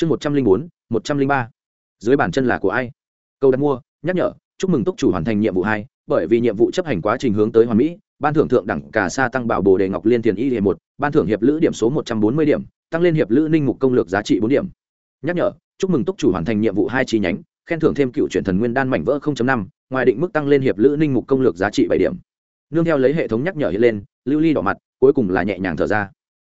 chương một trăm linh bốn, một trăm linh ba. Dưới bàn chân là của ai? Câu đặt mua, nhắc nhở, chúc mừng túc chủ hoàn thành nhiệm vụ hai, bởi vì nhiệm vụ chấp hành quá trình hướng tới hoàn mỹ, ban thưởng thượng đẳng cả sa tăng bảo bồ đề ngọc liên tiền y hệ một, ban thưởng hiệp lữ điểm số một trăm bốn mươi điểm, tăng lên hiệp lữ ninh mục công lược giá trị bốn điểm. Nhắc nhở, chúc mừng túc chủ hoàn thành nhiệm vụ hai chi nhánh, khen thưởng thêm cựu truyền thần nguyên đan mảnh vỡ năm, ngoài định mức tăng lên hiệp lữ ninh mục công lược giá trị bảy điểm. Nương theo lấy hệ thống nhắc nhở hiện lên, lưu ly đỏ mặt, cuối cùng là nhẹ nhàng thở ra.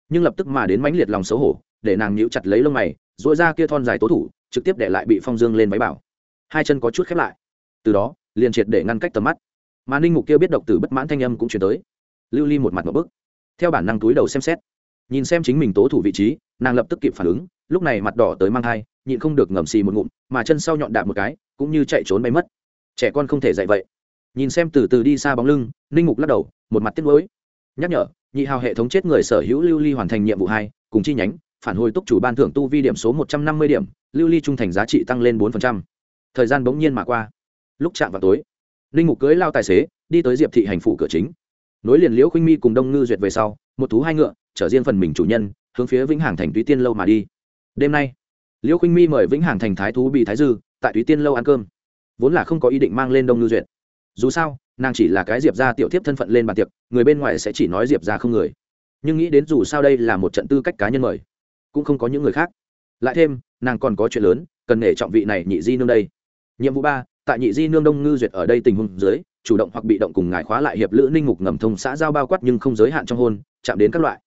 Nhưng lập tức mà đến mãnh liệt lòng xấu hổ để nàng nhíu chặt lấy lông mày dội ra kia thon dài tố thủ, trực tiếp để lại bị phong dương lên váy bảo. Hai chân có chút khép lại. Từ đó, liền triệt để ngăn cách tầm mắt. Mà ninh mục kia biết độc tử bất mãn thanh âm cũng chuyển tới. Lưu ly một mặt một bức. Theo bản năng túi đầu xem xét. Nhìn xem chính mình tố thủ vị trí, nàng lập tức kịp phản ứng, lúc này mặt đỏ tới mang thai nhịn không được ngầm xì một ngụm, mà chân sau nhọn đạp một cái, cũng như chạy trốn bay mất. Trẻ con không thể dạy vậy. Nhìn xem từ từ đi xa bóng lưng, ninh mục lắc đầu, một mặt tiếc nuối. Nhắc nhở, nhị hào hệ thống chết người sở hữu lưu ly hoàn thành nhiệm vụ hai, cùng chi nhánh phản hồi túc chủ ban thưởng tu vi điểm số một trăm năm mươi điểm, lưu ly trung thành giá trị tăng lên bốn thời gian bỗng nhiên mà qua. Lúc chạm vào tối linh mục cưới lao tài xế, đi tới diệp thị hành phủ cửa chính. Nối liền liễu khuynh mi cùng đông ngư duyệt về sau, một thú hai ngựa trở riêng phần mình chủ nhân, hướng phía vĩnh hằng thành túy tiên lâu mà đi. Đêm nay, liễu khuynh mi mời vĩnh hằng thành thái thú bị thái dư, tại túy tiên lâu ăn cơm. Vốn là không có ý định mang lên đông ngư duyệt. Dù sao, nàng chỉ là cái diệp ra tiểu thiếp thân phận lên bàn tiệc, người bên ngoài sẽ chỉ nói diệp ra không người. Nhưng nghĩ đến dù sao đây là một trận tư cách cá nhân mời cũng không có những người khác. Lại thêm, nàng còn có chuyện lớn, cần nể trọng vị này nhị di nương đây. Nhiệm vụ ba, tại nhị di nương đông ngư duyệt ở đây tình huống dưới, chủ động hoặc bị động cùng ngài khóa lại hiệp lữ ninh mục ngầm thông xã giao bao quát nhưng không giới hạn trong hôn, chạm đến các loại.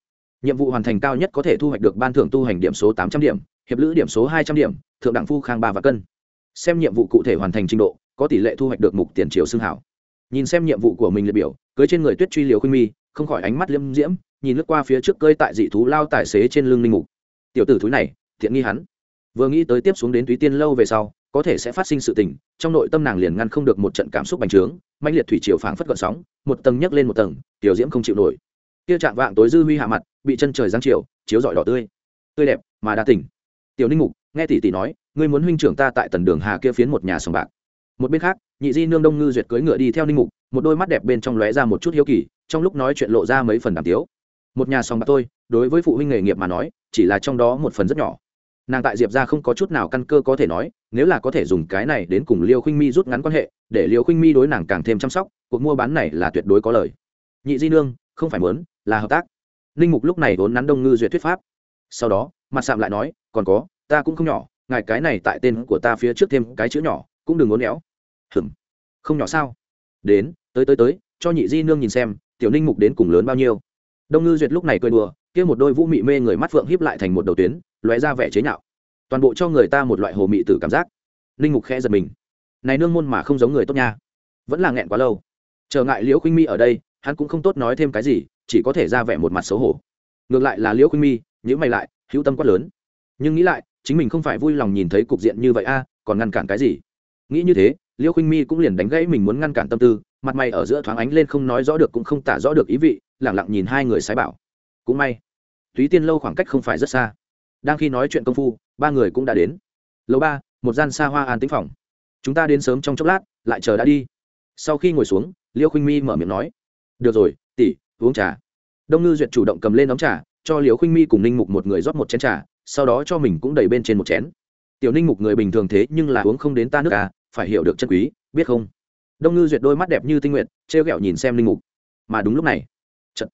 Nhiệm vụ hoàn thành cao nhất có thể thu hoạch được ban thưởng tu hành điểm số tám trăm điểm, hiệp lữ điểm số hai trăm điểm, thượng đẳng phu khang ba và cân. Xem nhiệm vụ cụ thể hoàn thành trình độ, có tỷ lệ thu hoạch được mục tiền triều xương hảo. Nhìn xem nhiệm vụ của mình liệt biểu, cưới trên người tuyết truy liều khuynh mi, không khỏi ánh mắt liêm diễm, nhìn lướt qua phía trước cơi tại dị thú lao tài xế trên lưng linh mục tiểu tử thúi này, thiện nghi hắn. Vừa nghĩ tới tiếp xuống đến túy tiên lâu về sau, có thể sẽ phát sinh sự tình, trong nội tâm nàng liền ngăn không được một trận cảm xúc bành trướng mạnh liệt thủy triều phảng phất gợn sóng, một tầng nhấc lên một tầng, tiểu diễm không chịu nổi. Kia chạm vạng tối dư huy hạ mặt, bị chân trời giáng chiều, chiếu rọi đỏ tươi. Tươi đẹp, mà đa tỉnh tiểu ninh mục, nghe tỷ tỷ nói, ngươi muốn huynh trưởng ta tại tần đường hà kia phiến một nhà sòng bạc. Một bên khác, nhị di nương đông ngư duyệt cưỡi ngựa đi theo ninh mục, một đôi mắt đẹp bên trong lóe ra một chút hiếu kỳ, trong lúc nói chuyện lộ ra mấy phần đàm tiếu. Một nhà sòng bạc tôi đối với phụ huynh nghề nghiệp mà nói, chỉ là trong đó một phần rất nhỏ. Nàng tại diệp ra không có chút nào căn cơ có thể nói, nếu là có thể dùng cái này đến cùng liêu khinh mi rút ngắn quan hệ, để liêu khinh mi đối nàng càng thêm chăm sóc, cuộc mua bán này là tuyệt đối có lời. Nhị di nương, không phải mớn là hợp tác. Ninh mục lúc này vốn nắn đông ngư duyệt thuyết pháp. Sau đó, mặt sạm lại nói, còn có, ta cũng không nhỏ, ngài cái này tại tên của ta phía trước thêm cái chữ nhỏ, cũng đừng ngốn éo. Hừm không nhỏ sao? Đến, tới tới tới, cho nhị di nương nhìn xem, tiểu ninh mục đến cùng lớn bao nhiêu. Đông ngư duyệt lúc này cười đùa kia một đôi vũ mị mê người mắt phượng híp lại thành một đầu tuyến, lóe ra vẻ chế nhạo. Toàn bộ cho người ta một loại hồ mị tử cảm giác. Linh mục khẽ giật mình. Này nương môn mà không giống người tốt nha. Vẫn là nghẹn quá lâu. Trở ngại liễu khuynh mi ở đây, hắn cũng không tốt nói thêm cái gì, chỉ có thể ra vẻ một mặt xấu hổ. Ngược lại là liễu khuynh mi nhữ mày lại, hữu tâm quát lớn. Nhưng nghĩ lại, chính mình không phải vui lòng nhìn thấy cục diện như vậy a, còn ngăn cản cái gì? Nghĩ như thế, liễu khuynh mi cũng liền đánh gãy mình muốn ngăn cản tâm tư, mặt mày ở giữa thoáng ánh lên không nói rõ được cũng không tả rõ được ý vị lẳng lặng nhìn hai người sái bảo. Cũng may túy tiên lâu khoảng cách không phải rất xa. Đang khi nói chuyện công phu, ba người cũng đã đến. Lầu ba, một gian xa hoa an tĩnh phòng. Chúng ta đến sớm trong chốc lát, lại chờ đã đi. Sau khi ngồi xuống, liêu khinh mi mở miệng nói. Được rồi tỉ uống trà. Đông ngư duyệt chủ động cầm lên ống trà, cho liều khinh mi cùng ninh mục một người rót một chén trà, sau đó cho mình cũng đầy bên trên một chén. Tiểu ninh mục người bình thường thế nhưng là uống không đến ta nước à phải hiểu được chân quý, biết không? Đông ngư duyệt đôi mắt đẹp như tinh nguyện t r e o g ẹ o nhìn xem ninh mục. Mà đúng lúc này Chật.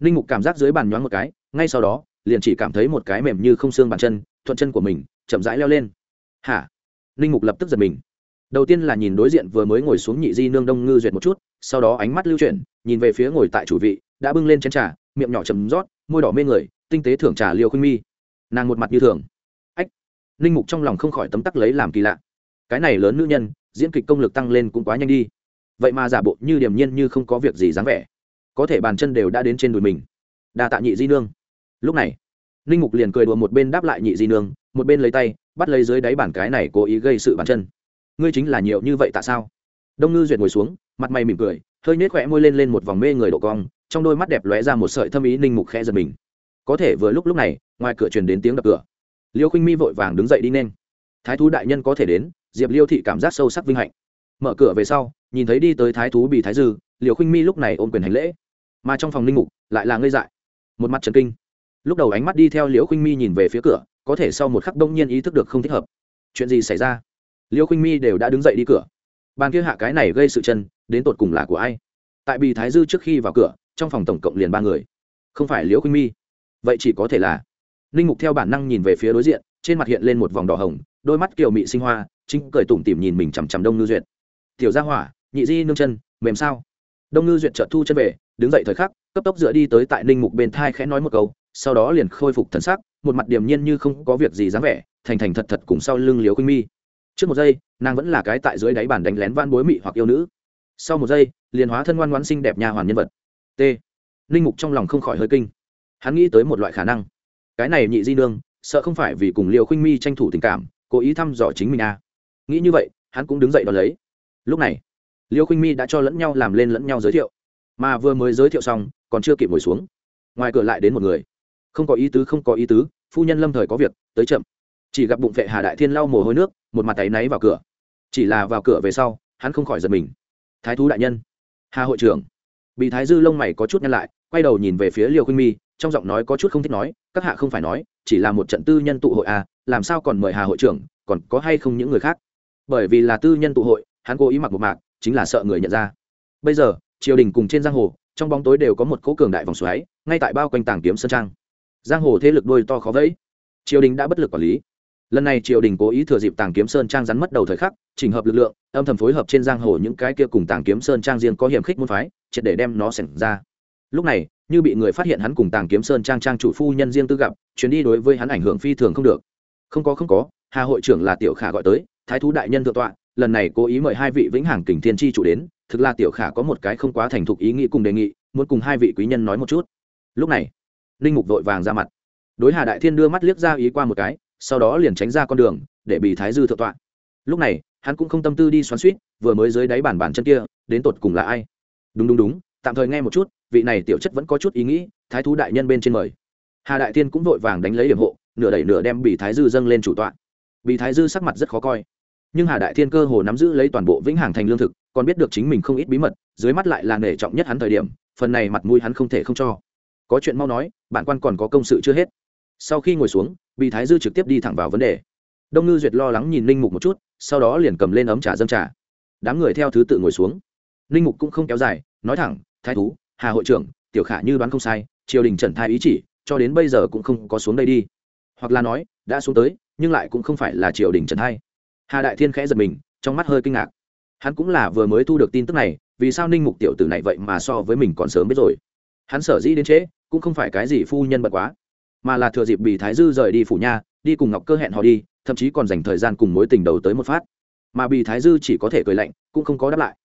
ninh mục cảm giác dưới bàn nhoáng một cái ngay sau đó, liền chỉ cảm thấy một cái mềm như không xương bàn chân, thuận chân của mình chậm rãi leo lên. Hả? Ninh mục lập tức giật mình. Đầu tiên là nhìn đối diện vừa mới ngồi xuống nhị di nương đông ngư duyệt một chút, sau đó ánh mắt lưu chuyển, nhìn về phía ngồi tại chủ vị, đã bưng lên chén trà, miệng nhỏ chầm rót, môi đỏ mê người, tinh tế thưởng trà liều khuynh mi. Nàng một mặt như thường. Ách! Ninh mục trong lòng không khỏi tấm tắc lấy làm kỳ lạ. Cái này lớn nữ nhân, diễn kịch công lực tăng lên cũng quá nhanh đi. Vậy mà giả bộ như điềm nhiên như không có việc gì dáng vẻ. Có thể bàn chân đều đã đến trên đùi mình. Đa tạ nhị di nương lúc này, ninh mục liền cười đùa một bên đáp lại nhị di nương, một bên lấy tay, bắt lấy dưới đáy bản cái này cố ý gây sự bàn chân. Ngươi chính là nhiều như vậy tại sao? Đông ngư duyệt ngồi xuống, mặt mày mỉm cười, hơi nết khỏe môi lên lên một vòng mê người độ cong, trong đôi mắt đẹp lóe ra một sợi thâm ý ninh mục khẽ giật mình. Có thể vừa lúc lúc này, ngoài cửa truyền đến tiếng đập cửa. Liêu khinh mi vội vàng đứng dậy đi nên. Thái thú đại nhân có thể đến, diệp liêu thị cảm giác sâu sắc vinh hạnh. Mở cửa về sau, nhìn thấy đi tới thái thú bị thái dư liều khinh mi lúc này ôm quyền hành lễ. Mà trong phòng ninh mục, lại là ngây dại. Một mặt trần kinh lúc đầu ánh mắt đi theo liễu khinh mi nhìn về phía cửa, có thể sau một khắc đông nhiên ý thức được không thích hợp. Chuyện gì xảy ra? Liễu khinh mi đều đã đứng dậy đi cửa. Bàn kia hạ cái này gây sự chân, đến tột cùng là của ai? Tại bì thái dư trước khi vào cửa, trong phòng tổng cộng liền ba người. Không phải liễu khinh mi. Vậy chỉ có thể là ninh mục theo bản năng nhìn về phía đối diện, trên mặt hiện lên một vòng đỏ hồng, đôi mắt kiều mị sinh hoa, chính cười tủm tỉm nhìn mình chằm chằm đông ngư duyệt. Tiểu gia hỏa, nhị di nương chân, mềm sao? Đông ngư duyệt trợ thu chân về, đứng dậy thời khắc, cấp tốc dựa đi tới tại ninh mục bên thai khẽ nói một câu sau đó liền khôi phục thần sắc, một mặt điềm nhiên như không có việc gì dáng vẻ, thành thành thật thật cùng sau lưng liều khuynh mi. Trước một giây, nàng vẫn là cái tại dưới đáy bàn đánh lén van bối mị hoặc yêu nữ. Sau một giây, liền hóa thân ngoan ngoãn xinh đẹp nhà hoàn nhân vật. T. Linh mục trong lòng không khỏi hơi kinh. Hắn nghĩ tới một loại khả năng. Cái này nhị di nương, sợ không phải vì cùng liều khuynh mi tranh thủ tình cảm, cố ý thăm dò chính mình à. nghĩ như vậy, hắn cũng đứng dậy đón lấy. Lúc này liêu khuynh mi đã cho lẫn nhau làm lên lẫn nhau giới thiệu. Mà vừa mới giới thiệu xong, còn chưa kịp ngồi xuống. Ngoài cửa lại đến một người không có ý tứ, không có ý tứ, phu nhân lâm thời có việc, tới chậm. Chỉ gặp bụng vệ hà đại thiên lau mồ hôi nước, một mặt tay náy vào cửa. Chỉ là vào cửa về sau, hắn không khỏi giật mình. Thái thú đại nhân. Hà hội trưởng. Bị thái dư lông mày có chút nhăn lại, quay đầu nhìn về phía liều khuynh mi, trong giọng nói có chút không thích nói, các hạ không phải nói, chỉ là một trận tư nhân tụ hội à làm sao còn mời hà hội trưởng, còn có hay không những người khác? Bởi vì là tư nhân tụ hội, hắn cố ý mặc một mạc, chính là sợ người nhận ra. Bây giờ, triều đình cùng trên giang hồ, trong bóng tối đều có một cỗ cường đại vòng xoáy, ngay tại bao quanh tàng kiếm sơn trang giang hồ thế lực đôi to khó vẫy. Triều đình đã bất lực quản lý. Lần này triều đình cố ý thừa dịp tàng kiếm sơn trang rắn mất đầu thời khắc, chỉnh hợp lực lượng, âm thầm phối hợp trên giang hồ những cái kia cùng tàng kiếm sơn trang riêng có hiểm khích môn phái, triệt để đem nó xẻng ra. Lúc này, như bị người phát hiện hắn cùng tàng kiếm sơn trang trang chủ phu nhân riêng tư gặp, chuyến đi đối với hắn ảnh hưởng phi thường không được. Không có không có, hà hội trưởng là tiểu khả gọi tới, thái thú đại nhân thượng tọa, lần này cố ý mời hai vị vĩnh hằng kình thiên tri chủ đến, thực là tiểu khả có một cái không quá thành thục ý nghĩ cùng đề nghị, muốn cùng hai vị quý nhân nói một chút. Lúc này linh mục vội vàng ra mặt. Đối hà đại thiên đưa mắt liếc ra ý qua một cái, sau đó liền tránh ra con đường, để bị thái dư thượng tọa. Lúc này, hắn cũng không tâm tư đi xoắn suýt vừa mới dưới đáy bản bản chân kia, đến tột cùng là ai? Đúng đúng đúng, tạm thời nghe một chút, vị này tiểu chất vẫn có chút ý nghĩ, thái thú đại nhân bên trên mời. Hà đại thiên cũng vội vàng đánh lấy điểm hộ, nửa đẩy nửa đem bị thái dư dâng lên chủ tọa. Bị thái dư sắc mặt rất khó coi. Nhưng hà đại thiên cơ hồ nắm giữ lấy toàn bộ vĩnh hằng thành lương thực, còn biết được chính mình không ít bí mật, dưới mắt lại là nể trọng nhất hắn thời điểm, phần này mặt mũi hắn không thể không cho. Có chuyện mau nói bản quan còn có công sự chưa hết. Sau khi ngồi xuống bị thái dư trực tiếp đi thẳng vào vấn đề. Đông ngư duyệt lo lắng nhìn linh mục một chút, sau đó liền cầm lên ấm trà dâng trà. Đám người theo thứ tự ngồi xuống. Linh mục cũng không kéo dài, nói thẳng, thái thú, hà hội trưởng, tiểu khả như đoán không sai, triều đình trần thai ý chỉ, cho đến bây giờ cũng không có xuống đây đi. Hoặc là nói, đã xuống tới, nhưng lại cũng không phải là triều đình trần thai. Hà đại thiên khẽ giật mình, trong mắt hơi kinh ngạc. Hắn cũng là vừa mới thu được tin tức này, vì sao ninh mục tiểu tử này vậy mà so với mình còn sớm biết rồi? Hắn sở dĩ đến trễ cũng không phải cái gì phu nhân bật quá, mà là thừa dịp bị thái dư rời đi phủ nha, đi cùng ngọc cơ hẹn họ đi, thậm chí còn dành thời gian cùng mối tình đầu tới một phát. Mà bị thái dư chỉ có thể cười lạnh, cũng không có đáp lại.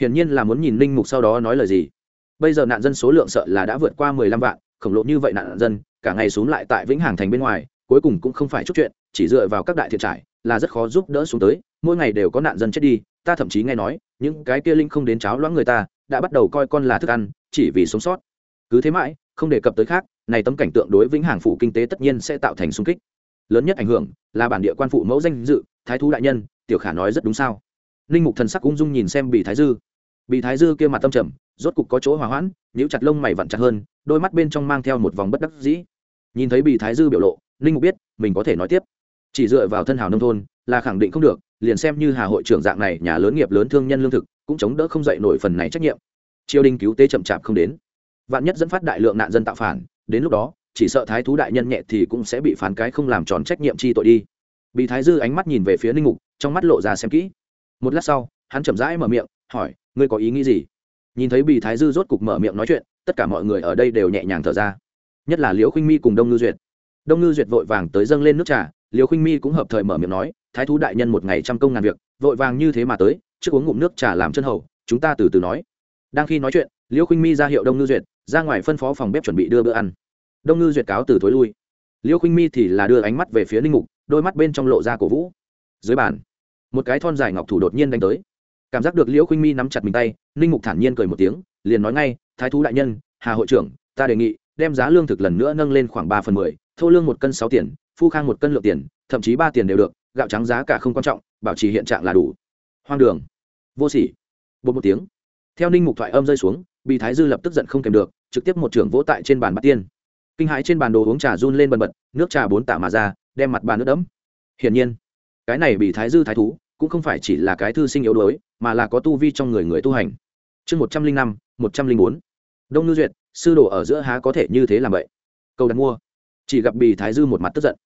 Hiển nhiên là muốn nhìn ninh mục sau đó nói lời gì. Bây giờ nạn dân số lượng sợ là đã vượt qua mười lăm vạn, khổng lồ như vậy nạn dân, cả ngày xuống lại tại vĩnh hàng thành bên ngoài, cuối cùng cũng không phải chút chuyện, chỉ dựa vào các đại thiện trải là rất khó giúp đỡ xuống tới, mỗi ngày đều có nạn dân chết đi, ta thậm chí nghe nói, những cái kia linh không đến cháo loãng người ta, đã bắt đầu coi con là thức ăn, chỉ vì sống sót. Cứ thế mãi không đề cập tới khác, này tấm cảnh tượng đối vĩnh hàng phủ kinh tế tất nhiên sẽ tạo thành sung kích. Lớn nhất ảnh hưởng là bản địa quan phụ mẫu danh dự, thái thú đại nhân, tiểu khả nói rất đúng sao. Linh mục thần sắc ung dung nhìn xem bị thái dư. Bị thái dư kia mặt tâm trầm, rốt cục có chỗ hòa hoãn, nhíu chặt lông mày vặn chặt hơn, đôi mắt bên trong mang theo một vòng bất đắc dĩ. Nhìn thấy bị thái dư biểu lộ linh mục biết, mình có thể nói tiếp. Chỉ dựa vào thân hào nông thôn, là khẳng định không được, liền xem như hà hội trưởng dạng này, nhà lớn nghiệp lớn thương nhân lương thực, cũng chống đỡ không dậy nổi phần này trách nhiệm. Triều đình cứu tế chậm chạp không đến vạn nhất dẫn phát đại lượng nạn dân tạo phản, đến lúc đó, chỉ sợ thái thú đại nhân nhẹ thì cũng sẽ bị phán cái không làm tròn trách nhiệm chi tội đi. Bị thái dư ánh mắt nhìn về phía ninh mục, trong mắt lộ ra xem kỹ. Một lát sau, hắn chậm rãi mở miệng, hỏi, ngươi có ý nghĩ gì? Nhìn thấy bị thái dư rốt cục mở miệng nói chuyện, tất cả mọi người ở đây đều nhẹ nhàng thở ra. Nhất là liễu khinh mi cùng đông ngư duyệt. Đông ngư duyệt vội vàng tới dâng lên nước trà, Liễu khinh mi cũng hợp thời mở miệng nói, thái thú đại nhân một ngày trăm công ngàn việc, vội vàng như thế mà tới, trước uống ngụm nước trà làm chân hầu, chúng ta từ từ nói. Đang khi nói chuyện, Liễu khinh mi ra hiệu đông ngư duyệt ra ngoài phân phó phòng bếp chuẩn bị đưa bữa ăn. Đông ngư duyệt cáo từ thối lui. Liêu khinh mi thì là đưa ánh mắt về phía ninh mục, đôi mắt bên trong lộ ra cổ vũ. Dưới bàn, một cái thon dài ngọc thủ đột nhiên đánh tới. Cảm giác được liễu khinh mi nắm chặt mình tay, ninh mục thản nhiên cười một tiếng, liền nói ngay, thái thú đại nhân, hà hội trưởng, ta đề nghị, đem giá lương thực lần nữa nâng lên khoảng ba phần mười, thô lương một cân sáu tiền, phu khang một cân lượng tiền, thậm chí ba tiền đều được, gạo trắng giá cả không quan trọng, bảo trì hiện trạng là đủ. Hoang đường. Vô sỉ. Bột một tiếng. Theo ninh mục thoại âm rơi xuống bị thái dư lập tức giận không kèm được, trực tiếp một trưởng vỗ tại trên bàn bát tiên. Kinh hãi trên bàn đồ uống trà run lên bần bật, nước trà bốn tạ mà ra, đem mặt bàn nước đẫm. Hiển nhiên, cái này bị thái dư thái thú, cũng không phải chỉ là cái thư sinh yếu đuối, mà là có tu vi trong người người tu hành. Chương một trăm linh năm, một trăm linh bốn. Đông ngư duyệt, sư đồ ở giữa há có thể như thế làm vậy? Câu đặt mua. Chỉ gặp bì thái dư một mặt tức giận.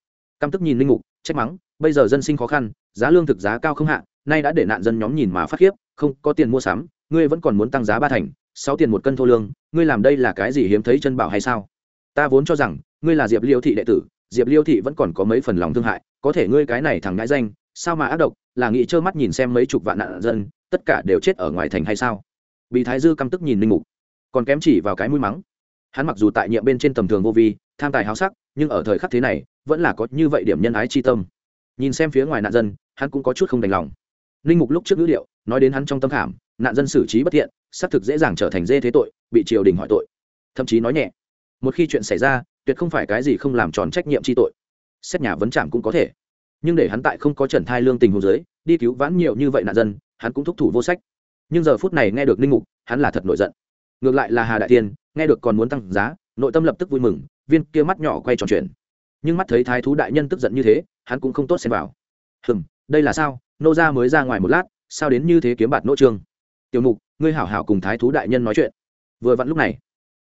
Căm tức nhìn linh mục, trách mắng, bây giờ dân sinh khó khăn, giá lương thực giá cao không hạ, nay đã để nạn dân nhóm nhìn mà phát khiếp, không có tiền mua sắm, ngươi vẫn còn muốn tăng giá ba thành sáu tiền một cân thô lương, ngươi làm đây là cái gì hiếm thấy chân bảo hay sao? Ta vốn cho rằng, ngươi là diệp liêu thị đệ tử, diệp liêu thị vẫn còn có mấy phần lòng thương hại, có thể ngươi cái này thằng ngãi danh, sao mà ác độc, là nghĩ trơ mắt nhìn xem mấy chục vạn nạn dân, tất cả đều chết ở ngoài thành hay sao? Bị thái dư căm tức nhìn linh mục, còn kém chỉ vào cái mũi mắng. Hắn mặc dù tại nhiệm bên trên tầm thường vô vi, tham tài háo sắc, nhưng ở thời khắc thế này, vẫn là có như vậy điểm nhân ái chi tâm. Nhìn xem phía ngoài nạn dân, hắn cũng có chút không đành lòng. Linh mục lúc trước ngữ liệu nói đến hắn trong tâm khảm nạn dân xử trí bất thiện, xác thực dễ dàng trở thành dê thế tội, bị triều đình hỏi tội. Thậm chí nói nhẹ, một khi chuyện xảy ra, tuyệt không phải cái gì không làm tròn trách nhiệm chi tội. Xét nhà vấn trảm cũng có thể. Nhưng để hắn tại không có trần thai lương tình hồ dưới, đi cứu vãn nhiều như vậy nạn dân, hắn cũng thúc thủ vô sách. Nhưng giờ phút này nghe được ninh mục, hắn là thật nổi giận. Ngược lại là hà đại tiên nghe được còn muốn tăng giá, nội tâm lập tức vui mừng, viên kia mắt nhỏ quay tròn chuyện. Nhưng mắt thấy thái thú đại nhân tức giận như thế, hắn cũng không tốt xem vào. Hừm, đây là sao? Nô ra mới ra ngoài một lát, sao đến như thế kiếm bạt nỗ trương? Tiểu mục, ngươi hảo hảo cùng thái thú đại nhân nói chuyện. Vừa vặn lúc này,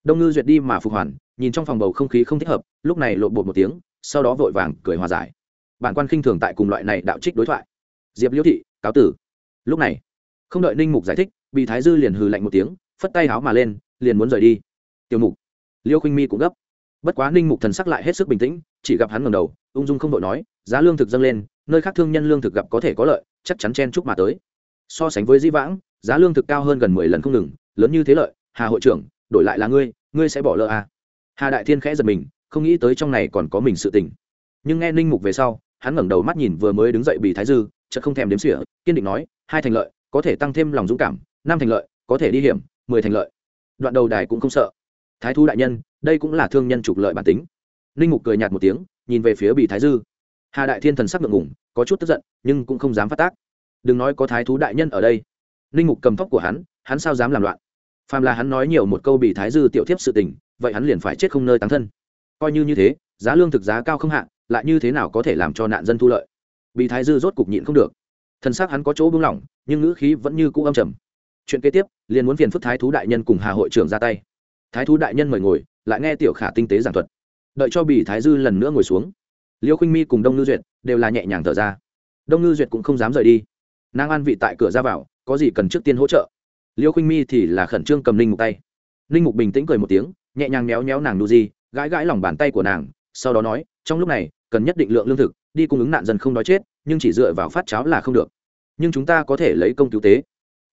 đông ngư duyệt đi mà phục hoàn, nhìn trong phòng bầu không khí không thích hợp, lúc này lộn bột một tiếng, sau đó vội vàng cười hòa giải. Bản quan khinh thường tại cùng loại này đạo trích đối thoại. Diệp liễu thị, cáo tử. Lúc này, không đợi ninh mục giải thích bị thái dư liền hừ lạnh một tiếng, phất tay háo mà lên, liền muốn rời đi. Tiểu mục, liêu khinh mi cũng gấp. Bất quá ninh mục thần sắc lại hết sức bình tĩnh, chỉ gặp hắn ngầm đầu, ung dung không đội nói, giá lương thực dâng lên, nơi khác thương nhân lương thực gặp có thể có lợi, chắc chắn chen chúc mà tới. So sánh với di vãng giá lương thực cao hơn gần mười lần không ngừng, lớn như thế lợi, hà hội trưởng, đổi lại là ngươi ngươi sẽ bỏ lỡ à. hà đại thiên khẽ giật mình, không nghĩ tới trong này còn có mình sự tình. Nhưng nghe ninh mục về sau, hắn ngẩng đầu mắt nhìn vừa mới đứng dậy bị thái dư, chợt không thèm đếm xỉa, kiên định nói, hai thành lợi, có thể tăng thêm lòng dũng cảm, năm thành lợi, có thể đi hiểm, mười thành lợi. Đoạn đầu đài cũng không sợ. Thái thú đại nhân, đây cũng là thương nhân trục lợi bản tính. Ninh mục cười nhạt một tiếng, nhìn về phía bị thái dư. Hà đại thiên thần sắc ngượng ngủng có chút tức giận, nhưng cũng không dám phát tác. Đừng nói có thái thú đại nhân ở đây ninh mục cầm tóc của hắn hắn sao dám làm loạn? Phàm là hắn nói nhiều một câu bị thái dư tiểu thiếp sự tình, vậy hắn liền phải chết không nơi tán thân. Coi như như thế, giá lương thực giá cao không hạn lại như thế nào có thể làm cho nạn dân thu lợi? Bị thái dư rốt cục nhịn không được. Thân xác hắn có chỗ buông lỏng, nhưng ngữ khí vẫn như cũ âm trầm. Chuyện kế tiếp, liền muốn phiền phức thái thú đại nhân cùng hà hội trưởng ra tay. Thái thú đại nhân mời ngồi, lại nghe tiểu khả tinh tế giảng thuật. Đợi cho bị thái dư lần nữa ngồi xuống, liêu khinh mi cùng đông ngư duyệt đều là nhẹ nhàng thở ra. Đông ngư duyệt cũng không dám rời đi. Nàng an vị tại cửa ra vào có gì cần trước tiên hỗ trợ? Liêu khinh mi thì là khẩn trương cầm linh mục tay. Linh mục bình tĩnh cười một tiếng, nhẹ nhàng méo méo nàng nu di gãi gãi lòng bàn tay của nàng, sau đó nói, trong lúc này, cần nhất định lượng lương thực, đi cung ứng nạn dân không đói chết, nhưng chỉ dựa vào phát cháo là không được. Nhưng chúng ta có thể lấy công cứu tế.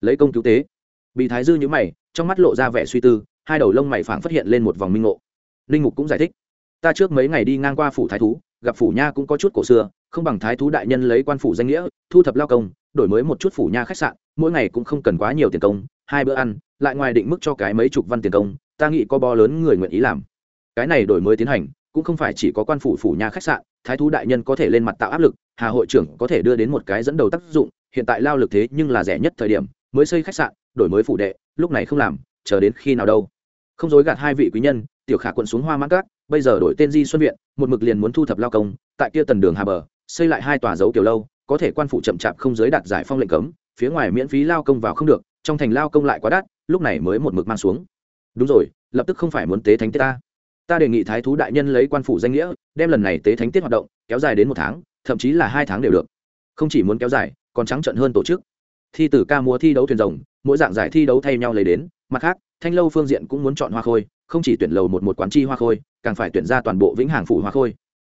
Lấy công cứu tế? Bị thái dư nhữ mày, trong mắt lộ ra vẻ suy tư, hai đầu lông mày phảng phát hiện lên một vòng minh ngộ. Linh mục cũng giải thích, ta trước mấy ngày đi ngang qua phủ thái thú, gặp phủ nha cũng có chút cổ xưa, không bằng thái thú đại nhân lấy quan phủ danh nghĩa, thu thập lao công, đổi mới một chút phủ nha khách sạn mỗi ngày cũng không cần quá nhiều tiền công, hai bữa ăn, lại ngoài định mức cho cái mấy chục văn tiền công, ta nghĩ có bo lớn người nguyện ý làm. Cái này đổi mới tiến hành, cũng không phải chỉ có quan phủ phủ nhà khách sạn, thái thú đại nhân có thể lên mặt tạo áp lực, hà hội trưởng có thể đưa đến một cái dẫn đầu tác dụng, hiện tại lao lực thế nhưng là rẻ nhất thời điểm, mới xây khách sạn, đổi mới phủ đệ, lúc này không làm, chờ đến khi nào đâu. Không dối gạt hai vị quý nhân, tiểu khả quận xuống hoa mãn cát bây giờ đổi tên di xuân viện, một mực liền muốn thu thập lao công, tại kia tần đường hà bờ, xây lại hai tòa dấu kiểu lâu, có thể quan phủ chậm chạp không giới đạt giải phong lệnh cấm phía ngoài miễn phí lao công vào không được, trong thành lao công lại quá đắt, lúc này mới một mực mang xuống. Đúng rồi, lập tức không phải muốn tế thánh tiết ta. Ta đề nghị thái thú đại nhân lấy quan phủ danh nghĩa, đem lần này tế thánh tiết hoạt động kéo dài đến một tháng, thậm chí là hai tháng đều được. Không chỉ muốn kéo dài, còn trắng trận hơn tổ chức. Thi tử ca múa thi đấu thuyền rồng, mỗi dạng giải thi đấu thay nhau lấy đến, mặt khác, thanh lâu phương diện cũng muốn chọn hoa khôi, không chỉ tuyển lầu một một quán chi hoa khôi, càng phải tuyển ra toàn bộ vĩnh hàng phủ hoa khôi.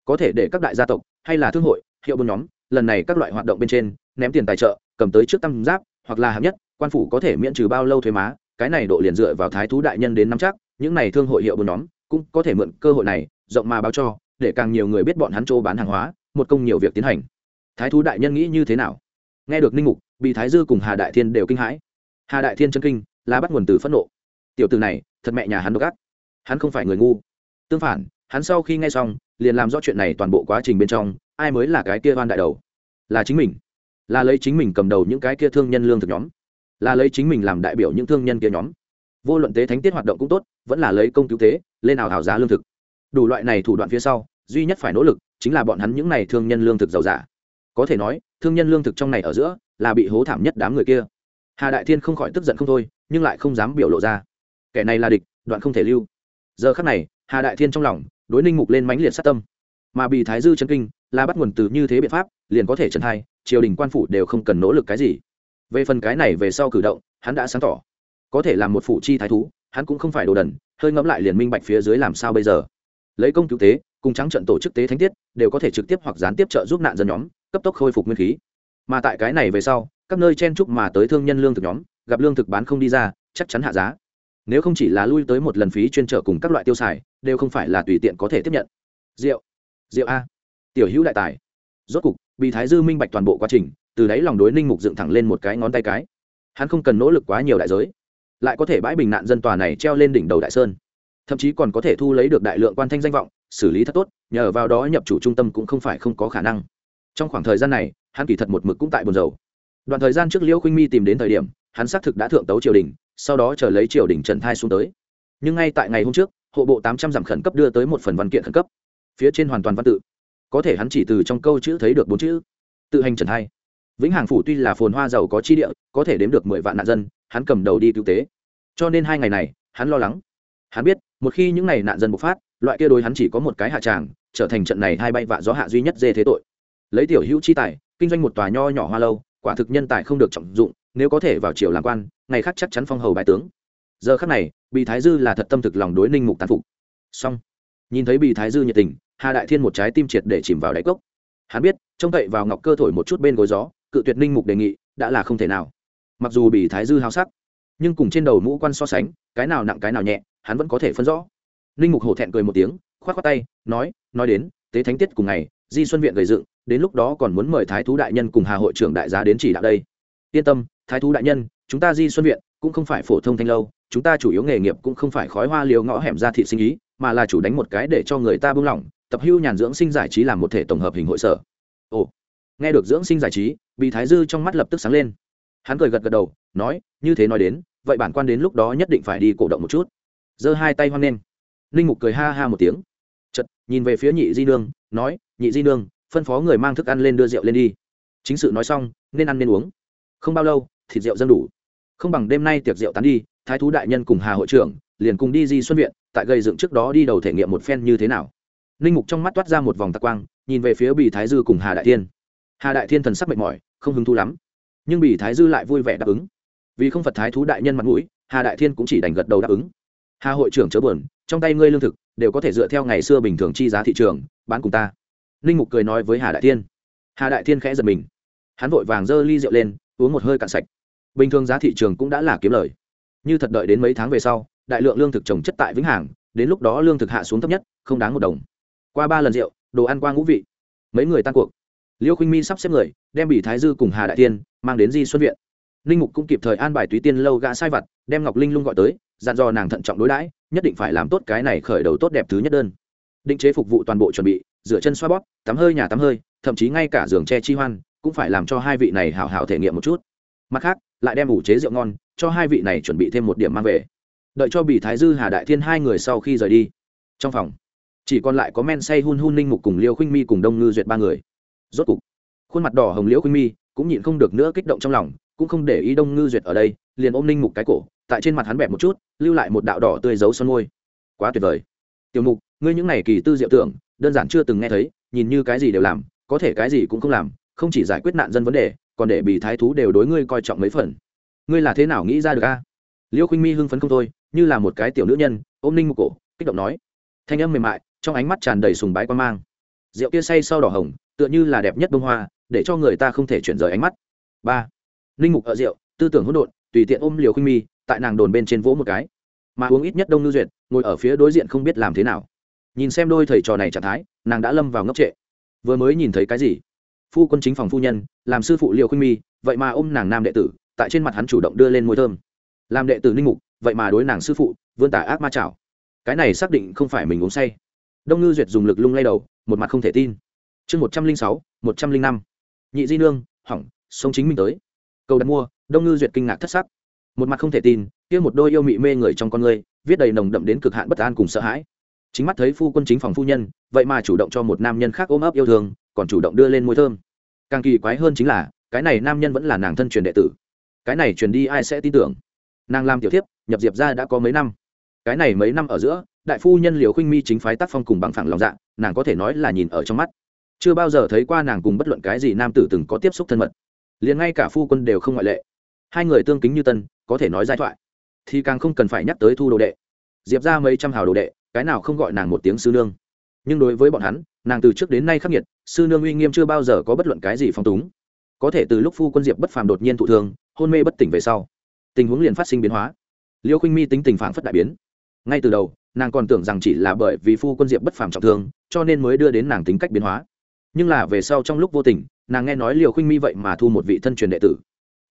Có thể để các đại gia tộc, hay là thương hội, hiệu buôn nhóm, lần này các loại hoạt động bên trên, ném tiền tài trợ cầm tới trước tam giáp, hoặc là hạng nhất, quan phủ có thể miễn trừ bao lâu thuế má, cái này độ liền dựa vào thái thú đại nhân đến năm chắc, những này thương hội hiệu buôn nhóm, cũng có thể mượn cơ hội này, rộng mà báo cho, để càng nhiều người biết bọn hắn chỗ bán hàng hóa, một công nhiều việc tiến hành. Thái thú đại nhân nghĩ như thế nào? Nghe được ninh mục bị thái dư cùng hà đại thiên đều kinh hãi. Hà đại thiên chân kinh, là bắt nguồn từ phẫn nộ. Tiểu từ này, thật mẹ nhà hắn độc ác. Hắn không phải người ngu. Tương phản, hắn sau khi nghe xong, liền làm rõ chuyện này toàn bộ quá trình bên trong, ai mới là cái kia van đại đầu? Là chính mình là lấy chính mình cầm đầu những cái kia thương nhân lương thực nhóm, là lấy chính mình làm đại biểu những thương nhân kia nhóm. Vô luận tế thánh tiết hoạt động cũng tốt, vẫn là lấy công cứu tế, lên nào hảo giá lương thực. Đủ loại này thủ đoạn phía sau, duy nhất phải nỗ lực chính là bọn hắn những n à y thương nhân lương thực giàu giả. Có thể nói, thương nhân lương thực trong này ở giữa là bị hố thảm nhất đám người kia. Hà đại thiên không khỏi tức giận không thôi, nhưng lại không dám biểu lộ ra. Kẻ này là địch, đoạn không thể lưu. Giờ khắc này, hà đại thiên trong lòng đối ninh mục lên mãnh liệt sát tâm mà bị thái dư chân kinh, là bắt nguồn từ như thế biện pháp, liền có thể trần hai, triều đình quan phủ đều không cần nỗ lực cái gì. Về phần cái này về sau cử động, hắn đã sáng tỏ. Có thể làm một phụ chi thái thú, hắn cũng không phải đồ đần, hơi ngẫm lại liền minh bạch phía dưới làm sao bây giờ. Lấy công cứu tế, cùng trắng trận tổ chức tế thánh tiết, đều có thể trực tiếp hoặc gián tiếp trợ giúp nạn dân nhóm, cấp tốc khôi phục nguyên khí. Mà tại cái này về sau, các nơi chen trúc mà tới thương nhân lương thực nhóm, gặp lương thực bán không đi ra, chắc chắn hạ giá. Nếu không chỉ là lui tới một lần phí chuyên trở cùng các loại tiêu xài, đều không phải là tùy tiện có thể tiếp nhận. Rượu rượu a. Tiểu hữu đại tài. Rốt cục bị thái dư minh bạch toàn bộ quá trình, từ đáy lòng đối ninh mục dựng thẳng lên một cái ngón tay cái. Hắn không cần nỗ lực quá nhiều đại giới, lại có thể bãi bình nạn dân tòa này treo lên đỉnh đầu đại sơn. Thậm chí còn có thể thu lấy được đại lượng quan thanh danh vọng, xử lý thật tốt, nhờ vào đó nhập chủ trung tâm cũng không phải không có khả năng. Trong khoảng thời gian này, hắn kỳ thật một mực cũng tại buồn dầu đoạn thời gian trước liễu khuynh mi tìm đến thời điểm, hắn xác thực đã thượng tấu triều đình, sau đó chờ lấy triều đình trần thai xuống tới. Nhưng ngay tại ngày hôm trước, hộ bộ tám trăm dặm khẩn cấp đưa tới một phần văn kiện khẩn cấp phía trên hoàn toàn văn tự. Có thể hắn chỉ từ trong câu chữ thấy được bốn chữ. Tự hành trần hai, vĩnh hằng phủ tuy là phồn hoa giàu có chi địa có thể đếm được mười vạn nạn dân hắn cầm đầu đi cứu tế. Cho nên hai ngày này hắn lo lắng. Hắn biết một khi những ngày nạn dân bộc phát loại kia đối hắn chỉ có một cái hạ tràng trở thành trận này hai bay vạ gió hạ duy nhất dê thế tội. Lấy tiểu hữu chi tài kinh doanh một tòa nho nhỏ hoa lâu quả thực nhân tài không được trọng dụng nếu có thể vào triều làm quan ngày khác chắc chắn phong hầu bài tướng. Giờ khác này bị thái dư là thật tâm thực lòng đối ninh mục tán phục. Xong nhìn thấy bị thái dư nhiệt tình, hà đại thiên một trái tim triệt để chìm vào đáy cốc. Hắn biết, trông cậy vào ngọc cơ thổi một chút bên gối gió, cự tuyệt ninh mục đề nghị, đã là không thể nào. Mặc dù bị thái dư hao sắc, nhưng cùng trên đầu mũ quan so sánh, cái nào nặng cái nào nhẹ, hắn vẫn có thể phân rõ. Ninh mục hổ thẹn cười một tiếng k h o á t k tay, nói nói đến, tế thánh tiết cùng ngày, di xuân viện gầy dựng, đến lúc đó còn muốn mời thái thú đại nhân cùng hà hội trưởng đại giá đến chỉ đạo đây. Yên tâm, thái thú đại nhân, chúng ta di xuân viện cũng không phải phổ thông thanh lâu, chúng ta chủ yếu nghề nghiệp cũng không phải khói hoa liều ngõ hẻm ra thị sinh ý mà là chủ đánh một cái để cho người ta buông lỏng, tập hưu nhàn dưỡng sinh giải trí làm một thể tổng hợp hình hội sở. Ồ, nghe được dưỡng sinh giải trí bị thái dư trong mắt lập tức sáng lên. Hắn cười gật gật đầu, nói, như thế nói đến, vậy bản quan đến lúc đó nhất định phải đi cổ động một chút. Giơ hai tay hoang lên ninh mục cười ha ha một tiếng. Chật nhìn về phía nhị di nương, nói, nhị di nương, phân phó người mang thức ăn lên đưa rượu lên đi. Chính sự nói xong, nên ăn nên uống. Không bao lâu, thịt rượu dâng đủ không bằng đêm nay tiệc rượu tán đi, thái thú đại nhân cùng hà hội trưởng liền cùng đi di xuân viện, tại gây dựng trước đó đi đầu thể nghiệm một phen như thế nào. Ninh mục trong mắt toát ra một vòng tạc quang, nhìn về phía bì thái dư cùng hà đại thiên. Hà đại thiên thần sắc mệt mỏi, không hứng thú lắm. Nhưng bì thái dư lại vui vẻ đáp ứng. Vì không phật thái thú đại nhân mặt mũi, hà đại thiên cũng chỉ đành gật đầu đáp ứng. Hà hội trưởng chớ buồn, trong tay ngươi lương thực đều có thể dựa theo ngày xưa bình thường chi giá thị trường, bán cùng ta. Ninh mục cười nói với hà đại thiên. Hà đại thiên khẽ giật mình. Hắn vội vàng giơ ly rượu lên, uống một hơi cạn sạch bình thường giá thị trường cũng đã là kiếm lời. Như thật đợi đến mấy tháng về sau, đại lượng lương thực trồng chất tại vĩnh hàng đến lúc đó lương thực hạ xuống thấp nhất, không đáng một đồng. Qua ba lần rượu, đồ ăn qua ngũ vị. Mấy người tan cuộc. Liêu khinh mi sắp xếp người, đem bị thái dư cùng hà đại tiên mang đến di xuân viện. Ninh mục cũng kịp thời an bài túy tiên lâu gã sai vặt, đem ngọc linh lung gọi tới, dặn dò nàng thận trọng đối đãi, nhất định phải làm tốt cái này khởi đầu tốt đẹp thứ nhất đơn. Định chế phục vụ toàn bộ chuẩn bị, rửa chân xoa bóp, tắm hơi nhà tắm hơi, thậm chí ngay cả giường tre chi hoan, cũng phải làm cho hai vị này hảo hảo thể nghiệm một chút. Mặt khác lại đem ủ chế rượu ngon cho hai vị này chuẩn bị thêm một điểm mang về. Đợi cho bị thái dư hà đại thiên hai người sau khi rời đi. Trong phòng, chỉ còn lại có men say hun hun ninh mục cùng liêu khinh mi cùng đông ngư duyệt ba người. Rốt cục, khuôn mặt đỏ hồng liễu khinh mi cũng nhịn không được nữa kích động trong lòng, cũng không để ý đông ngư duyệt ở đây, liền ôm ninh mục cái cổ, tại trên mặt hắn bẹp một chút, lưu lại một đạo đỏ tươi giấu son môi. Quá tuyệt vời. Tiểu mục, ngươi những này kỳ tư diệu tưởng, đơn giản chưa từng nghe thấy, nhìn như cái gì đều làm, có thể cái gì cũng không làm, không chỉ giải quyết nạn dân vấn đề còn để bị thái thú đều đối ngươi coi trọng mấy phần. Ngươi là thế nào nghĩ ra được a? Liêu khinh mi hưng phấn không thôi, như là một cái tiểu nữ nhân, ôm ninh một cổ, kích động nói. Thanh âm mềm mại, trong ánh mắt tràn đầy sùng bái quan mang. Rượu kia say sau đỏ hồng, tựa như là đẹp nhất bông hoa, để cho người ta không thể chuyển rời ánh mắt. Ba. Ninh mục ở rượu, tư tưởng hỗn độn, tùy tiện ôm liều khinh mi, tại nàng đồn bên trên vỗ một cái. Mà uống ít nhất đông ngư duyệt, ngồi ở phía đối diện không biết làm thế nào. Nhìn xem đôi thầy trò này trạng thái, nàng đã lâm vào ngốc trệ. Vừa mới nhìn thấy cái gì? Phu quân chính phòng phu nhân, làm sư phụ liều khuynh mi, vậy mà ôm nàng nam đệ tử, tại trên mặt hắn chủ động đưa lên môi thơm. Làm đệ tử ninh mục, vậy mà đối nàng sư phụ, vươn tả ác ma chảo. Cái này xác định không phải mình uống say. Đông ngư duyệt dùng lực lung lay đầu, một mặt không thể tin. Chương một trăm linh sáu, một trăm linh năm. Nhị di nương, hỏng, sống chính mình tới. Cầu đặt mua, đông ngư duyệt kinh ngạc thất sắc. Một mặt không thể tin, kia một đôi yêu mị mê người trong con người, viết đầy nồng đậm đến cực hạn bất an cùng sợ hãi. Chính mắt thấy phu quân chính phòng phu nhân, vậy mà chủ động cho một nam nhân khác ôm ấp yêu thương còn chủ động đưa lên môi thơm. Càng kỳ quái hơn chính là, cái này nam nhân vẫn là nàng thân truyền đệ tử. Cái này truyền đi ai sẽ tin tưởng? Nàng làm tiểu thiếp, nhập diệp ra đã có mấy năm. Cái này mấy năm ở giữa, đại phu nhân liều khinh mi chính phái tác phong cùng bằng phẳng lòng dạ nàng có thể nói là nhìn ở trong mắt. Chưa bao giờ thấy qua nàng cùng bất luận cái gì nam tử từng có tiếp xúc thân mật. Liền ngay cả phu quân đều không ngoại lệ. Hai người tương kính như tân, có thể nói giai thoại. Thì càng không cần phải nhắc tới thu đồ đệ. Diệp ra mấy trăm hào đồ đệ, cái nào không gọi nàng một tiếng sư nương. Nhưng đối với bọn hắn nàng từ trước đến nay khắc nghiệt, sư nương uy nghiêm chưa bao giờ có bất luận cái gì phong túng. Có thể từ lúc phu quân diệp bất phàm đột nhiên thụ thương, hôn mê bất tỉnh về sau, tình huống liền phát sinh biến hóa. Liêu khinh mi tính tình phản phất đại biến. Ngay từ đầu, nàng còn tưởng rằng chỉ là bởi vì phu quân diệp bất phàm trọng thương, cho nên mới đưa đến nàng tính cách biến hóa. Nhưng là về sau trong lúc vô tình, nàng nghe nói liều khinh mi vậy mà thu một vị thân truyền đệ tử.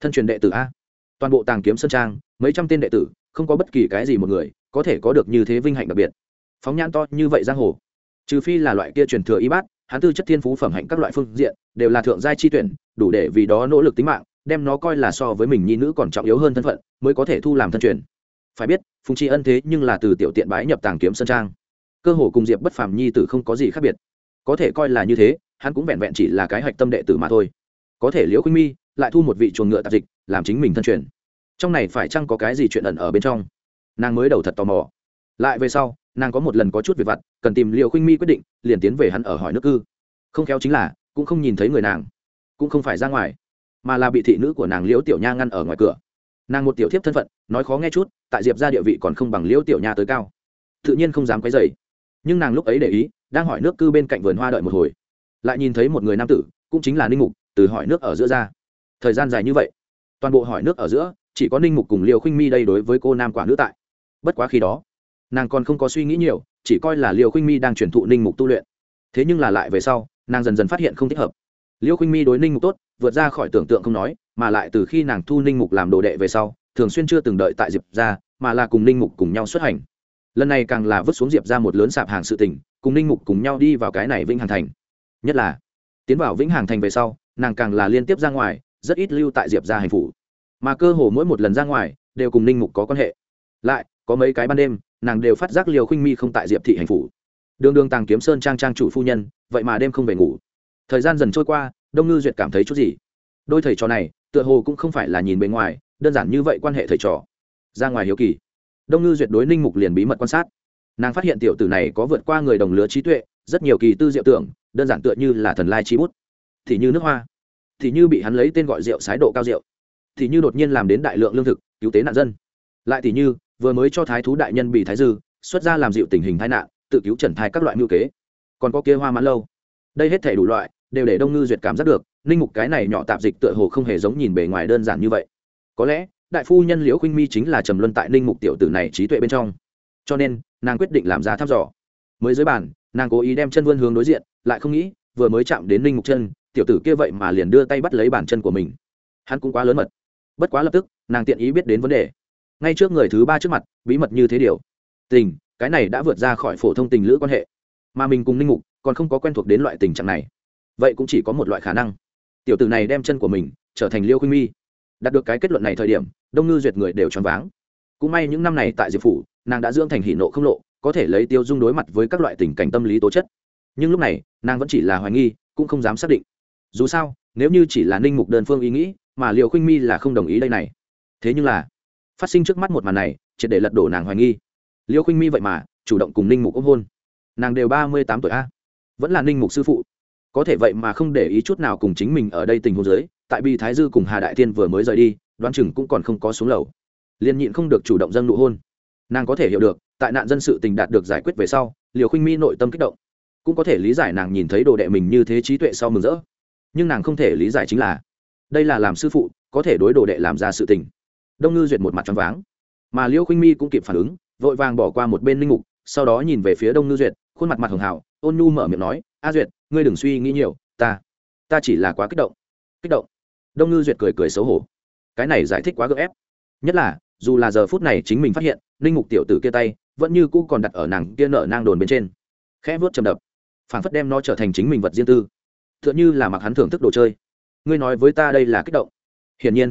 Thân truyền đệ tử a? Toàn bộ tàng kiếm sơn trang, mấy trăm tên đệ tử, không có bất kỳ cái gì một người có thể có được như thế vinh hạnh đặc biệt. Phóng nhãn to như vậy giang hồ trừ phi là loại kia truyền thừa y bát, hắn tư chất thiên phú phẩm hạnh các loại phương diện, đều là thượng giai chi tuyển, đủ để vì đó nỗ lực tính mạng, đem nó coi là so với mình nhi nữ còn trọng yếu hơn thân phận, mới có thể thu làm thân truyền. Phải biết, phùng tri ân thế nhưng là từ tiểu tiện bái nhập tàng kiếm sơn trang. Cơ hồ cùng diệp bất phàm nhi tử không có gì khác biệt. Có thể coi là như thế, hắn cũng vẹn vẹn chỉ là cái hạch tâm đệ tử mà thôi. Có thể liễu khuynh mi lại thu một vị chuồng ngựa tạp dịch, làm chính mình thân truyền. Trong này phải chăng có cái gì chuyện ẩn ở bên trong? Nàng mới đầu thật tò mò lại về sau, nàng có một lần có chút về vặt, cần tìm liễu khuynh mi quyết định, liền tiến về hắn ở hỏi nước cư. Không khéo chính là, cũng không nhìn thấy người nàng, cũng không phải ra ngoài, mà là bị thị nữ của nàng liễu tiểu nha ngăn ở ngoài cửa. Nàng một tiểu thiếp thân phận, nói khó nghe chút, tại diệp ra địa vị còn không bằng liễu tiểu nha tới cao. Tự nhiên không dám quấy dày nhưng nàng lúc ấy để ý, đang hỏi nước cư bên cạnh vườn hoa đợi một hồi. Lại nhìn thấy một người nam tử, cũng chính là ninh mục, từ hỏi nước ở giữa ra. Thời gian dài như vậy, toàn bộ hỏi nước ở giữa, chỉ có ninh mục cùng liều khinh mi đây đối với cô nam quả nữ tại. Bất quá khi đó nàng còn không có suy nghĩ nhiều, chỉ coi là liều khinh mi đang truyền thụ ninh mục tu luyện. Thế nhưng là lại về sau, nàng dần dần phát hiện không thích hợp. Liêu khinh mi đối ninh mục tốt, vượt ra khỏi tưởng tượng không nói, mà lại từ khi nàng thu ninh mục làm đồ đệ về sau, thường xuyên chưa từng đợi tại diệp ra mà là cùng ninh mục cùng nhau xuất hành. Lần này càng là vứt xuống diệp ra một lớn sạp hàng sự tình, cùng ninh mục cùng nhau đi vào cái này vĩnh hằng thành. Nhất là, tiến vào vĩnh hằng thành về sau, nàng càng là liên tiếp ra ngoài, rất ít lưu tại diệp ra hành phủ. Mà cơ hồ mỗi một lần ra ngoài, đều cùng ninh mục có quan hệ. Lại, có mấy cái ban đêm nàng đều phát giác liều khinh mi không tại diệp thị hành phủ. Đường đường tàng kiếm sơn trang trang chủ phu nhân, vậy mà đêm không về ngủ. Thời gian dần trôi qua, đông ngư duyệt cảm thấy chút gì? Đôi thầy trò này, tựa hồ cũng không phải là nhìn bề ngoài, đơn giản như vậy quan hệ thầy trò. Ra ngoài hiếu kỳ. Đông ngư duyệt đối ninh mục liền bí mật quan sát. Nàng phát hiện tiểu tử này có vượt qua người đồng lứa trí tuệ, rất nhiều kỳ tư diệu tưởng, đơn giản tựa như là thần lai trí bút. Thì như nước hoa. Thì như bị hắn lấy tên gọi rượu sái độ cao rượu. Thì như đột nhiên làm đến đại lượng lương thực, cứu tế nạn dân. Lại thì như vừa mới cho thái thú đại nhân bị thái dư, xuất ra làm dịu tình hình tai nạn, tự cứu trần thai các loại ngữ kế. Còn có kia hoa mãn lâu. Đây hết thể đủ loại, đều để đông ngư duyệt cảm giác được, ninh mục cái này nhỏ tạp dịch tựa hồ không hề giống nhìn bề ngoài đơn giản như vậy. Có lẽ, đại phu nhân liễu khuynh mi chính là trầm luân tại ninh mục tiểu tử này trí tuệ bên trong. Cho nên, nàng quyết định làm ra thăm dò. Mới dưới bàn, nàng cố ý đem chân vươn hướng đối diện, lại không nghĩ, vừa mới chạm đến ninh mục chân, tiểu tử kia vậy mà liền đưa tay bắt lấy bàn chân của mình. Hắn cũng quá lớn mật. Bất quá lập tức, nàng tiện ý biết đến vấn đề ngay trước người thứ ba trước mặt, bí mật như thế điều. Tình, cái này đã vượt ra khỏi phổ thông tình lữ quan hệ. Mà mình cùng ninh mục còn không có quen thuộc đến loại tình trạng này. Vậy cũng chỉ có một loại khả năng. Tiểu tử này đem chân của mình trở thành liêu khuynh mi. Đạt được cái kết luận này thời điểm, đông ngư duyệt người đều choáng váng. Cũng may những năm này tại diệp phủ, nàng đã dưỡng thành hỷ nộ không lộ, có thể lấy tiêu dung đối mặt với các loại tình cảnh tâm lý tố chất. Nhưng lúc này, nàng vẫn chỉ là hoài nghi, cũng không dám xác định. Dù sao, nếu như chỉ là ninh mục đơn phương ý nghĩ, mà liệu khuynh mi là không đồng ý đây này. Thế nhưng là phát sinh trước mắt một màn này, triệt để lật đổ nàng hoài nghi. Liêu Khinh mi vậy mà, chủ động cùng ninh mục ôm hôn. Nàng đều ba mươi tám tuổi a. Vẫn là ninh mục sư phụ. Có thể vậy mà không để ý chút nào cùng chính mình ở đây tình huống giới tại bi thái dư cùng hà đại thiên vừa mới rời đi, đoán chừng cũng còn không có xuống lầu. Liền nhịn không được chủ động dâng nụ hôn. Nàng có thể hiểu được, tại nạn dân sự tình đạt được giải quyết về sau liều khinh mi nội tâm kích động. Cũng có thể lý giải nàng nhìn thấy đồ đệ mình như thế trí tuệ sau mừng rỡ. Nhưng nàng không thể lý giải chính là, đây là làm sư phụ, có thể đối đồ đệ làm ra sự tình đông ngư duyệt một mặt t r váng. Mà liêu khinh mi cũng kịp phản ứng, vội vàng bỏ qua một bên linh mục, sau đó nhìn về phía đông ngư duyệt, khuôn mặt mặt hường hảo ôn nhu mở miệng nói, a duyệt, ngươi đừng suy nghĩ nhiều, ta ta chỉ là quá kích động. Kích động? Đông ngư duyệt cười cười xấu hổ. Cái này giải thích quá gợ ép. Nhất là, dù là giờ phút này chính mình phát hiện, linh mục tiểu tử kia tay, vẫn như cũ còn đặt ở nàng kia nợ nang đồn bên trên. Khẽ vớt chầm đập, phản phất đem nó trở thành chính mình vật riêng tư. T h ư ợ n như là mặc hắn thưởng thức đồ chơi. Ngươi nói với ta đây là kích động. Hiển nhiên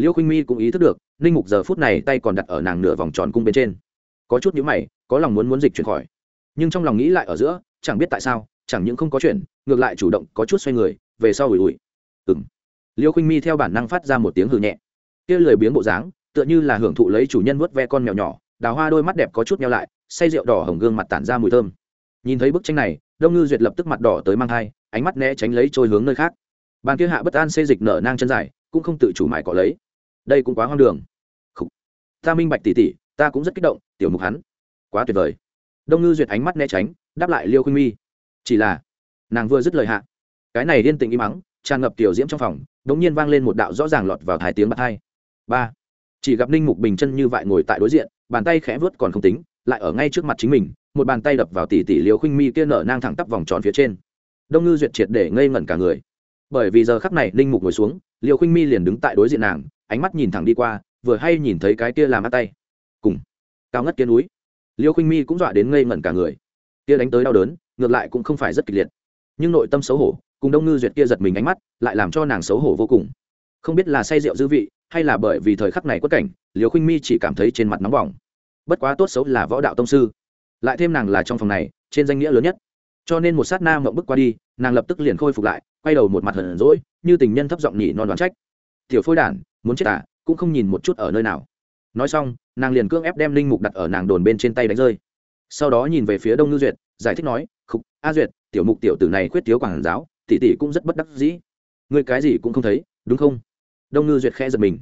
liêu khinh mi cũng ý thức được, Ninh mục giờ phút này tay còn đặt ở nàng nửa vòng tròn cung bên trên. Có chút nhữ mày, có lòng muốn muốn dịch chuyển khỏi. Nhưng trong lòng nghĩ lại ở giữa, chẳng biết tại sao, chẳng những không có chuyện, ngược lại chủ động có chút xoay người, về sau ủi ủi. Ừng liêu khinh mi theo bản năng phát ra một tiếng hừ nhẹ. Kia lười biếng bộ dáng, tựa như là hưởng thụ lấy chủ nhân vớt ve con mèo nhỏ, đào hoa đôi mắt đẹp có chút nhau lại, say rượu đỏ hồng gương mặt tản ra mùi thơm. Nhìn thấy bức tranh này, đông ngư duyệt lập tức mặt đỏ tới mang thai, ánh mắt né tránh lấy trôi hướng nơi khác. Bàn kia hạ bất an xê dịch nở nang chân dài, cũng không tự chủ mãi cọ lấy đây cũng quá hoang đường. Khủ. ta minh bạch tỉ tỉ, ta cũng rất kích động, tiểu mục hắn. Quá tuyệt vời. Đông ngư duyệt ánh mắt né tránh, đáp lại liêu khuynh mi. Chỉ là, nàng vừa dứt lời hạ. Cái này liên tình im mắng tràn ngập tiểu diễm trong phòng đ ỗ n g nhiên vang lên một đạo rõ ràng lọt vào thái tiếng bạc hai. Ba. Chỉ gặp ninh mục bình chân như vậy ngồi tại đối diện, bàn tay khẽ vớt còn không tính, lại ở ngay trước mặt chính mình, một bàn tay đập vào tỉ tỉ liều khuynh mi kia nở nang thẳng tắp vòng tròn phía trên. Đông ngư duyệt triệt để ngây ngẩn cả người. Bởi vì giờ khắc này ninh mục ngồi xuống liều khuynh mi liền đứng tại đối diện nàng ánh mắt nhìn thẳng đi qua, vừa hay nhìn thấy cái kia làm mắt tay. Cùng, cao ngất kia núi. Liêu khinh mi cũng dọa đến ngây ngẩn cả người. Kia đánh tới đau đớn, ngược lại cũng không phải rất kịch liệt. Nhưng nội tâm xấu hổ, cùng đông ngư duyệt kia giật mình ánh mắt, lại làm cho nàng xấu hổ vô cùng. Không biết là say rượu dư vị, hay là bởi vì thời khắc này quất cảnh liều khinh mi chỉ cảm thấy trên mặt nóng bỏng. Bất quá tốt xấu là võ đạo tông sư. Lại thêm nàng là trong phòng này, trên danh nghĩa lớn nhất. Cho nên một sát na mộng bước qua đi, nàng lập tức liền khôi phục lại, quay đầu một mặt hờn rỗi như tình nhân thấp giọng nhỉ non đoán trách. Tiểu phôi đản muốn chết à cũng không nhìn một chút ở nơi nào. Nói xong, nàng liền cưỡng ép đem linh mục đặt ở nàng đồn bên trên tay đánh rơi. Sau đó nhìn về phía đông ngư duyệt, giải thích nói, khục, a duyệt, tiểu mục tiểu tử này khuyết thiếu quảng giáo, tỷ tỷ cũng rất bất đắc dĩ. Người cái gì cũng không thấy, đúng không? Đông ngư duyệt khẽ giật mình.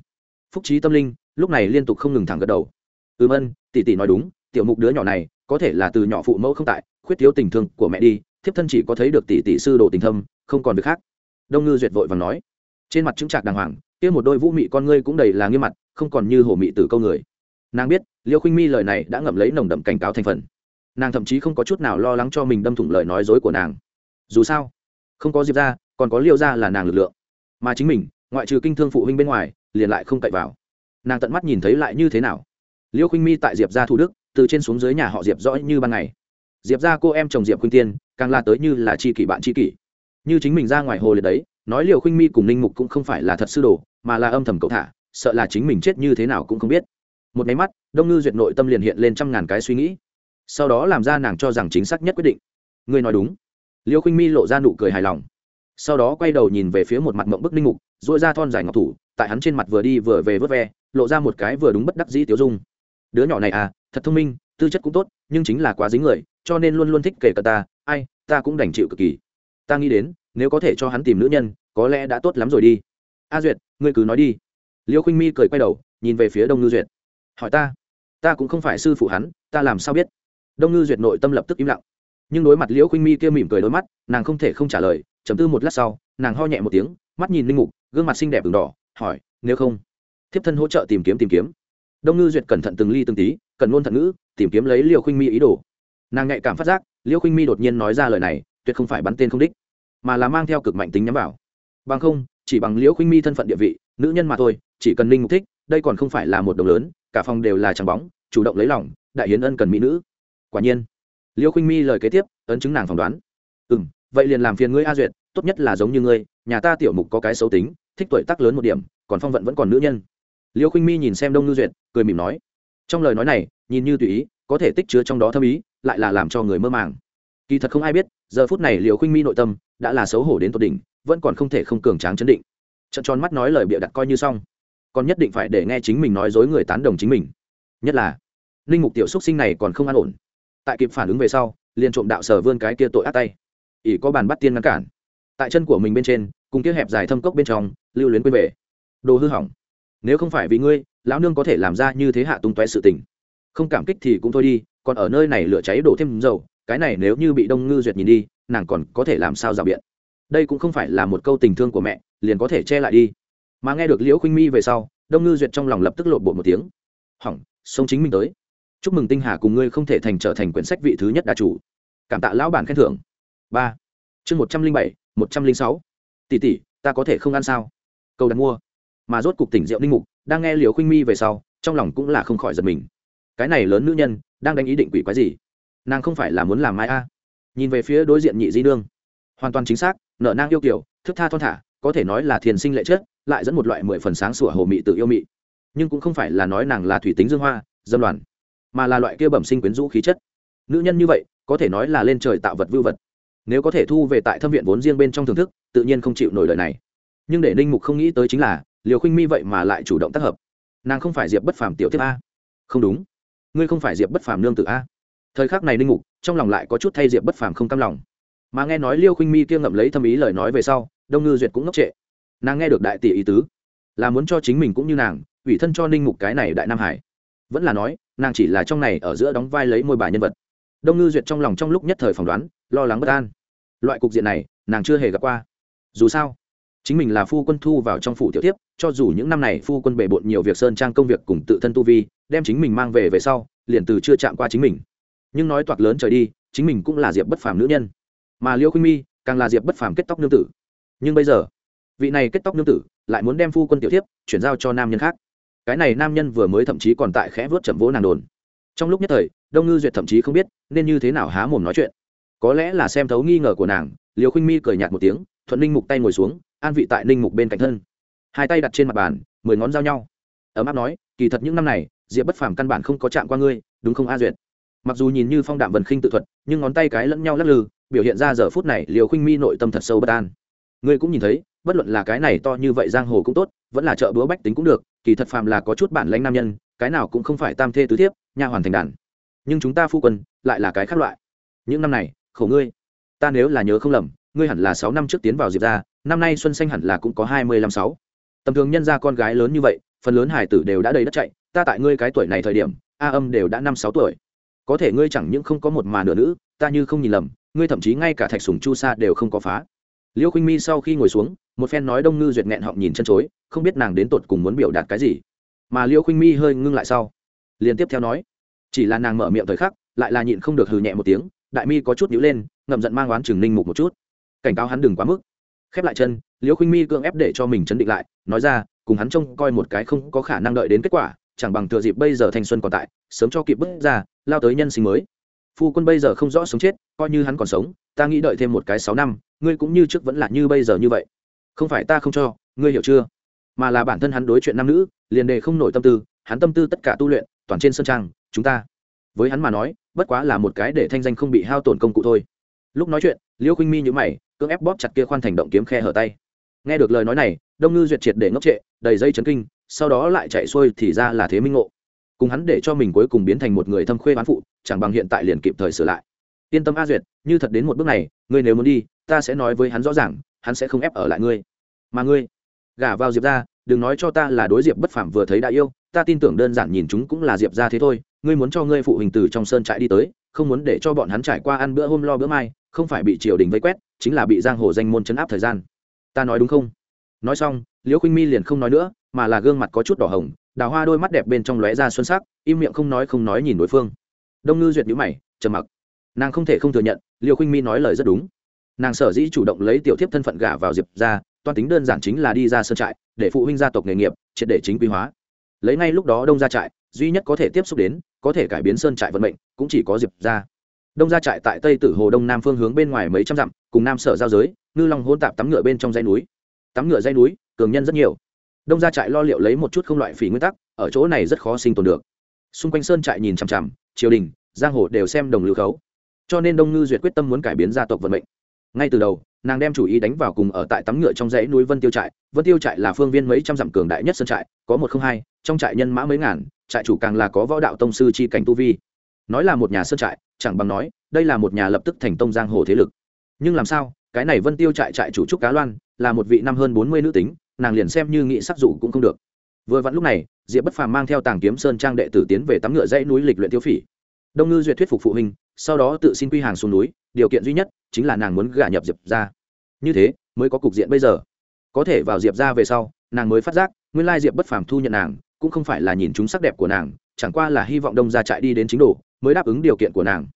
Phúc trí tâm linh, lúc này liên tục không ngừng thẳng gật đầu. Ừm ân tỷ tỷ nói đúng, tiểu mục đứa nhỏ này, có thể là từ nhỏ phụ mẫu không tại, khuyết thiếu tình thương của mẹ đi, thiếp thân chỉ có thấy được tỷ tỷ sư đồ tình thâm, không còn việc khác. Đông ngư duyệt vội và nói. Trên mặt chứng trạc đàng hoàng kia một đôi vũ mị con ngươi cũng đầy là nghiêm mặt, không còn như hồ mị tử câu người. Nàng biết, liêu khinh mi lời này đã ngậm lấy nồng đậm cảnh cáo thành phần. Nàng thậm chí không có chút nào lo lắng cho mình đâm thủng lời nói dối của nàng. Dù sao, không có diệp ra còn có liêu ra là nàng lực lượng. Mà chính mình, ngoại trừ kinh thương phụ huynh bên ngoài, liền lại không cậy vào. Nàng tận mắt nhìn thấy lại như thế nào. Liêu khinh mi tại diệp ra thủ đức, từ trên xuống dưới nhà họ diệp rõ như ban ngày. Diệp ra cô em chồng diệp khuynh tiên, càng la tới như là c h i kỷ bạn c h i kỷ. Như chính mình ra ngoài hồ liệt đấy, nói liều khinh mi cùng ninh mục cũng không phải là thật sư đồ mà là âm thầm cậu thả, sợ là chính mình chết như thế nào cũng không biết. Một máy mắt, đông ngư duyệt nội tâm liền hiện lên trăm ngàn cái suy nghĩ. Sau đó làm ra nàng cho rằng chính xác nhất quyết định. Ngươi nói đúng. Liêu khinh mi lộ ra nụ cười hài lòng. Sau đó quay đầu nhìn về phía một mặt mộng bức linh mục dội ra thon dài ngọc thủ, tại hắn trên mặt vừa đi vừa về vớt ve, lộ ra một cái vừa đúng bất đắc dĩ tiêu dung. Đứa nhỏ này à thật thông minh, tư chất cũng tốt, nhưng chính là quá dính người, cho nên luôn luôn thích kể cả ta. Ai, ta cũng đành chịu cực kỳ. Ta nghĩ đến, nếu có thể cho hắn tìm nữ nhân, có lẽ đã tốt lắm rồi đi a duyệt, ngươi cứ nói đi. Liêu khinh mi cười quay đầu, nhìn về phía đông ngư duyệt. Hỏi ta ta cũng không phải sư phụ hắn, ta làm sao biết? Đông ngư duyệt nội tâm lập tức im lặng. Nhưng đối mặt liễu khinh mi kia mỉm cười đôi mắt, nàng không thể không trả lời chấm tư một lát sau, nàng ho nhẹ một tiếng, mắt nhìn linh mục, gương mặt xinh đẹp v đỏ, hỏi, nếu không, thiếp thân hỗ trợ tìm kiếm tìm kiếm. Đông ngư duyệt cẩn thận từng ly từng tí, cần ngôn thận ngữ, tìm kiếm lấy Liễu khinh mi ý đồ. Nàng nhạy cảm phát giác Liễu khinh mi đột nhiên nói ra lời này, tuyệt không phải bắn tên không đích, mà là mang theo cực mạnh tính nhắm vào. Bằng không chỉ bằng liễu khuynh mi thân phận địa vị, nữ nhân mà thôi, chỉ cần ninh mục thích, đây còn không phải là một đồng lớn, cả phòng đều là trắng bóng, chủ động lấy lòng, đại hiến ân cần mỹ nữ. Quả nhiên, liễu khuynh mi lời kế tiếp, ấn chứng nàng phỏng đoán. Ừ m vậy liền làm phiền ngươi a duyệt, tốt nhất là giống như ngươi, nhà ta tiểu mục có cái xấu tính, thích tuổi tác lớn một điểm, còn phong vận vẫn còn nữ nhân. Liễu khuynh mi nhìn xem đông ngư duyệt, cười mỉm nói. Trong lời nói này, nhìn như tùy ý, có thể tích chứa trong đó thâm ý, lại là làm cho người mơ màng. Kỳ thật không ai biết, giờ phút này liều khuynh mi nội tâm đã là xấu hổ đến tột đỉnh vẫn còn không thể không cường tráng chấn định. Trận tròn mắt nói lời bịa đặt coi như xong. Còn nhất định phải để nghe chính mình nói dối người tán đồng chính mình. Nhất là, linh mục tiểu xúc sinh này còn không an ổn. Tại kịp phản ứng về sau, liền trộm đạo sở vươn cái kia tội ác tay. Ỷ có bàn bắt tiên ngăn cản. Tại chân của mình bên trên, cùng kia hẹp dài thâm cốc bên trong, lưu luyến quên về. Đồ hư hỏng. Nếu không phải vì ngươi, lão nương có thể làm ra như thế hạ tung toe sự tình. Không cảm kích thì cũng thôi đi, còn ở nơi này lửa cháy đổ thêm dầu, cái này nếu như bị đông ngư duyệt nhìn đi, nàng còn có thể làm sao rào biện? Đây cũng không phải là một câu tình thương của mẹ, liền có thể che lại đi. Mà nghe được liễu khuynh mi về sau, đông ngư duyệt trong lòng lập tức lộn bộ một tiếng. Hỏng, sống chính mình tới. Chúc mừng tinh hà cùng ngươi không thể thành trở thành quyển sách vị thứ nhất đà chủ. Cảm tạ lão bản khen thưởng. Ba. Chương một trăm linh bảy, một trăm linh sáu. Tỷ tỷ, ta có thể không ăn sao? Câu đặt mua. Mà rốt cục tỉnh rượu linh mục, đang nghe liều khuynh mi về sau, trong lòng cũng là không khỏi giật mình. Cái này lớn nữ nhân, đang đánh ý định quỷ quái gì? Nàng không phải là muốn làm mai a? Nhìn về phía đối diện nhị di đương hoàn toàn chính xác nợ nang yêu kiểu, thức tha thon thả, có thể nói là thiền sinh lệ chết lại dẫn một loại mười phần sáng sủa hồ mị tự yêu mị. Nhưng cũng không phải là nói nàng là thủy tính dương hoa, dâm đoàn, mà là loại kia bẩm sinh quyến rũ khí chất. Nữ nhân như vậy, có thể nói là lên trời tạo vật vưu vật. Nếu có thể thu về tại thâm viện vốn riêng bên trong thưởng thức, tự nhiên không chịu nổi lời này. Nhưng để ninh mục không nghĩ tới chính là, liều khinh mi vậy mà lại chủ động tác hợp. Nàng không phải diệp bất phàm tiểu tiếp a. Không đúng. Ngươi không phải diệp bất phàm nương tự a. Thời khắc này ninh mục, trong lòng lại có chút thay diệp bất phàm không cam lòng mà nghe nói liêu khinh mi kia ngậm lấy thâm ý lời nói về sau, đông ngư duyệt cũng ngốc trệ. Nàng nghe được đại tỷ ý tứ, là muốn cho chính mình cũng như nàng, ủy thân cho ninh mục cái này đại nam hải. Vẫn là nói, nàng chỉ là trong này ở giữa đóng vai lấy môi bà nhân vật. Đông ngư duyệt trong lòng trong lúc nhất thời phỏng đoán, lo lắng bất an. Loại cục diện này, nàng chưa hề gặp qua. Dù sao, chính mình là phu quân thu vào trong phủ tiểu tiếp cho dù những năm này phu quân bề bộn nhiều việc sơn trang công việc cùng tự thân tu vi, đem chính mình mang về về sau, liền từ chưa chạm qua chính mình. Nhưng nói toạc lớn trời đi, chính mình cũng là diệp bất phàm nữ nhân mà liêu khuynh mi càng là diệp bất phàm kết tóc nương tử. Nhưng bây giờ, vị này kết tóc nương tử lại muốn đem phu quân tiểu thiếp chuyển giao cho nam nhân khác. Cái này nam nhân vừa mới thậm chí còn tại khẽ vớt chậm vỗ nàng đồn. Trong lúc nhất thời, đông ngư duyệt thậm chí không biết nên như thế nào há mồm nói chuyện. Có lẽ là xem thấu nghi ngờ của nàng liều khinh mi cười nhạt một tiếng, thuận ninh mục tay ngồi xuống, an vị tại ninh mục bên cạnh thân. Hai tay đặt trên mặt bàn, mười ngón giao nhau. Ấm áp nói, kỳ thật những năm này, diệp bất phàm căn bản không có chạm qua ngươi, đúng không a duyệt? Mặc dù nhìn như phong đạm vần khinh tự thuật, nhưng ngón tay cái lẫn nhau lắc lư biểu hiện ra giờ phút này liều khinh mi nội tâm thật sâu bất an. Ngươi cũng nhìn thấy, bất luận là cái này to như vậy giang hồ cũng tốt, vẫn là chợ búa bách tính cũng được, kỳ thật phàm là có chút bản lãnh nam nhân, cái nào cũng không phải tam thê tứ thiếp, nha hoàn thành đàn. Nhưng chúng ta phu quân, lại là cái khác loại. Những năm này, khổ ngươi. Ta nếu là nhớ không lầm, ngươi hẳn là sáu năm trước tiến vào diệp ra năm nay xuân xanh hẳn là cũng có hai mươi lăm sáu. Tầm thường nhân ra con gái lớn như vậy, phần lớn hải tử đều đã đầy đất chạy, ta tại ngươi cái tuổi này thời điểm, a âm đều đã năm sáu tuổi. Có thể ngươi chẳng những không có một mà nửa nữ, ta như không nhìn lầm ngươi thậm chí ngay cả thạch sùng chu sa đều không có phá. Liêu khinh mi sau khi ngồi xuống, một phen nói đông ngư duyệt nghẹn họng nhìn chân chối, không biết nàng đến tột cùng muốn biểu đạt cái gì. Mà liêu khinh mi hơi ngưng lại sau liên tiếp theo nói, chỉ là nàng mở miệng thời khắc, lại là nhịn không được hừ nhẹ một tiếng, đại mi có chút nhíu lên, ngậm giận mang oán chừng ninh mục một chút. Cảnh cáo hắn đừng quá mức. Khép lại chân liễu khinh mi cưỡng ép để cho mình chấn định lại, nói ra, cùng hắn trông coi một cái không có khả năng đợi đến kết quả, chẳng bằng thừa dịp bây giờ thanh xuân còn tại, sớm cho kịp bước ra, lao tới nhân sinh mới phu quân bây giờ không rõ sống chết, coi như hắn còn sống, ta nghĩ đợi thêm một cái sáu năm, ngươi cũng như trước vẫn là như bây giờ như vậy. Không phải ta không cho, ngươi hiểu chưa? Mà là bản thân hắn đối chuyện nam nữ, liền đề không nổi tâm tư, hắn tâm tư tất cả tu luyện, toàn trên sân trang, chúng ta. Với hắn mà nói, bất quá là một cái để thanh danh không bị hao tổn công cụ thôi. Lúc nói chuyện, liêu khinh mi nhữ mày, cưỡng ép bóp chặt kia khoan thành động kiếm khe hở tay. Nghe được lời nói này, đông ngư duyệt triệt để ngốc trệ, đầy dây chấn kinh, sau đó lại chạy xuôi thì ra là thế minh ngộ cùng hắn để cho mình cuối cùng biến thành một người thâm khuê bán phụ, chẳng bằng hiện tại liền kịp thời sửa lại. Yên tâm a duyệt, như thật đến một bước này, ngươi nếu muốn đi, ta sẽ nói với hắn rõ ràng, hắn sẽ không ép ở lại ngươi. Mà ngươi, gả vào diệp ra đừng nói cho ta là đối diệp bất phàm vừa thấy đã yêu, ta tin tưởng đơn giản nhìn chúng cũng là diệp ra thế thôi, ngươi muốn cho ngươi phụ huynh từ trong sơn trại đi tới, không muốn để cho bọn hắn trải qua ăn bữa hôm lo bữa mai, không phải bị triều đình vây quét, chính là bị giang hồ danh môn chấn áp thời gian. Ta nói đúng không? Nói xong, liễu khinh mi liền không nói nữa, mà là gương mặt có chút đỏ hồng đào hoa đôi mắt đẹp bên trong lóe ra xuân sắc, im miệng không nói không nói nhìn đối phương. Đông ngư duyệt nhữ mày, trầm mặc. Nàng không thể không thừa nhận liều khinh mi nói lời rất đúng. Nàng sở dĩ chủ động lấy tiểu thiếp thân phận gả vào diệp ra toan tính đơn giản chính là đi ra sơn trại, để phụ huynh gia tộc nghề nghiệp, triệt để chính quy hóa. Lấy ngay lúc đó đông ra trại, duy nhất có thể tiếp xúc đến, có thể cải biến sơn trại vận mệnh, cũng chỉ có diệp ra đông ra trại tại tây tử hồ đông nam phương hướng bên ngoài mấy trăm dặm, cùng nam sở giao giới, ngư long hôn tạp tắm ngựa bên trong dãy núi. Tắm ngựa dãy núi, cường nhân rất nhiều đông ra trại lo liệu lấy một chút không loại phỉ nguyên tắc, ở chỗ này rất khó sinh tồn được. Xung quanh sơn trại nhìn chằm chằm, triều đình, giang hồ đều xem đồng lưu khấu. Cho nên đông ngư duyệt quyết tâm muốn cải biến gia tộc vận mệnh. Ngay từ đầu, nàng đem chủ ý đánh vào cùng ở tại tắm ngựa trong dãy núi vân tiêu trại. Vân tiêu trại là phương viên mấy trăm dặm cường đại nhất sơn trại, có một không hai, trong trại nhân mã mấy ngàn, trại chủ càng là có võ đạo tông sư chi cảnh tu vi. Nói là một nhà sơn trại, chẳng bằng nói, đây là một nhà lập tức thành tông giang hồ thế lực. Nhưng làm sao, cái này vân tiêu trại trại chủ trúc cá loan là một vị năm hơn bốn mươi nữ tính nàng liền xem như nghị sắc dụ cũng không được. Vừa vặn lúc này, diệp bất phàm mang theo tàng kiếm sơn trang đệ tử tiến về tắm ngựa dãy núi lịch luyện tiêu phỉ. Đông ngư duyệt thuyết phục phụ huynh, sau đó tự xin quy hàng xuống núi, điều kiện duy nhất chính là nàng muốn gả nhập diệp ra như thế, mới có cục diện bây giờ. Có thể vào diệp ra về sau, nàng mới phát giác, nguyên lai diệp bất phàm thu nhận nàng, cũng không phải là nhìn chúng sắc đẹp của nàng, chẳng qua là hy vọng đông ra chạy đi đến chính đồ, mới đáp ứng điều kiện của nàng.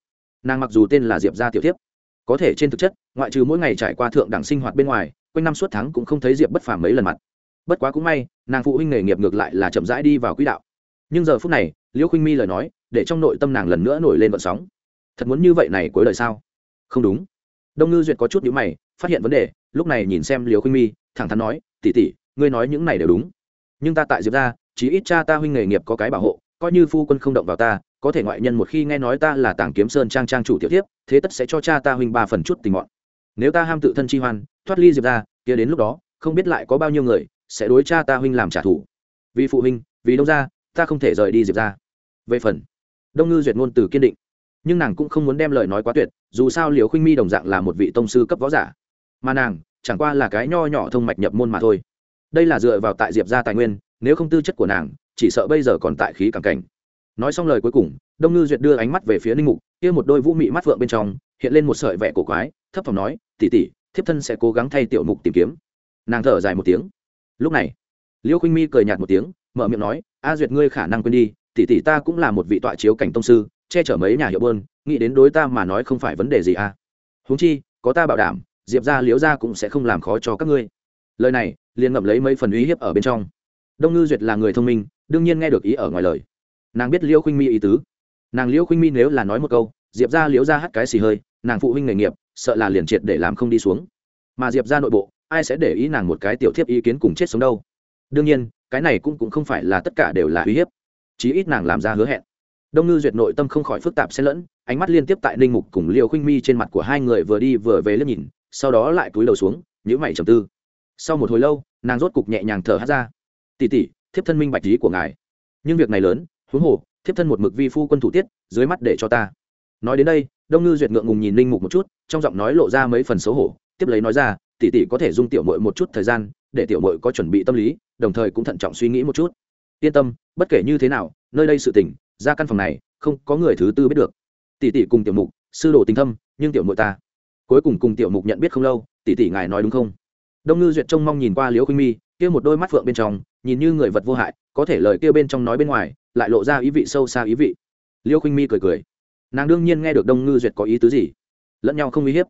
Nàng mặc dù tên là diệp gia tiểu thiếp, có thể trên thực chất, ngoại trừ mỗi ngày trải qua thượng đẳng sinh hoạt bên ngoài quanh năm suốt tháng cũng không thấy diệp bất phàm mấy lần mặt. Bất quá cũng may, nàng phụ huynh nghề nghiệp ngược lại là chậm rãi đi vào quỹ đạo. Nhưng giờ phút này, liễu khinh mi lời nói, để trong nội tâm nàng lần nữa nổi lên vận sóng. Thật muốn như vậy này cuối đời sao? Không đúng. Đông ngư duyệt có chút nhữ mày, phát hiện vấn đề, lúc này nhìn xem liễu khinh mi, thẳng thắn nói tỉ tỉ ngươi nói những này đều đúng. Nhưng ta tại diệp ra chỉ ít cha ta huynh nghề nghiệp có cái bảo hộ, coi như phu quân không động vào ta, có thể ngoại nhân một khi nghe nói ta là tàng kiếm sơn trang trang chủ tiểu tiếp thế tất sẽ cho cha ta huynh ba phần chút tình mọn nếu ta ham tự thân chi hoan, thoát ly diệp ra kia đến lúc đó, không biết lại có bao nhiêu người sẽ đối cha ta huynh làm trả thù. Vì phụ huynh, vì đông ra ta không thể rời đi diệp ra về phần, đông ngư duyệt ngôn từ kiên định. Nhưng nàng cũng không muốn đem lời nói quá tuyệt, dù sao liều khuynh mi đồng dạng là một vị tông sư cấp võ giả. Mà nàng, chẳng qua là cái nho nhỏ thông mạch nhập môn mà thôi. Đây là dựa vào tại diệp ra tài nguyên, nếu không tư chất của nàng, chỉ sợ bây giờ còn tại khí càng cảnh. Nói xong lời cuối cùng đông ngư duyệt đưa ánh mắt về phía ninh mục, kia một đôi vũ mị mắt vượng bên trong, hiện lên một sợi vẻ cổ quái, thấp phòng nói tỉ tỉ thiếp thân sẽ cố gắng thay tiểu mục tìm kiếm. Nàng thở dài một tiếng. Lúc này, liêu khuynh mi cười nhạt một tiếng, mở miệng nói, a duyệt ngươi khả năng quên đi tỉ tỉ ta cũng là một vị tọa chiếu cảnh tông sư, che chở mấy nhà hiệu bơn nghĩ đến đối ta mà nói không phải vấn đề gì à. Huống chi, có ta bảo đảm, diệp ra liếu ra cũng sẽ không làm khó cho các ngươi. Lời này, liền ngậm lấy mấy phần uy hiếp ở bên trong. Đông ngư duyệt là người thông minh, đương nhiên nghe được ý ở ngoài lời. Nàng biết liêu khuynh mi ý tứ nàng liễu khuynh mi nếu là nói một câu diệp ra liễu ra hắt cái xì hơi nàng phụ huynh nghề nghiệp sợ là liền triệt để làm không đi xuống. Mà diệp ra nội bộ ai sẽ để ý nàng một cái tiểu thiếp ý kiến cùng chết sống đâu? Đương nhiên cái này cũng, cũng không phải là tất cả đều là uy hiếp. Chí ít nàng làm ra hứa hẹn. Đông ngư duyệt nội tâm không khỏi phức tạp xen lẫn ánh mắt liên tiếp tại ninh mục cùng liều khinh mi trên mặt của hai người vừa đi vừa về liếc nhìn sau đó lại cúi đầu xuống nhữ mày trầm tư. Sau một hồi lâu nàng rốt cục nhẹ nhàng thở hát ra. Tỉ tỉ thiếp thân minh bạch lý của ngài. Nhưng việc này lớn huống hồ thiếp thân một mực vi phu quân thủ tiết, dưới mắt để cho ta. Nói đến đây, đông ngư duyệt ngượng ngùng nhìn ninh mục một chút, trong giọng nói lộ ra mấy phần xấu hổ, tiếp lấy nói ra tỉ tỉ có thể dung tiểu mội một chút thời gian, để tiểu mội có chuẩn bị tâm lý, đồng thời cũng thận trọng suy nghĩ một chút. Yên tâm, bất kể như thế nào, nơi đây sự tỉnh ra căn phòng này, không có người thứ tư biết được. Tỷ tỷ cùng tiểu mục, sư đồ tình thâm, nhưng tiểu mội ta. Cuối cùng cùng tiểu mục nhận biết không lâu, tỷ tỷ ngài nói đúng không? Đông ngư duyệt trông mong nhìn qua liễu khuynh mi, kia một đôi mắt phượng bên trong nhìn như người vật vô hại, có thể lời kia bên trong nói bên ngoài, lại lộ ra ý vị sâu xa ý vị. Liêu khinh mi cười cười. Nàng đương nhiên nghe được đông ngư duyệt có ý tứ gì? Lẫn nhau không uy hiếp,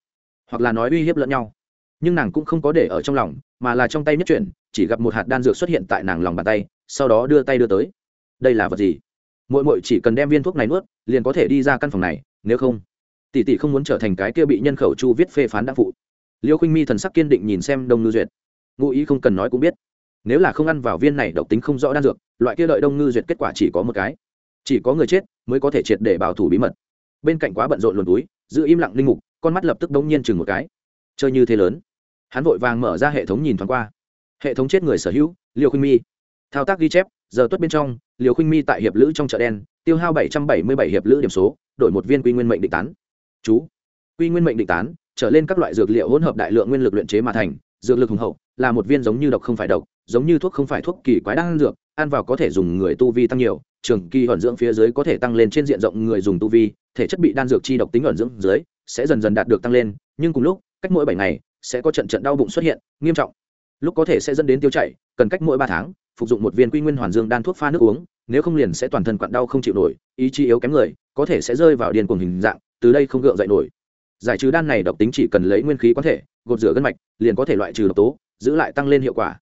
hoặc là nói uy hiếp lẫn nhau. Nhưng nàng cũng không có để ở trong lòng, mà là trong tay nhất chuyển, chỉ gặp một hạt đan dược xuất hiện tại nàng lòng bàn tay, sau đó đưa tay đưa tới. Đây là vật gì? Mỗi mỗi chỉ cần đem viên thuốc này nuốt, liền có thể đi ra căn phòng này, nếu không, tỷ tỷ không muốn trở thành cái kia bị nhân khẩu chu viết phê phán đã phụ. Liêu khinh mi thần sắc kiên định nhìn xem đông ngư duyệt. Ngụ ý không cần nói cũng biết nếu là không ăn vào viên này độc tính không rõ đan dược, loại kia lợi đông ngư duyệt kết quả chỉ có một cái. Chỉ có người chết mới có thể triệt để bảo thủ bí mật. Bên cạnh quá bận rộn luồn túi, giữ im lặng linh mục, con mắt lập tức đống nhiên chừng một cái. Chơi như thế lớn. Hắn vội vàng mở ra hệ thống nhìn thoáng qua. Hệ thống chết người sở hữu liều khinh mi. Thao tác ghi chép, giờ tuất bên trong liều khinh mi tại hiệp lữ trong chợ đen, tiêu hao bảy trăm bảy mươi bảy hiệp lữ điểm số, đổi một viên quy nguyên mệnh định tán. Chú. Quy nguyên mệnh định tán, trở lên các loại dược liệu hỗn hợp đại lượng nguyên lực luyện chế mà thành, dược lực hùng hậu, là một viên giống như độc không phải độc giống như thuốc không phải thuốc kỳ quái đang dược, ăn vào có thể dùng người tu vi tăng nhiều, trường kỳ ẩn dưỡng phía dưới có thể tăng lên trên diện rộng người dùng tu vi, thể chất bị đan dược chi độc tính ẩn dưỡng dưới sẽ dần dần đạt được tăng lên, nhưng cùng lúc, cách mỗi bảy ngày sẽ có trận trận đau bụng xuất hiện, nghiêm trọng. Lúc có thể sẽ dẫn đến tiêu chảy, cần cách mỗi ba tháng, phục dụng một viên quy nguyên hoàn dương đan thuốc pha nước uống, nếu không liền sẽ toàn thân quặn đau không chịu nổi, ý chí yếu kém người, có thể sẽ rơi vào điên cuồng hình dạng, từ đây không gượng dậy nổi. Giải trừ đan này độc tính chỉ cần lấy nguyên khí có thể, gột rửa gân mạch, liền có thể loại trừ độc tố, giữ lại tăng lên hiệu quả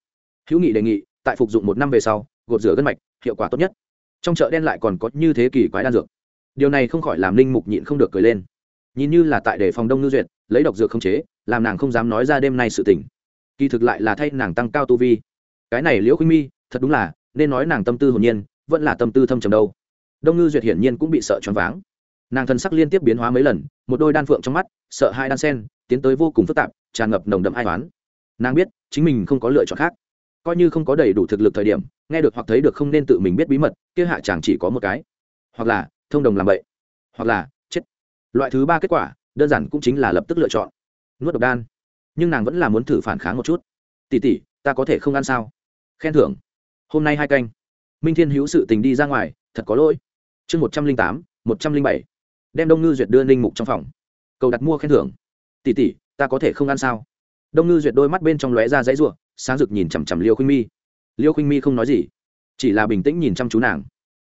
hữu nghị đề nghị, tại phục dụng một năm về sau, gột rửa gân mạch, hiệu quả tốt nhất. Trong chợ đen lại còn có như thế kỷ quái đan dược. Điều này không khỏi làm linh mục nhịn không được cười lên. Nhìn như là tại đề phòng đông ngư duyệt, lấy độc dược không chế, làm nàng không dám nói ra đêm nay sự tình. Kỳ thực lại là thay nàng tăng cao tu vi. Cái này liễu khuynh mi, thật đúng là, nên nói nàng tâm tư hồn nhiên, vẫn là tâm tư thâm trầm đâu. Đông ngư duyệt hiển nhiên cũng bị sợ choáng váng. Nàng thân sắc liên tiếp biến hóa mấy lần, một đôi đan phượng trong mắt, sợ hai đan sen, tiến tới vô cùng phức tạp, tràn ngập nồng đậm ai toán nàng biết, chính mình không có lựa chọn khác coi như không có đầy đủ thực lực thời điểm, nghe được hoặc thấy được không nên tự mình biết bí mật, kia hạ chàng chỉ có một cái. Hoặc là, thông đồng làm vậy. Hoặc là, chết. Loại thứ ba kết quả, đơn giản cũng chính là lập tức lựa chọn. Nuốt độc đan. Nhưng nàng vẫn là muốn thử phản kháng một chút. Tỉ tỉ ta có thể không ăn sao? Khen thưởng. Hôm nay hai canh. Minh thiên hữu sự tình đi ra ngoài, thật có lỗi. Chương một trăm linh tám, một trăm linh bảy. Đem đông ngư duyệt đưa ninh mục trong phòng. Cầu đặt mua khen thưởng. Tỉ tỉ ta có thể không ăn sao? Đông ngư duyệt đôi mắt bên trong lóe ra dãy ruộng sáng rực nhìn chằm chằm liêu khinh mi. Liêu khinh mi không nói gì, chỉ là bình tĩnh nhìn chăm chú nàng.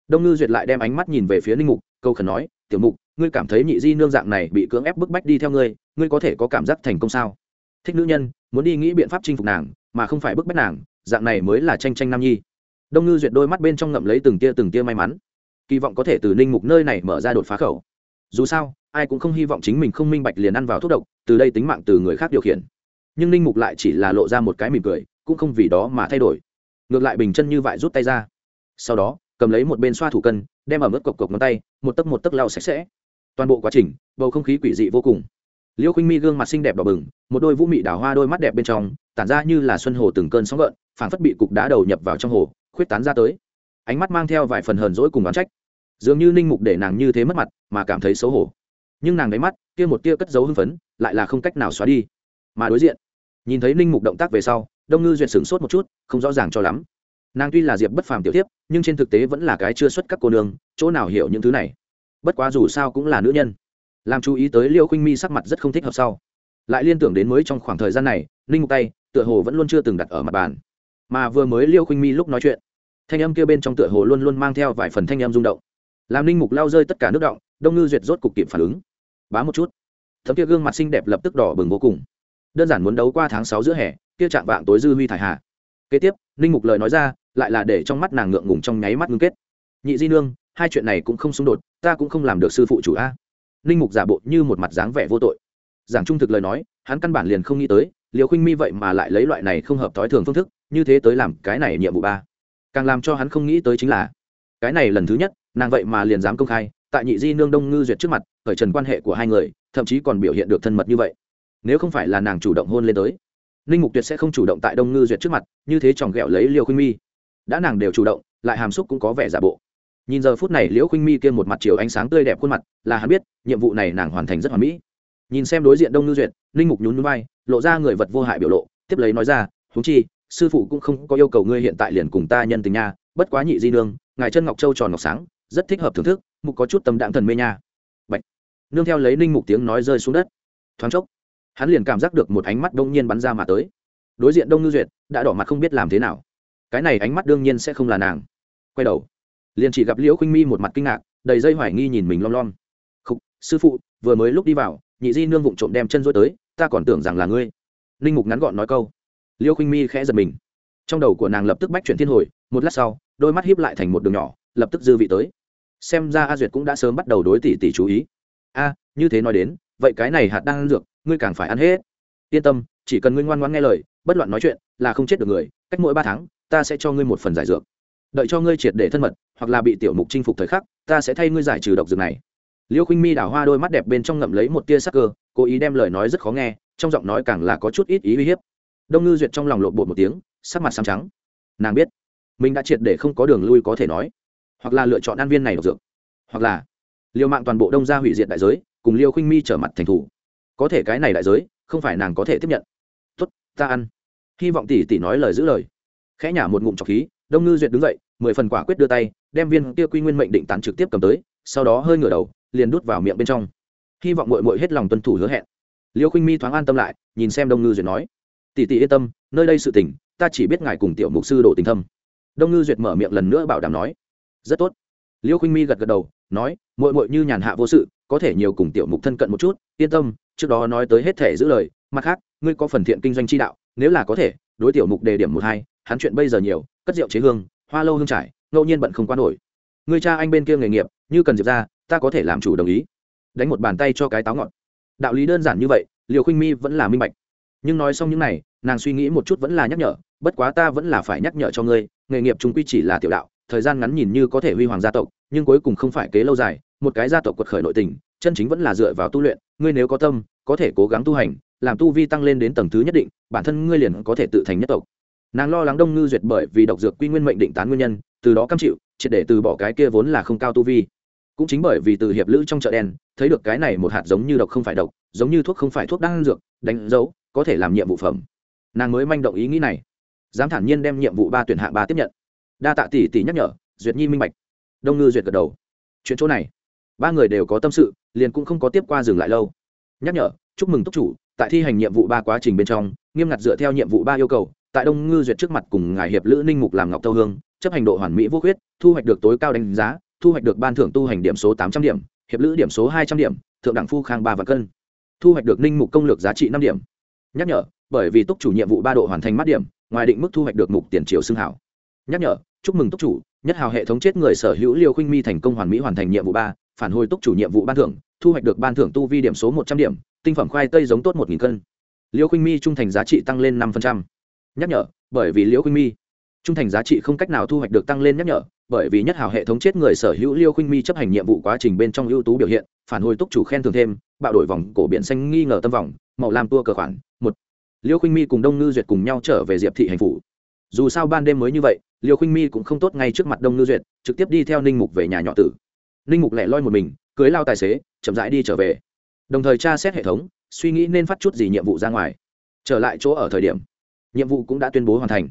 Đông ngư duyệt lại đem ánh mắt nhìn về phía ninh mục, câu khẩn nói, tiểu mục, ngươi cảm thấy nhị di nương dạng này bị cưỡng ép bức bách đi theo ngươi ngươi có thể có cảm giác thành công sao? Thích nữ nhân, muốn đi nghĩ biện pháp chinh phục nàng, mà không phải bức bách nàng, dạng này mới là tranh tranh nam nhi. Đông ngư duyệt đôi mắt bên trong ngậm lấy từng tia từng tia may mắn. Kỳ vọng có thể từ ninh mục nơi này mở ra đột phá khẩu. Dù sao, ai cũng không hy vọng chính mình không minh bạch liền ăn vào thuốc độc, từ đây tính mạng từ người khác điều khiển nhưng ninh mục lại chỉ là lộ ra một cái mỉm cười, cũng không vì đó mà thay đổi. Ngược lại bình chân như vậy rút tay ra. Sau đó, cầm lấy một bên xoa thủ cân, đem ở mức cộc cộc ngón tay, một tấc một tấc lau sạch sẽ. Toàn bộ quá trình, bầu không khí quỷ dị vô cùng. Liêu khinh mi gương mặt xinh đẹp đỏ bừng, một đôi vũ mị đào hoa đôi mắt đẹp bên trong, tản ra như là xuân hồ từng cơn sóng gợn phản phất bị cục đá đầu nhập vào trong hồ, khuyết tán ra tới. Ánh mắt mang theo vài phần hờn dỗi cùng đoán trách. Dường như ninh mục để nàng như thế mất mặt, mà cảm thấy xấu hổ. Nhưng nàng đáy mắt, kia một tia cất dấu hưng phấn, lại là không cách nào xóa đi. Mà đối diện nhìn thấy ninh mục động tác về sau, đông ngư duyệt sửng sốt một chút, không rõ ràng cho lắm. Nàng tuy là diệp bất phàm tiểu tiếp nhưng trên thực tế vẫn là cái chưa xuất các cô nương, chỗ nào hiểu những thứ này? Bất quá dù sao cũng là nữ nhân. Làm chú ý tới liêu khinh mi sắc mặt rất không thích hợp sau. Lại liên tưởng đến mới trong khoảng thời gian này, ninh mục tay, tựa hồ vẫn luôn chưa từng đặt ở mặt bàn. Mà vừa mới liêu khinh mi lúc nói chuyện, thanh âm kia bên trong tựa hồ luôn luôn mang theo vài phần thanh âm rung động. Làm ninh mục lao rơi tất cả nước động đông ngư duyệt rốt cục kịp phản ứng. Bá một chút. Thấm kia gương mặt xinh đẹp lập tức đỏ bừng vô cùng đơn giản muốn đấu qua tháng sáu giữa hè, kia chạm vạng tối dư huy thải hạ kế tiếp, ninh mục lời nói ra, lại là để trong mắt nàng ngượng ngùng trong nháy mắt ngưng kết. Nhị di nương, hai chuyện này cũng không xung đột, ta cũng không làm được sư phụ chủ a. Ninh mục giả bộ như một mặt dáng vẻ vô tội. Giảng trung thực lời nói, hắn căn bản liền không nghĩ tới liều khinh mi vậy mà lại lấy loại này không hợp thói thường phương thức, như thế tới làm cái này nhiệm vụ ba. Càng làm cho hắn không nghĩ tới chính là, cái này lần thứ nhất, nàng vậy mà liền dám công khai, tại nhị di nương đông ngư duyệt trước mặt, khởi trần quan hệ của hai người, thậm chí còn biểu hiện được thân mật như vậy nếu không phải là nàng chủ động hôn lên tới, ninh mục tuyệt sẽ không chủ động tại đông ngư duyệt trước mặt, như thế chòng ghẹo lấy liều khuynh mi. Đã nàng đều chủ động, lại hàm xúc cũng có vẻ giả bộ. Nhìn giờ phút này liễu khuynh mi kia một mặt chiều ánh sáng tươi đẹp khuôn mặt, là hắn biết, nhiệm vụ này nàng hoàn thành rất hoàn mỹ. Nhìn xem đối diện đông ngư duyệt, ninh mục nhún núi bay lộ ra người vật vô hại biểu lộ, tiếp lấy nói ra húng chi, sư phụ cũng không có yêu cầu ngươi hiện tại liền cùng ta nhân tình nha, bất quá nhị di nương, ngài chân ngọc châu tròn ngọc sáng, rất thích hợp thưởng thức, mục có chút tâm đạm thần mê nha. Bạch. nương theo lấy ninh mục tiếng nói rơi xuống đất. Thoáng chốc hắn liền cảm giác được một ánh mắt đông nhiên bắn ra mà tới. Đối diện đông ngư duyệt đã đỏ mặt không biết làm thế nào. Cái này ánh mắt đương nhiên sẽ không là nàng. Quay đầu liền chỉ gặp liễu khinh mi một mặt kinh ngạc đầy dây hoài nghi nhìn mình lom lom. Khúc, sư phụ vừa mới lúc đi vào nhị di nương vụng trộm đem chân rối tới ta còn tưởng rằng là ngươi. Ninh mục ngắn gọn nói câu. Liêu khinh mi khẽ giật mình. Trong đầu của nàng lập tức bách chuyển thiên hồi một lát sau đôi mắt hiếp lại thành một đường nhỏ lập tức dư vị tới. Xem ra a duyệt cũng đã sớm bắt đầu đối tỷ tỷ chú ý. A như thế nói đến vậy cái này hạt đang ăn dược ngươi càng phải ăn hết. Yên tâm, chỉ cần ngươi ngoan ngoan nghe lời, bất loạn nói chuyện, là không chết được người, cách mỗi ba tháng, ta sẽ cho ngươi một phần giải dược. Đợi cho ngươi triệt để thân mật, hoặc là bị tiểu mục chinh phục thời khắc, ta sẽ thay ngươi giải trừ độc dược này. Liêu khinh mi đảo hoa đôi mắt đẹp bên trong ngậm lấy một tia sắc cơ, cố ý đem lời nói rất khó nghe, trong giọng nói càng là có chút ít ý uy hiếp. Đông ngư duyệt trong lòng lộn bột một tiếng, sắc mặt xám trắng. Nàng biết, mình đã triệt để không có đường lui có thể nói, hoặc là lựa chọn ăn viên này độc dược, hoặc là liều mạng toàn bộ đông gia hủy diệt đại giới, cùng liêu khinh mi trở mặt thành thủ có thể cái này đại giới, không phải nàng có thể tiếp nhận. Tốt, ta ăn. Hy vọng tỷ tỷ nói lời giữ lời. Khẽ nhả một ngụm trọc khí, đông ngư duyệt đứng dậy, mười phần quả quyết đưa tay, đem viên kia quy nguyên mệnh định tán trực tiếp cầm tới, sau đó hơi ngửa đầu, liền đút vào miệng bên trong. Hy vọng mội mội hết lòng tuân thủ hứa hẹn. Liêu khinh mi thoáng an tâm lại, nhìn xem đông ngư duyệt nói, tỷ tỷ yên tâm, nơi đây sự tình, ta chỉ biết ngài cùng tiểu mục sư đổ tình thâm. Đông ngư duyệt mở miệng lần nữa bảo đảm nói, rất tốt. Liêu khinh mi gật gật đầu, nói mội mội như nhàn hạ vô sự, có thể nhiều cùng tiểu mục thân cận một chút, yên tâm trước đó nói tới hết thể giữ lời, mặt khác, ngươi có phần thiện kinh doanh chi đạo, nếu là có thể, đối tiểu mục đề điểm một hai, hắn chuyện bây giờ nhiều, cất rượu chế hương, hoa lâu hương trải, ngẫu nhiên bận không qua nổi. Người cha anh bên kia nghề nghiệp, như cần diệp ra, ta có thể làm chủ đồng ý. Đánh một bàn tay cho cái táo ngọn đạo lý đơn giản như vậy, liều khinh mi vẫn là minh bạch. Nhưng nói xong những này, nàng suy nghĩ một chút vẫn là nhắc nhở, bất quá ta vẫn là phải nhắc nhở cho ngươi, nghề nghiệp chúng quy chỉ là tiểu đạo, thời gian ngắn nhìn như có thể huy hoàng gia tộc, nhưng cuối cùng không phải kế lâu dài, một cái gia tộc quật khởi nội tình, chân chính vẫn là dựa vào tu luyện, ngươi nếu có tâm có thể cố gắng tu hành, làm tu vi tăng lên đến tầng thứ nhất định, bản thân ngươi liền có thể tự thành nhất tộc. Nàng lo lắng đông ngư duyệt bởi vì độc dược quy nguyên mệnh định tán nguyên nhân, từ đó cam chịu, triệt để từ bỏ cái kia vốn là không cao tu vi. Cũng chính bởi vì từ hiệp lữ trong chợ đen, thấy được cái này một hạt giống như độc không phải độc, giống như thuốc không phải thuốc đang dược, đánh dấu, có thể làm nhiệm vụ phẩm. Nàng mới manh động ý nghĩ này. Dám thản nhiên đem nhiệm vụ ba tuyển hạng ba tiếp nhận. Đa tạ tỷ tỷ nhắc nhở, duyệt nhi minh bạch. Đông ngư duyệt gật đầu. Chuyện chỗ này, ba người đều có tâm sự, liền cũng không có tiếp qua dừng lại lâu nhắc nhở, chúc mừng túc chủ, tại thi hành nhiệm vụ ba quá trình bên trong, nghiêm ngặt dựa theo nhiệm vụ ba yêu cầu, tại đông ngư duyệt trước mặt cùng ngài hiệp lữ ninh mục làm ngọc tâu hương, chấp hành độ hoàn mỹ vô khuyết, thu hoạch được tối cao đánh giá, thu hoạch được ban thưởng tu hành điểm số tám trăm điểm, hiệp lữ điểm số hai trăm điểm, thượng đẳng phu khang ba và cân, thu hoạch được ninh mục công lược giá trị năm điểm. Nhắc nhở, bởi vì túc chủ nhiệm vụ ba độ hoàn thành mắt điểm, ngoài định mức thu hoạch được mục tiền triều xưng hảo. Nhắc nhở, chúc mừng túc chủ, nhất hào hệ thống chết người sở hữu liêu khinh mi thành công hoàn mỹ hoàn thành nhiệm vụ ba, phản hồi túc chủ nhiệm vụ ban thưởng thu hoạch được ban thưởng tu vi điểm số một trăm điểm, tinh phẩm khoai tây giống tốt một nghìn cân. Liêu khuynh mi trung thành giá trị tăng lên năm nhắc nhở, bởi vì liễu khuynh mi trung thành giá trị không cách nào thu hoạch được tăng lên nhắc nhở, bởi vì nhất hào hệ thống chết người sở hữu liêu khuynh mi chấp hành nhiệm vụ quá trình bên trong ưu tú biểu hiện, phản hồi túc chủ khen thưởng thêm, bạo đổi vòng cổ biển xanh nghi ngờ tâm vòng, màu lam tua cờ khoản, một. Liêu khuynh mi cùng đông ngư duyệt cùng nhau trở về diệp thị hành phủ. Dù sao ban đêm mới như vậy liêu khuynh mi cũng không tốt ngay trước mặt đông ngư duyệt, trực tiếp đi theo ninh mục về nhà nhỏ tử. Ninh mục lẻ loi một mình cưới lao tài xế, chậm rãi đi trở về. Đồng thời tra xét hệ thống, suy nghĩ nên phát chút gì nhiệm vụ ra ngoài. Trở lại chỗ ở thời điểm, nhiệm vụ cũng đã tuyên bố hoàn thành.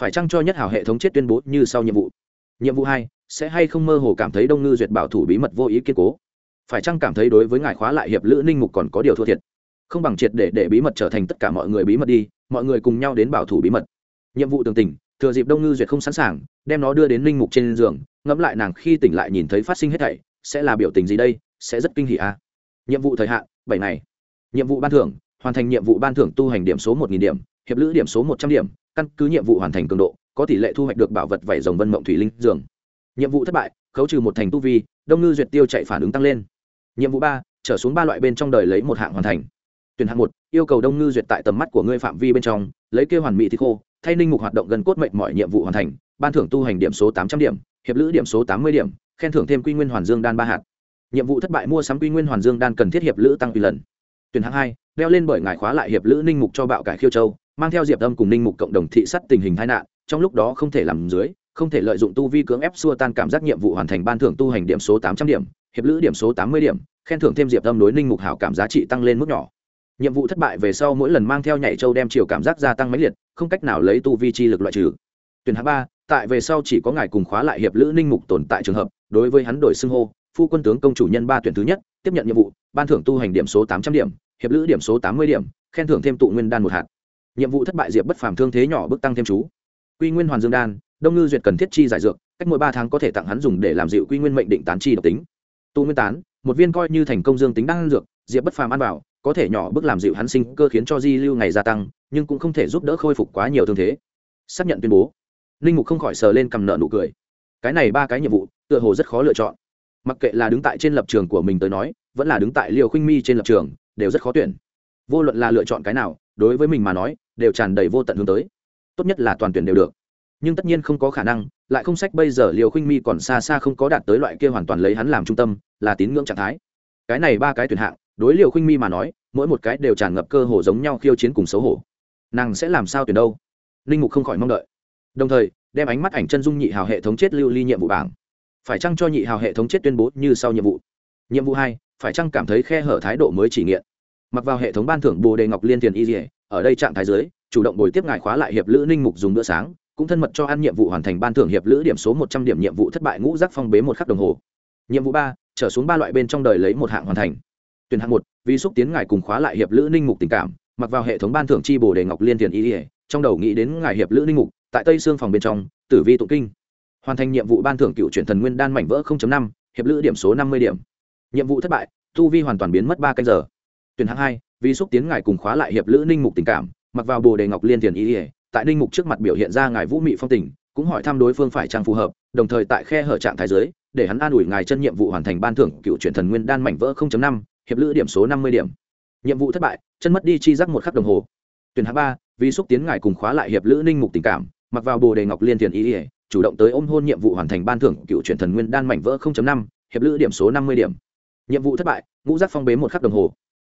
Phải chăng cho nhất hảo hệ thống chết tuyên bố như sau nhiệm vụ? Nhiệm vụ hai, sẽ hay không mơ hồ cảm thấy đông ngư duyệt bảo thủ bí mật vô ý kiên cố? Phải chăng cảm thấy đối với ngài khóa lại hiệp lữ ninh mục còn có điều thua thiệt? Không bằng triệt để để bí mật trở thành tất cả mọi người bí mật đi, mọi người cùng nhau đến bảo thủ bí mật. Nhiệm vụ tường tình thừa dịp đông ngư duyệt không sẵn sàng, đem nó đưa đến ninh mục trên giường, ngẫm lại nàng khi tỉnh lại nhìn thấy phát sinh hết thảy sẽ là biểu tình gì đây, sẽ rất kinh hỉ à. Nhiệm vụ thời hạn, bảy ngày. Nhiệm vụ ban thưởng, hoàn thành nhiệm vụ ban thưởng tu hành điểm số một nghìn điểm, hiệp lữ điểm số một trăm điểm, căn cứ nhiệm vụ hoàn thành cường độ, có tỷ lệ thu hoạch được bảo vật vảy rồng vân mộng thủy linh dường. Nhiệm vụ thất bại, khấu trừ một thành tu vi, đông ngư duyệt tiêu chạy phản ứng tăng lên. Nhiệm vụ ba, trở xuống ba loại bên trong đời lấy một hạng hoàn thành. Tuyển hạng một, yêu cầu đông ngư duyệt tại tầm mắt của ngươi phạm vi bên trong, lấy kêu hoàn mỹ thì khô, thay ninh mục hoạt động gần cốt mệnh mọi nhiệm vụ hoàn thành, ban thưởng tu hành điểm số tám trăm điểm, hiệp lữ điểm số tám mươi điểm khen thưởng thêm quy nguyên hoàn dương đan ba hạt. Nhiệm vụ thất bại mua sắm quy nguyên hoàn dương đan cần thiết hiệp lữ tăng tùy lần. Tuyển hạng hai, đeo lên bởi ngài khóa lại hiệp lữ ninh mục cho bạo cải khiêu châu, mang theo diệp âm cùng ninh mục cộng đồng thị sắt tình hình tai nạn, trong lúc đó không thể làm dưới, không thể lợi dụng tu vi cưỡng ép xua tan cảm giác nhiệm vụ hoàn thành ban thưởng tu hành điểm số tám trăm điểm, hiệp lữ điểm số tám mươi điểm, khen thưởng thêm diệp âm đối ninh mục hảo cảm giá trị tăng lên mức nhỏ. Nhiệm vụ thất bại về sau mỗi lần mang theo nhảy châu đem chiều cảm giác gia tăng mấy liệt, không cách nào lấy tu vi chi lực loại trừ. Tuyển hạng ba, tại về sau chỉ có ngài cùng khóa lại hiệp lữ ninh mục tồn tại trường hợp đối với hắn đổi xưng hô, phu quân tướng công chủ nhân ba tuyển thứ nhất, tiếp nhận nhiệm vụ, ban thưởng tu hành điểm số tám trăm điểm, hiệp lữ điểm số tám mươi điểm, khen thưởng thêm tụ nguyên đan một hạt. Nhiệm vụ thất bại diệp bất phàm thương thế nhỏ bức tăng thêm chú. Quy nguyên hoàn dương đan, đông ngư duyệt cần thiết chi giải dược, cách mỗi ba tháng có thể tặng hắn dùng để làm dịu quy nguyên mệnh định tán chi độc tính. Tu nguyên tán, một viên coi như thành công dương tính đan dược, diệp bất phàm ăn vào, có thể nhỏ bước làm dịu hắn sinh cơ khiến cho di lưu ngày gia tăng, nhưng cũng không thể giúp đỡ khôi phục quá nhiều thương thế. Xác nhận tuyên bố. Linh mục không khỏi sờ lên cầm nợ nụ cười cái này ba cái nhiệm vụ, tựa hồ rất khó lựa chọn. Mặc kệ là đứng tại trên lập trường của mình tới nói, vẫn là đứng tại liều khinh mi trên lập trường, đều rất khó tuyển. Vô luận là lựa chọn cái nào, đối với mình mà nói, đều tràn đầy vô tận hướng tới. Tốt nhất là toàn tuyển đều được. Nhưng tất nhiên không có khả năng, lại không sách bây giờ liều khinh mi còn xa xa không có đạt tới loại kia hoàn toàn lấy hắn làm trung tâm, là tín ngưỡng trạng thái. Cái này ba cái tuyển hạng, đối liều khinh mi mà nói, mỗi một cái đều tràn ngập cơ hồ giống nhau khiêu chiến cùng xấu hổ. Nàng sẽ làm sao tuyển đâu? Linh mục không khỏi mong đợi. Đồng thời đem ánh mắt ảnh chân dung nhị hào hệ thống chết lưu ly nhiệm vụ bảng. Phải chăng cho nhị hào hệ thống chết tuyên bố như sau nhiệm vụ? Nhiệm vụ hai, phải chăng cảm thấy khe hở thái độ mới chỉ nghiện? Mặc vào hệ thống ban thưởng bồ đề ngọc liên tiền y dỉa ở đây trạng thái dưới, chủ động bồi tiếp ngài khóa lại hiệp lữ ninh mục dùng bữa sáng, cũng thân mật cho ăn nhiệm vụ hoàn thành ban thưởng hiệp lữ điểm số một trăm điểm nhiệm vụ thất bại ngũ giác phong bế một khắc đồng hồ. Nhiệm vụ ba, trở xuống ba loại bên trong đời lấy một hạng hoàn thành. Tuyển hạng một, vì xúc tiến ngài cùng khóa lại hiệp lữ ninh mục tình cảm, mặc vào hệ thống ban thưởng chi bồ đề ngọc liên tiền y dỉa trong đầu nghĩ đến ngài hiệp lữ ninh mục tại tây xương phòng bên trong, tử vi tụng kinh. Hoàn thành nhiệm vụ ban thưởng cựu truyền thần nguyên đan mảnh vỡ năm, hiệp lữ điểm số năm mươi điểm. Nhiệm vụ thất bại, tu vi hoàn toàn biến mất ba canh giờ. Tuyển hạng hai, vì xúc tiến ngài cùng khóa lại hiệp lữ ninh mục tình cảm, mặc vào bồ đề ngọc liên tiền ý ỉa tại ninh mục trước mặt biểu hiện ra ngài vũ mị phong tình, cũng hỏi thăm đối phương phải trang phù hợp, đồng thời tại khe hở trạng thái giới để hắn an ủi ngài chân nhiệm vụ hoàn thành ban thưởng cựu truyền thần nguyên đan mảnh vỡ năm, hiệp lữ điểm số năm mươi điểm. Nhiệm vụ thất bại, chân mất đi chi giác một khắc đồng hồ. Tuyển hạng ba, vì xúc tiến ngài cùng khóa lại hiệp lữ ninh mục tình cảm mặc vào bồ đề ngọc liên tiền ý ỉa, chủ động tới ôm hôn nhiệm vụ hoàn thành ban thưởng cựu truyền thần nguyên đan mảnh vỡ năm, hiệp lữ điểm số năm mươi điểm. Nhiệm vụ thất bại, ngũ giác phong bế một khắc đồng hồ.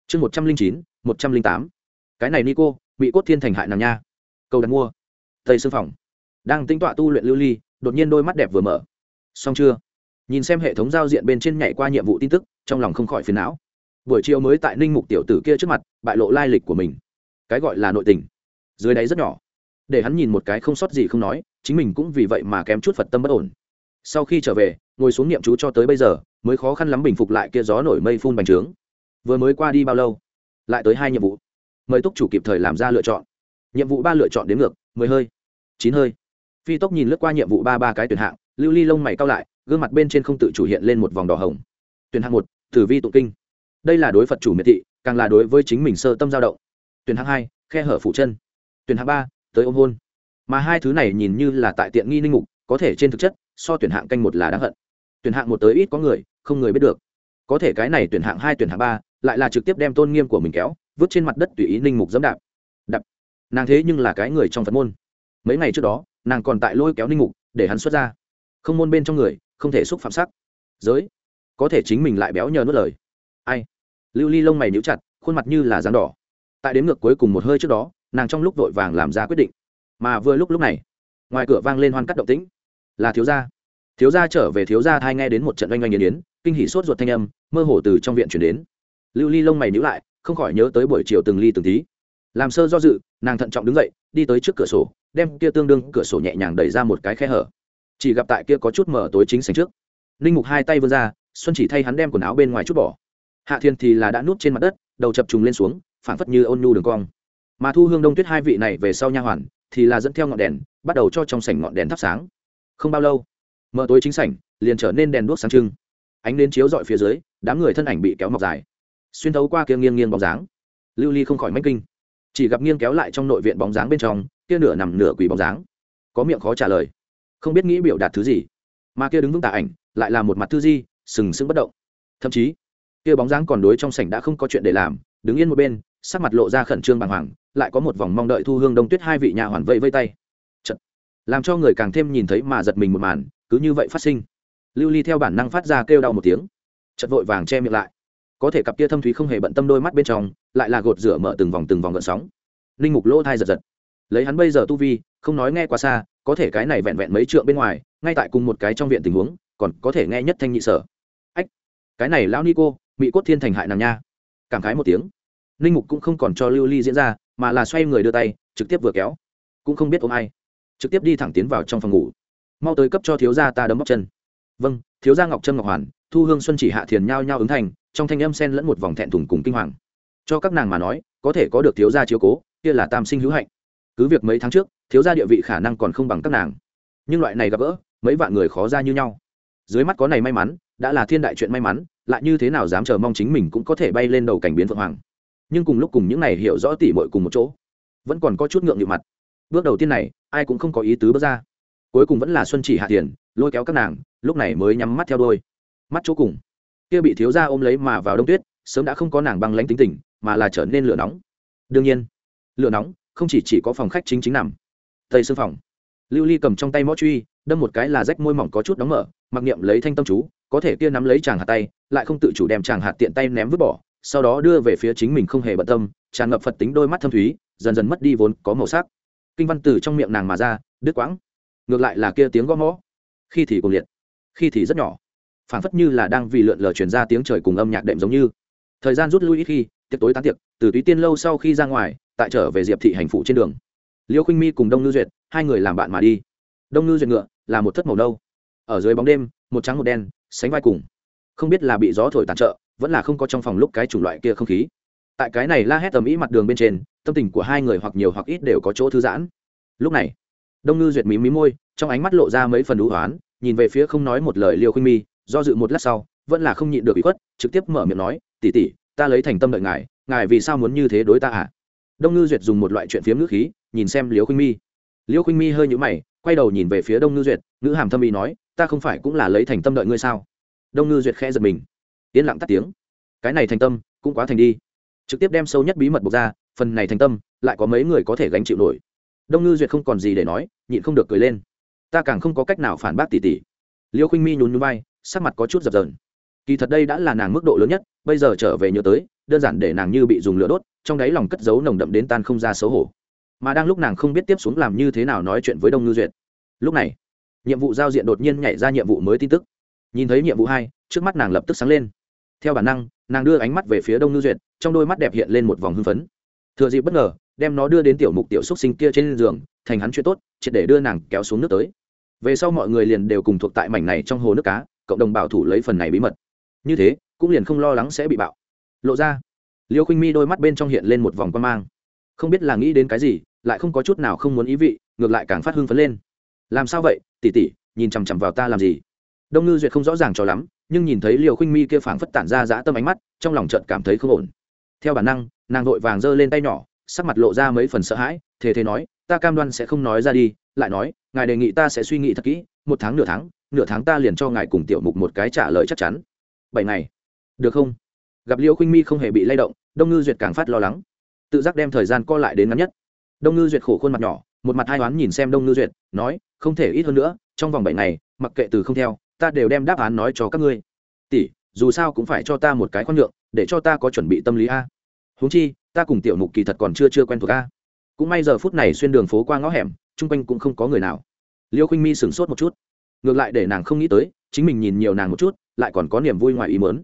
Chương một trăm linh chín, một trăm linh tám. Cái này nico bị cốt thiên thành hại nàng nha. Cầu đặt mua. Tây sư phòng đang tính tọa tu luyện lưu ly, đột nhiên đôi mắt đẹp vừa mở. Xong chưa? Nhìn xem hệ thống giao diện bên trên nhảy qua nhiệm vụ tin tức, trong lòng không khỏi phiền não. Buổi chiều mới tại ninh mục tiểu tử kia trước mặt, bại lộ lai lịch của mình. Cái gọi là nội tình. Dưới đáy rất nhỏ để hắn nhìn một cái không sót gì không nói, chính mình cũng vì vậy mà kém chút phật tâm bất ổn. Sau khi trở về, ngồi xuống niệm chú cho tới bây giờ, mới khó khăn lắm bình phục lại kia gió nổi mây phun bành trướng. Vừa mới qua đi bao lâu? Lại tới hai nhiệm vụ. Mời túc chủ kịp thời làm ra lựa chọn. Nhiệm vụ ba lựa chọn đến ngược, mười hơi, chín hơi. Phi tốc nhìn lướt qua nhiệm vụ ba ba cái tuyển hạng, lưu ly lông mày cao lại, gương mặt bên trên không tự chủ hiện lên một vòng đỏ hồng. Tuyển hạng một, tử vi tụng kinh. Đây là đối phật chủ miệt thị, càng là đối với chính mình sơ tâm giao động. Tuyển hạng hai, khe hở phủ chân. Tuyển hạng ba tới ôm hôn. Mà hai thứ này nhìn như là tại tiện nghi ninh mục, có thể trên thực chất, so tuyển hạng canh một là đáng hận. Tuyển hạng một tới ít có người, không người biết được. Có thể cái này tuyển hạng hai, tuyển hạng ba, lại là trực tiếp đem tôn nghiêm của mình kéo, vứt trên mặt đất tùy ý ninh mục dẫm đạp. Đập nàng thế nhưng là cái người trong phật môn. Mấy ngày trước đó, nàng còn tại lôi kéo ninh mục, để hắn xuất ra. Không môn bên trong người, không thể xúc phạm sắc. Giới. Có thể chính mình lại béo nhờ nuốt lời. Ai? Lưu ly lông mày níu chặt, khuôn mặt như là dán đỏ. Tại đến ngược cuối cùng một hơi trước đó nàng trong lúc vội vàng làm ra quyết định. Mà vừa lúc lúc này, ngoài cửa vang lên hoan cắt động tĩnh. Là thiếu gia. Thiếu gia trở về thiếu gia thai nghe đến một trận oanh oanh nghiền yến, kinh hỉ sốt ruột thanh âm, mơ hồ từ trong viện chuyển đến. Lưu ly lông mày nhíu lại, không khỏi nhớ tới buổi chiều từng ly từng tí. Làm sơ do dự, nàng thận trọng đứng dậy, đi tới trước cửa sổ, đem kia tương đương cửa sổ nhẹ nhàng đẩy ra một cái khe hở. Chỉ gặp tại kia có chút mở tối chính sành trước linh mục hai tay vươn ra, xuân chỉ thay hắn đem quần áo bên ngoài chút bỏ. Hạ thiên thì là đã núp trên mặt đất, đầu chập trùng lên xuống, phảng phất như ôn nhu đường cong mà thu hương đông tuyết hai vị này về sau nha hoàn, thì là dẫn theo ngọn đèn, bắt đầu cho trong sảnh ngọn đèn thắp sáng. Không bao lâu, mở tối chính sảnh, liền trở nên đèn đuốc sáng trưng. Ánh đến chiếu dọi phía dưới, đám người thân ảnh bị kéo mọc dài. Xuyên thấu qua kia nghiêng nghiêng bóng dáng. Lưu ly không khỏi mách kinh. Chỉ gặp nghiêng kéo lại trong nội viện bóng dáng bên trong, kia nửa nằm nửa quỳ bóng dáng. Có miệng khó trả lời. Không biết nghĩ biểu đạt thứ gì. Mà kia đứng vững tạ ảnh, lại là một mặt thư di, sừng sững bất động. Thậm chí, kia bóng dáng còn đối trong sảnh đã không có chuyện để làm, đứng yên một bên sắc mặt lộ ra khẩn trương bàng hoàng, lại có một vòng mong đợi thu hương đông tuyết hai vị nhà hoàn vây vây tay. Chật. làm cho người càng thêm nhìn thấy mà giật mình một màn, cứ như vậy phát sinh. Lưu ly theo bản năng phát ra kêu đau một tiếng. Chật vội vàng che miệng lại. Có thể cặp kia thâm thúy không hề bận tâm đôi mắt bên trong, lại là gột rửa mở từng vòng từng vòng gợn sóng. Linh mục lỗ thai giật giật. Lấy hắn bây giờ tu vi, không nói nghe quá xa, có thể cái này vẹn vẹn mấy trượng bên ngoài, ngay tại cùng một cái trong viện tình huống, còn có thể nghe nhất thanh nhị sở. Ách, cái này lão ni cô bị cốt thiên thành hại nàng nha. Cảm khái một tiếng ninh mục cũng không còn cho lưu ly diễn ra, mà là xoay người đưa tay, trực tiếp vừa kéo. Cũng không biết ôm ai. Trực tiếp đi thẳng tiến vào trong phòng ngủ. Mau tới cấp cho thiếu gia ta đấm bóc chân. Vâng thiếu gia ngọc trân ngọc hoàn, thu hương xuân chỉ hạ thiền nhao nhao ứng thành, trong thanh âm sen lẫn một vòng thẹn thùng cùng kinh hoàng. Cho các nàng mà nói, có thể có được thiếu gia chiếu cố, kia là tam sinh hữu hạnh. Cứ việc mấy tháng trước, thiếu gia địa vị khả năng còn không bằng các nàng. Nhưng loại này gặp gỡ, mấy vạn người khó ra như nhau. Dưới mắt có này may mắn, đã là thiên đại chuyện may mắn, lại như thế nào dám chờ mong chính mình cũng có thể bay lên đầu cảnh biến phượng hoàng nhưng cùng lúc cùng những này hiểu rõ tỉ mội cùng một chỗ, vẫn còn có chút ngượng nghịu mặt. Bước đầu tiên này, ai cũng không có ý tứ bước ra. Cuối cùng vẫn là xuân chỉ hạ tiền lôi kéo các nàng, lúc này mới nhắm mắt theo đôi mắt chỗ cùng. Kia bị thiếu gia ôm lấy mà vào đông tuyết, sớm đã không có nàng băng lánh tính tình, mà là trở nên lửa nóng. Đương nhiên, lửa nóng không chỉ chỉ có phòng khách chính chính nằm. Tây sư phòng. Lưu ly cầm trong tay mõ truy, đâm một cái là rách môi mỏng có chút đóng mở, mặc niệm lấy thanh tâm chú, có thể kia nắm lấy chàng hạt tay, lại không tự chủ đem chàng hạt tiện tay ném vứt bỏ sau đó đưa về phía chính mình không hề bận tâm, tràn ngập phật tính đôi mắt thâm thúy, dần dần mất đi vốn có màu sắc. Kinh văn từ trong miệng nàng mà ra, đứt quãng. Ngược lại là kia tiếng gõ mõ. Khi thì cùng liệt, khi thì rất nhỏ. Phản phất như là đang vì lượn lờ truyền ra tiếng trời cùng âm nhạc đệm giống như. Thời gian rút lui ít khi, tiệc tối tán tiệc, từ túy tiên lâu sau khi ra ngoài, tại trở về diệp thị hành phụ trên đường. Liêu khinh mi cùng đông ngư duyệt, hai người làm bạn mà đi. Đông ngư duyệt ngựa, là một thất màu nâu. Ở dưới bóng đêm, một trắng một đen, sánh vai cùng. Không biết là bị gió thổi tàn trợ vẫn là không có trong phòng lúc cái chủng loại kia không khí. Tại cái này la hét tầm ý mặt đường bên trên, tâm tình của hai người hoặc nhiều hoặc ít đều có chỗ thư giãn. Lúc này, đông ngư duyệt mí mí môi, trong ánh mắt lộ ra mấy phần đũ hoán, nhìn về phía không nói một lời liều khinh mi, do dự một lát sau, vẫn là không nhịn được bị khuất, trực tiếp mở miệng nói tỉ tỉ ta lấy thành tâm đợi ngài ngài vì sao muốn như thế đối ta à đông ngư duyệt dùng một loại chuyện phiếm ngữ khí, nhìn xem liều khinh mi. Liều khinh mi hơi nhũ mày, quay đầu nhìn về phía đông ngư duyệt, ngữ hàm thâm ý nói, ta không phải cũng là lấy thành tâm đợi ngươi sao? Đông ngư duyệt khẽ giật mình yên lặng tắt tiếng. Cái này thành tâm, cũng quá thành đi. Trực tiếp đem sâu nhất bí mật bộc ra, phần này thành tâm, lại có mấy người có thể gánh chịu nổi. Đông ngư duyệt không còn gì để nói, nhịn không được cười lên. Ta càng không có cách nào phản bác tỷ tỷ. Liêu khinh mi nhún nhún vai, sắc mặt có chút dập dờn. Kỳ thật đây đã là nàng mức độ lớn nhất, bây giờ trở về nhớ tới, đơn giản để nàng như bị dùng lửa đốt, trong đáy lòng cất giấu nồng đậm đến tan không ra xấu hổ. Mà đang lúc nàng không biết tiếp xuống làm như thế nào nói chuyện với đông ngư duyệt. Lúc này, nhiệm vụ giao diện đột nhiên nhảy ra nhiệm vụ mới tin tức. Nhìn thấy nhiệm vụ hai, trước mắt nàng lập tức sáng lên theo bản năng, nàng đưa ánh mắt về phía đông ngư duyệt, trong đôi mắt đẹp hiện lên một vòng hưng phấn. Thừa dịp bất ngờ, đem nó đưa đến tiểu mục tiểu xúc sinh kia trên giường, thành hắn chuyện tốt, triệt để đưa nàng kéo xuống nước tới. Về sau mọi người liền đều cùng thuộc tại mảnh này trong hồ nước cá, cộng đồng bảo thủ lấy phần này bí mật. Như thế, cũng liền không lo lắng sẽ bị bạo. Lộ ra, liêu khinh mi đôi mắt bên trong hiện lên một vòng quan mang. Không biết là nghĩ đến cái gì, lại không có chút nào không muốn ý vị, ngược lại càng phát hưng phấn lên. Làm sao vậy tỉ tỉ nhìn chằm chằm vào ta làm gì? Đông ngư duyệt không rõ ràng cho lắm, nhưng nhìn thấy liều khinh mi kia phảng phất tản ra dã tâm ánh mắt, trong lòng trận cảm thấy không ổn. Theo bản năng, nàng vội vàng giơ lên tay nhỏ, sắc mặt lộ ra mấy phần sợ hãi thế thế nói, ta cam đoan sẽ không nói ra đi, lại nói, ngài đề nghị ta sẽ suy nghĩ thật kỹ, một tháng nửa tháng nửa tháng ta liền cho ngài cùng tiểu mục một cái trả lời chắc chắn. Bảy ngày. Được không? Gặp liễu khinh mi không hề bị lay động, đông ngư duyệt càng phát lo lắng. Tự giác đem thời gian co lại đến ngắn nhất. Đông ngư duyệt khổ khuôn mặt nhỏ, một mặt hai oán nhìn xem đông ngư duyệt, nói, không thể ít hơn nữa, trong vòng bảy ngày, mặc kệ từ không theo ta đều đem đáp án nói cho các ngươi. Tỷ, dù sao cũng phải cho ta một cái khoan nhượng, để cho ta có chuẩn bị tâm lý a. Huống chi, ta cùng tiểu mục kỳ thật còn chưa chưa quen thuộc a. Cũng may giờ phút này xuyên đường phố qua ngõ hẻm, chung quanh cũng không có người nào. Liêu khinh mi sửng sốt một chút. Ngược lại để nàng không nghĩ tới, chính mình nhìn nhiều nàng một chút, lại còn có niềm vui ngoài ý mớn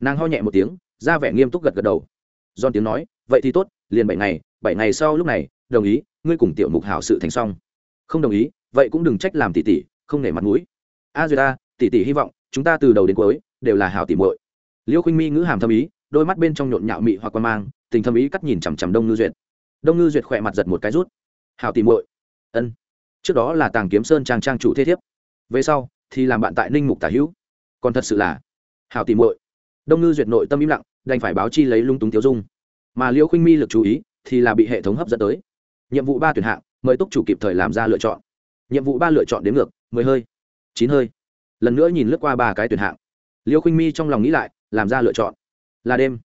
nàng ho nhẹ một tiếng, ra vẻ nghiêm túc gật gật đầu. Giòn tiếng nói, vậy thì tốt, liền bảy ngày bảy ngày sau lúc này, đồng ý, ngươi cùng tiểu mục hảo sự thành xong. Không đồng ý, vậy cũng đừng trách làm tỷ tỷ không nể mặt mũi. A duyệt a tỷ tỷ hy vọng, chúng ta từ đầu đến cuối đều là hảo tỷ muội. Liêu khuynh mi ngữ hàm thâm ý, đôi mắt bên trong nhộn nhạo mị hoặc quan mang, tình thâm ý cắt nhìn chằm chằm đông ngư duyệt. Đông ngư duyệt khỏe mặt giật một cái rút. Hảo tỷ muội. Ân. Trước đó là tàng kiếm sơn trang trang chủ thế thiếp. Về sau thì làm bạn tại ninh mục tả hữu. Còn thật sự là hảo tỷ muội. Đông ngư duyệt nội tâm im lặng, đành phải báo chi lấy lung túng tiêu dung. Mà liêu khuynh mi lực chú ý thì là bị hệ thống hấp dẫn tới. Nhiệm vụ ba tuyển hạng, mời túc chủ kịp thời làm ra lựa chọn. Nhiệm vụ ba lựa chọn đến ngược, mười hơi, chín hơi lần nữa nhìn lướt qua ba cái tuyển hạng. Liêu khinh mi trong lòng nghĩ lại, làm ra lựa chọn. Là đêm.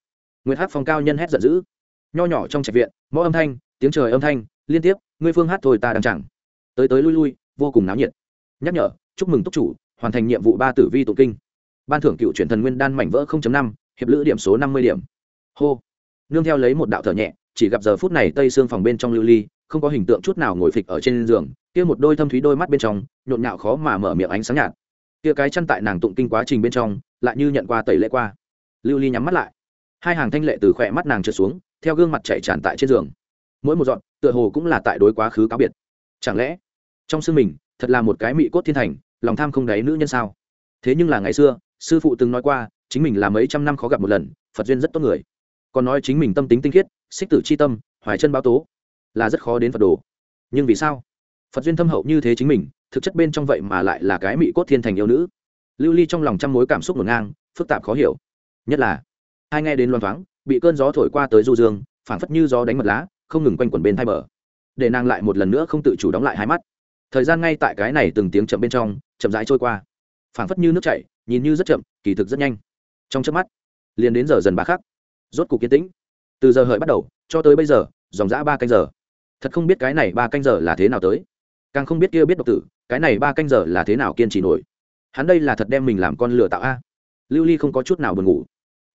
Nguyệt hát phong cao nhân hét giận dữ. Nho nhỏ trong trạch viện, mõ âm thanh, tiếng trời âm thanh, liên tiếp, ngươi phương hát thôi ta đang chẳng. Tới tới lui lui, vô cùng náo nhiệt. Nhắc nhở, chúc mừng túc chủ, hoàn thành nhiệm vụ ba tử vi tụ kinh. Ban thưởng cựu truyền thần nguyên đan mảnh vỡ năm, hiệp lữ điểm số năm mươi điểm. Hô. Nương theo lấy một đạo thở nhẹ, chỉ gặp giờ phút này tây xương phòng bên trong lưu ly, không có hình tượng chút nào ngồi phịch ở trên giường, kia một đôi thâm thúy đôi mắt bên trong, nhộn nhạo khó mà mở miệng ánh sáng nhạt kia cái chăn tại nàng tụng kinh quá trình bên trong, lại như nhận qua tẩy lễ qua. Lưu ly nhắm mắt lại. Hai hàng thanh lệ từ khỏe mắt nàng trượt xuống, theo gương mặt chạy tràn tại trên giường. Mỗi một dọn, tựa hồ cũng là tại đối quá khứ cáo biệt. Chẳng lẽ, trong xương mình, thật là một cái mị cốt thiên thành, lòng tham không đáy nữ nhân sao? Thế nhưng là ngày xưa, sư phụ từng nói qua, chính mình là mấy trăm năm khó gặp một lần, phật duyên rất tốt người. Còn nói chính mình tâm tính tinh khiết, xích tử c h i tâm, hoài chân báo tố, là rất khó đến phật đồ. Nhưng vì sao? Phật duyên thâm hậu như thế chính mình thực chất bên trong vậy mà lại là cái mỹ cốt thiên thành yêu nữ. Lưu ly trong lòng trăm mối cảm xúc ngổn ngang, phức tạp khó hiểu. Nhất là, hai nghe đến loan thoáng, bị cơn gió thổi qua tới du dương, phảng phất như gió đánh mật lá, không ngừng quanh quẩn bên thai bờ. Để nàng lại một lần nữa không tự chủ đóng lại hai mắt. Thời gian ngay tại cái này từng tiếng chậm bên trong, chậm rãi trôi qua. Phảng phất như nước chảy, nhìn như rất chậm, kỳ thực rất nhanh. Trong chớp mắt, liền đến giờ dần ba khắc. Rốt cục kiên tĩnh. Từ giờ hợi bắt đầu, cho tới bây giờ, dòng dã ba canh giờ. Thật không biết cái này ba canh giờ là thế nào tới càng không biết kia biết độc tử, cái này ba canh giờ là thế nào kiên trì nổi. Hắn đây là thật đem mình làm con lừa tạo a. Lưu ly không có chút nào buồn ngủ.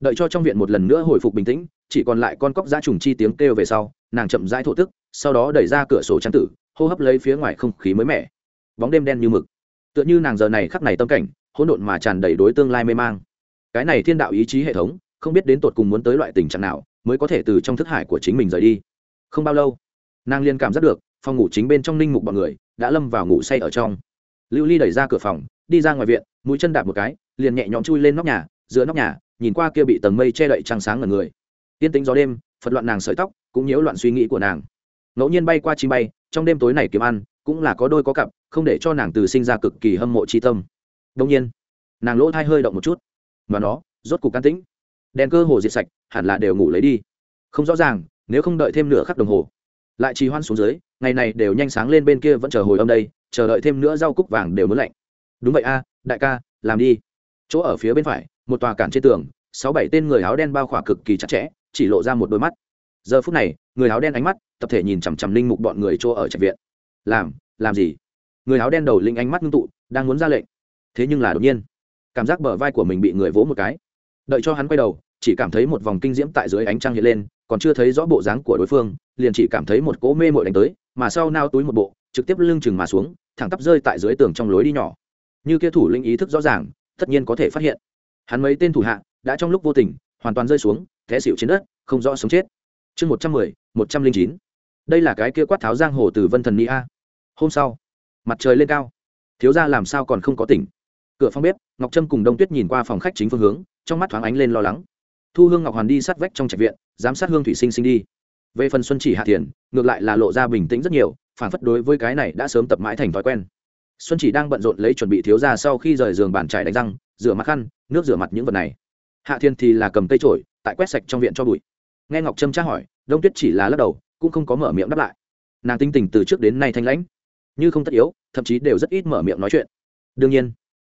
Đợi cho trong viện một lần nữa hồi phục bình tĩnh, chỉ còn lại con cóc da trùng chi tiếng kêu về sau, nàng chậm rãi thổ tức, sau đó đẩy ra cửa sổ trang tử, hô hấp lấy phía ngoài không khí mới mẻ. Bóng đêm đen như mực. Tựa như nàng giờ này khắc này tâm cảnh, hỗn độn mà tràn đầy đối tương lai mê mang. Cái này thiên đạo ý chí hệ thống, không biết đến tột cùng muốn tới loại tình trạng nào, mới có thể từ trong thức hải của chính mình rời đi. Không bao lâu, nàng liên cảm giác được, phòng ngủ chính bên trong ninh mục bọn người đã lâm vào ngủ say ở trong. Lưu ly đẩy ra cửa phòng, đi ra ngoài viện, mũi chân đạp một cái, liền nhẹ nhõm chui lên nóc nhà, giữa nóc nhà, nhìn qua kia bị tầng mây che đậy trăng sáng ngần người. Tiên tính gió đêm, phật loạn nàng sợi tóc, cũng nhiễu loạn suy nghĩ của nàng. Ngẫu nhiên bay qua chim bay, trong đêm tối này kiếm ăn, cũng là có đôi có cặp, không để cho nàng từ sinh ra cực kỳ hâm mộ tri tâm. Đông nhiên, nàng lỗ thai hơi động một chút. Và nó, rốt cục can tĩnh. Đèn cơ hồ diệt sạch, hẳn là đều ngủ lấy đi. Không rõ ràng, nếu không đợi thêm nửa khắc đồng hồ, lại trì hoan xuống dưới ngày này đều nhanh sáng lên bên kia vẫn chờ hồi âm đây, chờ đợi thêm nữa rau cúc vàng đều muốn lạnh. Đúng vậy a, đại ca, làm đi. Chỗ ở phía bên phải, một tòa cản trên tường, sáu bảy tên người áo đen bao khỏa cực kỳ chặt chẽ, chỉ lộ ra một đôi mắt. Giờ phút này, người áo đen ánh mắt, tập thể nhìn chằm chằm linh mục bọn người chỗ ở trạch viện. Làm làm gì? Người áo đen đầu linh ánh mắt ngưng tụ, đang muốn ra lệnh. Thế nhưng là đột nhiên, cảm giác bờ vai của mình bị người vỗ một cái. Đợi cho hắn quay đầu, chỉ cảm thấy một vòng kinh diễm tại dưới ánh trăng hiện lên, còn chưa thấy rõ bộ dáng của đối phương, liền chỉ cảm thấy một cỗ mê mội đánh tới mà sau nao túi một bộ, trực tiếp lưng chừng mà xuống, thẳng tắp rơi tại dưới tường trong lối đi nhỏ. Như kia thủ linh ý thức rõ ràng, tất nhiên có thể phát hiện. Hắn mấy tên thủ hạ, đã trong lúc vô tình, hoàn toàn rơi xuống, té xịu trên đất, không rõ sống chết. Chương một trăm mười, một trăm linh chín. Đây là cái kia quát tháo giang hồ từ vân thần ni a. Hôm sau, mặt trời lên cao. Thiếu ra làm sao còn không có tỉnh? Cửa phòng bếp, ngọc trâm cùng đông tuyết nhìn qua phòng khách chính phương hướng, trong mắt thoáng ánh lên lo lắng. Thu hương ngọc hoàn đi sát vách trong trạch viện, giám sát hương thủy sinh sinh đi về phần xuân chỉ hạ thiền, ngược lại là lộ ra bình tĩnh rất nhiều, phản phất đối với cái này đã sớm tập mãi thành thói quen. Xuân chỉ đang bận rộn lấy chuẩn bị thiếu ra sau khi rời giường bàn trải đánh răng, rửa mặt khăn, nước rửa mặt những vật này. Hạ thiên thì là cầm cây trổi tại quét sạch trong viện cho bụi. Nghe ngọc trâm tra hỏi, đông tuyết chỉ là lắc đầu, cũng không có mở miệng đáp lại. Nàng tinh tình từ trước đến nay thanh lãnh, như không tất yếu, thậm chí đều rất ít mở miệng nói chuyện. Đương nhiên,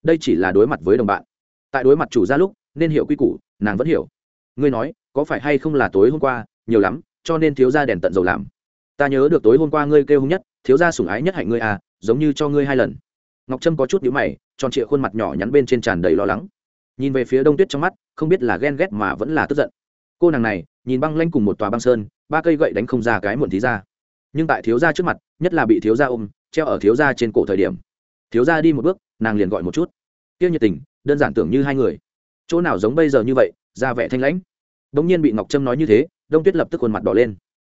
đây chỉ là đối mặt với đồng bạn. Tại đối mặt chủ gia lúc, nên hiểu quy củ, nàng vẫn hiểu. Ngươi nói, có phải hay không là tối hôm qua, nhiều lắm cho nên thiếu gia đèn tận dầu làm. Ta nhớ được tối hôm qua ngươi kêu hung nhất, thiếu gia sủng ái nhất hạnh ngươi à giống như cho ngươi hai lần. Ngọc trâm có chút nhíu mày, tròn trịa khuôn mặt nhỏ nhắn bên trên tràn đầy lo lắng. Nhìn về phía đông tuyết trong mắt, không biết là ghen ghét mà vẫn là tức giận. Cô nàng này, nhìn băng lanh cùng một tòa băng sơn, ba cây gậy đánh không ra cái muộn thí ra. Nhưng tại thiếu gia trước mặt, nhất là bị thiếu gia ôm, treo ở thiếu gia trên cổ thời điểm. Thiếu gia đi một bước, nàng liền gọi một chút. Tiêu nhiệt tình, đơn giản tưởng như hai người. Chỗ nào giống bây giờ như vậy, ra vẻ thanh lãnh. Đống nhiên bị ngọc trâm nói như thế đông tuyết lập tức khuôn mặt đỏ lên.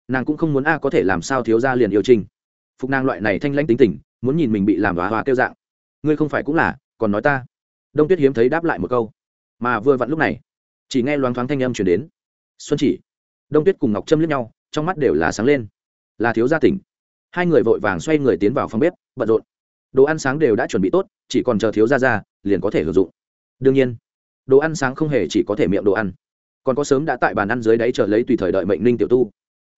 Nàng cũng không muốn a có thể làm sao thiếu gia liền yêu trinh phục nàng loại này thanh lãnh tính tình, muốn nhìn mình bị làm hóa hóa kêu dạng. Ngươi không phải cũng là, còn nói ta. Đông tuyết hiếm thấy đáp lại một câu. Mà vừa vặn lúc này, chỉ nghe loáng thoáng thanh âm chuyển đến. Xuân chỉ, đông tuyết cùng ngọc trâm liếc nhau, trong mắt đều là sáng lên. Là thiếu gia tỉnh. Hai người vội vàng xoay người tiến vào phòng bếp, bận rộn. Đồ ăn sáng đều đã chuẩn bị tốt, chỉ còn chờ thiếu gia ra, liền có thể sử dụng. Đương nhiên, đồ ăn sáng không hề chỉ có thể miệng đồ ăn còn có sớm đã tại bàn ăn dưới đáy chờ lấy tùy thời đợi mệnh ninh tiểu tu.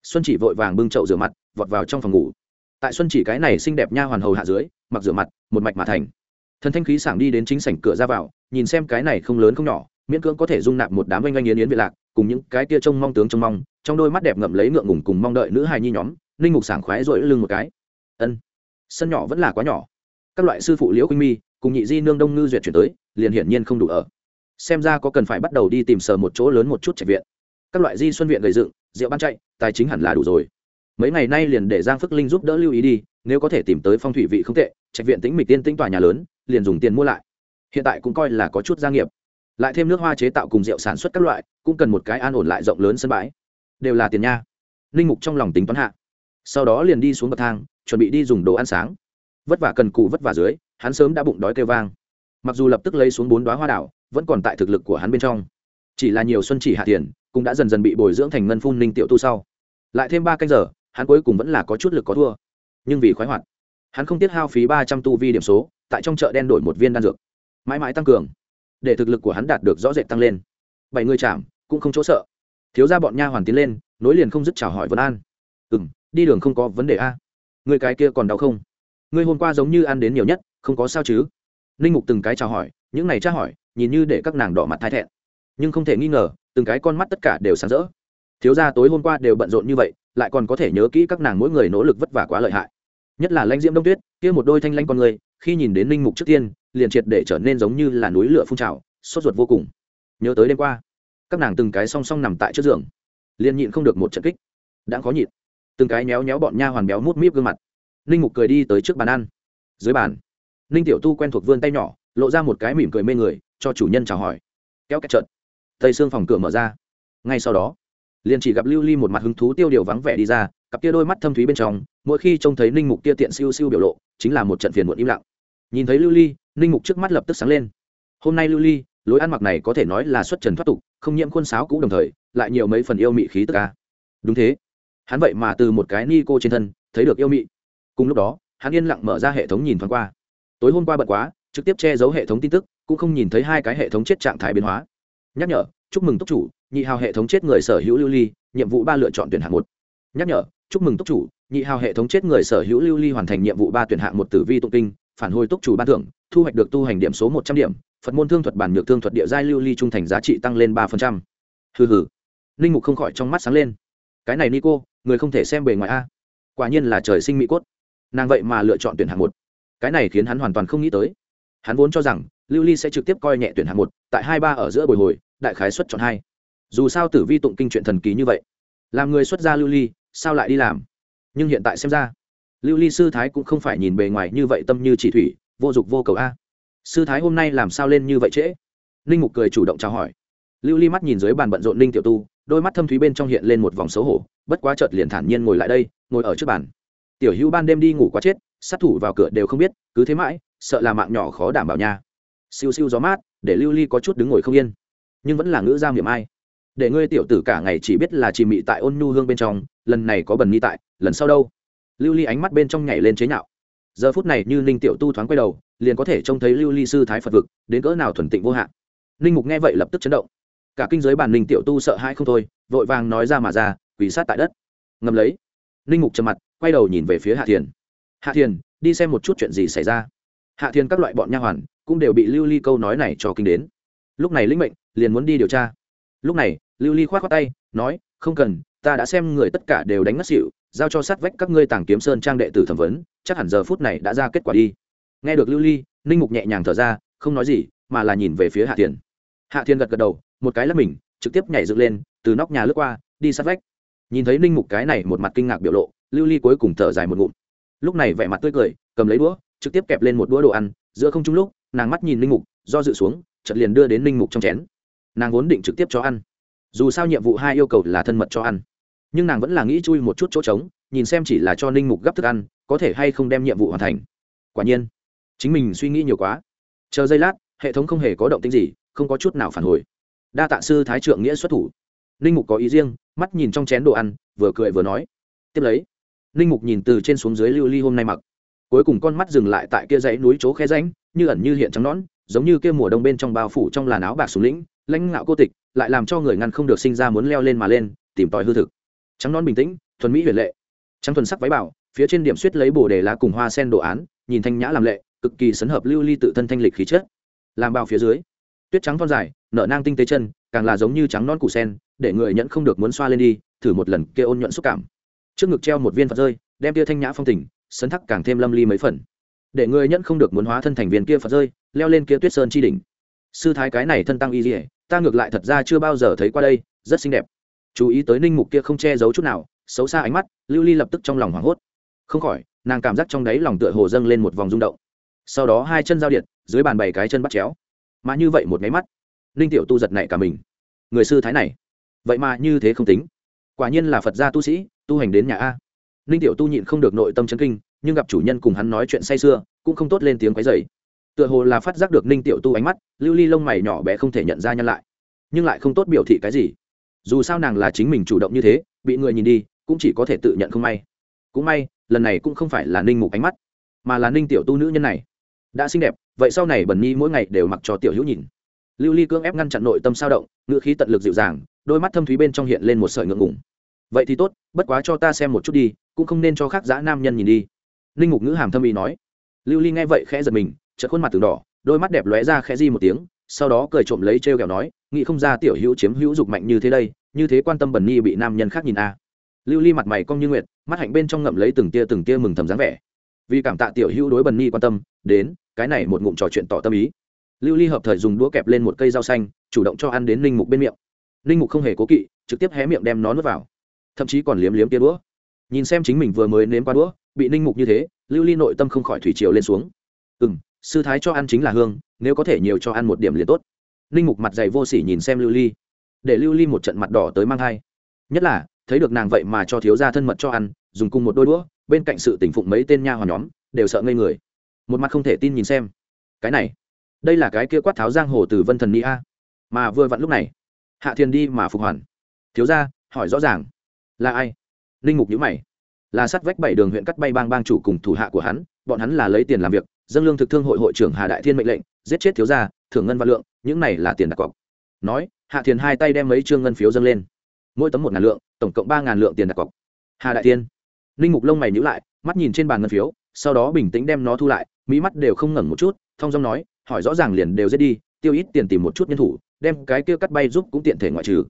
Xuân chỉ vội vàng bưng chậu rửa mặt, vọt vào trong phòng ngủ. Tại xuân chỉ cái này xinh đẹp nha hoàn hầu hạ dưới, mặc rửa mặt, một mạch mà thành. Thần thanh khí sảng đi đến chính sảnh cửa ra vào, nhìn xem cái này không lớn không nhỏ, miễn cưỡng có thể dung nạp một đám oanh oanh yến yến vị lạc, cùng những cái kia trông mong tướng trông mong, trong đôi mắt đẹp ngậm lấy ngượng ngùng cùng mong đợi nữ hài nhi nhóm linh mục sảng khoái rồi lưng một cái. Ân, sân nhỏ vẫn là quá nhỏ. Các loại sư phụ liễu quỳnh mi, cùng nhị di nương đông ngư duyệt chuyển tới, liền hiển nhiên không đủ ở xem ra có cần phải bắt đầu đi tìm sờ một chỗ lớn một chút trạch viện. Các loại di xuân viện gầy dựng, rượu ban chạy, tài chính hẳn là đủ rồi. Mấy ngày nay liền để giang phước linh giúp đỡ lưu ý đi, nếu có thể tìm tới phong thủy vị không tệ, trạch viện tĩnh mịch tiên tĩnh tòa nhà lớn, liền dùng tiền mua lại. Hiện tại cũng coi là có chút gia nghiệp. Lại thêm nước hoa chế tạo cùng rượu sản xuất các loại, cũng cần một cái an ổn lại rộng lớn sân bãi. Đều là tiền nha. Linh mục trong lòng tính toán hạ. Sau đó liền đi xuống bậc thang, chuẩn bị đi dùng đồ ăn sáng. Vất vả cần cù vất vả dưới, hắn sớm đã bụng đói kêu vang. Mặc dù lập tức lấy xuống bốn đoá hoa đảo vẫn còn tại thực lực của hắn bên trong. Chỉ là nhiều xuân chỉ hạ tiền, cũng đã dần dần bị bồi dưỡng thành ngân phun ninh tiểu tu sau. Lại thêm ba canh giờ, hắn cuối cùng vẫn là có chút lực có thua. Nhưng vì khoái hoạt, hắn không tiết hao phí ba trăm tu vi điểm số, tại trong chợ đen đổi một viên đan dược. Mãi mãi tăng cường, để thực lực của hắn đạt được rõ rệt tăng lên. Bảy người chạm, cũng không chỗ sợ. Thiếu ra bọn nha hoàn tiến lên, nối liền không dứt chào hỏi vân an. Ừ m đi đường không có vấn đề a. Người cái kia còn đau không? Người hôm qua giống như ăn đến nhiều nhất, không có sao chứ? Ninh mục từng cái chào hỏi những này tra hỏi, nhìn như để các nàng đỏ mặt thái thẹn. Nhưng không thể nghi ngờ, từng cái con mắt tất cả đều sáng rỡ. Thiếu gia tối hôm qua đều bận rộn như vậy, lại còn có thể nhớ kỹ các nàng mỗi người nỗ lực vất vả quá lợi hại. Nhất là lãnh diễm đông tuyết, kia một đôi thanh lanh con người, khi nhìn đến Linh mục trước tiên, liền triệt để trở nên giống như là núi lửa phun trào, sốt ruột vô cùng. Nhớ tới đêm qua, các nàng từng cái song song nằm tại trước giường, liền nhịn không được một trận kích. Đã khó nhịn. Từng cái méo méo bọn nha hoàn béo mút míp gương mặt. Ninh mục cười đi tới trước bàn ăn. Dưới bàn, ninh tiểu tu quen thuộc vươn tay nhỏ lộ ra một cái mỉm cười mê người, cho chủ nhân chào hỏi. Kéo cách trận tây xương phòng cửa mở ra. Ngay sau đó, liền chỉ gặp lưu ly một mặt hứng thú tiêu điều vắng vẻ đi ra, cặp kia đôi mắt thâm thúy bên trong, mỗi khi trông thấy ninh mục kia tiện siêu siêu biểu lộ, chính là một trận phiền muộn im lặng. Nhìn thấy lưu ly, ninh mục trước mắt lập tức sáng lên. Hôm nay lưu ly, lối ăn mặc này có thể nói là xuất trần thoát tục, không nhiễm khuôn sáo cũ đồng thời, lại nhiều mấy phần yêu mị khí tức ca đúng thế. Hắn vậy mà từ một cái ni cô trên thân, thấy được yêu mị. Cùng lúc đó, hắn yên lặng mở ra hệ thống nhìn thoáng qua. Tối hôm qua bận quá trực tiếp che giấu hệ thống tin tức, cũng không nhìn thấy hai cái hệ thống chết trạng thái biến hóa. Nhắc nhở, chúc mừng túc chủ, nhị hào hệ thống chết người sở hữu lưu ly, nhiệm vụ ba lựa chọn tuyển hạng một. Nhắc nhở, chúc mừng túc chủ, nhị hào hệ thống chết người sở hữu lưu ly hoàn thành nhiệm vụ ba tuyển hạng một tử vi tụng kinh, phản hồi túc chủ ban thưởng, thu hoạch được tu hành điểm số một trăm điểm, phật môn thương thuật bản nhược thương thuật địa giai lưu ly trung thành giá trị tăng lên ba phần trăm. Hừ hừ. Linh mục không khỏi trong mắt sáng lên. Cái này ni cô người không thể xem bề ngoài a. Quả nhiên là trời sinh mỹ cốt. Nàng vậy mà lựa chọn tuyển hạng một. Cái này khiến hắn hoàn toàn không nghĩ tới hắn vốn cho rằng, lưu ly sẽ trực tiếp coi nhẹ tuyển hạng một, tại hai ba ở giữa bồi hồi, đại khái xuất chọn hai. Dù sao tử vi tụng kinh chuyện thần kỳ như vậy, làm người xuất gia lưu ly, sao lại đi làm? Nhưng hiện tại xem ra, lưu ly sư thái cũng không phải nhìn bề ngoài như vậy tâm như chỉ thủy, vô dục vô cầu a. Sư thái hôm nay làm sao lên như vậy trễ? Ninh mục cười chủ động chào hỏi. Lưu ly mắt nhìn dưới bàn bận rộn ninh tiểu tu, đôi mắt thâm thúy bên trong hiện lên một vòng xấu hổ, bất quá chợt liền thản nhiên ngồi lại đây, ngồi ở trước bàn. Tiểu hữu ban đêm đi ngủ quá chết, sát thủ vào cửa đều không biết, cứ thế mãi sợ là mạng nhỏ khó đảm bảo nha. Siêu siêu gió mát, để lưu ly có chút đứng ngồi không yên. Nhưng vẫn là ngữ giam niệm ai. Để ngươi tiểu tử cả ngày chỉ biết là chỉ mị tại ôn nhu hương bên trong, lần này có bần nghi tại, lần sau đâu? Lưu ly ánh mắt bên trong nhảy lên chế nhạo. Giờ phút này như ninh tiểu tu thoáng quay đầu, liền có thể trông thấy lưu ly sư thái phật vực, đến cỡ nào thuần tịnh vô hạn. Ninh mục nghe vậy lập tức chấn động. Cả kinh giới bản ninh tiểu tu sợ hãi không thôi, vội vàng nói ra mà ra, quỳ sát tại đất. Ngầm lấy. Ninh mục trầm mặt, quay đầu nhìn về phía hạ thiền. Hạ thiền, đi xem một chút chuyện gì xảy ra hạ Thiên các loại bọn nha hoàn cũng đều bị lưu ly câu nói này cho kinh đến. Lúc này lĩnh mệnh, liền muốn đi điều tra. Lúc này, lưu ly k h o á t khoác tay, nói, không cần, ta đã xem người tất cả đều đánh ngất xịu giao cho sát vách các ngươi tàng kiếm sơn trang đệ tử thẩm vấn, chắc hẳn giờ phút này đã ra kết quả đi. Nghe được lưu ly, ninh mục nhẹ nhàng thở ra, không nói gì, mà là nhìn về phía hạ Thiên. hạ Thiên gật gật đầu, một cái là mình, trực tiếp nhảy dựng lên, từ nóc nhà lướt qua, đi sát vách. Nhìn thấy ninh mục cái này một mặt kinh ngạc biểu lộ, lưu ly cuối cùng thở dài một ngụm. Lúc này vẻ mặt tươi cười, cầm lấy đũa trực tiếp kẹp lên một đũa đồ ăn, giữa không trung lúc, nàng mắt nhìn Linh mục, do dự xuống chật liền đưa đến Linh mục trong chén. Nàng vốn định trực tiếp cho ăn. Dù sao nhiệm vụ hai yêu cầu là thân mật cho ăn. Nhưng nàng vẫn là nghĩ chui một chút chỗ trống, nhìn xem chỉ là cho ninh mục gấp thức ăn, có thể hay không đem nhiệm vụ hoàn thành. Quả nhiên, chính mình suy nghĩ nhiều quá. Chờ giây lát, hệ thống không hề có động tính gì, không có chút nào phản hồi. Đa tạ sư thái trượng nghĩa xuất thủ. Ninh mục có ý riêng, mắt nhìn trong chén đồ ăn, vừa cười vừa nói. Tiếp lấy, ninh mục nhìn từ trên xuống dưới lưu ly hôm nay mặc cuối cùng con mắt dừng lại tại kia dãy núi chỗ khe ránh như ẩn như hiện trắng nón giống như kia mùa đông bên trong bao phủ trong làn áo bạc súng lĩnh, lãnh ngạo cô tịch, lại làm cho người ngăn không được sinh ra muốn leo lên mà lên, tìm tòi hư thực. Trắng non bình tĩnh, thuần mỹ huyền lệ. Trắng thuần sắc váy bảo, phía trên điểm suýt lấy bồ đề lá cùng hoa sen đồ án, nhìn thanh nhã làm lệ, cực kỳ sấn hợp lưu ly tự thân thanh lịch khí chất. Làm bao phía dưới, tuyết trắng thon dài, nở nang tinh tế chân, càng là giống như trắng non củ sen, để người nhẫn không được muốn xoa lên đi, thử một lần kia ôn nhuận xúc cảm. Trước ngực treo một viên phật rơi, đem tia thanh nhã phong tình sấn thắc càng thêm lâm ly mấy phần. Để người nhẫn không được muốn hóa thân thành viên kia phật rơi, leo lên kia tuyết sơn chi đỉnh. Sư thái cái này thân tăng y dỉa ta ngược lại thật ra chưa bao giờ thấy qua đây, rất xinh đẹp. Chú ý tới ninh mục kia không che giấu chút nào, xấu xa ánh mắt, lưu ly lập tức trong lòng hoảng hốt. Không khỏi, nàng cảm giác trong đáy lòng tựa hồ dâng lên một vòng rung động. Sau đó hai chân giao điện, dưới bàn bảy cái chân bắt chéo. Mà như vậy một máy mắt, ninh tiểu tu giật nảy cả mình. Người sư thái này, vậy mà như thế không tính. Quả nhiên là phật gia tu sĩ, tu hành đến nhà a ninh tiểu tu nhịn không được nội tâm chấn kinh, nhưng gặp chủ nhân cùng hắn nói chuyện say sưa, cũng không tốt lên tiếng quấy dày tựa hồ là phát giác được ninh tiểu tu ánh mắt, lưu ly lông mày nhỏ bé không thể nhận ra nhân lại. Nhưng lại không tốt biểu thị cái gì. Dù sao nàng là chính mình chủ động như thế, bị người nhìn đi, cũng chỉ có thể tự nhận không may. Cũng may, lần này cũng không phải là ninh mục ánh mắt, mà là ninh tiểu tu nữ nhân này. Đã xinh đẹp, vậy sau này bẩn nhi mỗi ngày đều mặc cho tiểu hữu nhìn. Lưu ly cưỡng ép ngăn chặn nội tâm sao động, ngữ khí tận lực dịu dàng, đôi mắt thâm thúy bên trong hiện lên một sợi ngượng ngùng. Vậy thì tốt, bất quá cho ta xem một chút đi cũng không nên cho khác dã nam nhân nhìn đi. Linh mục ngữ hàm thâm ý nói. Lưu ly nghe vậy khẽ giật mình, chợt khuôn mặt từng đỏ, đôi mắt đẹp lóe ra khẽ di một tiếng, sau đó cười trộm lấy trêu r kẹo nói, nghĩ không ra tiểu hữu chiếm hữu dục mạnh như thế đây, như thế quan tâm bẩn ni bị nam nhân khác nhìn a lưu ly mặt mày cong như nguyệt, mắt hạnh bên trong ngậm lấy từng tia từng tia mừng thầm dáng vẻ. Vì cảm tạ tiểu hữu đối bẩn ni quan tâm, đến, cái này một ngụm trò chuyện tỏ tâm ý. Lưu ly hợp thời dùng đũa kẹp lên một cây rau xanh, chủ động cho ăn đến ninh mục bên miệng. Ninh mục không hề cố kỵ, trực tiếp hé miệng đem nó nuốt vào. Thậm chí còn liếm liếm tia đũa nhìn xem chính mình vừa mới nếm qua đũa, bị ninh mục như thế, lưu ly nội tâm không khỏi thủy triều lên xuống. Ừ m sư thái cho ăn chính là hương, nếu có thể nhiều cho ăn một điểm liền tốt. Ninh mục mặt dày vô s ỉ nhìn xem lưu ly, để lưu ly một trận mặt đỏ tới mang thai. Nhất là, thấy được nàng vậy mà cho thiếu gia thân mật cho ăn, dùng cùng một đôi đũa, bên cạnh sự tỉnh phụng mấy tên nha hoàn nhóm, đều sợ ngây người. Một mặt không thể tin nhìn xem. Cái này, đây là cái kia quát tháo giang hồ từ vân thần ni a, mà vừa vặn lúc này, hạ thiền đi mà phục hoàn. Thiếu gia, hỏi rõ ràng, là ai? Ninh mục nhữ mày. Là sát vách bảy đường huyện cắt bay bang bang chủ cùng thủ hạ của hắn, bọn hắn là lấy tiền làm việc dân lương thực thương hội hội trưởng hà đại thiên mệnh lệnh, giết chết thiếu gia, thưởng ngân văn lượng, những này là tiền đặt cọc. Nói, hạ thiền hai tay đem mấy trương ngân phiếu dâng lên. Mỗi tấm một ngàn lượng, tổng cộng ba ngàn lượng tiền đặt cọc. Hà đại thiên. Ninh mục lông mày nhữ lại, mắt nhìn trên bàn ngân phiếu, sau đó bình tĩnh đem nó thu lại mỹ mắt đều không ngẩn một chút, thong dong nói, hỏi rõ ràng liền đều giết đi, tiêu ít tiền tìm một chút nhân thủ, đem cái kia cắt bay giúp cũng tiện thể ngoại trừ.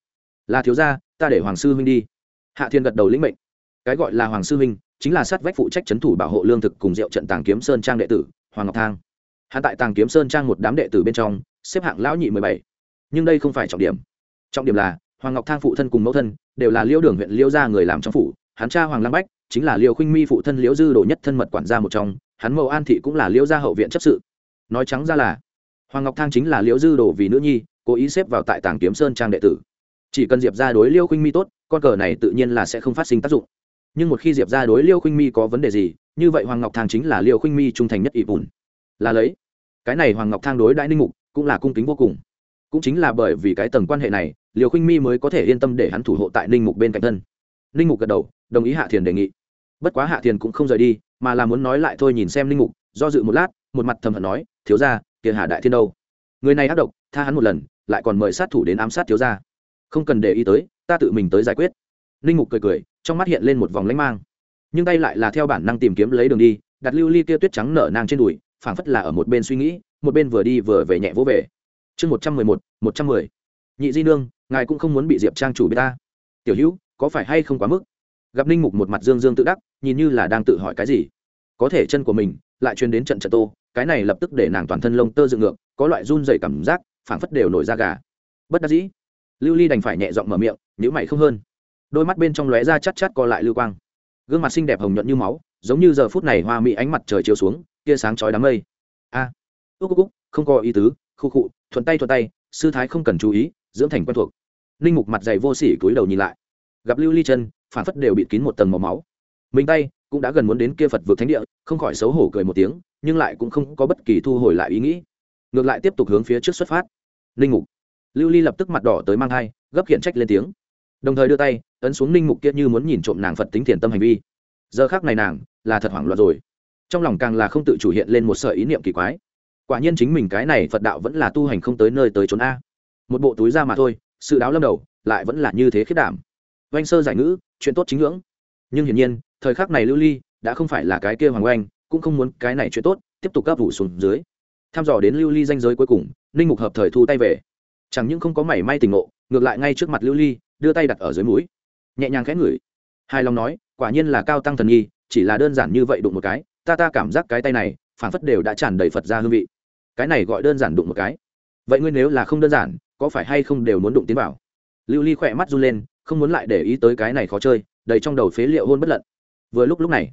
Là thiếu gia, ta để hoàng sư huynh đi hạ thiên gật đầu lĩnh mệnh. Cái gọi là hoàng sư huynh chính là sát vách phụ trách trấn thủ bảo hộ lương thực cùng rượu trận tàng kiếm sơn trang đệ tử, hoàng ngọc thang. Hạ tại tàng kiếm sơn trang một đám đệ tử bên trong, xếp hạng lão nhị mười bảy. Nhưng đây không phải trọng điểm. Trọng điểm là, hoàng ngọc thang phụ thân cùng mẫu thân đều là liêu đường huyện liêu gia người làm trong phủ, hắn cha hoàng lăng bách chính là liêu khinh mi phụ thân liễu dư đồ nhất thân mật quản gia một trong, hắn mẫu an thị cũng là liễu gia hậu viện chấp sự. Nói trắng ra là, hoàng ngọc thang chính là liễu dư đồ vì nữ nhi, cố ý xếp vào tại tàng kiếm sơn trang đệ tử chỉ cần diệp ra đối liêu khinh mi tốt, con cờ này tự nhiên là sẽ không phát sinh tác dụng. Nhưng một khi diệp ra đối liêu khinh mi có vấn đề gì, như vậy hoàng ngọc thang chính là liêu khinh mi trung thành nhất ỷ bùn là lấy, cái này hoàng ngọc thang đối đại ninh mục cũng là cung kính vô cùng. Cũng chính là bởi vì cái tầng quan hệ này liều khinh mi mới có thể yên tâm để hắn thủ hộ tại ninh mục bên cạnh thân. Ninh mục gật đầu, đồng ý hạ thiền đề nghị. Bất quá hạ thiền cũng không rời đi, mà là muốn nói lại thôi nhìn xem ninh mục, do dự một lát, một mặt thầm hận nói, thiếu ra tiền hạ đại thiên đâu? Người này ác độc, tha hắn một lần, lại còn mời sát thủ đến ám sát thiếu ra không cần để ý tới, ta tự mình tới giải quyết. Ninh mục cười cười, trong mắt hiện lên một vòng lánh mang. Nhưng tay lại là theo bản năng tìm kiếm lấy đường đi, đặt lưu ly kia tuyết trắng nở nang trên đùi, phảng phất là ở một bên suy nghĩ, một bên vừa đi vừa về nhẹ vỗ về. Chương một trăm mười một một trăm mười. Nhị di nương, ngài cũng không muốn bị diệp trang chủ bê ta. Tiểu hữu, có phải hay không quá mức? Gặp ninh mục một mặt dương dương tự đắc, nhìn như là đang tự hỏi cái gì. Có thể chân của mình lại truyền đến trận trận tô, cái này lập tức để nàng toàn thân lông tơ dựng ngược, có loại run dày cảm giác, phảng phất đều nổi da gà. Bất đắc dĩ lưu ly đành phải nhẹ giọng mở miệng nhữ mày không hơn. Đôi mắt bên trong lóe ra chắt chắt co lại lưu quang. Gương mặt xinh đẹp hồng nhuận như máu giống như giờ phút này hoa mỹ ánh mặt trời chiếu xuống tia sáng chói đám mây. A. À, ước ước không có ý tứ khu khụ thuận tay thuận tay sư thái không cần chú ý dưỡng thành quen thuộc. Linh mục mặt dày vô sỉ cúi đầu nhìn lại. Gặp lưu ly chân phản phất đều bị kín một tầng màu máu. Mình tay cũng đã gần muốn đến kia phật vượt thánh địa không khỏi xấu hổ cười một tiếng nhưng lại cũng không có bất kỳ thu hồi lại ý nghĩ. Ngược lại tiếp tục hướng phía trước xuất phát. Linh mục lưu ly lập tức mặt đỏ tới mang thai, gấp hiện trách lên tiếng. Đồng thời đưa tay, ấn xuống ninh mục kia như muốn nhìn trộm nàng phật tính thiền tâm hành vi. Giờ khác này nàng, là thật hoảng loạn rồi. Trong lòng càng là không tự chủ hiện lên một sợi ý niệm kỳ quái. Quả nhiên chính mình cái này phật đạo vẫn là tu hành không tới nơi tới trốn a. Một bộ túi ra mà thôi, sự đáo lâm đầu, lại vẫn là như thế khiết đảm. Oanh sơ giải ngữ, chuyện tốt chính ngưỡng. Nhưng hiển nhiên, thời khắc này lưu ly đã không phải là cái kia hoàng oanh, cũng không muốn cái này chuyện tốt, tiếp tục gấp vụ xuống dưới. Tham dò đến lưu ly danh giới cuối cùng, ninh mục hợp thời thu tay về chẳng những không có mảy may tình ngộ ngược lại ngay trước mặt lưu ly đưa tay đặt ở dưới mũi. Nhẹ nhàng khẽ ngửi. Hai lòng nói quả nhiên là cao tăng thần nghi, chỉ là đơn giản như vậy đụng một cái ta ta cảm giác cái tay này phản phất đều đã tràn đầy phật ra hương vị. Cái này gọi đơn giản đụng một cái. Vậy ngươi nếu là không đơn giản có phải hay không đều muốn đụng tiến vào? Lưu ly khỏe mắt run lên không muốn lại để ý tới cái này khó chơi đầy trong đầu phế liệu hôn bất lận. Vừa lúc lúc này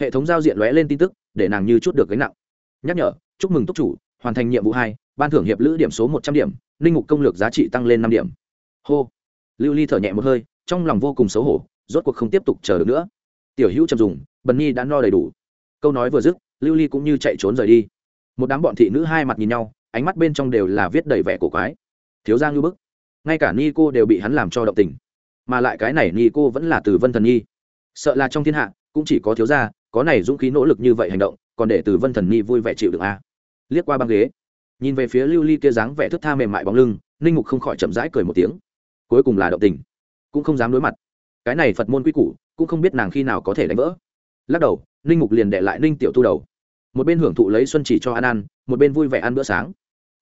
hệ thống giao diện lóe lên tin tức để nàng như chút được gánh nặng. Nhắc nhở chúc mừng túc chủ hoàn thành nhiệm vụ hai ban thưởng hiệp lữ điểm số một trăm điểm linh mục công lược giá trị tăng lên năm điểm. Hô. Lưu ly thở nhẹ một hơi, trong lòng vô cùng xấu hổ, rốt cuộc không tiếp tục chờ được nữa. Tiểu hữu chậm dùng, bần nhi đã no đầy đủ. Câu nói vừa dứt, lưu ly cũng như chạy trốn rời đi. Một đám bọn thị nữ hai mặt nhìn nhau, ánh mắt bên trong đều là viết đầy vẻ cổ quái. Thiếu giang ngư bức. Ngay cả ni cô đều bị hắn làm cho động tình. Mà lại cái này ni cô vẫn là từ vân thần nhi. Sợ là trong thiên hạ, cũng chỉ có thiếu gia, có này dũng khí nỗ lực như vậy hành động, còn để từ vân thần nhi vui vẻ chịu được a. À. liếc qua băng ghế nhìn về phía lưu ly kia dáng vẻ thức tha mềm mại bóng lưng, ninh mục không khỏi chậm rãi cười một tiếng. Cuối cùng là động tình. Cũng không dám đối mặt. Cái này phật môn quy củ, cũng không biết nàng khi nào có thể đánh vỡ. Lắc đầu, ninh mục liền đệ lại ninh tiểu tu đầu. Một bên hưởng thụ lấy xuân chỉ cho ăn ăn, một bên vui vẻ ăn bữa sáng.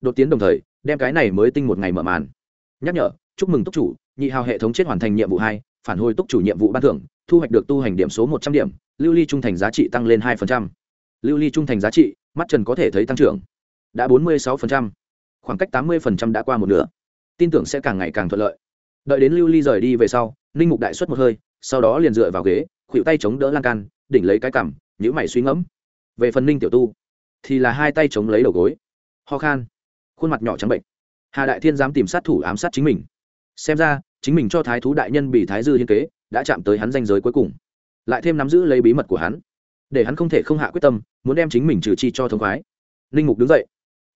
Đột tiến đồng thời, đem cái này mới tinh một ngày mở màn. Nhắc nhở, chúc mừng túc chủ, nhị hào hệ thống chết hoàn thành nhiệm vụ hai, phản hồi túc chủ nhiệm vụ ban thưởng, thu hoạch được tu hành điểm số một trăm điểm, lưu ly trung thành giá trị tăng lên hai lưu ly trung thành giá trị, mắt trần có thể thấy tăng trưởng đã bốn mươi sáu khoảng cách tám mươi đã qua một nửa. Tin tưởng sẽ càng ngày càng thuận lợi. Đợi đến lưu ly rời đi về sau, ninh mục đại xuất một hơi, sau đó liền dựa vào ghế khuỵu tay chống đỡ lan can, đỉnh lấy cái cằm nhữ mày suy ngẫm. Về phần ninh tiểu tu, thì là hai tay chống lấy đầu gối. Ho khan. Khuôn mặt nhỏ trắng bệnh. Hà đại thiên dám tìm sát thủ ám sát chính mình. Xem ra, chính mình cho thái thú đại nhân bị thái dư hiên kế, đã chạm tới hắn danh giới cuối cùng. Lại thêm nắm giữ lấy bí mật của hắn. Để hắn không thể không hạ quyết tâm, muốn đem chính mình trừ chi cho thông khoái. Ninh mục đứng dậy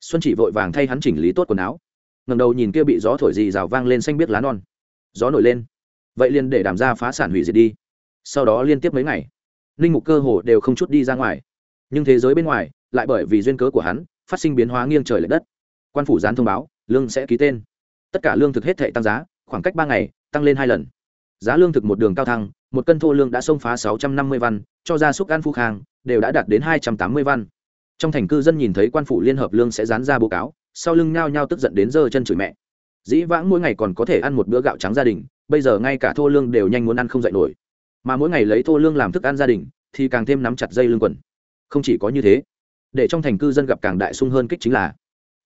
xuân chỉ vội vàng thay hắn chỉnh lý tốt quần áo. Ngầm đầu nhìn kia bị gió thổi gì rào vang lên xanh biết lá non. Gió nổi lên. Vậy liền để đàm ra phá sản hủy diệt đi. Sau đó liên tiếp mấy ngày, ninh mục cơ hồ đều không chút đi ra ngoài. Nhưng thế giới bên ngoài, lại bởi vì duyên cớ của hắn, phát sinh biến hóa nghiêng trời l ệ đất. Quan phủ gián thông báo, lương sẽ ký tên. Tất cả lương thực hết thệ tăng giá, khoảng cách ba ngày, tăng lên hai lần. Giá lương thực một đường cao thăng, một cân thô lương đã xông phá sáu trăm năm mươi văn, cho gia súc ăn phu khang, đều đã đạt đến hai trăm tám mươi văn trong thành cư dân nhìn thấy quan phủ liên hợp lương sẽ dán ra báo cáo, sau lưng nhao nhao tức giận đến giơ chân chửi mẹ. Dĩ vãng mỗi ngày còn có thể ăn một bữa gạo trắng gia đình, bây giờ ngay cả thô lương đều nhanh muốn ăn không dạy nổi. Mà mỗi ngày lấy thô lương làm thức ăn gia đình, thì càng thêm nắm chặt dây lương quần. Không chỉ có như thế, để trong thành cư dân gặp càng đại sung hơn kích chính là,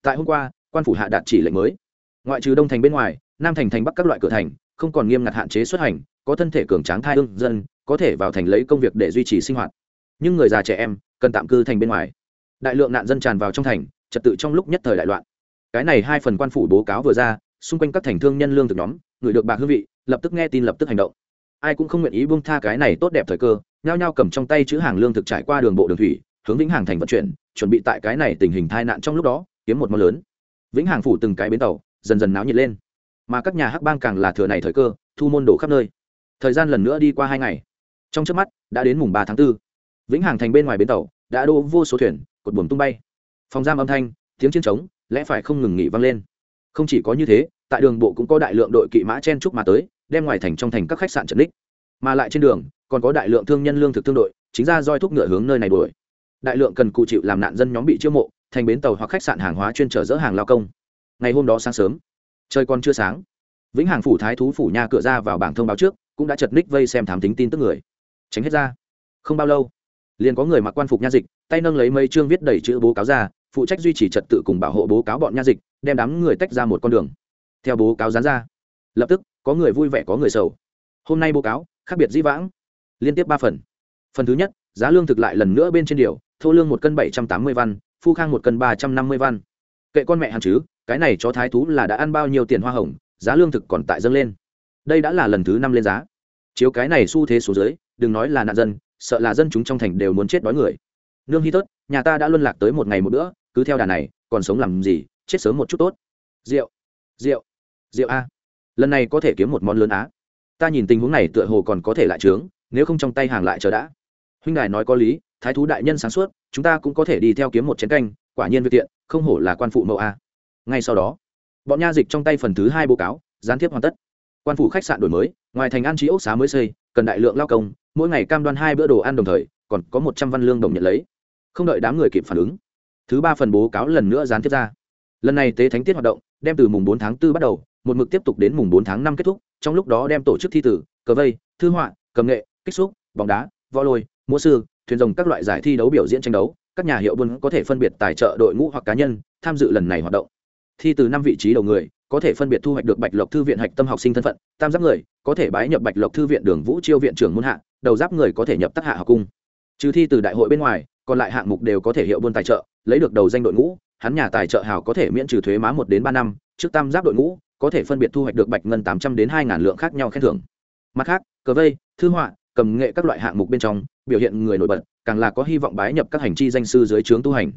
tại hôm qua, quan phủ hạ đạt chỉ lệnh mới. Ngoại trừ đông thành bên ngoài, nam thành thành bắc các loại cửa thành, không còn nghiêm ngặt hạn chế xuất hành, có thân thể cường tráng thai hương dân, có thể vào thành lấy công việc để duy trì sinh hoạt. Nhưng người già trẻ em, cần tạm cư thành bên ngoài đại lượng nạn dân tràn vào trong thành, trật tự trong lúc nhất thời đại loạn. Cái này hai phần quan phủ bố cáo vừa ra, xung quanh các thành thương nhân lương thực nhóm, người được bạc hương vị, lập tức nghe tin lập tức hành động. Ai cũng không nguyện ý buông tha cái này tốt đẹp thời cơ, nhao nhao cầm trong tay chữ hàng lương thực trải qua đường bộ đường thủy, hướng vĩnh hàng thành vận chuyển, chuẩn bị tại cái này tình hình tai nạn trong lúc đó, kiếm một món lớn. Vĩnh hàng phủ từng cái bến tàu, dần dần náo nhiệt lên. Mà các nhà hắc bang càng là thừa này thời cơ, thu môn đổ khắp nơi. Thời gian lần nữa đi qua hai ngày. Trong trước mắt, đã đến mùng ba tháng 4. vĩnh hàng thành bên ngoài bến tàu, đã đỗ vô số thuyền cột buồm tung bay. Phòng giam âm thanh, tiếng chiến trống, lẽ phải không ngừng nghỉ vang lên. Không chỉ có như thế, tại đường bộ cũng có đại lượng đội kỵ mã chen trúc mà tới, đem ngoài thành trong thành các khách sạn trận đích. Mà lại trên đường, còn có đại lượng thương nhân lương thực thương đội, chính ra roi thúc ngựa hướng nơi này đuổi. Đại lượng cần cụ chịu làm nạn dân nhóm bị chiêu mộ, thành bến tàu hoặc khách sạn hàng hóa chuyên trở dỡ hàng lao công. Ngày hôm đó sáng sớm, trời còn chưa sáng, vĩnh hàng phủ thái thú phủ nhà cửa ra vào bảng thông báo trước, cũng đã chật ních vây xem thám tính tin tức người. Tránh hết ra. Không bao lâu liền có người mặc quan phục nha dịch, tay nâng lấy mấy chương viết đầy chữ bố cáo ra, phụ trách duy trì trật tự cùng bảo hộ bố cáo bọn nha dịch, đem đám người tách ra một con đường. Theo bố cáo dán ra, lập tức, có người vui vẻ, có người sầu. Hôm nay bố cáo, khác biệt dĩ vãng. Liên tiếp ba phần. Phần thứ nhất, giá lương thực lại lần nữa bên trên điều, thô lương một cân bảy trăm tám mươi văn, phu khang một cân ba trăm năm mươi văn. Kệ con mẹ hàn chứ, cái này cho thái thú là đã ăn bao nhiêu tiền hoa hồng, giá lương thực còn tại dâng lên. Đây đã là lần thứ năm lên giá. Chiếu cái này xu thế số dưới, đừng nói là nạn dân sợ là dân chúng trong thành đều muốn chết đói người. Nương hy tất, nhà ta đã luân lạc tới một ngày một bữa cứ theo đà này còn sống làm gì chết sớm một chút tốt. Rượu rượu rượu a. Lần này có thể kiếm một món lớn á. Ta nhìn tình huống này tựa hồ còn có thể lại trướng nếu không trong tay hàng lại chờ đã. Huynh đài nói có lý thái thú đại nhân sáng suốt chúng ta cũng có thể đi theo kiếm một chén canh quả nhiên việc tiện không hổ là quan phụ mẫu a. Ngay sau đó bọn nha dịch trong tay phần thứ hai báo cáo gián tiếp hoàn tất. Quan phủ khách sạn đổi mới ngoài thành an trí ốc xá mới xây cần đại lượng lao công mỗi ngày cam đoan hai bữa đồ ăn đồng thời, còn có một trăm văn lương đồng nhận lấy. Không đợi đám người kịp phản ứng, thứ ba phần bố cáo lần nữa gián tiếp ra. Lần này tế thánh tiết hoạt động, đem từ mùng bốn tháng 4 bắt đầu, một mực tiếp tục đến mùng bốn tháng năm kết thúc, trong lúc đó đem tổ chức thi tử, cờ vây, thư họa, cầm nghệ, kích xúc, bóng đá, võ lôi, múa sư, thuyền rồng các loại giải thi đấu biểu diễn tranh đấu, các nhà hiệu buôn có thể phân biệt tài trợ đội ngũ hoặc cá nhân tham dự lần này hoạt động. Thi từ năm vị trí đầu người có thể phân biệt thu hoạch được bạch lộc thư viện hạch tâm học sinh thân phận, tam giáp người, có thể bái nhập bạch lộc thư viện đường vũ chiêu viện trưởng muôn hạ, đầu giáp người có thể nhập tác hạ học cung. Trừ thi từ đại hội bên ngoài, còn lại hạng mục đều có thể hiệu buôn tài trợ, lấy được đầu danh đội ngũ, hắn nhà tài trợ hào có thể miễn trừ thuế má một đến ba năm, trước tam giáp đội ngũ, có thể phân biệt thu hoạch được bạch ngân tám trăm đến hai ngàn lượng khác nhau khen thưởng. Mặt khác, cờ vây, thư họa, cầm nghệ các loại hạng mục bên trong, biểu hiện người nổi bật, càng là có hy vọng bái nhập các hành chi danh sư dưới trướng tu hành.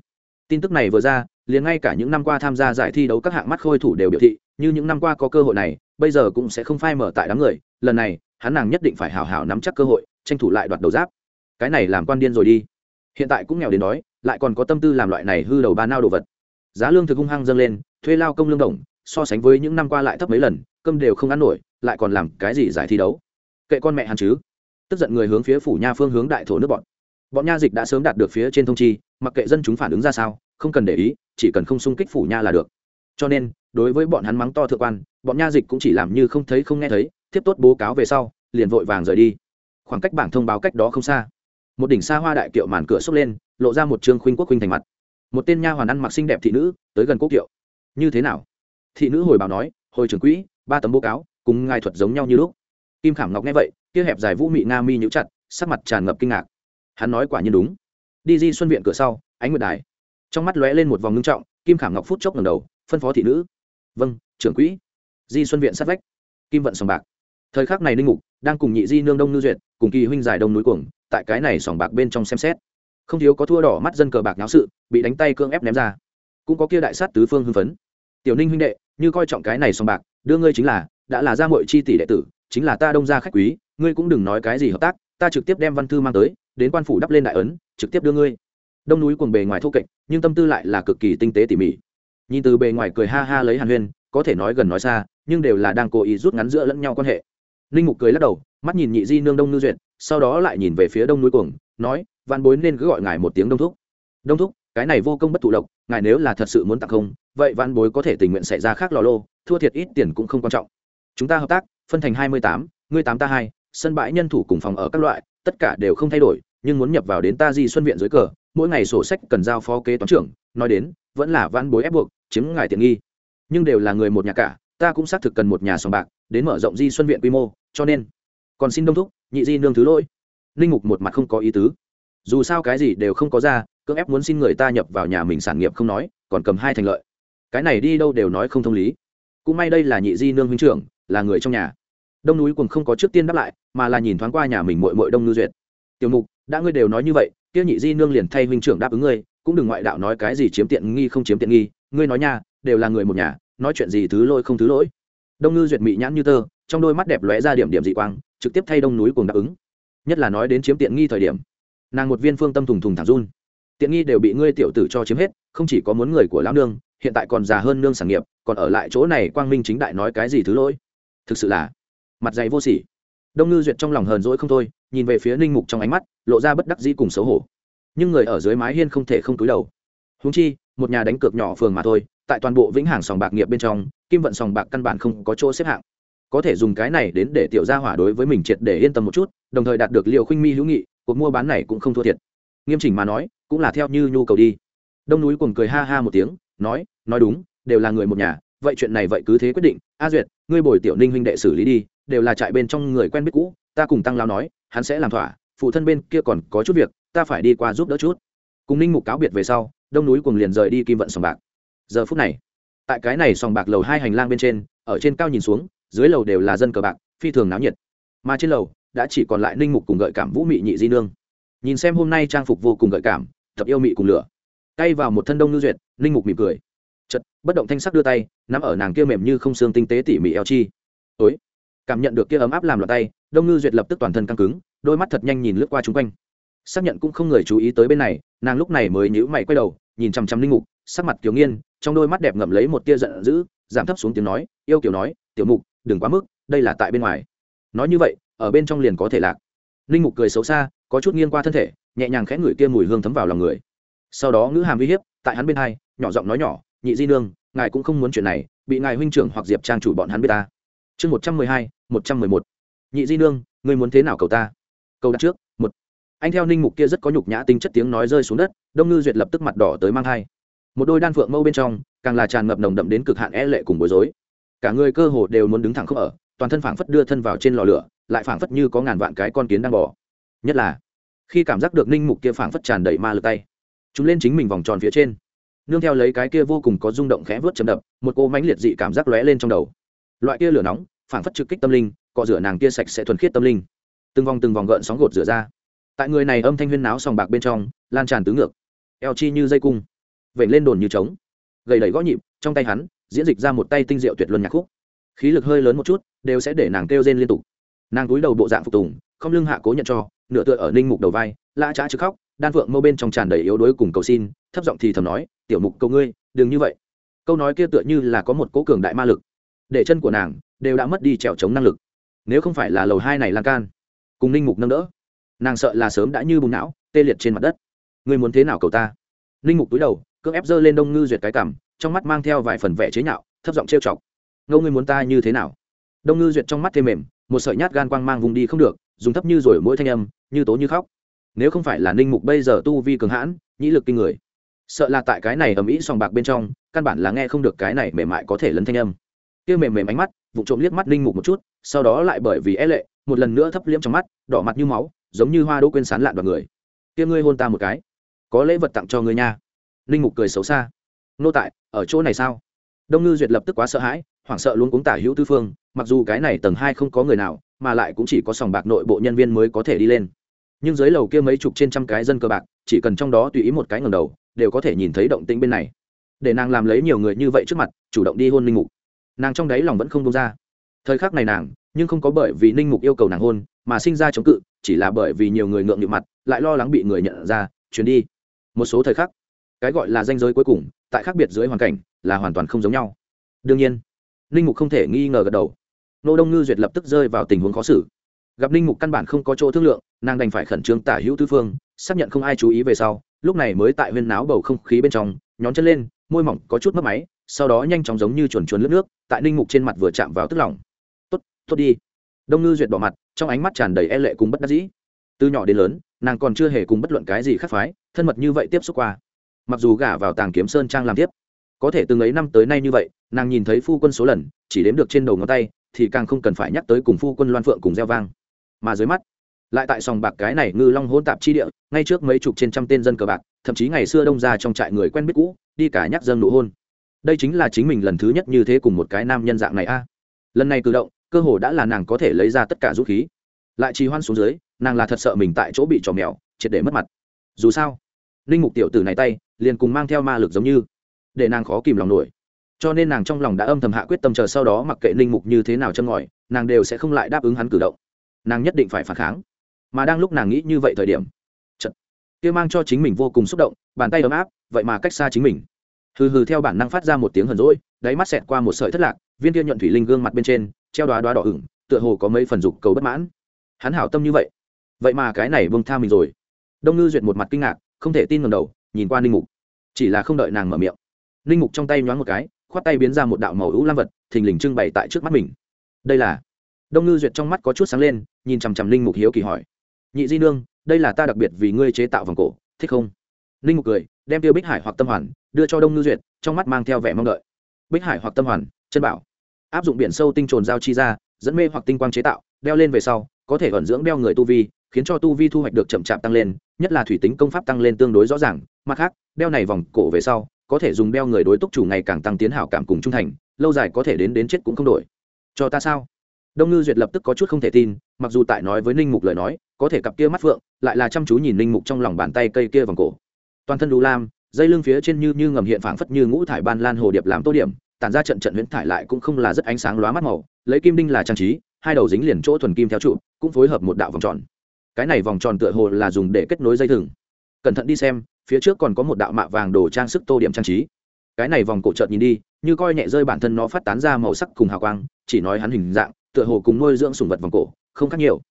Tin tức này vừa ra, liền ngay cả những năm qua tham gia giải thi đấu các hạng mắt khôi thủ đều biểu thị như những năm qua có cơ hội này, bây giờ cũng sẽ không phai mở tại đám người, lần này, hắn nàng nhất định phải hào hào nắm chắc cơ hội, tranh thủ lại đoạt đầu giáp. Cái này làm quan điên rồi đi. Hiện tại cũng nghèo đến đói, lại còn có tâm tư làm loại này hư đầu ba nao đồ vật. Giá lương thực hung hăng dâng lên, thuê lao công lương đồng, so sánh với những năm qua lại thấp mấy lần, cơm đều không ăn nổi, lại còn làm cái gì giải thi đấu? Kệ con mẹ hắn chứ. Tức giận người hướng phía phủ nha phương hướng đại thổ nước bọn. Bọn nha dịch đã sớm đạt được phía trên thông chi, mặc kệ dân chúng phản ứng ra sao, không cần để ý, chỉ cần không xung kích phủ nha là được. Cho nên đối với bọn hắn mắng to thượng quan, bọn nha dịch cũng chỉ làm như không thấy không nghe thấy, tiếp tốt bố cáo về sau, liền vội vàng rời đi. Khoảng cách bảng thông báo cách đó không xa, một đỉnh xa hoa đại kiệu màn cửa xốc lên, lộ ra một trương khuynh quốc khuynh thành mặt. Một tên nha hoàn ăn mặc xinh đẹp thị nữ, tới gần quốc kiệu. Như thế nào? Thị nữ hồi báo nói, hồi trưởng quỹ, ba tấm bố cáo, cùng ngài thuật giống nhau như lúc. Kim khảm ngọc nghe vậy, kia hẹp dài vũ mị nga mi nhũ chặt, sắc mặt tràn ngập kinh ngạc. Hắn nói quả nhiên đúng. Đi di xuân viện cửa sau, ánh nguyệt đài. Trong mắt lóe lên một vòng ngưng trọng, kim khảm ngọc phút chốc ngầm đầu, phân phó thị nữ vâng trưởng quỹ. Di xuân viện sát vách. Kim vận sòng bạc. Thời khắc này ninh mục đang cùng nhị di nương đông ngư duyệt, cùng kỳ huynh giải đông núi cuồng, tại cái này sòng bạc bên trong xem xét. Không thiếu có thua đỏ mắt dân cờ bạc náo sự, bị đánh tay cưỡng ép ném ra. Cũng có kia đại sát tứ phương hưng phấn. Tiểu ninh huynh đệ, như coi trọng cái này sòng bạc, đưa ngươi chính là, đã là gia mội chi tỷ đệ tử, chính là ta đông gia khách quý, ngươi cũng đừng nói cái gì hợp tác, ta trực tiếp đem văn thư mang tới, đến quan phủ đắp lên đại ấn, trực tiếp đưa ngươi. Đông núi cuồng bề ngoài thô kệch, nhưng tâm tư lại là cực kỳ tinh tế tỉ mỉ nhìn từ bề ngoài cười ha ha lấy hàn huyên, có thể nói gần nói xa, nhưng đều là đang cố ý rút ngắn giữa lẫn nhau quan hệ. Ninh mục cười lắc đầu, mắt nhìn nhị di nương đông ngư duyệt, sau đó lại nhìn về phía đông núi cuồng, nói văn bối nên cứ gọi ngài một tiếng đông thúc. Đông thúc, cái này vô công bất thụ độc, ngài nếu là thật sự muốn tặng không, vậy văn bối có thể tình nguyện xảy ra khác lò lô, thua thiệt ít tiền cũng không quan trọng. Chúng ta hợp tác, phân thành hai mươi tám, ngươi tám ta hai, sân bãi nhân thủ cùng phòng ở các loại, tất cả đều không thay đổi, nhưng muốn nhập vào đến ta di xuân viện dưới cờ, mỗi ngày sổ sách cần giao phó kế toán trưởng, nói đến, vẫn là văn bối ép buộc chiếm ngài tiện nghi. Nhưng đều là người một nhà cả, ta cũng xác thực cần một nhà sòng bạc, đến mở rộng di xuân viện quy mô, cho nên còn xin đông thúc, nhị di nương thứ lỗi. Linh mục một mặt không có ý tứ. Dù sao cái gì đều không có ra, cưỡng ép muốn xin người ta nhập vào nhà mình sản nghiệp không nói, còn cầm hai thành lợi. Cái này đi đâu đều nói không thông lý. Cũng may đây là nhị di nương huynh trưởng, là người trong nhà. Đông núi cùng không có trước tiên đáp lại, mà là nhìn thoáng qua nhà mình mội mội đông ngư duyệt. Tiểu mục, đã ngươi đều nói như vậy tiêu nhị di nương liền thay huynh trưởng đáp ứng ngươi, cũng đừng ngoại đạo nói cái gì chiếm tiện nghi không chiếm tiện nghi ngươi nói nha, đều là người một nhà, nói chuyện gì thứ lôi không thứ lỗi. Đông ngư duyệt mị nhãn như tơ, trong đôi mắt đẹp lóe ra điểm điểm dị quang, trực tiếp thay đông núi cùng đáp ứng. Nhất là nói đến chiếm tiện nghi thời điểm, nàng một viên phương tâm thùng thùng thẳng run. Tiện nghi đều bị ngươi tiểu tử cho chiếm hết, không chỉ có muốn người của lão nương, hiện tại còn già hơn nương sản nghiệp, còn ở lại chỗ này quang minh chính đại nói cái gì thứ lỗi? Thực sự là mặt dày vô sỉ. Đông ngư duyệt trong lòng hờn dỗi không thôi, nhìn về phía ninh mục trong ánh mắt, lộ ra bất đắc dĩ cùng xấu hổ. Nhưng người ở dưới mái hiên không thể không túi đầu. Húng chi một nhà đánh cược nhỏ phường mà thôi, tại toàn bộ vĩnh hàng sòng bạc nghiệp bên trong, kim vận sòng bạc căn bản không có chỗ xếp hạng. Có thể dùng cái này đến để tiểu gia hỏa đối với mình triệt để yên tâm một chút, đồng thời đạt được liều khinh mi hữu nghị, cuộc mua bán này cũng không thua thiệt. Nghiêm chỉnh mà nói, cũng là theo như nhu cầu đi. Đông núi cùng cười ha ha một tiếng, nói nói đúng, đều là người một nhà, vậy chuyện này vậy cứ thế quyết định. A duyệt, ngươi bồi tiểu ninh huynh đệ xử lý đi, đều là trại bên trong người quen biết cũ, ta cùng tăng lao nói, hắn sẽ làm thỏa, phụ thân bên kia còn có chút việc, ta phải đi qua giúp đỡ chút. Cùng ninh mục cáo biệt về sau đông núi cùng liền rời đi kim vận sòng bạc. Giờ phút này, tại cái này sòng bạc lầu hai hành lang bên trên, ở trên cao nhìn xuống, dưới lầu đều là dân cờ bạc, phi thường náo nhiệt. Mà trên lầu đã chỉ còn lại ninh mục cùng gợi cảm vũ mị nhị di nương. Nhìn xem hôm nay trang phục vô cùng gợi cảm tập yêu mị cùng lửa. Tay vào một thân đông ngư duyệt, ninh mục mỉm cười. Chật bất động thanh sắc đưa tay, nắm ở nàng kia mềm như không xương tinh tế tỉ mỉ eo chi. Ối cảm nhận được kia ấm áp làm loạt tay, đông ngư duyệt lập tức toàn thân căng cứng, đôi mắt thật nhanh nhìn lướt qua chung quanh. Xác nhận cũng không người chú ý tới bên này, nàng lúc này mới nhữ mày quay đầu nhìn chằm chằm linh mục, sắc mặt kiều nghiên, trong đôi mắt đẹp ngậm lấy một tia giận dữ, giảm thấp xuống tiếng nói, yêu kiểu nói, tiểu mục, đừng quá mức, đây là tại bên ngoài. Nói như vậy, ở bên trong liền có thể lạc. Linh mục cười xấu xa, có chút nghiêng qua thân thể, nhẹ nhàng khẽ ngửi kia mùi hương thấm vào lòng người. Sau đó ngữ hàm uy hiếp, tại hắn bên hai, nhỏ giọng nói nhỏ, nhị di nương, ngài cũng không muốn chuyện này, bị ngài huynh trưởng hoặc diệp trang chủ bọn hắn biết ta. Chương một trăm mười hai, một trăm mười một. Nhị di nương, ngươi muốn thế nào cầu ta? Câu đặt trước anh theo ninh mục kia rất có nhục nhã tinh chất tiếng nói rơi xuống đất, đông ngư duyệt lập tức mặt đỏ tới mang hai một đôi đan phượng mâu bên trong, càng là tràn ngập nồng đậm đến cực hạn e lệ cùng bối rối. Cả người cơ hồ đều muốn đứng thẳng không ở, toàn thân phảng phất đưa thân vào trên lò lửa, lại phảng phất như có ngàn vạn cái con kiến đang bỏ nhất là, khi cảm giác được ninh mục kia phảng phất tràn đầy ma lực tay, chúng lên chính mình vòng tròn phía trên. Nương theo lấy cái kia vô cùng có rung động khẽ vớt chầm đập, một cô mánh liệt dị cảm giác lóe lên trong đầu. Loại kia lửa nóng, phảng phất trực kích tâm linh, cọ rửa nàng kia sạch sẽ thuần khiết tâm linh. Từng vòng từng vòng gợn sóng gột rửa ra tại người này âm thanh huyên náo sòng bạc bên trong, lan tràn tứ ngược. Eo chi như dây cung vẩy lên đồn như trống. Gầy đẩy gõ nhịp, trong tay hắn, diễn dịch ra một tay tinh diệu tuyệt luân nhạc khúc. Khí lực hơi lớn một chút, đều sẽ để nàng kêu rên liên tục. Nàng cúi đầu bộ dạng phục tùng, không lưng hạ cố nhận cho, nửa tựa ở ninh mục đầu vai, lã trá chứ khóc, đan phượng mâu bên trong tràn đầy yếu đuối cùng cầu xin, thấp giọng thì thầm nói, tiểu mục cầu ngươi, đừng như vậy. Câu nói kia tựa như là có một cố cường đại ma lực, để chân của nàng đều đã mất đi trèo chống năng lực. Nếu không phải là lầu hai này lan can, cùng ninh mục nâng đỡ nàng sợ là sớm đã như bùng não, tê liệt trên mặt đất. Ngươi muốn thế nào cầu ta? Ninh mục túi đầu, cưỡng ép dơ lên đông ngư duyệt cái cằm, trong mắt mang theo vài phần vẻ chế nhạo, thấp giọng trêu chọc. Ngâu ngươi muốn ta như thế nào? Đông ngư duyệt trong mắt thêm mềm, một sợi nhát gan quang mang vùng đi không được, dùng thấp như rồi mỗi thanh âm, như tố như khóc. Nếu không phải là ninh mục bây giờ tu vi cường hãn, nhĩ lực kinh người, sợ là tại cái này ầm ĩ sòng bạc bên trong, căn bản là nghe không được cái này mềm mại có thể lấn thanh âm. Kia mềm mềm ánh mắt, vụ trộm liếc mắt ninh mục một chút, sau đó lại bởi vì e lệ, một lần nữa thấp liễm trong mắt, đỏ mặt như máu giống như hoa đỗ quên sán lạn vào người. Kia ngươi hôn ta một cái. Có lễ vật tặng cho ngươi nha. Ninh mục cười xấu xa. Nô tại, ở chỗ này sao? Đông ngư duyệt lập tức quá sợ hãi, hoảng sợ luôn cuống tả hữu tư phương, mặc dù cái này tầng hai không có người nào, mà lại cũng chỉ có sòng bạc nội bộ nhân viên mới có thể đi lên. Nhưng dưới lầu kia mấy chục trên trăm cái dân cơ bạc, chỉ cần trong đó tùy ý một cái ngầm đầu, đều có thể nhìn thấy động tĩnh bên này. Để nàng làm lấy nhiều người như vậy trước mặt, chủ động đi hôn ninh mục. Nàng trong đáy lòng vẫn không đông ra. Thời khắc này nàng, nhưng không có bởi vì ninh mục yêu cầu nàng hôn mà sinh ra chống cự, chỉ là bởi vì nhiều người ngượng nghịu mặt, lại lo lắng bị người nhận ra chuyển đi. Một số thời khắc, cái gọi là danh giới cuối cùng, tại khác biệt dưới hoàn cảnh, là hoàn toàn không giống nhau. Đương nhiên, ninh mục không thể nghi ngờ gật đầu. Nô đông ngư duyệt lập tức rơi vào tình huống khó xử. Gặp ninh mục căn bản không có chỗ thương lượng, nàng đành phải khẩn trương tả hữu tư phương, xác nhận không ai chú ý về sau, lúc này mới tại huyên náo bầu không khí bên trong, nhón chân lên, môi mỏng có chút mất máy, sau đó nhanh chóng giống như chuồn chuồn lướt nước, tại ninh mục trên mặt vừa chạm vào tức lỏng tốt tốt đi. Đông ngư duyệt bỏ mặt trong ánh mắt tràn đầy e lệ cùng bất đắc dĩ. Từ nhỏ đến lớn, nàng còn chưa hề cùng bất luận cái gì khác phái, thân mật như vậy tiếp xúc qua. Mặc dù gả vào tàng kiếm sơn trang làm tiếp, có thể từng ấy năm tới nay như vậy, nàng nhìn thấy phu quân số lần, chỉ đếm được trên đầu ngón tay, thì càng không cần phải nhắc tới cùng phu quân loan phượng cùng gieo vang. Mà dưới mắt, lại tại sòng bạc cái này ngư long hôn tạp chi địa, ngay trước mấy chục trên trăm tên dân cờ bạc, thậm chí ngày xưa đông ra trong trại người quen biết cũ, đi cả nhắc dâng nụ hôn. Đây chính là chính mình lần thứ nhất như thế cùng một cái nam nhân dạng này a. Lần này cử động cơ hồ đã là nàng có thể lấy ra tất cả vũ khí. Lại trì hoan xuống dưới, nàng là thật sợ mình tại chỗ bị trò mèo, triệt để mất mặt. Dù sao linh mục tiểu tử này tay, liền cùng mang theo ma lực giống như, để nàng khó kìm lòng nổi. Cho nên nàng trong lòng đã âm thầm hạ quyết tâm chờ sau đó mặc kệ linh mục như thế nào châm ngòi, nàng đều sẽ không lại đáp ứng hắn cử động. Nàng nhất định phải phản kháng. Mà đang lúc nàng nghĩ như vậy thời điểm chật kia mang cho chính mình vô cùng xúc động, bàn tay ấm áp, vậy mà cách xa chính mình. Hừ hừ theo bản năng phát ra một tiếng hờn rỗi đáy mắt xẹt qua một sợi thất lạc, viên kia nhuận thủy linh gương mặt bên trên treo đoá đoá đỏ ửng, tựa hồ có mấy phần dục cầu bất mãn. Hắn hảo tâm như vậy. Vậy mà cái này bông tha mình rồi. Đông ngư duyệt một mặt kinh ngạc, không thể tin ngầm đầu, nhìn qua ninh mục. Chỉ là không đợi nàng mở miệng. Ninh mục trong tay nhoáng một cái, khoát tay biến ra một đạo màu hữu lam vật, thình lình trưng bày tại trước mắt mình. Đây là? Đông ngư duyệt trong mắt có chút sáng lên, nhìn chằm chằm ninh mục hiếu kỳ hỏi. Nhị di nương, đây là ta đặc biệt vì ngươi chế tạo vòng cổ, thích không? Ninh mục cười, đem tiêu bích hải hoặc tâm hoàn đưa cho đông ngư duyệt, trong mắt mang theo vẻ mong đợi. Bích hải hoặc tâm hoàn, chân bảo áp dụng biển sâu tinh trồn giao chi ra, dẫn mê hoặc tinh quang chế tạo, đeo lên về sau, có thể ẩn dưỡng đeo người tu vi, khiến cho tu vi thu hoạch được chậm chạp tăng lên, nhất là thủy tính công pháp tăng lên tương đối rõ ràng. Mặt khác, đeo này vòng cổ về sau, có thể dùng đeo người đối túc chủ ngày càng tăng tiến hảo cảm cùng trung thành, lâu dài có thể đến đến chết cũng không đổi. Cho ta sao? Đông ngư duyệt lập tức có chút không thể tin, mặc dù tại nói với ninh mục lời nói, có thể cặp kia mắt phượng, lại là chăm chú nhìn ninh mục trong lòng bàn tay cây kia vòng cổ. Toàn thân đủ lam, dây lưng phía trên như như ngầm hiện phảng phất như ngũ thải ban lan hồ điệp làm tô điểm tản ra trận trận huyễn thải lại cũng không là rất ánh sáng lóa mắt màu, lấy kim đinh là trang trí, hai đầu dính liền chỗ thuần kim theo trụ, cũng phối hợp một đạo vòng tròn. Cái này vòng tròn tựa hồ là dùng để kết nối dây thừng. Cẩn thận đi xem, phía trước còn có một đạo mạ vàng đồ trang sức tô điểm trang trí. Cái này vòng cổ trợt nhìn đi, như coi nhẹ rơi bản thân nó phát tán ra màu sắc cùng hào quang, chỉ nói hắn hình dạng, tựa hồ cùng nuôi dưỡng sùng vật vòng cổ, không khác nhiều.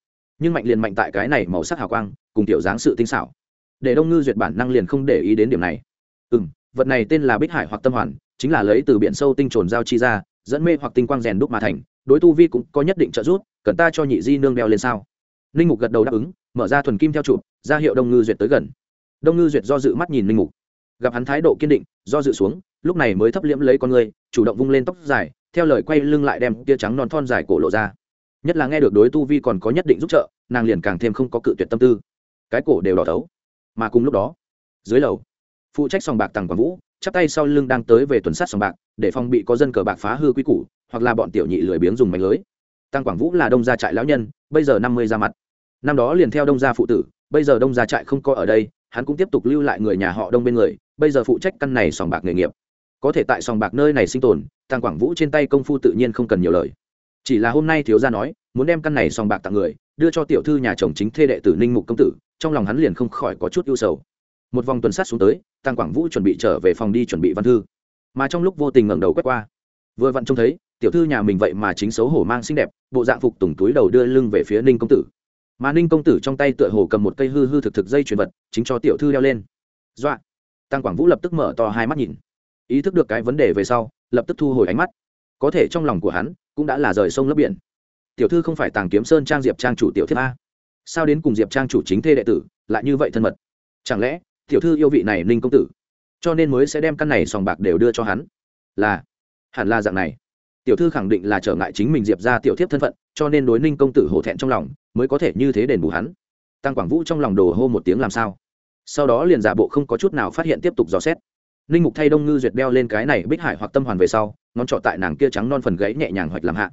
Nhưng mạnh liền mạnh tại cái này màu sắc hào quang, cùng tiểu dáng sự tinh xảo. Để đông ngư duyệt bản năng liền không để ý đến điểm này. Ừ m vật này tên là bích hải hoặc tâm hoàn, chính là lấy từ biển sâu tinh trồn giao chi ra, dẫn mê hoặc tinh quang rèn đúc mà thành, đối tu vi cũng có nhất định trợ giúp, cần ta cho nhị di nương đeo lên sao? Ninh mục gật đầu đáp ứng, mở ra thuần kim theo chụp ra hiệu đông ngư duyệt tới gần. Đông ngư duyệt do dự mắt nhìn ninh mục. Gặp hắn thái độ kiên định, do dự xuống, lúc này mới thấp liễm lấy con người, chủ động vung lên tóc dài, theo lời quay lưng lại đem tia trắng non thon dài cổ lộ ra. Nhất là nghe được đối tu vi còn có nhất định giúp trợ, nàng liền càng thêm không có cự tuyệt tâm tư. Cái cổ đều đỏ thấu. Mà cùng lúc đó, dưới lầu phụ trách sòng bạc tàng quảng vũ, chắp tay sau lưng đang tới về tuần sát sòng bạc, để phòng bị có dân cờ bạc phá hư quy củ, hoặc là bọn tiểu nhị lười biếng dùng mạch lưới. Tăng quảng vũ là đông gia trại lão nhân, bây giờ năm mươi ra mặt. Năm đó liền theo đông gia phụ tử, bây giờ đông gia trại không có ở đây, hắn cũng tiếp tục lưu lại người nhà họ đông bên người, bây giờ phụ trách căn này sòng bạc nghề nghiệp. Có thể tại sòng bạc nơi này sinh tồn tăng quảng vũ trên tay công phu tự nhiên không cần nhiều lời. Chỉ là hôm nay thiếu gia nói, muốn đem căn này sòng bạc tặng người, đưa cho tiểu thư nhà chồng chính thê đệ tử ninh mục công tử, trong lòng hắn liền không khỏi có chút ưu sầu một vòng tuần sát xuống tới tăng quảng vũ chuẩn bị trở về phòng đi chuẩn bị văn thư. Mà trong lúc vô tình ngẩng đầu quét qua, vừa vặn trông thấy, tiểu thư nhà mình vậy mà chính xấu hổ mang xinh đẹp, bộ dạng phục tùng túi đầu đưa lưng về phía ninh công tử. Mà ninh công tử trong tay tựa hồ cầm một cây hư hư thực thực dây chuyền vật, chính cho tiểu thư đeo lên. Dọa! Tăng quảng vũ lập tức mở to hai mắt nhìn. Ý thức được cái vấn đề về sau, lập tức thu hồi ánh mắt. Có thể trong lòng của hắn, cũng đã là rời sông lấp biển. Tiểu thư không phải tàng kiếm sơn trang diệp trang chủ tiểu thiết a. Sao đến cùng diệp trang chủ chính thê đệ tử, lại như vậy thân mật? Chẳng lẽ tiểu thư yêu vị này ninh công tử, cho nên mới sẽ đem căn này sòng bạc đều đưa cho hắn. Là, hẳn là dạng này. Tiểu thư khẳng định là trở ngại chính mình diệp ra tiểu thiếp thân phận, cho nên đối ninh công tử hổ thẹn trong lòng, mới có thể như thế đền bù hắn. Tăng quảng vũ trong lòng đồ hô một tiếng làm sao? Sau đó liền giả bộ không có chút nào phát hiện tiếp tục dò xét. Ninh mục thay đông ngư duyệt đeo lên cái này bích hải hoặc tâm hoàn về sau, ngón trọ tại nàng kia trắng non phần gãy nhẹ nhàng hoạch làm hạ.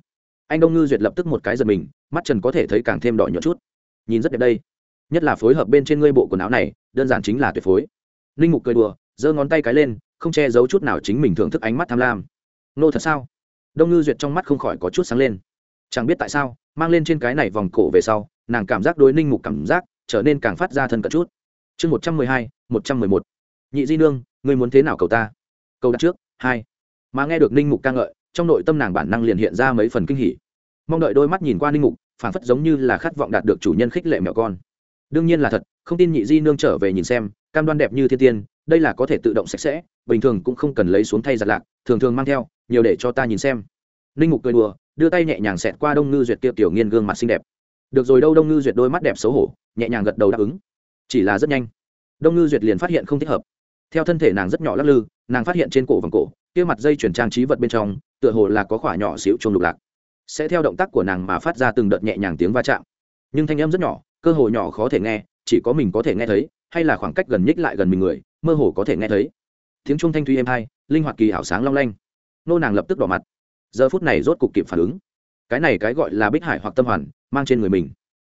Anh đông ngư duyệt lập tức một cái giật mình, mắt trần có thể thấy càng thêm đỏ nhọn chút. Nhìn rất đẹp đây. Nhất là phối hợp bên trên ngươi bộ quần áo này đơn giản chính là tuyệt phối. Ninh mục cười đùa, giơ ngón tay cái lên, không che giấu chút nào chính mình thưởng thức ánh mắt tham lam. Nô thật sao? Đông ngư duyệt trong mắt không khỏi có chút sáng lên. Chẳng biết tại sao, mang lên trên cái này vòng cổ về sau, nàng cảm giác đối ninh mục cảm giác trở nên càng phát ra thân cận chút. Chương một trăm mười hai, một trăm mười một. Nhị di nương, ngươi muốn thế nào cầu ta? Câu đặt trước, hai. Mà nghe được ninh mục ca ngợi, trong nội tâm nàng bản năng liền hiện ra mấy phần kinh hỉ. Mong đợi đôi mắt nhìn qua ninh mục phản phất giống như là khát vọng đạt được chủ nhân khích lệ mẹo con. Đương nhiên là thật không tin nhị di nương trở về nhìn xem, cam đoan đẹp như thiên tiên, đây là có thể tự động sạch sẽ, bình thường cũng không cần lấy xuống thay giặt lạc, thường thường mang theo, nhiều để cho ta nhìn xem. Ninh mục cười đùa, đưa tay nhẹ nhàng xẹt qua đông ngư duyệt kia tiểu nghiên gương mặt xinh đẹp. Được rồi đâu, đông ngư duyệt đôi mắt đẹp xấu hổ, nhẹ nhàng gật đầu đáp ứng. Chỉ là rất nhanh. Đông ngư duyệt liền phát hiện không thích hợp. Theo thân thể nàng rất nhỏ lắc lư, nàng phát hiện trên cổ vòng cổ, kia mặt dây chuyển trang trí vật bên trong, tựa hồ là có khỏa nhỏ xíu trông lục lạc. Sẽ theo động tác của nàng mà phát ra từng đợt nhẹ nhàng tiếng va chạm. Nhưng thanh âm rất nhỏ, cơ hồ nhỏ khó thể nghe chỉ có mình có thể nghe thấy, hay là khoảng cách gần nhích lại gần mình người, mơ hồ có thể nghe thấy. Tiếng trung thanh thuy êm hai, linh hoạt kỳ hảo sáng long lanh. Nô nàng lập tức đỏ mặt. Giờ phút này rốt cục kịp phản ứng. Cái này cái gọi là bích hải hoặc tâm hoàn, mang trên người mình.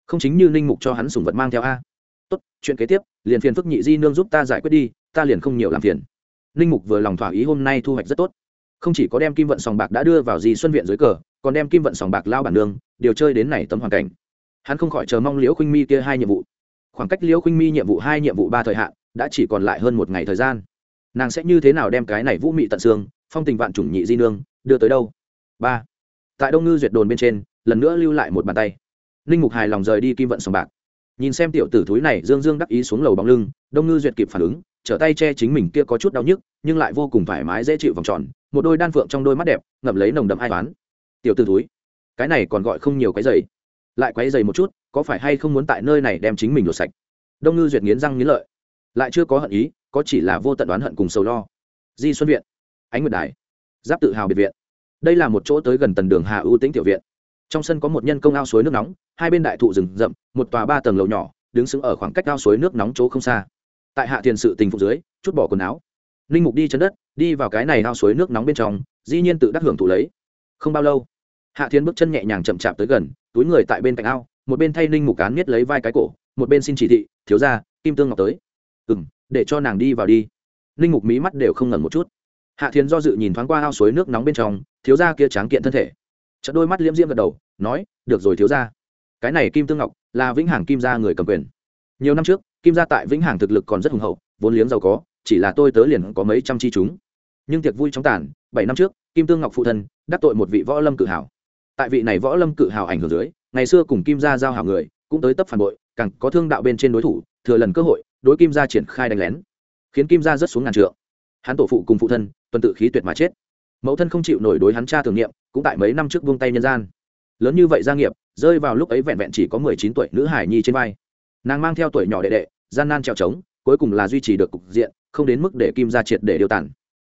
Không chính như ninh mục cho hắn sùng vật mang theo a. Tốt, chuyện kế tiếp, liền phiền phức nhị di nương giúp ta giải quyết đi, ta liền không nhiều làm phiền. Ninh mục vừa lòng thỏa ý hôm nay thu hoạch rất tốt. Không chỉ có đem kim vận sòng bạc đã đưa vào di xuân viện dưới cờ, còn đem kim vận sòng bạc lao bản nương, điều chơi đến này tấm hoàn cảnh. Hắn không khỏi chờ mong liễu khuynh mi kia hai nhiệm vụ khoảng cách liễu khinh mi nhiệm vụ hai, nhiệm vụ ba thời hạn, đã chỉ còn lại hơn một ngày thời gian. Nàng sẽ như thế nào đem cái này vũ mị tận xương, phong tình vạn chủng nhị di nương, đưa tới đâu? Ba. Tại đông ngư duyệt đồn bên trên, lần nữa lưu lại một bàn tay. Ninh mục hài lòng rời đi kim vận sòng bạc. Nhìn xem tiểu tử thúi này dương dương đắc ý xuống lầu bóng lưng, đông ngư duyệt kịp phản ứng, trở tay che chính mình kia có chút đau nhức, nhưng lại vô cùng thoải mái dễ chịu vòng tròn, một đôi đan phượng trong đôi mắt đẹp, ngậm lấy nồng đậm ai toán tiểu tử thúi, cái này còn gọi không nhiều cái giày lại quấy dày một chút, có phải hay không muốn tại nơi này đem chính mình lột sạch? Đông ngư duyệt nghiến răng nghiến lợi. Lại chưa có hận ý, có chỉ là vô tận đoán hận cùng sầu lo. Di xuân viện, ánh nguyệt đài, giáp tự hào biệt viện. Đây là một chỗ tới gần tần đường hà ưu tĩnh tiểu viện. Trong sân có một nhân công ao suối nước nóng, hai bên đại thụ rừng rậm, một tòa ba tầng lầu nhỏ, đứng sững ở khoảng cách ao suối nước nóng chỗ không xa. Tại hạ thiền sự tình phục dưới, chút bỏ quần áo. Ninh mục đi chân đất, đi vào cái này ao suối nước nóng bên trong, dĩ nhiên tự đắc hưởng thụ lấy. Không bao lâu, hạ thiên bước chân nhẹ nhàng chậm chạp tới gần túi người tại bên cạnh ao, một bên thay ninh mục cán miết lấy vai cái cổ, một bên xin chỉ thị, thiếu ra kim tương ngọc tới. Ừ m để cho nàng đi vào đi. Ninh mục mí mắt đều không ngẩn một chút. Hạ thiên do dự nhìn thoáng qua ao suối nước nóng bên trong, thiếu ra kia tráng kiện thân thể. Chợt đôi mắt liễm diễm gật đầu, nói, được rồi, thiếu ra cái này kim tương ngọc là vĩnh hằng kim gia người cầm quyền. Nhiều năm trước, kim gia tại vĩnh hằng thực lực còn rất hùng hậu, vốn liếng giàu có, chỉ là tôi tớ liền có mấy trăm chi chúng. Nhưng tiệc vui trong tàn, bảy năm trước, kim tương ngọc phụ thân đắc tội một vị võ lâm cự hảo tại vị này võ lâm cự hào ảnh hưởng dưới, ngày xưa cùng kim gia giao hảo người, cũng tới tấp phản bội, càng có thương đạo bên trên đối thủ, thừa lần cơ hội, đối kim gia triển khai đánh lén, khiến kim gia rất xuống ngàn trượng. Hắn tổ phụ cùng phụ thân, tuần tự khí tuyệt mà chết. Mẫu thân không chịu nổi đối hắn cha thường niệm, cũng tại mấy năm trước buông tay nhân gian. Lớn như vậy gia nghiệp, rơi vào lúc ấy vẹn vẹn chỉ có mười chín tuổi nữ hải nhi trên vai. Nàng mang theo tuổi nhỏ đệ đệ, gian nan trèo trống, cuối cùng là duy trì được cục diện, không đến mức để kim gia triệt để điều tản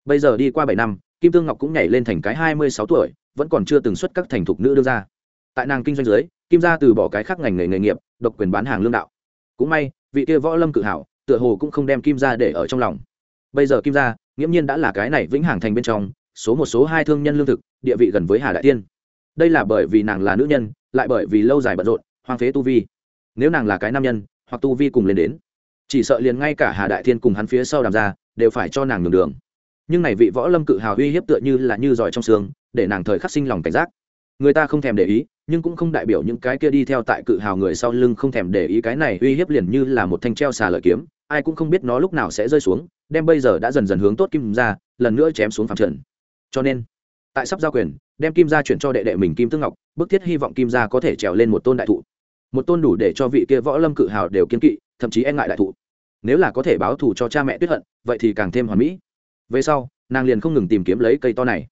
bây giờ đi qua bảy năm, kim tương ngọc cũng nhảy lên thành cái hai mươi sáu tuổi vẫn còn chưa từng xuất các thành thục nữ đưa ra. Tại nàng kinh doanh dưới, kim gia từ bỏ cái khác ngành nghề nghề nghiệp, độc quyền bán hàng lương đạo. Cũng may, vị kia võ lâm cự hảo, tựa hồ cũng không đem kim gia để ở trong lòng. Bây giờ kim gia, nghiễm nhiên đã là cái này vĩnh hằng thành bên trong, số một số hai thương nhân lương thực, địa vị gần với hà đại tiên. Đây là bởi vì nàng là nữ nhân, lại bởi vì lâu dài bận rộn, hoang phế tu vi. Nếu nàng là cái nam nhân, hoặc tu vi cùng lên đến, chỉ sợ liền ngay cả hà đại thiên cùng hắn phía sau đàm ra đều phải cho nàng nhường đường. Nhưng này vị võ lâm cự hào uy hiếp tựa như là như giỏi trong xương để nàng thời khắc sinh lòng cảnh giác. Người ta không thèm để ý, nhưng cũng không đại biểu những cái kia đi theo tại cự hào người sau lưng không thèm để ý cái này uy hiếp liền như là một thanh treo xà lợi kiếm, ai cũng không biết nó lúc nào sẽ rơi xuống, đem bây giờ đã dần dần hướng tốt kim ra, lần nữa chém xuống phạm trần cho nên, tại sắp giao quyền, đem kim ra chuyển cho đệ đệ mình kim tương ngọc, bức thiết hy vọng kim ra có thể trèo lên một tôn đại thụ. Một tôn đủ để cho vị kia võ lâm cự hào đều kiên kỵ, thậm chí e ngại đại thụ. Nếu là có thể báo thù cho cha mẹ tuyết hận, vậy thì càng thêm hoàn mỹ. Về sau, nàng liền không ngừng tìm kiếm lấy cây to này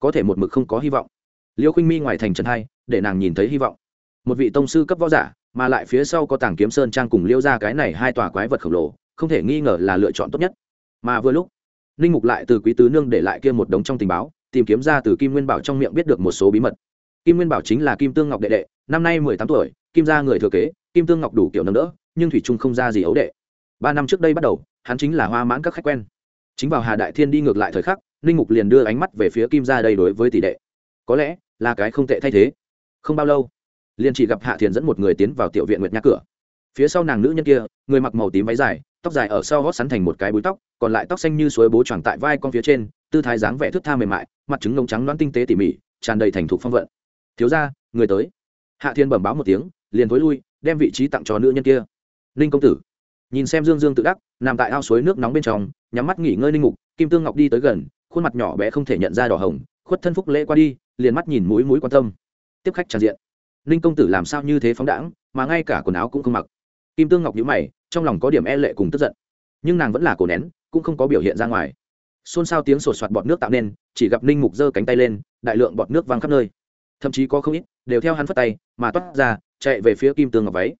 có thể một mực không có hy vọng. Liêu khinh mi ngoài thành trần hai, để nàng nhìn thấy hy vọng. Một vị tông sư cấp võ giả, mà lại phía sau có tàng kiếm sơn trang cùng liêu ra cái này hai tòa quái vật khổng lồ, không thể nghi ngờ là lựa chọn tốt nhất. Mà vừa lúc, ninh mục lại từ quý tứ nương để lại kia một đống trong tình báo, tìm kiếm ra từ kim nguyên bảo trong miệng biết được một số bí mật. Kim nguyên bảo chính là kim tương ngọc đệ đệ, năm nay mười tám tuổi, kim gia người thừa kế, kim tương ngọc đủ kiểu nâng đỡ, nhưng thủy trung không ra gì ấu đệ. Ba năm trước đây bắt đầu, hắn chính là hoa mãn các khách quen. Chính vào hà đại thiên đi ngược lại thời khắc ninh mục liền đưa ánh mắt về phía kim gia đây đối với tỷ đệ. Có lẽ là cái không tệ thay thế. Không bao lâu, liền chỉ gặp hạ thiền dẫn một người tiến vào tiểu viện nguyệt nhã cửa. Phía sau nàng nữ nhân kia, người mặc màu tím váy dài, tóc dài ở sau gót sắn thành một cái búi tóc, còn lại tóc xanh như suối bố tròn tại vai con phía trên, tư thái dáng vẻ thước tha mềm mại, mặt trứng ngông trắng đoán tinh tế tỉ mỉ, tràn đầy thành thục phong vận. Thiếu ra người tới. Hạ thiên bẩm báo một tiếng, liền thối lui, đem vị trí tặng cho nữ nhân kia. Ninh công tử. Nhìn xem dương dương tự đắc, nằm tại ao suối nước nóng bên trong, nhắm mắt nghỉ ngơi ninh mục kim tương ngọc đi tới gần, khuôn mặt nhỏ bé không thể nhận ra đỏ hồng, khuất thân phúc lễ qua đi, liền mắt nhìn mũi mũi quan tâm. Tiếp khách tràn diện. Ninh công tử làm sao như thế phóng đãng, mà ngay cả quần áo cũng không mặc. Kim tương ngọc nhíu mày, trong lòng có điểm e lệ cùng tức giận. Nhưng nàng vẫn là cổ nén, cũng không có biểu hiện ra ngoài. Xôn xao tiếng sột soạt bọt nước tạo nên, chỉ gặp ninh mục giơ cánh tay lên, đại lượng bọt nước văng khắp nơi. Thậm chí có không ít, đều theo hắn phất tay, mà toát ra, chạy về phía kim tương ngọc váy.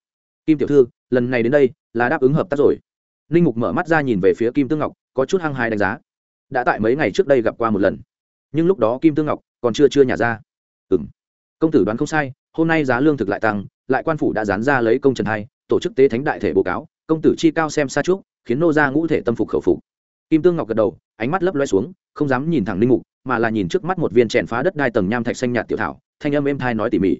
Kim tiểu thư, lần này đến đây là đáp ứng hợp tác rồi. Ninh mục mở mắt ra nhìn về phía kim tương ngọc, có chút hăng hái đánh giá đã tại mấy ngày trước đây gặp qua một lần. Nhưng lúc đó kim tương ngọc còn chưa chưa nhả ra. Ừ m công tử đoán không sai hôm nay giá lương thực lại tăng lại quan phủ đã dán ra lấy công trần hai tổ chức tế thánh đại thể báo cáo công tử chi cao xem xa trước, khiến nô gia ngũ thể tâm phục khẩu phục. Kim tương ngọc gật đầu ánh mắt lấp loe xuống không dám nhìn thẳng ninh mục mà là nhìn trước mắt một viên chèn phá đất đai tầng nham thạch xanh nhạt tiểu thảo thanh âm êm thai nói tỉ mỉ.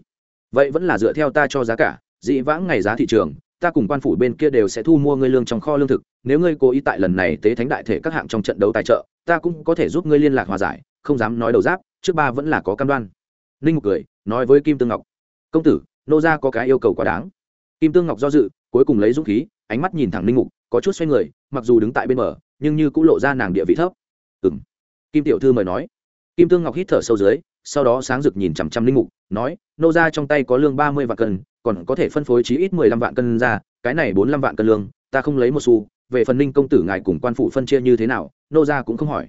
Vậy vẫn là dựa theo ta cho giá cả dị vãng ngày giá thị trường ta cùng quan phủ bên kia đều sẽ thu mua ngươi lương trong kho lương thực, nếu ngươi cố ý tại lần này tế thánh đại thể các hạng trong trận đấu tài trợ, ta cũng có thể giúp ngươi liên lạc hòa giải, không dám nói đầu giáp, trước ba vẫn là có cam đoan. Ninh mục cười, nói với kim tương ngọc, công tử, nô gia có cái yêu cầu quá đáng. Kim tương ngọc do dự, cuối cùng lấy dũng khí, ánh mắt nhìn thẳng ninh mục, có chút xoay người, mặc dù đứng tại bên bờ, nhưng như cũng lộ ra nàng địa vị thấp. Ừng kim tiểu thư mời nói. Kim tương ngọc hít thở sâu dưới, sau đó sáng rực nhìn chằm chằm linh mục, nói, nô ra trong tay có lương ba mươi vạn cân còn có thể phân phối chí ít mười lăm vạn cân ra, cái này bốn lăm vạn cân lương, ta không lấy một xu, về phần ninh công tử ngài cùng quan phụ phân chia như thế nào, nô ra cũng không hỏi.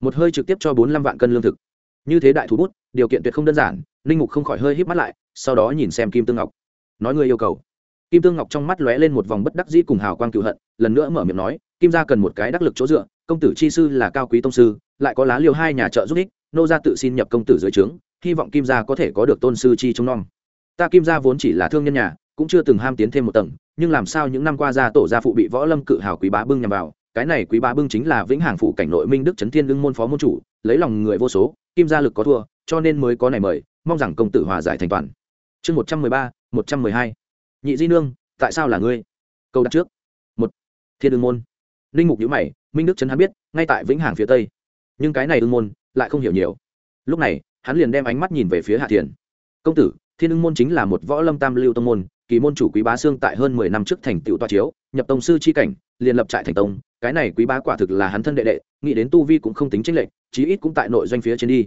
Một hơi trực tiếp cho bốn lăm vạn cân lương thực. Như thế đại thú bút, điều kiện tuyệt không đơn giản, ninh mục không khỏi hơi híp mắt lại, sau đó nhìn xem kim tương ngọc. Nói người yêu cầu. Kim tương ngọc trong mắt lóe lên một vòng bất đắc dĩ cùng hào quang cựu hận, lần nữa mở miệng nói, kim gia cần một cái đắc lực chỗ dựa, công tử chi sư là cao quý tông sư, lại có lá liều hai nhà trợ giúp ích, nô gia tự xin nhập công tử dưới trướng, hy vọng kim gia có thể có được tôn sư chi trông nom ta kim gia vốn chỉ là thương nhân nhà, cũng chưa từng ham tiến thêm một tầng, nhưng làm sao những năm qua gia tổ gia phụ bị võ lâm cự hào quý bá bưng nhằm vào, cái này quý bá bưng chính là vĩnh hàng phụ cảnh nội minh đức trấn thiên đương môn phó môn chủ, lấy lòng người vô số, kim gia lực có thua, cho nên mới có này mời, mong rằng công tử hòa giải thành toàn. Chương một trăm mười ba, một trăm mười hai. Nhị di nương, tại sao là ngươi? Câu đặt trước. Một, thiên đương môn. Linh mục nhữ mày, minh đức trấn hắn biết, ngay tại vĩnh hàng phía tây. Nhưng cái này ưng môn lại không hiểu nhiều. Lúc này, hắn liền đem ánh mắt nhìn về phía hạ thiền. Công tử thiên ưng môn chính là một võ lâm tam lưu tông môn, kỳ môn chủ quý bá xương tại hơn mười năm trước thành tựu toa chiếu, nhập tông sư c h i cảnh, liền lập trại thành tông. Cái này quý bá quả thực là hắn thân đệ đệ, nghĩ đến tu vi cũng không tính tranh lệch, chí ít cũng tại nội doanh phía trên đi.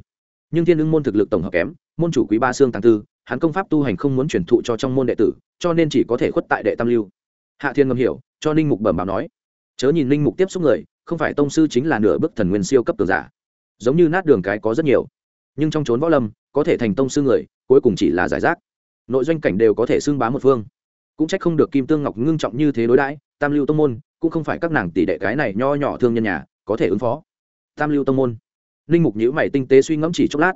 Nhưng thiên ưng môn thực lực tổng hợp kém, môn chủ quý bá xương tàng tư, hắn công pháp tu hành không muốn truyền thụ cho trong môn đệ tử, cho nên chỉ có thể khuất tại đệ tam lưu. Hạ thiên ngầm hiểu, cho ninh mục bẩm báo nói, chớ nhìn ninh mục tiếp xúc người, không phải tông sư chính là nửa bức thần nguyên siêu cấp tường giả. Giống như nát đường cái có rất nhiều. Nhưng trong trốn võ lâm, có thể thành tông sư người cuối cùng chỉ là giải rác. Nội doanh cảnh đều có thể xưng bá một phương. Cũng trách không được kim tương ngọc ngưng trọng như thế đối đãi, tam lưu tông môn cũng không phải các nàng tỷ đệ cái này nho nhỏ thương nhân nhà, có thể ứng phó. Tam lưu tông môn. Linh mục nhữ mày tinh tế suy ngẫm chỉ chốc lát.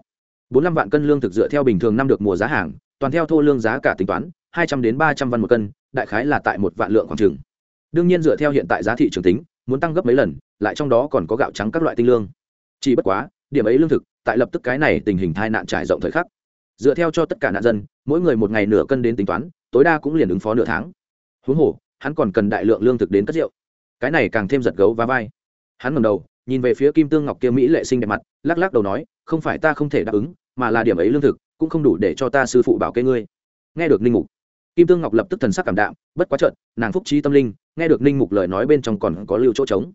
Bốn năm vạn cân lương thực dựa theo bình thường năm được mùa giá hàng, toàn theo thô lương giá cả tính toán, hai trăm đến ba trăm văn một cân, đại khái là tại một vạn lượng khoảng trường đương nhiên dựa theo hiện tại giá thị trường tính, muốn tăng gấp mấy lần, lại trong đó còn có gạo trắng các loại tinh lương. Chỉ bất quá, điểm ấy lương thực, tại lập tức cái này tình hình tai nạn trải rộng thời khắc dựa theo cho tất cả nạn dân, mỗi người một ngày nửa cân đến tính toán, tối đa cũng liền ứng phó nửa tháng. Huống hồ, hắn còn cần đại lượng lương thực đến cất rượu. Cái này càng thêm giật gấu và vai. Hắn ngầm đầu, nhìn về phía kim tương ngọc kia mỹ lệ sinh đẹp mặt, lắc lắc đầu nói, không phải ta không thể đáp ứng, mà là điểm ấy lương thực, cũng không đủ để cho ta sư phụ bảo kê ngươi. Nghe được ninh mục, kim tương ngọc lập tức thần sắc cảm đạm, bất quá trợn nàng phúc trí tâm linh, nghe được ninh mục lời nói bên trong còn có lưu chỗ trống.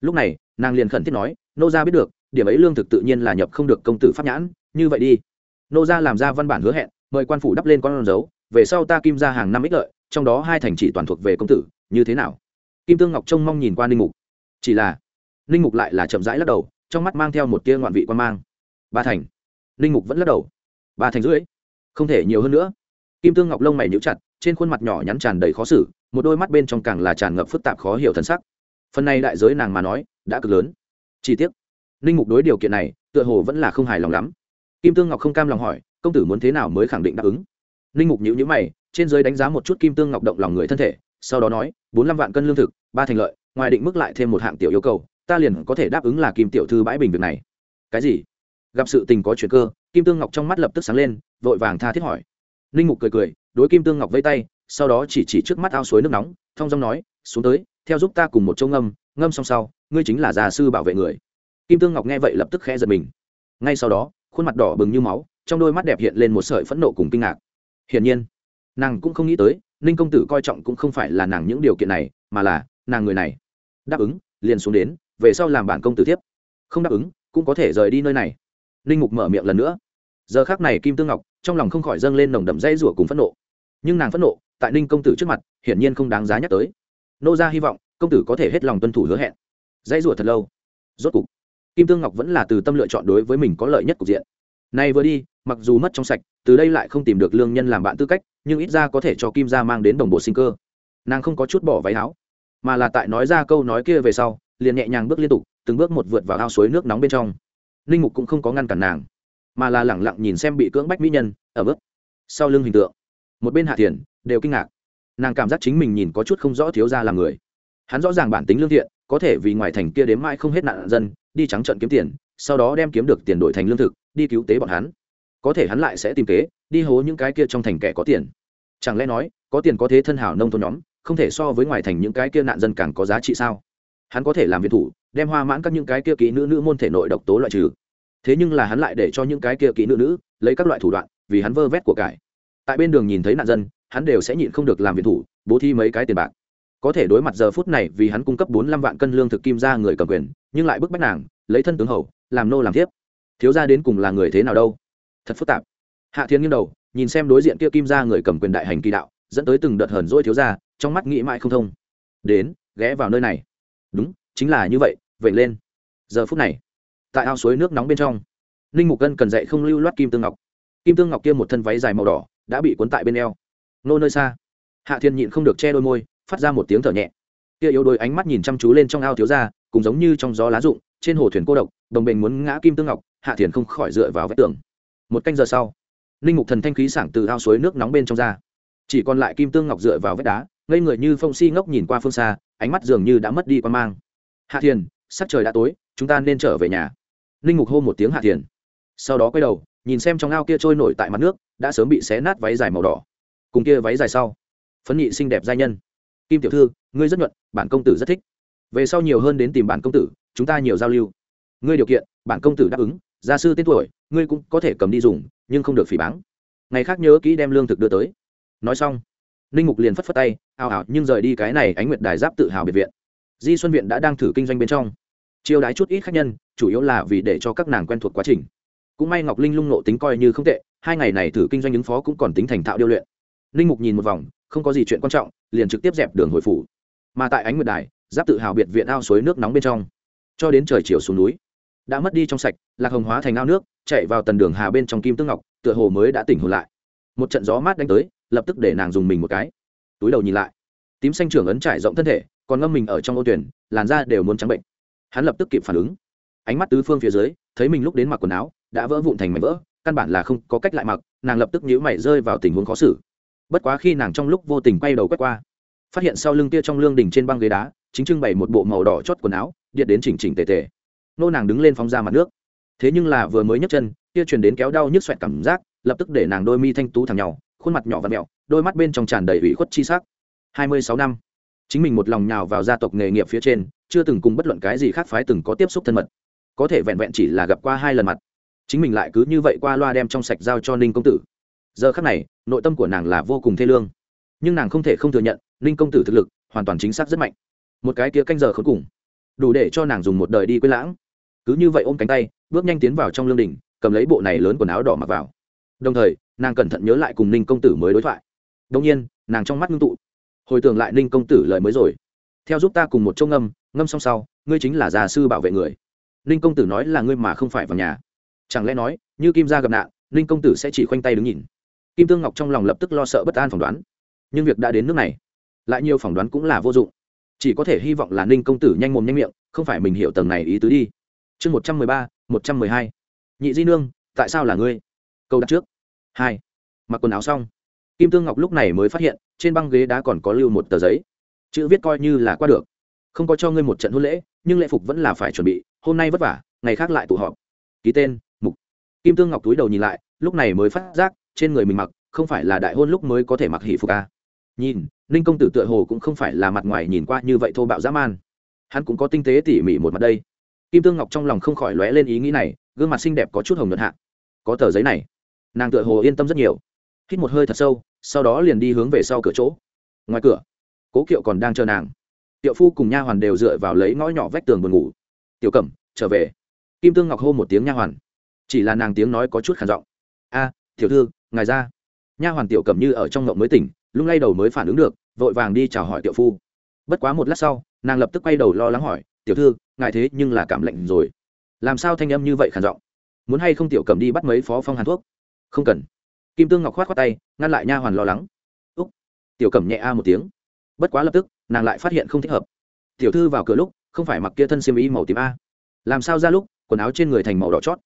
Lúc này, nàng liền khẩn thiết nói, nô ra biết được, điểm ấy lương thực tự nhiên là nhập không được công tử pháp nhãn, như vậy đi nô gia làm ra văn bản hứa hẹn, mời quan phủ đắp lên con dấu, về sau ta kim ra hàng năm ích lợi, trong đó hai thành chỉ toàn thuộc về công tử, như thế nào? Kim tương ngọc trông mong nhìn qua ninh mục. Chỉ là, ninh mục lại là chậm rãi lắc đầu, trong mắt mang theo một tia ngoạn vị quan mang. Ba thành. Ninh mục vẫn lắc đầu. Ba thành rưỡi. Không thể nhiều hơn nữa. Kim tương ngọc lông mày nhíu chặt, trên khuôn mặt nhỏ nhắn tràn đầy khó xử, một đôi mắt bên trong càng là tràn ngập phức tạp khó hiểu thân sắc. Phần này đại giới nàng mà nói, đã cực lớn. Chi tiết ninh mục đối điều kiện này, tựa hồ vẫn là không hài lòng lắm kim tương ngọc không cam lòng hỏi, công tử muốn thế nào mới khẳng định đáp ứng? Ninh mục nhữ nhữ mày, trên giới đánh giá một chút kim tương ngọc động lòng người thân thể, sau đó nói, bốn mươi vạn cân lương thực, ba thành lợi, ngoài định mức lại thêm một hạng tiểu yêu cầu, ta liền có thể đáp ứng là kim tiểu thư bãi bình việc này. Cái gì? Gặp sự tình có chuyện cơ, kim tương ngọc trong mắt lập tức sáng lên, vội vàng tha thiết hỏi. Ninh mục cười cười, đối kim tương ngọc vây tay, sau đó chỉ chỉ trước mắt ao suối nước nóng, thong dong nói, xuống tới, theo giúp ta cùng một châu ngâm ngâm xong sau, ngươi chính là già sư bảo vệ người. Kim tương ngọc nghe vậy lập tức khẽ giật mình. Ngay sau đó khuôn mặt đỏ bừng như máu, trong đôi mắt đẹp hiện lên một sợi phẫn nộ cùng kinh ngạc. Hiển nhiên, nàng cũng không nghĩ tới, ninh công tử coi trọng cũng không phải là nàng những điều kiện này, mà là nàng người này. Đáp ứng, liền xuống đến, về sau làm bản công tử tiếp. Không đáp ứng, cũng có thể rời đi nơi này. Ninh mục mở miệng lần nữa. Giờ khác này kim tương ngọc trong lòng không khỏi dâng lên nồng đậm dây rủa cùng phẫn nộ. Nhưng nàng phẫn nộ, tại ninh công tử trước mặt, hiển nhiên không đáng giá nhắc tới. Nô ra hy vọng, công tử có thể hết lòng tuân thủ hứa hẹn. Dây rủa thật lâu. Rốt cục kim tương ngọc vẫn là từ tâm lựa chọn đối với mình có lợi nhất cục diện. Nay vừa đi, mặc dù mất trong sạch, từ đây lại không tìm được lương nhân làm bạn tư cách, nhưng ít ra có thể cho kim gia mang đến đồng bộ sinh cơ. Nàng không có chút bỏ váy áo, mà là tại nói ra câu nói kia về sau, liền nhẹ nhàng bước liên tục, từng bước một vượt vào ao suối nước nóng bên trong. Linh mục cũng không có ngăn cản nàng, mà là lẳng lặng nhìn xem bị cưỡng bách mỹ nhân, ở bước sau lưng hình tượng. Một bên hạ thiền đều kinh ngạc. Nàng cảm giác chính mình nhìn có chút không rõ thiếu ra làm người. Hắn rõ ràng bản tính lương thiện, có thể vì ngoài thành kia đếm mãi không hết nạn dân đi trắng trận kiếm tiền, sau đó đem kiếm được tiền đổi thành lương thực, đi cứu tế bọn hắn. Có thể hắn lại sẽ tìm kế, đi hố những cái kia trong thành kẻ có tiền. Chẳng lẽ nói, có tiền có thế thân hảo nông thôn nhóm, không thể so với ngoài thành những cái kia nạn dân càng có giá trị sao? Hắn có thể làm việc thủ, đem hoa mãn các những cái kia kỹ nữ nữ môn thể nội độc tố loại trừ. Thế nhưng là hắn lại để cho những cái kia kỹ nữ nữ lấy các loại thủ đoạn, vì hắn vơ vét của cải. Tại bên đường nhìn thấy nạn dân, hắn đều sẽ nhịn không được làm việc thủ, bố thi mấy cái tiền bạc. Có thể đối mặt giờ phút này vì hắn cung cấp bốn năm vạn cân lương thực kim ra người cầm quyền nhưng lại bức bách nàng, lấy thân tướng hầu, làm nô làm thiếp. Thiếu ra đến cùng là người thế nào đâu? Thật phức tạp. Hạ thiên nghiêng đầu, nhìn xem đối diện kia kim ra người cầm quyền đại hành kỳ đạo, dẫn tới từng đợt hờn dỗi thiếu ra trong mắt nghĩ mãi không thông. Đến, ghé vào nơi này. Đúng, chính là như vậy vậy lên. Giờ phút này, tại ao suối nước nóng bên trong, ninh mục gân cần dậy không lưu loát kim tương ngọc. Kim tương ngọc kia một thân váy dài màu đỏ, đã bị cuốn tại bên eo. Nô nơi xa. Hạ thiên nhịn không được che đôi môi, phát ra một tiếng thở nhẹ. Kia yếu đôi ánh mắt nhìn chăm chú lên trong ao thiếu ra cùng giống như trong gió lá rụng, trên hồ thuyền cô độc, đồng bền muốn ngã kim tương ngọc, hạ thiền không khỏi dựa vào vách tường. Một canh giờ sau, linh mục thần thanh khí sảng từ ao suối nước nóng bên trong ra. Chỉ còn lại kim tương ngọc dựa vào vách đá, ngây người như phong si ngốc nhìn qua phương xa, ánh mắt dường như đã mất đi quan mang. Hạ thiền sắc trời đã tối, chúng ta nên trở về nhà. Linh mục hô một tiếng hạ thiền. Sau đó quay đầu, nhìn xem trong ao kia trôi nổi tại mặt nước, đã sớm bị xé nát váy dài màu đỏ. Cùng kia váy dài sau, phấn nhị xinh đẹp giai nhân. Kim tiểu thư, ngươi rất nhuận, bản công tử rất thích về sau nhiều hơn đến tìm bản công tử, chúng ta nhiều giao lưu. Ngươi điều kiện, bản công tử đáp ứng, gia sư tên tuổi, ngươi cũng có thể cầm đi dùng, nhưng không được phỉ báng. Ngày khác nhớ kỹ đem lương thực đưa tới. Nói xong, ninh mục liền phất phất tay, ào ào, nhưng rời đi cái này ánh nguyệt đài giáp tự hào biệt viện. Di xuân viện đã đang thử kinh doanh bên trong. Chiêu đái chút ít khách nhân, chủ yếu là vì để cho các nàng quen thuộc quá trình. Cũng may ngọc linh lung nộ tính coi như không tệ, hai ngày này thử kinh doanh ứng phó cũng còn tính thành thạo điêu luyện. Ninh mục nhìn một vòng, không có gì chuyện quan trọng, liền trực tiếp dẹp đường hồi phủ. Mà tại ánh nguyệt đài giáp tự hào biệt viện ao suối nước nóng bên trong. Cho đến trời chiều xuống núi, đã mất đi trong sạch, lạc hồng hóa thành ao nước chạy vào tần đường hà bên trong kim tương ngọc, tựa hồ mới đã tỉnh hồn lại. Một trận gió mát đánh tới, lập tức để nàng dùng mình một cái. Túi đầu nhìn lại, tím xanh trưởng ấn trải rộng thân thể, còn ngâm mình ở trong ô tuyển, làn da đều muốn trắng bệnh. Hắn lập tức kịp phản ứng. Ánh mắt tứ phương phía dưới, thấy mình lúc đến mặc quần áo, đã vỡ vụn thành mảnh vỡ, căn bản là không có cách lại mặc, nàng lập tức nhíu mày rơi vào tình huống khó xử. Bất quá khi nàng trong lúc vô tình quay đầu quét qua, phát hiện sau lưng tia trong lương đỉnh trên băng ghế đá chính trưng bày một bộ màu đỏ chót quần áo, điện đến chỉnh chỉnh tề tề. Nô nàng đứng lên phóng ra mặt nước. Thế nhưng là vừa mới nhấc chân, kia truyền đến kéo đau nhức xoẹt cảm giác, lập tức để nàng đôi mi thanh tú thằng nhau khuôn mặt nhỏ và mẹo, đôi mắt bên trong tràn đầy ủy khuất chi sắc. Hai mươi sáu năm. Chính mình một lòng nhào vào gia tộc nghề nghiệp phía trên, chưa từng cùng bất luận cái gì khác phái từng có tiếp xúc thân mật. Có thể vẹn vẹn chỉ là gặp qua hai lần mặt. Chính mình lại cứ như vậy qua loa đem trong sạch giao cho ninh công tử. Giờ khắc này, nội tâm của nàng là vô cùng thê lương. Nhưng nàng không thể không thừa nhận, ninh công tử thực lực hoàn toàn chính xác rất mạnh một cái kia canh giờ khốn cùng, đủ để cho nàng dùng một đời đi quên lãng. Cứ như vậy ôm cánh tay, bước nhanh tiến vào trong lương đình, cầm lấy bộ này lớn quần áo đỏ mặc vào. Đồng thời, nàng cẩn thận nhớ lại cùng ninh công tử mới đối thoại. Đông nhiên, nàng trong mắt ngưng tụ. Hồi tưởng lại ninh công tử lời mới rồi. Theo giúp ta cùng một châu ngâm ngâm xong sau, ngươi chính là già sư bảo vệ người. Ninh công tử nói là ngươi mà không phải vào nhà. Chẳng lẽ nói, như kim gia gặp nạn, ninh công tử sẽ chỉ khoanh tay đứng nhìn? Kim tương ngọc trong lòng lập tức lo sợ bất an phỏng đoán. Nhưng việc đã đến nước này, lại nhiều phỏng đoán cũng là vô dụng chỉ có thể hy vọng là ninh công tử nhanh mồm nhanh miệng, không phải mình hiểu tầng này ý tứ đi. Chương một trăm mười ba, một trăm mười hai. Nhị di nương, tại sao là ngươi? Câu đặt trước. Hai. Mặc quần áo xong. Kim tương ngọc lúc này mới phát hiện, trên băng ghế đá còn có lưu một tờ giấy. Chữ viết coi như là qua được. Không có cho ngươi một trận hôn lễ, nhưng lễ phục vẫn là phải chuẩn bị, hôm nay vất vả, ngày khác lại tụ họp. Ký tên, mục. Kim tương ngọc túi đầu nhìn lại, lúc này mới phát giác, trên người mình mặc, không phải là đại hôn lúc mới có thể mặc hỷ phục à nhìn ninh công tử tựa hồ cũng không phải là mặt ngoài nhìn qua như vậy thô bạo dã man. Hắn cũng có tinh tế tỉ mỉ một mặt đây. Kim tương ngọc trong lòng không khỏi lóe lên ý nghĩ này, gương mặt xinh đẹp có chút hồng nhuận hạ. Có tờ giấy này. Nàng tựa hồ yên tâm rất nhiều. Hít một hơi thật sâu, sau đó liền đi hướng về sau cửa chỗ. Ngoài cửa, cố kiệu còn đang chờ nàng. Tiệu phu cùng nha hoàn đều dựa vào lấy ngõ nhỏ vách tường buồn ngủ. Tiểu cẩm, trở về. Kim tương ngọc hô một tiếng nha hoàn. Chỉ là nàng tiếng nói có chút khản giọng. A, tiểu thư, ngài ra. Nha hoàn tiểu cẩm như ở trong ngộng mới tỉnh lung lay đầu mới phản ứng được, vội vàng đi chào hỏi tiểu phu. Bất quá một lát sau, nàng lập tức quay đầu lo lắng hỏi, tiểu thư, ngài thế nhưng là cảm lạnh rồi. Làm sao thanh âm như vậy khản giọng? Muốn hay không tiểu cầm đi bắt mấy phó phong hàn thuốc? Không cần. Kim tương ngọc khoát khoát tay, ngăn lại nha hoàn lo lắng. Úc. Tiểu cầm nhẹ a một tiếng. Bất quá lập tức, nàng lại phát hiện không thích hợp. Tiểu thư vào cửa lúc, không phải mặc kia thân xiêm y màu tím a? Làm sao ra lúc, quần áo trên người thành màu đỏ chót?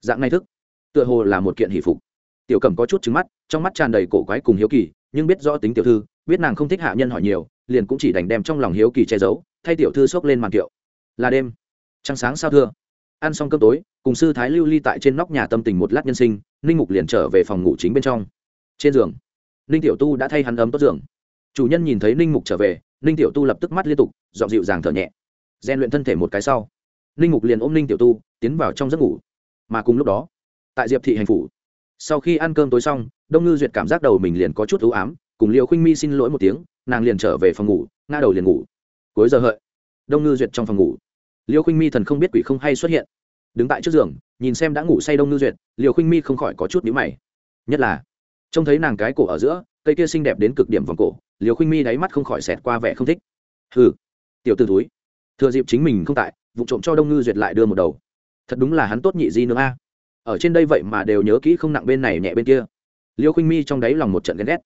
Dạng này thức. Tựa hồ là một kiện hỷ phục. Tiểu cầm có chút trứng mắt, trong mắt tràn đầy cổ quái cùng hiếu kỳ nhưng biết rõ tính tiểu thư, biết nàng không thích hạ nhân hỏi nhiều, liền cũng chỉ đành đem trong lòng hiếu kỳ che giấu, thay tiểu thư xốc lên màn kiệu. Là đêm, trăng sáng sao thưa. Ăn xong cơm tối, cùng sư thái lưu ly tại trên nóc nhà tâm tình một lát nhân sinh, ninh mục liền trở về phòng ngủ chính bên trong. Trên giường, ninh tiểu tu đã thay hắn ấm tốt giường. Chủ nhân nhìn thấy ninh mục trở về, ninh tiểu tu lập tức mắt liên tục dọn dịu dàng thở nhẹ. Gian luyện thân thể một cái sau, ninh mục liền ôm ninh tiểu tu, tiến vào trong giấc ngủ. Mà cùng lúc đó, tại diệp thị hành phủ sau khi ăn cơm tối xong, đông ngư duyệt cảm giác đầu mình liền có chút ưu ám, cùng liệu khinh mi xin lỗi một tiếng, nàng liền trở về phòng ngủ, nga đầu liền ngủ. Cuối giờ hợi, đông ngư duyệt trong phòng ngủ. Liêu khinh mi thần không biết quỷ không hay xuất hiện. Đứng tại trước giường, nhìn xem đã ngủ say đông ngư duyệt liều khinh mi không khỏi có chút nhíu mày. Nhất là, trông thấy nàng cái cổ ở giữa, cây kia xinh đẹp đến cực điểm vòng cổ liều khinh mi đáy mắt không khỏi xẹt qua vẻ không thích. Hừ, tiểu t ử túi thừa dịp chính mình không tại, vụ trộm cho đông ngư duyệt lại đưa một đầu. Thật đúng là hắn tốt nhị di nương a ở trên đây vậy mà đều nhớ kỹ không nặng bên này nhẹ bên kia. Liêu khinh mi trong đáy lòng một trận ghen ghét.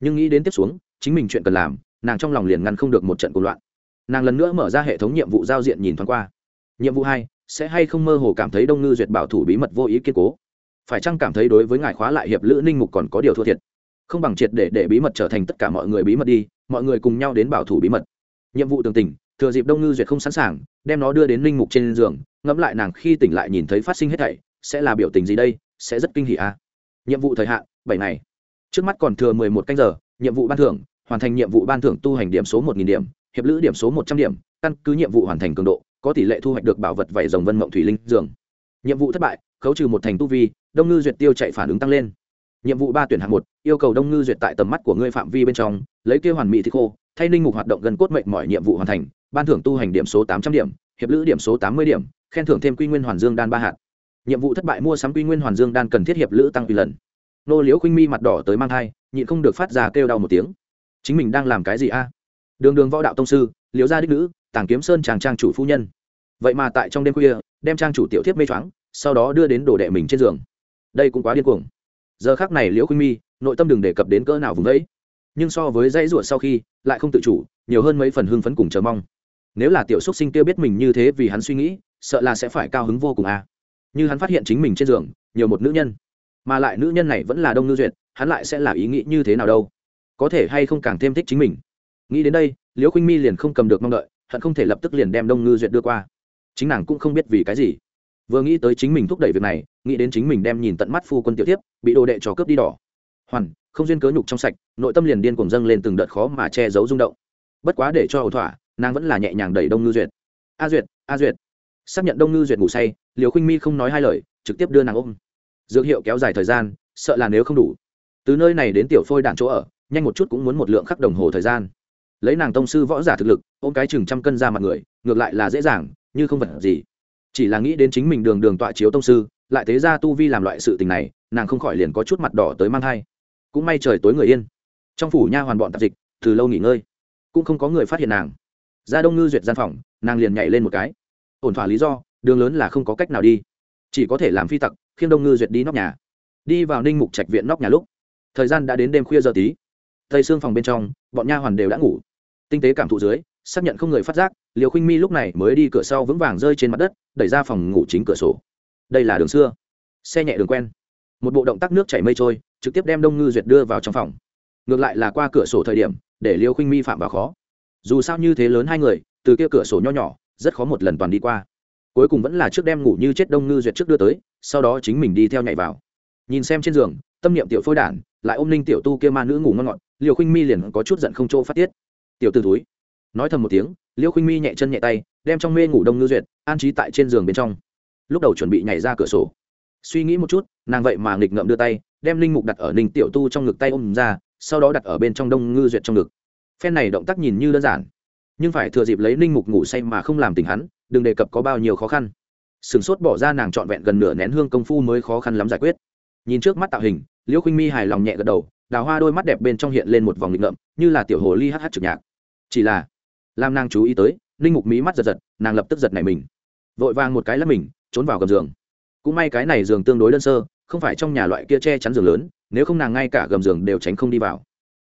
Nhưng nghĩ đến tiếp xuống, chính mình chuyện cần làm, nàng trong lòng liền ngăn không được một trận cuộc loạn. Nàng lần nữa mở ra hệ thống nhiệm vụ giao diện nhìn thoáng qua. Nhiệm vụ hai, sẽ hay không mơ hồ cảm thấy đông ngư duyệt bảo thủ bí mật vô ý kiên cố? Phải chăng cảm thấy đối với ngài khóa lại hiệp lữ ninh mục còn có điều thua thiệt? Không bằng triệt để để bí mật trở thành tất cả mọi người bí mật đi, mọi người cùng nhau đến bảo thủ bí mật. Nhiệm vụ tường tình thừa dịp đông ngư duyệt không sẵn sàng, đem nó đưa đến ninh mục trên giường, ngẫm lại nàng khi tỉnh lại nhìn thấy phát sinh hết thảy sẽ là biểu tình gì đây, sẽ rất kinh hỉ à. Nhiệm vụ thời hạn, bảy ngày. Trước mắt còn thừa mười một canh giờ, nhiệm vụ ban thưởng, hoàn thành nhiệm vụ ban thưởng tu hành điểm số một nghìn điểm, hiệp lữ điểm số một trăm điểm, căn cứ nhiệm vụ hoàn thành cường độ, có tỷ lệ thu hoạch được bảo vật vảy rồng vân mộng thủy linh giường nhiệm vụ thất bại, khấu trừ một thành tu vi, đông ngư duyệt tiêu chạy phản ứng tăng lên. Nhiệm vụ ba tuyển hạng một, yêu cầu đông ngư duyệt tại tầm mắt của ngươi phạm vi bên trong, lấy kêu hoàn mỹ thích khô, thay ninh mục hoạt động gần cốt mệnh mọi nhiệm vụ hoàn thành, ban thưởng tu hành điểm số tám trăm điểm, hiệp lữ điểm số tám mươi điểm, khen thưởng thêm quy nguyên hoàn dương đan ba hạt nhiệm vụ thất bại mua sắm quy nguyên hoàn dương đan cần thiết hiệp lữ tăng tùy lần. Nô liễu khuynh mi mặt đỏ tới mang thai, nhịn không được phát ra kêu đau một tiếng. Chính mình đang làm cái gì a? Đường đường võ đạo tông sư, liễu gia đích nữ, tàng kiếm sơn chàng trang chủ phu nhân. Vậy mà tại trong đêm khuya, đem trang chủ tiểu thiếp mê choáng, sau đó đưa đến đồ đệ mình trên giường. Đây cũng quá điên cuồng. Giờ khác này liễu khuynh mi, nội tâm đừng đề cập đến cỡ nào vùng đấy nhưng so với dãy ruột sau khi, lại không tự chủ, nhiều hơn mấy phần hưng phấn cùng chờ mong. Nếu là tiểu xúc sinh kia biết mình như thế vì hắn suy nghĩ, sợ là sẽ phải cao hứng vô cùng à như hắn phát hiện chính mình trên giường, nhiều một nữ nhân. Mà lại nữ nhân này vẫn là đông ngư duyệt, hắn lại sẽ là ý nghĩ như thế nào đâu? Có thể hay không càng thêm thích chính mình? Nghĩ đến đây, liễu Khinh mi liền không cầm được mong đợi, hận không thể lập tức liền đem đông ngư duyệt đưa qua. Chính nàng cũng không biết vì cái gì. Vừa nghĩ tới chính mình thúc đẩy việc này, nghĩ đến chính mình đem nhìn tận mắt phu quân tiểu tiếp bị đồ đệ trò cướp đi đỏ. Hoàn, không duyên cớ nhục trong sạch, nội tâm liền điên cuồng dâng lên từng đợt khó mà che giấu rung động. Bất quá để cho ẩu thỏa, nàng vẫn là nhẹ nhàng đẩy đông ngư duyệt. A duyệt a duyệt xác nhận đông ngư duyệt ngủ say, liều khinh mi không nói hai lời, trực tiếp đưa nàng ôm. Dược hiệu kéo dài thời gian, sợ là nếu không đủ. Từ nơi này đến tiểu phôi đạn chỗ ở, nhanh một chút cũng muốn một lượng khắc đồng hồ thời gian. Lấy nàng tông sư võ giả thực lực, ôm cái chừng trăm cân ra mặt người, ngược lại là dễ dàng, như không vật gì. Chỉ là nghĩ đến chính mình đường đường tọa chiếu tông sư, lại thế ra tu vi làm loại sự tình này, nàng không khỏi liền có chút mặt đỏ tới mang thai. Cũng may trời tối người yên. Trong phủ nha hoàn bọn tạp dịch, từ lâu nghỉ ngơi. Cũng không có người phát hiện nàng. Ra đông ngư duyệt gian phòng, nàng liền nhảy lên một cái ổn thỏa lý do, đường lớn là không có cách nào đi. Chỉ có thể làm phi tặc, khiêng đông ngư duyệt đi nóc nhà. Đi vào ninh mục trạch viện nóc nhà lúc, thời gian đã đến đêm khuya giờ tí. Tây xương phòng bên trong, bọn nha hoàn đều đã ngủ. Tinh tế cảm thụ dưới, xác nhận không người phát giác, liều khinh mi lúc này mới đi cửa sau vững vàng rơi trên mặt đất, đẩy ra phòng ngủ chính cửa sổ. Đây là đường xưa. Xe nhẹ đường quen. Một bộ động tác nước chảy mây trôi, trực tiếp đem đông ngư duyệt đưa vào trong phòng. Ngược lại là qua cửa sổ thời điểm, để liêu khinh mi phạm vào khó. Dù sao như thế lớn hai người, từ kia cửa sổ nho nhỏ rất khó một lần toàn đi qua. Cuối cùng vẫn là trước đem ngủ như chết đông ngư duyệt trước đưa tới, sau đó chính mình đi theo nhảy vào. Nhìn xem trên giường, tâm niệm tiểu phôi đản, lại ôm ninh tiểu tu kia ma nữ ngủ ngon ngọt liều khinh mi liền có chút giận không chỗ phát tiết. Tiểu t ử túi nói thầm một tiếng, liêu khinh mi nhẹ chân nhẹ tay, đem trong mê ngủ đông ngư duyệt an trí tại trên giường bên trong. Lúc đầu chuẩn bị nhảy ra cửa sổ, suy nghĩ một chút, nàng vậy mà nghịch ngợm đưa tay, đem linh mục đặt ở ninh tiểu tu trong ngực tay ôm ra, sau đó đặt ở bên trong đông ngư duyệt trong ngực. Phen này động tác nhìn như đơn giản nhưng phải thừa dịp lấy ninh mục ngủ say mà không làm tình hắn, đừng đề cập có bao nhiêu khó khăn. Sửng sốt bỏ ra nàng trọn vẹn gần nửa nén hương công phu mới khó khăn lắm giải quyết. Nhìn trước mắt tạo hình, liễu khinh mi hài lòng nhẹ gật đầu, đào hoa đôi mắt đẹp bên trong hiện lên một vòng nghịch ngợm, như là tiểu hồ ly hh trực nhạc. Chỉ là, làm nàng chú ý tới, ninh mục mí mắt giật giật, nàng lập tức giật này mình. Vội vàng một cái lấp mình, trốn vào gầm giường. Cũng may cái này giường tương đối đơn sơ, không phải trong nhà loại kia che chắn giường lớn, nếu không nàng ngay cả gầm giường đều tránh không đi vào.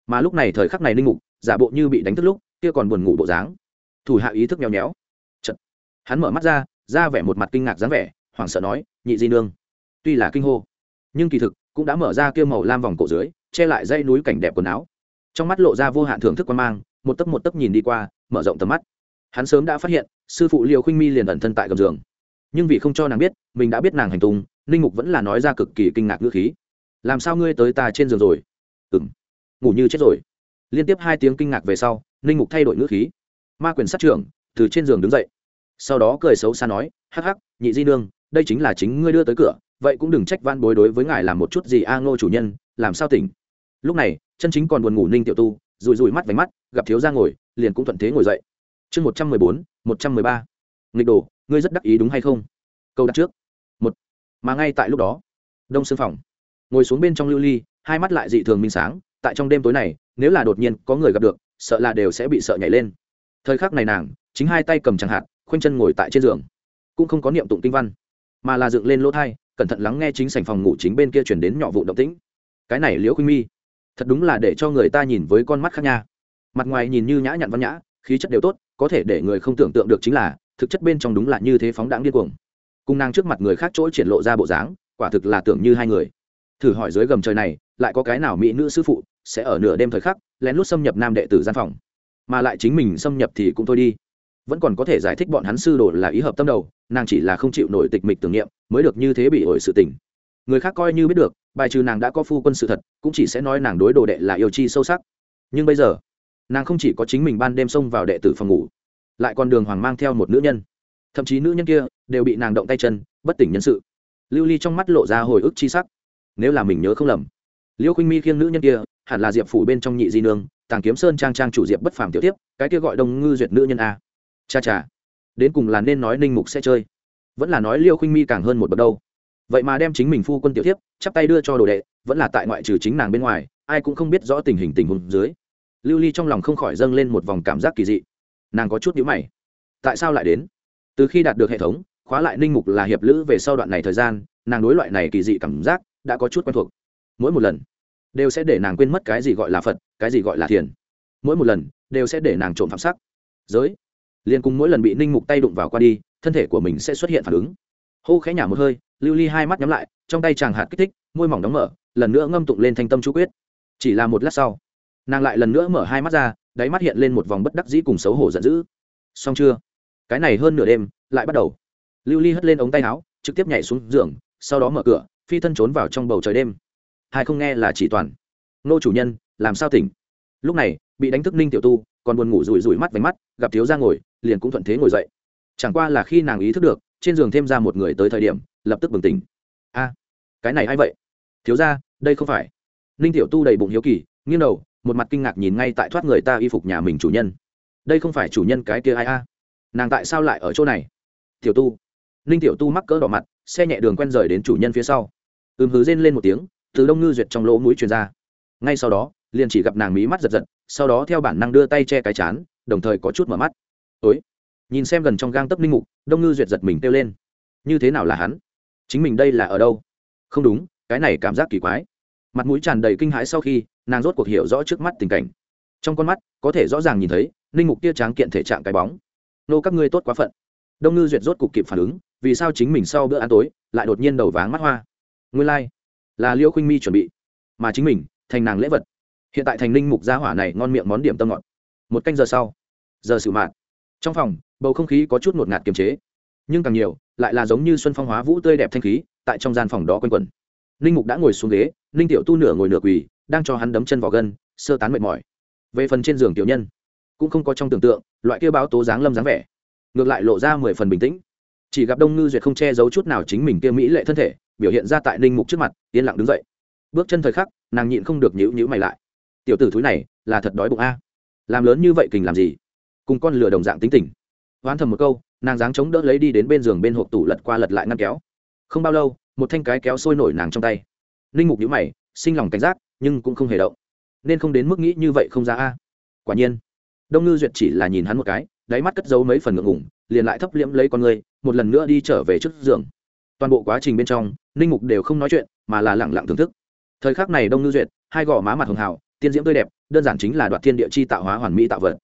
Mà lúc này thời khắc này ninh mục, giả bộ như bị đánh thức lúc kia còn buồn ngủ bộ dáng. Thủ hạ ý thức nhéo nhéo. Chật. hắn mở mắt ra ra vẻ một mặt kinh ngạc dáng vẻ, hoảng sợ nói, nhị di nương, tuy là kinh hô, nhưng kỳ thực cũng đã mở ra kia màu lam vòng cổ dưới, che lại dây núi cảnh đẹp quần áo. Trong mắt lộ ra vô hạn thưởng thức quan mang, một tấc một tấc nhìn đi qua, mở rộng tầm mắt. Hắn sớm đã phát hiện, sư phụ liều khinh mi liền ẩn thân tại gầm giường. Nhưng vì không cho nàng biết, mình đã biết nàng hành tung, ninh mục vẫn là nói ra cực kỳ kinh ngạc ngữ khí. Làm sao ngươi tới ta trên giường rồi? Ừ m ngủ như chết rồi. Liên tiếp hai tiếng kinh ngạc về sau ninh mục thay đổi ngữ khí. Ma quyền sát trưởng, từ trên giường đứng dậy. Sau đó cười xấu xa nói, hắc hắc, nhị di nương, đây chính là chính ngươi đưa tới cửa, vậy cũng đừng trách van bối đối với ngài làm một chút gì a ngô chủ nhân, làm sao tỉnh? Lúc này, chân chính còn buồn ngủ ninh tiểu tu rùi rùi mắt vánh mắt, gặp thiếu ra ngồi, liền cũng thuận thế ngồi dậy. Chương một trăm mười bốn, một trăm mười ba. Nghịch đồ, ngươi rất đắc ý đúng hay không? Câu đặt trước. Một. Mà ngay tại lúc đó, đông xương phòng. Ngồi xuống bên trong lưu ly, hai mắt lại dị thường minh sáng, tại trong đêm tối này, nếu là đột nhiên có người gặp được sợ là đều sẽ bị sợ nhảy lên. Thời khắc này nàng, chính hai tay cầm chẳng hạn, khoanh chân ngồi tại trên giường. Cũng không có niệm tụng kinh văn, mà là dựng lên lỗ thai, cẩn thận lắng nghe chính sảnh phòng ngủ chính bên kia chuyển đến nhỏ vụ động tĩnh. Cái này liễu khuynh mi, thật đúng là để cho người ta nhìn với con mắt khác nha. Mặt ngoài nhìn như nhã nhặn văn nhã, khí chất đều tốt, có thể để người không tưởng tượng được chính là, thực chất bên trong đúng là như thế phóng đáng điên cuồng. Cung nàng trước mặt người khác chỗ triển lộ ra bộ dáng, quả thực là tưởng như hai người. Thử hỏi dưới gầm trời này, lại có cái nào mỹ nữ sư phụ sẽ ở nửa đêm thời khắc lén lút xâm nhập nam đệ tử gian phòng. Mà lại chính mình xâm nhập thì cũng thôi đi. Vẫn còn có thể giải thích bọn hắn sư đồ là ý hợp tâm đầu, nàng chỉ là không chịu nổi tịch mịch tưởng niệm, mới được như thế bị ổi sự tình. Người khác coi như biết được, bài trừ nàng đã có phu quân sự thật, cũng chỉ sẽ nói nàng đối đồ đệ là yêu chi sâu sắc. Nhưng bây giờ, nàng không chỉ có chính mình ban đêm xông vào đệ tử phòng ngủ, lại còn đường hoàng mang theo một nữ nhân. Thậm chí nữ nhân kia đều bị nàng động tay chân, bất tỉnh nhân sự. Lưu ly trong mắt lộ ra hồi ức chi sắc. Nếu là mình nhớ không lầm, liêu khinh mi khiêng nữ nhân kia hẳn là diệp phủ bên trong nhị di nương, tàng kiếm sơn trang trang chủ diệp bất phàm tiểu tiếp, cái kia gọi đông ngư duyệt nữ nhân a. Cha cha, đến cùng là nên nói ninh mục sẽ chơi, vẫn là nói liêu khinh mi càng hơn một bậc đâu. Vậy mà đem chính mình phu quân tiểu tiếp, chắp tay đưa cho đồ đệ, vẫn là tại ngoại trừ chính nàng bên ngoài, ai cũng không biết rõ tình hình tình huống dưới. Lưu ly trong lòng không khỏi dâng lên một vòng cảm giác kỳ dị. Nàng có chút nhíu mày. Tại sao lại đến? Từ khi đạt được hệ thống, khóa lại ninh mục là hiệp lữ về sau đoạn này thời gian, nàng đối loại này kỳ dị cảm giác đã có chút quen thuộc. Mỗi một lần đều sẽ để nàng quên mất cái gì gọi là phật, cái gì gọi là thiền. Mỗi một lần, đều sẽ để nàng trộm phạm sắc. Giới. Liền cùng mỗi lần bị ninh mục tay đụng vào qua đi, thân thể của mình sẽ xuất hiện phản ứng. Hô khẽ nhả một hơi, lưu ly hai mắt nhắm lại, trong tay chàng hạt kích thích, môi mỏng đóng mở, lần nữa ngâm tụng lên thanh tâm chú quyết. Chỉ là một lát sau, nàng lại lần nữa mở hai mắt ra, đáy mắt hiện lên một vòng bất đắc dĩ cùng xấu hổ giận dữ. Xong chưa? Cái này hơn nửa đêm, lại bắt đầu. Lưu ly hất lên ống tay áo, trực tiếp nhảy xuống giường, sau đó mở cửa, phi thân trốn vào trong bầu trời đêm hai không nghe là chỉ toàn. Nô chủ nhân, làm sao tỉnh? Lúc này, bị đánh thức ninh tiểu tu, còn buồn ngủ rủi rủi mắt vánh mắt, gặp thiếu ra ngồi, liền cũng thuận thế ngồi dậy. Chẳng qua là khi nàng ý thức được, trên giường thêm ra một người tới thời điểm, lập tức bừng tỉnh. A, cái này a i vậy? Thiếu ra đây không phải. Ninh tiểu tu đầy bụng hiếu kỳ, nghiêng đầu, một mặt kinh ngạc nhìn ngay tại thoát người ta y phục nhà mình chủ nhân. Đây không phải chủ nhân cái kia ai a? Nàng tại sao lại ở chỗ này? Tiểu tu. Ninh tiểu tu mắc cỡ đỏ mặt, xe nhẹ đường quen rời đến chủ nhân phía sau. Ừm hứ rên lên một tiếng từ đông ngư duyệt trong lỗ mũi truyền ra. Ngay sau đó liền chỉ gặp nàng mí mắt giật giật sau đó theo bản năng đưa tay che cái chán đồng thời có chút mở mắt. Ối! Nhìn xem gần trong gang tấp linh mục đông ngư duyệt giật mình kêu lên. Như thế nào là hắn? Chính mình đây là ở đâu? Không đúng cái này cảm giác kỳ quái. Mặt mũi tràn đầy kinh hãi sau khi nàng rốt cuộc hiểu rõ trước mắt tình cảnh. Trong con mắt có thể rõ ràng nhìn thấy linh mục tia tráng kiện thể trạng cái bóng. Nô các ngươi tốt quá phận. Đông ngư duyệt rốt cuộc kịp phản ứng vì sao chính mình sau bữa ăn tối lại đột nhiên đầu váng mắt hoa? Nguyên lai、like, là liêu khuynh mi chuẩn bị, mà chính mình, thành nàng lễ vật. Hiện tại thành ninh mục gia hỏa này ngon miệng món điểm tâm ngọt. Một canh giờ sau, giờ sự mạn. Trong phòng, bầu không khí có chút ngột ngạt kiềm chế, nhưng càng nhiều, lại là giống như xuân phong hóa vũ tươi đẹp thanh khí, tại trong gian phòng đó quanh quẩn. Ninh mục đã ngồi xuống ghế, ninh tiểu tu nửa ngồi nửa quỳ, đang cho hắn đấm chân vào gân, sơ tán mệt mỏi. Về phần trên giường tiểu nhân, cũng không có trong tưởng tượng, loại kia báo tố dáng lâm dáng vẻ, ngược lại lộ ra mười phần bình tĩnh. Chỉ gặp đông ngư duyệt không che giấu chút nào chính mình kia mỹ lệ thân thể biểu hiện ra tại ninh mục trước mặt, yên lặng đứng dậy. Bước chân thời khắc, nàng nhịn không được nhữ nhữ mày lại. Tiểu tử thúi này, là thật đói bụng a. Làm lớn như vậy kình làm gì? Cùng con lửa đồng dạng tính tình. Hoán thầm một câu, nàng dáng chống đỡ lấy đi đến bên giường bên hộp tủ lật qua lật lại ngăn kéo. Không bao lâu, một thanh cái kéo sôi nổi nàng trong tay. Ninh mục nhữ mày, sinh lòng cảnh giác, nhưng cũng không hề động. Nên không đến mức nghĩ như vậy không ra a. Quả nhiên, đông ngư duyệt chỉ là nhìn hắn một cái, đáy mắt cất giấu mấy phần ngượng ngủng liền lại thấp liễm lấy con người, một lần nữa đi trở về trước giường toàn bộ quá trình bên trong, ninh mục đều không nói chuyện, mà là lẳng lặng thưởng thức. Thời khắc này đông ngư duyệt, hai gò má mặt hường hào, tiên diễm tươi đẹp, đơn giản chính là đoạt thiên địa chi tạo hóa hoàn mỹ tạo vật.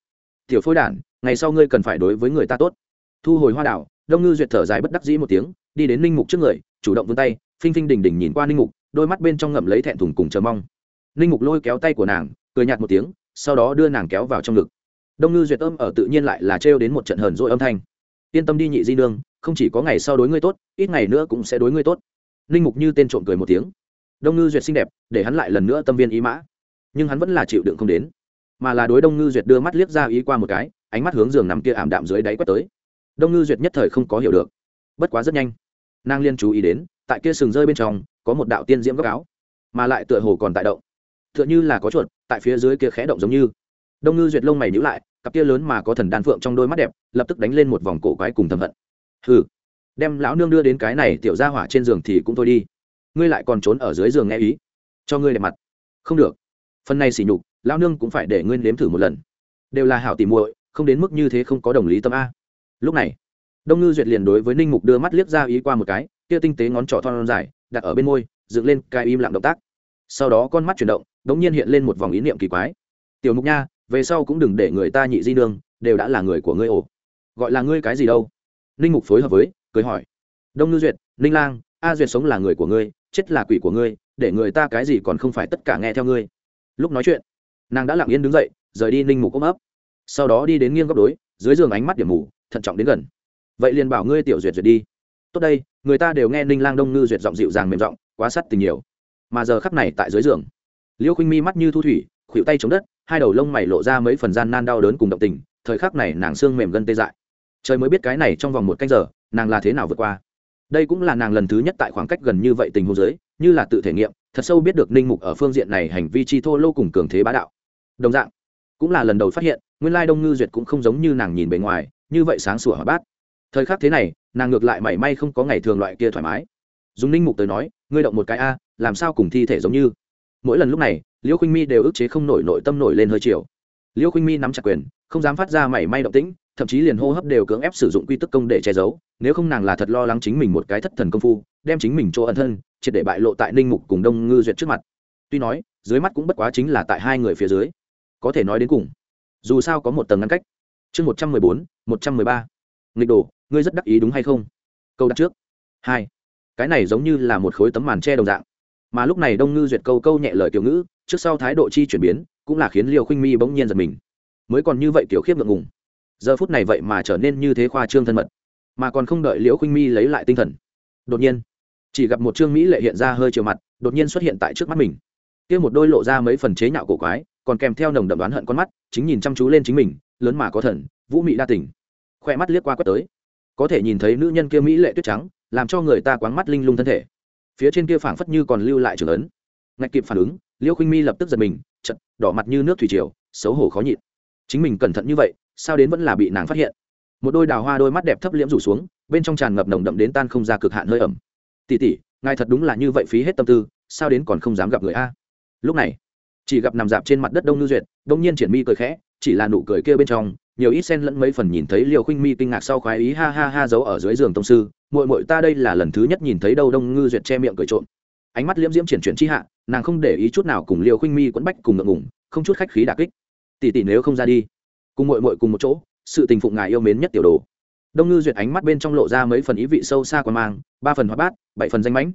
Tiểu phôi đản, ngày sau ngươi cần phải đối với người ta tốt. Thu hồi hoa đảo, đông ngư duyệt thở dài bất đắc dĩ một tiếng, đi đến ninh mục trước người, chủ động vươn tay, phinh phinh đình đình nhìn qua ninh mục, đôi mắt bên trong ngậm lấy thẹn thùng cùng chờ mong. Ninh mục lôi kéo tay của nàng, cười nhạt một tiếng, sau đó đưa nàng kéo vào trong ngực. Đông ngư duyệt ôm ở tự nhiên lại là trêu đến một trận hờn dỗi âm thanh. Yên tâm đi nhị di nương không chỉ có ngày sau đối ngươi tốt, ít ngày nữa cũng sẽ đối ngươi tốt. Ninh mục như tên trộm cười một tiếng. Đông ngư duyệt xinh đẹp, để hắn lại lần nữa tâm viên ý mã. Nhưng hắn vẫn là chịu đựng không đến, mà là đối đông ngư duyệt đưa mắt liếc ra ý qua một cái, ánh mắt hướng giường nằm kia ảm đạm dưới đáy quét tới. Đông ngư duyệt nhất thời không có hiểu được. Bất quá rất nhanh, nàng liên chú ý đến, tại kia sừng rơi bên trong, có một đạo tiên diễm góc áo, mà lại tựa hồ còn tại động. Tựa như là có chuột, tại phía dưới kia khẽ động giống như. Đông ngư duyệt lông mày nhữ lại, cặp kia lớn mà có thần đan phượng trong đôi mắt đẹp, lập tức đánh lên một vòng cổ quái cùng thầm hận hừ. Đem lão nương đưa đến cái này tiểu ra hỏa trên giường thì cũng thôi đi. Ngươi lại còn trốn ở dưới giường nghe ý. Cho ngươi đẹp mặt. Không được. Phần này xỉ nhục, lão nương cũng phải để ngươi nếm thử một lần. Đều là hảo tìm muội, không đến mức như thế không có đồng lý tâm a. Lúc này, đông ngư duyệt liền đối với ninh mục đưa mắt liếc ra ý qua một cái, kia tinh tế ngón trỏ thon dài, đặt ở bên môi, dựng lên cai im lặng động tác. Sau đó con mắt chuyển động đ ỗ n g nhiên hiện lên một vòng ý niệm kỳ quái. Tiểu mục nha, về sau cũng đừng để người ta nhị di nương, đều đã là người của ngươi ổ. Gọi là ngươi cái gì đâu? Ninh mục phối hợp với, cười hỏi. Đông ngư duyệt, ninh lang, a duyệt sống là người của ngươi, chết là quỷ của ngươi, để người ta cái gì còn không phải tất cả nghe theo ngươi. Lúc nói chuyện, nàng đã lặng yên đứng dậy, rời đi ninh mục ôm ấp. Sau đó đi đến nghiêng góc đối, dưới giường ánh mắt điểm mù, thận trọng đến gần. Vậy liền bảo ngươi tiểu duyệt duyệt đi. Tốt đây, người ta đều nghe ninh lang đông ngư duyệt giọng dịu dàng mềm giọng, quá sắt tình nhiều. Mà giờ khắc này tại dưới giường, liêu khinh mi mắt như thu thủy khuỵu tay chống đất, hai đầu lông mày lộ ra mấy phần gian nan đau đớn cùng động tình, thời khắc này nàng xương mềm gân tê dại trời mới biết cái này trong vòng một canh giờ, nàng là thế nào vượt qua. Đây cũng là nàng lần thứ nhất tại khoảng cách gần như vậy tình huống giới như là tự thể nghiệm, thật sâu biết được ninh mục ở phương diện này hành vi chi thô lô cùng cường thế bá đạo. Đồng dạng, cũng là lần đầu phát hiện, nguyên lai đông ngư duyệt cũng không giống như nàng nhìn bề ngoài, như vậy sáng sủa hỏa bát. Thời khắc thế này, nàng ngược lại mảy may không có ngày thường loại kia thoải mái. Dùng ninh mục tới nói, ngươi động một cái a, làm sao cùng thi thể giống như? Mỗi lần lúc này, liễu khinh mi đều ức chế không nổi nội tâm nổi lên hơi chiều. Liễu khinh mi nắm chặt quyền, không dám phát ra mảy may động tĩnh thậm chí liền hô hấp đều cưỡng ép sử dụng quy tức công để che giấu, nếu không nàng là thật lo lắng chính mình một cái thất thần công phu, đem chính mình chỗ ẩn thân, triệt để bại lộ tại ninh mục cùng đông ngư duyệt trước mặt. Tuy nói, dưới mắt cũng bất quá chính là tại hai người phía dưới. Có thể nói đến cùng, dù sao có một tầng ngăn cách. Chương một trăm mười bốn, một trăm mười ba. Nghịch đồ, ngươi rất đắc ý đúng hay không? Câu đặt trước. Hai. Cái này giống như là một khối tấm màn tre đồng dạng. Mà lúc này đông ngư duyệt câu câu nhẹ lời tiểu ngữ, trước sau thái độ chi chuyển biến, cũng là khiến liều khinh mi bỗng nhiên giật mình. Mới còn như vậy tiểu khiếp ngượng ngùng giờ phút này vậy mà trở nên như thế khoa trương thân mật, mà còn không đợi liễu khinh mi lấy lại tinh thần. Đột nhiên, chỉ gặp một trương mỹ lệ hiện ra hơi chiều mặt, đột nhiên xuất hiện tại trước mắt mình. Kia một đôi lộ ra mấy phần chế nhạo cổ quái, còn kèm theo nồng đậm đoán hận con mắt, chính nhìn chăm chú lên chính mình, lớn mà có thần, vũ mị đa tỉnh khoe mắt liếc qua quét tới, có thể nhìn thấy nữ nhân kia mỹ lệ tuyết trắng, làm cho người ta quáng mắt linh lung thân thể. Phía trên kia phảng phất như còn lưu lại trường ấn. Ngạch kịp phản ứng, Liễu khinh mi lập tức giật mình chật đỏ mặt như nước thủy triều, xấu hổ khó nhịn. Chính mình cẩn thận như vậy sao đến vẫn là bị nàng phát hiện? Một đôi đào hoa đôi mắt đẹp thấp liễm rủ xuống, bên trong tràn ngập nồng đậm đến tan không ra cực hạn hơi ẩm. Tỉ tỉ ngài thật đúng là như vậy phí hết tâm tư, sao đến còn không dám gặp người a? Lúc này, chỉ gặp nằm dạp trên mặt đất đông lưu duyệt, đông nhiên triển mi cười khẽ, chỉ là nụ cười kia bên trong, nhiều ít xen lẫn mấy phần nhìn thấy liều khinh mi kinh ngạc sau khoái ý ha ha ha giấu ở dưới giường tông sư, muội muội ta đây là lần thứ nhất nhìn thấy đâu. Đông ngư duyệt che miệng cười trộm. Ánh mắt liễm diễm triển chuyển chi hạ, nàng không để ý chút nào cùng liều khinh mi quẫn bách cùng ngượng ngùng, không chút khách khí đà kích. Tỷ tỷ nếu không ra đi cùng muội muội cùng một chỗ, sự tình phụng ngài yêu mến nhất tiểu đồ. Đông ngư duyệt ánh mắt bên trong lộ ra mấy phần ý vị sâu xa quan mang, ba phần hoa bát, bảy phần danh mãnh.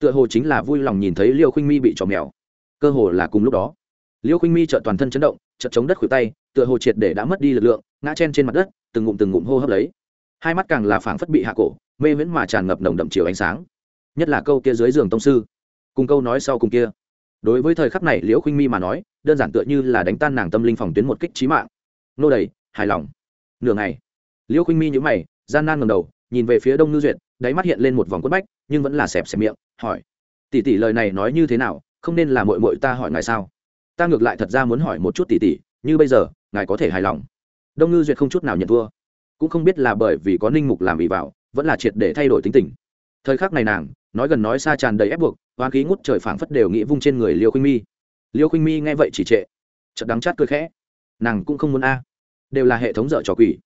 Tựa hồ chính là vui lòng nhìn thấy liêu khinh mi bị trò mèo. Cơ hồ là cùng lúc đó, liêu khinh mi trợ toàn thân chấn động, chợt chống đất khuỷu tay, tựa hồ triệt để đã mất đi lực lượng, ngã chen trên mặt đất, từng ngụm từng ngụm hô hấp lấy. Hai mắt càng là phảng phất bị hạ cổ, mê viễn mà tràn ngập nồng đậm chiều ánh sáng. Nhất là câu kia dưới giường tông sư, cùng câu nói sau cùng kia. Đối với thời khắc này liễu khinh mi mà nói, đơn giản tựa như là đánh tan nàng tâm linh phòng tuyến một kích trí mạng nô đầy, hài lòng. Nửa ngày, liễu khinh mi nhữ mày, gian nan ngầm đầu, nhìn về phía đông ngư duyệt, đáy mắt hiện lên một vòng quất bách, nhưng vẫn là xẹp xẹp miệng, hỏi. Tỷ tỷ lời này nói như thế nào, không nên là mội mội ta hỏi ngài sao? Ta ngược lại thật ra muốn hỏi một chút tỷ tỷ, như bây giờ, ngài có thể hài lòng? Đông ngư duyệt không chút nào nhận thua. Cũng không biết là bởi vì có ninh mục làm ý vào, vẫn là triệt để thay đổi tính tình. Thời khắc này nàng, nói gần nói xa tràn đầy ép buộc hoa khí ngút trời phảng phất đều nghĩ vung trên người liêu khinh mi. Liêu khinh mi nghe vậy chỉ trệ, chợt đắng chát cười khẽ. Nàng cũng không muốn a đều là hệ thống dở trò quỷ.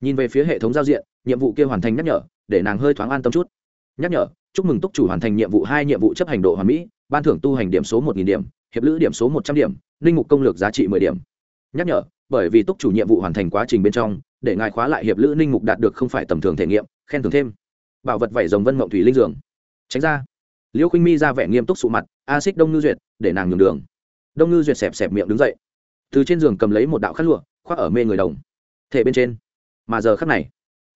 Nhìn về phía hệ thống giao diện, nhiệm vụ kia hoàn thành nhắc nhở, để nàng hơi thoáng an tâm chút. Nhắc nhở, chúc mừng túc chủ hoàn thành nhiệm vụ hai nhiệm vụ chấp hành độ hoàn mỹ, ban thưởng tu hành điểm số một nghìn điểm, hiệp lữ điểm số một trăm điểm, linh mục công lược giá trị mười điểm. Nhắc nhở, bởi vì túc chủ nhiệm vụ hoàn thành quá trình bên trong, để ngài khóa lại hiệp lữ linh mục đạt được không phải tầm thường thể nghiệm, khen thưởng thêm. Bảo vật vẩy rồng vân mộng thủy linh dường. Tránh ra. Liễu khinh mi ra vẻ nghiêm túc sụ mặt a xích đông ngư duyệt, để nàng nhường đường. Đông ngư duyệt xẹp xẹp miệng đứng dậy. Từ trên giường cầm lấy một đạo khăn lụa khoác ở mê người đồng. Thể bên trên. Mà giờ khắc này,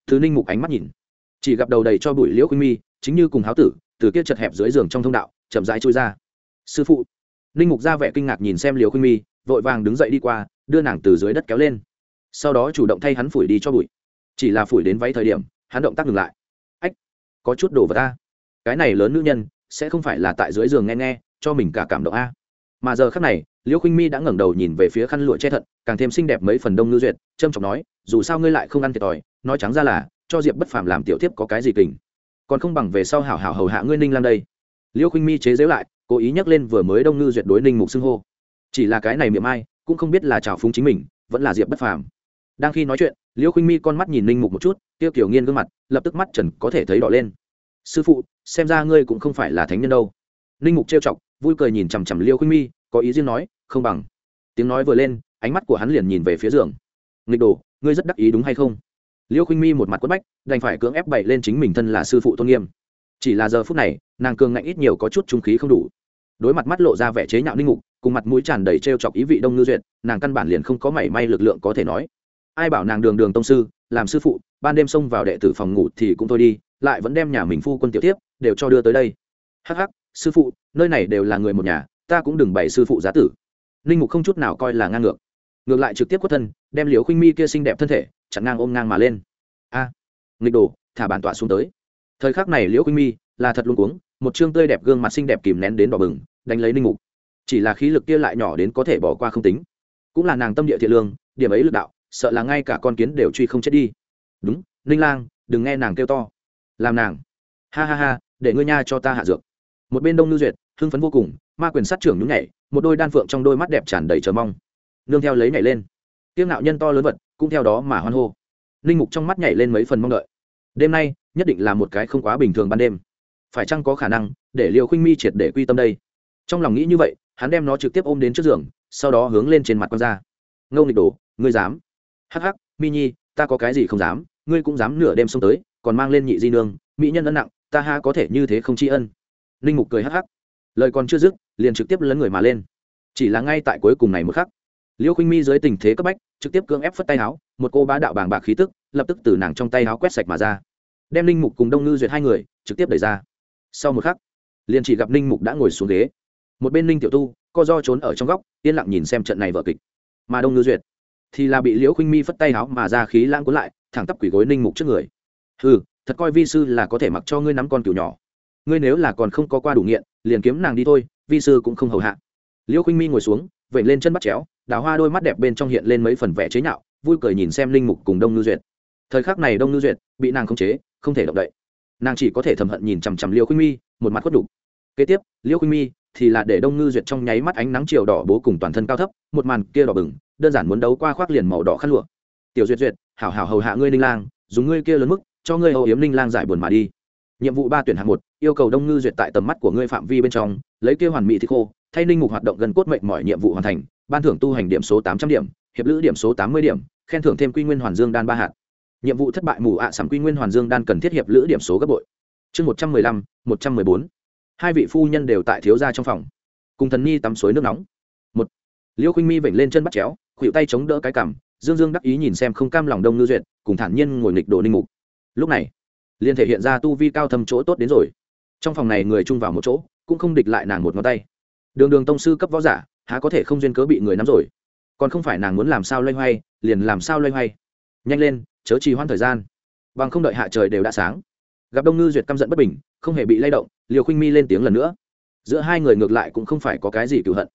thứ ninh mục ánh mắt nhìn. Chỉ gặp đầu đầy cho bụi liễu khuynh mi, chính như cùng háo tử, từ kia chật hẹp dưới giường trong thông đạo, chậm rãi trôi ra. Sư phụ. Ninh mục ra vẻ kinh ngạc nhìn xem liễu khuynh mi, vội vàng đứng dậy đi qua, đưa nàng từ dưới đất kéo lên. Sau đó chủ động thay hắn phủi đi cho bụi. Chỉ là phủi đến váy thời điểm, hắn động tác ngừng lại. Ách, có chút đồ vật ta. Cái này lớn nữ nhân, sẽ không phải là tại dưới giường nghe nghe, cho mình cả cảm động a. Mà giờ khắc này liễu khinh mi đã ngẩng đầu nhìn về phía khăn lụa che thận, càng thêm xinh đẹp mấy phần đông ngư duyệt, trâm trọng nói, dù sao ngươi lại không ăn thiệt thòi, nói trắng ra là, cho diệp bất phàm làm tiểu tiếp có cái gì kình. Còn không bằng về sau hảo hảo hầu hạ ngươi ninh lan đây. Liễu khinh mi chế giễu lại, cố ý nhắc lên vừa mới đông ngư duyệt đối ninh mục xưng hô. Chỉ là cái này miệng ai, cũng không biết là trào phúng chính mình, vẫn là diệp bất phàm. Đang khi nói chuyện, liễu khinh mi con mắt nhìn ninh mục một chút tiêu kiểu nghiên gương mặt, lập tức mắt trần có thể thấy đỏ lên. Sư phụ, xem ra ngươi cũng không phải là thánh nhân đâu. Ninh mục trêu chọc, vui cười nhìn chằm chằm liễu khinh mi có ý riêng nói, không bằng. Tiếng nói vừa lên, ánh mắt của hắn liền nhìn về phía giường. Nghịch đồ, ngươi rất đắc ý đúng hay không? Liêu khinh mi một mặt quất bách, đành phải cưỡng ép bậy lên chính mình thân là sư phụ tôn nghiêm. Chỉ là giờ phút này, nàng cường ngạnh ít nhiều có chút trung khí không đủ. Đối mặt mắt lộ ra vẻ chế nhạo ninh ngục, cùng mặt mũi tràn đầy t r e o chọc ý vị đông ngư duyệt, nàng căn bản liền không có mảy may lực lượng có thể nói. Ai bảo nàng đường đường tông sư, làm sư phụ, ban đêm xông vào đệ tử phòng ngủ thì cũng thôi đi, lại vẫn đem nhà mình phu quân tiểu tiếp, đều cho đưa tới đây. Hắc hắc, sư phụ, nơi này đều là người một nhà ta cũng đừng bày sư phụ giá tử. Ninh mục không chút nào coi là ngang ngược. Ngược lại trực tiếp quất thân, đem liều khinh mi kia xinh đẹp thân thể, chặn ngang ôm ngang mà lên. A, nghịch đồ, thả bản tọa xuống tới. Thời khắc này liễu khinh mi là thật luôn cuống, một chương tươi đẹp gương mặt xinh đẹp kìm nén đến đỏ bừng, đánh lấy ninh mục. Chỉ là khí lực kia lại nhỏ đến có thể bỏ qua không tính. Cũng là nàng tâm địa thiện lương, điểm ấy lực đạo, sợ là ngay cả con kiến đều truy không chết đi. Đúng ninh lang, đừng nghe nàng kêu to. Làm nàng. Ha ha ha, để ngươi nha cho ta hạ dược. Một bên đông lưu duyệt, hưng phấn vô cùng ma quyền sát trưởng nhún nhảy, một đôi đan phượng trong đôi mắt đẹp tràn đầy chờ mong. Nương theo lấy nhảy lên. Tiêu ngạo nhân to lớn vật, cũng theo đó mà hoan hô. Linh mục trong mắt nhảy lên mấy phần mong đợi. Đêm nay, nhất định là một cái không quá bình thường ban đêm. Phải chăng có khả năng, để liều khinh mi triệt để quy tâm đây? Trong lòng nghĩ như vậy, hắn đem nó trực tiếp ôm đến trước giường, sau đó hướng lên trên mặt con ra ngâu nghịch đổ, ngươi dám? Hắc hắc, mi nhi, ta có cái gì không dám, ngươi cũng dám nửa đêm xông tới, còn mang lên nhị di nương, mỹ nhân ân nặng, ta ha có thể như thế không tri ân. Linh mục cười hắc hắc lời còn chưa dứt, liền trực tiếp lấn người mà lên. Chỉ là ngay tại cuối cùng này một khắc, liêu khinh mi dưới tình thế cấp bách, trực tiếp cưỡng ép phất tay áo một cô bá đạo bàng bạc khí tức, lập tức từ nàng trong tay áo quét sạch mà ra. Đem ninh mục cùng đông ngư duyệt hai người, trực tiếp đẩy ra. Sau một khắc, liền chỉ gặp ninh mục đã ngồi xuống ghế. Một bên ninh tiểu tu, co do trốn ở trong góc, yên lặng nhìn xem trận này vở kịch. Mà đông ngư duyệt thì là bị liễu khinh mi phất tay áo mà ra khí lãng cuốn lại, thẳng tắp quỷ gối ninh mục trước người. Ừ thật coi vi sư là có thể mặc cho ngươi nắm con cừu nhỏ ngươi nếu là còn không có qua đủ nghiện, liền kiếm nàng đi thôi, vi sư cũng không hầu hạ. Liễu khinh mi ngồi xuống vẩy lên chân bắt chéo, đào hoa đôi mắt đẹp bên trong hiện lên mấy phần vẻ chế nhạo, vui cười nhìn xem linh mục cùng đông ngư duyệt. Thời khắc này đông ngư duyệt bị nàng khống chế, không thể động đậy. Nàng chỉ có thể thầm hận nhìn chằm chằm liêu khinh mi, một mặt khuất đục kế tiếp, liêu khinh mi thì là để đông ngư duyệt trong nháy mắt ánh nắng chiều đỏ bố cùng toàn thân cao thấp, một màn kia đỏ bừng, đơn giản muốn đấu qua khoác liền màu đỏ khăn lụa. Tiểu duyệt duyệt, hảo hảo hầu hạ ngươi ninh lang, dùng ngươi kia lớn mức, cho ngươi âu yếm ninh lang giải buồn mà đi nhiệm vụ ba tuyển hạng một, yêu cầu đông ngư duyệt tại tầm mắt của ngươi phạm vi bên trong, lấy kia hoàn mỹ thì khô, thay ninh mục hoạt động gần cốt mệnh mọi nhiệm vụ hoàn thành, ban thưởng tu hành điểm số tám trăm điểm, hiệp lữ điểm số tám mươi điểm, khen thưởng thêm quy nguyên hoàn dương đan ba hạt. Nhiệm vụ thất bại mù ạ à quy nguyên hoàn dương đan cần thiết hiệp lữ điểm số gấp bội. Chương một trăm mười lăm, một trăm mười bốn. Hai vị phu nhân đều tại thiếu gia trong phòng. Cùng thần nhi tắm suối nước nóng. Một, liêu khinh mi vểnh lên chân bắt chéo khuỵu tay chống đỡ cái cằm, dương dương đắc ý nhìn xem không cam lòng đông ngư duyệt, cùng thản nhiên ngồi nghịch đồ ninh mục. Lúc này liền thể hiện ra tu vi cao thâm chỗ tốt đến rồi. Trong phòng này người chung vào một chỗ, cũng không địch lại nàng một ngón tay. Đường đường tông sư cấp võ giả, há có thể không duyên cớ bị người nắm rồi. Còn không phải nàng muốn làm sao loay hoay, liền làm sao loay hoay. Nhanh lên, chớ trì hoãn thời gian. Bằng không đợi hạ trời đều đã sáng. Gặp đông ngư duyệt căm giận bất bình, không hề bị lay động liều khinh mi lên tiếng lần nữa. Giữa hai người ngược lại cũng không phải có cái gì cựu hận.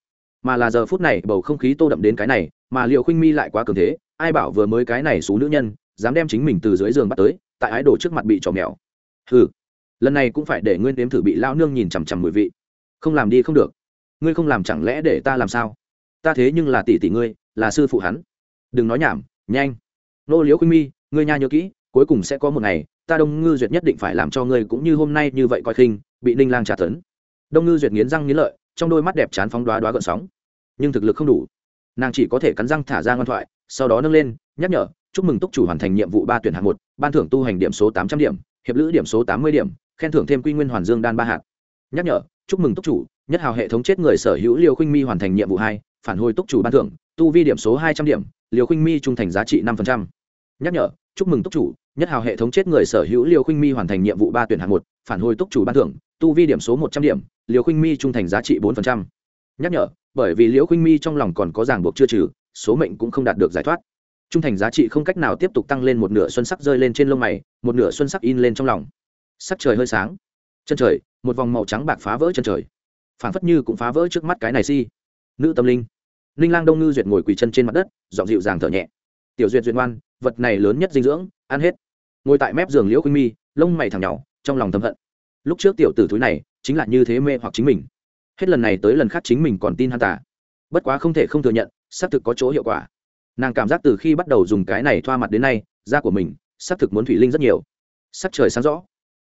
Mà là giờ phút này, bầu không khí tô đậm đến cái này, mà liều khinh mi lại quá cường thế, ai bảo vừa mới cái này xú nữ nhân, dám đem chính mình từ dưới giường bắt tới tại ái đồ trước mặt bị trò mèo. Hừ, lần này cũng phải để nguyên đếm thử bị lao nương nhìn chằm chằm mùi vị. Không làm đi không được. Ngươi không làm chẳng lẽ để ta làm sao? Ta thế nhưng là tỷ tỷ ngươi, là sư phụ hắn. Đừng nói nhảm, nhanh. Nô liễu khuynh mi, ngươi nha nhớ kỹ, cuối cùng sẽ có một ngày, ta đông ngư duyệt nhất định phải làm cho ngươi cũng như hôm nay như vậy coi khinh, bị ninh lang trả tấn. Đông ngư duyệt nghiến răng nghiến lợi, trong đôi mắt đẹp chán phóng đoá đoá gợn sóng. Nhưng thực lực không đủ. Nàng chỉ có thể cắn răng thả ra ngoan thoại, sau đó nâng lên, nhắc nhở, chúc mừng túc chủ hoàn thành nhiệm vụ ba tuyển hạng một ban thưởng tu hành điểm số tám trăm điểm, hiệp lữ điểm số tám mươi điểm, khen thưởng thêm quy nguyên hoàn dương đan ba hạt. Nhắc nhở, chúc mừng túc chủ, nhất hào hệ thống chết người sở hữu liều khuynh mi hoàn thành nhiệm vụ hai, phản hồi túc chủ ban thưởng, tu vi điểm số hai trăm điểm liều khuynh mi trung thành giá trị năm nhắc nhở, chúc mừng túc chủ, nhất hào hệ thống chết người sở hữu liều khuynh mi hoàn thành nhiệm vụ ba tuyển hạng một, phản hồi túc chủ ban thưởng, tu vi điểm số một trăm điểm liều khuynh mi trung thành giá trị bốn nhắc nhở, bởi vì liễu khuynh mi trong lòng còn có ràng buộc chưa trừ, số mệnh cũng không đạt được giải thoát trung thành giá trị không cách nào tiếp tục tăng lên một nửa xuân sắc rơi lên trên lông mày, một nửa xuân sắc in lên trong lòng. Sắc trời hơi sáng. Chân trời, một vòng màu trắng bạc phá vỡ chân trời. Phảng phất như cũng phá vỡ trước mắt cái này si. Nữ tâm linh. Linh lang đông ngư duyệt ngồi quỳ chân trên mặt đất dọn dịu dàng thở nhẹ. Tiểu duyệt duyệt ngoan, vật này lớn nhất dinh dưỡng, ăn hết. Ngồi tại mép giường liễu khuynh mi, lông mày thẳng nhỏ, trong lòng thầm hận. Lúc trước tiểu tử thúi này, chính là như thế mê hoặc chính mình. Hết lần này tới lần khác chính mình còn tin hắn tả bất quá không thể không thừa nhận, xác thực có chỗ hiệu quả nàng cảm giác từ khi bắt đầu dùng cái này thoa mặt đến nay, da của mình, xác thực muốn thủy linh rất nhiều. Sắc trời sáng rõ.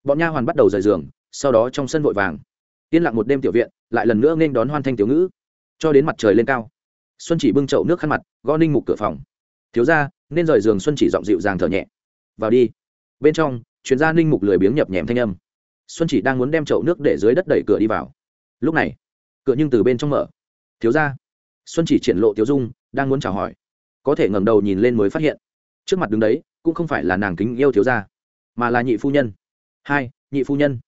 Bọn nha hoàn bắt đầu rời giường, sau đó trong sân vội vàng. Yên lặng một đêm tiểu viện, lại lần nữa nên đón hoan thanh tiểu ngữ. Cho đến mặt trời lên cao, xuân chỉ bưng chậu nước khăn mặt, gõ ninh mục cửa phòng. Thiếu ra nên rời giường. Xuân chỉ giọng dịu dàng thở nhẹ. Vào đi. Bên trong, chuyên gia ninh mục lười biếng nhập nhèm thanh âm. Xuân chỉ đang muốn đem chậu nước để dưới đất đẩy cửa đi vào. Lúc này, cửa nhưng từ bên trong mở. Thiếu ra xuân chỉ triển lộ tiếu dung, đang muốn chào hỏi có thể ngẩng đầu nhìn lên mới phát hiện. Trước mặt đứng đấy, cũng không phải là nàng kính yêu thiếu gia, mà là nhị phu nhân. Hai, nhị phu nhân.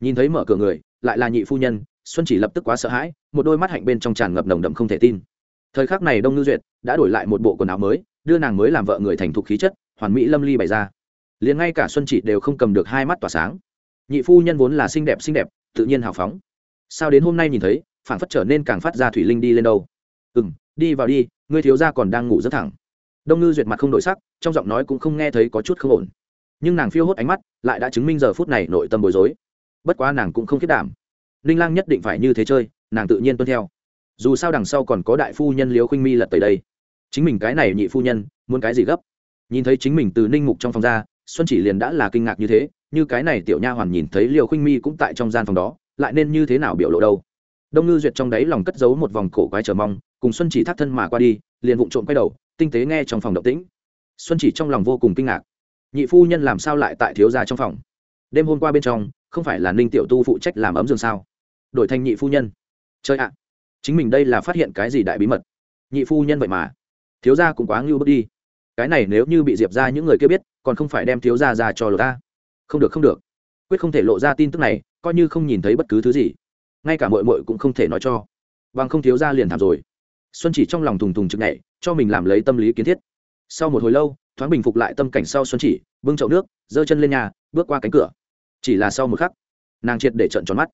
Nhìn thấy mở cửa người, lại là nhị phu nhân, xuân chỉ lập tức quá sợ hãi, một đôi mắt hạnh bên trong tràn ngập nồng đậm không thể tin. Thời khắc này đông ngư duyệt đã đổi lại một bộ quần áo mới, đưa nàng mới làm vợ người thành thục khí chất, hoàn mỹ lâm ly bày ra. Liền ngay cả xuân chỉ đều không cầm được hai mắt tỏa sáng. Nhị phu nhân vốn là xinh đẹp xinh đẹp, tự nhiên hào phóng. Sao đến hôm nay nhìn thấy phản phất trở nên càng phát ra thủy linh đi lên đâu. Ừ m đi vào đi ngươi thiếu gia còn đang ngủ rất thẳng. Đông ngư duyệt mặt không đổi sắc, trong giọng nói cũng không nghe thấy có chút không ổn. Nhưng nàng phiêu hốt ánh mắt lại đã chứng minh giờ phút này nội tâm bối rối. Bất quá nàng cũng không khiết đảm. Ninh lang nhất định phải như thế chơi, nàng tự nhiên tuân theo. Dù sao đằng sau còn có đại phu nhân liếu khinh mi lật tới đây. Chính mình cái này nhị phu nhân, muốn cái gì gấp? Nhìn thấy chính mình từ ninh mục trong phòng ra, xuân chỉ liền đã là kinh ngạc như thế, như cái này tiểu nha hoàn nhìn thấy liều khinh mi cũng tại trong gian phòng đó, lại nên như thế nào biểu lộ đâu? Đông ngư duyệt trong đáy lòng cất giấu một vòng cổ quái chờ mong, cùng xuân chỉ thắt thân mà qua đi, liền vụng trộm quay đầu, tinh tế nghe trong phòng động tĩnh. Xuân chỉ trong lòng vô cùng kinh ngạc. Nhị phu nhân làm sao lại tại thiếu gia trong phòng? Đêm hôm qua bên trong, không phải là ninh tiểu tu phụ trách làm ấm giường sao? Đổi thành nhị phu nhân. Chơi ạ! Chính mình đây là phát hiện cái gì đại bí mật? Nhị phu nhân vậy mà. Thiếu gia cũng quá ngưu bước đi. Cái này nếu như bị diệp ra những người kia biết, còn không phải đem thiếu gia ra cho lột ta. Không được không được. Quyết không thể lộ ra tin tức này, coi như không nhìn thấy bất cứ thứ gì ngay cả mội mội cũng không thể nói cho. Bằng không thiếu gia liền thảm rồi. Xuân chỉ trong lòng thùng thùng chực nhảy, cho mình làm lấy tâm lý kiến thiết. Sau một hồi lâu, thoáng bình phục lại tâm cảnh sau xuân chỉ, bưng chậu nước, giơ chân lên nhà, bước qua cánh cửa. Chỉ là sau một khắc, nàng triệt để trận tròn mắt.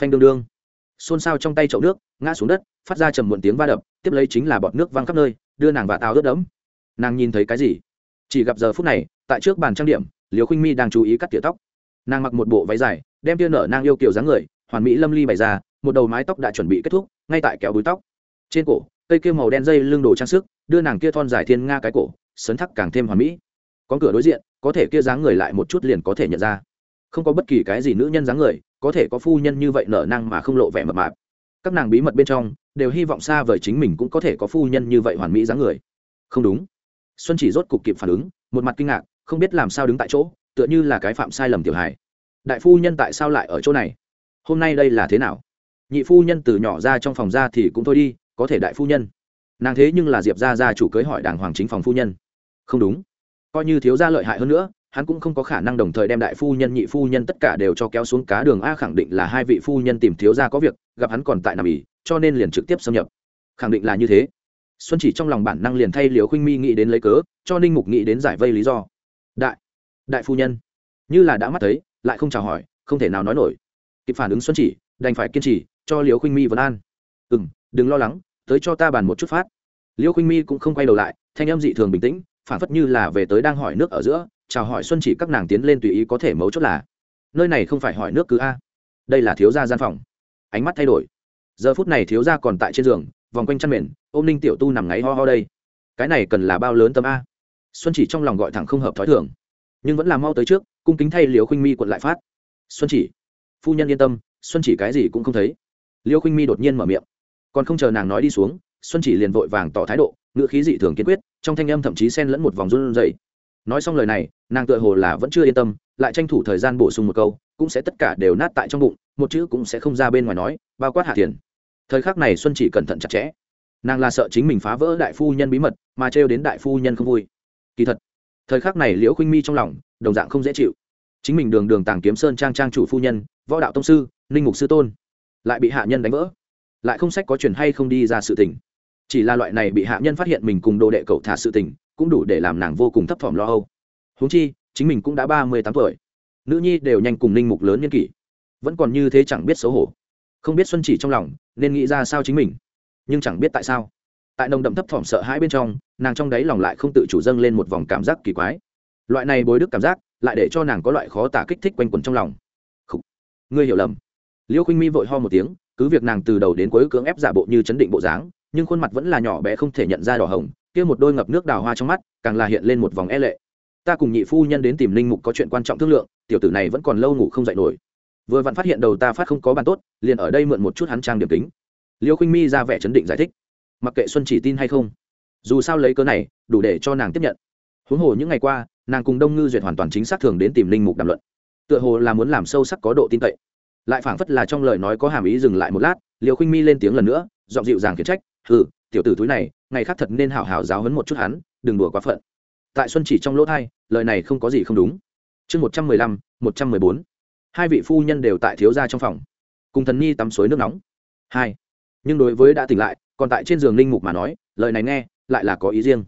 Phanh đương đương. Xôn xao trong tay chậu nước, ngã xuống đất, phát ra trầm muộn tiếng va đập, tiếp lấy chính là bọt nước văng khắp nơi, đưa nàng và táo ướt đẫm. Nàng nhìn thấy cái gì? Chỉ gặp giờ phút này, tại trước bàn trang điểm liều khinh mi đang chú ý cắt tỉa tóc. Nàng mặc một bộ váy dài, đem tia nở nàng yêu kiểu dáng người hoàn mỹ lâm ly bày ra, một đầu mái tóc đã chuẩn bị kết thúc, ngay tại kéo búi tóc. Trên cổ, cây kia màu đen dây lưng đồ trang sức, đưa nàng kia thon dài thiên nga cái cổ, sấn thắc càng thêm hoàn mỹ. Có cửa đối diện, có thể kia dáng người lại một chút liền có thể nhận ra. Không có bất kỳ cái gì nữ nhân dáng người, có thể có phu nhân như vậy nở năng mà không lộ vẻ mập mạp. Các nàng bí mật bên trong, đều hy vọng xa vời chính mình cũng có thể có phu nhân như vậy hoàn mỹ dáng người. Không đúng. Xuân chỉ rốt cục kịp phản ứng, một mặt kinh ngạc, không biết làm sao đứng tại chỗ, tựa như là cái phạm sai lầm tiểu hài. Đại phu nhân tại sao lại ở chỗ này? Hôm nay đây là thế nào? Nhị phu nhân từ nhỏ ra trong phòng ra thì cũng thôi đi, có thể đại phu nhân. Nàng thế nhưng là diệp ra ra chủ cưới hỏi đàng hoàng chính phòng phu nhân. Không đúng. Coi như thiếu gia lợi hại hơn nữa, hắn cũng không có khả năng đồng thời đem đại phu nhân, nhị phu nhân tất cả đều cho kéo xuống cá đường a khẳng định là hai vị phu nhân tìm thiếu gia có việc, gặp hắn còn tại nằm ỉ, cho nên liền trực tiếp xâm nhập. Khẳng định là như thế. Xuân chỉ trong lòng bản năng liền thay liều khinh mi nghĩ đến lấy cớ, cho ninh mục nghĩ đến giải vây lý do. Đại đại phu nhân. Như là đã mắt thấy, lại không chào hỏi, không thể nào nói nổi kịp phản ứng xuân chỉ, đành phải kiên trì, cho liều khinh mi vấn an. Ừ m đừng lo lắng, tới cho ta bàn một chút phát. Liêu khinh mi cũng không quay đầu lại, thanh em dị thường bình tĩnh, phản phất như là về tới đang hỏi nước ở giữa, chào hỏi xuân chỉ các nàng tiến lên tùy ý có thể mấu chốt là, nơi này không phải hỏi nước cứ a, đây là thiếu gia gian phòng. Ánh mắt thay đổi. Giờ phút này thiếu gia còn tại trên giường, vòng quanh chăn mền, ôm ninh tiểu tu nằm ngáy ho ho đây. Cái này cần là bao lớn tâm a? Xuân chỉ trong lòng gọi thẳng không hợp thói thường, nhưng vẫn là mau tới trước, cung kính thay liều khinh mi quận lại phát. Xuân chỉ phu nhân yên tâm, xuân chỉ cái gì cũng không thấy. Liêu khinh mi đột nhiên mở miệng. Còn không chờ nàng nói đi xuống, xuân chỉ liền vội vàng tỏ thái độ, ngữ khí dị thường kiên quyết, trong thanh âm thậm chí xen lẫn một vòng run rẩy. Nói xong lời này, nàng tựa hồ là vẫn chưa yên tâm, lại tranh thủ thời gian bổ sung một câu, cũng sẽ tất cả đều nát tại trong bụng, một chữ cũng sẽ không ra bên ngoài nói, bao quát hạ tiền thời khắc này xuân chỉ cẩn thận chặt chẽ. Nàng là sợ chính mình phá vỡ đại phu nhân bí mật, mà trêu đến đại phu nhân không vui. Kỳ thật, thời khắc này liễu khinh mi trong lòng, đồng dạng không dễ chịu chính mình đường đường tàng kiếm sơn trang trang chủ phu nhân, võ đạo tông sư, ninh mục sư tôn, lại bị hạ nhân đánh vỡ. Lại không sách có chuyển hay không đi ra sự tình. Chỉ là loại này bị hạ nhân phát hiện mình cùng đồ đệ cậu thả sự tình, cũng đủ để làm nàng vô cùng thấp thỏm lo âu. Huống chi, chính mình cũng đã ba mươi tám tuổi. Nữ nhi đều nhanh cùng ninh mục lớn nhân kỷ. Vẫn còn như thế chẳng biết xấu hổ. Không biết xuân chỉ trong lòng, nên nghĩ ra sao chính mình. Nhưng chẳng biết tại sao. Tại nồng đậm thấp thỏm sợ hãi bên trong, nàng trong đáy lòng lại không tự chủ dâng lên một vòng cảm giác kỳ quái. Loại này bối đức cảm giác lại để cho nàng có loại khó tả kích thích quanh quẩn trong lòng. Khủ. ngươi hiểu lầm. Liêu khuynh mi vội ho một tiếng, cứ việc nàng từ đầu đến cuối cưỡng ép giả bộ như chấn định bộ dáng, nhưng khuôn mặt vẫn là nhỏ bé không thể nhận ra đỏ hồng, kia một đôi ngập nước đào hoa trong mắt, càng là hiện lên một vòng e lệ. Ta cùng nhị phu nhân đến tìm linh mục có chuyện quan trọng thương lượng, tiểu tử này vẫn còn lâu ngủ không dậy nổi. Vừa vặn phát hiện đầu ta phát không có bàn tốt, liền ở đây mượn một chút hắn trang điểm kính. Liêu khinh mi ra vẻ chấn định giải thích. Mặc kệ xuân chỉ tin hay không, dù sao lấy cớ này, đủ để cho nàng tiếp nhận. Huống hồ những ngày qua nàng cùng đông ngư duyệt hoàn toàn chính xác thường đến tìm linh mục đàm luận. Tựa hồ là muốn làm sâu sắc có độ tin cậy. Lại phảng phất là trong lời nói có hàm ý dừng lại một lát liều khinh mi lên tiếng lần nữa, giọng dịu dàng khiển trách, hừ, tiểu tử túi này, ngày khác thật nên hảo hảo giáo hấn một chút hắn, đừng đùa quá phận. Tại xuân chỉ trong lỗ thai, lời này không có gì không đúng. Chương một trăm mười lăm, một trăm mười bốn. Hai vị phu nhân đều tại thiếu gia trong phòng. Cùng thần nhi tắm suối nước nóng. Hai. Nhưng đối với đã tỉnh lại, còn tại trên giường linh mục mà nói, lời này nghe, lại là có ý riêng.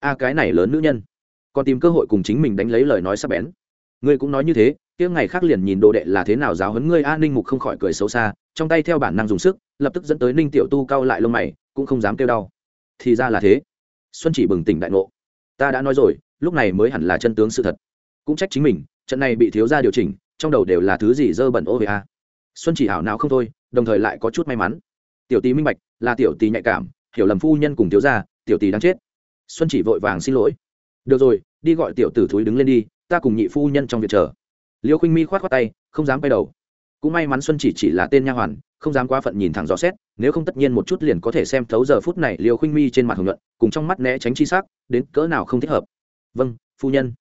A, cái này lớn nữ nhân còn tìm cơ hội cùng chính mình đánh lấy lời nói sắp bén. Ngươi cũng nói như thế, kia ngày khác liền nhìn đồ đệ là thế nào giáo huấn ngươi, a ninh mục không khỏi cười xấu xa, trong tay theo bản năng dùng sức, lập tức dẫn tới ninh tiểu tu cau lại lông mày, cũng không dám kêu đau. Thì ra là thế. Xuân chỉ bừng tỉnh đại ngộ. Ta đã nói rồi, lúc này mới hẳn là chân tướng sự thật. Cũng trách chính mình, trận này bị thiếu ra điều chỉnh, trong đầu đều là thứ gì dơ bẩn ô về a. Xuân chỉ hảo nào không thôi, đồng thời lại có chút may mắn. Tiểu tý minh bạch, là tiểu tý nhạy cảm, hiểu lầm phu nhân cùng thiếu gia, tiểu tý đang chết. Xuân chỉ vội vàng xin lỗi được rồi, đi gọi tiểu tử thúi đứng lên đi, ta cùng nhị phu nhân trong việc chờ. Liêu khinh mi khoát khoát tay, không dám quay đầu. Cũng may mắn xuân chỉ chỉ là tên nha hoàn, không dám quá phận nhìn thẳng rõ xét, nếu không tất nhiên một chút liền có thể xem thấu giờ phút này liêu khinh mi trên mặt hồng nhuận, cùng trong mắt né tránh chi sắc, đến cỡ nào không thích hợp. Vâng phu nhân.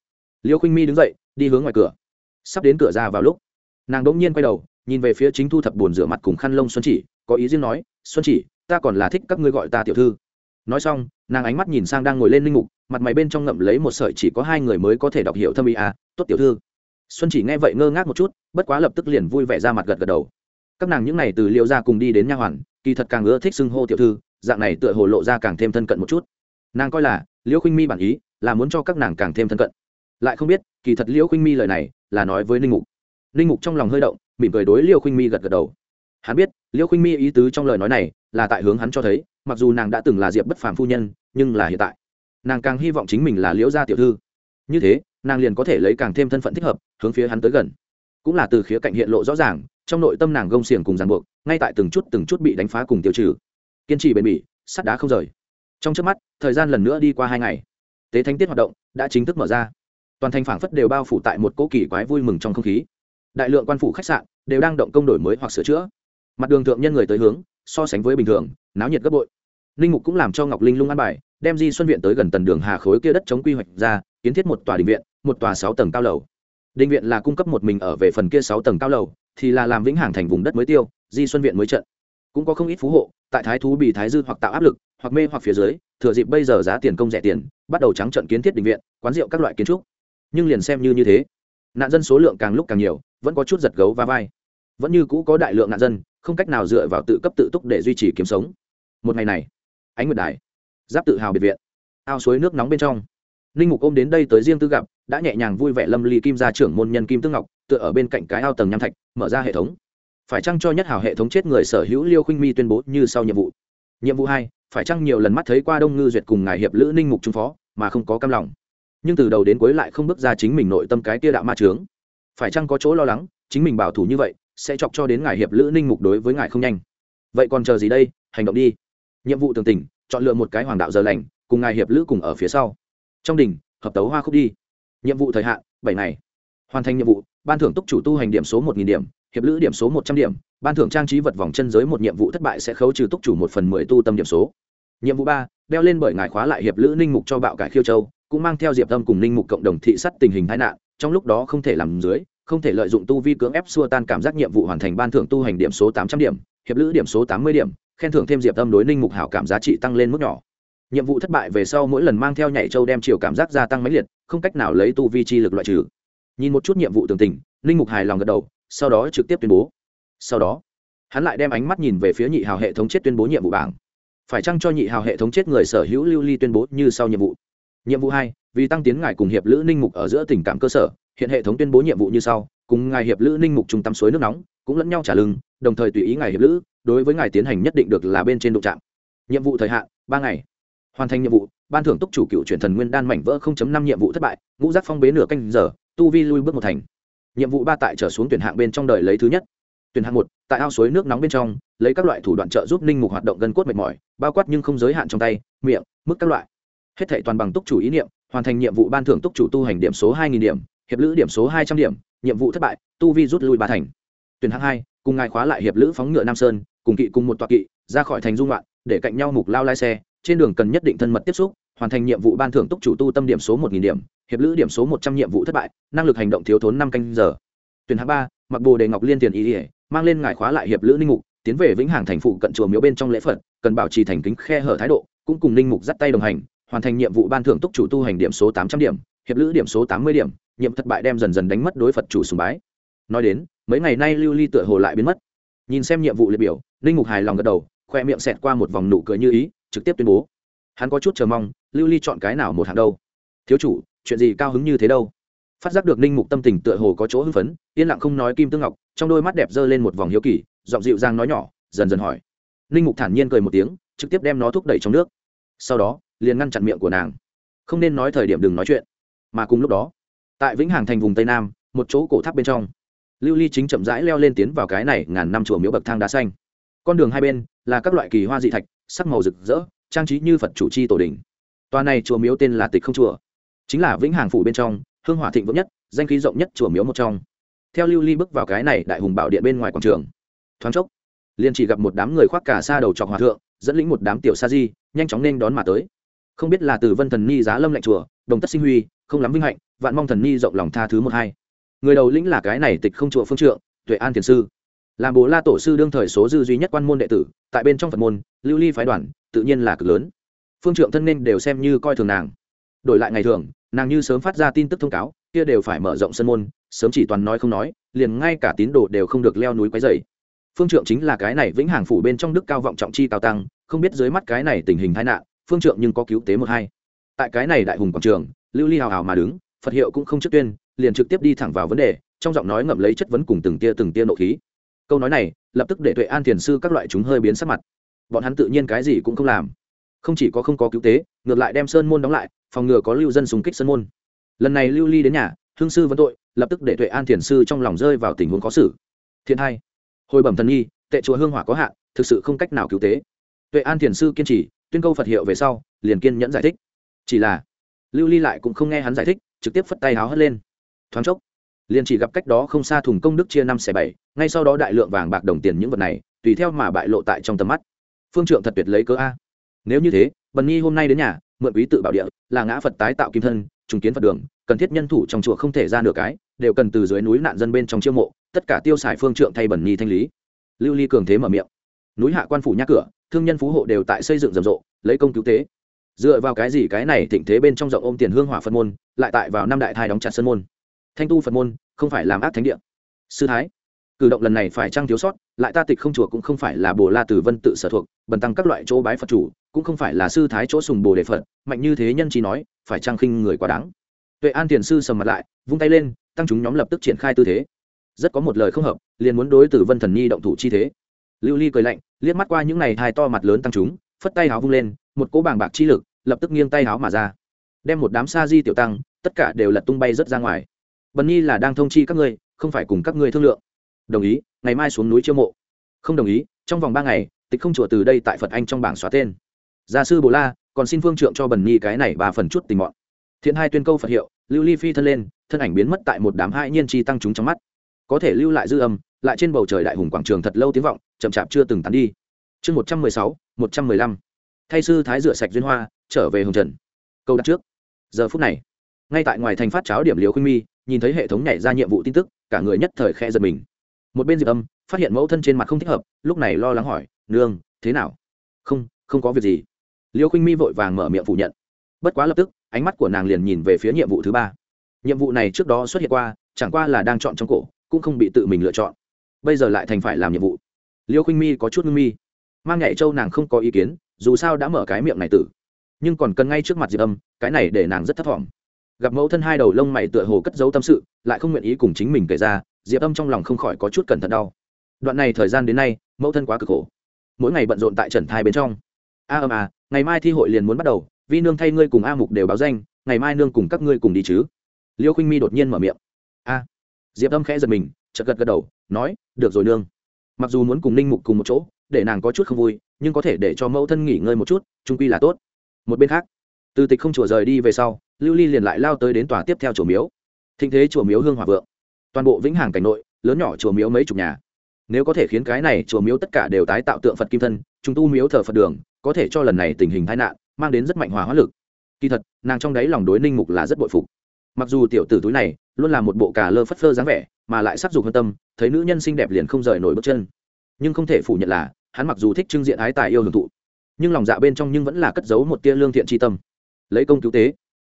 Liêu khinh mi đứng dậy, đi hướng ngoài cửa. Sắp đến cửa ra vào lúc, nàng đỗng nhiên quay đầu, nhìn về phía chính thu thập buồn rửa mặt cùng khăn lông xuân chỉ, có ý riêng nói, xuân chỉ, ta còn là thích các ngươi gọi ta tiểu thư nói xong, nàng ánh mắt nhìn sang đang ngồi lên linh mục, mặt mày bên trong ngậm lấy một sợi chỉ có hai người mới có thể đọc hiểu thâm ý. À tốt tiểu thư. Xuân chỉ nghe vậy ngơ ngác một chút, bất quá lập tức liền vui vẻ ra mặt gật gật đầu. Các nàng những n à y từ liệu ra cùng đi đến nha hoàn, kỳ thật càng ưa thích xưng hô tiểu thư, dạng này tựa hồ lộ ra càng thêm thân cận một chút. Nàng coi là liễu khinh mi bản ý, là muốn cho các nàng càng thêm thân cận. Lại không biết, kỳ thật liễu khinh mi lời này, là nói với ninh mục. Ninh mục trong lòng hơi động, mỉm cười đối liễu khinh mi gật gật đầu. Hắn biết liễu khinh mi ý tứ trong lời nói này, là tại hướng hắn cho thấy mặc dù nàng đã từng là diệp bất phàm phu nhân, nhưng là hiện tại, nàng càng hy vọng chính mình là liễu gia tiểu thư. Như thế, nàng liền có thể lấy càng thêm thân phận thích hợp, hướng phía hắn tới gần. Cũng là từ khía cạnh hiện lộ rõ ràng, trong nội tâm nàng gông xiềng cùng ràng buộc, ngay tại từng chút từng chút bị đánh phá cùng tiêu trừ. Kiên trì bền bỉ, sắt đá không rời. Trong trước mắt, thời gian lần nữa đi qua hai ngày. Tế thánh tiết hoạt động đã chính thức mở ra. Toàn thành phảng phất đều bao phủ tại một cỗ kỳ quái vui mừng trong không khí. Đại lượng quan phủ khách sạn đều đang động công đổi mới hoặc sửa chữa. Mặt đường thượng nhân người tới hướng so sánh với bình thường, náo nhiệt gấp bội. Linh mục cũng làm cho ngọc linh lung ăn bài, đem di xuân viện tới gần tần đường hà khối kia đất chống quy hoạch ra, kiến thiết một tòa đình viện, một tòa sáu tầng cao lầu. Đình viện là cung cấp một mình ở về phần kia sáu tầng cao lầu, thì là làm vĩnh hàng thành vùng đất mới tiêu, di xuân viện mới trận. Cũng có không ít phú hộ, tại thái thú bị thái dư hoặc tạo áp lực, hoặc mê hoặc phía dưới, thừa dịp bây giờ giá tiền công rẻ tiền, bắt đầu trắng trận kiến thiết đình viện, quán rượu các loại kiến trúc. Nhưng liền xem như như thế, nạn dân số lượng càng lúc càng nhiều, vẫn có chút giật gấu và vai. Vẫn như cũ có đại lượng nạn dân không cách nào dựa vào tự cấp tự túc để duy trì kiếm sống. Một ngày này, ánh nguyệt đài, giáp tự hào biệt viện, ao suối nước nóng bên trong. Ninh mục ôm đến đây tới riêng tư gặp, đã nhẹ nhàng vui vẻ lâm ly kim gia trưởng môn nhân kim tương ngọc, tựa ở bên cạnh cái ao tầng nham thạch, mở ra hệ thống. Phải chăng cho nhất hào hệ thống chết người sở hữu liêu khinh mi tuyên bố như sau nhiệm vụ? Nhiệm vụ hai, phải chăng nhiều lần mắt thấy qua đông ngư duyệt cùng ngài hiệp lữ ninh mục trung phó, mà không có cam lòng? Nhưng từ đầu đến cuối lại không bước ra chính mình nội tâm cái tia đạo ma trướng phải chăng có chỗ lo lắng, chính mình bảo thủ như vậy sẽ chọc cho đến ngài hiệp lữ ninh mục đối với ngài không nhanh. Vậy còn chờ gì đây? Hành động đi. Nhiệm vụ tường tình chọn lựa một cái hoàng đạo giờ lành, cùng ngài hiệp lữ cùng ở phía sau. Trong đỉnh hợp tấu hoa khúc đi. Nhiệm vụ thời hạn, bảy ngày. Hoàn thành nhiệm vụ, ban thưởng túc chủ tu hành điểm số một điểm, hiệp lữ điểm số một trăm điểm, ban thưởng trang trí vật vòng chân giới một nhiệm vụ thất bại sẽ khấu trừ túc chủ một phần mười tu tâm điểm số. Nhiệm vụ ba, đeo lên bởi ngài khóa lại hiệp lữ ninh mục cho bạo cải khiêu châu, cũng mang theo diệp tâm cùng ninh mục cộng đồng thị sắt tình hình tai nạn, trong lúc đó không thể làm dưới không thể lợi dụng tu vi cưỡng ép xua tan cảm giác nhiệm vụ hoàn thành ban thưởng tu hành điểm số tám trăm điểm, hiệp lữ điểm số tám mươi điểm, khen thưởng thêm diệp tâm đối ninh mục hảo cảm giá trị tăng lên mức nhỏ. Nhiệm vụ thất bại về sau mỗi lần mang theo nhảy châu đem chiều cảm giác gia tăng mãnh liệt, không cách nào lấy tu vi chi lực loại trừ. Nhìn một chút nhiệm vụ tường tình, ninh mục hài lòng gật đầu, sau đó trực tiếp tuyên bố. Sau đó, hắn lại đem ánh mắt nhìn về phía nhị hào hệ thống chết tuyên bố nhiệm vụ bảng. Phải chăng cho nhị hào hệ thống chết người sở hữu lưu ly tuyên bố như sau nhiệm vụ? Nhiệm vụ hai, vì tăng tiến ngài cùng hiệp lữ ninh mục ở giữa tình cảm cơ sở, hiện hệ thống tuyên bố nhiệm vụ như sau, cùng ngài hiệp lữ ninh mục trung tâm suối nước nóng, cũng lẫn nhau trả lưng, đồng thời tùy ý ngài hiệp lữ, đối với ngài tiến hành nhất định được là bên trên đụng trạm nhiệm vụ thời hạn, ba ngày. Hoàn thành nhiệm vụ, ban thưởng túc chủ cựu chuyển thần nguyên đan mảnh vỡ năm nhiệm vụ thất bại, ngũ giác phong bế nửa canh giờ, tu vi lui bước một thành. Nhiệm vụ ba tại trở xuống tuyển hạng bên trong đời lấy thứ nhất. Tuyển hạng một, tại ao suối nước nóng bên trong, lấy các loại thủ đoạn trợ giúp ninh mục hoạt động gân cốt mệt mỏi, bao quát nhưng không giới hạn trong tay, miệng mức các loại hết thệ toàn bằng túc chủ ý niệm, hoàn thành nhiệm vụ ban thưởng túc chủ tu hành điểm số hai nghìn điểm, hiệp lữ điểm số hai trăm điểm, nhiệm vụ thất bại, tu vi rút lui ba thành. Tuyển hạng hai, cùng ngài khóa lại hiệp lữ phóng ngựa nam sơn, cùng kỵ cùng một tọa kỵ, ra khỏi thành dung loạn để cạnh nhau mục lao lai xe, trên đường cần nhất định thân mật tiếp xúc, hoàn thành nhiệm vụ ban thưởng túc chủ tu tâm điểm số một nghìn điểm, hiệp lữ điểm số một trăm nhiệm vụ thất bại, năng lực hành động thiếu thốn năm canh giờ. Tuyển hạng ba, mặc bồ đề ngọc liên tiền ý ỉa mang lên ngài khóa lại hiệp lữ ninh mục, tiến về vĩnh hằng thành phụ cận chùa miếu bên trong lễ phật, cần bảo trì thành kính khe hở thái độ, cũng cùng ninh mục dắt tay đồng hành hoàn thành nhiệm vụ ban thưởng túc chủ tu hành điểm số tám trăm điểm, hiệp lữ điểm số tám mươi điểm, nhiệm thất bại đem dần dần đánh mất đối phật chủ sùng bái. Nói đến, mấy ngày nay lưu ly tựa hồ lại biến mất. Nhìn xem nhiệm vụ liệt biểu ninh mục hài lòng gật đầu, khoe miệng xẹt qua một vòng nụ cười như ý, trực tiếp tuyên bố. Hắn có chút chờ mong, lưu ly chọn cái nào một hạng đâu. Thiếu chủ, chuyện gì cao hứng như thế đâu? Phát giác được ninh mục tâm tình tựa hồ có chỗ hưng phấn, yên lặng không nói kim tương ngọc, trong đôi mắt đẹp giơ lên một vòng hiếu kỳ, giọng dịu dàng nói nhỏ, dần dần hỏi. Ninh mục thản nhiên cười một tiếng, trực tiếp đem nó thúc đẩy trong nước. Sau đó liền ngăn chặn miệng của nàng. Không nên nói thời điểm đừng nói chuyện. Mà cùng lúc đó, tại vĩnh hằng thành vùng tây nam, một chỗ cổ tháp bên trong, lưu ly chính chậm rãi leo lên tiến vào cái này ngàn năm chùa miếu bậc thang đá xanh. Con đường hai bên là các loại kỳ hoa dị thạch, sắc màu rực rỡ, trang trí như phật chủ c h i tổ đình. Tòa này chùa miếu tên là tịch không chùa. Chính là vĩnh hàng phủ bên trong, hương hỏa thịnh vượng nhất, danh khí rộng nhất chùa miếu một trong. Theo lưu ly bước vào cái này đại hùng bảo điện bên ngoài quảng trường, thoáng chốc, liền chỉ gặp một đám người khoác cả xa đầu trọc hòa thượng, dẫn lĩnh một đám tiểu sa di, nhanh chóng nên đón mà tới không biết là từ vân thần ni giá lâm lệnh chùa, đồng tất sinh huy, không lắm vinh hạnh, vạn mong thần ni rộng lòng tha thứ một hai. Người đầu lĩnh là cái này tịch không chùa phương trượng, tuệ an thiền sư. Làm bố la tổ sư đương thời số dư duy nhất quan môn đệ tử, tại bên trong phật môn, lưu ly phái đoàn, tự nhiên là cực lớn. Phương trượng thân nên đều xem như coi thường nàng. Đổi lại ngày thường, nàng như sớm phát ra tin tức thông cáo, kia đều phải mở rộng sân môn, sớm chỉ toàn nói không nói, liền ngay cả tín đồ đều không được leo núi quấy dày phương trượng chính là cái này vĩnh hàng phủ bên trong đức cao vọng trọng chi cao tăng, không biết dưới mắt cái này tình hình tai nạn phương trượng nhưng có cứu tế một hai. Tại cái này đại hùng quảng trường, lưu ly hào hào mà đứng, phật hiệu cũng không trước tuyên, liền trực tiếp đi thẳng vào vấn đề, trong giọng nói ngậm lấy chất vấn cùng từng tia từng tia nộ khí. Câu nói này, lập tức để tuệ an thiền sư các loại chúng hơi biến sắc mặt. Bọn hắn tự nhiên cái gì cũng không làm. Không chỉ có không có cứu tế, ngược lại đem sơn môn đóng lại, phòng ngừa có lưu dân xung kích sơn môn. Lần này lưu ly đến nhà, hương sư vẫn tội, lập tức để tuệ an thiền sư trong lòng rơi vào tình huống khó xử. Thiên hai, hồi bẩm thần nhi, tệ chùa hương hỏa có hạn, thực sự không cách nào cứu tế. Tuệ an thiền sư kiên trì tuyên câu phật hiệu về sau, liền kiên nhẫn giải thích. Chỉ là, lưu ly lại cũng không nghe hắn giải thích, trực tiếp phất tay háo hất lên. Thoáng chốc, liền chỉ gặp cách đó không xa thùng công đức chia năm xẻ bảy, ngay sau đó đại lượng vàng bạc đồng tiền những vật này, tùy theo mà bại lộ tại trong tầm mắt. Phương trượng thật tuyệt lấy cớ a. Nếu như thế, bần nhi hôm nay đến nhà, mượn quý tự bảo địa, là ngã phật tái tạo kim thân, trùng kiến phật đường, cần thiết nhân thủ trong chùa không thể ra nửa cái, đều cần từ dưới núi nạn dân bên trong chiêu mộ, tất cả tiêu xài phương trượng thay bần nhi thanh lý. Lưu ly cường thế mở miệng. Núi hạ quan phủ nhắc cửa thương nhân phú hộ đều tại xây dựng rầm rộ, lấy công cứu tế. Dựa vào cái gì cái này thịnh thế bên trong rộng ôm tiền hương hỏa phật môn, lại tại vào năm đại thai đóng chặt sân môn. Thanh tu phật môn, không phải làm ác thánh địa. Sư thái, cử động lần này phải trăng thiếu sót, lại ta tịch không chùa cũng không phải là bồ la tử vân tự sở thuộc, bần tăng các loại chỗ bái phật chủ, cũng không phải là sư thái chỗ sùng bồ đề phật, mạnh như thế nhân chỉ nói, phải trăng khinh người quá đáng. Tuệ an tiền sư sầm mặt lại, vung tay lên, tăng chúng nhóm lập tức triển khai tư thế. Rất có một lời không hợp, liền muốn đối tử vân thần nhi động thủ chi thế lưu ly cười lạnh, liếc mắt qua những này hai to mặt lớn tăng chúng, phất tay háo vung lên, một cỗ bàng bạc chi lực, lập tức nghiêng tay háo mà ra. Đem một đám sa di tiểu tăng, tất cả đều lật tung bay rất ra ngoài. Bần nhi là đang thông chi các ngươi, không phải cùng các ngươi thương lượng. Đồng ý, ngày mai xuống núi chiêu mộ. Không đồng ý, trong vòng ba ngày, tịch không chùa từ đây tại phật anh trong bảng xóa tên. Gia sư bồ la, còn xin phương trượng cho bần nhi cái này ba phần chút tình mọn. Thiện hai tuyên câu phật hiệu, lưu ly phi thân lên, thân ảnh biến mất tại một đám hai nhiên chi tăng chúng trong mắt có thể lưu lại dư âm, lại trên bầu trời đại hùng quảng trường thật lâu tiếng vọng, chậm chạp chưa từng tán đi. Chương một trăm mười sáu, một trăm mười lăm. Thay sư thái rửa sạch duyên hoa, trở về hồng trần. Câu đặt trước. Giờ phút này, ngay tại ngoài thành phát cháo điểm liều khuynh mi, nhìn thấy hệ thống nhảy ra nhiệm vụ tin tức, cả người nhất thời khe giật mình. Một bên diệp âm, phát hiện mẫu thân trên mặt không thích hợp, lúc này lo lắng hỏi, nương, thế nào? Không không có việc gì. Liêu khinh mi vội vàng mở miệng phủ nhận. Bất quá lập tức, ánh mắt của nàng liền nhìn về phía nhiệm vụ thứ ba. Nhiệm vụ này trước đó xuất hiện qua, chẳng qua là đang chọn trong cổ cũng không bị tự mình lựa chọn. Bây giờ lại thành phải làm nhiệm vụ. Liêu khinh mi có chút ngưng mi. Mang nhảy châu nàng không có ý kiến, dù sao đã mở cái miệng này tử. Nhưng còn cần ngay trước mặt diệp âm, cái này để nàng rất thất vọng gặp mẫu thân hai đầu lông mày tựa hồ cất giấu tâm sự, lại không nguyện ý cùng chính mình kể ra, diệp âm trong lòng không khỏi có chút cẩn thận đau. Đoạn này thời gian đến nay, mẫu thân quá cực khổ. Mỗi ngày bận rộn tại trần thai bên trong. A âm à ngày mai thi hội liền muốn bắt đầu, vi nương thay ngươi cùng a mục đều báo danh, ngày mai nương cùng các ngươi cùng đi chứ. Liêu khinh mi đột nhiên mở miệng. A diệp âm khẽ giật mình, chợt gật gật đầu, nói, được rồi nương. Mặc dù muốn cùng ninh mục cùng một chỗ, để nàng có chút không vui, nhưng có thể để cho mẫu thân nghỉ ngơi một chút, trung quy là tốt. Một bên khác, từ tịch không chùa rời đi về sau, lưu ly liền lại lao tới đến tòa tiếp theo chùa miếu. Thịnh thế chùa miếu hương hòa vượng. Toàn bộ vĩnh hằng cảnh nội, lớn nhỏ chùa miếu mấy chục nhà. Nếu có thể khiến cái này chùa miếu tất cả đều tái tạo tượng phật kim thân chúng tu miếu thờ phật đường, có thể cho lần này tình hình tai nạn, mang đến rất mạnh hòa hóa lực. Kỳ thật, nàng trong đáy lòng đối ninh mục là rất bội phục. Mặc dù tiểu tử túi này luôn là một bộ cà lơ phất phơ dáng vẻ, mà lại sắc dục hơn tâm, thấy nữ nhân xinh đẹp liền không rời nổi bước chân. Nhưng không thể phủ nhận là, hắn mặc dù thích trưng diện ái tài yêu hưởng thụ, nhưng lòng dạ bên trong nhưng vẫn là cất giấu một tia lương thiện tri tâm. Lấy công cứu tế,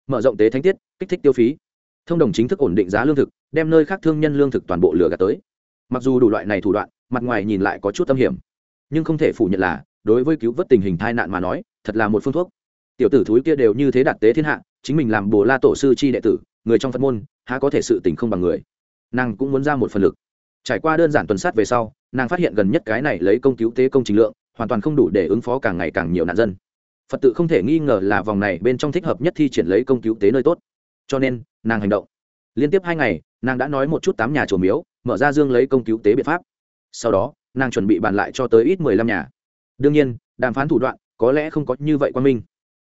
mở rộng tế thánh tiết, kích thích tiêu phí. Thông đồng chính thức ổn định giá lương thực, đem nơi khác thương nhân lương thực toàn bộ lừa gạt tới. Mặc dù đủ loại này thủ đoạn, mặt ngoài nhìn lại có chút tâm hiểm, nhưng không thể phủ nhận là, đối với cứu vớt tình hình tai nạn mà nói, thật là một phương thuốc. Tiểu tử thúi kia đều như thế đạt tế thiên hạ, chính mình làm bồ la tổ sư chi đệ tử, người trong phật môn há có thể sự tình không bằng người. Nàng cũng muốn ra một phần lực. Trải qua đơn giản tuần sát về sau, nàng phát hiện gần nhất cái này lấy công cứu tế công trình lượng, hoàn toàn không đủ để ứng phó càng ngày càng nhiều nạn dân. Phật tự không thể nghi ngờ là vòng này bên trong thích hợp nhất thi triển lấy công cứu tế nơi tốt. Cho nên, nàng hành động. Liên tiếp hai ngày, nàng đã nói một chút tám nhà chùa miếu, mở ra dương lấy công cứu tế biện pháp. Sau đó, nàng chuẩn bị bàn lại cho tới ít mười lăm nhà. Đương nhiên, đàm phán thủ đoạn, có lẽ không có như vậy quan minh.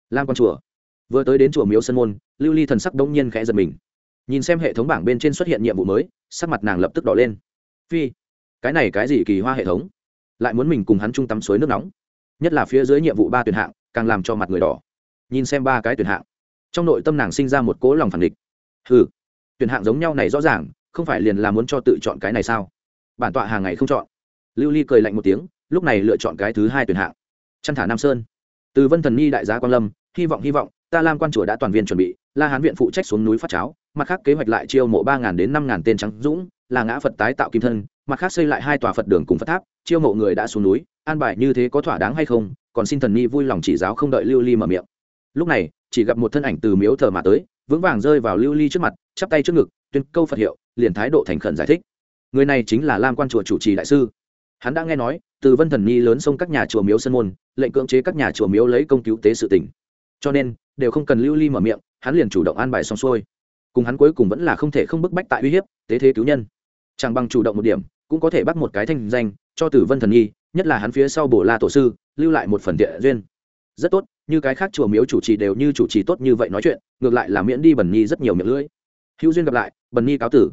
Lam con chùa. Vừa tới đến chùa miếu sân môn, lưu ly thần sắc đông nhiên khẽ giật mình nhìn xem hệ thống bảng bên trên xuất hiện nhiệm vụ mới, sắc mặt nàng lập tức đỏ lên. Phi, cái này cái gì kỳ hoa hệ thống? Lại muốn mình cùng hắn chung tắm suối nước nóng. Nhất là phía dưới nhiệm vụ ba tuyển hạng, càng làm cho mặt người đỏ. Nhìn xem ba cái tuyển hạng. Trong nội tâm nàng sinh ra một cố lòng phản địch ừ tuyển hạng giống nhau này rõ ràng, không phải liền là muốn cho tự chọn cái này sao? Bản tọa hàng ngày không chọn. Lưu ly cười lạnh một tiếng, lúc này lựa chọn cái thứ hai tuyển hạng. Chăn thả nam sơn. Từ vân thần nhi đại giá quan lâm, hy vọng hy vọng, ta lam quan chùa đã toàn viên chuẩn bị, la hán viện phụ trách xuống núi phát cháo mặt khác kế hoạch lại chiêu mộ ba đến năm tên trắng dũng, là ngã phật tái tạo kim thân, mặt khác xây lại hai tòa phật đường cùng phật tháp, chiêu mộ người đã xuống núi, an bài như thế có thỏa đáng hay không, còn xin thần nhi vui lòng chỉ giáo không đợi lưu ly mở miệng. Lúc này, chỉ gặp một thân ảnh từ miếu thờ mà tới, vững vàng rơi vào lưu ly trước mặt, chắp tay trước ngực, tuyên câu phật hiệu, liền thái độ thành khẩn giải thích. Người này chính là lam quan chùa chủ trì đại sư. Hắn đã nghe nói, từ vân thần nhi lớn sông các nhà chùa miếu sân môn, lệnh cưỡng chế các nhà chùa miếu lấy công cứu tế sự tỉnh cho nên, đều không cần lưu ly mở miệng, hắn liền chủ động an bài xong xuôi cùng hắn cuối cùng vẫn là không thể không bức bách tại uy hiếp, tế thế cứu nhân. Chẳng bằng chủ động một điểm, cũng có thể bắt một cái thanh danh, cho tử vân thần nhi nhất là hắn phía sau bổ la tổ sư, lưu lại một phần địa duyên. Rất tốt, như cái khác chùa miếu chủ trì đều như chủ trì tốt như vậy nói chuyện, ngược lại là miễn đi bần nhi rất nhiều miệng lưỡi. Hữu duyên gặp lại, bần nhi cáo tử.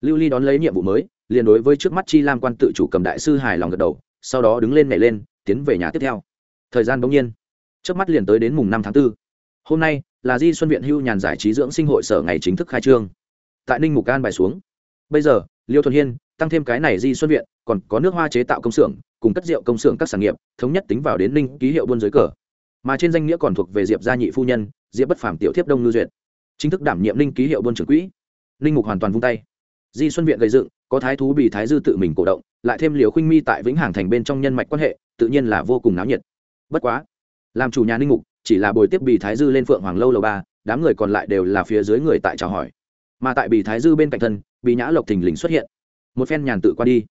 Lưu ly đón lấy nhiệm vụ mới, liền đối với trước mắt chi lam quan tự chủ cầm đại sư hài lòng gật đầu, sau đó đứng lên nhảy lên, tiến về nhà tiếp theo. Thời gian bỗng nhiên. Trước mắt liền tới đến mùng năm tháng 4. hôm nay là di xuân viện hưu nhàn giải trí dưỡng sinh hội sở ngày chính thức khai trương. Tại ninh mục can bài xuống. Bây giờ, liêu thuần hiên, tăng thêm cái này di xuân viện, còn có nước hoa chế tạo công xưởng, cùng cất rượu công xưởng các sản nghiệp, thống nhất tính vào đến ninh ký hiệu buôn giới cờ. Mà trên danh nghĩa còn thuộc về diệp gia nhị phu nhân, diệp bất phàm tiểu thiếp đông ngư duyệt. Chính thức đảm nhiệm ninh ký hiệu buôn trưởng quỹ. Ninh mục hoàn toàn vung tay. Di xuân viện gây dựng, có thái thú bị thái dư tự mình cổ động, lại thêm liều khuynh mi tại vĩnh hàng thành bên trong nhân mạch quan hệ, tự nhiên là vô cùng náo nhiệt. Bất quá, làm chủ nhà ninh mục chỉ là bồi tiếp bì thái dư lên phượng hoàng lâu lầu ba, đám người còn lại đều là phía dưới người tại chào hỏi. Mà tại bì thái dư bên cạnh thân, bì nhã lộc thình lình xuất hiện. Một phen nhàn tự qua đi.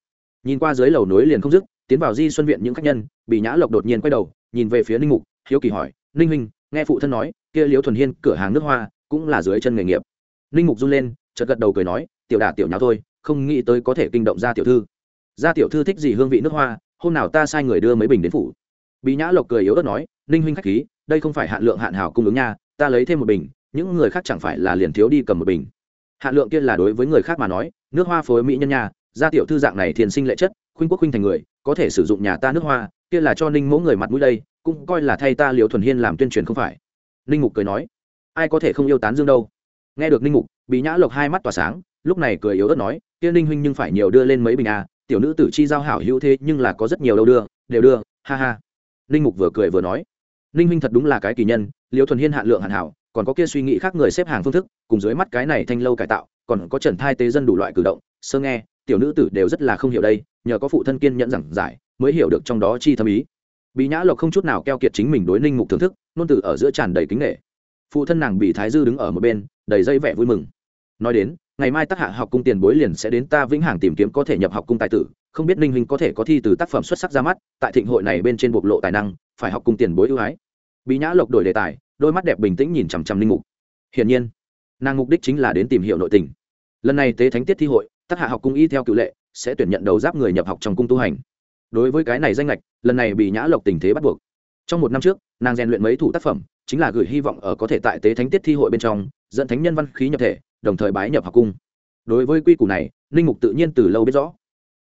Nhìn qua dưới lầu nối liền không dứt, tiến vào di xuân viện những khách nhân, bì nhã lộc đột nhiên quay đầu, nhìn về phía ninh mục, hiếu kỳ hỏi, ninh huynh, nghe phụ thân nói, kia liễu thuần hiên cửa hàng nước hoa cũng là dưới chân nghề nghiệp. Ninh mục run lên, chợt gật đầu cười nói, tiểu đả tiểu nháo thôi, không nghĩ tới có thể kinh động ra tiểu thư. Gia tiểu thư thích gì hương vị nước hoa, hôm nào ta sai người đưa mấy bình đến phủ. Bị nhã lộc cười yếu ớt nói, ninh huynh khách khí đây không phải hạn lượng hạn hảo cung ứng nha, ta lấy thêm một bình, những người khác chẳng phải là liền thiếu đi cầm một bình. Hạn lượng kia là đối với người khác mà nói, nước hoa phối mỹ nhân nha, gia tiểu thư dạng này thiền sinh lệ chất, khuynh quốc khuynh thành người, có thể sử dụng nhà ta nước hoa, kia là cho ninh mẫu người mặt mũi đây, cũng coi là thay ta liều thuần hiên làm tuyên truyền không phải. Ninh mục cười nói, ai có thể không yêu tán dương đâu. Nghe được ninh mục bị nhã lộc hai mắt tỏa sáng, lúc này cười yếu ớt nói, kia ninh huynh nhưng phải nhiều đưa lên mấy bình a tiểu nữ tử chi giao hảo hữu thế nhưng là có rất nhiều đâu đưa, đều đưa, ha ha. Ninh mục vừa cười vừa nói ninh huynh thật đúng là cái kỳ nhân liều thuần hiên hạn lượng hạn hảo, còn có kia suy nghĩ khác người xếp hàng phương thức, cùng dưới mắt cái này thanh lâu cải tạo, còn có trần thai tế dân đủ loại cử động, sơ nghe, tiểu nữ tử đều rất là không hiểu đây, nhờ có phụ thân kiên nhẫn giảng giải, mới hiểu được trong đó chi thâm ý. Bị nhã lộc không chút nào keo kiệt chính mình đối ninh mục thưởng thức, nôn tử ở giữa tràn đầy kính nghệ phụ thân nàng bị thái dư đứng ở một bên, đầy dây vẻ vui mừng. Nói đến, ngày mai tác hạ học cung tiền bối liền sẽ đến ta vĩnh hằng tìm kiếm có thể nhập học cung tài tử, không biết ninh huynh có thể có thi từ tác phẩm xuất sắc ra mắt, tại thịnh hội này bên trên bộc lộ tài năng, phải học cung tiền bối ưu ái bị nhã lộc đổi đề tài, đôi mắt đẹp bình tĩnh nhìn chằm chằm linh mục. Hiển nhiên, nàng mục đích chính là đến tìm hiểu nội tình. Lần này tế thánh tiết thi hội tác hạ học cung y theo cựu lệ, sẽ tuyển nhận đầu giáp người nhập học trong cung tu hành. Đối với cái này danh lệch lần này bị nhã lộc tình thế bắt buộc. Trong một năm trước, nàng rèn luyện mấy thủ tác phẩm, chính là gửi hy vọng ở có thể tại tế thánh tiết thi hội bên trong, dẫn thánh nhân văn khí nhập thể, đồng thời bái nhập học cung. Đối với quy củ này, ninh mục tự nhiên từ lâu biết rõ.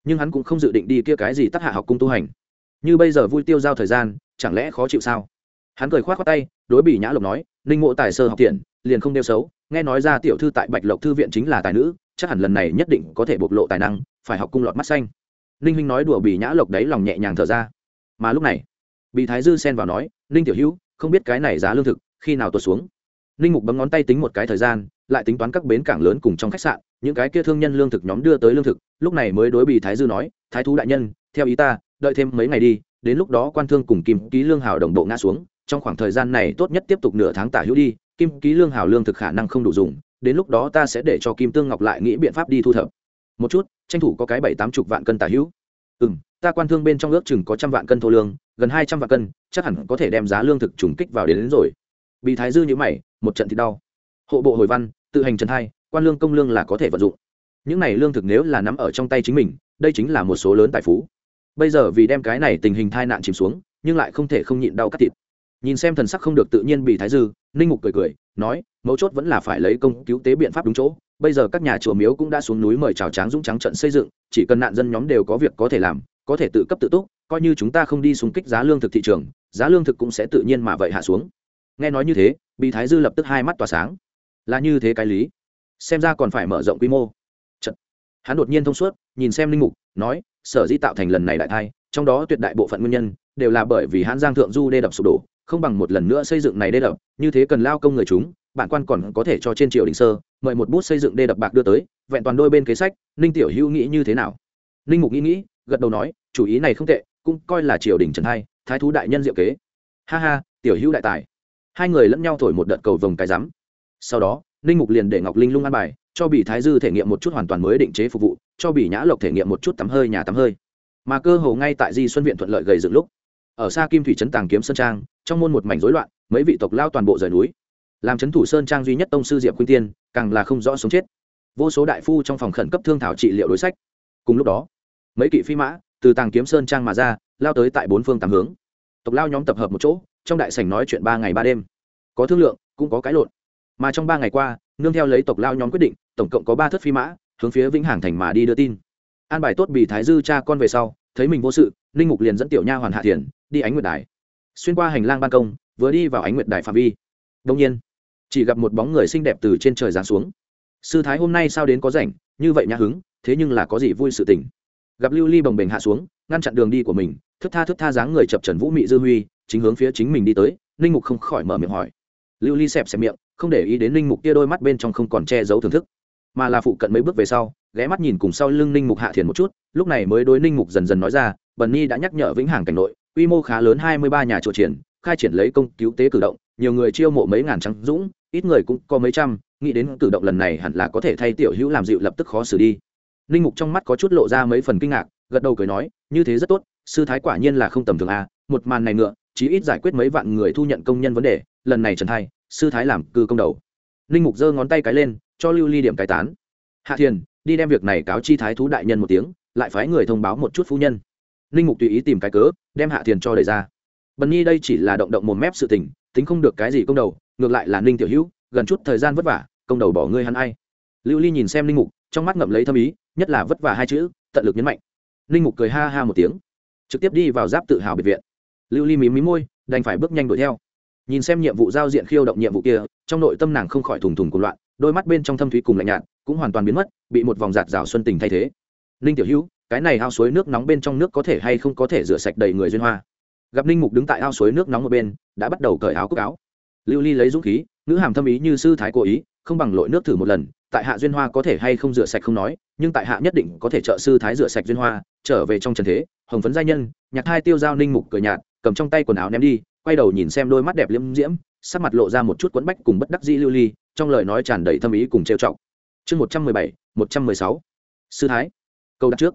Nhưng hắn cũng không dự định đi kia cái gì tác hạ học cung tu hành. Như bây giờ vui tiêu giao thời gian, chẳng lẽ khó chịu sao? Hắn cười khoát khoát tay, đối bị nhã lộc nói, ninh mộ tài sơ học tiện, liền không đeo xấu. Nghe nói ra tiểu thư tại bạch lộc thư viện chính là tài nữ, chắc hẳn lần này nhất định có thể bộc lộ tài năng, phải học cung lọt mắt xanh. Ninh huynh nói đùa bị nhã lộc đấy lòng nhẹ nhàng thở ra. Mà lúc này bị thái dư xen vào nói, ninh tiểu hữu, không biết cái này giá lương thực, khi nào tuột xuống? Ninh mục bấm ngón tay tính một cái thời gian, lại tính toán các bến cảng lớn cùng trong khách sạn, những cái kia thương nhân lương thực nhóm đưa tới lương thực, lúc này mới đối bị thái dư nói, thái thú đại nhân, theo ý ta, đợi thêm mấy ngày đi, đến lúc đó quan thương cùng kim ký lương hào đồng bộ ngã xuống trong khoảng thời gian này tốt nhất tiếp tục nửa tháng tả hữu đi kim ký lương hào lương thực khả năng không đủ dùng đến lúc đó ta sẽ để cho kim tương ngọc lại nghĩ biện pháp đi thu thập. Một chút tranh thủ có cái bảy tám chục vạn cân tả hữu. Ừ m ta quan thương bên trong ước chừng có trăm vạn cân thô lương gần hai trăm vạn cân chắc hẳn có thể đem giá lương thực trùng kích vào đến, đến rồi. Bị thái dư nhữ mày một trận thì đau. Hộ bộ hồi văn tự hành trần hai quan lương công lương là có thể vận dụng. Những này lương thực nếu là nắm ở trong tay chính mình đây chính là một số lớn tài phú. Bây giờ vì đem cái này tình hình tai nạn chìm xuống nhưng lại không thể không nhịn đau cắt thịt nhìn xem thần sắc không được tự nhiên bị thái dư, ninh mục cười cười, nói, mấu chốt vẫn là phải lấy công cứu tế biện pháp đúng chỗ. Bây giờ các nhà chùa miếu cũng đã xuống núi mời chào tráng dũng trắng trận xây dựng, chỉ cần nạn dân nhóm đều có việc có thể làm, có thể tự cấp tự túc, coi như chúng ta không đi xung kích giá lương thực thị trường, giá lương thực cũng sẽ tự nhiên mà vậy hạ xuống. Nghe nói như thế, bị thái dư lập tức hai mắt tỏa sáng. Là như thế cái lý. Xem ra còn phải mở rộng quy mô. Chật. hắn đột nhiên thông suốt, nhìn xem linh mục, nói, sở dĩ tạo thành lần này đại thai, trong đó tuyệt đại bộ phận nguyên nhân đều là bởi vì hãn giang thượng du đê đập sụp đổ không bằng một lần nữa xây dựng này đê đập, như thế cần lao công người chúng, bản quan còn có thể cho trên triều đình sơ, mời một bút xây dựng đê đập bạc đưa tới, vẹn toàn đôi bên kế sách, ninh tiểu hữu nghĩ như thế nào? Ninh mục nghĩ nghĩ, gật đầu nói, chủ ý này không tệ, cũng coi là triều đình trần hai thái thú đại nhân diệu kế. Ha ha, tiểu hữu đại tài. Hai người lẫn nhau thổi một đợt cầu vồng cái rắm. Sau đó, ninh mục liền để ngọc linh lung ăn bài, cho bỉ thái dư thể nghiệm một chút hoàn toàn mới định chế phục vụ, cho bỉ nhã lộc thể nghiệm một chút tắm hơi, nhà tắm hơi. Mà cơ hồ ngay tại di xuân viện thuận lợi gầy dựng lúc ở xa kim thủy trấn tàng kiếm sơn trang, trong môn một mảnh rối loạn, mấy vị tộc lao toàn bộ rời núi. Làm trấn thủ sơn trang duy nhất tông sư diệp khuyên tiên, càng là không rõ sống chết. Vô số đại phu trong phòng khẩn cấp thương thảo trị liệu đối sách. Cùng lúc đó, mấy kỵ phi mã từ tàng kiếm sơn trang mà ra, lao tới tại bốn phương tám hướng. Tộc lao nhóm tập hợp một chỗ, trong đại sảnh nói chuyện ba ngày ba đêm. Có thương lượng, cũng có cái lộn. Mà trong ba ngày qua, nương theo lấy tộc lao nhóm quyết định, tổng cộng có ba thất phi mã, hướng phía vĩnh hằng thành mà đi đưa tin. An bài tốt bị thái dư cha con về sau, thấy mình vô sự, ninh mục liền dẫn tiểu nha hoàn hạ thiền đi ánh nguyệt đài. Xuyên qua hành lang ban công, vừa đi vào ánh nguyệt đài phạm vi. Đông nhiên, chỉ gặp một bóng người xinh đẹp từ trên trời giáng xuống. Sư thái hôm nay sao đến có rảnh? Như vậy nhã hứng, thế nhưng là có gì vui sự tình. Gặp lưu ly bồng bềnh hạ xuống, ngăn chặn đường đi của mình, thức tha thức tha dáng người chập trần vũ mị dư huy, chính hướng phía chính mình đi tới, ninh mục không khỏi mở miệng hỏi. Lưu ly xẹp xẹp miệng, không để ý đến ninh mục kia đôi mắt bên trong không còn che giấu thưởng thức, mà là phụ cận mấy bước về sau, ghé mắt nhìn cùng sau lưng ninh mục hạ thiền một chút, lúc này mới đối ninh mục dần dần nói ra, bần nhi đã nhắc nhở vĩnh hằng cảnh nội quy mô khá lớn hai mươi ba nhà chùa triển, khai triển lấy công cứu tế cử động, nhiều người chiêu mộ mấy ngàn trắng dũng, ít người cũng có mấy trăm, nghĩ đến cử động lần này hẳn là có thể thay tiểu hữu làm dịu lập tức khó xử đi. Linh mục trong mắt có chút lộ ra mấy phần kinh ngạc, gật đầu cười nói, như thế rất tốt, sư thái quả nhiên là không tầm thường a một màn này ngựa, chí ít giải quyết mấy vạn người thu nhận công nhân vấn đề, lần này trần thay sư thái làm cư công đầu. Linh mục giơ ngón tay cái lên, cho lưu ly điểm cái tán. Hạ thiền, đi đem việc này cáo chi thái thú đại nhân một tiếng, lại phái người thông báo một chút phu nhân ninh mục tùy ý tìm cái cớ, đem hạ thiền cho đẩy ra. Bần nhi đây chỉ là động động một mép sự tình, tính không được cái gì công đầu, ngược lại là ninh tiểu hữu, gần chút thời gian vất vả, công đầu bỏ ngươi hắn ai. Lưu ly nhìn xem ninh mục, trong mắt ngậm lấy thâm ý, nhất là vất vả hai chữ, tận lực nhấn mạnh. Ninh mục cười ha ha một tiếng, trực tiếp đi vào giáp tự hào biệt viện. Lưu ly mí mí môi, đành phải bước nhanh đuổi theo. Nhìn xem nhiệm vụ giao diện khiêu động nhiệm vụ kia, trong nội tâm nàng không khỏi thùng thùng cùng loạn, đôi mắt bên trong thâm thúy cùng lạnh nhạt, cũng hoàn toàn biến mất, bị một vòng giạt rào xuân tình thay thế. Ninh tiểu hữu cái này ao suối nước nóng bên trong nước có thể hay không có thể rửa sạch đầy người duyên hoa. Gặp ninh mục đứng tại ao suối nước nóng một bên, đã bắt đầu cởi áo cúc áo. Lưu ly lấy dũng khí nữ hàm thâm ý như sư thái cố ý, không bằng lội nước thử một lần, tại hạ duyên hoa có thể hay không rửa sạch không nói, nhưng tại hạ nhất định có thể trợ sư thái rửa sạch duyên hoa, trở về trong trần thế, hồng phấn giai nhân, nhạc hai tiêu giao ninh mục cười nhạt, cầm trong tay quần áo ném đi, quay đầu nhìn xem đôi mắt đẹp liễm diễm, sắc mặt lộ ra một chút quẫn bách cùng bất đắc dĩ lưu ly, trong lời nói tràn đầy thâm ý cùng trêu trọng chương một trăm mười bảy, một trăm mười sáu. Sư thái, câu đặt trước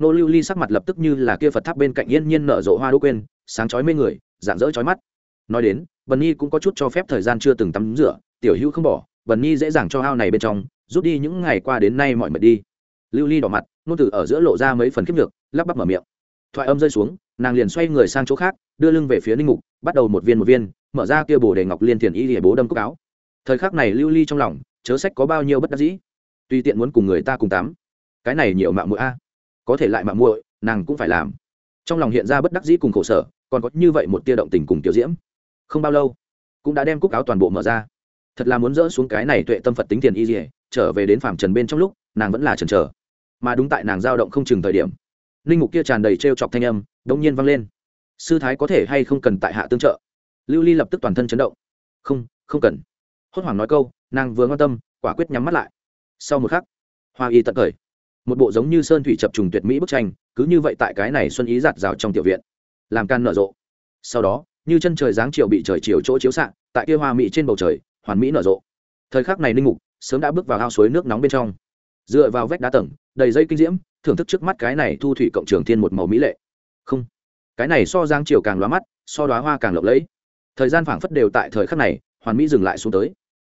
nô lưu ly sắc mặt lập tức như là kia phật tháp bên cạnh yên nhiên nở rộ hoa đỗ quên, sáng chói mê người dạng dỡ chói mắt. Nói đến, bần nhi cũng có chút cho phép thời gian chưa từng tắm rửa, tiểu hữu không bỏ, bần nhi dễ dàng cho ao này bên trong, rút đi những ngày qua đến nay mọi mệt đi. Lưu ly đỏ mặt nô tử ở giữa lộ ra mấy phần kiếp được lắp bắp mở miệng. Thoại âm rơi xuống, nàng liền xoay người sang chỗ khác, đưa lưng về phía ninh mục, bắt đầu một viên một viên, mở ra kia bồ đề ngọc liên thiền y để bố đâm cúc áo. Thời khắc này lưu ly trong lòng, chớ sách có bao nhiêu bất đắc dĩ. Tùy tiện muốn cùng người ta cùng tắm. Cái này nhiều mạo muội a có thể lại mạo muội, nàng cũng phải làm. Trong lòng hiện ra bất đắc dĩ cùng khổ sở, còn có như vậy một tia động tình cùng tiểu diễm. Không bao lâu, cũng đã đem cúc áo toàn bộ mở ra. Thật là muốn dỡ xuống cái này tuệ tâm phật tính tiền y dỉa trở về đến phạm trần bên trong lúc, nàng vẫn là trần trở mà đúng tại nàng dao động không chừng thời điểm, linh mục kia tràn đầy t r e o chọc thanh âm đông nhiên vang lên. Sư thái có thể hay không cần tại hạ tương trợ? Lưu ly lập tức toàn thân chấn động. Không không cần. Hốt hoảng nói câu, nàng vừa quan tâm, quả quyết nhắm mắt lại. Sau một khắc, hoa y tận cười một bộ giống như sơn thủy chập trùng tuyệt mỹ bức tranh, cứ như vậy tại cái này xuân ý giạt rào trong tiểu viện, làm can nở rộ. Sau đó, như chân trời dáng chiều bị trời chiều chỗ chiếu xạ, tại kia hoa mỹ trên bầu trời, hoàn mỹ nở rộ. Thời khắc này ninh mục sớm đã bước vào ao suối nước nóng bên trong. Dựa vào vách đá tầng, đầy dây kinh diễm, thưởng thức trước mắt cái này thu thủy cộng trường thiên một màu mỹ lệ. Không, cái này so giang chiều càng lóa mắt, so đoá hoa càng lộng lẫy. Thời gian phảng phất đều tại thời khắc này, hoàn mỹ dừng lại xuống tới.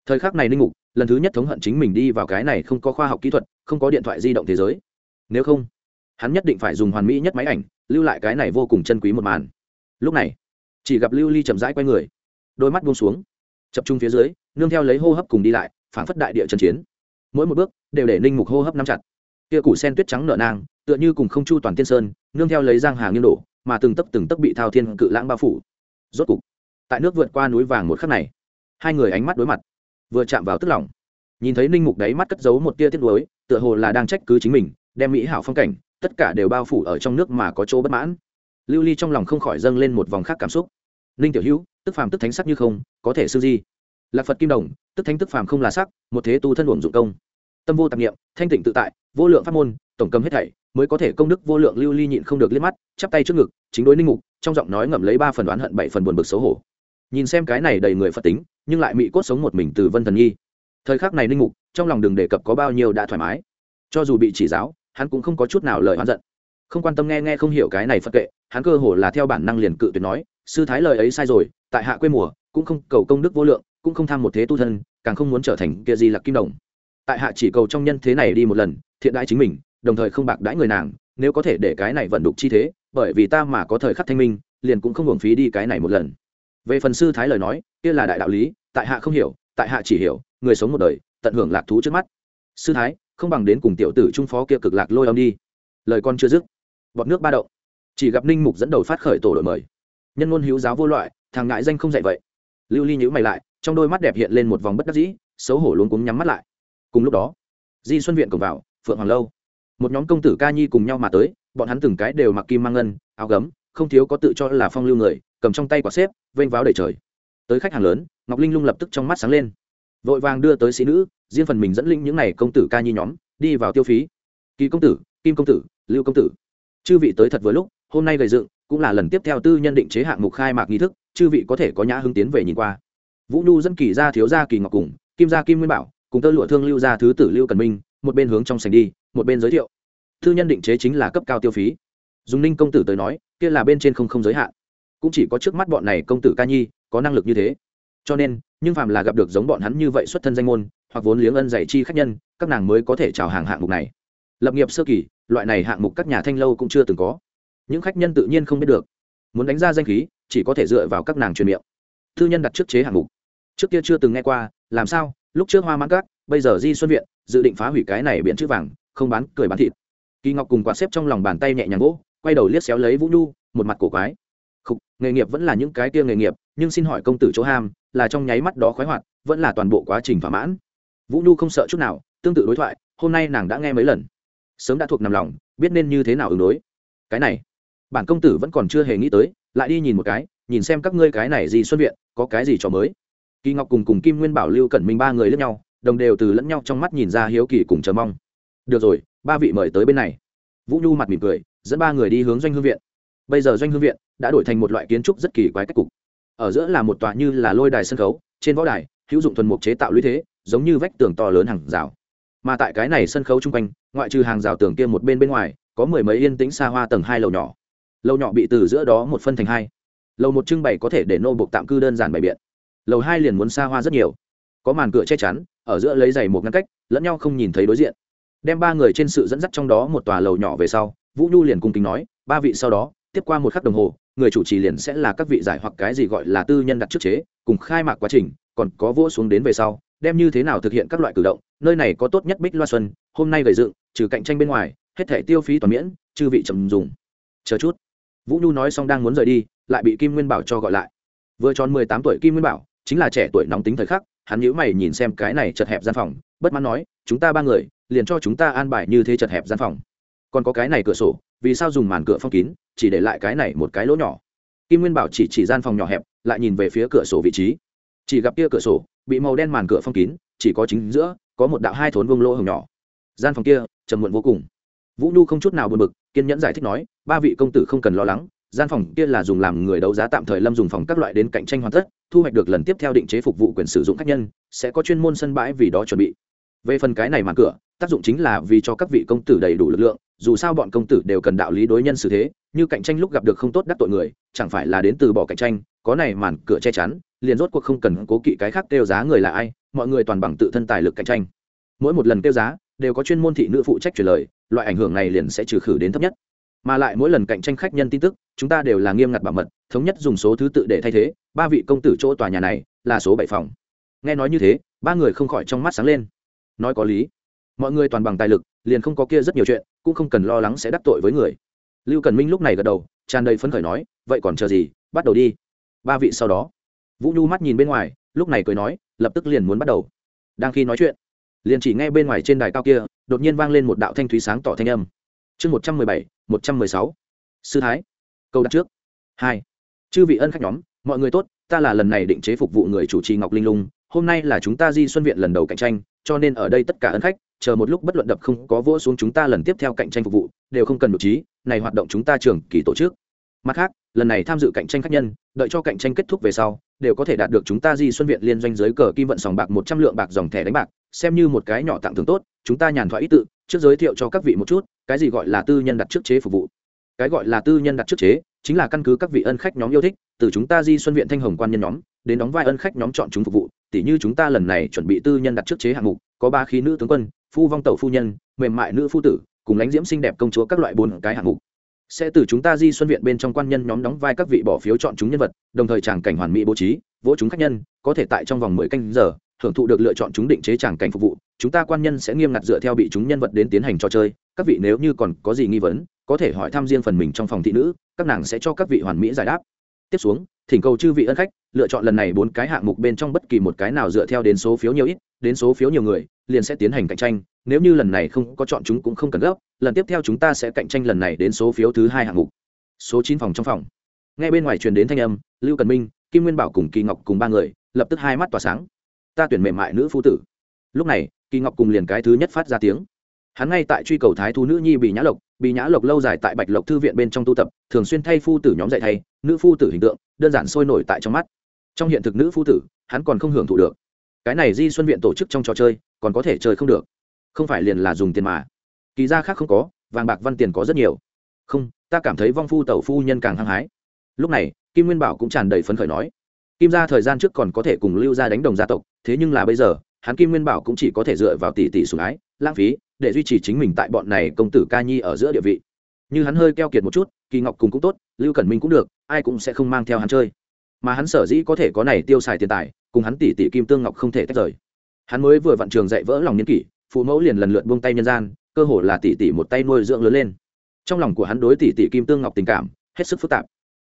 Thời khắc này ninh mục lần thứ nhất thống hận chính mình đi vào cái này không có khoa học kỹ thuật, không có điện thoại di động thế giới. Nếu không, hắn nhất định phải dùng hoàn mỹ nhất máy ảnh, lưu lại cái này vô cùng chân quý một màn. Lúc này, chỉ gặp lưu ly chậm rãi quay người, đôi mắt buông xuống, chập trung phía dưới, nương theo lấy hô hấp cùng đi lại, phảng phất đại địa trần chiến. Mỗi một bước đều để ninh mục hô hấp nắm chặt. Kia củ sen tuyết trắng nở nang, tựa như cùng không chu toàn tiên sơn, nương theo lấy giang hà nghiêng đổ, mà từng tấc từng tấc bị thao thiên cự lãng bao phủ. Rốt cục, tại nước vượt qua núi vàng một khắc này, hai người ánh mắt đối mặt vừa chạm vào tức lòng, nhìn thấy ninh mục đáy mắt cất giấu một tia tiết lối tựa hồ là đang trách cứ chính mình đem mỹ hảo phong cảnh tất cả đều bao phủ ở trong nước mà có chỗ bất mãn. Lưu ly trong lòng không khỏi dâng lên một vòng khác cảm xúc. Ninh tiểu hữu tức phàm tức thánh sắc như không có thể sư di. Lạc phật kim đồng tức thánh tức phàm không là sắc một thế tu thân uổng dụng công. Tâm vô tạp nghiệm thanh tịnh tự tại vô lượng pháp môn tổng cầm hết thảy mới có thể công đức vô lượng lưu ly nhịn không được liếc mắt chắp tay trước ngực chính đối ninh mục trong giọng nói ngậm lấy ba phần đoán hận bảy phần buồn bực xấu hổ. Nhìn xem cái này đầy người phật tính nhưng lại mị cốt sống một mình từ vân thần nhi. Thời khắc này ninh mục, trong lòng đừng đề cập có bao nhiêu đã thoải mái. Cho dù bị chỉ giáo, hắn cũng không có chút nào lời oán giận. Không quan tâm nghe nghe không hiểu cái này phật kệ, hắn cơ hồ là theo bản năng liền cự tuyệt nói, sư thái lời ấy sai rồi, tại hạ quê mùa, cũng không cầu công đức vô lượng, cũng không tham một thế tu thân, càng không muốn trở thành kia gì là kim đồng. Tại hạ chỉ cầu trong nhân thế này đi một lần, thiện đãi chính mình, đồng thời không bạc đãi người nàng, nếu có thể để cái này vận đục chi thế, bởi vì ta mà có thời khắc thanh minh, liền cũng không hưởng phí đi cái này một lần về phần sư thái lời nói, kia là đại đạo lý, tại hạ không hiểu, tại hạ chỉ hiểu, người sống một đời, tận hưởng lạc thú trước mắt. Sư thái, không bằng đến cùng tiểu tử trung phó kia cực lạc lôi âm đi. Lời con chưa dứt, bọt nước ba động. Chỉ gặp ninh mục dẫn đầu phát khởi tổ đội mời. Nhân ngôn hữu giáo vô loại, thằng ngại danh không dạy vậy. Lưu ly nhữ mày lại, trong đôi mắt đẹp hiện lên một vòng bất đắc dĩ, xấu hổ luống cuống nhắm mắt lại. Cùng lúc đó, di xuân viện cổng vào, phượng hoàng lâu. Một nhóm công tử ca nhi cùng nhau mà tới, bọn hắn từng cái đều mặc kim mang ngân, áo gấm, không thiếu có tự cho là phong lưu người, cầm trong tay quả xếp vênh váo đầy trời. Tới khách hàng lớn, ngọc linh lung lập tức trong mắt sáng lên. Vội vàng đưa tới sĩ nữ, riêng phần mình dẫn linh những n à y công tử ca nhi nhóm, đi vào tiêu phí. Kỳ công tử, kim công tử, lưu công tử. Chư vị tới thật vừa lúc, hôm nay gầy dựng, cũng là lần tiếp theo tư nhân định chế hạng mục khai mạc nghi thức, chư vị có thể có nhã hứng tiến về nhìn qua. Vũ nhu dẫn kỳ ra thiếu gia kỳ ngọc cùng, kim gia kim nguyên bảo, cùng tơ lụa thương lưu gia thứ tử lưu cần minh, một bên hướng trong sành đi, một bên giới thiệu. Tư nhân định chế chính là cấp cao tiêu phí. Dùng ninh công tử tới nói, kia là bên trên không không giới hạn cũng chỉ có trước mắt bọn này công tử ca nhi, có năng lực như thế. Cho nên, nhưng phàm là gặp được giống bọn hắn như vậy xuất thân danh môn, hoặc vốn liếng ân dạy chi khách nhân, các nàng mới có thể chào hàng hạng mục này. Lập nghiệp sơ kỳ, loại này hạng mục các nhà thanh lâu cũng chưa từng có. Những khách nhân tự nhiên không biết được. Muốn đánh ra danh khí, chỉ có thể dựa vào các nàng truyền miệng. Thư nhân đặt trước chế hạng mục. Trước kia chưa từng nghe qua, làm sao, lúc trước hoa mãn cát bây giờ di xuân viện, dự định phá hủy cái này biện chữ vàng, không bán, cười bán thịt. Kỳ ngọc cùng quạt xếp trong lòng bàn tay nhẹ nhàng gỗ, quay đầu liếc xéo lấy vũ nhu, một mặt cổ quái. Khục, nghề nghiệp vẫn là những cái kia nghề nghiệp nhưng xin hỏi công tử chỗ ham là trong nháy mắt đó khoái hoạt vẫn là toàn bộ quá trình thỏa mãn. Vũ nhu không sợ chút nào tương tự đối thoại hôm nay nàng đã nghe mấy lần. Sớm đã thuộc nằm lòng biết nên như thế nào ứng đối. Cái này bản công tử vẫn còn chưa hề nghĩ tới lại đi nhìn một cái nhìn xem các ngươi cái này gì xuất viện có cái gì cho mới. Kỳ ngọc cùng cùng kim nguyên bảo lưu cẩn minh ba người lẫn nhau đồng đều từ lẫn nhau trong mắt nhìn ra hiếu kỳ cùng chờ mong. Được rồi ba vị mời tới bên này. Vũ nhu mặt mỉm cười dẫn ba người đi hướng doanh hương viện bây giờ doanh hương viện đã đổi thành một loại kiến trúc rất kỳ quái cách cục. Ở giữa là một tòa như là lôi đài sân khấu, trên võ đài, hữu dụng thuần mục chế tạo lũy thế, giống như vách tường to lớn hàng rào. Mà tại cái này sân khấu chung quanh, ngoại trừ hàng rào tường kia một bên bên ngoài, có mười mấy yên tĩnh xa hoa tầng hai lầu nhỏ. Lầu nhỏ bị từ giữa đó một phân thành hai. Lầu một trưng bày có thể để nô buộc tạm cư đơn giản bày biện. Lầu hai liền muốn xa hoa rất nhiều. Có màn cửa che chắn, ở giữa lấy giày một ngăn cách, lẫn nhau không nhìn thấy đối diện. Đem ba người trên sự dẫn dắt trong đó một tòa lầu nhỏ về sau, vũ nhu liền cung kính nói, ba vị sau đó tiếp qua một khắc đồng hồ, người chủ trì liền sẽ là các vị giải hoặc cái gì gọi là tư nhân đặt trước chế, cùng khai mạc quá trình, còn có vỗ xuống đến về sau, đem như thế nào thực hiện các loại cử động, nơi này có tốt nhất bích loa xuân, hôm nay gầy dựng, trừ cạnh tranh bên ngoài, hết thể tiêu phí toàn miễn, chư vị trầm dùng. Chờ chút. Vũ nhu nói xong đang muốn rời đi, lại bị kim nguyên bảo cho gọi lại. Vừa tròn mười tám tuổi kim nguyên bảo, chính là trẻ tuổi nóng tính thời khắc, hắn nhíu mày nhìn xem cái này chật hẹp gian phòng, bất mãn nói, chúng ta ba người, liền cho chúng ta an bài như thế chật hẹp gian phòng còn có cái này cửa sổ, vì sao dùng màn cửa phong kín, chỉ để lại cái này một cái lỗ nhỏ? Kim nguyên bảo chỉ chỉ gian phòng nhỏ hẹp, lại nhìn về phía cửa sổ vị trí. Chỉ gặp kia cửa sổ bị màu đen màn cửa phong kín, chỉ có chính giữa có một đạo hai thốn vương lỗ hồng nhỏ. Gian phòng kia trầm muộn vô cùng. Vũ nhu không chút nào buồn bực, kiên nhẫn giải thích nói, ba vị công tử không cần lo lắng, gian phòng kia là dùng làm người đấu giá tạm thời lâm dùng phòng các loại đến cạnh tranh hoàn tất, thu hoạch được lần tiếp theo định chế phục vụ quyền sử dụng khách nhân, sẽ có chuyên môn sân bãi vì đó chuẩn bị. Về phần cái này màn cửa, tác dụng chính là vì cho các vị công tử đầy đủ lực lượng dù sao bọn công tử đều cần đạo lý đối nhân xử thế, như cạnh tranh lúc gặp được không tốt đắc tội người, chẳng phải là đến từ bỏ cạnh tranh, có này màn cửa che chắn, liền rốt cuộc không cần cố kỵ cái khác kêu giá người là ai, mọi người toàn bằng tự thân tài lực cạnh tranh. Mỗi một lần kêu giá, đều có chuyên môn thị nữ phụ trách truyền lời, loại ảnh hưởng này liền sẽ trừ khử đến thấp nhất. Mà lại mỗi lần cạnh tranh khách nhân tin tức, chúng ta đều là nghiêm ngặt bảo mật, thống nhất dùng số thứ tự để thay thế, ba vị công tử chỗ tòa nhà này là số bảy phòng. Nghe nói như thế, ba người không khỏi trong mắt sáng lên. Nói có lý. Mọi người toàn bằng tài lực, liền không có kia rất nhiều chuyện cũng không cần lo lắng sẽ đắc tội với người. Lưu cần minh lúc này gật đầu, tràn đầy phấn khởi nói, vậy còn chờ gì? Bắt đầu đi. Ba vị sau đó, vũ nhu mắt nhìn bên ngoài, lúc này cười nói, lập tức liền muốn bắt đầu. Đang khi nói chuyện, liền chỉ nghe bên ngoài trên đài cao kia, đột nhiên vang lên một đạo thanh thúy sáng tỏ thanh âm. Chương một trăm mười bảy, một trăm mười sáu. Sư thái, câu đặt trước. Hai. Chư vị ân khách nhóm, mọi người tốt, ta là lần này định chế phục vụ người chủ trì ngọc linh lung, hôm nay là chúng ta di xuân viện lần đầu cạnh tranh, cho nên ở đây tất cả ân khách chờ một lúc bất luận đập không có vỗ xuống chúng ta lần tiếp theo cạnh tranh phục vụ, đều không cần nội trí, này hoạt động chúng ta trường kỳ tổ chức. Mặt khác, lần này tham dự cạnh tranh khách nhân, đợi cho cạnh tranh kết thúc về sau, đều có thể đạt được chúng ta di xuân viện liên doanh giới cờ kim vận sòng bạc một trăm lượng bạc dòng thẻ đánh bạc, xem như một cái nhỏ tặng thưởng tốt, chúng ta nhàn thoại ý tự, trước giới thiệu cho các vị một chút, cái gì gọi là tư nhân đặt trước chế phục vụ. Cái gọi là tư nhân đặt trước chế, chính là căn cứ các vị ân khách nhóm yêu thích, từ chúng ta di xuân viện thanh hồng quan nhân nhóm, đến đóng vai ân khách nhóm chọn chúng phục vụ, tỉ như chúng ta lần này chuẩn bị tư nhân đặt trước chế hạng mục, có ba khí nữ tướng quân phu vong tẩu phu nhân, mềm mại nữ phu tử, cùng lãnh diễm xinh đẹp công chúa các loại bốn cái hạng mục. Sẽ từ chúng ta di xuân viện bên trong quan nhân nhóm đóng vai các vị bỏ phiếu chọn chúng nhân vật, đồng thời tràng cảnh hoàn mỹ bố trí, vỗ chúng khách nhân, có thể tại trong vòng mười canh giờ, hưởng thụ được lựa chọn chúng định chế tràng cảnh phục vụ. Chúng ta quan nhân sẽ nghiêm ngặt dựa theo bị chúng nhân vật đến tiến hành trò chơi. Các vị nếu như còn có gì nghi vấn, có thể hỏi thăm riêng phần mình trong phòng thị nữ, các nàng sẽ cho các vị hoàn mỹ giải đáp. Tiếp xuống, thỉnh cầu chư vị ân khách, lựa chọn lần này bốn cái hạng mục bên trong bất kỳ một cái nào dựa theo đến số phiếu nhiều ít đến số phiếu nhiều người, liền sẽ tiến hành cạnh tranh. Nếu như lần này không có chọn chúng cũng không cần gấp, lần tiếp theo chúng ta sẽ cạnh tranh lần này đến số phiếu thứ hai hạng mục. Số chín phòng trong phòng. Ngay bên ngoài truyền đến thanh âm, lưu cần minh, kim nguyên bảo cùng kỳ ngọc cùng ba người, lập tức hai mắt tỏa sáng. Ta tuyển mềm mại nữ phu tử. Lúc này, kỳ ngọc cùng liền cái thứ nhất phát ra tiếng. Hắn ngay tại truy cầu thái thú nữ nhi bị nhã lộc bị nhã lộc lâu dài tại bạch lộc thư viện bên trong tu tập, thường xuyên thay phu tử nhóm dạy thay, nữ phu tử hình tượng, đơn giản sôi nổi tại trong mắt. Trong hiện thực nữ phu tử, hắn còn không hưởng thụ được cái này di xuân viện tổ chức trong trò chơi, còn có thể chơi không được. Không phải liền là dùng tiền mà. Kỳ ra khác không có, vàng bạc văn tiền có rất nhiều. Không, ta cảm thấy vong phu tẩu phu nhân càng hăng hái. Lúc này, kim nguyên bảo cũng tràn đầy phấn khởi nói, kim ra thời gian trước còn có thể cùng lưu ra đánh đồng gia tộc, thế nhưng là bây giờ, hắn kim nguyên bảo cũng chỉ có thể dựa vào tỷ tỷ sủng ái, lãng phí, để duy trì chính mình tại bọn này công tử ca nhi ở giữa địa vị. Như hắn hơi keo kiệt một chút, kỳ ngọc cùng cũng tốt, lưu cẩn minh cũng được, ai cũng sẽ không mang theo hắn chơi. Mà hắn sở dĩ có thể có này tiêu xài tiền tài cùng hắn tỷ tỷ kim tương ngọc không thể tách rời. Hắn mới vừa vặn trường dạy vỡ lòng nhân kỷ, phụ mẫu liền lần lượt buông tay nhân gian, cơ hồ là tỷ tỷ một tay nuôi dưỡng lớn lên. Trong lòng của hắn đối tỷ tỷ kim tương ngọc tình cảm, hết sức phức tạp.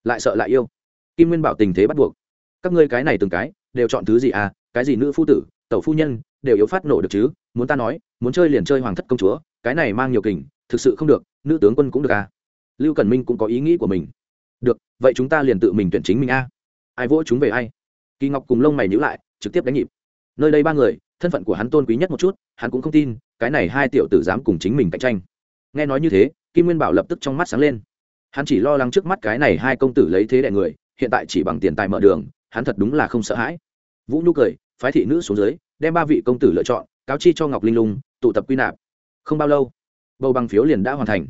Lại sợ lại yêu. Kim nguyên bảo tình thế bắt buộc. Các ngươi cái này từng cái, đều chọn thứ gì à? Cái gì nữ phu tử, tẩu phu nhân, đều yếu phát nổ được chứ? Muốn ta nói, muốn chơi liền chơi hoàng thất công chúa, cái này mang nhiều kình, thực sự không được, nữ tướng quân cũng được à? Lưu cần minh cũng có ý nghĩ của mình. Được, vậy chúng ta liền tự mình tuyển chính mình a. À. ai vỗ chúng về ai? Kỳ ngọc cùng lông mày nhữ lại, trực tiếp đánh nhịp. Nơi đây ba người, thân phận của hắn tôn quý nhất một chút, hắn cũng không tin, cái này hai tiểu tử dám cùng chính mình cạnh tranh. Nghe nói như thế, kim nguyên bảo lập tức trong mắt sáng lên. Hắn chỉ lo lắng trước mắt cái này hai công tử lấy thế đại người, hiện tại chỉ bằng tiền tài mở đường, hắn thật đúng là không sợ hãi. Vũ nhu cười, phái thị nữ xuống dưới, đem ba vị công tử lựa chọn, cáo chi cho ngọc linh lung, tụ tập quy nạp. Không bao lâu, bầu bằng phiếu liền đã hoàn thành.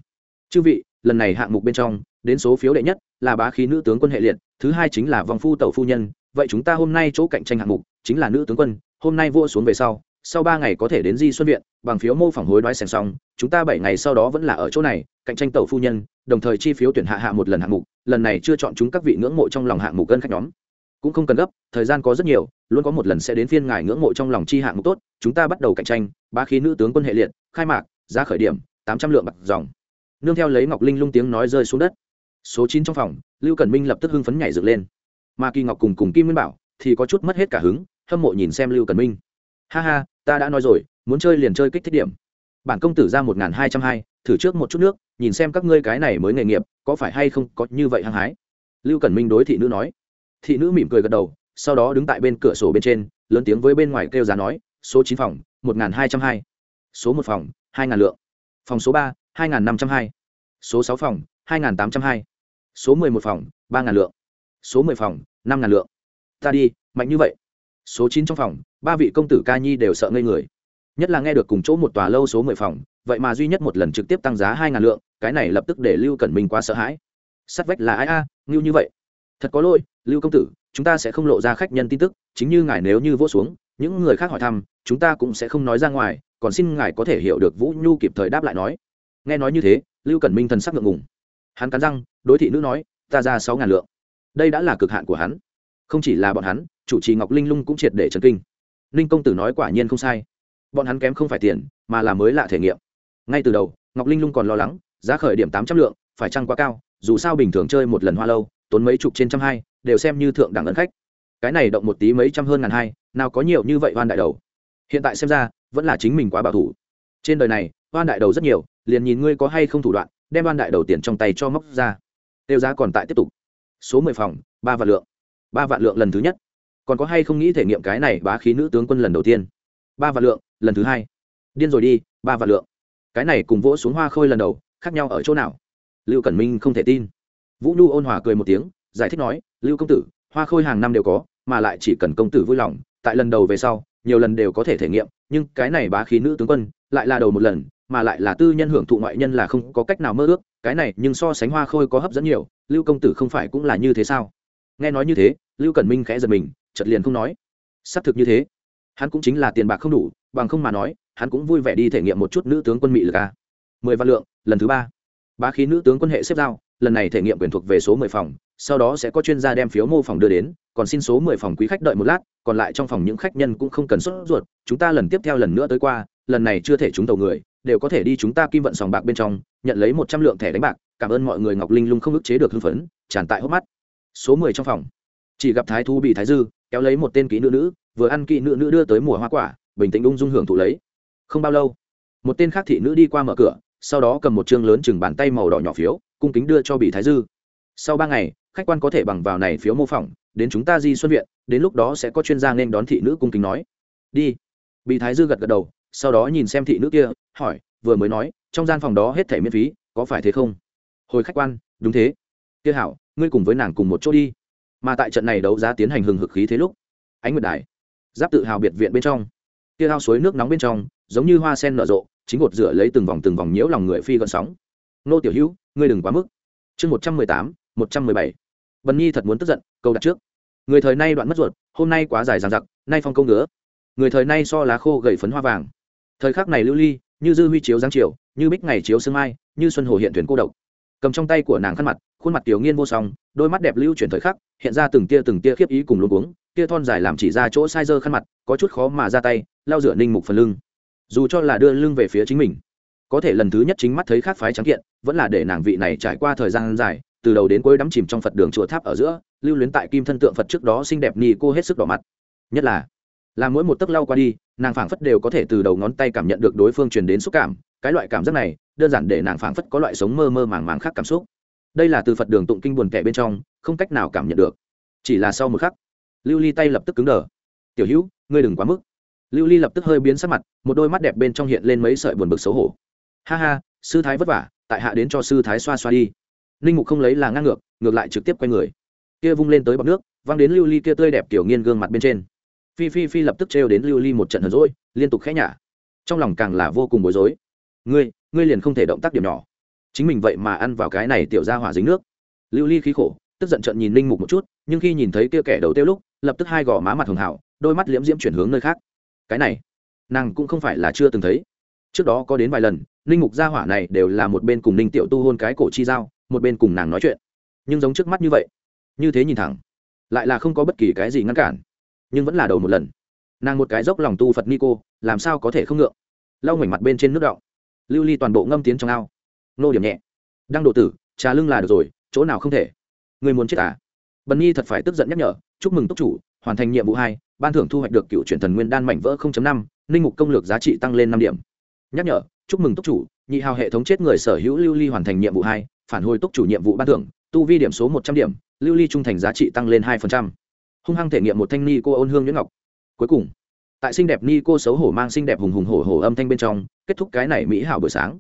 Chư vị, lần này hạng mục bên trong, đến số phiếu đệ nhất là bá khí nữ tướng quân hệ liệt, thứ hai chính là vòng phu tẩu phu nhân vậy chúng ta hôm nay chỗ cạnh tranh hạng mục chính là nữ tướng quân, hôm nay vua xuống về sau sau ba ngày có thể đến di xuân viện, bằng phiếu mô phỏng hối đoái sèn xong chúng ta bảy ngày sau đó vẫn là ở chỗ này, cạnh tranh tàu phu nhân, đồng thời chi phiếu tuyển hạ hạ một lần hạng mục, lần này chưa chọn chúng các vị ngưỡng mộ trong lòng hạng mục cân khách nhóm. Cũng không cần gấp, thời gian có rất nhiều, luôn có một lần sẽ đến phiên ngài ngưỡng mộ trong lòng chi hạng mục tốt, chúng ta bắt đầu cạnh tranh ba khí nữ tướng quân hệ liệt, khai mạc, giá khởi điểm, tám trăm lượng bạc dòng. Nương theo lấy ngọc linh lung tiếng nói rơi xuống đất. Số chín trong phòng, lưu cần minh lập tức hưng phấn nhảy dựng lên mà kỳ ngọc cùng cùng kim nguyên bảo thì có chút mất hết cả hứng, hâm mộ nhìn xem lưu cần minh. Ha ha, ta đã nói rồi, muốn chơi liền chơi kích thích điểm. Bản công tử ra một n g h n hai trăm hai, thử trước một chút nước, nhìn xem các ngươi cái này mới nghề nghiệp, có phải hay không có như vậy hăng hái? Lưu cần minh đối thị nữ nói. Thị nữ mỉm cười gật đầu, sau đó đứng tại bên cửa sổ bên trên, lớn tiếng với bên ngoài kêu giá nói, số chín phòng, một n g h n hai trăm hai. Số một phòng, hai ngàn lượng. Phòng số ba, hai n g h n năm trăm hai. Số sáu phòng, hai n g h n tám trăm hai. Số mười một phòng, ba ngàn lượng số mười phòng, năm ngàn lượng. Ta đi, mạnh như vậy. Số chín trong phòng, ba vị công tử ca nhi đều sợ ngây người. Nhất là nghe được cùng chỗ một tòa lâu số mười phòng, vậy mà duy nhất một lần trực tiếp tăng giá hai ngàn lượng, cái này lập tức để lưu cẩn minh quá sợ hãi. Sắt vách là ai a, ngưu như vậy. Thật có lỗi, lưu công tử, chúng ta sẽ không lộ ra khách nhân tin tức, chính như ngài nếu như vỗ xuống, những người khác hỏi thăm, chúng ta cũng sẽ không nói ra ngoài, còn xin ngài có thể hiểu được vũ nhu kịp thời đáp lại nói. Nghe nói như thế, lưu cẩn minh thần sắc ngượng ngùng. Hắn cắn răng, đối thị nữ nói, ta ra sáu ngàn lượng đây đã là cực hạn của hắn. Không chỉ là bọn hắn, chủ trì ngọc linh lung cũng triệt để trần kinh. Ninh công tử nói quả nhiên không sai. Bọn hắn kém không phải tiền, mà là mới lạ thể nghiệm. Ngay từ đầu, ngọc linh lung còn lo lắng, giá khởi điểm tám trăm lượng, phải chăng quá cao, dù sao bình thường chơi một lần hoa lâu, tốn mấy chục trên trăm hai, đều xem như thượng đẳng ấn khách. Cái này động một tí mấy trăm hơn ngàn hai, nào có nhiều như vậy hoan đại đầu. Hiện tại xem ra, vẫn là chính mình quá bảo thủ. Trên đời này hoan đại đầu rất nhiều, liền nhìn ngươi có hay không thủ đoạn, đem hoan đại đầu tiền trong tay cho móc ra. Tiêu giá còn tại tiếp tục số mười phòng, ba vạn lượng. Ba vạn lượng lần thứ nhất. Còn có hay không nghĩ thể nghiệm cái này bá khí nữ tướng quân lần đầu tiên? Ba vạn lượng, lần thứ hai. Điên rồi đi, ba vạn lượng. Cái này cùng vỗ xuống hoa khôi lần đầu, khác nhau ở chỗ nào? Lưu cẩn minh không thể tin. Vũ nhu ôn hòa cười một tiếng, giải thích nói, lưu công tử, hoa khôi hàng năm đều có, mà lại chỉ cần công tử vui lòng, tại lần đầu về sau, nhiều lần đều có thể thể nghiệm, nhưng cái này bá khí nữ tướng quân, lại là đầu một lần mà lại là tư nhân hưởng thụ ngoại nhân là không có cách nào mơ ước, cái này nhưng so sánh hoa khôi có hấp dẫn nhiều, lưu công tử không phải cũng là như thế sao? Nghe nói như thế, lưu cẩn minh khẽ giật mình chật liền không nói. Xác thực như thế. Hắn cũng chính là tiền bạc không đủ, bằng không mà nói, hắn cũng vui vẻ đi thể nghiệm một chút nữ tướng quân mỹ lực a. Mười văn lượng, lần thứ ba. Bá khí nữ tướng quân hệ xếp giao, lần này thể nghiệm quyền thuộc về số mười phòng, sau đó sẽ có chuyên gia đem phiếu mô phòng đưa đến, còn xin số mười phòng quý khách đợi một lát, còn lại trong phòng những khách nhân cũng không cần sốt ruột, chúng ta lần tiếp theo lần nữa tới qua, lần này chưa thể chúng tàu người đều có thể đi chúng ta kim vận sòng bạc bên trong, nhận lấy một trăm lượng thẻ đánh bạc. Cảm ơn mọi người, ngọc linh lung không ức chế được hưng phấn, tràn tại hốc mắt. Số mười trong phòng. Chỉ gặp thái thu bị thái dư kéo lấy một tên kỹ nữ nữ, vừa ăn kỹ nữ nữ đưa tới mùa hoa quả, bình tĩnh ung dung hưởng thụ lấy. Không bao lâu, một tên khác thị nữ đi qua mở cửa, sau đó cầm một chương lớn chừng bàn tay màu đỏ nhỏ phiếu, cung kính đưa cho bị thái dư. Sau ba ngày, khách quan có thể bằng vào này phiếu mô phỏng, đến chúng ta di xuân viện, đến lúc đó sẽ có chuyên gia nên đón thị nữ cung kính nói. Đi. Bị thái dư gật gật đầu sau đó nhìn xem thị nữ kia, hỏi, vừa mới nói, trong gian phòng đó hết thẻ miễn phí, có phải thế không? Hồi khách quan, đúng thế. Kia hảo, ngươi cùng với nàng cùng một chỗ đi. Mà tại trận này đấu giá tiến hành hừng hực khí thế lúc, ánh nguyệt đài, giáp tự hào biệt viện bên trong. Kia ao suối nước nóng bên trong, giống như hoa sen nở rộ, chính gột rửa lấy từng vòng từng vòng nhiễu lòng người phi gợn sóng. Nô tiểu hữu, ngươi đừng quá mức. Chương một trăm mười tám, một trăm mười bảy. Bần nhi thật muốn tức giận, câu đặt trước. Người thời nay đoạn mất ruột, hôm nay quá dài dằng dặc, nay phong công ngứa. Người thời nay so lá khô gầy phấn hoa vàng thời khắc này lưu ly, như dư huy chiếu giáng chiều, như bích ngày chiếu sương mai, như xuân hồ hiện thuyền cô độc. Cầm trong tay của nàng khăn mặt, khuôn mặt tiểu nghiên vô song, đôi mắt đẹp lưu chuyển thời khắc, hiện ra từng tia từng tia khiếp ý cùng luôn uống tia thon dài làm chỉ ra chỗ sai dơ khăn mặt, có chút khó mà ra tay lao rửa ninh mục phần lưng. Dù cho là đưa lưng về phía chính mình, có thể lần thứ nhất chính mắt thấy khác phái trắng kiện, vẫn là để nàng vị này trải qua thời gian dài, từ đầu đến cuối đắm chìm trong phật đường chùa tháp ở giữa, lưu luyến tại kim thân tượng phật trước đó xinh đẹp ni cô hết sức đỏ mặt. Nhất là là mỗi một tấc lau qua đi, nàng phảng phất đều có thể từ đầu ngón tay cảm nhận được đối phương truyền đến xúc cảm. Cái loại cảm giác này, đơn giản để nàng phảng phất có loại sống mơ mơ màng màng khác cảm xúc. Đây là từ phật đường tụng kinh buồn kẻ bên trong, không cách nào cảm nhận được. Chỉ là sau một khắc, lưu ly tay lập tức cứng đờ. Tiểu hữu, ngươi đừng quá mức. Lưu ly lập tức hơi biến sắc mặt, một đôi mắt đẹp bên trong hiện lên mấy sợi buồn bực xấu hổ. Ha ha, sư thái vất vả, tại hạ đến cho sư thái xoa xoa đi. Ninh mục không lấy là ngang ngược ngược lại trực tiếp quay người. Kia vung lên tới bọc nước, văng đến lưu ly kia tươi đẹp tiểu nghiên gương mặt bên trên phi phi phi lập tức trêu đến lưu ly một trận hờn rỗi liên tục khẽ nhả. Trong lòng càng là vô cùng bối rối. Ngươi ngươi liền không thể động tác điểm nhỏ. Chính mình vậy mà ăn vào cái này tiểu ra hỏa dính nước. Lưu ly khí khổ, tức giận trận nhìn ninh mục một chút, nhưng khi nhìn thấy kia kẻ đầu tiêu lúc, lập tức hai gò má mặt hường hảo đôi mắt liễm diễm chuyển hướng nơi khác. Cái này, nàng cũng không phải là chưa từng thấy. Trước đó có đến vài lần, ninh mục gia hỏa này đều là một bên cùng ninh tiểu tu hôn cái cổ chi giao, một bên cùng nàng nói chuyện. Nhưng giống trước mắt như vậy, như thế nhìn thẳng, lại là không có bất kỳ cái gì ngăn cản nhưng vẫn là đầu một lần. Nàng một cái dốc lòng tu phật ni cô làm sao có thể không ngượng? Lau ngoảnh mặt bên trên nước đọng. Lưu ly toàn bộ ngâm tiến trong ao. Nô điểm nhẹ. Đang độ tử trà lưng là được rồi chỗ nào không thể? Người muốn chết à? Bần nhi thật phải tức giận nhắc nhở chúc mừng túc chủ hoàn thành nhiệm vụ hai ban thưởng thu hoạch được cựu truyền thần nguyên đan mảnh vỡ 0.5, linh mục công lược giá trị tăng lên năm điểm. Nhắc nhở chúc mừng túc chủ nhị hào hệ thống chết người sở hữu lưu ly hoàn thành nhiệm vụ hai phản hồi túc chủ nhiệm vụ ban thưởng tu vi điểm số một trăm điểm lưu ly trung thành giá trị tăng lên hai hung hăng thể nghiệm một thanh ni cô ôn hương nhuyễn ngọc. Cuối cùng, tại xinh đẹp ni cô xấu hổ mang xinh đẹp hùng hùng hổ hổ âm thanh bên trong, kết thúc cái này mỹ hảo buổi sáng.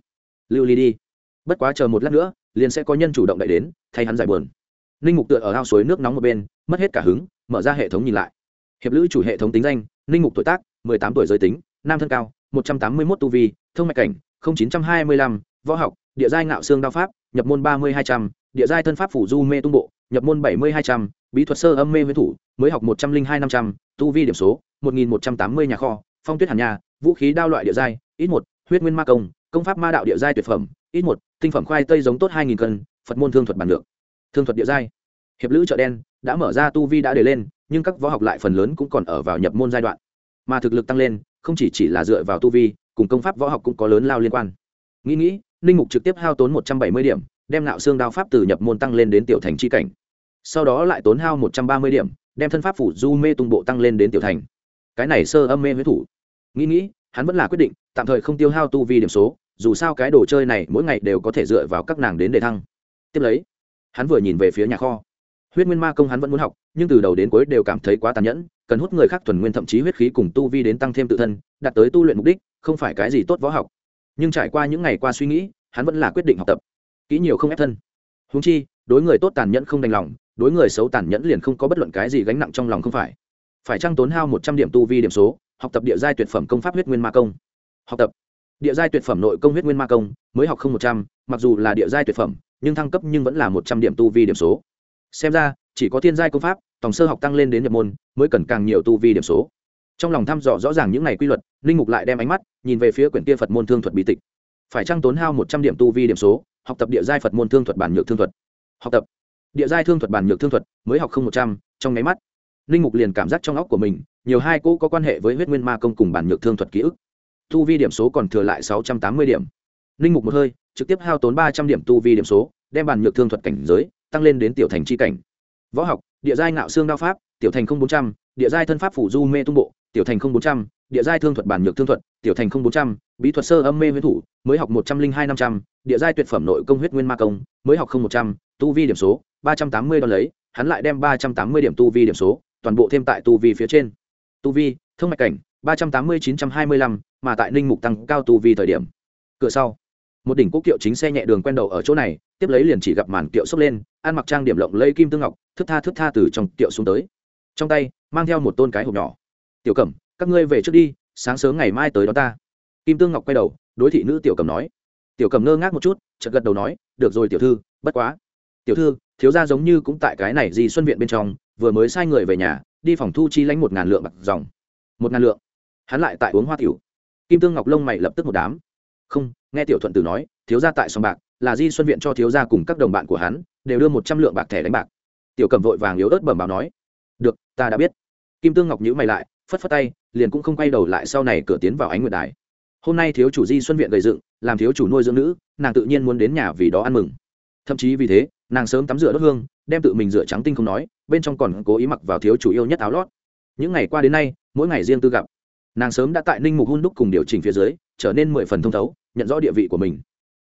Lưu ly đi. Bất quá chờ một lát nữa, liền sẽ có nhân chủ động đợi đến, thay hắn giải buồn. Ninh mục tựa ở ao suối nước nóng một bên, mất hết cả hứng, mở ra hệ thống nhìn lại. Hiệp lữ chủ hệ thống tính danh, ninh mục tuổi tác, mười tám tuổi giới tính, nam thân cao, một trăm tám mươi mốt tu vi, thông mạch cảnh chín trăm hai mươi lăm, võ học, địa giai ngạo xương đao pháp, nhập môn ba mươi hai trăm, địa giai thân pháp phủ du mê tung bộ, nhập môn bảy mươi hai trăm bí thuật sơ âm mê huyễn thủ, mới học một trăm linh hai năm trăm, tu vi điểm số, một nghìn một trăm tám mươi nhà kho, phong tuyết hàn nhà, vũ khí đao loại địa giai, ít một, huyết nguyên ma công công pháp ma đạo địa giai tuyệt phẩm, ít một, tinh phẩm khoai tây giống tốt hai nghìn cân, phật môn thương thuật bản lượng thương thuật địa giai. Hiệp lữ chợ đen, đã mở ra tu vi đã để lên, nhưng các võ học lại phần lớn cũng còn ở vào nhập môn giai đoạn. Mà thực lực tăng lên, không chỉ chỉ là dựa vào tu vi, cùng công pháp võ học cũng có lớn lao liên quan. Nghĩ nghĩ, ninh mục trực tiếp hao tốn một trăm bảy mươi điểm, đem nạo xương đao pháp từ nhập môn tăng lên đến tiểu thành c h i cảnh sau đó lại tốn hao một trăm ba mươi điểm, đem thân pháp phủ du mê tung bộ tăng lên đến tiểu thành. Cái này sơ âm mê huyết thủ. Nghĩ nghĩ, hắn vẫn là quyết định, tạm thời không tiêu hao tu vi điểm số, dù sao cái đồ chơi này mỗi ngày đều có thể dựa vào các nàng đến để thăng. Tiếp lấy, hắn vừa nhìn về phía nhà kho. Huyết nguyên ma công hắn vẫn muốn học, nhưng từ đầu đến cuối đều cảm thấy quá tàn nhẫn, cần hút người khác thuần nguyên thậm chí huyết khí cùng tu vi đến tăng thêm tự thân, đạt tới tu luyện mục đích, không phải cái gì tốt võ học. Nhưng trải qua những ngày qua suy nghĩ, hắn vẫn là quyết định học tập. Kỹ nhiều không ép thân. Húng chi, đối người tốt tàn nhẫn không đành lòng đối người xấu tàn nhẫn liền không có bất luận cái gì gánh nặng trong lòng không phải. Phải chăng tốn hao một trăm điểm tu vi điểm số, học tập địa giai tuyệt phẩm công pháp huyết nguyên ma công. Học tập. Địa giai tuyệt phẩm nội công huyết nguyên ma công, mới học không một trăm, mặc dù là địa giai tuyệt phẩm, nhưng thăng cấp nhưng vẫn là một trăm điểm tu vi điểm số. Xem ra, chỉ có thiên giai công pháp, tổng sơ học tăng lên đến nhập môn, mới cần càng nhiều tu vi điểm số. Trong lòng thăm dò rõ ràng những này quy luật, linh mục lại đem ánh mắt nhìn về phía quyển kia phật môn thương thuật bí tịch. Phải trăng tốn hao một trăm điểm tu vi điểm số, học tập địa giai phật môn thương thuật bản nhược thương thuật. Học tập địa giai thương thuật bản nhược thương thuật, mới học không một trăm, trong nháy mắt, linh mục liền cảm giác trong óc của mình, nhiều hai cỗ có quan hệ với huyết nguyên ma công cùng bản nhược thương thuật ký ức. Tu vi điểm số còn thừa lại sáu trăm tám mươi điểm. Linh mục một hơi, trực tiếp hao tốn ba trăm điểm tu vi điểm số, đem bản nhược thương thuật cảnh giới tăng lên đến tiểu thành c h i cảnh. Võ học, địa giai ngạo xương đao pháp, tiểu thành không bốn trăm, địa giai thân pháp phủ du mê tung bộ tiểu thành không bốn trăm, địa giai thương thuật bản nhược thương thuật, tiểu thành không bốn trăm, bí thuật sơ âm mê huyết thủ, mới học một trăm linh hai năm trăm, địa giai tuyệt phẩm nội công huyết nguyên ma công, mới học không một trăm, tu vi điểm số, ba trăm tám mươi đo lấy, hắn lại đem ba trăm tám mươi điểm tu vi điểm số, toàn bộ thêm tại tu vi phía trên. Tu vi, thông mạch cảnh, ba trăm tám mươi chín trăm hai mươi lăm, mà tại ninh mục tăng cao tu vi thời điểm. Cửa sau, một đỉnh quốc kiệu chính xe nhẹ đường quen đầu ở chỗ này, tiếp lấy liền chỉ gặp màn kiệu xốc lên, ăn mặc trang điểm lộng lây kim tương ngọc thức tha thức tha từ trong kiệu xuống tới. Trong tay, mang theo một tôn cái hộp nhỏ tiểu cẩm, các ngươi về trước đi, sáng sớm ngày mai tới đó ta. Kim tương ngọc quay đầu, đối thị nữ tiểu cẩm nói. Tiểu cẩm ngơ ngác một chút, chợt gật đầu nói, được rồi, tiểu thư, bất quá. Tiểu thư, thiếu gia giống như cũng tại cái này gì xuân viện bên trong, vừa mới sai người về nhà, đi phòng thu chi lãnh một ngàn lượng bạc dòng. Một ngàn lượng? Hắn lại tại uống hoa tiểu. Kim tương ngọc lông mày lập tức một đám. Không, nghe tiểu thuận tử nói, thiếu gia tại sòng bạc, là di xuân viện cho thiếu gia cùng các đồng bạn của hắn, đều đưa một trăm lượng bạc thẻ đánh bạc. Tiểu cầm vội vàng yếu ớt bẩm báo nói. Được, ta đã biết. Kim tương ngọc nhữ mày lại phất phất tay, liền cũng không quay đầu lại sau này cửa tiến vào ánh nguyệt đài. Hôm nay thiếu chủ di xuân viện gầy dựng, làm thiếu chủ nuôi dưỡng nữ, nàng tự nhiên muốn đến nhà vì đó ăn mừng. Thậm chí vì thế, nàng sớm tắm rửa đốt hương, đem tự mình rửa trắng tinh không nói, bên trong còn cố ý mặc vào thiếu chủ yêu nhất áo lót. Những ngày qua đến nay, mỗi ngày riêng tư gặp. Nàng sớm đã tại ninh mục hun đúc cùng điều chỉnh phía dưới, trở nên mười phần thông thấu, nhận rõ địa vị của mình.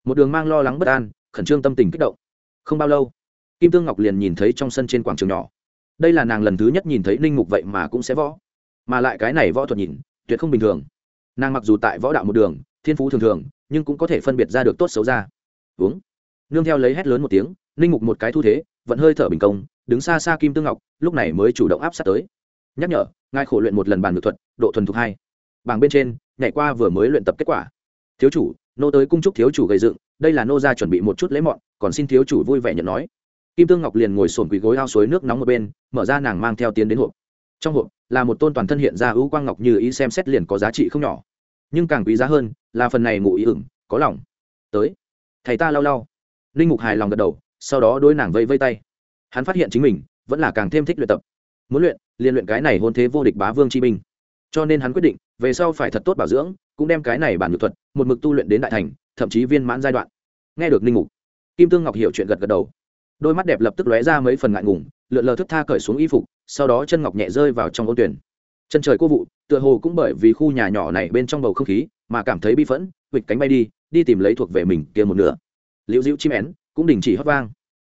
Một đường mang lo lắng bất an, khẩn trương tâm tình kích động. Không bao lâu, kim tương ngọc liền nhìn thấy trong sân trên quảng trường nhỏ. Đây là nàng lần thứ nhất nhìn thấy ninh mục vậy mà cũng sẽ võ mà lại cái này võ thuật nhìn, tuyệt không bình thường. Nàng mặc dù tại võ đạo một đường, thiên phú thường thường, nhưng cũng có thể phân biệt ra được tốt xấu ra. Uống. Nương theo lấy hét lớn một tiếng, ninh mục một cái thu thế vẫn hơi thở bình công, đứng xa xa kim tương ngọc, lúc này mới chủ động áp sát tới. Nhắc nhở, ngài khổ luyện một lần bàn ngược thuật, độ thuần thục hai. Bảng bên trên, nhảy qua vừa mới luyện tập kết quả. Thiếu chủ, nô tới cung trúc thiếu chủ gây dựng, đây là nô ra chuẩn bị một chút lễ mọn, còn xin thiếu chủ vui vẻ nhận nói. Kim tương ngọc liền ngồi sồn quỳ gối ao suối nước nóng một bên, mở ra nàng mang theo tiến đến hộp trong hộp là một tôn toàn thân hiện ra ưu quang ngọc như ý xem xét liền có giá trị không nhỏ. Nhưng càng quý giá hơn là phần này ngụ ý ửng, có lòng. Tới. Thầy ta lau lau. Linh mục hài lòng gật đầu, sau đó đôi nàng vây vây tay. Hắn phát hiện chính mình vẫn là càng thêm thích luyện tập. Muốn luyện, liền luyện cái này hôn thế vô địch bá vương chi binh. Cho nên hắn quyết định, về sau phải thật tốt bảo dưỡng, cũng đem cái này bản nhược thuật, một mực tu luyện đến đại thành, thậm chí viên mãn giai đoạn. Nghe được linh mục, kim tương ngọc hiểu chuyện gật gật đầu. Đôi mắt đẹp lập tức lóe ra mấy phần ngại ngùng lượn lờ thức tha cởi xuống y phục, sau đó chân ngọc nhẹ rơi vào trong ô tuyển. Chân trời cô vụ, tựa hồ cũng bởi vì khu nhà nhỏ này bên trong bầu không khí mà cảm thấy bi phẫn, vịt cánh bay đi đi tìm lấy thuộc về mình kia một nửa. Liễu dịu chim én cũng đình chỉ hót vang.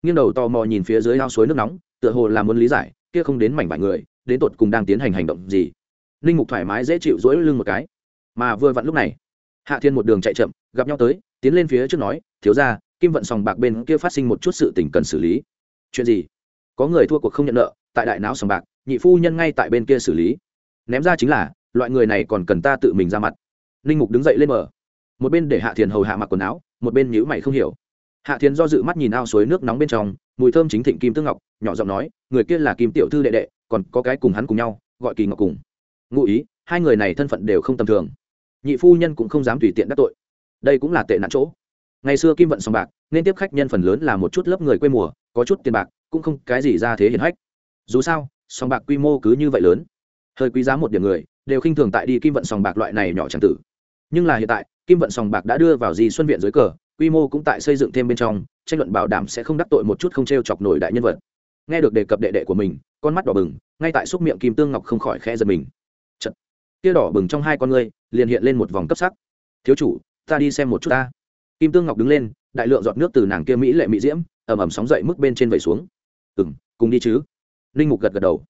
Nghiêng đầu tò mò nhìn phía dưới ao suối nước nóng, tựa hồ là muốn lý giải, kia không đến mảnh vải người, đến tột cùng đang tiến hành hành động gì. Ninh mục thoải mái dễ chịu dỗi lưng một cái. Mà vừa vặn lúc này, hạ thiên một đường chạy chậm, gặp nhau tới, tiến lên phía trước nói, thiếu ra kim vận sòng bạc bên kia phát sinh một chút sự tình cần xử lý. Chuyện gì? Có người thua cuộc không nhận nợ, tại đại não sòng bạc, nhị phu nhân ngay tại bên kia xử lý. Ném ra chính là, loại người này còn cần ta tự mình ra mặt. Ninh mục đứng dậy lên mở. Một bên để hạ thiền hầu hạ mặc quần áo, một bên nhữ mày không hiểu. Hạ thiền do dự mắt nhìn ao suối nước nóng bên trong, mùi thơm chính thịnh kim tương ngọc, nhỏ giọng nói, người kia là kim tiểu thư đệ đệ, còn có cái cùng hắn cùng nhau, gọi kỳ ngọc cùng. Ngụ ý, hai người này thân phận đều không tầm thường. Nhị phu nhân cũng không dám tùy tiện đắc tội. Đây cũng là tệ nạn chỗ. Ngày xưa kim vận sòng bạc, nên tiếp khách nhân phần lớn là một chút lớp người quê mùa, có chút tiền bạc cũng không cái gì ra thế hiển hách. Dù sao, sòng bạc quy mô cứ như vậy lớn. Hơi quý giá một điểm người, đều khinh thường tại đi kim vận sòng bạc loại này nhỏ chẳng tử. Nhưng là hiện tại, kim vận sòng bạc đã đưa vào di xuân viện dưới cờ, quy mô cũng tại xây dựng thêm bên trong, tranh luận bảo đảm sẽ không đắc tội một chút không t r e o chọc nổi đại nhân vật. Nghe được đề cập đệ đệ của mình, con mắt đỏ bừng, ngay tại xúc miệng kim tương ngọc không khỏi khẽ giật mình. Chật. tia đỏ bừng trong hai con ngươi liền hiện lên một vòng cấp sắc. Thiếu chủ, ta đi xem một chút ta. Kim tương ngọc đứng lên, đại lượng giọt nước từ nàng kia mỹ lệ mỹ diễm ẩm ẩm sóng dậy mức bên trên vẩy xuống ừ m cùng đi chứ. Linh mục gật gật đầu.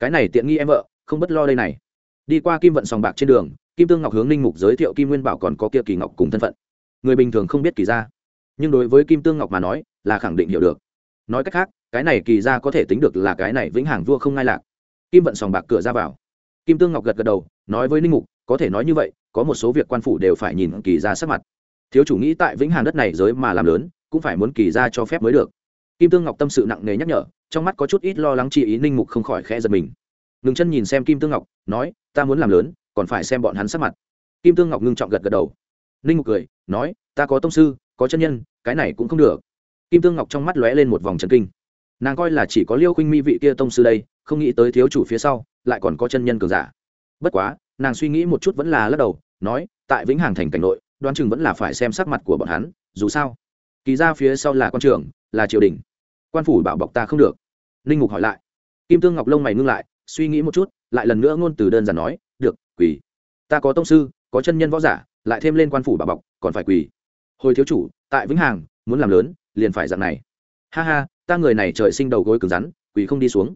Cái này tiện nghi em vợ, không bất lo đây này. Đi qua kim vận sòng bạc trên đường, kim tương ngọc hướng linh mục giới thiệu kim nguyên bảo còn có kia kỳ ngọc cùng thân phận. Người bình thường không biết kỳ ra nhưng đối với kim tương ngọc mà nói, là khẳng định hiểu được. Nói cách khác, cái này kỳ ra có thể tính được là cái này vĩnh hằng vua không ngai lạc. Kim vận sòng bạc cửa ra vào. Kim tương ngọc gật gật đầu, nói với ninh mục, có thể nói như vậy, có một số việc quan phủ đều phải nhìn kỳ ra sắc mặt. Thiếu chủ nghĩ tại vĩnh hằng đất này giới mà làm lớn, cũng phải muốn kỳ ra cho phép mới được kim tương ngọc tâm sự nặng nề nhắc nhở, trong mắt có chút ít lo lắng chi ý, ninh mục không khỏi khẽ giật mình. Ngừng chân nhìn xem kim tương ngọc, nói, ta muốn làm lớn, còn phải xem bọn hắn sắc mặt. Kim tương ngọc ngưng trọng gật gật đầu. Ninh mục cười, nói, ta có tông sư, có chân nhân, cái này cũng không được. Kim tương ngọc trong mắt lóe lên một vòng trần kinh. Nàng coi là chỉ có liêu khinh mi vị kia tông sư đây, không nghĩ tới thiếu chủ phía sau, lại còn có chân nhân cường giả. Bất quá, nàng suy nghĩ một chút vẫn là lắc đầu, nói, tại vĩnh hằng thành cảnh nội, đoán chừng vẫn là phải xem sắc mặt của bọn hắn, dù sao. Kỳ ra phía sau là con trường là triều đình quan phủ bảo bọc ta không được. Ninh mục hỏi lại. Kim tương ngọc lông mày ngưng lại, suy nghĩ một chút, lại lần nữa ngôn từ đơn giản nói, được, quỳ. Ta có tông sư, có chân nhân võ giả, lại thêm lên quan phủ bảo bọc, còn phải quỳ. Hồi thiếu chủ, tại vĩnh hằng, muốn làm lớn, liền phải dạng này. Ha ha, ta người này trời sinh đầu gối cứng rắn, quỳ không đi xuống.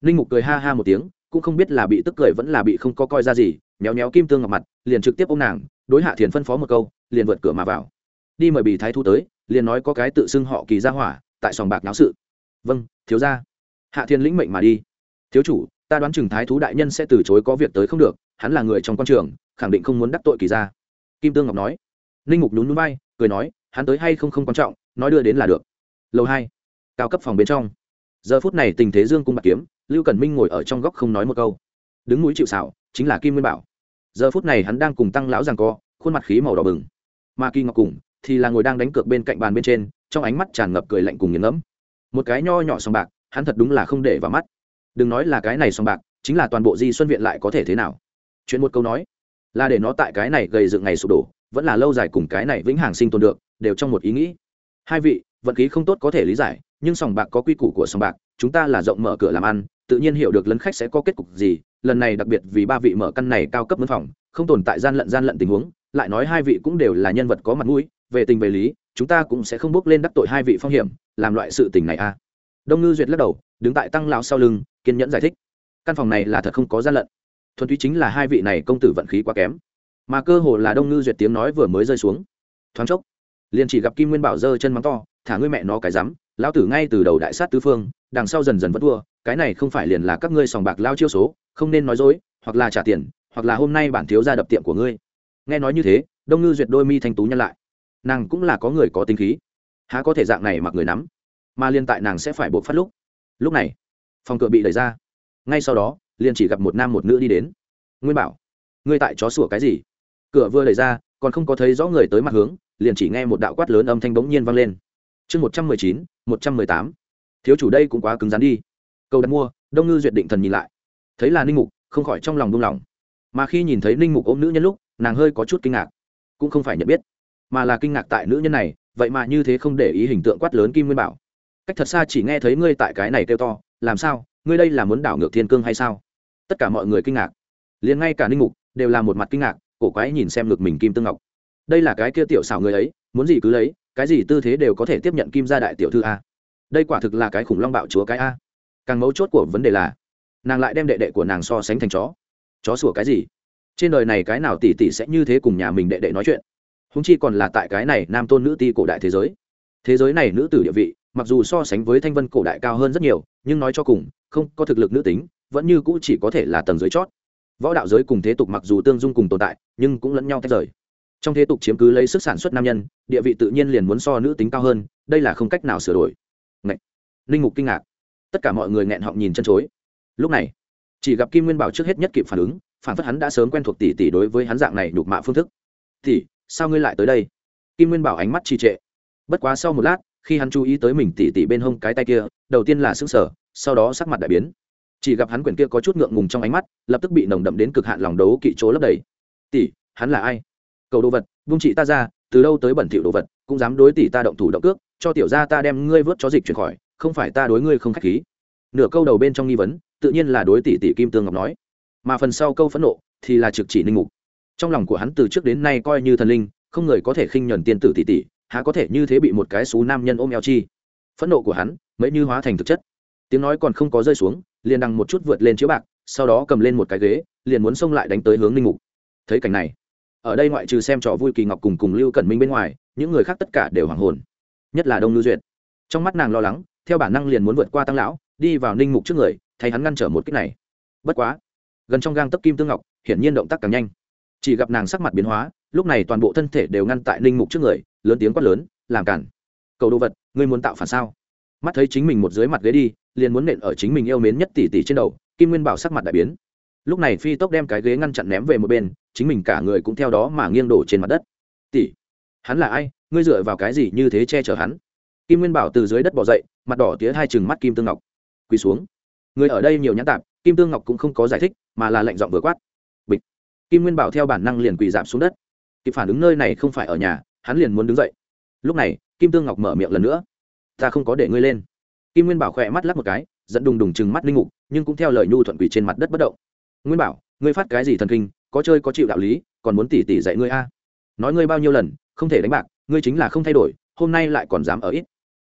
Ninh mục cười ha ha một tiếng, cũng không biết là bị tức cười vẫn là bị không có coi ra gì, méo méo kim tương ngọc mặt, liền trực tiếp ô m nàng, đối hạ thiền phân phó một câu, liền vượt cửa mà vào. Đi mời bì thái thu tới, liền nói có cái tự xưng họ kỳ ra hỏa tại sòng bạc náo sự. Vâng thiếu ra hạ thiên lĩnh mệnh mà đi. Thiếu chủ, ta đoán chừng thái thú đại nhân sẽ từ chối có việc tới không được, hắn là người trong quan trường, khẳng định không muốn đắc tội kỳ ra kim tương ngọc nói. Ninh mục nhún núi bay cười nói, hắn tới hay không không quan trọng, nói đưa đến là được. Lầu hai, cao cấp phòng bên trong. Giờ phút này tình thế dương cung bạc kiếm, lưu cẩn minh ngồi ở trong góc không nói một câu. Đứng núi chịu xảo chính là kim nguyên bảo. Giờ phút này hắn đang cùng tăng lão giằng co, khuôn mặt khí màu đỏ bừng. Mà kỳ ngọc cùng thì là ngồi đang đánh cược bên cạnh bàn bên trên trong ánh mắt tràn ngập cười lạnh cùng nghiền ngẫm. Một cái nho nhỏ sòng bạc, hắn thật đúng là không để vào mắt. Đừng nói là cái này sòng bạc, chính là toàn bộ di xuân viện lại có thể thế nào? Chuyện một câu nói, là để nó tại cái này gây dựng ngày sụp đổ, vẫn là lâu dài cùng cái này vĩnh hằng sinh tồn được, đều trong một ý nghĩ. Hai vị, vận khí không tốt có thể lý giải, nhưng sòng bạc có quy củ của sòng bạc, chúng ta là rộng mở cửa làm ăn, tự nhiên hiểu được lấn khách sẽ có kết cục gì, lần này đặc biệt vì ba vị mở căn này cao cấp mân phòng, không tồn tại gian lận gian lận tình huống, lại nói hai vị cũng đều là nhân vật có mặt mũi về tình về lý, chúng ta cũng sẽ không bước lên đắc tội hai vị phong hiểm, làm loại sự tình này a à. đông ngư duyệt lắc đầu, đứng tại tăng lão sau lưng, kiên nhẫn giải thích. Căn phòng này là thật không có gian lận. Thuần túy chính là hai vị này công tử vận khí quá kém. Mà cơ hồ là đông ngư duyệt tiếng nói vừa mới rơi xuống. Thoáng chốc, liền chỉ gặp kim nguyên bảo giơ chân mắng to, thả ngươi mẹ nó cái rắm, lão tử ngay từ đầu đại sát tứ phương, đằng sau dần dần vẫn thua, cái này không phải liền là các ngươi sòng bạc lao chiêu số, không nên nói dối, hoặc là trả tiền, hoặc là hôm nay bản thiếu ra đập tiệm của ngươi. Nghe nói như thế, đông ngư duyệt đôi mi thanh tú nhân lại nàng cũng là có người có tính khí. Há có thể dạng này mặc người nắm, mà liên tại nàng sẽ phải buộc phát lúc. Lúc này, phòng cửa bị đẩy ra. Ngay sau đó, liền chỉ gặp một nam một nữ đi đến. Nguyên bảo, ngươi tại chó sủa cái gì? Cửa vừa đẩy ra, còn không có thấy rõ người tới mặt hướng, liền chỉ nghe một đạo quát lớn âm thanh bỗng nhiên vang lên. Chương một trăm mười chín, một trăm mười tám. Thiếu chủ đây cũng quá cứng rắn đi. Câu đặt mua, đông ngư duyệt định thần nhìn lại. Thấy là ninh mục, không khỏi trong lòng buông lỏng. Mà khi nhìn thấy ninh mục ôm nữ nhân lúc, nàng hơi có chút kinh ngạc. Cũng không phải nhận biết mà là kinh ngạc tại nữ nhân này, vậy mà như thế không để ý hình tượng quát lớn kim nguyên bảo. Cách thật xa chỉ nghe thấy ngươi tại cái này kêu to, làm sao? Ngươi đây là muốn đảo ngược thiên cương hay sao? Tất cả mọi người kinh ngạc. Liền ngay cả ninh mục đều là một mặt kinh ngạc, cổ quái nhìn xem ngực mình kim tương ngọc. Đây là cái kia tiểu xảo người ấy, muốn gì cứ lấy, cái gì tư thế đều có thể tiếp nhận kim gia đại tiểu thư a. Đây quả thực là cái khủng long bạo chúa cái a. Càng mấu chốt của vấn đề là, nàng lại đem đệ đệ của nàng so sánh thành chó. Chó sủa cái gì? Trên đời này cái nào tỷ tỷ sẽ như thế cùng nhà mình đệ đệ nói chuyện? Húng chi còn là tại cái này nam tôn nữ ti cổ đại thế giới. Thế giới này nữ tử địa vị, mặc dù so sánh với thanh vân cổ đại cao hơn rất nhiều, nhưng nói cho cùng, không có thực lực nữ tính, vẫn như cũ chỉ có thể là tầng dưới chót. Võ đạo giới cùng thế tục mặc dù tương dung cùng tồn tại, nhưng cũng lẫn nhau tách rời. Trong thế tục chiếm cứ lấy sức sản xuất nam nhân, địa vị tự nhiên liền muốn so nữ tính cao hơn, đây là không cách nào sửa đổi. Ngậy! linh mục kinh ngạc. Tất cả mọi người nghẹn họng nhìn chân chối. Lúc này, chỉ gặp kim nguyên bảo trước hết nhất kịp phản ứng, phản phất hắn đã sớm quen thuộc tỷ tỷ đối với hắn dạng này nhục mạ phương thức. Tỷ sao ngươi lại tới đây? Kim nguyên bảo ánh mắt trì trệ. Bất quá sau một lát, khi hắn chú ý tới mình tỷ tỷ bên hông cái tay kia, đầu tiên là xứng sở sau đó sắc mặt đại biến. Chỉ gặp hắn quyển kia có chút ngượng ngùng trong ánh mắt, lập tức bị nồng đậm đến cực hạn lòng đấu kỵ chỗ lấp đầy. Tỷ hắn là ai? Cầu đồ vật, vung chị ta ra, từ đâu tới bẩn thỉu đồ vật, cũng dám đối tỷ ta động thủ động cước, cho tiểu gia ta đem ngươi vớt chó dịch chuyển khỏi, không phải ta đối ngươi không khách khí. Nửa câu đầu bên trong nghi vấn, tự nhiên là đối tỷ tỷ kim tương ngọc nói. Mà phần sau câu phẫn nộ thì là trực chỉ ninh mục trong lòng của hắn từ trước đến nay coi như thần linh, không người có thể khinh nhuần tiên tử tỷ tỷ, há có thể như thế bị một cái xú nam nhân ôm eo chi. Phẫn nộ của hắn, mấy như hóa thành thực chất. Tiếng nói còn không có rơi xuống, liền đằng một chút vượt lên chiếu bạc, sau đó cầm lên một cái ghế, liền muốn xông lại đánh tới hướng ninh mục. Thấy cảnh này, ở đây ngoại trừ xem trò vui kỳ ngọc cùng cùng lưu cẩn minh bên ngoài, những người khác tất cả đều hoàng hồn. Nhất là đông lưu duyệt. Trong mắt nàng lo lắng, theo bản năng liền muốn vượt qua tăng lão, đi vào ninh mục trước người, thay hắn ngăn trở một cách này. Bất quá, gần trong gang tấp kim tương ngọc, hiển nhiên động tác càng nhanh chỉ gặp nàng sắc mặt biến hóa, lúc này toàn bộ thân thể đều ngăn tại ninh mục trước người, lớn tiếng quát lớn, làm cản. Cầu đồ vật, ngươi muốn tạo phản sao? Mắt thấy chính mình một dưới mặt ghế đi, liền muốn nện ở chính mình yêu mến nhất tỷ tỷ trên đầu, kim nguyên bảo sắc mặt đại biến. Lúc này phi tốc đem cái ghế ngăn chặn ném về một bên, chính mình cả người cũng theo đó mà nghiêng đổ trên mặt đất. Tỷ, hắn là ai? Ngươi dựa vào cái gì như thế che chở hắn? Kim nguyên bảo từ dưới đất bỏ dậy, mặt đỏ tía hai chừng mắt kim tương ngọc. Quỳ xuống. Người ở đây nhiều nhãn tạp, kim tương ngọc cũng không có giải thích, mà là lệnh giọng vừa quát kim nguyên bảo theo bản năng liền quỳ giảm xuống đất. Kịp phản ứng nơi này không phải ở nhà, hắn liền muốn đứng dậy. Lúc này, kim tương ngọc mở miệng lần nữa. Ta không có để ngươi lên. Kim nguyên bảo khỏe mắt lắc một cái dẫn đùng đùng chừng mắt linh mục, nhưng cũng theo lời nhu thuận quỳ trên mặt đất bất động. Nguyên bảo, ngươi phát cái gì thần kinh, có chơi có chịu đạo lý, còn muốn tỉ tỉ dạy ngươi a? Nói ngươi bao nhiêu lần, không thể đánh bạc, ngươi chính là không thay đổi, hôm nay lại còn dám ở ít.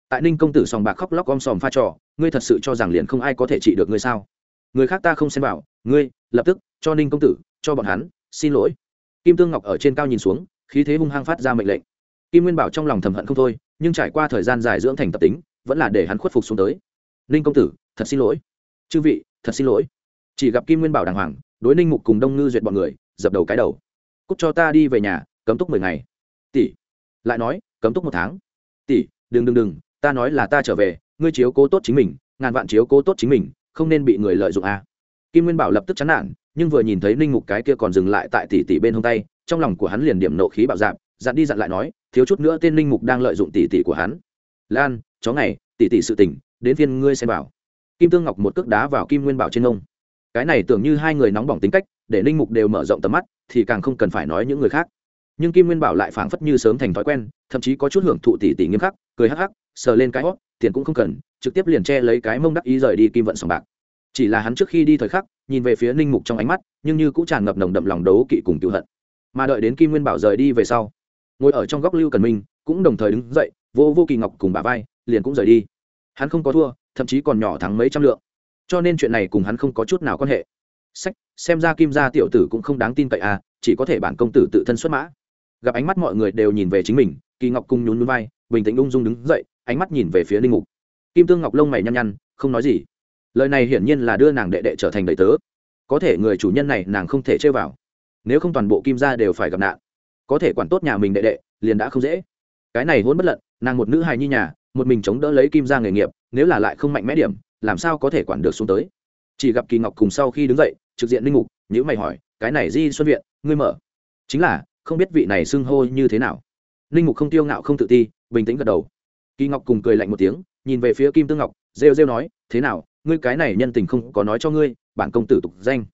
Tại ninh công tử sòng bạc khóc lóc om sòm pha trò, ngươi thật sự cho rằng liền không ai có thể trị được ngươi sao? Người khác ta không xem vào, ngươi, lập tức, cho ninh công tử cho bọn hắn, xin lỗi. Kim tương ngọc ở trên cao nhìn xuống, khí thế hung hăng phát ra mệnh lệnh. Kim nguyên bảo trong lòng thầm hận không thôi, nhưng trải qua thời gian dài dưỡng thành tập tính, vẫn là để hắn khuất phục xuống tới. Ninh công tử, thật xin lỗi. Chư vị, thật xin lỗi. Chỉ gặp kim nguyên bảo đàng hoàng, đối ninh mục cùng đông ngư duyệt bọn người, dập đầu cái đầu. Cúc cho ta đi về nhà, cấm túc mười ngày. Tỷ. Lại nói, cấm túc một tháng. Tỷ, đừng đừng đừng, ta nói là ta trở về, ngươi chiếu cố tốt chính mình, ngàn vạn chiếu cố tốt chính mình, không nên bị người lợi dụng à. kim nguyên bảo lập tức chán nản nhưng vừa nhìn thấy ninh mục cái kia còn dừng lại tại tỷ tỷ bên hông tay trong lòng của hắn liền điểm nộ khí bạo dạp dặn đi dặn lại nói thiếu chút nữa tên ninh mục đang lợi dụng tỷ tỷ của hắn. Lan chó này, tỷ tỷ sự tỉnh, đến phiên ngươi xem bảo kim tương ngọc một cước đá vào kim nguyên bảo trên ông cái này tưởng như hai người nóng bỏng tính cách để ninh mục đều mở rộng tầm mắt thì càng không cần phải nói những người khác. Nhưng kim nguyên bảo lại phảng phất như sớm thành thói quen thậm chí có chút hưởng thụ tỷ tỷ nghiêm khắc cười hắc hắc sờ lên cái hót tiền cũng không cần trực tiếp liền che lấy cái mông đắc ý rời đi kim vận sòng bạc chỉ là hắn trước khi đi thời khắc, nhìn về phía ninh mục trong ánh mắt, nhưng như cũng tràn ngập nồng đậm lòng đấu kỵ cùng tự hận. Mà đợi đến kim nguyên bảo rời đi về sau, ngồi ở trong góc lưu cần minh, cũng đồng thời đứng dậy vô vô kỳ ngọc cùng bà vai, liền cũng rời đi. Hắn không có thua, thậm chí còn nhỏ thắng mấy trăm lượng. Cho nên chuyện này cùng hắn không có chút nào quan hệ. Sách, xem ra kim gia tiểu tử cũng không đáng tin cậy à chỉ có thể bản công tử tự thân xuất mã. Gặp ánh mắt mọi người đều nhìn về chính mình, kỳ ngọc cùng nhún nhún vai, bình tĩnh ung dung đứng dậy, ánh mắt nhìn về phía ninh mục. Kim tương ngọc lông mày nhăn nhăn, không nói gì lời này hiển nhiên là đưa nàng đệ đệ trở thành đầy tớ. Có thể người chủ nhân này nàng không thể chơi vào. Nếu không toàn bộ kim gia đều phải gặp nạn. Có thể quản tốt nhà mình đệ đệ, liền đã không dễ. Cái này hôn bất lận, nàng một nữ hài nhi nhà, một mình chống đỡ lấy kim gia nghề nghiệp, nếu là lại không mạnh mẽ điểm, làm sao có thể quản được xuống tới? Chỉ gặp kỳ ngọc cùng sau khi đứng dậy, trực diện linh mục nhữ mày hỏi, cái này di xuân viện, ngươi mở? Chính là, không biết vị này xưng hô như thế nào. Linh mục không tiêu ngạo không tự ti, bình tĩnh gật đầu. Kỳ ngọc cùng cười lạnh một tiếng, nhìn về phía kim tương ngọc, rêu rêu nói, thế nào ngươi cái này nhân tình không có nói cho ngươi, bản công tử tục danh.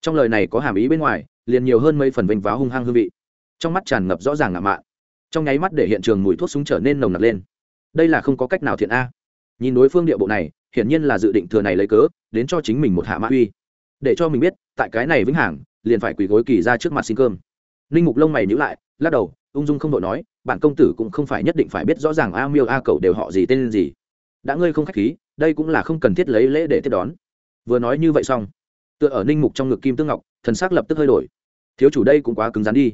Trong lời này có hàm ý bên ngoài, liền nhiều hơn mấy phần vênh váo hung hăng hương vị. Trong mắt tràn ngập rõ ràng ngạo mạn. Trong nháy mắt để hiện trường mùi thuốc súng trở nên nồng nặc lên. Đây là không có cách nào thiện a. Nhìn đối phương địa bộ này, hiển nhiên là dự định thừa này lấy cớ, đến cho chính mình một hạ mã uy. Để cho mình biết, tại cái này vĩnh hằng, liền phải quỳ gối kỳ ra trước mặt xin cơm. Ninh mục lông mày nhữ lại, lắc đầu, ung dung không đội nói, bản công tử cũng không phải nhất định phải biết rõ ràng a miêu a cầu đều họ gì tên gì đã ngươi không khách khí, đây cũng là không cần thiết lấy lễ để tiếp đón. Vừa nói như vậy xong, tựa ở ninh mục trong ngực kim tương ngọc, thần sắc lập tức hơi đổi. Thiếu chủ đây cũng quá cứng rắn đi.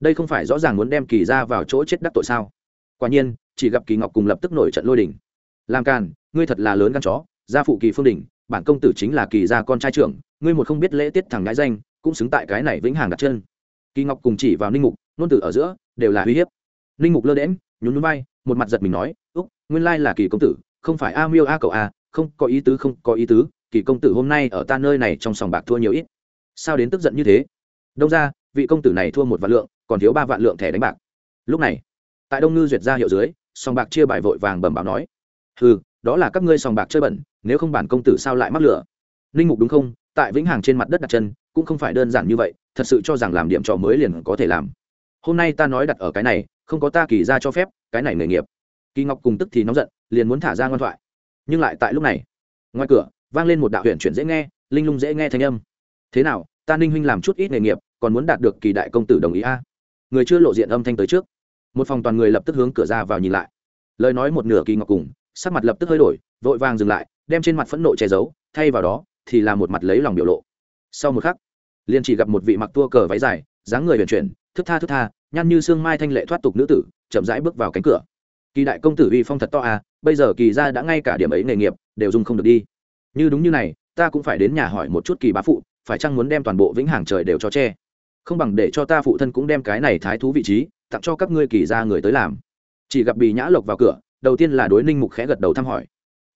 Đây không phải rõ ràng muốn đem kỳ ra vào chỗ chết đắc tội sao? Quả nhiên, chỉ gặp kỳ ngọc cùng lập tức nổi trận lôi đình. Làm càn, ngươi thật là lớn gan chó, gia phụ kỳ phương đình, bản công tử chính là kỳ gia con trai trưởng, ngươi một không biết lễ tiết thẳng ngãi danh, cũng xứng tại cái này vĩnh hằng đặt chân. Kỳ ngọc cùng chỉ vào ninh mục, nôn tử ở giữa, đều là uy hiếp. Ninh mục lơ đễm nhún núi bay một mặt giật mình nói, úc, nguyên lai là kỳ công tử không phải a miêu a cậu a, không, có ý tứ không, có ý tứ, kỳ công tử hôm nay ở ta nơi này trong sòng bạc thua nhiều ít. Sao đến tức giận như thế? Đông ra vị công tử này thua một vạn lượng, còn thiếu ba vạn lượng thẻ đánh bạc. Lúc này, tại đông ngư duyệt ra hiệu dưới, sòng bạc chia bài vội vàng bẩm báo nói ừ đó là các ngươi sòng bạc chơi bẩn, nếu không bản công tử sao lại mắc lửa? Linh mục đúng không? Tại vĩnh hằng trên mặt đất đặt chân, cũng không phải đơn giản như vậy, thật sự cho rằng làm điểm trò mới liền có thể làm. Hôm nay ta nói đặt ở cái này, không có ta kỳ ra cho phép, cái này nghề nghiệp kỳ ngọc cùng tức thì nóng giận, liền muốn thả ra ngoan thoại. Nhưng lại tại lúc này, ngoài cửa, vang lên một đạo huyện chuyển dễ nghe, linh lung dễ nghe thanh âm. Thế nào, ta ninh huynh làm chút ít nghề nghiệp, còn muốn đạt được kỳ đại công tử đồng ý a? Người chưa lộ diện âm thanh tới trước. Một phòng toàn người lập tức hướng cửa ra vào nhìn lại. Lời nói một nửa kỳ ngọc cùng, sắc mặt lập tức hơi đổi, vội vàng dừng lại, đem trên mặt phẫn nộ che giấu, thay vào đó, thì là một mặt lấy lòng biểu lộ. Sau một khắc, liền chỉ gặp một vị mặc tua cờ váy dài, dáng người huyền chuyển, thức tha thức tha, nhăn như sương mai thanh lệ thoát tục nữ tử, chậm rãi bước vào cánh cửa kỳ đại công tử uy phong thật to à bây giờ kỳ ra đã ngay cả điểm ấy nghề nghiệp đều dùng không được đi. Như đúng như này, ta cũng phải đến nhà hỏi một chút kỳ bá phụ, phải chăng muốn đem toàn bộ vĩnh hàng trời đều cho che? Không bằng để cho ta phụ thân cũng đem cái này thái thú vị trí tặng cho các ngươi kỳ ra người tới làm. Chỉ gặp bì nhã lộc vào cửa, đầu tiên là đối ninh mục khẽ gật đầu thăm hỏi.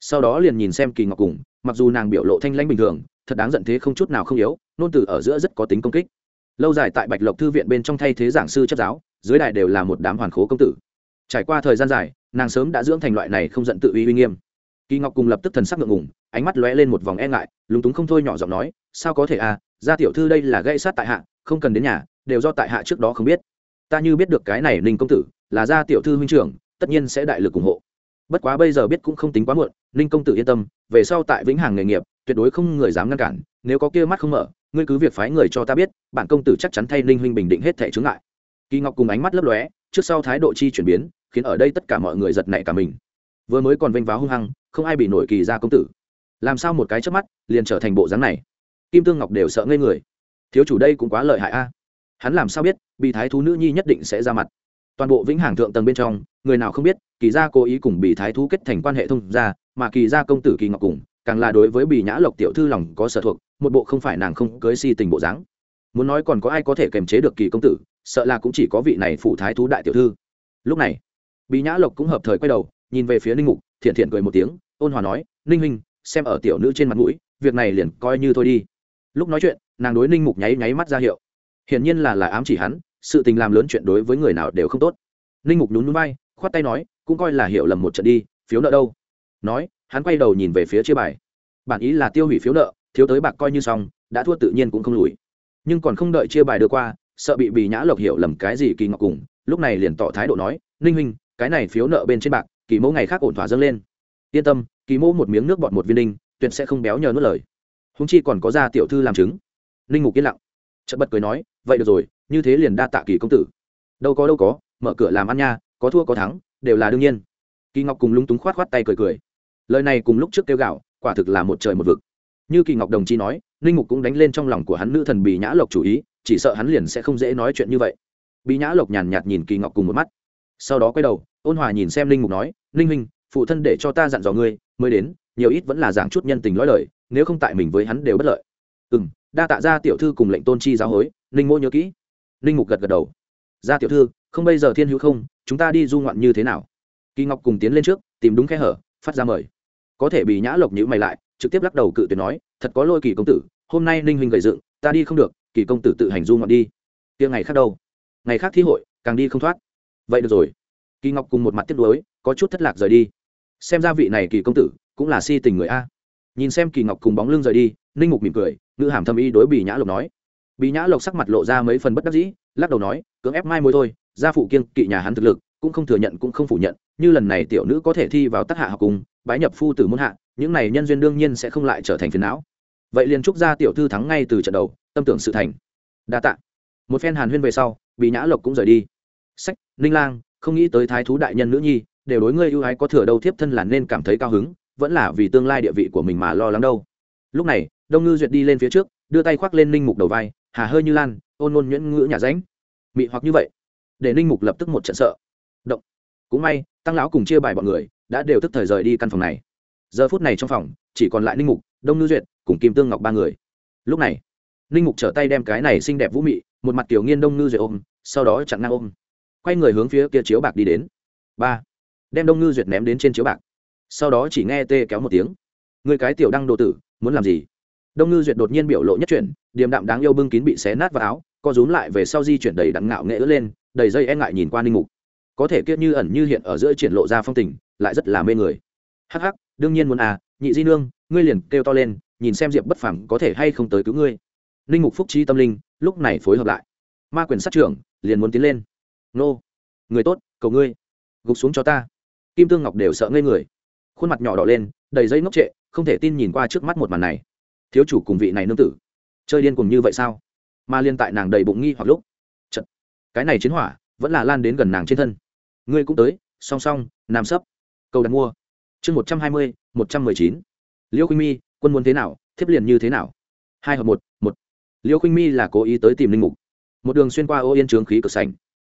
Sau đó liền nhìn xem kỳ ngọc cùng, mặc dù nàng biểu lộ thanh lãnh bình thường, thật đáng giận thế không chút nào không yếu, nôn từ ở giữa rất có tính công kích. Lâu dài tại bạch lộc thư viện bên trong thay thế giảng sư chấp giáo, dưới đài đều là một đám hoàn khố công tử trải qua thời gian dài, nàng sớm đã dưỡng thành loại này không giận tự uy uy nghiêm. Kỳ ngọc cùng lập tức thần sắc ngượng ngùng, ánh mắt lóe lên một vòng e ngại, lúng túng không thôi nhỏ giọng nói, sao có thể à gia tiểu thư đây là gây sát tại hạ, không cần đến nhà, đều do tại hạ trước đó không biết. Ta như biết được cái này ninh công tử, là gia tiểu thư huynh trưởng, tất nhiên sẽ đại lực ủng hộ. Bất quá bây giờ biết cũng không tính quá muộn, ninh công tử yên tâm, về sau tại vĩnh hằng nghề nghiệp, tuyệt đối không người dám ngăn cản, nếu có kia mắt không mở, ngươi cứ việc phái người cho ta biết, bản công tử chắc chắn thay ninh huynh bình định hết thể chướng ngại. Kỳ ngọc cùng ánh mắt lấp lóe trước sau thái độ chi chuyển biến, khiến ở đây tất cả mọi người giật nảy cả mình. Vừa mới còn vênh váo hung hăng, không ai bị nổi kỳ ra công tử. Làm sao một cái trước mắt, liền trở thành bộ dáng này? Kim tương ngọc đều sợ ngây người. Thiếu chủ đây cũng quá lợi hại a. Hắn làm sao biết, bị thái thú nữ nhi nhất định sẽ ra mặt? Toàn bộ vĩnh hàng thượng tầng bên trong, người nào không biết, kỳ gia cố ý cùng bị thái thú kết thành quan hệ thông gia, mà kỳ gia công tử kỳ ngọc cùng, càng là đối với bị nhã lộc tiểu thư lòng có sở thuộc, một bộ không phải nàng không cưới si tình bộ dáng muốn nói còn có ai có thể kiềm chế được kỳ công tử, sợ là cũng chỉ có vị này phụ thái thú đại tiểu thư. Lúc này bị nhã lộc cũng hợp thời quay đầu, nhìn về phía ninh mục, thiện thiện cười một tiếng, ôn hòa nói, ninh huynh, xem ở tiểu nữ trên mặt mũi, việc này liền coi như thôi đi. Lúc nói chuyện, nàng đối ninh mục nháy nháy mắt ra hiệu. Hiển nhiên là là ám chỉ hắn, sự tình làm lớn chuyện đối với người nào đều không tốt. Ninh mục nhún núi bay khoát tay nói, cũng coi là hiểu lầm một trận đi, phiếu nợ đâu? Nói, hắn quay đầu nhìn về phía chia bài. Bản ý là tiêu hủy phiếu nợ, thiếu tới bạc coi như xong, đã thua tự nhiên cũng không lùi nhưng còn không đợi chia bài đưa qua, sợ bị bì nhã lộc hiểu lầm cái gì kỳ ngọc cùng, lúc này liền tỏ thái độ nói, ninh huynh, cái này phiếu nợ bên trên bạc, kỳ mẫu ngày khác ổn thỏa dâng lên. Yên tâm, kỳ mẫu một miếng nước bọt một viên đinh, tuyệt sẽ không béo nhờ nuốt lời. Húng chi còn có ra tiểu thư làm chứng. Ninh mục yên lặng. Chợt bật cười nói, vậy được rồi, như thế liền đa tạ kỳ công tử. Đâu có đâu có, mở cửa làm ăn nha, có thua có thắng, đều là đương nhiên. Kỳ ngọc cùng lúng túng khoát khoát tay cười cười. Lời này cùng lúc trước kêu gạo, quả thực là một trời một vực như kỳ ngọc đồng chi nói ninh mục cũng đánh lên trong lòng của hắn nữ thần bì nhã lộc chủ ý chỉ sợ hắn liền sẽ không dễ nói chuyện như vậy. Bì nhã lộc nhàn nhạt nhìn kỳ ngọc cùng một mắt. Sau đó quay đầu ôn hòa nhìn xem ninh mục nói ninh Minh, phụ thân để cho ta dặn dò ngươi mới đến nhiều ít vẫn là giảng chút nhân tình lõi lời nếu không tại mình với hắn đều bất lợi. Ừ m đa tạ ra tiểu thư cùng lệnh tôn chi giáo hối ninh mô nhớ kỹ. Ninh mục gật gật đầu. Ra tiểu thư không bây giờ thiên hữu không chúng ta đi du ngoạn như thế nào? Kỳ ngọc cùng tiến lên trước tìm đúng khe hở phát ra mời. Có thể bị nhã lộc nhữ mày lại trực tiếp lắc đầu cự tuyệt nói, thật có lôi kỳ công tử, hôm nay ninh huynh gầy dựng, ta đi không được, kỳ công tử tự hành du ngoạn đi. Tiếng ngày khác đâu? Ngày khác thi hội, càng đi không thoát. Vậy được rồi. Kỳ ngọc cùng một mặt tiếc nuối, có chút thất lạc rời đi. Xem ra vị này kỳ công tử cũng là si tình người a. Nhìn xem kỳ ngọc cùng bóng lưng rời đi, ninh mục mỉm cười, ngữ hàm thâm ý đối bì nhã lộc nói. Bì nhã lộc sắc mặt lộ ra mấy phần bất đắc dĩ, lắc đầu nói, cưỡng ép mai mối thôi, gia phụ kiên kỵ nhà hắn thực lực, cũng không thừa nhận cũng không phủ nhận, như lần này tiểu nữ có thể thi vào tác hạ học cùng, bái nhập phu tử môn hạ những này nhân duyên đương nhiên sẽ không lại trở thành phiền não. Vậy liền chúc gia tiểu thư thắng ngay từ trận đầu, tâm tưởng sự thành. Đa tạ. Một phen hàn huyên về sau bị nhã lộc cũng rời đi. Sách, ninh lang, không nghĩ tới thái thú đại nhân nữ nhi, đều đối ngươi ưu ái có thừa đâu thiếp thân là nên cảm thấy cao hứng, vẫn là vì tương lai địa vị của mình mà lo lắng đâu. Lúc này, đông ngư duyệt đi lên phía trước, đưa tay khoác lên ninh mục đầu vai, hà hơi như lan, ôn ôn nhuyễn ngữ nhà ránh. Mị hoặc như vậy, để ninh mục lập tức một trận sợ. Động. Cũng may, tăng lão cùng chia bài bọn người, đã đều tức thời rời đi căn phòng này giờ phút này trong phòng, chỉ còn lại ninh mục, đông ngư duyệt, cùng kim tương ngọc ba người. Lúc này, ninh mục trở tay đem cái này xinh đẹp vũ mị, một mặt tiểu nghiên đông ngư duyệt ôm, sau đó chặn ngang ôm. Quay người hướng phía kia chiếu bạc đi đến. Ba. Đem đông ngư duyệt ném đến trên chiếu bạc. Sau đó chỉ nghe tê kéo một tiếng. Người cái tiểu đăng đồ tử, muốn làm gì? Đông ngư duyệt đột nhiên biểu lộ nhất chuyển, điềm đạm đáng yêu bưng kín bị xé nát vào áo, co rúm lại về sau di chuyển đầy đặn ngạo nghệ ớt lên, đầy dây e ngại nhìn qua ninh mục. Có thể kia như ẩn như hiện ở giữa triển lộ ra phong tình, lại rất là mê người. Hắc hắc đương nhiên muốn à nhị di nương, ngươi liền kêu to lên, nhìn xem diệp bất phẳng có thể hay không tới cứu ngươi. Linh mục phúc trí tâm linh, lúc này phối hợp lại. Ma quyền sát trưởng, liền muốn tiến lên. Nô, người tốt, cầu ngươi, gục xuống cho ta. Kim tương ngọc đều sợ ngây người. Khuôn mặt nhỏ đỏ lên, đầy dây ngốc trệ, không thể tin nhìn qua trước mắt một màn này. Thiếu chủ cùng vị này nương tử, chơi điên cùng như vậy sao? Mà liên tại nàng đầy bụng nghi hoặc lúc. Chật. cái này chiến hỏa, vẫn là lan đến gần nàng trên thân. Ngươi cũng tới, song song nam sấp. Cầu đặt mua chương một trăm hai mươi, một trăm mười chín. Liêu khinh mi, quân muốn thế nào, thiếp liền như thế nào? Hai hợp một một. Liêu khinh mi là cố ý tới tìm linh mục. Một đường xuyên qua ô yên trướng khí cực sành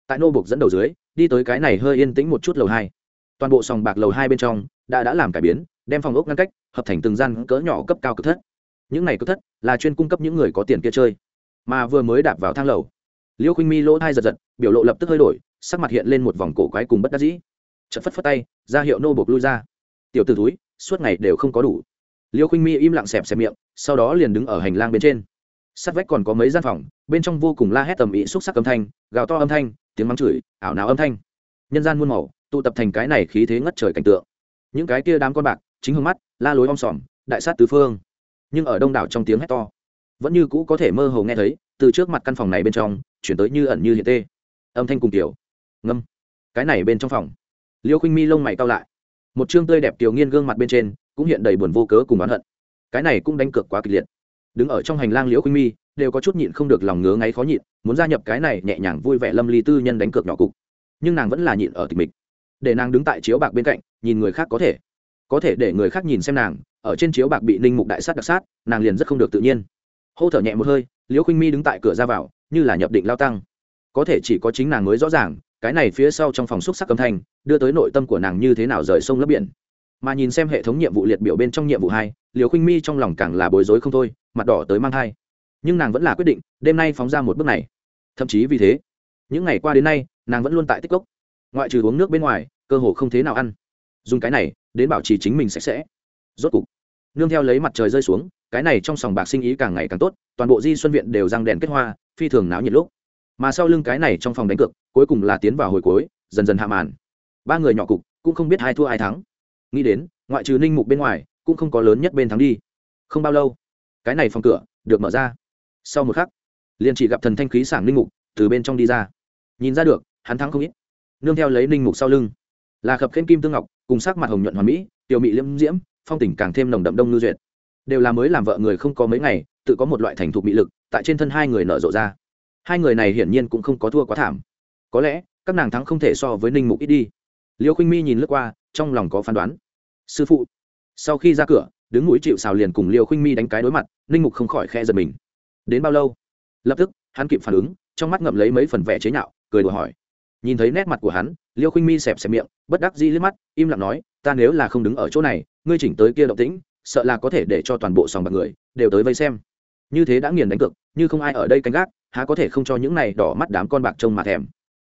tại nô bục dẫn đầu dưới, đi tới cái này hơi yên tĩnh một chút lầu hai. Toàn bộ sòng bạc lầu hai bên trong, đã đã làm cải biến, đem phòng ốc ngăn cách, hợp thành từng gian cỡ nhỏ cấp cao cực thất. Những này cực thất là chuyên cung cấp những người có tiền kia chơi. Mà vừa mới đạp vào thang lầu, liêu khinh mi lỗ thai giật giật, biểu lộ lập tức hơi đổi, sắc mặt hiện lên một vòng cổ quái cùng bất đắc dĩ. Chật phất phất tay, ra hiệu nô bộc lui ra tiểu t ử túi, suốt ngày đều không có đủ. Liêu khinh mi im lặng xẹp xẹp miệng, sau đó liền đứng ở hành lang bên trên. Sát vách còn có mấy gian phòng, bên trong vô cùng la hét tầm ĩ xúc sắc âm thanh, gào to âm thanh, tiếng mắng chửi, ảo nào âm thanh. Nhân gian muôn màu, tụ tập thành cái này khí thế ngất trời cảnh tượng. Những cái kia đám con bạc, chính hương mắt, la lối om sòm, đại sát tứ phương. Nhưng ở đông đảo trong tiếng hét to, vẫn như cũ có thể mơ hồ nghe thấy, từ trước mặt căn phòng này bên trong, chuyển tới như ẩn như hiện tê. Âm thanh cùng tiểu ngâm. Cái này bên trong phòng. Liêu khinh mi lông mày cao lại một chương tươi đẹp tiểu nghiên gương mặt bên trên cũng hiện đầy buồn vô cớ cùng oán hận. Cái này cũng đánh cược quá kịch liệt. Đứng ở trong hành lang liễu khinh mi, đều có chút nhịn không được lòng ngứa ngáy khó nhịn, muốn gia nhập cái này nhẹ nhàng vui vẻ lâm ly tư nhân đánh cược nhỏ cục. Nhưng nàng vẫn là nhịn ở tịch mịch. Để nàng đứng tại chiếu bạc bên cạnh, nhìn người khác có thể. Có thể để người khác nhìn xem nàng, ở trên chiếu bạc bị ninh mục đại sát đặc sát, nàng liền rất không được tự nhiên. Hô thở nhẹ một hơi, liễu khinh mi đứng tại cửa ra vào, như là nhập định lao tăng. Có thể chỉ có chính nàng mới rõ ràng cái này phía sau trong phòng xúc sắc âm thanh, đưa tới nội tâm của nàng như thế nào rời sông lấp biển. Mà nhìn xem hệ thống nhiệm vụ liệt biểu bên trong nhiệm vụ hai, liều khinh mi trong lòng càng là bối rối không thôi, mặt đỏ tới mang thai. Nhưng nàng vẫn là quyết định, đêm nay phóng ra một bước này. Thậm chí vì thế, những ngày qua đến nay, nàng vẫn luôn tại tích cốc. Ngoại trừ uống nước bên ngoài, cơ hồ không thế nào ăn. Dùng cái này, đến bảo trì chính mình sạch sẽ. Rốt cục, nương theo lấy mặt trời rơi xuống, cái này trong sòng bạc sinh ý càng ngày càng tốt, toàn bộ di xuân viện đều răng đèn kết hoa, phi thường náo nhiệt lúc mà sau lưng cái này trong phòng đánh cược, cuối cùng là tiến vào hồi cuối, dần dần hạ màn. Ba người nhỏ cục cũng không biết ai thua ai thắng. Nghĩ đến, ngoại trừ ninh mục bên ngoài, cũng không có lớn nhất bên thắng đi. Không bao lâu, cái này phòng cửa được mở ra. Sau một khắc, liền chỉ gặp thần thanh khí sảng ninh mục từ bên trong đi ra. Nhìn ra được, hắn thắng không ít. Nương theo lấy ninh mục sau lưng, là khập khen kim tương ngọc, cùng sắc mặt hồng nhuận hoàn mỹ, tiểu mỹ liễm diễm, phong tình càng thêm nồng đậm đông ngư duyệt. Đều là mới làm vợ người không có mấy ngày, tự có một loại thành thục mỹ lực, tại trên thân hai người nở rộ ra hai người này hiển nhiên cũng không có thua quá thảm. Có lẽ các nàng thắng không thể so với ninh mục ít đi. Liêu khinh mi nhìn lướt qua trong lòng có phán đoán. Sư phụ. Sau khi ra cửa đứng mũi chịu xào liền cùng liêu khinh mi đánh cái đối mặt ninh mục không khỏi khe giật mình. Đến bao lâu? Lập tức hắn kịp phản ứng trong mắt ngậm lấy mấy phần vẻ chế nhạo cười đùa hỏi. Nhìn thấy nét mặt của hắn liêu khinh mi xẹp xẹp miệng bất đắc dĩ liếc mắt im lặng nói ta nếu là không đứng ở chỗ này ngươi chỉnh tới kia động tĩnh sợ là có thể để cho toàn bộ sòng bạc người đều tới vây xem. Như thế đã nghiền đánh cực, như không ai ở đây canh gác há có thể không cho những này đỏ mắt đám con bạc trông mà thèm.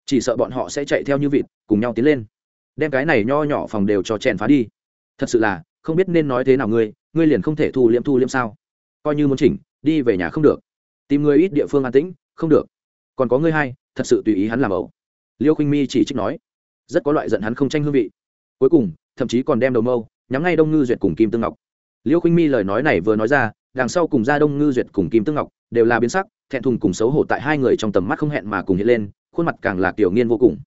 Chỉ sợ bọn họ sẽ chạy theo như vịt, cùng nhau tiến lên. Đem cái này nho nhỏ phòng đều cho chèn phá đi. Thật sự là, không biết nên nói thế nào ngươi ngươi liền không thể thu liễm thu liễm sao? Coi như muốn chỉnh, đi về nhà không được. Tìm người ít địa phương an tĩnh, không được. Còn có ngươi hai, thật sự tùy ý hắn làm ẩu. Liêu khinh mi chỉ trích nói. Rất có loại giận hắn không tranh hương vị. Cuối cùng, thậm chí còn đem đầu mâu, nhắm ngay đông ngư duyệt cùng kim tương ngọc. Liêu khinh mi lời nói này vừa nói ra, đằng sau cùng ra đông ngư duyệt cùng kim tương ngọc đều là biến sắc thẹn thùng cùng xấu hổ tại hai người trong tầm mắt không hẹn mà cùng hiện lên, khuôn mặt càng là kiểu nghiên vô cùng.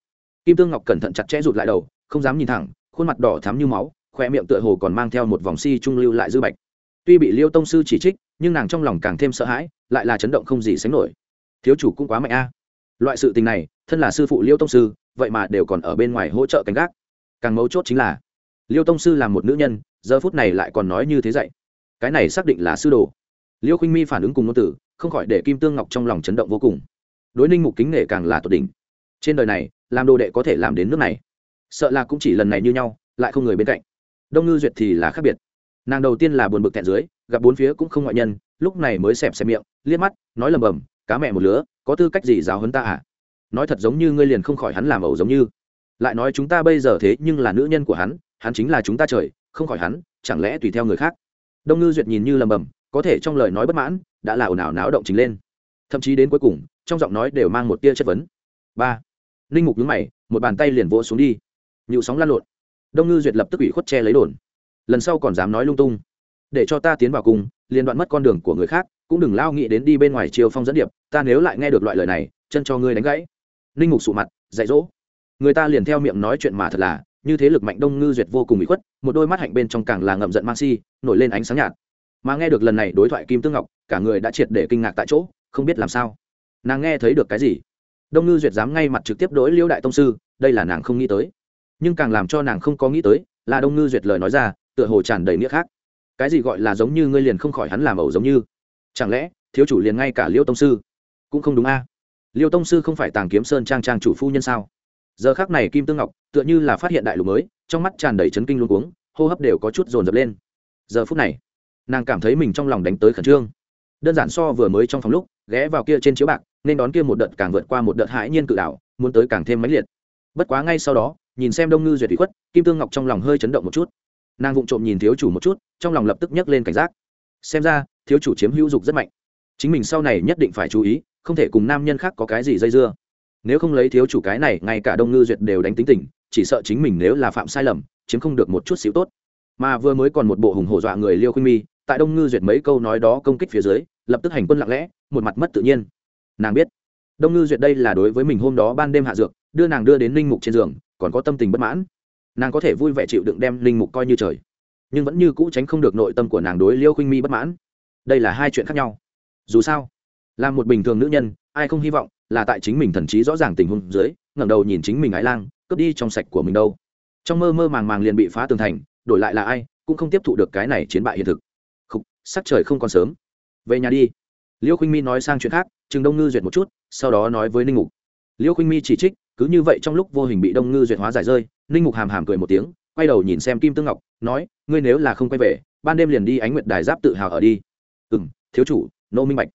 Kim tương ngọc cẩn thận chặt chẽ rụt lại đầu, không dám nhìn thẳng, khuôn mặt đỏ thắm như máu khoe miệng tựa hồ còn mang theo một vòng si trung lưu lại dư bạch. Tuy bị liêu tông sư chỉ trích, nhưng nàng trong lòng càng thêm sợ hãi, lại là chấn động không gì sánh nổi. Thiếu chủ cũng quá mạnh a. Loại sự tình này, thân là sư phụ liêu tông sư, vậy mà đều còn ở bên ngoài hỗ trợ canh gác. Càng mấu chốt chính là, liêu tông sư là một nữ nhân, giờ phút này lại còn nói như thế dạy. Cái này xác định là sư đồ. Liêu khinh mi phản ứng cùng ngôn tử không khỏi để kim tương ngọc trong lòng chấn động vô cùng. Đối ninh mục kính nể càng là tột đỉnh. Trên đời này, làm đồ đệ có thể làm đến nước này. Sợ là cũng chỉ lần này như nhau, lại không người bên cạnh. Đông ngư duyệt thì là khác biệt. Nàng đầu tiên là buồn bực thẹn dưới, gặp bốn phía cũng không ngoại nhân, lúc này mới xẹp xẹp miệng, liếc mắt, nói lầm bầm, cá mẹ một lứa, có tư cách gì giáo hấn ta à? Nói thật giống như ngươi liền không khỏi hắn làm ẩu giống như. Lại nói chúng ta bây giờ thế nhưng là nữ nhân của hắn hắn chính là chúng ta trời, không khỏi hắn, chẳng lẽ tùy theo người khác? Đông ngư duyệt nhìn như lầm bầm có thể trong lời nói bất mãn, đã là ồn ào náo động chính lên. Thậm chí đến cuối cùng, trong giọng nói đều mang một tia chất vấn. Ba. Linh mục nhướng mày, một bàn tay liền vỗ xuống đi. Nhịu sóng lan lộn. Đông ngư duyệt lập tức ủy khuất che lấy đồn. Lần sau còn dám nói lung tung. Để cho ta tiến vào cùng, liền đoạn mất con đường của người khác, cũng đừng lao nghĩ đến đi bên ngoài chiều phong dẫn điệp, ta nếu lại nghe được loại lời này, chân cho ngươi đánh gãy. Ninh mục sụ mặt, dạy dỗ. Người ta liền theo miệng nói chuyện mà thật là, như thế lực mạnh đông ngư duyệt vô cùng bị khuất, một đôi mắt hạnh bên trong càng là ngậm giận mang si, nổi lên ánh sáng nhạt mà nghe được lần này đối thoại kim tương ngọc, cả người đã triệt để kinh ngạc tại chỗ, không biết làm sao. Nàng nghe thấy được cái gì? Đông ngư duyệt dám ngay mặt trực tiếp đối liễu đại tông sư, đây là nàng không nghĩ tới. Nhưng càng làm cho nàng không có nghĩ tới, là đông ngư duyệt lời nói ra, tựa hồ tràn đầy nghĩa khác. Cái gì gọi là giống như ngươi liền không khỏi hắn làm ẩu giống như? Chẳng lẽ, thiếu chủ liền ngay cả liêu tông sư cũng không đúng a? Liêu tông sư không phải tàng kiếm sơn trang trang chủ phu nhân sao? Giờ khác này kim tương ngọc tựa như là phát hiện đại lục mới, trong mắt tràn đầy chấn kinh luôn uống hô hấp đều có chút dồn dập lên. Giờ phút này nàng cảm thấy mình trong lòng đánh tới khẩn trương. Đơn giản so vừa mới trong phòng lúc, ghé vào kia trên chiếu bạc, nên đón kia một đợt càng vượt qua một đợt hãi nhiên cự đảo, muốn tới càng thêm mãnh liệt. Bất quá ngay sau đó, nhìn xem đông ngư duyệt thủy khuất, kim tương ngọc trong lòng hơi chấn động một chút. Nàng vụng trộm nhìn thiếu chủ một chút, trong lòng lập tức nhấc lên cảnh giác. Xem ra, thiếu chủ chiếm hữu dục rất mạnh. Chính mình sau này nhất định phải chú ý, không thể cùng nam nhân khác có cái gì dây dưa. Nếu không lấy thiếu chủ cái này, ngay cả đông ngư duyệt đều đánh tính tình, chỉ sợ chính mình nếu là phạm sai lầm, chiếm không được một chút xíu tốt. Mà vừa mới còn một bộ hùng hổ dọa người liêu khuynh mi tại đông ngư duyệt mấy câu nói đó công kích phía dưới, lập tức hành quân lặng lẽ, một mặt mất tự nhiên. Nàng biết, đông ngư duyệt đây là đối với mình hôm đó ban đêm hạ dược, đưa nàng đưa đến linh mục trên giường, còn có tâm tình bất mãn. Nàng có thể vui vẻ chịu đựng đem linh mục coi như trời, nhưng vẫn như cũ tránh không được nội tâm của nàng đối liêu khinh mi bất mãn. Đây là hai chuyện khác nhau. Dù sao, là một bình thường nữ nhân, ai không hy vọng là tại chính mình thần trí rõ ràng tình huống dưới, ngẩng đầu nhìn chính mình ái lang, cướp đi trong sạch của mình đâu. Trong mơ mơ màng màng liền bị phá tường thành, đổi lại là ai, cũng không tiếp thụ được cái này chiến bại hiện thực sắc trời không còn sớm. Về nhà đi. Liêu khinh mi nói sang chuyện khác chừng đông ngư duyệt một chút, sau đó nói với ninh ngục liêu khinh mi chỉ trích, cứ như vậy trong lúc vô hình bị đông ngư duyệt hóa giải rơi, ninh ngục hàm hàm cười một tiếng, quay đầu nhìn xem kim tương ngọc, nói, ngươi nếu là không quay về, ban đêm liền đi ánh nguyệt đài giáp tự hào ở đi. Ừ m thiếu chủ, nô minh bạch.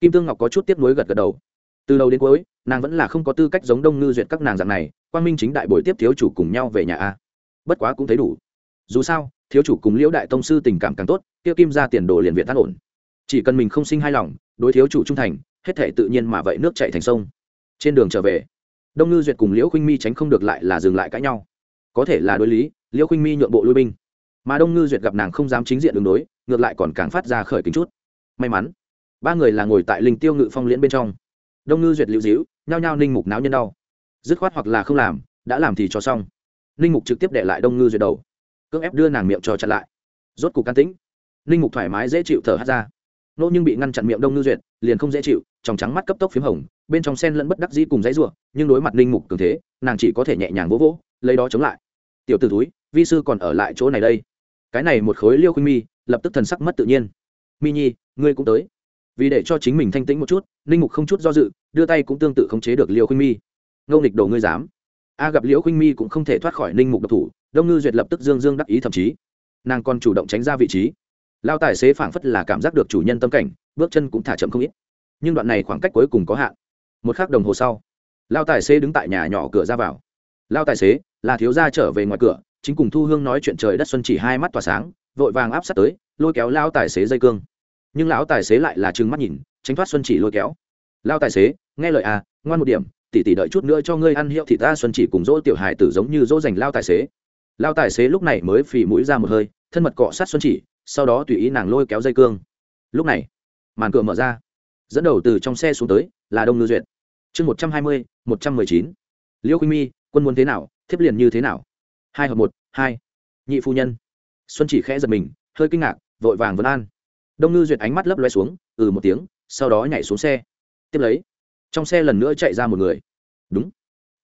Kim tương ngọc có chút tiếp nối gật gật đầu. Từ đầu đến cuối, nàng vẫn là không có tư cách giống đông ngư duyệt các nàng dạng này quan minh chính đại buổi tiếp thiếu chủ cùng nhau về nhà a. Bất quá cũng thấy đủ. Dù sao thiếu chủ cùng liễu đại tông sư tình cảm càng tốt tiêu kim ra tiền đồ liền việt tắt ổn. Chỉ cần mình không sinh hài lòng, đối thiếu chủ trung thành, hết thể tự nhiên mà vậy nước chạy thành sông. Trên đường trở về, đông ngư duyệt cùng liễu khuynh mi tránh không được lại là dừng lại cãi nhau. Có thể là đối lý, liễu khuynh mi nhượng bộ lui binh. Mà đông ngư duyệt gặp nàng không dám chính diện đường đối, ngược lại còn càng phát ra khởi kính chút. May mắn, ba người là ngồi tại linh tiêu ngự phong liễn bên trong. Đông ngư duyệt lưu dĩu nhao nhao ninh mục náo nhân đau. Dứt khoát hoặc là không làm, đã làm thì cho xong. Ninh mục trực tiếp để lại đông ngư duyệt đầu cưỡng ép đưa nàng miệng cho chặn lại. Rốt cục can tĩnh. Ninh mục thoải mái dễ chịu thở hát ra. Nỗ nhưng bị ngăn chặn miệng đông ngư duyệt, liền không dễ chịu, trong trắng mắt cấp tốc p h í m hồng, bên trong sen lẫn bất đắc dĩ cùng dãy r u ộ nhưng đối mặt ninh mục cường thế, nàng chỉ có thể nhẹ nhàng vỗ vỗ, lấy đó chống lại. Tiểu t ử túi vi sư còn ở lại chỗ này đây. Cái này một khối liêu khuynh mi, lập tức thần sắc mất tự nhiên. Mi nhi, ngươi cũng tới. Vì để cho chính mình thanh tĩnh một chút ninh mục không chút do dự, đưa tay cũng tương tự khống chế được liêu khuynh mi. Ngô nghịch đồ ngươi dám. A gặp liễu khuynh mi cũng không thể thoát khỏi ninh mục độc thủ đông ngư duyệt lập tức dương dương đắc ý thậm chí nàng còn chủ động tránh ra vị trí lao tài xế phảng phất là cảm giác được chủ nhân tâm cảnh bước chân cũng thả chậm không ít nhưng đoạn này khoảng cách cuối cùng có hạn một k h ắ c đồng hồ sau lao tài xế đứng tại nhà nhỏ cửa ra vào lao tài xế là thiếu gia trở về ngoài cửa chính cùng thu hương nói chuyện trời đất xuân chỉ hai mắt tỏa sáng vội vàng áp sát tới lôi kéo lao tài xế dây cương nhưng lão tài xế lại là trừng mắt nhìn tránh thoát xuân chỉ lôi kéo lao tài xế nghe lời à ngoan một điểm tỉ tỉ đợi chút nữa cho ngươi ăn hiệu thì ta xuân chỉ cùng dỗ tiểu hài tử giống như dỗ dành lao tài xế lao tài xế lúc này mới phì mũi ra một hơi, thân mật cọ sát xuân chỉ, sau đó tùy ý nàng lôi kéo dây cương. Lúc này, màn cửa mở ra. Dẫn đầu từ trong xe xuống tới, là đông ngư duyệt. Chương một trăm hai mươi, một trăm mười chín. Liễu khuynh mi, quân muốn thế nào, thiếp liền như thế nào. Hai hợp một, hai. Nhị phu nhân. Xuân chỉ khẽ giật mình, hơi kinh ngạc, vội vàng vấn an. Đông ngư duyệt ánh mắt lấp loe xuống ừ một tiếng, sau đó nhảy xuống xe. Tiếp lấy, trong xe lần nữa chạy ra một người. Đúng.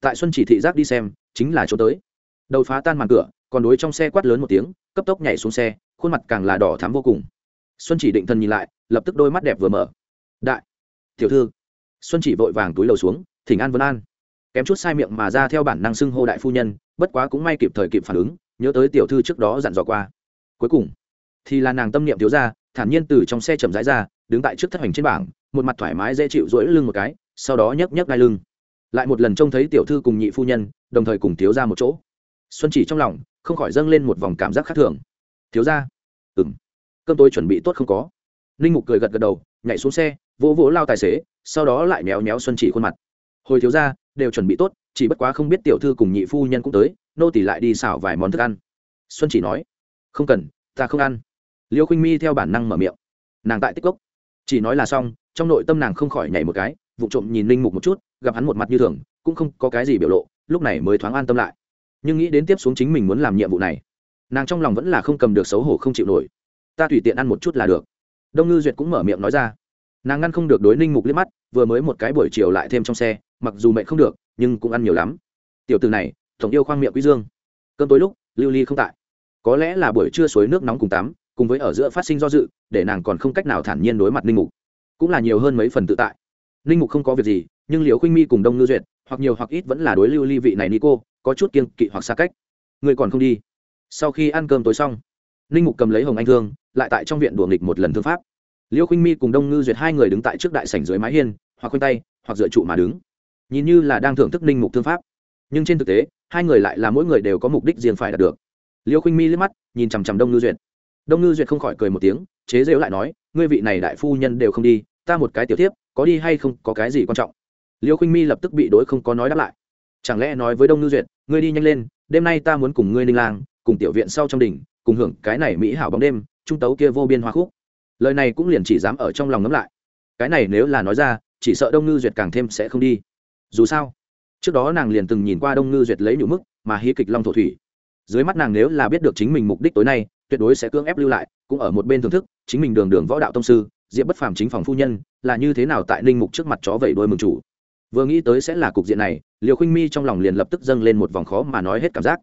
Tại xuân chỉ thị giác đi xem, chính là chỗ tới đầu phá tan màn cửa, còn đối trong xe quát lớn một tiếng, cấp tốc nhảy xuống xe, khuôn mặt càng là đỏ thắm vô cùng. Xuân chỉ định thần nhìn lại, lập tức đôi mắt đẹp vừa mở. Đại, tiểu thư. Xuân chỉ vội vàng túi lầu xuống, thỉnh an vân an. Kém chút sai miệng mà ra theo bản năng xưng hô đại phu nhân, bất quá cũng may kịp thời kịp phản ứng, nhớ tới tiểu thư trước đó dặn dò qua. Cuối cùng, thì là nàng tâm niệm thiếu ra, thản nhiên từ trong xe chậm rãi ra, đứng tại trước thất hành trên bảng, một mặt thoải mái dễ chịu rỗi lưng một cái, sau đó nhấc nhấc đai lưng. Lại một lần trông thấy tiểu thư cùng nhị phu nhân, đồng thời cùng thiếu ra một chỗ xuân chỉ trong lòng, không khỏi dâng lên một vòng cảm giác khác thường. Thiếu ra ừng cơm tôi chuẩn bị tốt không có. Ninh mục cười gật gật đầu, nhảy xuống xe, vỗ vỗ lao tài xế, sau đó lại méo méo xuân chỉ khuôn mặt. Hồi thiếu ra đều chuẩn bị tốt, chỉ bất quá không biết tiểu thư cùng nhị phu nhân cũng tới, nô tỷ lại đi xào vài món thức ăn. Xuân chỉ nói, không cần, ta không ăn. Liêu khinh mi theo bản năng mở miệng, nàng tại tích cốc chỉ nói là xong, trong nội tâm nàng không khỏi nhảy một cái, vụ trộm nhìn linh mục một chút, gặp hắn một mặt như thường, cũng không có cái gì biểu lộ, lúc này mới thoáng an tâm lại nhưng nghĩ đến tiếp xuống chính mình muốn làm nhiệm vụ này, nàng trong lòng vẫn là không cầm được xấu hổ không chịu nổi. Ta tùy tiện ăn một chút là được. Đông ngư duyệt cũng mở miệng nói ra. Nàng ngăn không được đối ninh mục liếc mắt, vừa mới một cái buổi chiều lại thêm trong xe, mặc dù mẹ không được, nhưng cũng ăn nhiều lắm. Tiểu từ này, tổng yêu khoang miệng quý dương. Cơn tối lúc, lưu ly không tại. Có lẽ là buổi trưa suối nước nóng cùng tắm, cùng với ở giữa phát sinh do dự, để nàng còn không cách nào thản nhiên đối mặt ninh mục. Cũng là nhiều hơn mấy phần tự tại. Ninh mục không có việc gì, nhưng liều khuynh mi cùng đông ngư duyệt, hoặc nhiều hoặc ít vẫn là đối lưu ly vị này ni cô có chút kiên kỵ hoặc xa cách. Người còn không đi. Sau khi ăn cơm tối xong, ninh mục cầm lấy hồng anh thương, lại tại trong viện đùa nghịch một lần thương pháp. Liêu khinh mi cùng đông ngư duyệt hai người đứng tại trước đại sảnh dưới mái hiên, hoặc khoanh tay, hoặc dựa trụ mà đứng. Nhìn như là đang thưởng thức ninh mục thương pháp. Nhưng trên thực tế, hai người lại là mỗi người đều có mục đích riêng phải đạt được. Liêu khinh mi liếc mắt, nhìn chằm chằm đông ngư duyệt. Đông ngư duyệt không khỏi cười một tiếng, chế rêu lại nói, ngươi vị này đại phu nhân đều không đi, ta một cái tiểu tiếp có đi hay không có cái gì quan trọng? Liêu khinh mi lập tức bị đối không có nói đáp lại chẳng lẽ nói với đông ngư duyệt ngươi đi nhanh lên đêm nay ta muốn cùng ngươi ninh lang cùng tiểu viện sau trong đình, cùng hưởng cái này mỹ hảo bóng đêm trung tấu kia vô biên hoa khúc. Lời này cũng liền chỉ dám ở trong lòng ngấm lại. Cái này nếu là nói ra chỉ sợ đông ngư duyệt càng thêm sẽ không đi. Dù sao trước đó nàng liền từng nhìn qua đông ngư duyệt lấy nhũ mức mà hí kịch long thổ thủy. Dưới mắt nàng nếu là biết được chính mình mục đích tối nay tuyệt đối sẽ cưỡng ép lưu lại cũng ở một bên thưởng thức chính mình đường đường võ đạo tông sư diệp bất phàm chính phòng phu nhân là như thế nào tại ninh mục trước mặt chó vẩy đôi mừng chủ vừa nghĩ tới sẽ là cục diện này, liều khinh mi trong lòng liền lập tức dâng lên một vòng khó mà nói hết cảm giác.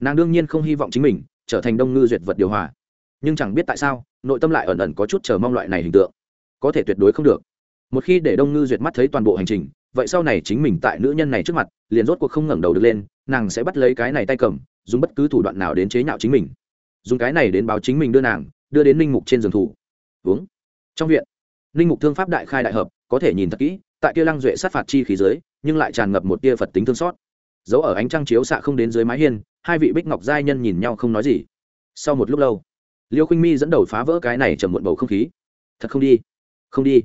Nàng đương nhiên không hy vọng chính mình trở thành đông ngư duyệt vật điều hòa. Nhưng chẳng biết tại sao, nội tâm lại ẩn ẩn có chút chờ mong loại này hình tượng. Có thể tuyệt đối không được. Một khi để đông ngư duyệt mắt thấy toàn bộ hành trình, vậy sau này chính mình tại nữ nhân này trước mặt, liền rốt cuộc không ngẩng đầu được lên, nàng sẽ bắt lấy cái này tay cầm, dùng bất cứ thủ đoạn nào đến chế nhạo chính mình. Dùng cái này đến báo chính mình đưa nàng, đưa đến ninh mục trên giường thủ. Uống. Trong viện, ninh mục thương pháp đại khai đại hợp, có thể nhìn thật kỹ tại kia lăng duệ sát phạt chi khí dưới, nhưng lại tràn ngập một tia phật tính thương xót. Giấu ở ánh trăng chiếu xạ không đến dưới mái hiên, hai vị bích ngọc giai nhân nhìn nhau không nói gì. Sau một lúc lâu, liêu khinh mi dẫn đầu phá vỡ cái này trầm muộn bầu không khí. Thật không đi không đi.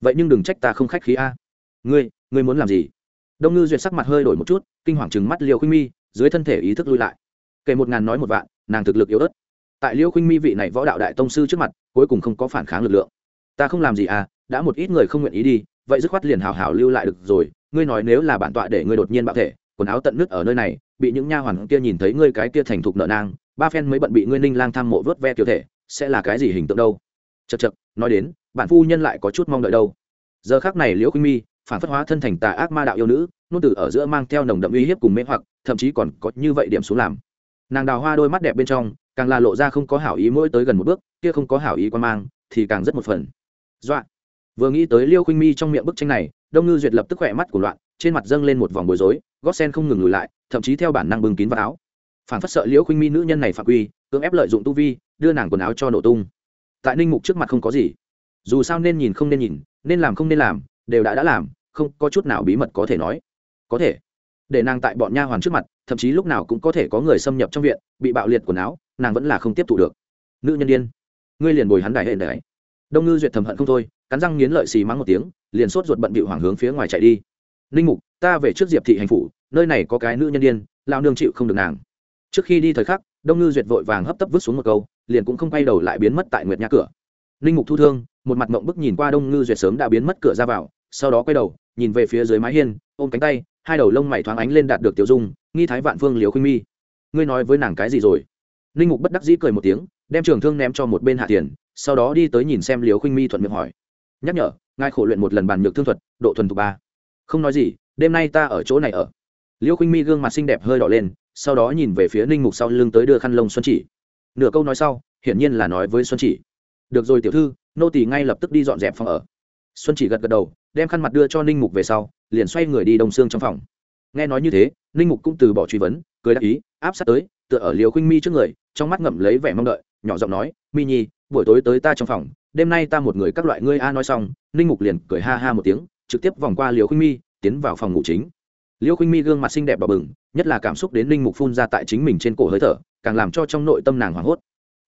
Vậy nhưng đừng trách ta không khách khí a. Ngươi ngươi muốn làm gì? Đông ngư duyệt sắc mặt hơi đổi một chút, kinh hoàng chừng mắt liêu khinh mi, dưới thân thể ý thức lui lại. Kể một ngàn nói một vạn, nàng thực lực yếu ớt. Tại liêu khinh mi vị này võ đạo đại tông sư trước mặt, cuối cùng không có phản kháng lực lượng. Ta không làm gì à đã một ít người không nguyện ý đi vậy dứt khoát liền hào hào lưu lại được rồi, ngươi nói nếu là bản tọa để ngươi đột nhiên bạo thể, quần áo tận nước ở nơi này, bị những nha hoàn kia nhìn thấy ngươi cái kia thành thục nợ nang, ba phen mới bận bị ngươi ninh lang tham mộ vớt ve kiểu thể, sẽ là cái gì hình tượng đâu? Chật chật nói đến, bản phu nhân lại có chút mong đợi đâu. Giờ khác này liễu khuynh mi, phản phất hóa thân thành tà ác ma đạo yêu nữ, nôn từ ở giữa mang theo nồng đậm uy hiếp cùng mê hoặc, thậm chí còn có như vậy điểm xuống làm. Nàng đào hoa đôi mắt đẹp bên trong, càng là lộ ra không có hảo ý mỗi tới gần một bước, kia không có hảo ý quan mang, thì càng rất một phần. Dọa vừa nghĩ tới liêu khuynh mi trong miệng bức tranh này đông ngư duyệt lập tức khỏe mắt của loạn trên mặt dâng lên một vòng bối rối gót sen không ngừng lùi lại thậm chí theo bản năng bưng kín vào áo. Phản phất sợ liễu khuynh mi nữ nhân này phạm quy cưỡng ép lợi dụng tu vi đưa nàng quần áo cho nổ tung. Tại ninh mục trước mặt không có gì. Dù sao nên nhìn không nên nhìn nên làm không nên làm đều đã đã làm không có chút nào bí mật có thể nói. Có thể. Để nàng tại bọn nha hoàn trước mặt thậm chí lúc nào cũng có thể có người xâm nhập trong viện bị bạo liệt quần áo nàng vẫn là không tiếp thụ được. Nữ nhân điên, ngươi liền bồi hắn đại hệ đấy đông ngư duyệt thầm hận không thôi cắn răng nghiến lợi xì mắng một tiếng, liền sốt ruột bận bị hoảng hướng phía ngoài chạy đi. Ninh mục, ta về trước diệp thị hành phủ, nơi này có cái nữ nhân đ i ê n lao nương chịu không được nàng. Trước khi đi thời khắc, đông ngư duyệt vội vàng hấp tấp vứt xuống một câu, liền cũng không quay đầu lại biến mất tại nguyệt nhà cửa. Ninh mục thu thương, một mặt mộng bức nhìn qua đông ngư duyệt sớm đã biến mất cửa ra vào, sau đó quay đầu, nhìn về phía dưới mái hiên, ôm cánh tay, hai đầu lông mày thoáng ánh lên đạt được tiểu dung, nghi thái vạn phương liều khuynh mi. Ngươi nói với nàng cái gì rồi? Ninh mục bất đắc dĩ cười một tiếng, đem trường thương ném cho một bên hạ tiền sau đó đi tới nhìn xem liều khinh mi thuận miệng hỏi nhắc nhở, ngài khổ luyện một lần bàn nhược thương thuật, độ thuần thục ba. Không nói gì, đêm nay ta ở chỗ này ở. Liêu khinh mi gương mặt xinh đẹp hơi đỏ lên, sau đó nhìn về phía ninh mục sau lưng tới đưa khăn lông xuân chỉ. Nửa câu nói sau, hiển nhiên là nói với xuân chỉ. Được rồi tiểu thư, nô tỳ ngay lập tức đi dọn dẹp phòng ở. Xuân chỉ gật gật đầu, đem khăn mặt đưa cho ninh mục về sau, liền xoay người đi đông xương trong phòng. Nghe nói như thế, ninh mục cũng từ bỏ truy vấn, cười đáp ý, áp sát tới, tựa ở liều khinh mi trước người, trong mắt ngậm lấy vẻ mong đợi, nhỏ giọng nói, mi nhi, buổi tối tới ta trong phòng đêm nay ta một người các loại ngươi a nói xong, ninh mục liền cười ha ha một tiếng, trực tiếp vòng qua liều khinh mi, tiến vào phòng ngủ chính. Liêu khinh mi gương mặt xinh đẹp đỏ bừng, nhất là cảm xúc đến ninh mục phun ra tại chính mình trên cổ hơi thở, càng làm cho trong nội tâm nàng hoảng hốt.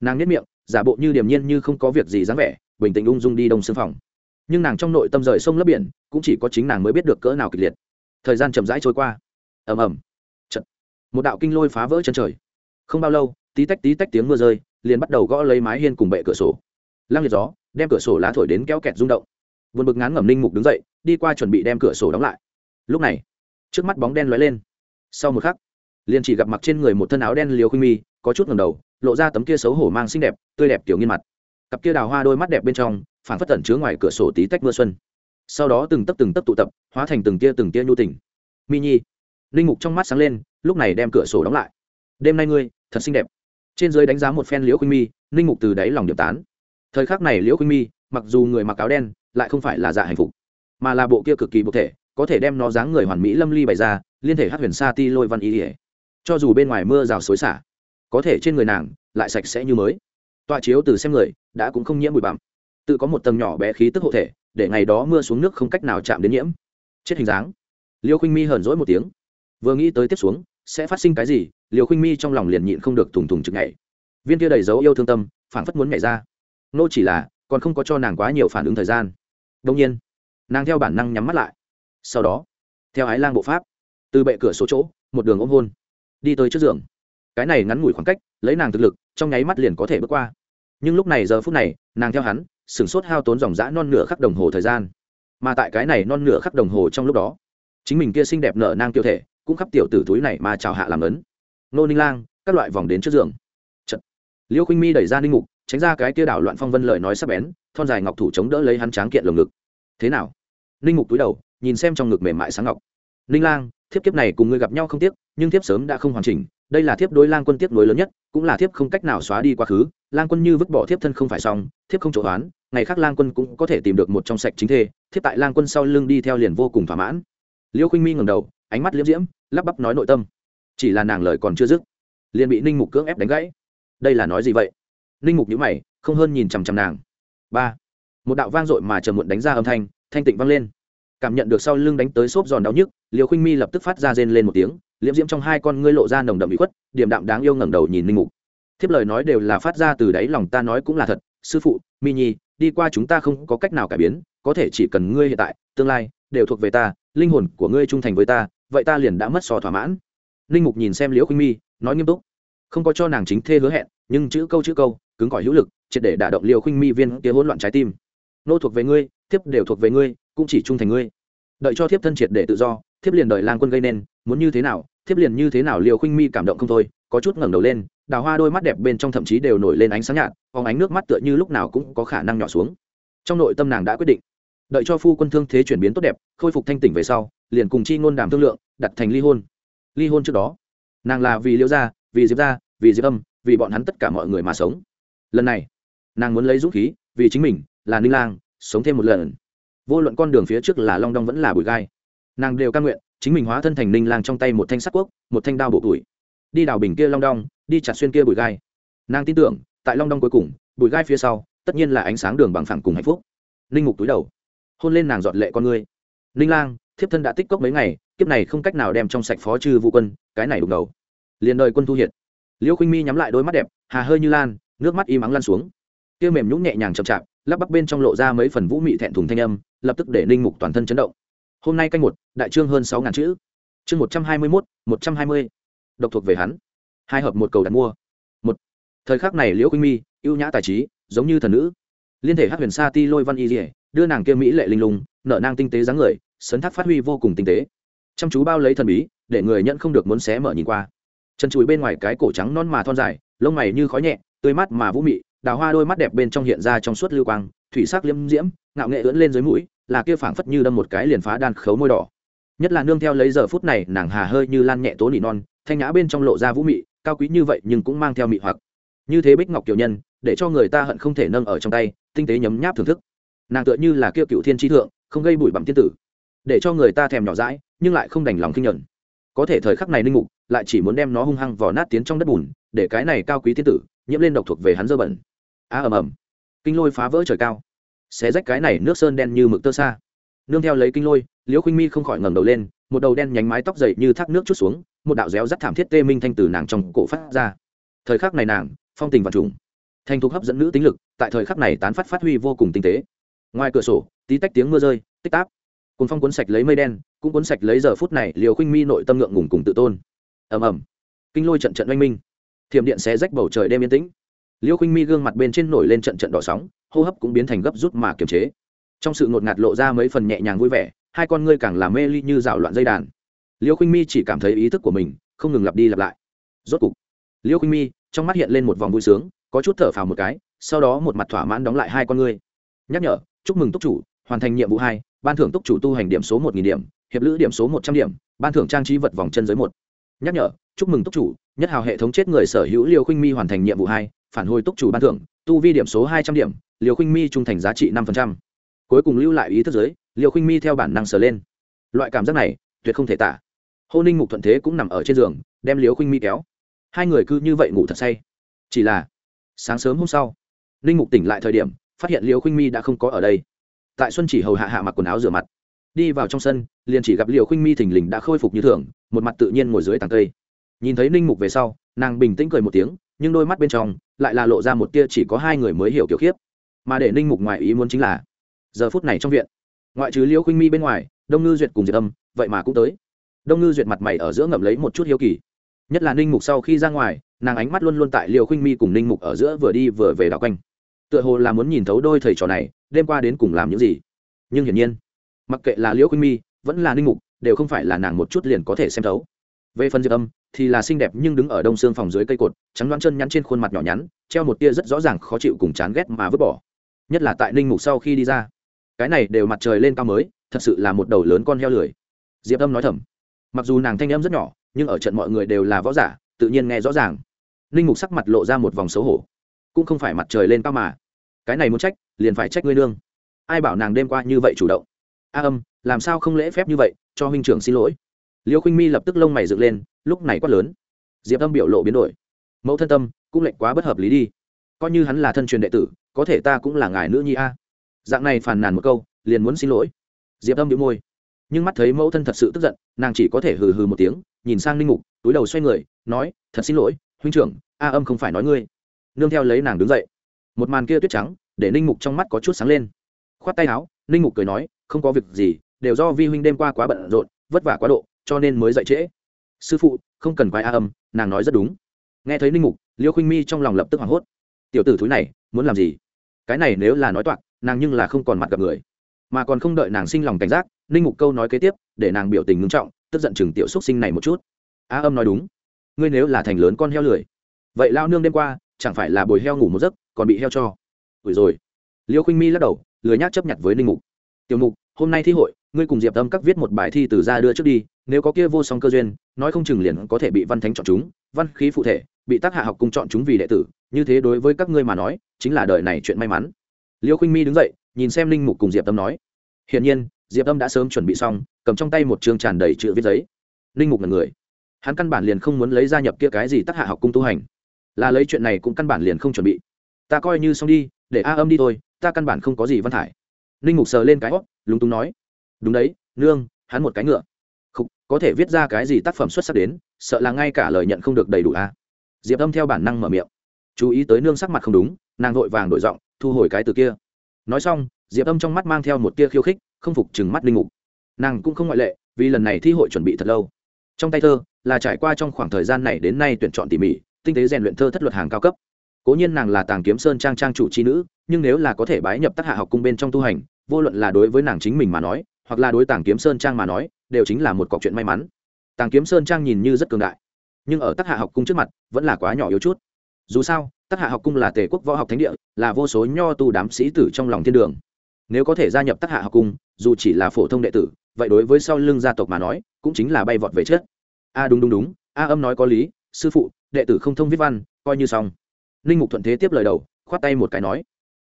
Nàng nhất miệng, giả bộ như điềm nhiên như không có việc gì dáng vẻ, bình tĩnh ung dung đi đông xương phòng. Nhưng nàng trong nội tâm rời sông lấp biển, cũng chỉ có chính nàng mới biết được cỡ nào kịch liệt. Thời gian chậm rãi trôi qua. Ầm ầm. Chật. một đạo kinh lôi phá vỡ chân trời. Không bao lâu, tí tách tí tách tiếng mưa rơi, liền bắt đầu gõ lấy mái hiên cùng bệ cửa sổ lăng liệt gió, đem cửa sổ lá thổi đến kéo kẹt rung động. Vượt bực ngán ngẩm ninh mục đứng dậy, đi qua chuẩn bị đem cửa sổ đóng lại. Lúc này, trước mắt bóng đen lóe lên. Sau một khắc, liền chỉ gặp mặc trên người một thân áo đen liều khuynh mi, có chút ngầm đầu, lộ ra tấm kia xấu hổ mang xinh đẹp, tươi đẹp kiểu nghiên mặt. Cặp kia đào hoa đôi mắt đẹp bên trong, phản phất tẩn chứa ngoài cửa sổ tí tách mưa xuân. Sau đó từng tấp từng tấp tụ tập, hóa thành từng tia từng tia nhu tình. Mi nhi linh mục trong mắt sáng lên, lúc này đem cửa sổ đóng lại. Đêm nay ngươi, thật xinh đẹp. Trên dưới đánh giá một phen liễu khuynh mi linh mục từ đáy lòng điểm tán thời khắc này liễu khuynh mi, mặc dù người mặc áo đen, lại không phải là dạ hạnh phục, mà là bộ kia cực kỳ bộ thể, có thể đem nó dáng người hoàn mỹ lâm ly bày ra, liên thể hát huyền sa ti lôi văn ý ỉa. Cho dù bên ngoài mưa rào xối xả, có thể trên người nàng lại sạch sẽ như mới. Tọa chiếu từ xem người, đã cũng không nhiễm bụi bặm. Tự có một tầng nhỏ bé khí tức hộ thể, để ngày đó mưa xuống nước không cách nào chạm đến nhiễm. Chết hình dáng. Liêu khinh mi hờn rỗi một tiếng. Vừa nghĩ tới tiếp xuống, sẽ phát sinh cái gì liều khinh mi trong lòng liền nhịn không được thùng thùng chực nhảy. Viên kia đầy dấu yêu thương tâm, phảng phất muốn nhảy ra nô chỉ là, còn không có cho nàng quá nhiều phản ứng thời gian. Đông nhiên, nàng theo bản năng nhắm mắt lại. Sau đó, theo ái lang bộ pháp, từ bệ cửa số chỗ, một đường ôm hôn, đi tới trước giường. Cái này ngắn ngủi khoảng cách, lấy nàng thực lực, trong nháy mắt liền có thể bước qua. Nhưng lúc này giờ phút này, nàng theo hắn, sửng sốt hao tốn dòng dã non nửa khắc đồng hồ thời gian. Mà tại cái này non nửa khắc đồng hồ trong lúc đó, chính mình kia xinh đẹp nở nang tiêu thể, cũng khắp tiểu tử túi này mà chào hạ làm lớn nô ninh lang, các loại vòng đến trước giường. Chật. liêu khinh mi đẩy ra ninh mục tránh ra cái kia đảo loạn phong vân lời nói sắp bén, thon dài ngọc thủ chống đỡ lấy hắn tráng kiện lồng ngực. Thế nào? Ninh mục túi đầu, nhìn xem trong ngực mềm mại sáng ngọc. Ninh lang, thiếp kiếp này cùng ngươi gặp nhau không tiếc, nhưng thiếp sớm đã không hoàn chỉnh, đây là thiếp đối lang quân tiếp nối lớn nhất, cũng là thiếp không cách nào xóa đi quá khứ. Lang quân như vứt bỏ thiếp thân không phải xong, thiếp không chỗ toán ngày khác lang quân cũng có thể tìm được một trong sạch chính thê, thiếp tại lang quân sau lưng đi theo liền vô cùng thỏa mãn. Liêu khinh mi ngầm đầu, ánh mắt liễm diễm, lắp bắp nói nội tâm. Chỉ là nàng lời còn chưa dứt, liền bị ninh mục cưỡng ép đánh gãy. Đây là nói gì vậy? Ninh mục nhữ mày, không hơn nhìn chằm chằm nàng. Ba. Một đạo vang dội mà chờ muộn đánh ra âm thanh thanh tịnh vang lên. Cảm nhận được sau lưng đánh tới xốp giòn đau nhức liều khinh mi lập tức phát ra rên lên một tiếng, liễm diễm trong hai con ngươi lộ ra nồng đậm bị khuất điểm đạm đáng yêu ngẩng đầu nhìn ninh mục. Thiếp lời nói đều là phát ra từ đáy lòng ta nói cũng là thật, sư phụ, mi nhi, đi qua chúng ta không có cách nào cải biến, có thể chỉ cần ngươi hiện tại, tương lai, đều thuộc về ta, linh hồn của ngươi trung thành với ta, vậy ta liền đã mất so thỏa mãn. Ninh mục nhìn xem liễu khinh mi, nói nghiêm túc. Không có cho nàng chính thê hứa hẹn, nhưng chữ câu chữ câu cứng cỏi hữu lực, triệt để đả động liều khinh mi viên kia hỗn loạn trái tim. Nô thuộc về ngươi, thiếp đều thuộc về ngươi, cũng chỉ trung thành ngươi. Đợi cho thiếp thân triệt để tự do, thiếp liền đợi lang quân gây nên, muốn như thế nào, thiếp liền như thế nào liều khinh mi cảm động không thôi, có chút ngẩng đầu lên, đào hoa đôi mắt đẹp bên trong thậm chí đều nổi lên ánh sáng nhạt, phóng ánh nước mắt tựa như lúc nào cũng có khả năng nhỏ xuống. Trong nội tâm nàng đã quyết định, đợi cho phu quân thương thế chuyển biến tốt đẹp, khôi phục thanh tỉnh về sau, liền cùng chi ngôn đàm thương lượng, đặt thành ly hôn. Ly hôn trước đó, nàng là vì liễu gia, vì diệp gia, vì diệp âm, vì bọn hắn tất cả mọi người mà sống lần này, nàng muốn lấy dũng khí, vì chính mình, là ninh lang, sống thêm một lần. Vô luận con đường phía trước là long đong vẫn là bụi gai, nàng đều căn nguyện, chính mình hóa thân thành ninh lang trong tay một thanh sắc quốc, một thanh đao bổ tuổi. Đi đào bình kia long đong, đi chặt xuyên kia bụi gai. Nàng tin tưởng, tại long đong cuối cùng bụi gai phía sau, tất nhiên là ánh sáng đường bằng phẳng cùng hạnh phúc. Ninh mục túi đầu, hôn lên nàng dọn lệ con ngươi. Ninh lang, thiếp thân đã tích cốc mấy ngày, kiếp này không cách nào đem trong sạch phó trừ vũ quân, cái này đụng đầu. Liền đời quân thu hiệt. Liễu khinh mi nhắm lại đôi mắt đẹp, hà hơi như lan nước mắt im ắng lan xuống. Kia mềm nhũng nhẹ nhàng chậm chạp, lắp bắp bên trong lộ ra mấy phần vũ mị thẹn thùng thanh âm, lập tức để ninh mục toàn thân chấn động. Hôm nay canh một, đại trương hơn sáu ngàn chữ. Chương một trăm hai mươi mốt, một trăm hai mươi. Độc thuộc về hắn. Hai hợp một cầu đặt mua. Một. Thời khắc này liễu khinh mi, ưu nhã tài trí, giống như thần nữ. Liên thể hát huyền sa ti lôi văn y dỉa đưa nàng kia mỹ lệ linh lùng nợ nang tinh tế dáng người, sấn thác phát huy vô cùng tinh tế. Chăm chú bao lấy thần bí, để người nhận không được muốn xé mở nhìn qua. Chân chùi bên ngoài cái cổ trắng non mà thon dài, lông mày như khói nhẹ tươi mắt mà vũ mị, đào hoa đôi mắt đẹp bên trong hiện ra trong suốt lưu quang, thủy sắc liêm diễm, ngạo nghệ ưỡn lên dưới mũi, là kia phảng phất như đâm một cái liền phá đan khấu môi đỏ. Nhất là nương theo lấy giờ phút này, nàng hà hơi như lan nhẹ tố nỉ non, thanh nhã bên trong lộ ra vũ mị, cao quý như vậy nhưng cũng mang theo mị hoặc. Như thế bích ngọc kiều nhân, để cho người ta hận không thể nâng ở trong tay, tinh tế nhấm nháp thưởng thức. Nàng tựa như là kia cựu thiên tri thượng, không gây bụi bặm tiên tử. Để cho người ta thèm nhỏ dãi, nhưng lại không đành lòng kinh nhuận. Có thể thời khắc này ninh mục, lại chỉ muốn đem nó hung hăng vò nát tiến trong đất bùn, để cái này cao quý tiên tử nhiễm lên độc thuộc về hắn dơ bẩn. A, ầm ầm. Kinh lôi phá vỡ trời cao. Xé rách cái này nước sơn đen như mực tơ xa. Nương theo lấy kinh lôi, liễu khinh mi không khỏi ngẩng đầu lên, một đầu đen nhánh mái tóc dày như thác nước chút xuống, một đạo réo rắt thảm thiết tê minh thanh từ nàng trong cổ phát ra. Thời khắc này nàng, phong tình và trùng. Thanh thục hấp dẫn nữ tính lực, tại thời khắc này tán phát phát huy vô cùng tinh tế. Ngoài cửa sổ, tí tách tiếng mưa rơi, tích táp. Cùng phong cuốn sạch lấy mây đen, cũng cuốn sạch lấy giờ phút này liều khinh mi nội tâm ngượng ngùng cùng tự tôn. Ầm ầm. Kinh lôi trận trận oanh minh thiểm điện xé rách bầu trời đêm yên tĩnh. Liêu khinh mi gương mặt bên trên nổi lên trận trận đỏ sóng, hô hấp cũng biến thành gấp rút mà kiềm chế. Trong sự ngột ngạt lộ ra mấy phần nhẹ nhàng vui vẻ, hai con ngươi càng làm mê ly như rào loạn dây đàn. Liêu khinh mi chỉ cảm thấy ý thức của mình không ngừng lặp đi lặp lại. Rốt cục, liêu khinh mi trong mắt hiện lên một vòng vui sướng, có chút thở phào một cái, sau đó một mặt thỏa mãn đóng lại hai con ngươi. Nhắc nhở, chúc mừng túc chủ, hoàn thành nhiệm vụ hai, ban thưởng túc chủ tu hành điểm số một nghìn điểm, hiệp lữ điểm số một trăm điểm, ban thưởng trang trí vật vòng chân giới một. Nhắc nhở, chúc mừng túc chủ nhất hào hệ thống chết người sở hữu liều khinh mi hoàn thành nhiệm vụ hai, phản hồi túc chủ ban thưởng, tu vi điểm số hai trăm điểm liều khinh mi trung thành giá trị năm cuối cùng lưu lại ý thức giới liều khinh mi theo bản năng sờ lên. Loại cảm giác này, tuyệt không thể tả. Hô ninh mục thuận thế cũng nằm ở trên giường, đem liều khinh mi kéo. Hai người cứ như vậy ngủ thật say. Chỉ là, sáng sớm hôm sau, ninh mục tỉnh lại thời điểm, phát hiện liều khinh mi đã không có ở đây. Tại xuân chỉ hầu hạ hạ mặc quần áo rửa mặt. Đi vào trong sân, liền chỉ gặp liều khinh mi thình lình đã khôi phục như thường, một mặt tự nhiên ngồi dưới tàng cây nhìn thấy ninh mục về sau, nàng bình tĩnh cười một tiếng, nhưng đôi mắt bên trong lại là lộ ra một tia chỉ có hai người mới hiểu kiểu khiếp. Mà để ninh mục ngoài ý muốn chính là, giờ phút này trong viện, ngoại trừ liễu khinh mi bên ngoài, đông ngư duyệt cùng diệt âm, vậy mà cũng tới. Đông ngư duyệt mặt mày ở giữa ngậm lấy một chút hiếu kỳ. Nhất là ninh mục sau khi ra ngoài, nàng ánh mắt luôn luôn tại liều khinh mi cùng ninh mục ở giữa vừa đi vừa về đảo quanh. Tựa hồ là muốn nhìn thấu đôi thầy trò này, đêm qua đến cùng làm những gì. Nhưng hiển nhiên, mặc kệ là liễu khinh mi, vẫn là ninh mục, đều không phải là nàng một chút liền có thể xem thấu về phần diệp âm, thì là xinh đẹp nhưng đứng ở đông xương phòng dưới cây cột, trắng đoán chân nhắn trên khuôn mặt nhỏ nhắn, treo một tia rất rõ ràng khó chịu cùng chán ghét mà vứt bỏ. Nhất là tại ninh mục sau khi đi ra. Cái này đều mặt trời lên cao mới, thật sự là một đầu lớn con heo lười. Diệp âm nói thầm. Mặc dù nàng thanh âm rất nhỏ, nhưng ở trận mọi người đều là võ giả, tự nhiên nghe rõ ràng. Ninh mục sắc mặt lộ ra một vòng xấu hổ. Cũng không phải mặt trời lên cao mà. Cái này muốn trách, liền phải trách ngươi nương. Ai bảo nàng đêm qua như vậy chủ động? A âm, làm sao không lễ phép như vậy, cho huynh trưởng xin lỗi? Liêu khinh mi lập tức lông mày dựng lên, lúc này quát lớn. Diệp âm biểu lộ biến đổi. Mẫu thân tâm, cũng lệnh quá bất hợp lý đi. Coi như hắn là thân truyền đệ tử, có thể ta cũng là ngài nữ nhi a. Dạng này phàn nàn một câu, liền muốn xin lỗi. Diệp âm bị môi. Nhưng mắt thấy mẫu thân thật sự tức giận, nàng chỉ có thể hừ hừ một tiếng, nhìn sang Linh mục, túi đầu xoay người, nói, thật xin lỗi, huynh trưởng, a âm không phải nói ngươi. Nương theo lấy nàng đứng dậy. Một màn kia tuyết trắng, để ninh mục trong mắt có chút sáng lên. Khoát tay áo, ninh mục cười nói, không có việc gì, đều do vi huynh đêm qua quá bận rộn, vất vả quá độ cho nên mới dậy trễ. Sư phụ, không cần quái a âm, nàng nói rất đúng. Nghe thấy ninh mục, liêu khinh mi trong lòng lập tức hoảng hốt. Tiểu tử thúi này, muốn làm gì? Cái này nếu là nói toạc, nàng nhưng là không còn mặt gặp người. Mà còn không đợi nàng sinh lòng cảnh giác, ninh mục câu nói kế tiếp, để nàng biểu tình ngưng trọng, tức giận chừng tiểu xúc sinh này một chút. A âm nói đúng. Ngươi nếu là thành lớn con heo lười. Vậy lao nương đêm qua, chẳng phải là bồi heo ngủ một giấc, còn bị heo cho. Ủi rồi. Liêu khinh mi lắc đầu, lười nhác chấp nhận với ninh mục. Tiểu mục, hôm nay thi hội, ngươi cùng diệp tâm các viết một bài thi từ ra đưa trước đi nếu có kia vô song cơ duyên, nói không chừng liền có thể bị văn thánh chọn chúng, văn khí phụ thể, bị tác hạ học cùng chọn chúng vì đệ tử, như thế đối với các ngươi mà nói, chính là đời này chuyện may mắn. Liêu khinh mi đứng dậy, nhìn xem linh mục cùng diệp tâm nói, hiển nhiên, diệp tâm đã sớm chuẩn bị xong, cầm trong tay một chương tràn đầy chữ viết giấy. Linh mục là người. Hắn căn bản liền không muốn lấy gia nhập kia cái gì tác hạ học cung tu hành. Là lấy chuyện này cũng căn bản liền không chuẩn bị. Ta coi như xong đi, để a âm đi thôi, ta căn bản không có gì văn thải. Linh mục sờ lên cái hót lúng túng nói, đúng đấy, nương, hắn một cái ngựa có thể viết ra cái gì tác phẩm xuất sắc đến, sợ là ngay cả lời nhận không được đầy đủ a. À? diệp âm theo bản năng mở miệng. Chú ý tới nương sắc mặt không đúng, nàng vội vàng đổi giọng, thu hồi cái từ kia. Nói xong, diệp âm trong mắt mang theo một tia khiêu khích, không phục chừng mắt linh mục. Nàng cũng không ngoại lệ, vì lần này thi hội chuẩn bị thật lâu. Trong tay thơ, là trải qua trong khoảng thời gian này đến nay tuyển chọn tỉ mỉ, tinh tế rèn luyện thơ thất luật hàng cao cấp. Cố nhiên nàng là tàng kiếm sơn trang trang chủ c h i nữ, nhưng nếu là có thể bái nhập tác hạ học cung bên trong tu hành, vô luận là đối với nàng chính mình mà nói, hoặc là đối tàng kiếm sơn trang mà nói đều chính là một cọc chuyện may mắn. Tàng kiếm sơn trang nhìn như rất cường đại, nhưng ở tác hạ học cung trước mặt, vẫn là quá nhỏ yếu chút. Dù sao tác hạ học cung là tề quốc võ học thánh địa, là vô số nho tu đám sĩ tử trong lòng thiên đường. Nếu có thể gia nhập tác hạ học cung, dù chỉ là phổ thông đệ tử, vậy đối với sau lưng gia tộc mà nói, cũng chính là bay vọt về chết a à, đúng đúng đúng, a âm nói có lý, sư phụ, đệ tử không thông viết văn, coi như xong. Ninh mục thuận thế tiếp lời đầu, khoát tay một cái nói,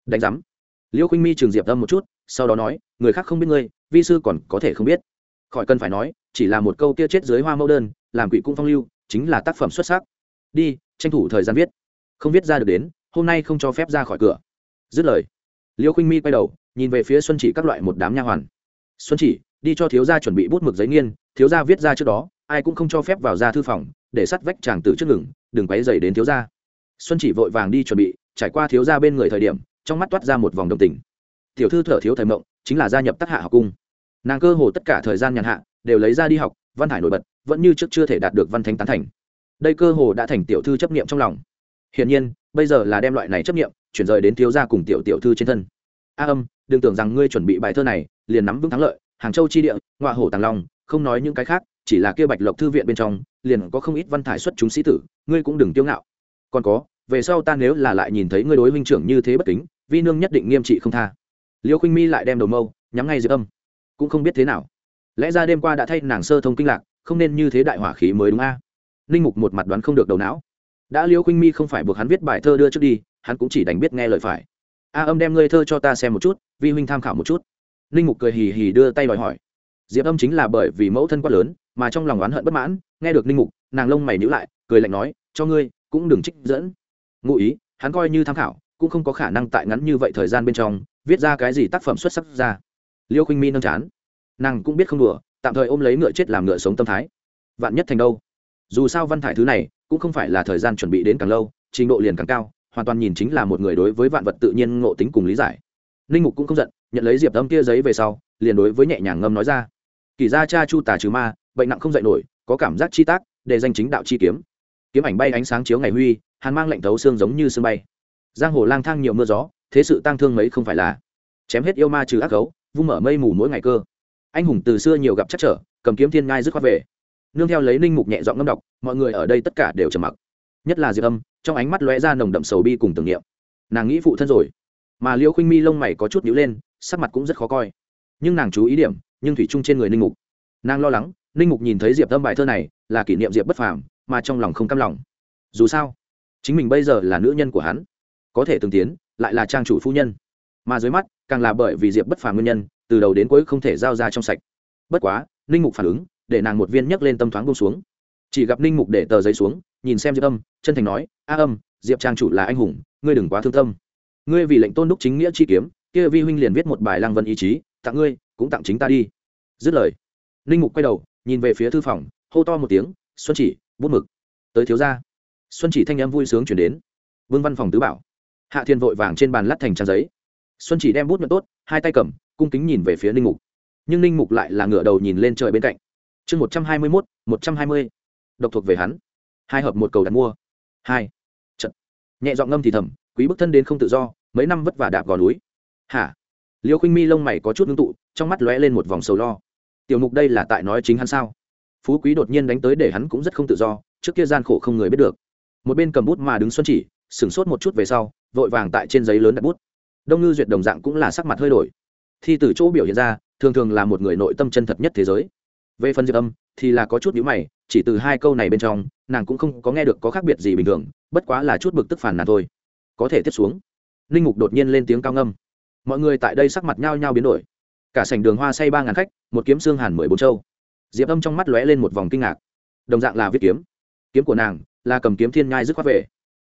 đánh giám. Liêu khinh mi trường diệp âm một chút, sau đó nói, người khác không biết ngươi, vi sư còn có thể không biết khỏi cần phải nói, chỉ là một câu kia chết dưới hoa mẫu đơn, làm quỷ cung phong lưu, chính là tác phẩm xuất sắc. Đi, tranh thủ thời gian viết. Không viết ra được đến, hôm nay không cho phép ra khỏi cửa. Dứt lời, liêu khinh mi quay đầu, nhìn về phía xuân chỉ các loại một đám nha hoàn. Xuân chỉ, đi cho thiếu gia chuẩn bị bút mực giấy nghiên, thiếu gia viết ra trước đó, ai cũng không cho phép vào ra thư phòng, để sắt vách chàng tử trước ngừng, đừng quấy dày đến thiếu gia. Xuân chỉ vội vàng đi chuẩn bị, trải qua thiếu gia bên người thời điểm, trong mắt toát ra một vòng đồng tình. Tiểu thư thở thiếu thời mộng, chính là gia nhập tác hạ học cung nàng cơ hồ tất cả thời gian nhàn hạ, đều lấy ra đi học, văn hải nổi bật, vẫn như trước chưa thể đạt được văn thánh tán thành. Đây cơ hồ đã thành tiểu thư chấp niệm trong lòng. Hiển nhiên, bây giờ là đem loại này chấp niệm, chuyển rời đến thiếu gia cùng tiểu tiểu thư trên thân. A âm, đừng tưởng rằng ngươi chuẩn bị bài thơ này, liền nắm vững thắng lợi, hàng châu chi địa ngoại hổ tàng long, không nói những cái khác, chỉ là kia bạch lộc thư viện bên trong, liền có không ít văn thải xuất chúng sĩ tử, ngươi cũng đừng tiêu ngạo. Còn có, về sau ta nếu là lại nhìn thấy ngươi đối huynh trưởng như thế bất kính, vi nương nhất định nghiêm trị không tha. Liêu khinh mi lại đem đầu mâu, nhắm ngay diệp âm cũng không biết thế nào. Lẽ ra đêm qua đã thay nàng sơ thông kinh lạc, không nên như thế đại hỏa khí mới đúng a. À? ninh mục một mặt đoán không được đầu não. Đã liêu khuynh mi không phải buộc hắn viết bài thơ đưa trước đi, hắn cũng chỉ đành biết nghe lời phải. A âm đem ngươi thơ cho ta xem một chút, vi huynh tham khảo một chút. Ninh mục cười hì hì đưa tay đòi hỏi. Diệp âm chính là bởi vì mẫu thân quá lớn, mà trong lòng oán hận bất mãn, nghe được ninh mục, nàng lông mày nhữ lại, cười lạnh nói, cho ngươi, cũng đừng trích dẫn. Ngụ ý, hắn coi như tham khảo, cũng không có khả năng tại ngắn như vậy thời gian bên trong, viết ra cái gì tác phẩm xuất sắc ra liêu khinh mi nâng chán. Nàng cũng biết không đùa, tạm thời ôm lấy ngựa chết làm ngựa sống tâm thái. Vạn nhất thành đâu? Dù sao văn thải thứ này cũng không phải là thời gian chuẩn bị đến càng lâu, trình độ liền càng cao, hoàn toàn nhìn chính là một người đối với vạn vật tự nhiên ngộ tính cùng lý giải. Ninh mục cũng không giận, nhận lấy diệp âm kia giấy về sau, liền đối với nhẹ nhàng ngâm nói ra. Kỳ gia cha chu tà trừ ma, bệnh nặng không dạy nổi, có cảm giác chi tác, để danh chính đạo chi kiếm. Kiếm ảnh bay ánh sáng chiếu ngày huy, hàn mang lệnh thấu xương giống như sương bay. Giang hồ lang thang nhiều mưa gió, thế sự tang thương mấy không phải là. Chém hết yêu ma trừ ác gấu vung mở mây mù mỗi ngày cơ. Anh hùng từ xưa nhiều gặp chắc trở, cầm kiếm thiên ngai dứt khoát về. Nương theo lấy ninh mục nhẹ giọng ngâm đọc, mọi người ở đây tất cả đều trầm mặc. Nhất là diệp âm, trong ánh mắt lóe ra nồng đậm sầu bi cùng tưởng niệm. Nàng nghĩ phụ thân rồi, mà liêu khinh mi lông mày có chút nhíu lên, sắc mặt cũng rất khó coi. Nhưng nàng chú ý điểm, nhưng thủy chung trên người ninh mục. Nàng lo lắng, ninh mục nhìn thấy diệp âm bài thơ này, là kỷ niệm diệp bất phàm, mà trong lòng không cam lòng. Dù sao, chính mình bây giờ là nữ nhân của hắn. Có thể từng tiến, lại là trang chủ phu nhân mà dưới mắt, càng là bởi vì diệp bất phàm nguyên nhân, từ đầu đến cuối không thể giao ra trong sạch. Bất quá, ninh mục phản ứng, để nàng một viên nhấc lên tâm thoáng bông xuống. Chỉ gặp ninh mục để tờ giấy xuống, nhìn xem diệp âm, chân thành nói, a âm, diệp trang chủ là anh hùng, ngươi đừng quá thương tâm. Ngươi vì lệnh tôn đúc chính nghĩa chi kiếm, kia vi huynh liền viết một bài lang vân ý chí, tặng ngươi, cũng tặng chính ta đi. Dứt lời, ninh mục quay đầu, nhìn về phía thư phòng, hô to một tiếng, xuân chỉ, bút mực. Tới thiếu gia. Xuân chỉ thanh em vui sướng chuyển đến. Vương văn phòng tứ bảo. Hạ thiên vội vàng trên bàn lát thành trang giấy xuân chỉ đem bút nhận tốt, hai tay cầm, cung kính nhìn về phía ninh mục. Nhưng ninh mục lại là ngửa đầu nhìn lên trời bên cạnh. Chương một trăm hai mươi mốt, một trăm hai mươi. Độc thuộc về hắn. Hai hợp một cầu đặt mua. Hai. Trận. Nhẹ dọn ngâm thì thầm, quý bức thân đến không tự do, mấy năm vất vả đạp gò núi. Hả? Liêu khinh mi lông mày có chút ngưng tụ, trong mắt lóe lên một vòng sầu lo. Tiểu mục đây là tại nói chính hắn sao? Phú quý đột nhiên đánh tới để hắn cũng rất không tự do, trước kia gian khổ không người biết được. Một bên cầm bút mà đứng xuân chỉ, sửng sốt một chút về sau, vội vàng tại trên giấy lớn đặt bút đông ngư duyệt đồng dạng cũng là sắc mặt hơi đổi. Thi từ chỗ biểu hiện ra, thường thường là một người nội tâm chân thật nhất thế giới. Về phần diệp âm, thì là có chút nhữ mày, chỉ từ hai câu này bên trong, nàng cũng không có nghe được có khác biệt gì bình thường, bất quá là chút bực tức phản nàn thôi. Có thể tiếp xuống linh mục đột nhiên lên tiếng cao ngâm. Mọi người tại đây sắc mặt nhao nhao biến đổi. Cả sảnh đường hoa say ba ngàn khách, một kiếm xương hàn mười bốn châu. Diệp âm trong mắt lóe lên một vòng kinh ngạc. Đồng dạng là viết kiếm. Kiếm của nàng là cầm kiếm thiên nhai dứt khoát về.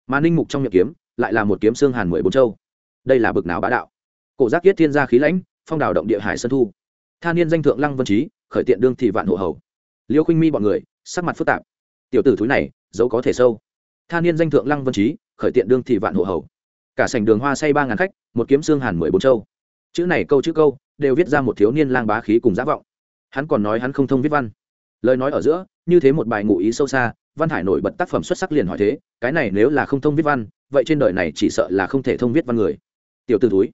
Mà ninh mục trong miệng kiếm lại là một kiếm xương hàn mười bốn châu đây là bực nào bá đạo? Cổ giác kiết thiên gia khí lãnh, phong đào động địa hải sơn thu. Tha niên danh thượng lăng vân trí, khởi tiện đương thị vạn hộ hầu. Liêu khinh mi bọn người, sắc mặt phức tạp. Tiểu tử thúi này dẫu có thể sâu. Tha niên danh thượng lăng vân trí, khởi tiện đương thị vạn hộ hầu. Cả sảnh đường hoa say ba ngàn khách, một kiếm xương hàn mười bốn châu. Chữ này câu chữ câu, đều viết ra một thiếu niên lang bá khí cùng giác vọng. Hắn còn nói hắn không thông viết văn. Lời nói ở giữa, như thế một bài ngụ ý sâu xa, văn hải nổi bật tác phẩm xuất sắc liền hỏi thế, cái này nếu là không thông viết văn, vậy trên đời này chỉ sợ là không thể thông viết văn người tiểu t ử túi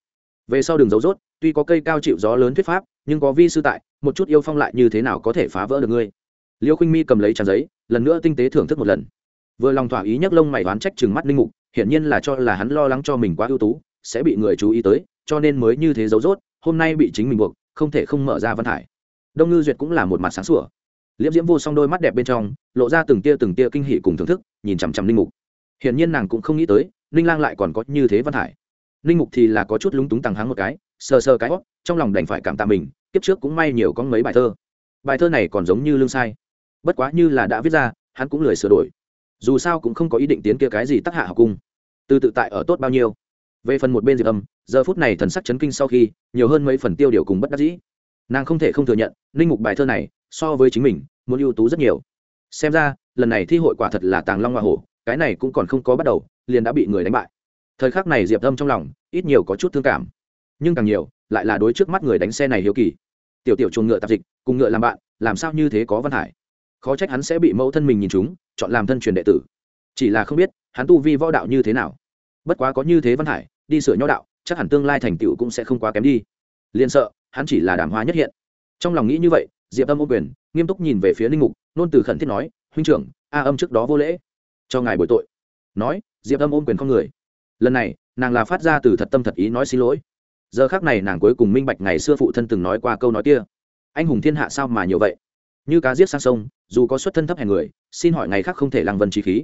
về sau đường dấu rốt, tuy có cây cao chịu gió lớn thuyết pháp, nhưng có vi sư tại, một chút yêu phong lại như thế nào có thể phá vỡ được ngươi? Liêu khinh mi cầm lấy trang giấy, lần nữa tinh tế thưởng thức một lần. Vừa lòng thỏa ý nhấc lông mày đoán trách chừng mắt linh mục, hiển nhiên là cho là hắn lo lắng cho mình quá ưu tú, sẽ bị người chú ý tới, cho nên mới như thế giấu rốt, hôm nay bị chính mình buộc, không thể không mở ra văn hải đông ngư duyệt cũng là một mặt sáng sủa. Liễm diễm vô song đôi mắt đẹp bên trong, lộ ra từng tia từng tia kinh hỉ cùng thưởng thức, nhìn chằm chằm linh mục. Hiển nhiên nàng cũng không nghĩ tới, ninh lang lại còn có như thế văn hải ninh mục thì là có chút lúng túng tằng hắng một cái, sờ sờ cái hót trong lòng đành phải cảm tạ mình, kiếp trước cũng may nhiều có mấy bài thơ. Bài thơ này còn giống như lương sai. Bất quá như là đã viết ra, hắn cũng lười sửa đổi. Dù sao cũng không có ý định tiến kia cái gì tác hạ học cung. Từ tự tại ở tốt bao nhiêu. Về phần một bên diệp âm, giờ phút này thần sắc chấn kinh sau khi, nhiều hơn mấy phần tiêu điều cùng bất đắc dĩ. Nàng không thể không thừa nhận, linh mục bài thơ này, so với chính mình, muốn ưu tú rất nhiều. Xem ra, lần này thi hội quả thật là tàng long hoa hổ, cái này cũng còn không có bắt đầu, liền đã bị người đánh bại thời khắc này diệp âm trong lòng, ít nhiều có chút thương cảm. Nhưng càng nhiều, lại là đối trước mắt người đánh xe này hiếu kỳ. Tiểu tiểu chuồng ngựa tạp dịch, cùng ngựa làm bạn, làm sao như thế có văn hải? Khó trách hắn sẽ bị mẫu thân mình nhìn chúng chọn làm thân truyền đệ tử. Chỉ là không biết, hắn tu vi võ đạo như thế nào. Bất quá có như thế văn hải, đi sửa nho đạo, chắc hẳn tương lai thành tựu cũng sẽ không quá kém đi. Liền sợ, hắn chỉ là đàm hoa nhất hiện. Trong lòng nghĩ như vậy, diệp âm ô quyền, nghiêm túc nhìn về phía linh mục, nôn từ khẩn thiết nói, huynh trưởng, a âm trước đó vô lễ. Cho ngài bồi tội. Nói, diệp âm ôm quyền con người lần này nàng là phát ra từ thật tâm thật ý nói xin lỗi giờ khác này nàng cuối cùng minh bạch ngày xưa phụ thân từng nói qua câu nói kia anh hùng thiên hạ sao mà nhiều vậy như cá giết sang sông dù có xuất thân thấp hèn người xin hỏi ngày khác không thể lăng vân trí khí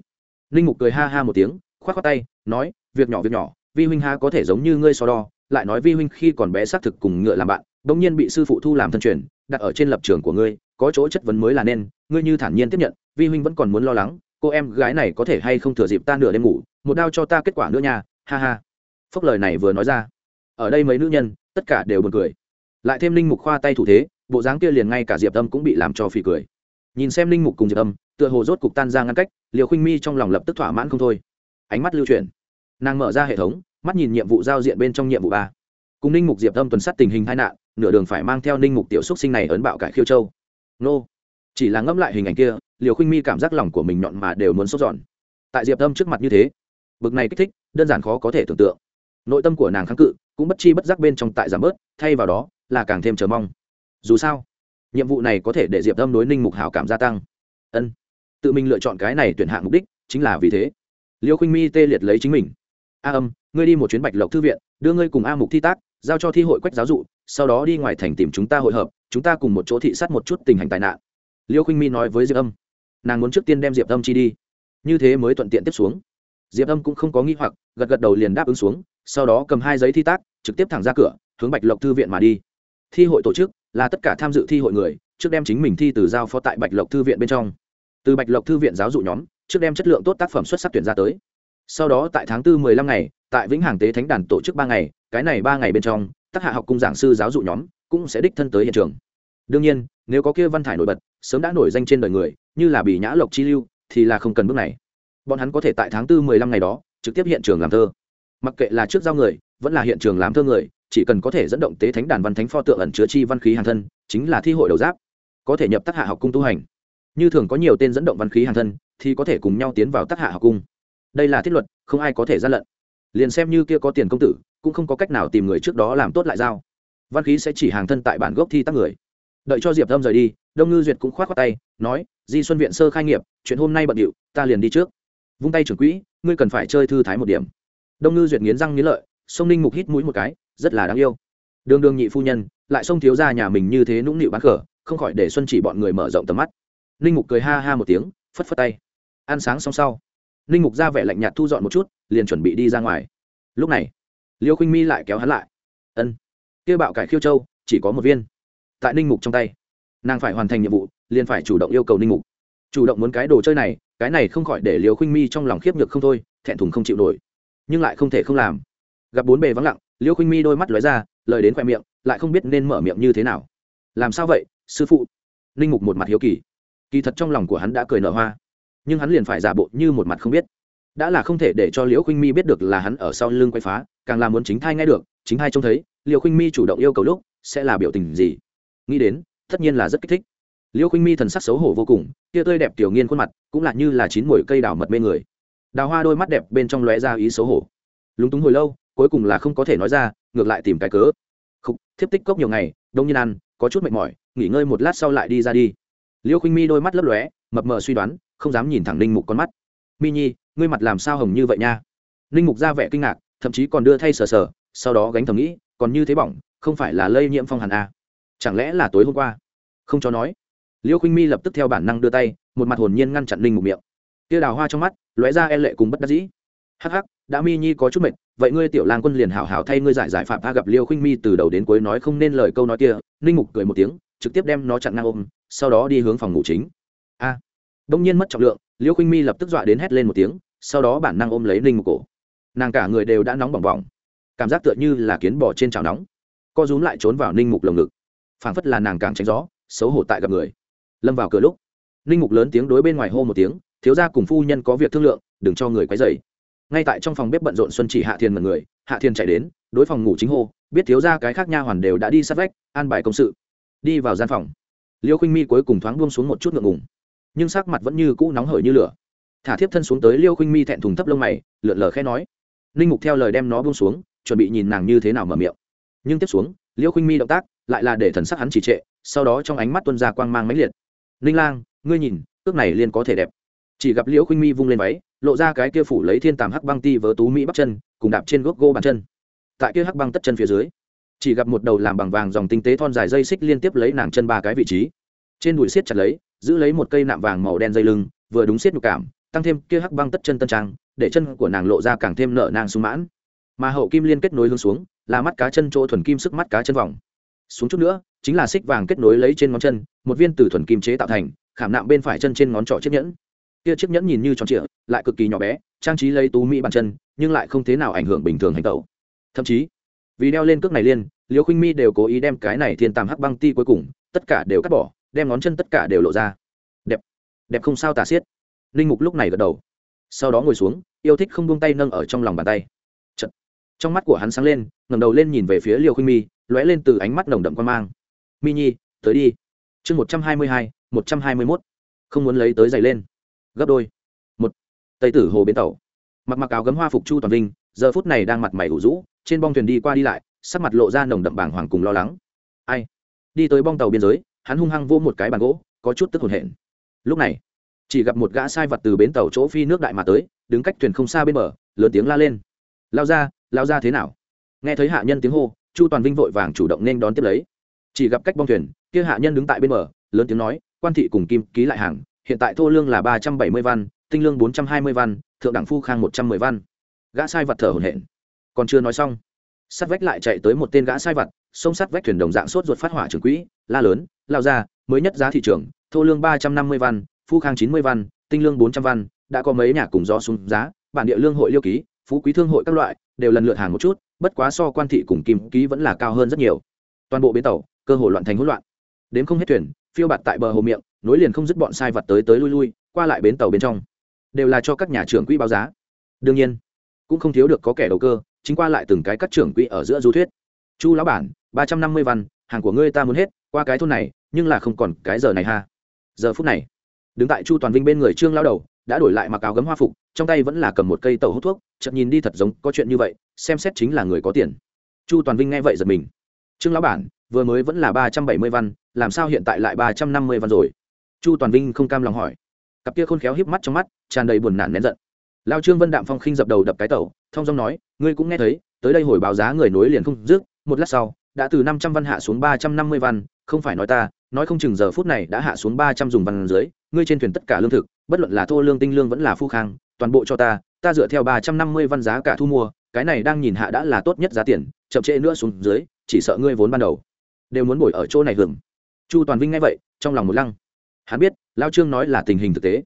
ninh mục cười ha ha một tiếng k h o á t khoác tay nói việc nhỏ việc nhỏ vi huynh ha có thể giống như ngươi so đo lại nói vi huynh khi còn bé xác thực cùng ngựa làm bạn bỗng nhiên bị sư phụ thu làm thân truyền đặt ở trên lập trường của ngươi có chỗ chất vấn mới là nên ngươi như thản nhiên tiếp nhận vi huynh vẫn còn muốn lo lắng cô em gái này có thể hay không thừa dịp ta nửa đêm ngủ, một đao cho ta kết quả nữa nha, ha ha. Phốc lời này vừa nói ra. Ở đây mấy nữ nhân, tất cả đều buồn cười. Lại thêm linh mục khoa tay thủ thế, bộ dáng kia liền ngay cả diệp âm cũng bị làm cho phì cười. Nhìn xem linh mục cùng diệp âm, tựa hồ rốt cục tan ra ngăn cách, liều khinh mi trong lòng lập tức thỏa mãn không thôi. Ánh mắt lưu chuyển. Nàng mở ra hệ thống, mắt nhìn nhiệm vụ giao diện bên trong nhiệm vụ ba. Cùng ninh mục diệp âm tuần sát tình hình tai nạn, nửa đường phải mang theo ninh mục tiểu xúc sinh này ấn bạo cải khiêu châu. Nô chỉ là ngẫm lại hình ảnh kia, liều khinh mi cảm giác lòng của mình nhọn mà đều muốn sốt giòn. Tại diệp tâm trước mặt như thế, bực này kích thích, đơn giản khó có thể tưởng tượng. Nội tâm của nàng kháng cự, cũng bất chi bất giác bên trong tại giảm bớt, thay vào đó là càng thêm chờ mong. Dù sao, nhiệm vụ này có thể để diệp tâm đối ninh mục hảo cảm gia tăng. Ân, tự mình lựa chọn cái này tuyển hạng mục đích, chính là vì thế. Liêu khinh mi tê liệt lấy chính mình. A âm, ngươi đi một chuyến bạch lộc thư viện, đưa ngươi cùng a mục thi tác, giao cho thi hội quách giáo dụ, sau đó đi ngoài thành tìm chúng ta hội hợp, chúng ta cùng một chỗ thị sát một chút tình hình tai nạn liêu khinh mi nói với diệp âm, nàng muốn trước tiên đem diệp âm chi đi. Như thế mới thuận tiện tiếp xuống. Diệp âm cũng không có nghi hoặc, gật gật đầu liền đáp ứng xuống, sau đó cầm hai giấy thi tác, trực tiếp thẳng ra cửa, hướng bạch lộc thư viện mà đi. Thi hội tổ chức là tất cả tham dự thi hội người, trước đem chính mình thi từ giao phó tại bạch lộc thư viện bên trong. Từ bạch lộc thư viện giáo dụ nhóm, trước đem chất lượng tốt tác phẩm xuất sắc tuyển ra tới. Sau đó tại tháng tư mười lăm ngày, tại vĩnh hàng tế thánh đàn tổ chức ba ngày, cái này ba ngày bên trong tác hạ học cung giảng sư giáo dụ nhóm cũng sẽ đích thân tới hiện trường đương nhiên, nếu có kia văn thải nổi bật, sớm đã nổi danh trên đời người, như là bị nhã lộc chi lưu, thì là không cần bước này. Bọn hắn có thể tại tháng tư mười lăm ngày đó, trực tiếp hiện trường làm thơ. Mặc kệ là trước giao người, vẫn là hiện trường làm thơ người, chỉ cần có thể dẫn động tế thánh đàn văn thánh pho tượng ẩn chứa chi văn khí hàng thân, chính là thi hội đầu giáp. Có thể nhập tác hạ học cung tu hành. Như thường có nhiều tên dẫn động văn khí hàng thân, thì có thể cùng nhau tiến vào tác hạ học cung. Đây là thiết luật, không ai có thể gian lận. Liền xem như kia có tiền công tử, cũng không có cách nào tìm người trước đó làm tốt lại giao. Văn khí sẽ chỉ hàng thân tại bản gốc thi tác người đợi cho diệp thâm rời đi, đông ngư duyệt cũng k h o á t khoác tay, nói, di xuân viện sơ khai nghiệp, chuyện hôm nay bận điệu, ta liền đi trước. Vung tay trưởng quỹ, ngươi cần phải chơi thư thái một điểm. Đông ngư duyệt nghiến răng nghiến lợi, sông ninh mục hít mũi một cái, rất là đáng yêu. Đường đường nhị phu nhân, lại xông thiếu ra nhà mình như thế nũng nịu bán cờ, không khỏi để xuân chỉ bọn người mở rộng tầm mắt. Ninh mục cười ha ha một tiếng, phất phất tay. Ăn sáng xong sau, ninh mục ra vẻ lạnh nhạt thu dọn một chút, liền chuẩn bị đi ra ngoài. Lúc này, liêu khinh mi lại kéo hắn lại. Ân, kia bạo cải khiêu châu, chỉ có một viên tại ninh mục trong tay. Nàng phải hoàn thành nhiệm vụ, liền phải chủ động yêu cầu ninh mục. Chủ động muốn cái đồ chơi này, cái này không khỏi để liều khinh mi trong lòng khiếp nhược không thôi, thẹn thùng không chịu nổi. Nhưng lại không thể không làm. Gặp bốn bề vắng lặng liêu khinh mi đôi mắt lóe ra, lời đến khoe miệng, lại không biết nên mở miệng như thế nào. Làm sao vậy, sư phụ? Ninh mục một mặt hiếu kỳ. Kỳ thật trong lòng của hắn đã cười nở hoa. Nhưng hắn liền phải giả bộ như một mặt không biết. Đã là không thể để cho liễu khinh mi biết được là hắn ở sau lưng quay phá, càng là muốn chính thai nghe được, chính thai trông thấy, liễu khinh mi chủ động yêu cầu lúc, sẽ là biểu tình gì? Nghĩ đến, tất nhiên là rất kích thích. Liêu khinh mi thần sắc xấu hổ vô cùng, tia tươi đẹp tiểu nghiên khuôn mặt cũng là như là chín mồi cây đào mật mê người. Đào hoa đôi mắt đẹp bên trong lóe ra ý xấu hổ. Lúng túng hồi lâu, cuối cùng là không có thể nói ra, ngược lại tìm cái cớ. Không thiếp tích cốc nhiều ngày, đông nhiên ăn, có chút mệt mỏi, nghỉ ngơi một lát sau lại đi ra đi. Liêu khinh mi đôi mắt lấp lóe, mập mờ suy đoán, không dám nhìn thẳng ninh mục con mắt. Mi nhi, ngươi mặt làm sao hồng như vậy nha? Ninh mục ra vẻ kinh ngạc, thậm chí còn đưa thay sờ sờ, sau đó gánh thầm nghĩ, còn như thế bỏng, không phải là lây nhiễm phong hàn a chẳng lẽ là tối hôm qua? Không cho nói. Liêu khinh mi lập tức theo bản năng đưa tay, một mặt hồn nhiên ngăn chặn ninh mục miệng. Tia đào hoa trong mắt, lóe ra e lệ cùng bất đắc dĩ. Hắc hắc, đã mi nhi có chút mệt, vậy ngươi tiểu lang quân liền hảo hảo thay ngươi giải giải phạm a gặp liêu khinh mi từ đầu đến cuối nói không nên lời câu nói kia. Ninh mục cười một tiếng, trực tiếp đem nó chặn ngang ôm, sau đó đi hướng phòng ngủ chính. A. Đông nhiên mất trọng lượng, liêu khinh mi lập tức dọa đến hét lên một tiếng, sau đó bản năng ôm lấy ninh mục cổ. Nàng cả người đều đã nóng bỏng bỏng. Cảm giác tựa như là kiến bò trên chảo nóng. Co rúm lại trốn vào ninh mục lồng ngực phảng phất là nàng càng tránh gió, xấu hổ tại gặp người. Lâm vào cửa lúc, ninh mục lớn tiếng đối bên ngoài hô một tiếng, thiếu gia cùng phu nhân có việc thương lượng, đừng cho người quấy dày ngay tại trong phòng bếp bận rộn xuân chỉ hạ thiền mật người, hạ thiền chạy đến, đối phòng ngủ chính hô, biết thiếu gia cái khác nha hoàn đều đã đi sát vách, an bài công sự. Đi vào gian phòng, liêu khinh mi cuối cùng thoáng buông xuống một chút ngượng ngùng, nhưng sắc mặt vẫn như cũ nóng hởi như lửa. Thả thiếp thân xuống tới, liêu khinh mi thẹn thùng thấp lông mày, lượn lờ khẽ nói, ninh mục theo lời đem nó buông xuống, chuẩn bị nhìn nàng như thế nào mở miệng. Nhưng tiếp xuống, liêu khinh mi động tác lại là để thần sắc hắn chỉ trệ, sau đó trong ánh mắt tuân ra quang mang mãnh liệt. Ninh lang, ngươi nhìn cước này liên có thể đẹp. Chỉ gặp liễu khinh mi vung lên váy, lộ ra cái kia phủ lấy thiên tàm hắc băng ti vớ tú mỹ bắp chân, cùng đạp trên gốc gỗ bàn chân. Tại kia hắc băng tất chân phía dưới, chỉ gặp một đầu làm bằng vàng dòng tinh tế thon dài dây xích liên tiếp lấy nàng chân ba cái vị trí. Trên đùi xiết chặt lấy, giữ lấy một cây nạm vàng màu đen dây lưng, vừa đúng xiết nhục cảm, tăng thêm kia hắc băng tất chân tân trang, để chân của nàng lộ ra càng thêm nợ nàng sung mãn. Mà hậu kim liên kết nối hướng xuống, là mắt cá chân chỗ thuần kim sức mắt cá chân vòng xuống chút nữa, chính là xích vàng kết nối lấy trên ngón chân, một viên từ thuần kim chế tạo thành, khảm nạm bên phải chân trên ngón trỏ chiếc nhẫn. Kia chiếc nhẫn nhìn như tròn trịa, lại cực kỳ nhỏ bé, trang trí lấy tú mỹ bàn chân, nhưng lại không thế nào ảnh hưởng bình thường hành tẩu. Thậm chí, vì đeo lên cước này liên liều khinh mi đều cố ý đem cái này thiên tàm hắc băng ti cuối cùng, tất cả đều cắt bỏ, đem ngón chân tất cả đều lộ ra. Đẹp đẹp không sao tả xiết. Linh mục lúc này gật đầu. Sau đó ngồi xuống, yêu thích không buông tay nâng ở trong lòng bàn tay. Chật. trong mắt của hắn sáng lên, ngẩng đầu lên nhìn về phía liều khinh mi lóe lên từ ánh mắt nồng đậm quan mang. Mi nhi, tới đi. Chương một trăm hai mươi hai, một trăm hai mươi mốt. Không muốn lấy tới giày lên. Gấp đôi. Một. Tây tử hồ bến tàu. Mặc mặc áo gấm hoa phục chu toàn vinh, giờ phút này đang mặt mày ủ rũ, trên bong thuyền đi qua đi lại, sắc mặt lộ ra nồng đậm bảng hoàng cùng lo lắng. Ai? Đi tới bong tàu biên giới, hắn hung hăng vô một cái bàn gỗ, có chút tức hồn hển. Lúc này, chỉ gặp một gã sai vật từ bến tàu chỗ phi nước đại mà tới, đứng cách thuyền không xa bên bờ, lớn tiếng la lên. Lao ra lao ra thế nào? Nghe thấy hạ nhân tiếng hô chu toàn vinh vội vàng chủ động nên đón tiếp lấy. Chỉ gặp cách bong thuyền, kia hạ nhân đứng tại bên bờ, lớn tiếng nói, quan thị cùng kim ký lại hàng, hiện tại thô lương là ba trăm bảy mươi văn, tinh lương bốn trăm hai mươi văn, thượng đẳng phu khang một trăm mười văn. Gã sai vật thở hổn hển. Còn chưa nói xong sát vách lại chạy tới một tên gã sai vật xông sát vách thuyền đồng dạng sốt ruột phát hỏa trường quỹ, la lớn lao ra mới nhất giá thị trường, thô lương ba trăm năm mươi văn, phu khang chín mươi văn, tinh lương bốn trăm văn, đã có mấy nhà cùng do xuống giá, bản địa lương hội liêu ký phú quý thương hội các loại đều lần lượt hàng một chút, bất quá so quan thị cùng kim ký vẫn là cao hơn rất nhiều. Toàn bộ bến tàu, cơ hội loạn thành hỗn loạn. Đến không hết thuyền, phiêu bạt tại bờ hồ miệng, nối liền không dứt bọn sai vật tới tới lui lui, qua lại bến tàu bên trong. Đều là cho các nhà trưởng quỹ báo giá. Đương nhiên, cũng không thiếu được có kẻ đầu cơ, chính qua lại từng cái các trưởng quỹ ở giữa du thuyết. Chu lão bản, ba trăm năm mươi văn, hàng của ngươi ta muốn hết, qua cái thôn này, nhưng là không còn cái giờ này ha. Giờ phút này đứng tại chu toàn vinh bên người trương lao đầu, đã đổi lại mặc áo gấm hoa phục, trong tay vẫn là cầm một cây tẩu hút thuốc chậm nhìn đi thật giống, có chuyện như vậy, xem xét chính là người có tiền. Chu toàn vinh nghe vậy giật mình. Trương lão bản, vừa mới vẫn là ba trăm bảy mươi văn, làm sao hiện tại lại ba trăm năm mươi văn rồi? Chu toàn vinh không cam lòng hỏi. Cặp kia khôn khéo híp mắt trong mắt, tràn đầy buồn nản nén giận. Lao trương vân đạm phong khinh dập đầu đập cái tẩu, thông dong nói, ngươi cũng nghe thấy, tới đây hồi báo giá người nối liền không dứt, một lát sau, đã từ năm trăm văn hạ xuống ba trăm năm mươi văn, không phải nói ta, nói không chừng giờ phút này đã hạ xuống ba trăm dùng văn dưới ngươi trên thuyền tất cả lương thực, bất luận là thô lương tinh lương vẫn là phu khang, toàn bộ cho ta ta dựa theo ba trăm năm mươi văn giá cả thu mua, cái này đang nhìn hạ đã là tốt nhất giá tiền, chậm trễ nữa xuống dưới, chỉ sợ ngươi vốn ban đầu đều muốn ngồi ở chỗ này hưởng. Chu toàn vinh nghe vậy, trong lòng một lăng. Hắn biết, lao trương nói là tình hình thực tế.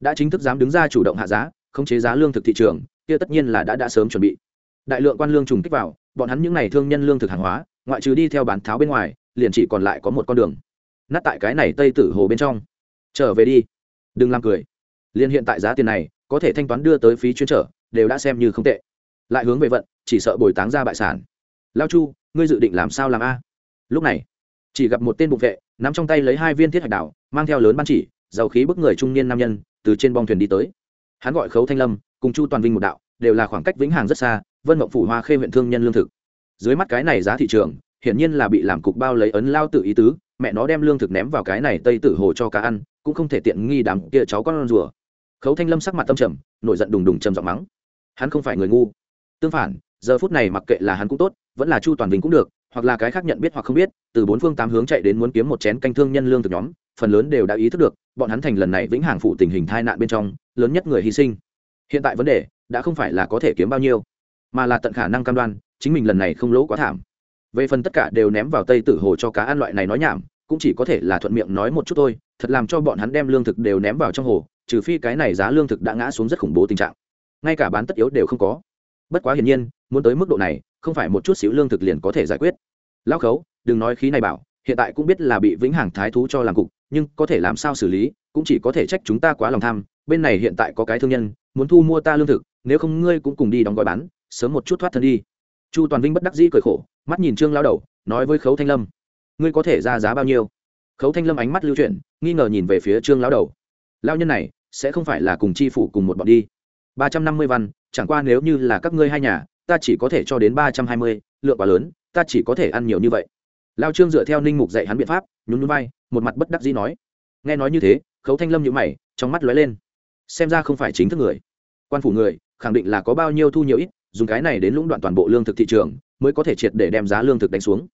Đã chính thức dám đứng ra chủ động hạ giá, khống chế giá lương thực thị trường, kia tất nhiên là đã đã sớm chuẩn bị. Đại lượng quan lương trùng kích vào, bọn hắn những n à y thương nhân lương thực hàng hóa, ngoại trừ đi theo bán tháo bên ngoài, liền chỉ còn lại có một con đường. Nát tại cái này tây tử hồ bên trong trở về đi. Đừng làm cười. Liên hiện tại giá tiền này, có thể thanh toán đưa tới phí chuyên trở, đều đã xem như không tệ. Lại hướng về vận, chỉ sợ bồi táng ra bại sản. Lao chu, ngươi dự định làm sao làm a? Lúc này, chỉ gặp một tên bục vệ, nắm trong tay lấy hai viên thiết hạch đảo, mang theo lớn ban chỉ dầu khí bức người trung niên nam nhân, từ trên bong thuyền đi tới. Hắn gọi khấu thanh lâm, cùng chu toàn vinh một đạo, đều là khoảng cách vĩnh hàng rất xa, vân mộng phủ hoa khê huyện thương nhân lương thực. Dưới mắt cái này giá thị trường, hiển nhiên là bị làm cục bao lấy ấn lao tự ý tứ mẹ nó đem lương thực ném vào cái này tây tử hồ cho cá ăn, cũng không thể tiện nghi đám kia cháu con rùa. Khấu thanh lâm sắc mặt tâm trầm, nổi giận đùng đùng trầm giọng mắng. Hắn không phải người ngu. Tương phản, giờ phút này mặc kệ là hắn cũng tốt, vẫn là chu toàn vinh cũng được, hoặc là cái khác nhận biết hoặc không biết, từ bốn phương tám hướng chạy đến muốn kiếm một chén canh thương nhân lương thực nhóm, phần lớn đều đã ý thức được, bọn hắn thành lần này vĩnh hàng phụ tình hình tai nạn bên trong, lớn nhất người hy sinh. Hiện tại vấn đề, đã không phải là có thể kiếm bao nhiêu, mà là tận khả năng cam đoan, chính mình lần này không lỗ quá thảm về phần tất cả đều ném vào tây tử hồ cho cá ăn loại này nói nhảm, cũng chỉ có thể là thuận miệng nói một chút thôi, thật làm cho bọn hắn đem lương thực đều ném vào trong hồ, trừ phi cái này giá lương thực đã ngã xuống rất khủng bố tình trạng. Ngay cả bán tất yếu đều không có. Bất quá hiển nhiên, muốn tới mức độ này, không phải một chút xíu lương thực liền có thể giải quyết. Lao khấu, đừng nói khí này bảo, hiện tại cũng biết là bị vĩnh hằng thái thú cho làm cục, nhưng có thể làm sao xử lý, cũng chỉ có thể trách chúng ta quá lòng tham, bên này hiện tại có cái thương nhân, muốn thu mua ta lương thực, nếu không ngươi cũng cùng đi đóng gói bán, sớm một chút thoát thân đi chu toàn vinh bất đắc dĩ cười khổ, mắt nhìn trương lao đầu, nói với khấu thanh lâm, ngươi có thể ra giá bao nhiêu? Khấu thanh lâm ánh mắt lưu chuyển, nghi ngờ nhìn về phía trương lao đầu. Lao nhân này, sẽ không phải là cùng chi phủ cùng một bọn đi. Ba trăm năm mươi văn, chẳng qua nếu như là các ngươi hai nhà, ta chỉ có thể cho đến ba trăm hai mươi, lượng quá lớn, ta chỉ có thể ăn nhiều như vậy. Lao trương dựa theo ninh mục dạy hắn biện pháp, nhún nhún vai, một mặt bất đắc dĩ nói. Nghe nói như thế, khấu thanh lâm nhữ mày, trong mắt lóe lên. Xem ra không phải chính thức người. Quan phủ người, khẳng định là có bao nhiêu thu nhiều ít dùng cái này đến lũng đoạn toàn bộ lương thực thị trường, mới có thể triệt để đem giá lương thực đánh xuống.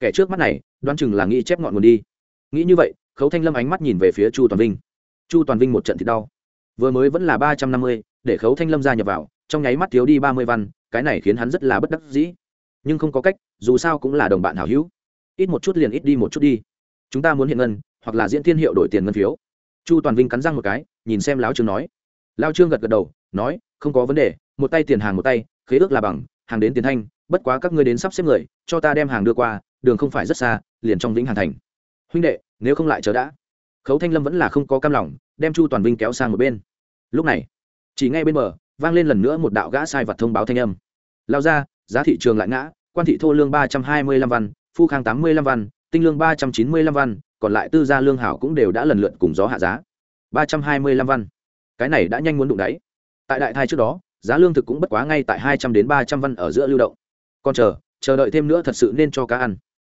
Kẻ trước mắt này, đoán chừng là nghĩ chép ngọn nguồn đi. Nghĩ như vậy, khấu thanh lâm ánh mắt nhìn về phía chu toàn vinh. Chu toàn vinh một trận thì đau. Vừa mới vẫn là ba trăm năm mươi, để khấu thanh lâm ra nhập vào, trong nháy mắt thiếu đi ba mươi văn, cái này khiến hắn rất là bất đắc dĩ. Nhưng không có cách, dù sao cũng là đồng bạn hảo hữu. Ít một chút liền ít đi một chút đi. Chúng ta muốn hiện ngân, hoặc là diễn thiên hiệu đổi tiền ngân phiếu. Chu toàn vinh cắn răng một cái, nhìn xem lão trương nói. Lao trương gật gật đầu, nói, không có vấn đề, một tay tiền hàng một tay khế ước là bằng, hàng đến tiền thanh, bất quá các ngươi đến sắp xếp người, cho ta đem hàng đưa qua, đường không phải rất xa, liền trong vĩnh hàn thành. Huynh đệ, nếu không lại chờ đã. Khấu thanh lâm vẫn là không có cam lòng, đem chu toàn vinh kéo sang một bên. Lúc này, chỉ ngay bên bờ, vang lên lần nữa một đạo gã sai vật thông báo thanh âm. Lao ra, giá thị trường lại ngã, quan thị thô lương ba trăm hai mươi lăm văn, phu khang tám mươi lăm văn, tinh lương ba trăm chín mươi lăm văn, còn lại tư gia lương hảo cũng đều đã lần lượt cùng gió hạ giá. ba trăm hai mươi lăm văn. Cái này đã nhanh muốn đụng đáy. Tại đại thai trước đó giá lương thực cũng bất quá ngay tại hai trăm đến ba trăm văn ở giữa lưu động. Còn chờ chờ đợi thêm nữa thật sự nên cho cá ăn.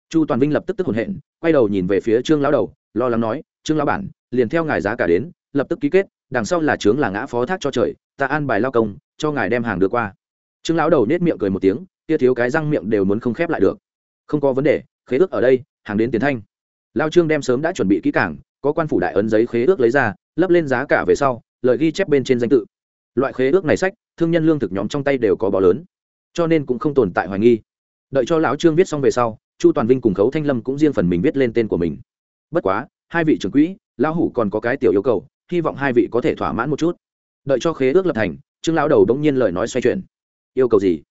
Chu toàn vinh lập tức tức hồn hện, quay đầu nhìn về phía trương lão đầu, lo lắng nói, trương lão bản, liền theo ngài giá cả đến, lập tức ký kết, đằng sau là trướng là ngã phó thác cho trời, ta an bài lao công, cho ngài đem hàng đưa qua. Trương lão đầu nết miệng cười một tiếng, kia thiếu cái răng miệng đều muốn không khép lại được. Không có vấn đề, khế ước ở đây, hàng đến tiền thanh. Lao trương đem sớm đã chuẩn bị kỹ cảng có quan phủ đại ấn giấy khế ước lấy ra, lấp lên giá cả về sau, lời ghi chép bên trên danh tự. Loại khế ước này sách thương nhân lương thực nhóm trong tay đều có bó lớn, cho nên cũng không tồn tại hoài nghi. Đợi cho lão trương viết xong về sau, chu toàn vinh cùng khấu thanh lâm cũng riêng phần mình viết lên tên của mình. Bất quá, hai vị trưởng quỹ, lão hủ còn có cái tiểu yêu cầu, hy vọng hai vị có thể thỏa mãn một chút. Đợi cho khế ước lập thành, trương lão đầu đống nhiên lời nói xoay chuyển. Yêu cầu gì?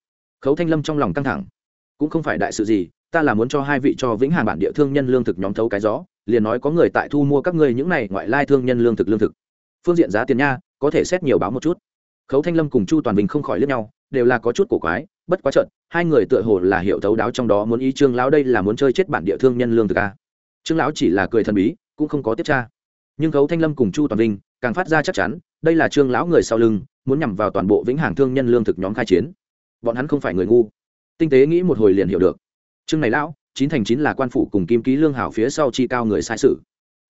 Khấu thanh lâm trong lòng căng thẳng. Cũng không phải đại sự gì, ta là muốn cho hai vị cho vĩnh hàn bản địa thương nhân lương thực nhóm thấu cái gió, liền nói có người tại thu mua các ngươi những này ngoại lai thương nhân lương thực lương thực. Phương diện giá tiền nha, có thể xét nhiều báo một chút khấu thanh lâm cùng chu toàn bình không khỏi lướt nhau, đều là có chút cổ quái, bất quá trận hai người tựa hồ là hiểu thấu đáo trong đó muốn ý trương lão đây là muốn chơi chết bản địa thương nhân lương thực a trương lão chỉ là cười thần bí, cũng không có tiếp tra. Nhưng khấu thanh lâm cùng chu toàn vinh, càng phát ra chắc chắn, đây là trương lão người sau lưng, muốn nhằm vào toàn bộ vĩnh hàng thương nhân lương thực nhóm khai chiến. Bọn hắn không phải người ngu. Tinh tế nghĩ một hồi liền hiểu được. Trương này lão, chín thành chín là quan phủ cùng kim ký lương hảo phía sau chi cao người sai sự.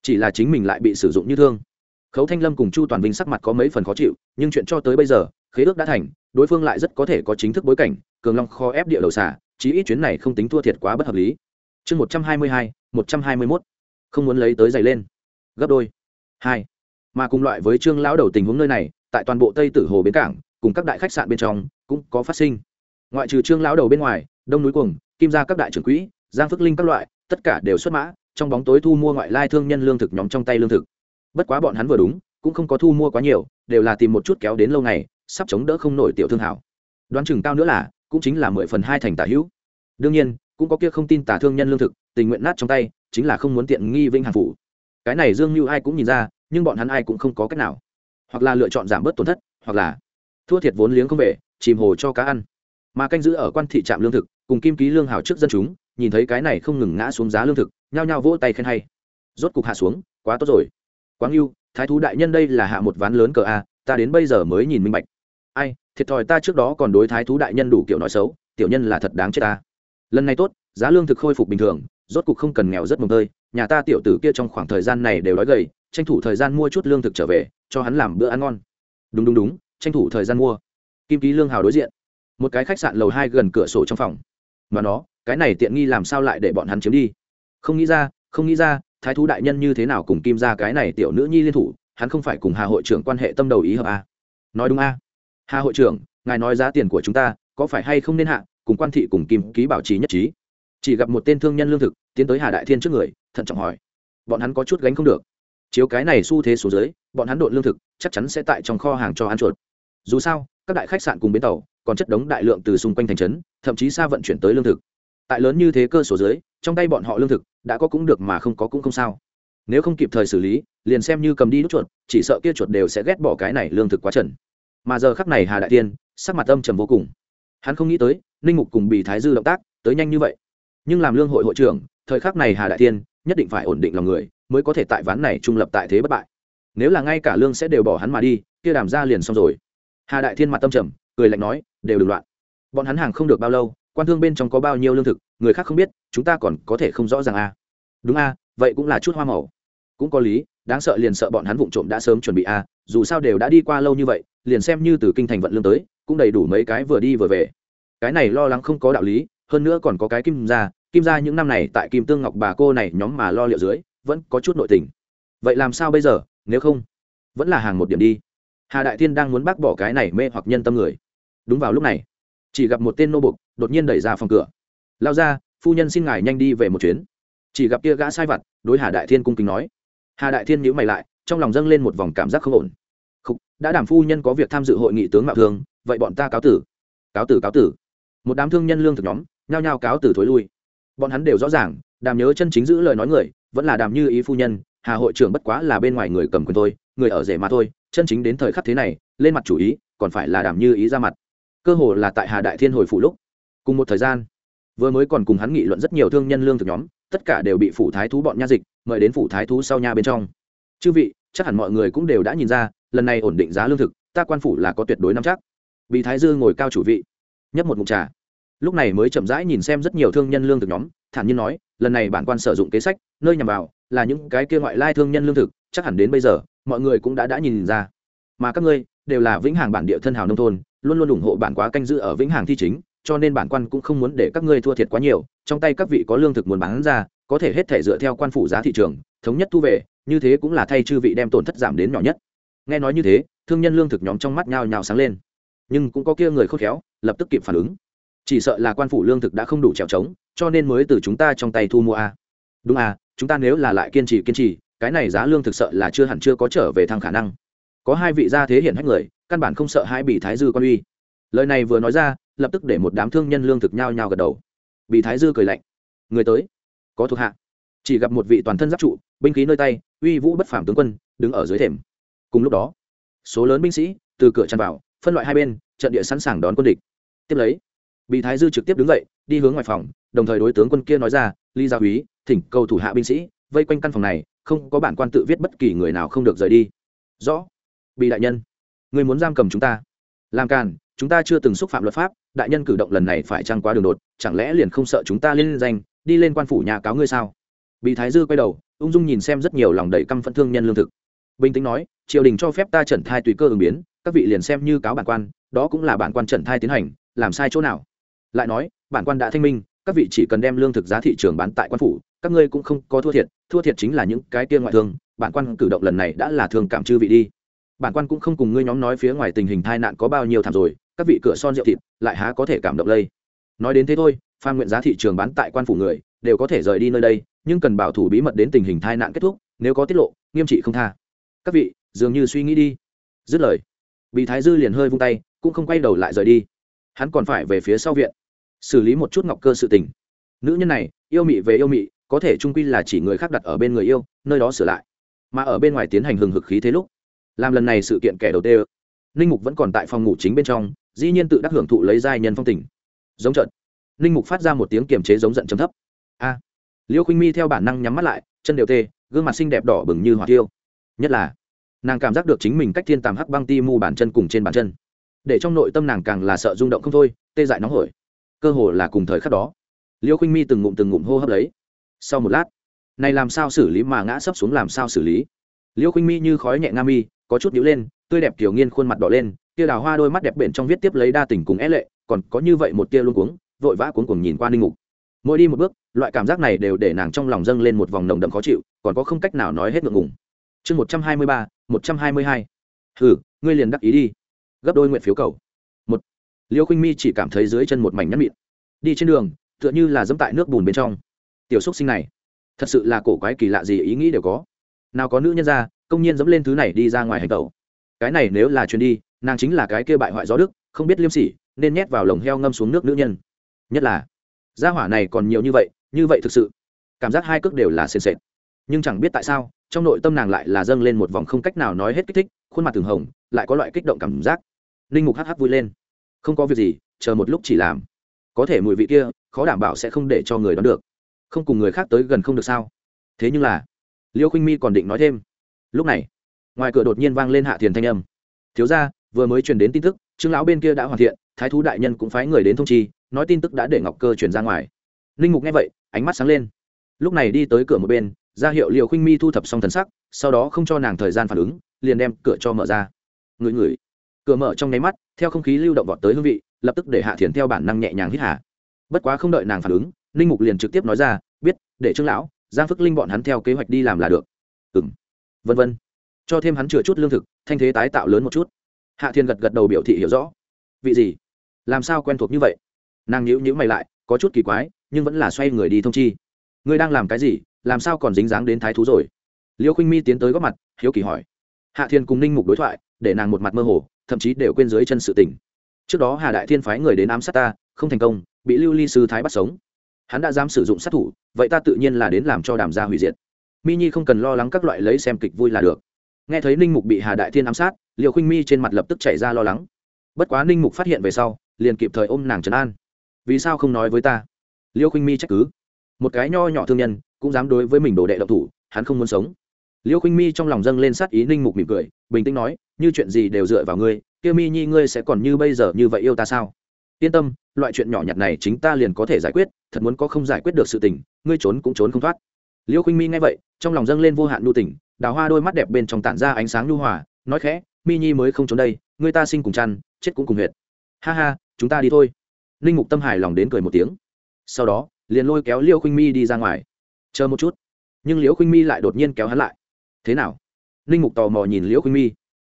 Chỉ là chính mình lại bị sử dụng như thương khấu thanh lâm cùng chu toàn vinh sắc mặt có mấy phần khó chịu, nhưng chuyện cho tới bây giờ, khế ước đã thành, đối phương lại rất có thể có chính thức bối cảnh, cường long kho ép địa đầu xả, chí ít chuyến này không tính thua thiệt quá bất hợp lý. Chương một trăm hai mươi hai, một trăm hai mươi mốt. Không muốn lấy tới giày lên. Gấp đôi. Hai. Mà cùng loại với trương lão đầu tình huống nơi này, tại toàn bộ tây tử hồ bến cảng, cùng các đại khách sạn bên trong, cũng có phát sinh. Ngoại trừ trương lão đầu bên ngoài, đông núi cuồng, kim ra các đại trưởng quỹ, giang phước linh các loại, tất cả đều xuất mã, trong bóng tối thu mua ngoại lai thương nhân lương thực nhóm trong tay lương thực bất quá bọn hắn vừa đúng, cũng không có thu mua quá nhiều, đều là tìm một chút kéo đến lâu ngày, sắp chống đỡ không nổi tiểu thương hảo. Đoán chừng cao nữa là, cũng chính là mười phần hai thành tả hữu. Đương nhiên, cũng có kia không tin tả thương nhân lương thực, tình nguyện nát trong tay, chính là không muốn tiện nghi vinh hàng phủ. Cái này dương như ai cũng nhìn ra, nhưng bọn hắn ai cũng không có cách nào. Hoặc là lựa chọn giảm bớt tổn thất, hoặc là thua thiệt vốn liếng không về, chìm hồ cho cá ăn. Mà canh giữ ở quan thị trạm lương thực, cùng kim ký lương hào trước dân chúng, nhìn thấy cái này không ngừng ngã xuống giá lương thực, nhao nhao vỗ tay khen hay. Rốt cục hạ xuống, quá tốt rồi quáng yêu thái thú đại nhân đây là hạ một ván lớn cờ a, ta đến bây giờ mới nhìn minh bạch. Ai, thiệt thòi ta trước đó còn đối thái thú đại nhân đủ kiểu nói xấu, tiểu nhân là thật đáng chết ta. Lần này tốt, giá lương thực khôi phục bình thường, rốt cục không cần nghèo rất mồm tơi, nhà ta tiểu tử kia trong khoảng thời gian này đều đói gầy, tranh thủ thời gian mua chút lương thực trở về, cho hắn làm bữa ăn ngon. Đúng đúng đúng, tranh thủ thời gian mua. Kim ký lương hào đối diện. Một cái khách sạn lầu hai gần cửa sổ trong phòng. Mà nó, cái này tiện nghi làm sao lại để bọn hắn chiếm đi? Không nghĩ ra, không nghĩ ra thái thú đại nhân như thế nào cùng kim ra cái này tiểu nữ nhi liên thủ, hắn không phải cùng hà hội trưởng quan hệ tâm đầu ý hợp a nói đúng a hà hội trưởng, ngài nói giá tiền của chúng ta, có phải hay không nên hạ, cùng quan thị cùng kim ký bảo trì nhất trí? Chỉ gặp một tên thương nhân lương thực, tiến tới hà đại thiên trước người, thận trọng hỏi. Bọn hắn có chút gánh không được. Chiếu cái này xu thế số dưới, bọn hắn đội lương thực, chắc chắn sẽ tại trong kho hàng cho ăn chuột. Dù sao, các đại khách sạn cùng bến tàu, còn chất đống đại lượng từ xung quanh thành trấn, thậm chí xa vận chuyển tới lương thực tại lớn như thế cơ số dưới, trong tay bọn họ lương thực, đã có cũng được mà không có cũng không sao. Nếu không kịp thời xử lý, liền xem như cầm đi đốt chuột, chỉ sợ kia chuột đều sẽ ghét bỏ cái này lương thực quá trần. Mà giờ khắc này hà đại tiên, sắc mặt âm trầm vô cùng. Hắn không nghĩ tới, ninh mục cùng bị thái dư động tác, tới nhanh như vậy. Nhưng làm lương hội hội trưởng, thời khắc này hà đại tiên, nhất định phải ổn định lòng người, mới có thể tại ván này trung lập tại thế bất bại. Nếu là ngay cả lương sẽ đều bỏ hắn mà đi, kia đàm ra liền xong rồi. Hà đại thiên mặt tâm trầm, cười lạnh nói, đều đừng loạn. Bọn hắn hàng không được bao lâu quan thương bên trong có bao nhiêu lương thực người khác không biết chúng ta còn có thể không rõ ràng a à. đúng a à, vậy cũng là chút hoa màu. Cũng có lý đáng sợ liền sợ bọn hắn vụng trộm đã sớm chuẩn bị a à, dù sao đều đã đi qua lâu như vậy liền xem như từ kinh thành vận lương tới cũng đầy đủ mấy cái vừa đi vừa về. Cái này lo lắng không có đạo lý hơn nữa còn có cái kim ra kim ra những năm này tại kim tương ngọc bà cô này nhóm mà lo liệu dưới vẫn có chút nội tình. Vậy làm sao bây giờ nếu không? Vẫn là hàng một điểm đi. Hà đại thiên đang muốn bác bỏ cái này mê hoặc nhân tâm người. Đúng vào lúc này chỉ gặp một tên nô bục đột nhiên đẩy ra phòng cửa. Lao ra phu nhân xin ngài nhanh đi về một chuyến. Chỉ gặp kia gã sai vặt đối hà đại thiên cung kính nói. Hà đại thiên nhữ mày lại trong lòng dâng lên một vòng cảm giác không ổn. Khúc, đã đảm phu nhân có việc tham dự hội nghị tướng mạo thương vậy bọn ta cáo tử. Cáo tử cáo tử. Một đám thương nhân lương thực nhóm nhao nhao cáo tử thối lui. Bọn hắn đều rõ ràng đàm nhớ chân chính giữ lời nói người vẫn là đàm như ý phu nhân hà hội trưởng bất quá là bên ngoài người cầm quyền thôi người ở rể mà thôi chân chính đến thời khắc thế này lên mặt chủ ý còn phải là đàm như ý ra mặt. Cơ hồ là tại hà đại thiên hồi phủ lúc cùng một thời gian, vừa mới còn cùng hắn nghị luận rất nhiều thương nhân lương thực nhóm, tất cả đều bị phủ thái thú bọn nha dịch mời đến phủ thái thú sau nha bên trong. Chư vị, chắc hẳn mọi người cũng đều đã nhìn ra, lần này ổn định giá lương thực, ta quan phủ là có tuyệt đối nắm chắc. Vì thái dư ngồi cao chủ vị, nhấp một mục trà. Lúc này mới chậm rãi nhìn xem rất nhiều thương nhân lương thực nhóm, thản nhiên nói, lần này bản quan sử dụng kế sách, nơi nhằm vào là những cái kia ngoại lai thương nhân lương thực, chắc hẳn đến bây giờ, mọi người cũng đã đã nhìn ra. Mà các ngươi đều là vĩnh hàng bản địa thân hào nông thôn, luôn luôn ủng hộ bản quá canh giữ ở vĩnh hàng thi chính cho nên bản quan cũng không muốn để các ngươi thua thiệt quá nhiều, trong tay các vị có lương thực muốn bán ra, có thể hết thể dựa theo quan phủ giá thị trường, thống nhất thu về, như thế cũng là thay chư vị đem tổn thất giảm đến nhỏ nhất. Nghe nói như thế, thương nhân lương thực nhóm trong mắt nhao nhao sáng lên. Nhưng cũng có kia người khôn khéo, lập tức kịp phản ứng. Chỉ sợ là quan phủ lương thực đã không đủ trèo trống, cho nên mới từ chúng ta trong tay thu mua a. Đúng à chúng ta nếu là lại kiên trì kiên trì, cái này giá lương thực sợ là chưa hẳn chưa có trở về thăng khả năng. Có hai vị gia thế hiển hách người, căn bản không sợ hai bị thái dư quan uy. Lời này vừa nói ra lập tức để một đám thương nhân lương thực nhao nhao gật đầu. Bị thái dư cười lạnh, người tới, có thuộc hạ. Chỉ gặp một vị toàn thân giáp trụ, binh khí nơi tay, uy vũ bất phàm tướng quân, đứng ở dưới thềm. Cùng lúc đó, số lớn binh sĩ từ cửa tràn vào, phân loại hai bên, trận địa sẵn sàng đón quân địch. Tiếp lấy bị thái dư trực tiếp đứng dậy, đi hướng ngoài phòng, đồng thời đối tướng quân kia nói ra ly gia úy thỉnh cầu thủ hạ binh sĩ, vây quanh căn phòng này, không có bản quan tự viết bất kỳ người nào không được rời đi. Rõ. Bị đại nhân, người muốn giam cầm chúng ta. Làm càn chúng ta chưa từng xúc phạm luật pháp, đại nhân cử động lần này phải trăng quá đường đột, chẳng lẽ liền không sợ chúng ta lên danh, đi lên quan phủ nhà cáo ngươi sao? Bị thái dư quay đầu, ung dung nhìn xem rất nhiều lòng đầy căm phẫn thương nhân lương thực. Bình tĩnh nói, triều đình cho phép ta trần thai tùy cơ ứng biến, các vị liền xem như cáo bản quan, đó cũng là bản quan trần thai tiến hành, làm sai chỗ nào? Lại nói, bản quan đã thanh minh, các vị chỉ cần đem lương thực giá thị trường bán tại quan phủ, các ngươi cũng không có thua thiệt thua thiệt chính là những cái kia ngoại thương, bản quan cử động lần này đã là thường cảm chư vị đi. Bản quan cũng không cùng ngươi nhóm nói phía ngoài tình hình tai nạn có bao nhiêu thảm rồi các vị cửa son rượu thịt lại há có thể cảm động lây. Nói đến thế thôi, phan nguyện giá thị trường bán tại quan phủ người, đều có thể rời đi nơi đây, nhưng cần bảo thủ bí mật đến tình hình tai nạn kết thúc, nếu có tiết lộ, nghiêm trị không tha. Các vị, dường như suy nghĩ đi. Dứt lời bị thái dư liền hơi vung tay, cũng không quay đầu lại rời đi. Hắn còn phải về phía sau viện, xử lý một chút ngọc cơ sự tình. Nữ nhân này, yêu mị về yêu mị, có thể trung quy là chỉ người khác đặt ở bên người yêu, nơi đó sửa lại. Mà ở bên ngoài tiến hành hừng hực khí thế lúc, làm lần này sự kiện kẻ đầu tiên ninh mục vẫn còn tại phòng ngủ chính bên trong dĩ nhiên tự đắc hưởng thụ lấy giai nhân phong tình. Giống trận ninh mục phát ra một tiếng kiềm chế giống giận chấm thấp. A! Liêu khinh mi theo bản năng nhắm mắt lại, chân đều tê, gương mặt xinh đẹp đỏ bừng như hỏa tiêu nhất là, nàng cảm giác được chính mình cách thiên tàm hắc băng ti mu bản chân cùng trên bàn chân. Để trong nội tâm nàng càng là sợ rung động không thôi, tê dại nóng hổi. Cơ hồ là cùng thời khắc đó, liêu khinh mi từng ngụm từng ngụm hô hấp lấy. Sau một lát, này làm sao xử lý mà ngã sấp xuống làm sao xử lý? Liêu khinh mi như khói nhẹ nga mi có chút nhíu lên, tươi đẹp tiểu nghiên khuôn mặt đỏ lên, tia đào hoa đôi mắt đẹp bền trong viết tiếp lấy đa tình cùng é lệ, còn có như vậy một tia luôn cuống, vội vã cuống cuồng nhìn qua ninh mục. Mỗi đi một bước, loại cảm giác này đều để nàng trong lòng dâng lên một vòng nồng đậm khó chịu, còn có không cách nào nói hết ngượng ngùng. Chương một trăm hai mươi ba, một trăm hai mươi hai. Hừ, ngươi liền đắc ý đi. Gấp đôi nguyện phiếu cầu. Một, liêu khinh mi chỉ cảm thấy dưới chân một mảnh nhăn mịn. Đi trên đường, tựa như là dẫm tại nước bùn bên trong. Tiểu xúc sinh này, thật sự là cổ quái kỳ lạ gì ý nghĩ đều có. Nào có nữ nhân ra công nhiên dẫm lên thứ này đi ra ngoài hành tẩu. Cái này nếu là chuyến đi, nàng chính là cái kia bại hoại gió đức, không biết liêm sỉ, nên nhét vào lồng heo ngâm xuống nước nữ nhân. Nhất là, gia hỏa này còn nhiều như vậy như vậy thực sự, cảm giác hai cước đều là sền sệt. Nhưng chẳng biết tại sao, trong nội tâm nàng lại là dâng lên một vòng không cách nào nói hết kích thích, khuôn mặt từng hồng, lại có loại kích động cảm giác. Ninh mục hắc vui lên. Không có việc gì, chờ một lúc chỉ làm. Có thể mùi vị kia, khó đảm bảo sẽ không để cho người đón được. Không cùng người khác tới gần không được sao? Thế nhưng là, liêu khinh mi còn định nói thêm lúc này, ngoài cửa đột nhiên vang lên hạ thiền thanh âm. Thiếu ra vừa mới truyền đến tin tức, trương lão bên kia đã hoàn thiện, thái thú đại nhân cũng phái người đến thông chi, nói tin tức đã để ngọc cơ chuyển ra ngoài. Linh mục nghe vậy, ánh mắt sáng lên. Lúc này đi tới cửa một bên, ra hiệu liệu khinh mi thu thập xong thần sắc, sau đó không cho nàng thời gian phản ứng, liền đem cửa cho mở ra. Ngửi ngửi cửa mở trong nháy mắt, theo không khí lưu động vọt tới hương vị, lập tức để hạ thiền theo bản năng nhẹ nhàng hít hà. Bất quá không đợi nàng phản ứng ninh mục liền trực tiếp nói ra, biết, để trương lão, giang phước linh bọn hắn theo kế hoạch đi làm là được. Ừng vân vân. Cho thêm hắn chừa chút lương thực, thanh thế tái tạo lớn một chút. Hạ thiên gật gật đầu biểu thị hiểu rõ. Vị gì? Làm sao quen thuộc như vậy? Nàng nhíu nhíu mày lại, có chút kỳ quái, nhưng vẫn là xoay người đi thông chi. Ngươi đang làm cái gì? Làm sao còn dính dáng đến thái thú rồi? Liêu khinh mi tiến tới góp mặt, hiếu kỳ hỏi. Hạ thiên cùng ninh mục đối thoại, để nàng một mặt mơ hồ, thậm chí đều quên dưới chân sự tình. Trước đó hà đại thiên phái người đến ám sát ta, không thành công, bị lưu ly sư thái bắt sống. Hắn đã dám sử dụng sát thủ, vậy ta tự nhiên là đến làm cho đàm gia hủy diệt mi nhi không cần lo lắng các loại lấy xem kịch vui là được. Nghe thấy ninh mục bị hà đại thiên ám sát, liều khinh mi trên mặt lập tức chảy ra lo lắng. Bất quá ninh mục phát hiện về sau, liền kịp thời ôm nàng trấn an. Vì sao không nói với ta? Liêu khinh mi trách cứ. Một cái nho nhỏ thương nhân, cũng dám đối với mình đồ đệ độc thủ, hắn không muốn sống. Liêu khinh mi trong lòng dâng lên sát ý, ninh mục mỉm cười, bình tĩnh nói, như chuyện gì đều dựa vào ngươi, kia mi nhi ngươi sẽ còn như bây giờ như vậy yêu ta sao? Yên tâm, loại chuyện nhỏ nhặt này chính ta liền có thể giải quyết, thật muốn có không giải quyết được sự tình, ngươi trốn cũng trốn không thoát liêu khinh mi nghe vậy, trong lòng dâng lên vô hạn nhu tình, đào hoa đôi mắt đẹp bên trong tản ra ánh sáng nhu hòa, nói khẽ, mi nhi mới không trốn đây, người ta sinh cùng chăn, chết cũng cùng huyệt. Ha ha, chúng ta đi thôi. Ninh mục tâm hài lòng đến cười một tiếng. Sau đó, liền lôi kéo liêu khinh mi đi ra ngoài. Chờ một chút. Nhưng liễu khinh mi lại đột nhiên kéo hắn lại. Thế nào? Ninh mục tò mò nhìn liễu khinh mi.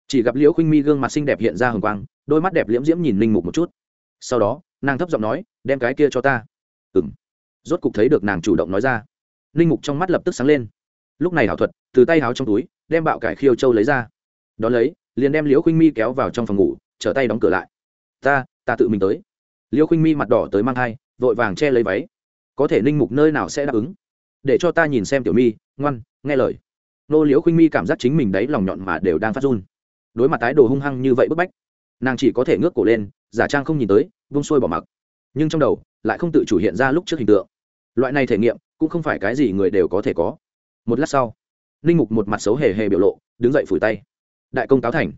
Chỉ gặp liễu khinh mi gương mặt xinh đẹp hiện ra hồng quang, đôi mắt đẹp liễm diễm nhìn ninh mục một chút. Sau đó, nàng thấp giọng nói, đem cái kia cho ta. Ừ m rốt cục thấy được nàng chủ động nói ra ninh mục trong mắt lập tức sáng lên. Lúc này hảo thuật, từ tay háo trong túi, đem bạo cải khiêu châu lấy ra. Đón lấy, liền đem liễu khinh mi kéo vào trong phòng ngủ, trở tay đóng cửa lại. Ta ta tự mình tới. Liễu khinh mi mặt đỏ tới mang thai, vội vàng che lấy váy. Có thể ninh mục nơi nào sẽ đáp ứng? Để cho ta nhìn xem tiểu mi, ngoan, nghe lời. Nô liễu khinh mi cảm giác chính mình đấy lòng nhọn mà đều đang phát run. Đối mặt tái đồ hung hăng như vậy bức bách, nàng chỉ có thể ngước cổ lên, giả trang không nhìn tới vung xuôi bỏ mặc. Nhưng trong đầu, lại không tự chủ hiện ra lúc trước hình tượng. Loại này thể nghiệm cũng không phải cái gì người đều có thể có. Một lát sau, ninh mục một mặt xấu hề hề biểu lộ, đứng dậy phủi tay. Đại công cáo thành.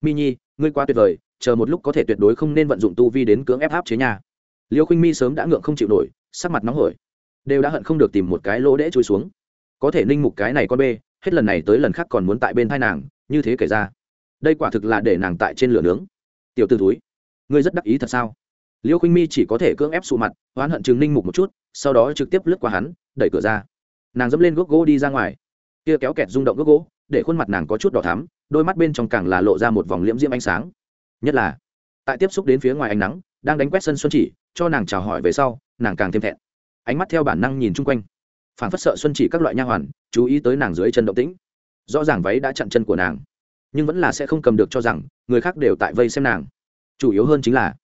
Mi nhi, ngươi quá tuyệt vời, chờ một lúc có thể tuyệt đối không nên vận dụng tu vi đến cưỡng ép áp chế nhà liêu khinh mi sớm đã ngượng không chịu nổi, sắc mặt nóng hổi. Đều đã hận không được tìm một cái lỗ đễ trôi xuống. Có thể ninh mục cái này con bê, hết lần này tới lần khác còn muốn tại bên thai nàng, như thế kể ra. Đây quả thực là để nàng tại trên lửa nướng. Tiểu t ử túi ngươi rất đắc ý thật sao? Liêu khinh mi chỉ có thể cưỡng ép sụ mặt, oán hận chừng ninh mục một chút, sau đó trực tiếp lướt qua hắn đẩy cửa ra. Nàng dẫm lên gốc gỗ đi ra ngoài. Kia kéo kẹt rung động gốc gỗ, để khuôn mặt nàng có chút đỏ thắm, đôi mắt bên trong càng là lộ ra một vòng liễm diễm ánh sáng. Nhất là, tại tiếp xúc đến phía ngoài ánh nắng, đang đánh quét sân xuân chỉ, cho nàng chào hỏi về sau, nàng càng thêm thẹn. Ánh mắt theo bản năng nhìn chung quanh. Phản phất sợ xuân chỉ các loại nha hoàn, chú ý tới nàng dưới chân động tĩnh. Rõ ràng váy đã chặn chân của nàng, nhưng vẫn là sẽ không cầm được cho rằng người khác đều tại vây xem nàng. Chủ yếu hơn chính là,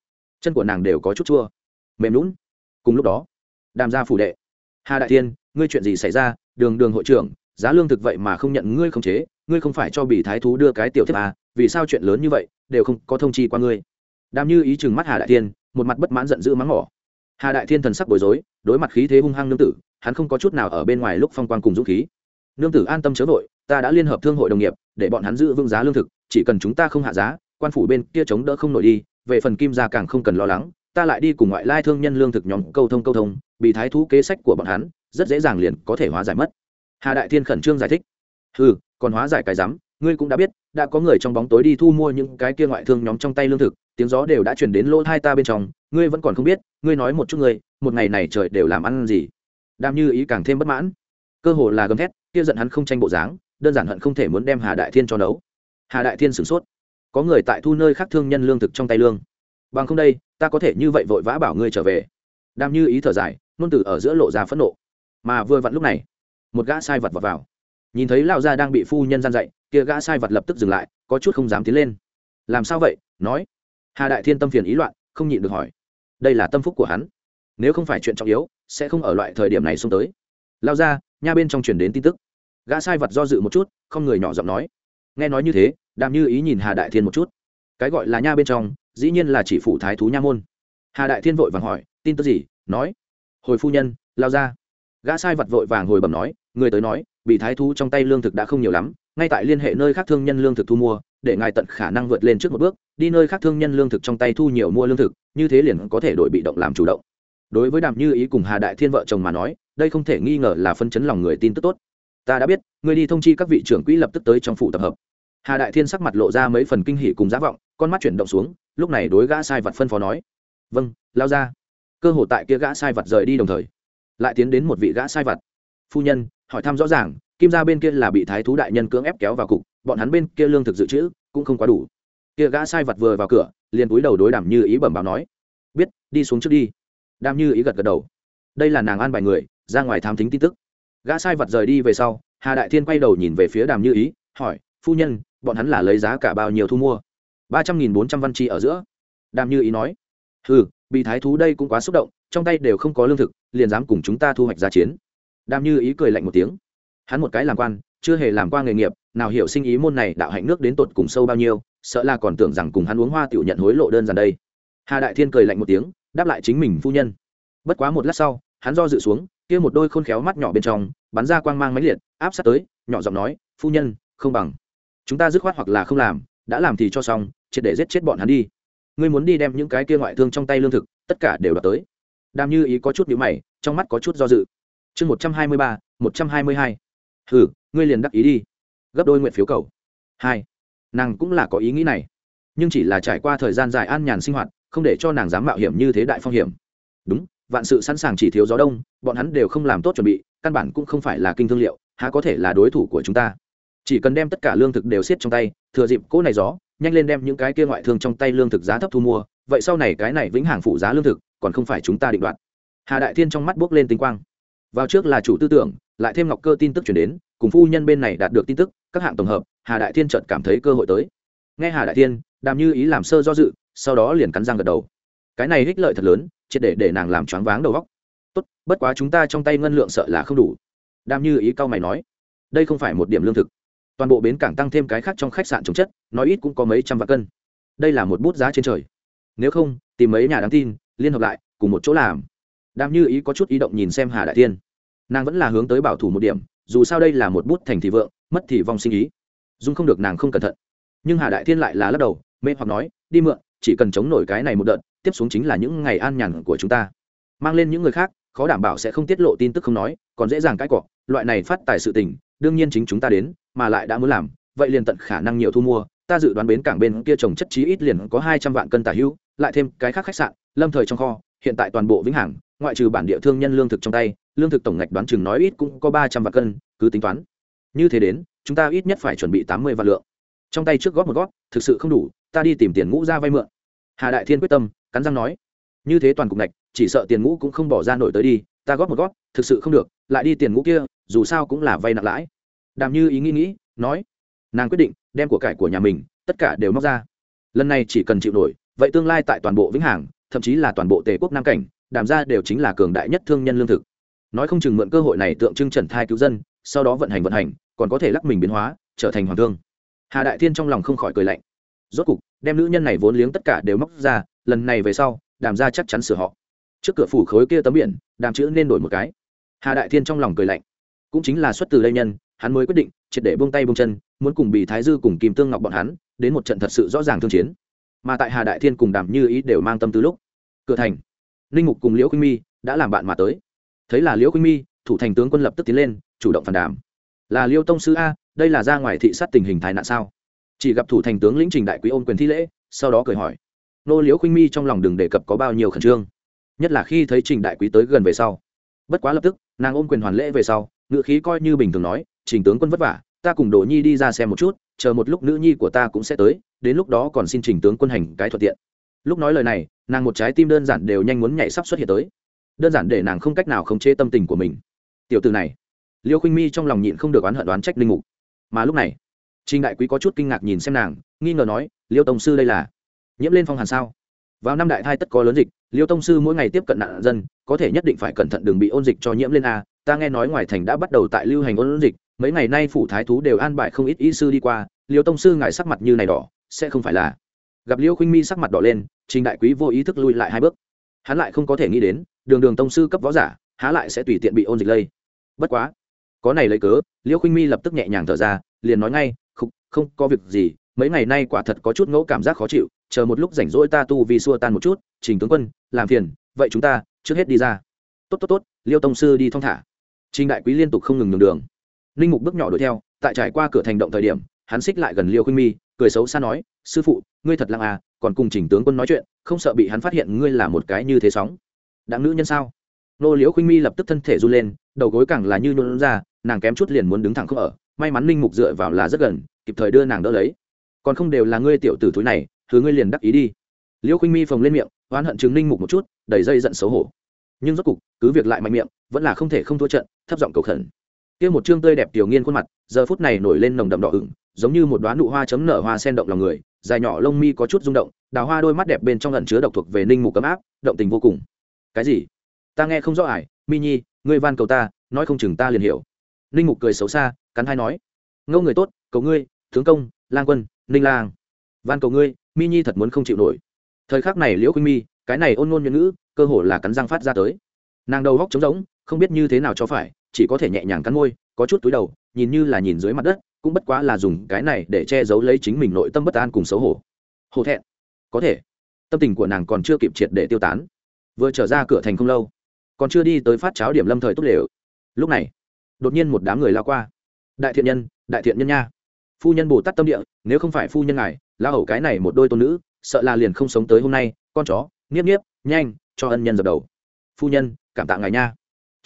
chân của nàng đều có chút chua. Mềm lún cùng lúc đó, đàm gia phủ đệ hà đại tiên ngươi chuyện gì xảy ra? Đường đường hội trưởng, giá lương thực vậy mà không nhận ngươi không chế, ngươi không phải cho bị thái thú đưa cái tiểu thiếp à? Vì sao chuyện lớn như vậy, đều không có thông chi qua ngươi? Đam như ý chừng mắt hà đại tiên một mặt bất mãn giận dữ mắng mỏ. Hà đại thiên thần sắc bối rối, đối mặt khí thế hung hăng nương tử, hắn không có chút nào ở bên ngoài lúc phong quan cùng dũng khí. Nương tử an tâm chớ vội, ta đã liên hợp thương hội đồng nghiệp, để bọn hắn giữ vững giá lương thực, chỉ cần chúng ta không hạ giá, quan phủ bên kia chống đỡ không nổi đi, về phần kim gia càng không cần lo lắng ta lại đi cùng ngoại lai thương nhân lương thực nhóm câu thông câu thông, bị thái thú kế sách của bọn hắn, rất dễ dàng liền có thể hóa giải mất. Hà đại thiên khẩn trương giải thích. Ừ còn hóa giải cái rắm, ngươi cũng đã biết, đã có người trong bóng tối đi thu mua những cái kia ngoại thương nhóm trong tay lương thực, tiếng gió đều đã chuyển đến lỗ hai ta bên trong, ngươi vẫn còn không biết, ngươi nói một chút ngươi, một ngày này trời đều làm ăn gì? Đam như ý càng thêm bất mãn. Cơ hồ là gầm thét, kia giận hắn không tranh bộ dáng, đơn giản hận không thể muốn đem hà đại thiên cho nấu. Hà đại thiên sửng sốt. Có người tại thu nơi khác thương nhân lương thực trong tay lương bằng không đây, ta có thể như vậy vội vã bảo ngươi trở về. Đam như ý thở dài, nôn từ ở giữa lộ ra phẫn nộ. Mà vừa vặn lúc này, một gã sai vật vọt vào. nhìn thấy lão gia đang bị phu nhân gian dạy, kia gã sai vật lập tức dừng lại, có chút không dám tiến lên. Làm sao vậy? Nói. Hà đại thiên tâm phiền ý loạn, không nhịn được hỏi. Đây là tâm phúc của hắn. Nếu không phải chuyện trọng yếu, sẽ không ở loại thời điểm này xuống tới. Lao ra nha bên trong truyền đến tin tức. Gã sai vật do dự một chút, không người nhỏ giọng nói. Nghe nói như thế, đàm như ý nhìn hà đại thiên một chút. Cái gọi là nha bên trong dĩ nhiên là chỉ phủ thái thú nha môn. Hà đại thiên vội vàng hỏi, tin tức gì? Nói, hồi phu nhân, lao ra. Gã sai vật vội vàng hồi bẩm nói, người tới nói, bị thái thú trong tay lương thực đã không nhiều lắm, ngay tại liên hệ nơi khác thương nhân lương thực thu mua, để ngài tận khả năng vượt lên trước một bước, đi nơi khác thương nhân lương thực trong tay thu nhiều mua lương thực, như thế liền có thể đổi bị động làm chủ động. Đối với đàm như ý cùng hà đại thiên vợ chồng mà nói, đây không thể nghi ngờ là phân chấn lòng người tin tức tốt. Ta đã biết, người đi thông chi các vị trưởng quỹ lập tức tới trong phủ tập hợp. Hà đại thiên sắc mặt lộ ra mấy phần kinh hỉ cùng giá vọng, con mắt chuyển động xuống lúc này đối gã sai vật phân phó nói vâng lao ra. Cơ hội tại kia gã sai vật rời đi đồng thời, lại tiến đến một vị gã sai vật. Phu nhân, hỏi thăm rõ ràng, kim gia bên kia là bị thái thú đại nhân cưỡng ép kéo vào cục, bọn hắn bên kia lương thực dự trữ cũng không quá đủ. Kia gã sai vật vừa vào cửa, liền cúi đầu đối đàm như ý bẩm báo nói, biết, đi xuống trước đi. Đàm như ý gật gật đầu. Đây là nàng an bài người, ra ngoài thám thính tin tức. Gã sai vật rời đi về sau, hà đại thiên quay đầu nhìn về phía đàm như ý, hỏi, phu nhân, bọn hắn là lấy giá cả bao nhiêu thu mua? Ba trăm nghìn bốn trăm văn chi ở giữa. Đàm như ý nói ừ bị thái thú đây cũng quá xúc động, trong tay đều không có lương thực, liền dám cùng chúng ta thu hoạch ra chiến. Đàm như ý cười lạnh một tiếng. Hắn một cái làm quan, chưa hề làm qua nghề nghiệp, nào hiểu sinh ý môn này đạo hạnh nước đến tột cùng sâu bao nhiêu, sợ là còn tưởng rằng cùng hắn uống hoa tiểu nhận hối lộ đơn giản đây. Hà đại thiên cười lạnh một tiếng, đáp lại chính mình phu nhân. Bất quá một lát sau, hắn do dự xuống, kia một đôi khôn khéo mắt nhỏ bên trong, bắn ra quang mang máy liệt, áp sát tới, nhỏ giọng nói, phu nhân, không bằng. Chúng ta dứt khoát hoặc là không làm, đã làm thì cho xong triệt để giết chết bọn hắn đi. Ngươi muốn đi đem những cái kia ngoại thương trong tay lương thực, tất cả đều đập tới. Đàm như ý có chút nhữ mày, trong mắt có chút do dự. Chương một trăm hai mươi ba, một trăm hai mươi hai. Hừ, ngươi liền đắc ý đi. Gấp đôi nguyện phiếu cầu. Hai, nàng cũng là có ý nghĩ này. Nhưng chỉ là trải qua thời gian dài an nhàn sinh hoạt, không để cho nàng dám mạo hiểm như thế đại phong hiểm. Đúng, vạn sự sẵn sàng chỉ thiếu gió đông, bọn hắn đều không làm tốt chuẩn bị, căn bản cũng không phải là kinh thương liệu, há có thể là đối thủ của chúng ta chỉ cần đem tất cả lương thực đều siết trong tay, thừa dịp cỗ này gió, nhanh lên đem những cái kia ngoại thương trong tay lương thực giá thấp thu mua, vậy sau này cái này vĩnh hàng phụ giá lương thực, còn không phải chúng ta định đoạt. Hà đại thiên trong mắt bước lên tinh quang. Vào trước là chủ tư tưởng, lại thêm ngọc cơ tin tức chuyển đến, cùng phu nhân bên này đạt được tin tức, các hạng tổng hợp, hà đại thiên chợt cảm thấy cơ hội tới. Nghe hà đại thiên, đàm như ý làm sơ do dự, sau đó liền cắn răng gật đầu. Cái này hích lợi thật lớn, triệt để để nàng làm choáng váng đầu góc tốt, bất quá chúng ta trong tay ngân lượng sợ là không đủ. Đàm như ý cao mày nói, đây không phải một điểm lương thực toàn bộ bến cảng tăng thêm cái khác trong khách sạn trồng chất, nói ít cũng có mấy trăm vạn cân. Đây là một bút giá trên trời. Nếu không, tìm mấy nhà đáng tin, liên hợp lại, cùng một chỗ làm. Đam như ý có chút ý động nhìn xem hà đại thiên. Nàng vẫn là hướng tới bảo thủ một điểm, dù sao đây là một bút thành thì vượng, mất thì vong sinh ý. Dung không được nàng không cẩn thận. Nhưng hà đại thiên lại là lắc đầu, mê hoặc nói, đi mượn, chỉ cần chống nổi cái này một đợt, tiếp xuống chính là những ngày an nhàn của chúng ta. Mang lên những người khác, khó đảm bảo sẽ không tiết lộ tin tức không nói, còn dễ dàng cãi cọ, loại này phát tài sự tình, đương nhiên chính chúng ta đến mà lại đã muốn làm, vậy liền tận khả năng nhiều thu mua. Ta dự đoán bến cảng bên kia trồng chất chí ít liền có hai trăm vạn cân tả hữu, lại thêm cái khác khách sạn, lâm thời trong kho, hiện tại toàn bộ vĩnh hằng, ngoại trừ bản địa thương nhân lương thực trong tay, lương thực tổng ngạch đoán chừng nói ít cũng có ba trăm vạn cân, cứ tính toán. Như thế đến, chúng ta ít nhất phải chuẩn bị tám mươi vạn lượng. Trong tay trước góp một góp, thực sự không đủ, ta đi tìm tiền ngũ ra vay mượn. Hà đại thiên quyết tâm, cắn răng nói. Như thế toàn cục ngạch, chỉ sợ tiền ngũ cũng không bỏ ra nổi tới đi, ta góp một góp, thực sự không được, lại đi tiền ngũ kia, dù sao cũng là vay nặng lãi đàm như ý nghĩ nghĩ, nói, nàng quyết định đem của cải của nhà mình, tất cả đều móc ra. Lần này chỉ cần chịu nổi, vậy tương lai tại toàn bộ vĩnh hằng, thậm chí là toàn bộ tề quốc nam cảnh, đàm ra đều chính là cường đại nhất thương nhân lương thực. Nói không chừng mượn cơ hội này tượng trưng trần thai cứu dân, sau đó vận hành vận hành, còn có thể lắc mình biến hóa, trở thành hoàng thương. Hà đại thiên trong lòng không khỏi cười lạnh. Rốt cục, đem nữ nhân này vốn liếng tất cả đều móc ra, lần này về sau, đàm ra chắc chắn sửa họ. Trước cửa phủ khối kia tấm biển, đàm chữ nên đổi một cái. Hà đại thiên trong lòng cười lạnh. Cũng chính là xuất từ đây nhân hắn mới quyết định, triệt để buông tay buông chân, muốn cùng bị thái dư cùng kim tương ngọc bọn hắn, đến một trận thật sự rõ ràng thương chiến. Mà tại hà đại thiên cùng đàm như ý đều mang tâm từ lúc, cửa thành, ninh mục cùng liễu khuynh mi đã làm bạn mà tới. Thấy là liễu khuynh mi, thủ thành tướng quân lập tức tiến lên, chủ động phản đàm. Là liêu tông sư a, đây là ra ngoài thị sát tình hình Thái nạn sao? Chỉ gặp thủ thành tướng lĩnh trình đại quý ôn quyền thi lễ, sau đó cười hỏi. Nô liễu khuynh mi trong lòng đừng đề cập có bao nhiêu khẩn trương, nhất là khi thấy trình đại quý tới gần về sau. Bất quá lập tức, nàng ôm quyền hoàn lễ về sau, ngựa khí coi như bình thường nói trình tướng quân vất vả, ta cùng đồ nhi đi ra xem một chút, chờ một lúc nữ nhi của ta cũng sẽ tới, đến lúc đó còn xin trình tướng quân hành cái thuận tiện. Lúc nói lời này, nàng một trái tim đơn giản đều nhanh muốn nhảy sắp xuất hiện tới. Đơn giản để nàng không cách nào khống chế tâm tình của mình. Tiểu từ này. Liêu khinh mi trong lòng nhịn không được oán hận đoán trách linh mục. Mà lúc này, trình đại quý có chút kinh ngạc nhìn xem nàng, nghi ngờ nói, liêu tổng sư đây là nhiễm lên phong hàn sao? Vào năm đại thai tất có lớn dịch, liêu tông sư mỗi ngày tiếp cận nạn dân, có thể nhất định phải cẩn thận đừng bị ôn dịch cho nhiễm lên a, ta nghe nói ngoài thành đã bắt đầu tại lưu hành ôn dịch mấy ngày nay phủ thái thú đều an bài không ít y sư đi qua liêu tông sư ngài sắc mặt như này đỏ sẽ không phải là. Gặp liêu khinh mi sắc mặt đỏ lên trình đại quý vô ý thức lui lại hai bước. Hắn lại không có thể nghĩ đến đường đường tông sư cấp võ giả há lại sẽ tùy tiện bị ôn dịch lây. Bất quá có này lấy cớ liêu khinh mi lập tức nhẹ nhàng thở ra liền nói ngay không, không có việc gì mấy ngày nay quả thật có chút ngẫu cảm giác khó chịu chờ một lúc rảnh rỗi ta tu vì xua tan một chút trình tướng quân làm phiền vậy chúng ta trước hết đi ra. Tốt tốt tốt liêu tông sư đi thong thả. Trình đại quý liên tục không ngừng đường đường ninh mục bước nhỏ đuổi theo, tại trải qua cửa thành động thời điểm, hắn xích lại gần liêu khuynh mi, cười xấu xa nói, sư phụ, ngươi thật lăng à còn cùng chỉnh tướng quân nói chuyện, không sợ bị hắn phát hiện ngươi là một cái như thế sóng. Đáng nữ nhân sao? Nô liễu khuynh mi lập tức thân thể run lên, đầu gối càng là như nôn ra, nàng kém chút liền muốn đứng thẳng không ở, may mắn ninh mục dựa vào là rất gần, kịp thời đưa nàng đỡ lấy. Còn không đều là ngươi tiểu tử thúi này thứ ngươi liền đắc ý đi. Liễu khuynh mi phồng lên miệng, oán hận chứng ninh mục một chút, đầy dây giận xấu hổ. Nhưng rốt cục, cứ việc lại mạnh miệng, vẫn là không thể không thua trận, thấp giọng cầu khẩn kia một chương tươi đẹp tiểu nghiên khuôn mặt, giờ phút này nổi lên nồng đậm đỏ ửng, giống như một đoán nụ hoa chấm nở hoa sen động lòng người, dài nhỏ lông mi có chút rung động, đào hoa đôi mắt đẹp bên trong lần chứa độc thuộc về ninh mục cấm áp, động tình vô cùng. Cái gì? Ta nghe không rõ ải mi nhi, ngươi van cầu ta, nói không chừng ta liền hiểu. Ninh mục cười xấu xa, cắn hai nói. Ngâu người tốt, cầu ngươi, tướng công, lang quân, ninh lang. Van cầu ngươi, mi nhi thật muốn không chịu nổi. Thời khắc này liễu khuynh mi, cái này ôn ngôn nhuận ngữ, cơ hồ là cắn răng phát ra tới. Nàng đầu góc trống rỗng, không biết như thế nào cho phải chỉ có thể nhẹ nhàng cắn môi, có chút túi đầu, nhìn như là nhìn dưới mặt đất, cũng bất quá là dùng cái này để che giấu lấy chính mình nội tâm bất an cùng xấu hổ. Hổ thẹn. Có thể. Tâm tình của nàng còn chưa kịp triệt để tiêu tán. Vừa trở ra cửa thành không lâu, còn chưa đi tới phát cháo điểm lâm thời tốt lều. Lúc này, đột nhiên một đám người lao qua. Đại thiện nhân, đại thiện nhân nha. Phu nhân bồ tát tâm địa, nếu không phải phu nhân ngài, lao hầu cái này một đôi tôn nữ, sợ là liền không sống tới hôm nay, con chó, nghiếp nghiếp, nhanh, cho ân nhân dập đầu. Phu nhân, cảm tạ ngài nha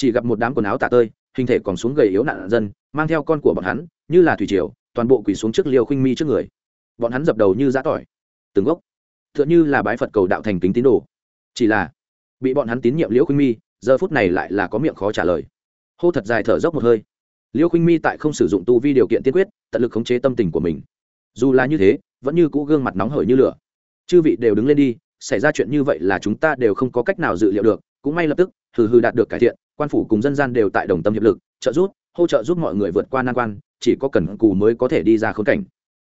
chỉ gặp một đám quần áo tả tơi, hình thể còn xuống gầy yếu nạn dân, mang theo con của bọn hắn, như là thủy triều, toàn bộ quỳ xuống trước liều khinh mi trước người. Bọn hắn dập đầu như giã tỏi. Từng gốc. T h ư ợ n như là bái phật cầu đạo thành kính tín đồ. Chỉ là, bị bọn hắn tín nhiệm liễu khinh mi, giờ phút này lại là có miệng khó trả lời. Hô thật dài thở dốc một hơi. Liễu khinh mi tại không sử dụng tu vi điều kiện tiên quyết, tận lực khống chế tâm tình của mình. Dù là như thế, vẫn như cũ gương mặt nóng hởi như lửa. Chư vị đều đứng lên đi, xảy ra chuyện như vậy là chúng ta đều không có cách nào dự liệu được cũng may lập tức, hừ hừ đạt được cải thiện, quan phủ cùng dân gian đều tại đồng tâm hiệp lực, trợ giúp, hỗ trợ giúp mọi người vượt qua nan quan, chỉ có cần cù mới có thể đi ra khốn cảnh.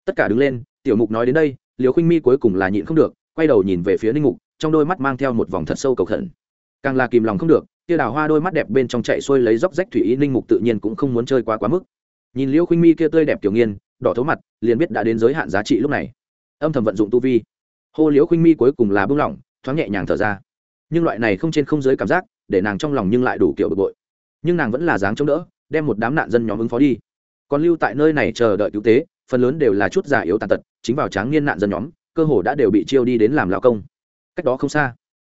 Tất cả đứng lên, tiểu mục nói đến đây liều khinh mi cuối cùng là nhịn không được, quay đầu nhìn về phía ninh mục, trong đôi mắt mang theo một vòng thật sâu cầu khẩn. Càng là kìm lòng không được, tia đào hoa đôi mắt đẹp bên trong chạy xuôi lấy dốc rách thủy ý, ninh mục tự nhiên cũng không muốn chơi quá quá mức. Nhìn liêu khinh mi kia tươi đẹp tiểu nghiên, đỏ thấu mặt, liền biết đã đến giới hạn giá trị lúc này. Âm thầm vận dụng tu vi. Hô liễu khinh mi cuối cùng là bưng lỏng, thoáng nhẹ nhàng thở ra nhưng loại này không trên không dưới cảm giác, để nàng trong lòng nhưng lại đủ kiểu bực bội. Nhưng nàng vẫn là dáng chống đỡ, đem một đám nạn dân nhóm ứng phó đi. Còn lưu tại nơi này chờ đợi cứu tế, phần lớn đều là chút già yếu tàn tật, chính vào tráng niên nạn dân nhóm, cơ hồ đã đều bị chiêu đi đến làm lao công. Cách đó không xa,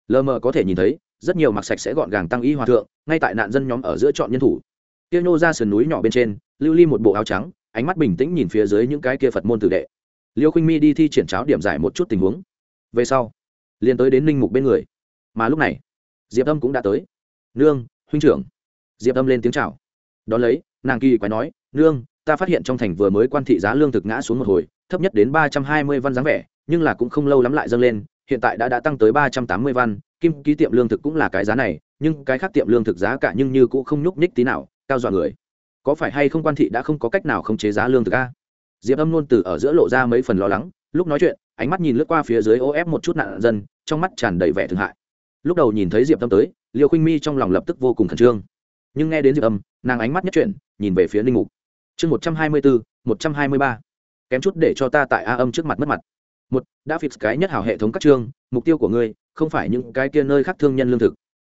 lờ mờ có thể nhìn thấy, rất nhiều mặc sạch sẽ gọn gàng tăng y hòa thượng, ngay tại nạn dân nhóm ở giữa chọn nhân thủ. Tiêu nhô ra sườn núi nhỏ bên trên, lưu ly một bộ áo trắng, ánh mắt bình tĩnh nhìn phía dưới những cái kia phật môn tử đệ. Liêu khinh mi đi thi triển cháo điểm giải một chút tình huống. Về sau, liền tới đến ninh mục bên người mà lúc này, diệp âm cũng đã tới. Nương, huynh trưởng. Diệp âm lên tiếng c h à o đón lấy, nàng kỳ quái nói, nương, ta phát hiện trong thành vừa mới quan thị giá lương thực ngã xuống một hồi, thấp nhất đến ba trăm hai mươi văn dáng vẻ, nhưng là cũng không lâu lắm lại dâng lên, hiện tại đã đã tăng tới ba trăm tám mươi văn, kim ký tiệm lương thực cũng là cái giá này, nhưng cái khác tiệm lương thực giá cả nhưng như cũng không nhúc nhích tí nào, cao dọa người. Có phải hay không quan thị đã không có cách nào không chế giá lương thực a? Diệp âm luôn từ ở giữa lộ ra mấy phần lo lắng, lúc nói chuyện, ánh mắt nhìn lướt qua phía dưới ô ép một chút nạn dân, trong mắt tràn đầy vẻ thương hại lúc đầu nhìn thấy diệp tâm tới liệu khinh mi trong lòng lập tức vô cùng khẩn trương. Nhưng nghe đến diệp âm, nàng ánh mắt nhất chuyển, nhìn về phía ninh mục. Chương một trăm hai mươi bốn, một trăm hai mươi ba. Kém chút để cho ta tại a âm trước mặt mất mặt. Một, đã fix cái nhất hảo hệ thống các chương, mục tiêu của ngươi, không phải những cái kia nơi khác thương nhân lương thực.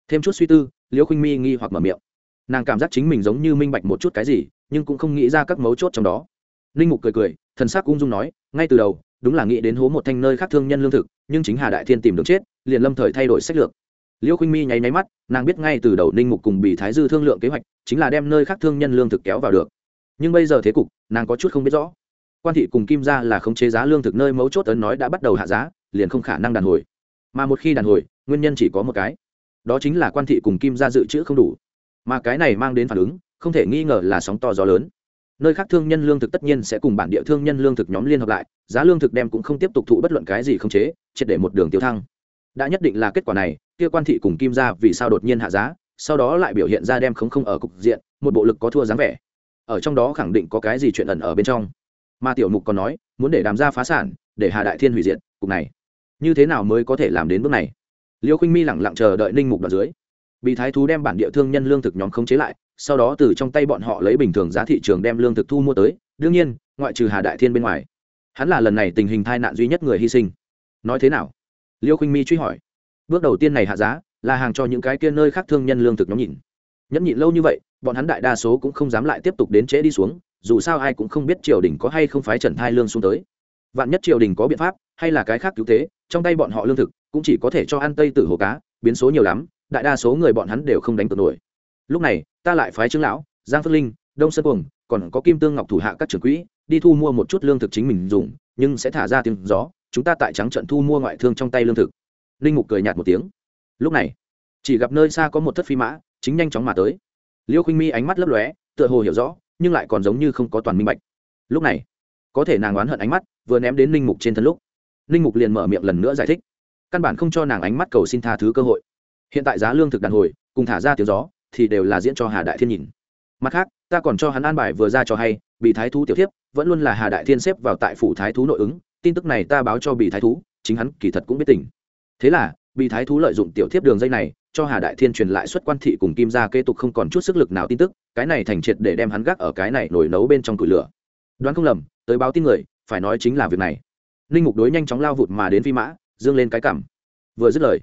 Thêm chút suy tư liễu khinh mi nghi hoặc mở miệng. Nàng cảm giác chính mình giống như minh bạch một chút cái gì, nhưng cũng không nghĩ ra các mấu chốt trong đó. Ninh mục cười cười, thần sắc ung dung nói, ngay từ đầu đúng là nghĩ đến hố một thanh nơi khác thương nhân lương thực, nhưng chính hà đại thiên tìm được chết, liền lâm thời thay đổi sách lược. Liêu khuynh mi nháy nháy mắt, nàng biết ngay từ đầu ninh mục cùng bị thái dư thương lượng kế hoạch, chính là đem nơi khác thương nhân lương thực kéo vào được. Nhưng bây giờ thế cục, nàng có chút không biết rõ. Quan thị cùng kim ra là khống chế giá lương thực nơi mấu chốt ấn nói đã bắt đầu hạ giá, liền không khả năng đàn hồi. Mà một khi đàn hồi, nguyên nhân chỉ có một cái. Đó chính là quan thị cùng kim ra dự trữ không đủ. Mà cái này mang đến phản ứng, không thể nghi ngờ là sóng to gió lớn nơi khác thương nhân lương thực tất nhiên sẽ cùng bản địa thương nhân lương thực nhóm liên hợp lại, giá lương thực đem cũng không tiếp tục thụ bất luận cái gì không chế, triệt để một đường tiêu thăng. Đã nhất định là kết quả này, kia quan thị cùng kim ra vì sao đột nhiên hạ giá, sau đó lại biểu hiện ra đem không không ở cục diện, một bộ lực có thua dáng vẻ. Ở trong đó khẳng định có cái gì chuyện ẩn ở bên trong. Mà tiểu mục còn nói, muốn để đàm ra phá sản, để hà đại thiên hủy diệt, cục này. Như thế nào mới có thể làm đến bước này? Liêu khinh mi lẳng lặng chờ đợi ninh mục đoạn dưới. Bị thái thú đem bản địa thương nhân lương thực nhóm khống chế lại sau đó từ trong tay bọn họ lấy bình thường giá thị trường đem lương thực thu mua tới. Đương nhiên, ngoại trừ hà đại thiên bên ngoài, hắn là lần này tình hình tai nạn duy nhất người hy sinh. Nói thế nào? Liêu khinh mi truy hỏi. Bước đầu tiên này hạ giá, là hàng cho những cái kia nơi khác thương nhân lương thực nhóm nhịn. Nhẫn nhịn lâu như vậy, bọn hắn đại đa số cũng không dám lại tiếp tục đến trễ đi xuống, dù sao ai cũng không biết triều đình có hay không phái trần thai lương xuống tới. Vạn nhất triều đình có biện pháp, hay là cái khác cứu tế trong tay bọn họ lương thực, cũng chỉ có thể cho ăn tây tử hồ cá, biến số nhiều lắm, đại đa số người bọn hắn đều không đánh cược nổi. Lúc này ta lại phái trương lão, giang phước linh, đông sơn cuồng, còn có kim tương ngọc thủ hạ các trưởng quỹ, đi thu mua một chút lương thực chính mình dùng, nhưng sẽ thả ra tiếng gió, chúng ta tại trắng trận thu mua ngoại thương trong tay lương thực. Linh mục cười nhạt một tiếng. Lúc này, chỉ gặp nơi xa có một thất phi mã, chính nhanh chóng mà tới. Liêu khinh mi ánh mắt lấp lóe, tựa hồ hiểu rõ, nhưng lại còn giống như không có toàn minh bạch. Lúc này, có thể nàng oán hận ánh mắt, vừa ném đến linh mục trên thân lúc, linh mục liền mở miệng lần nữa giải thích. Căn bản không cho nàng ánh mắt cầu xin tha thứ cơ hội. Hiện tại giá lương thực đàn hồi, cùng thả ra tiếng gió thì đều là diễn cho hà đại thiên nhìn. Mặt khác, ta còn cho hắn an bài vừa ra cho hay bị thái thú tiểu thiếp, vẫn luôn là hà đại thiên xếp vào tại phủ thái thú nội ứng, tin tức này ta báo cho bị thái thú, chính hắn kỳ thật cũng biết tình. Thế là bị thái thú lợi dụng tiểu thiếp đường dây này, cho hà đại thiên truyền lại xuất quan thị cùng kim gia kế tục không còn chút sức lực nào tin tức, cái này thành triệt để đem hắn gác ở cái này nổi nấu bên trong tủi lửa. Đoán không lầm, tới báo tin người, phải nói chính là việc này. Linh mục đối nhanh chóng lao vụt mà đến phi mã, dương lên cái cảm. Vừa dứt lời,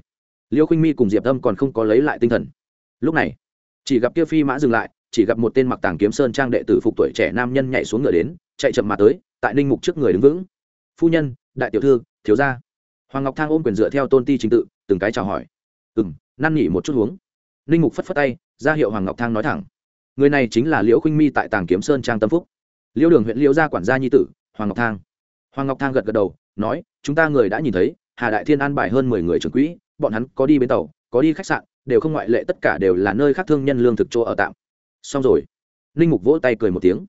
liêu khinh mi cùng diệp âm còn không có lấy lại tinh thần. Lúc này chỉ gặp kia phi mã dừng lại, chỉ gặp một tên mặc tàng kiếm sơn trang đệ tử phục tuổi trẻ nam nhân nhảy xuống ngựa đến, chạy chậm mà tới, tại ninh mục trước người đứng vững. Phu nhân, đại tiểu thư, thiếu gia. Hoàng ngọc thang ôm quyền dựa theo tôn ti trình tự, từng cái chào hỏi. Ừ m năn nghỉ một chút uống. Ninh mục phất phất tay, ra hiệu hoàng ngọc thang nói thẳng. Người này chính là liễu khinh mi tại tàng kiếm sơn trang tâm phúc. Liễu đường huyện liễu gia quản gia nhi tử, hoàng ngọc thang. Hoàng ngọc thang gật gật đầu, nói, chúng ta người đã nhìn thấy, hà đại thiên an bài hơn mười người trưởng quỹ, bọn hắn có đi bến tàu, có đi khách sạn đều không ngoại lệ, tất cả đều là nơi khác thương nhân lương thực chỗ ở tạm. Xong rồi. Ninh mục vỗ tay cười một tiếng.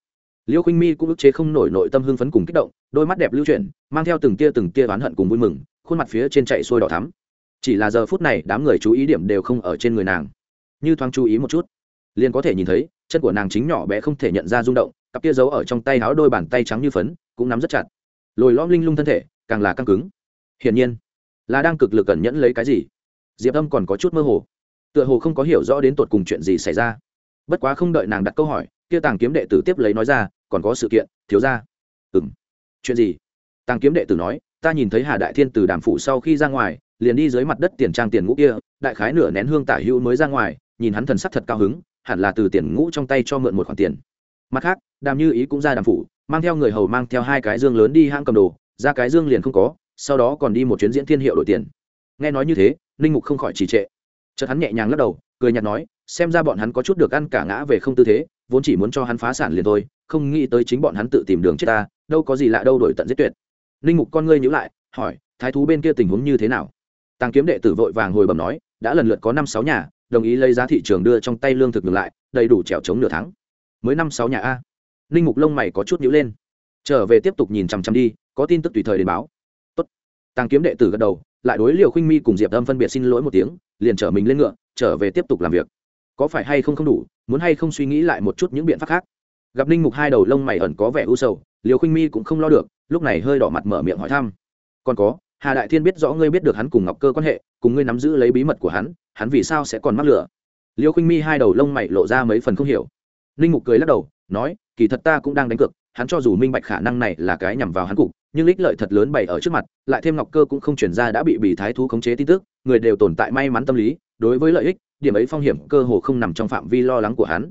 Liêu khinh mi cũng ức chế không nổi nội tâm hưng phấn cùng kích động, đôi mắt đẹp lưu chuyển, mang theo từng tia từng tia oán hận cùng vui mừng, khuôn mặt phía trên chạy sôi đỏ thắm. Chỉ là giờ phút này, đám người chú ý điểm đều không ở trên người nàng. Như thoáng chú ý một chút, liền có thể nhìn thấy, chân của nàng chính nhỏ bé không thể nhận ra rung động, cặp tia giấu ở trong tay áo đôi bàn tay trắng như phấn, cũng nắm rất chặt. Lồi lõm linh lung thân thể, càng là căng cứng. Hiển nhiên, là đang cực lực cẩn nhẫn lấy cái gì? Diệp âm còn có chút mơ hồ tựa hồ không có hiểu rõ đến tột cùng chuyện gì xảy ra. Bất quá không đợi nàng đặt câu hỏi, kia tàng kiếm đệ tử tiếp lấy nói ra, còn có sự kiện, thiếu ra ừ m chuyện gì? Tàng kiếm đệ tử nói, ta nhìn thấy hà đại thiên từ đàm phủ sau khi ra ngoài, liền đi dưới mặt đất tiền trang tiền ngũ kia, đại khái nửa nén hương tả hữu mới ra ngoài, nhìn hắn thần sắc thật cao hứng, hẳn là từ tiền ngũ trong tay cho mượn một khoản tiền. Mặt khác, đàm như ý cũng ra đàm phủ, mang theo người hầu mang theo hai cái dương lớn đi hãng cầm đồ, ra cái dương liền không có, sau đó còn đi một chuyến diễn thiên hiệu đổi tiền. Nghe nói như thế, ninh mục không khỏi trì trệ chợt hắn nhẹ nhàng lắc đầu, cười nhạt nói, xem ra bọn hắn có chút được ăn cả ngã về không tư thế, vốn chỉ muốn cho hắn phá sản liền thôi, không nghĩ tới chính bọn hắn tự tìm đường chết ta, đâu có gì lạ đâu đổi tận giết tuyệt. Ninh mục con ngươi nhữ lại, hỏi, thái thú bên kia tình huống như thế nào? Tàng kiếm đệ tử vội vàng hồi bẩm nói, đã lần lượt có năm sáu nhà, đồng ý lấy giá thị trường đưa trong tay lương thực ngược lại, đầy đủ trèo chống nửa tháng. Mới năm sáu nhà a? Ninh mục lông mày có chút nhữ lên. Trở về tiếp tục nhìn chằm chằm đi, có tin tức tùy thời đến báo tàng kiếm đệ tử gật đầu, lại đối liều khinh mi cùng diệp âm phân biệt xin lỗi một tiếng, liền trở mình lên ngựa, trở về tiếp tục làm việc. Có phải hay không không đủ, muốn hay không suy nghĩ lại một chút những biện pháp khác? Gặp ninh mục hai đầu lông mày ẩn có vẻ u sầu, liều khinh mi cũng không lo được, lúc này hơi đỏ mặt mở miệng hỏi thăm. Còn có, hà đại thiên biết rõ ngươi biết được hắn cùng ngọc cơ quan hệ, cùng ngươi nắm giữ lấy bí mật của hắn hắn vì sao sẽ còn mắc lửa? Liêu khinh mi hai đầu lông mày lộ ra mấy phần không hiểu. Ninh mục cười lắc đầu, nói, kỳ thật ta cũng đang đánh cược hắn cho dù minh bạch khả năng này là cái nhằm vào hắn cục, nhưng ích lợi thật lớn bày ở trước mặt, lại thêm ngọc cơ cũng không chuyển ra đã bị bị thái thú khống chế tin tức, người đều tồn tại may mắn tâm lý, đối với lợi ích, điểm ấy phong hiểm cơ hồ không nằm trong phạm vi lo lắng của hắn.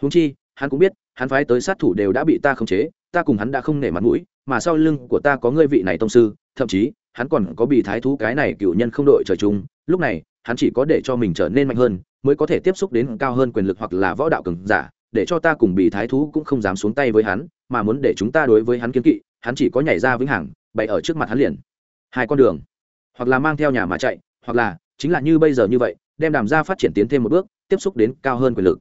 Húng chi, hắn cũng biết, hắn phái tới sát thủ đều đã bị ta khống chế, ta cùng hắn đã không nể mặt mũi, mà sau lưng của ta có ngươi vị này tông sư, thậm chí, hắn còn có bị thái thú cái này cựu nhân không đội trời chung, lúc này, hắn chỉ có để cho mình trở nên mạnh hơn, mới có thể tiếp xúc đến cao hơn quyền lực hoặc là võ đạo cường giả, để cho ta cùng bị thái thú cũng không dám xuống tay với hắn mà muốn để chúng ta đối với hắn kiến kỵ, hắn chỉ có nhảy ra vĩnh hằng, bày ở trước mặt hắn liền. Hai con đường. Hoặc là mang theo nhà mà chạy, hoặc là, chính là như bây giờ như vậy, đem đàm gia phát triển tiến thêm một bước, tiếp xúc đến cao hơn quyền lực.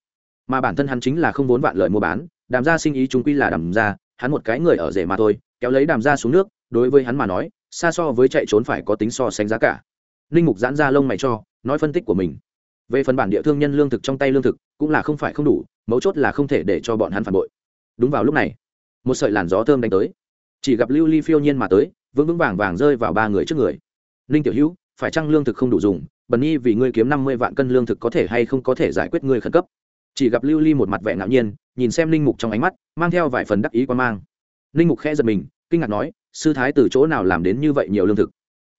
Mà bản thân hắn chính là không vốn vạn lợi mua bán, đàm gia sinh ý chúng quy là đàm gia, hắn một cái người ở rể mà thôi, kéo lấy đàm gia xuống nước, đối với hắn mà nói, xa so với chạy trốn phải có tính so sánh giá cả. Ninh mục giãn ra lông mày cho, nói phân tích của mình. Về phần bản địa thương nhân lương thực trong tay lương thực, cũng là không phải không đủ, mấu chốt là không thể để cho bọn hắn phản bội. Đúng vào lúc này một sợi làn gió thơm đánh tới. Chỉ gặp lưu ly phiêu nhiên mà tới, vững vững vàng vàng rơi vào ba người trước người. Ninh tiểu hữu, phải chăng lương thực không đủ dùng? Bần nhi, vì ngươi kiếm năm mươi vạn cân lương thực có thể hay không có thể giải quyết ngươi khẩn cấp? Chỉ gặp lưu ly một mặt vẻ ngạo nhiên, nhìn xem linh mục trong ánh mắt, mang theo vài phần đắc ý quan mang. Linh mục khẽ giật mình, kinh ngạc nói, sư thái từ chỗ nào làm đến như vậy nhiều lương thực?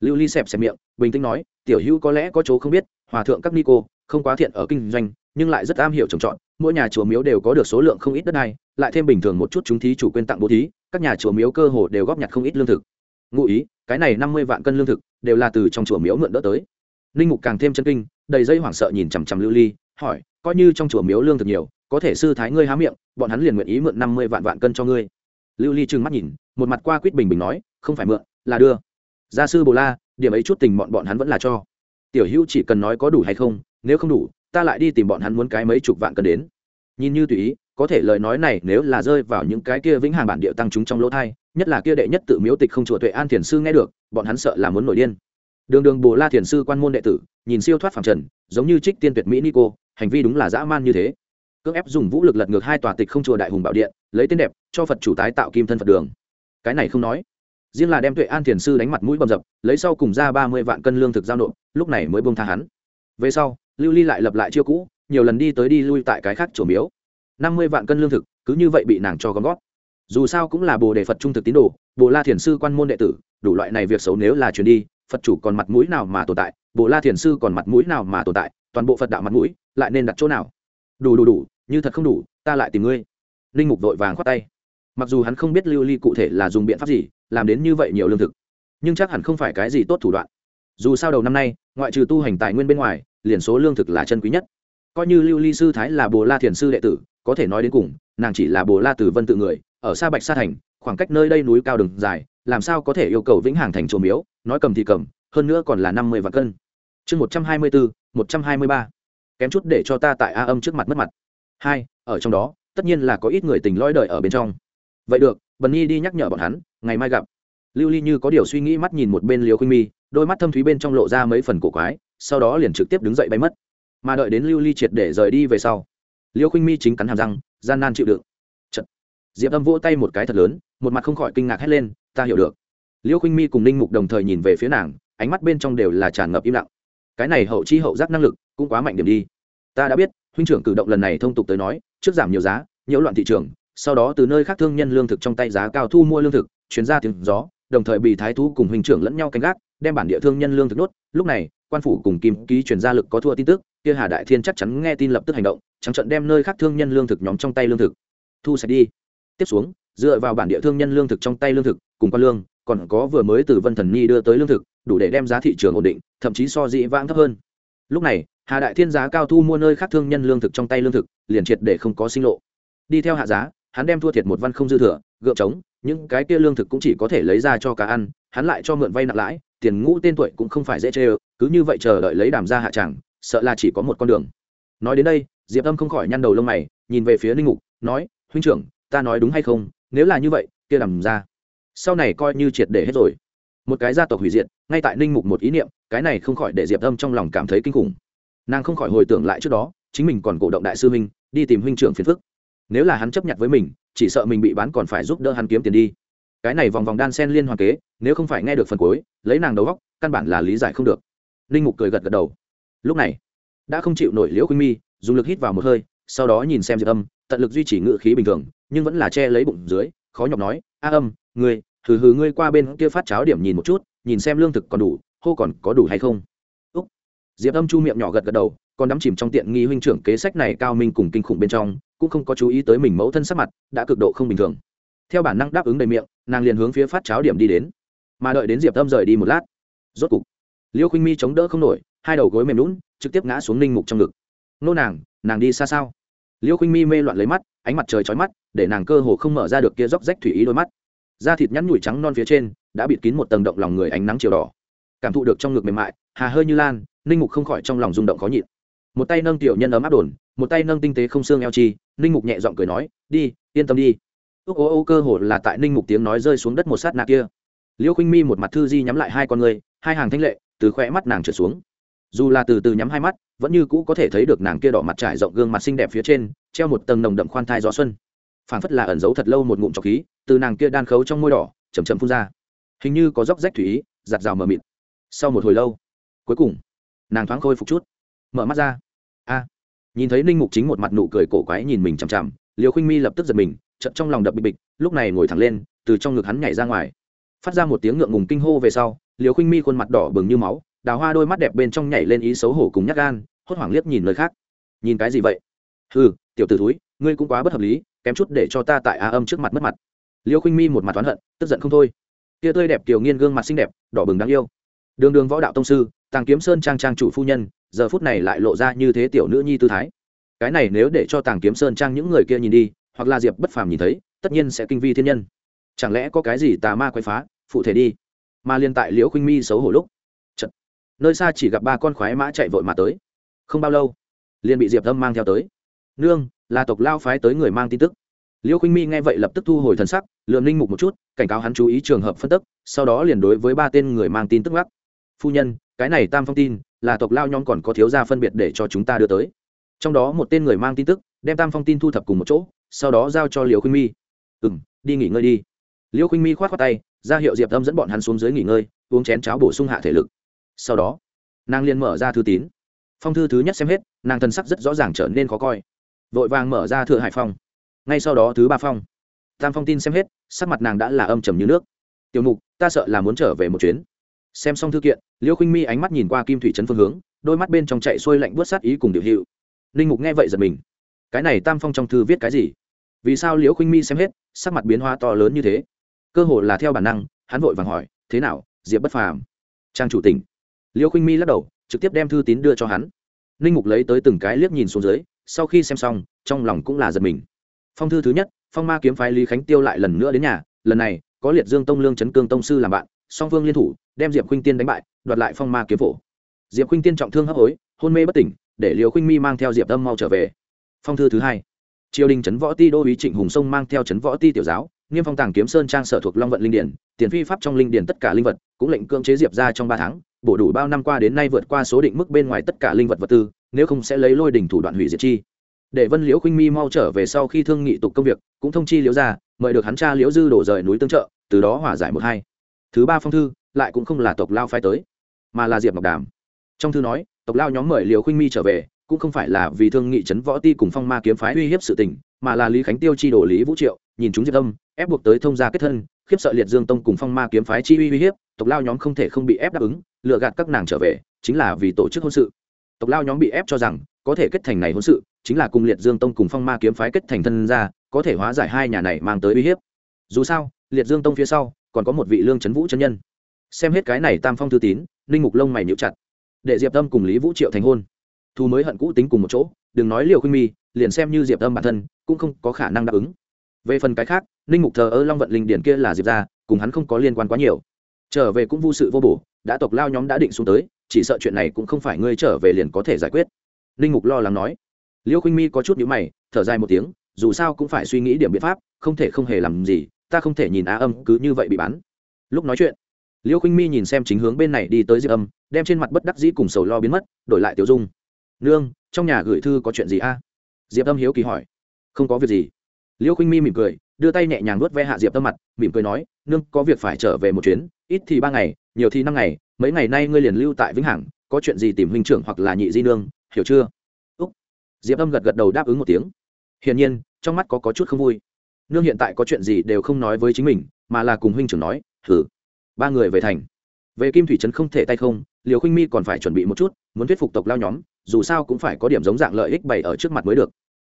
Lưu ly xẹp xẹp miệng, bình tĩnh nói, tiểu hữu có lẽ có chỗ không biết, hòa thượng các ni cô, không quá thiện ở kinh doanh, nhưng lại rất am hiểu trồng trọt mỗi nhà chùa miếu đều có được số lượng không ít đất này lại thêm bình thường một chút chúng thí chủ quyên tặng bố thí, các nhà chùa miếu cơ hồ đều góp nhặt không ít lương thực. Ngụ ý, cái này năm mươi vạn cân lương thực đều là từ trong chùa miếu mượn đỡ tới. Linh mục càng thêm chân kinh, đầy dây hoảng sợ nhìn chằm chằm lưu ly, hỏi, coi như trong chùa miếu lương thực nhiều, có thể sư thái ngươi há miệng, bọn hắn liền nguyện ý mượn năm mươi vạn vạn cân cho ngươi. Lưu ly trừng mắt nhìn, một mặt qua quýt bình bình nói, không phải mượn, là đưa. Gia sư bồ la, điểm ấy chút tình bọn bọn hắn vẫn là cho. Tiểu hữu chỉ cần nói có đủ hay không, nếu không đủ ta lại đi tìm bọn hắn muốn cái mấy chục vạn cần đến. Nhìn như tùy ý, có thể lời nói này nếu là rơi vào những cái kia vĩnh hằng bản địa tăng chúng trong lỗ thai, nhất là kia đệ nhất tự miếu tịch không chùa tuệ an thiền sư nghe được, bọn hắn sợ là muốn nổi điên. Đường đường bồ la thiền sư quan môn đệ tử, nhìn siêu thoát phẳng trần, giống như trích tiên tuyệt mỹ nico, hành vi đúng là dã man như thế. Cưỡng ép dùng vũ lực lật ngược hai tòa tịch không chùa đại hùng bảo điện, lấy tên đẹp, cho phật chủ tái tạo kim thân phật đường. Cái này không nói. Riêng là đem tuệ an thiền sư đánh mặt mũi bầm dập, lấy sau cùng ra ba mươi vạn cân lương thực giao nộp, lúc này mới bông tha hắn. Về sau lưu ly lại lập lại chiêu cũ, nhiều lần đi tới đi lui tại cái khác chỗ miếu. Năm mươi vạn cân lương thực, cứ như vậy bị nàng cho gom gót dù sao cũng là bồ đề phật trung thực tín đồ, bồ la thiền sư quan môn đệ tử, đủ loại này việc xấu nếu là chuyển đi, phật chủ còn mặt mũi nào mà tồn tại, bồ la thiền sư còn mặt mũi nào mà tồn tại, toàn bộ phật đạo mặt mũi lại nên đặt chỗ nào? Đủ đủ đủ, như thật không đủ, ta lại tìm ngươi. Linh mục vội vàng khoát tay. Mặc dù hắn không biết lưu ly cụ thể là dùng biện pháp gì, làm đến như vậy nhiều lương thực, nhưng chắc hẳn không phải cái gì tốt thủ đoạn. Dù sao đầu năm nay, ngoại trừ tu hành tài nguyên bên ngoài liền số lương thực là chân quý nhất. Coi như lưu ly sư thái là bồ la thiền sư đệ tử, có thể nói đến cùng, nàng chỉ là bồ la từ vân tự người, ở xa bạch sa thành, khoảng cách nơi đây núi cao đường dài, làm sao có thể yêu cầu vĩnh hằng thành trồ miếu, nói cầm thì cầm, hơn nữa còn là năm mươi vạn cân. Chương một trăm hai mươi bốn một trăm hai mươi ba. Kém chút để cho ta tại a âm trước mặt mất mặt. Hai, ở trong đó, tất nhiên là có ít người tình lõi đời ở bên trong. Vậy được, bần nhi đi nhắc nhở bọn hắn, ngày mai gặp. Lưu ly như có điều suy nghĩ mắt nhìn một bên liều khuynh mi, đôi mắt thâm thúy bên trong lộ ra mấy phần cổ quái sau đó liền trực tiếp đứng dậy bay mất. Mà đợi đến lưu ly triệt để rời đi về sau, liêu khinh mi chính cắn hàm răng, gian nan chịu đựng. Chật. diệp âm vỗ tay một cái thật lớn, một mặt không khỏi kinh ngạc hét lên, ta hiểu được. Liêu khinh mi cùng ninh mục đồng thời nhìn về phía nàng, ánh mắt bên trong đều là tràn ngập im lặng. Cái này hậu chi hậu giác năng lực cũng quá mạnh điểm đi. Ta đã biết, huynh trưởng cử động lần này thông tục tới nói, trước giảm nhiều giá, nhiễu loạn thị trường, sau đó từ nơi khác thương nhân lương thực trong tay giá cao thu mua lương thực chuyến ra tiếng gió, đồng thời bị thái thú cùng huynh trưởng lẫn nhau canh gác, đem bản địa thương nhân lương thực nốt lúc này quan phủ cùng kim ký chuyển gia lực có thua tin tức, kia hà đại thiên chắc chắn nghe tin lập tức hành động, trắng trận đem nơi khác thương nhân lương thực nhóm trong tay lương thực thu sạch đi. Tiếp xuống, dựa vào bản địa thương nhân lương thực trong tay lương thực, cùng quan lương, còn có vừa mới từ vân thần nhi đưa tới lương thực, đủ để đem giá thị trường ổn định, thậm chí so dị vãng thấp hơn. Lúc này, hà đại thiên giá cao thu mua nơi khác thương nhân lương thực trong tay lương thực, liền triệt để không có sinh lộ. Đi theo hạ giá, hắn đem thua thiệt một văn không dư thừa, gượng trống, những cái kia lương thực cũng chỉ có thể lấy ra cho cá ăn, hắn lại cho mượn vay nặng lãi tiền ngũ tên tuổi cũng không phải dễ chê ơ, cứ như vậy chờ đợi lấy đàm ra hạ tràng, sợ là chỉ có một con đường. Nói đến đây, diệp âm không khỏi nhăn đầu lông mày, nhìn về phía ninh ngục, nói, huynh trưởng, ta nói đúng hay không? Nếu là như vậy, kia đàm ra sau này coi như triệt để hết rồi. Một cái gia tộc hủy diệt, ngay tại ninh mục một ý niệm, cái này không khỏi để diệp âm trong lòng cảm thấy kinh khủng. Nàng không khỏi hồi tưởng lại trước đó, chính mình còn cổ động đại sư huynh, đi tìm huynh trưởng phiền phức. Nếu là hắn chấp nhận với mình, chỉ sợ mình bị bán còn phải giúp đỡ hắn kiếm tiền đi. Cái này vòng vòng đan sen liên hoàn kế nếu không phải nghe được phần cuối, lấy nàng đầu góc, căn bản là lý giải không được. Ninh mục cười gật gật đầu. Lúc này, đã không chịu nổi liễu khuynh mi, dùng lực hít vào một hơi, sau đó nhìn xem diệp âm, tận lực duy trì ngự khí bình thường, nhưng vẫn là che lấy bụng dưới, khó nhọc nói, a âm, ngươi, hừ hừ ngươi qua bên kia phát cháo điểm nhìn một chút, nhìn xem lương thực còn đủ, hô còn có đủ hay không? Úc. Diệp âm chu miệng nhỏ gật gật đầu, còn đắm chìm trong tiện nghi huynh trưởng kế sách này cao minh cùng kinh khủng bên trong, cũng không có chú ý tới mình mẫu thân sắc mặt, đã cực độ không bình thường. Theo bản năng đáp ứng đầy miệng, nàng liền hướng phía phát cháo điểm đi đến mà đợi đến diệp tâm rời đi một lát rốt cục liêu khinh mi chống đỡ không nổi hai đầu gối mềm lún trực tiếp ngã xuống ninh mục trong ngực nô nàng nàng đi xa sao liêu khinh mi mê loạn lấy mắt ánh mặt trời trói mắt để nàng cơ hồ không mở ra được kia róc rách thủy ý đôi mắt da thịt nhắn nhủi trắng non phía trên đã bịt kín một tầng động lòng người ánh nắng chiều đỏ cảm thụ được trong ngực mềm mại hà hơi như lan ninh mục không khỏi trong lòng rung động khó nhịn một tay nâng tiểu nhân ấm áp đồn một tay nâng tinh tế không xương eo chi ninh mục nhẹ giọng cười nói đi yên tâm đi ước ô ô cơ hồ là tại ninh mục tiếng nói rơi xuống đất một sát nạ kia liêu khinh mi một mặt thư di nhắm lại hai con người hai hàng thanh lệ, từ khỏe mắt nàng trượt xuống. Dù là từ từ nhắm hai mắt, vẫn như cũ có thể thấy được nàng kia đỏ mặt trải rộng gương mặt xinh đẹp phía trên, treo một tầng nồng đậm khoan thai gió xuân. Phảng phất là ẩn giấu thật lâu một ngụm trọc khí, từ nàng kia đan khấu trong môi đỏ chầm chầm phun ra. Hình như có dốc rách thủy ý, giặt rào mờ mịt. Sau một hồi lâu, cuối cùng, nàng thoáng khôi phục chút, mở mắt ra. A, nhìn thấy ninh mục chính một mặt nụ cười cổ quái nhìn mình chằm chằm liều khinh mi lập tức giật mình chậm trong lòng đập bịch bịch, lúc này ngồi thẳng lên, từ trong ngực hắn nhảy ra ngoài phát ra một tiếng ngượng ngùng kinh hô về sau, liều khinh mi khuôn mặt đỏ bừng như máu, đào hoa đôi mắt đẹp bên trong nhảy lên ý xấu hổ cùng nhắc gan, hốt hoảng liếc nhìn nơi khác. Nhìn cái gì vậy? Ừ tiểu t ử thúi, ngươi cũng quá bất hợp lý, kém chút để cho ta tại a âm trước mặt mất mặt. Liêu khinh mi một mặt oán hận, tức giận không thôi. Tia tươi đẹp tiểu nghiên gương mặt xinh đẹp, đỏ bừng đáng yêu. Đường đường võ đạo tông sư, tàng kiếm sơn trang trang chủ phu nhân, giờ phút này lại lộ ra như thế tiểu nữ nhi tư thái. Cái này nếu để cho tàng kiếm sơn trang những người kia nhìn đi, hoặc là diệp bất phàm nhìn thấy, tất nhiên sẽ kinh vi thiên nhân. Chẳng lẽ có cái gì tà ma quay phá? Phụ thể đi. Mà liên tại liễu khinh mi xấu hổ lúc Chật. nơi xa chỉ gặp ba con khoái mã chạy vội mà tới. Không bao lâu, liền bị diệp âm mang theo tới. Nương, là tộc lao phái tới người mang tin tức. Liễu khinh mi nghe vậy lập tức thu hồi thần sắc lượm linh mục một chút, cảnh cáo hắn chú ý trường hợp phân tức, sau đó liền đối với ba tên người mang tin tức gắt phu nhân, cái này tam phong tin, là tộc lao nhóm còn có thiếu gia phân biệt để cho chúng ta đưa tới. Trong đó một tên người mang tin tức, đem tam phong tin thu thập cùng một chỗ, sau đó giao cho liễu khuynh mi. Ừ m đi nghỉ ngơi đi liễu khinh mi k h o á t khoác tay, ra hiệu diệp âm dẫn bọn hắn xuống dưới nghỉ ngơi, uống chén cháo bổ sung hạ thể lực. Sau đó, nàng liền mở ra thư tín. Phong thư thứ nhất xem hết, nàng thân sắc rất rõ ràng trở nên khó coi. Vội vàng mở ra thừa hải phong. Ngay sau đó thứ ba phong. Tam phong tin xem hết, sắc mặt nàng đã là âm trầm như nước. Tiểu mục, ta sợ là muốn trở về một chuyến. Xem xong thư kiện liêu khinh mi ánh mắt nhìn qua kim thủy trấn phương hướng, đôi mắt bên trong chạy xuôi lạnh buốt sát ý cùng điệu hiệu. Linh mục nghe vậy giật mình. Cái này tam phong trong thư viết cái gì? Vì sao liễu khinh mi xem hết, sắc mặt biến hóa to lớn như thế? Cơ hồ là theo bản năng, hắn vội vàng hỏi, thế nào, diệp bất phàm? Trang chủ tỉnh. Liêu khinh mi lắc đầu, trực tiếp đem thư tín đưa cho hắn. Linh mục lấy tới từng cái liếc nhìn xuống dưới, sau khi xem xong, trong lòng cũng là giật mình. Phong thư thứ nhất, phong ma kiếm phái lý khánh tiêu lại lần nữa đến nhà, lần này, có liệt dương tông lương Chấn cương tông sư làm bạn, song phương liên thủ, đem diệp khuynh tiên đánh bại, đoạt lại phong ma kiếm phổ. Diệp khuynh tiên trọng thương hấp hối, hôn mê bất tỉnh, để liều khuynh mi mang theo diệp tâm mau trở về. Phong thư thứ hai, triều đình trấn võ ti đô ý trịnh hùng sông mang theo trấn võ ti tiểu giáo nghiêm phong tàng kiếm sơn trang sở thuộc long vận linh điển, tiền phi pháp trong linh điển tất cả linh vật, cũng lệnh cưỡng chế diệp ra trong ba tháng, bổ đủ bao năm qua đến nay vượt qua số định mức bên ngoài tất cả linh vật vật tư, nếu không sẽ lấy lôi đỉnh thủ đoạn hủy diệt chi. Để vân liễu khuynh mi mau trở về sau khi thương nghị tục công việc, cũng thông chi liễu ra mời được hắn cha liễu dư đổ rời núi tương trợ, từ đó hòa giải một hai. Thứ ba phong thư, lại cũng không là tộc lao phái tới, mà là diệp ngọc đàm. Trong thư nói, tộc lao nhóm mời liều khuynh mi trở về cũng không phải là vì thương nghị chấn võ ti cùng phong ma kiếm phái uy hiếp sự tình, mà là lý khánh tiêu chi đổ lý vũ triệu, nhìn chúng diệp âm, ép buộc tới thông gia kết thân, khiếp sợ liệt dương tông cùng phong ma kiếm phái chi uy uy hiếp, tộc lao nhóm không thể không bị ép đáp ứng lựa gạt các nàng trở về, chính là vì tổ chức hôn sự. Tộc lao nhóm bị ép cho rằng, có thể kết thành này hôn sự, chính là cùng liệt dương tông cùng phong ma kiếm phái kết thành thân ra có thể hóa giải hai nhà này mang tới uy hiếp. Dù sao, liệt dương tông phía sau, còn có một vị lương trấn vũ chân nhân. Xem hết cái này tam phong thư tín, ninh mục lông mày nhịu chặt. Để diệp tâm cùng lý vũ triệu thành hôn thu mới hận cũ tính cùng một chỗ, đừng nói liều khuynh mi, liền xem như diệp Âm bản thân, cũng không có khả năng đáp ứng. Về phần cái khác, ninh mục thờ ơ long vận linh điển kia là diệp ra cùng hắn không có liên quan quá nhiều. Trở về cũng vô sự vô bổ, đã tộc lao nhóm đã định xuống tới, chỉ sợ chuyện này cũng không phải ngươi trở về liền có thể giải quyết. Ninh mục lo lắng nói. Liêu khuynh mi có chút nhữ mày, thở dài một tiếng, dù sao cũng phải suy nghĩ điểm biện pháp, không thể không hề làm gì, ta không thể nhìn á âm cứ như vậy bị bắn lúc nói chuyện, liêu khinh mi nhìn xem chính hướng bên này đi tới diệp âm, đem trên mặt bất đắc dĩ cùng sầu lo biến mất, đổi lại tiểu dung nương trong nhà gửi thư có chuyện gì a? Diệp âm hiếu kỳ hỏi. Không có việc gì. Liêu khinh mi mỉm cười đưa tay nhẹ nhàng nuốt ve hạ diệp tâm mặt mỉm cười nói nương có việc phải trở về một chuyến ít thì ba ngày nhiều thì năm ngày mấy ngày nay ngươi liền lưu tại vĩnh hằng có chuyện gì tìm huynh trưởng hoặc là nhị di nương hiểu chưa? Úc. Diệp âm gật gật đầu đáp ứng một tiếng. Hiển nhiên trong mắt có, có chút không vui. Nương hiện tại có chuyện gì đều không nói với chính mình mà là cùng huynh trưởng nói thử ba người về thành. Về kim thủy trấn không thể tay không liều khinh mi còn phải chuẩn bị một chút muốn thuyết phục tộc lao nhóm dù sao cũng phải có điểm giống dạng lợi ích bày ở trước mặt mới được.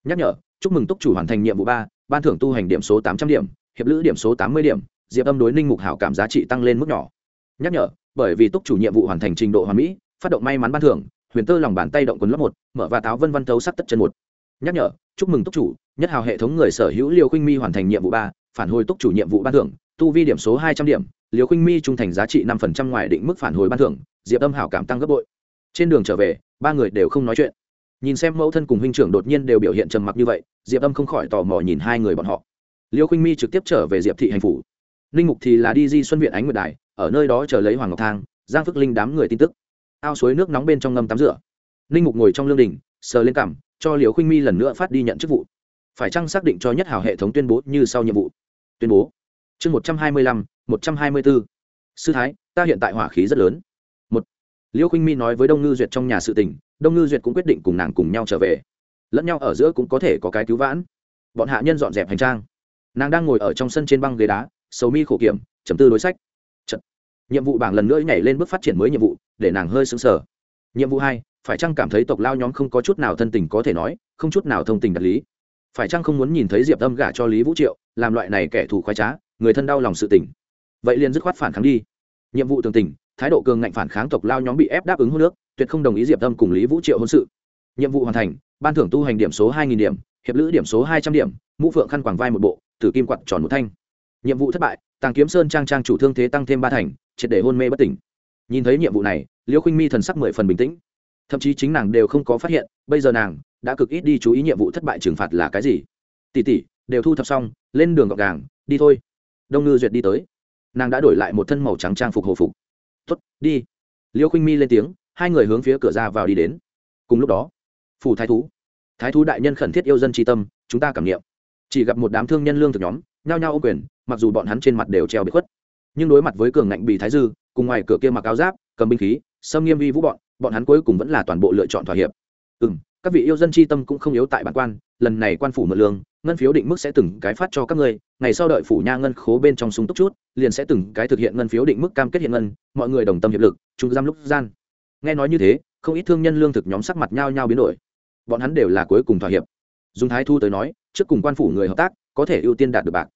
Nhắc nhở, chúc mừng túc chủ hoàn thành nhiệm vụ ba, ban thưởng tu hành điểm số tám trăm điểm, hiệp lữ điểm số tám mươi điểm, diệp âm đối ninh mục hảo cảm giá trị tăng lên mức nhỏ. Nhắc nhở, bởi vì túc chủ nhiệm vụ hoàn thành trình độ hoàn mỹ, phát động may mắn ban thưởng, huyền tơ lòng bàn tay động quần lớp một, mở và táo vân văn thấu sắc tất chân một. Nhắc nhở, chúc mừng túc chủ, nhất hào hệ thống người sở hữu liều khinh mi hoàn thành nhiệm vụ ba, phản hồi túc chủ nhiệm vụ ban thưởng, tu vi điểm số hai trăm điểm liều khinh mi trung thành giá trị năm phần trăm ngoài định mức phản hồi ban thưởng, diệp âm hảo cảm tăng gấp bội. Trên đường trở về ba người đều không nói chuyện. Nhìn xem mẫu thân cùng huynh trưởng đột nhiên đều biểu hiện trầm mặc như vậy, diệp âm không khỏi tò mò nhìn hai người bọn họ. Liêu khinh mi trực tiếp trở về diệp thị hành phủ. Ninh mục thì là đi di xuân viện ánh nguyệt đài, ở nơi đó chờ lấy hoàng ngọc thang, giang phước linh đám người tin tức. Ao suối nước nóng bên trong ngâm tắm rửa. Ninh mục ngồi trong lương đình sờ lên cảm cho liều khinh mi lần nữa phát đi nhận chức vụ. Phải chăng xác định cho nhất hào hệ thống tuyên bố như sau nhiệm vụ? Tuyên bố. Chương một trăm hai mươi lăm, một trăm hai mươi bốn sư thái, ta hiện tại hỏa khí rất lớn liêu khinh mi nói với đông ngư duyệt trong nhà sự tình, đông ngư duyệt cũng quyết định cùng nàng cùng nhau trở về. Lẫn nhau ở giữa cũng có thể có cái cứu vãn. Bọn hạ nhân dọn dẹp hành trang. Nàng đang ngồi ở trong sân trên băng ghế đá, sầu mi khổ kiểm, chấm tư đối sách. Trận. nhiệm vụ bảng lần nữa nhảy lên bước phát triển mới nhiệm vụ, để nàng hơi xứng sở nhiệm vụ hai, phải chăng cảm thấy tộc lao nhóm không có chút nào thân tình có thể nói, không chút nào thông tình đạt lý? Phải chăng không muốn nhìn thấy diệp âm gả cho lý vũ triệu, làm loại này kẻ thù khoái trá, người thân đau lòng sự tình? Vậy liền dứt khoát phản kháng đi. Nhiệm vụ tường tình thái độ cường ngạnh phản kháng tộc lao nhóm bị ép đáp ứng hôn nước tuyệt không đồng ý diệp tâm cùng lý vũ triệu hôn sự. Nhiệm vụ hoàn thành, ban thưởng tu hành điểm số hai nghìn điểm, hiệp lữ điểm số hai trăm điểm, mũ phượng khăn quàng vai một bộ, tử kim quặn tròn một thanh. Nhiệm vụ thất bại, tàng kiếm sơn trang trang chủ thương thế tăng thêm ba thành, triệt để hôn mê bất tỉnh. Nhìn thấy nhiệm vụ này liễu khinh mi thần sắc mười phần bình tĩnh. Thậm chí chính nàng đều không có phát hiện, bây giờ nàng đã cực ít đi chú ý nhiệm vụ thất bại trừng phạt là cái gì. Tỉ tỉ đều thu thập xong, lên đường gọc gàng, đi thôi. Đông ngư duyệt đi tới. Nàng đã đổi lại một thân màu trắng trang phục hồ phục tuất đi. Liêu khinh mi lên tiếng, hai người hướng phía cửa ra vào đi đến. Cùng lúc đó, phủ thái thú. Thái thú đại nhân khẩn thiết yêu dân tri tâm, chúng ta cảm nghiệm chỉ gặp một đám thương nhân lương thực nhóm, nhao nhao ô quyền, mặc dù bọn hắn trên mặt đều treo bị khuất. Nhưng đối mặt với cường ngạnh bị thái dư, cùng ngoài cửa kia mặc áo giáp, cầm binh khí, xâm nghiêm vi vũ bọn bọn hắn cuối cùng vẫn là toàn bộ lựa chọn thỏa hiệp. Ừ m các vị yêu dân tri tâm cũng không yếu tại bản quan, lần này quan phủ mượn lương ngân phiếu định mức sẽ từng cái phát cho các ngươi, ngày sau đợi phủ nha ngân khố bên trong súng túc chút, liền sẽ từng cái thực hiện ngân phiếu định mức cam kết hiện ngân, mọi người đồng tâm hiệp lực trung giam lúc gian. Nghe nói như thế, không ít thương nhân lương thực nhóm sắc mặt nhau nhau biến đổi. Bọn hắn đều là cuối cùng thỏa hiệp. Dùng thái thu tới nói, trước cùng quan phủ người hợp tác, có thể ưu tiên đạt được bạc.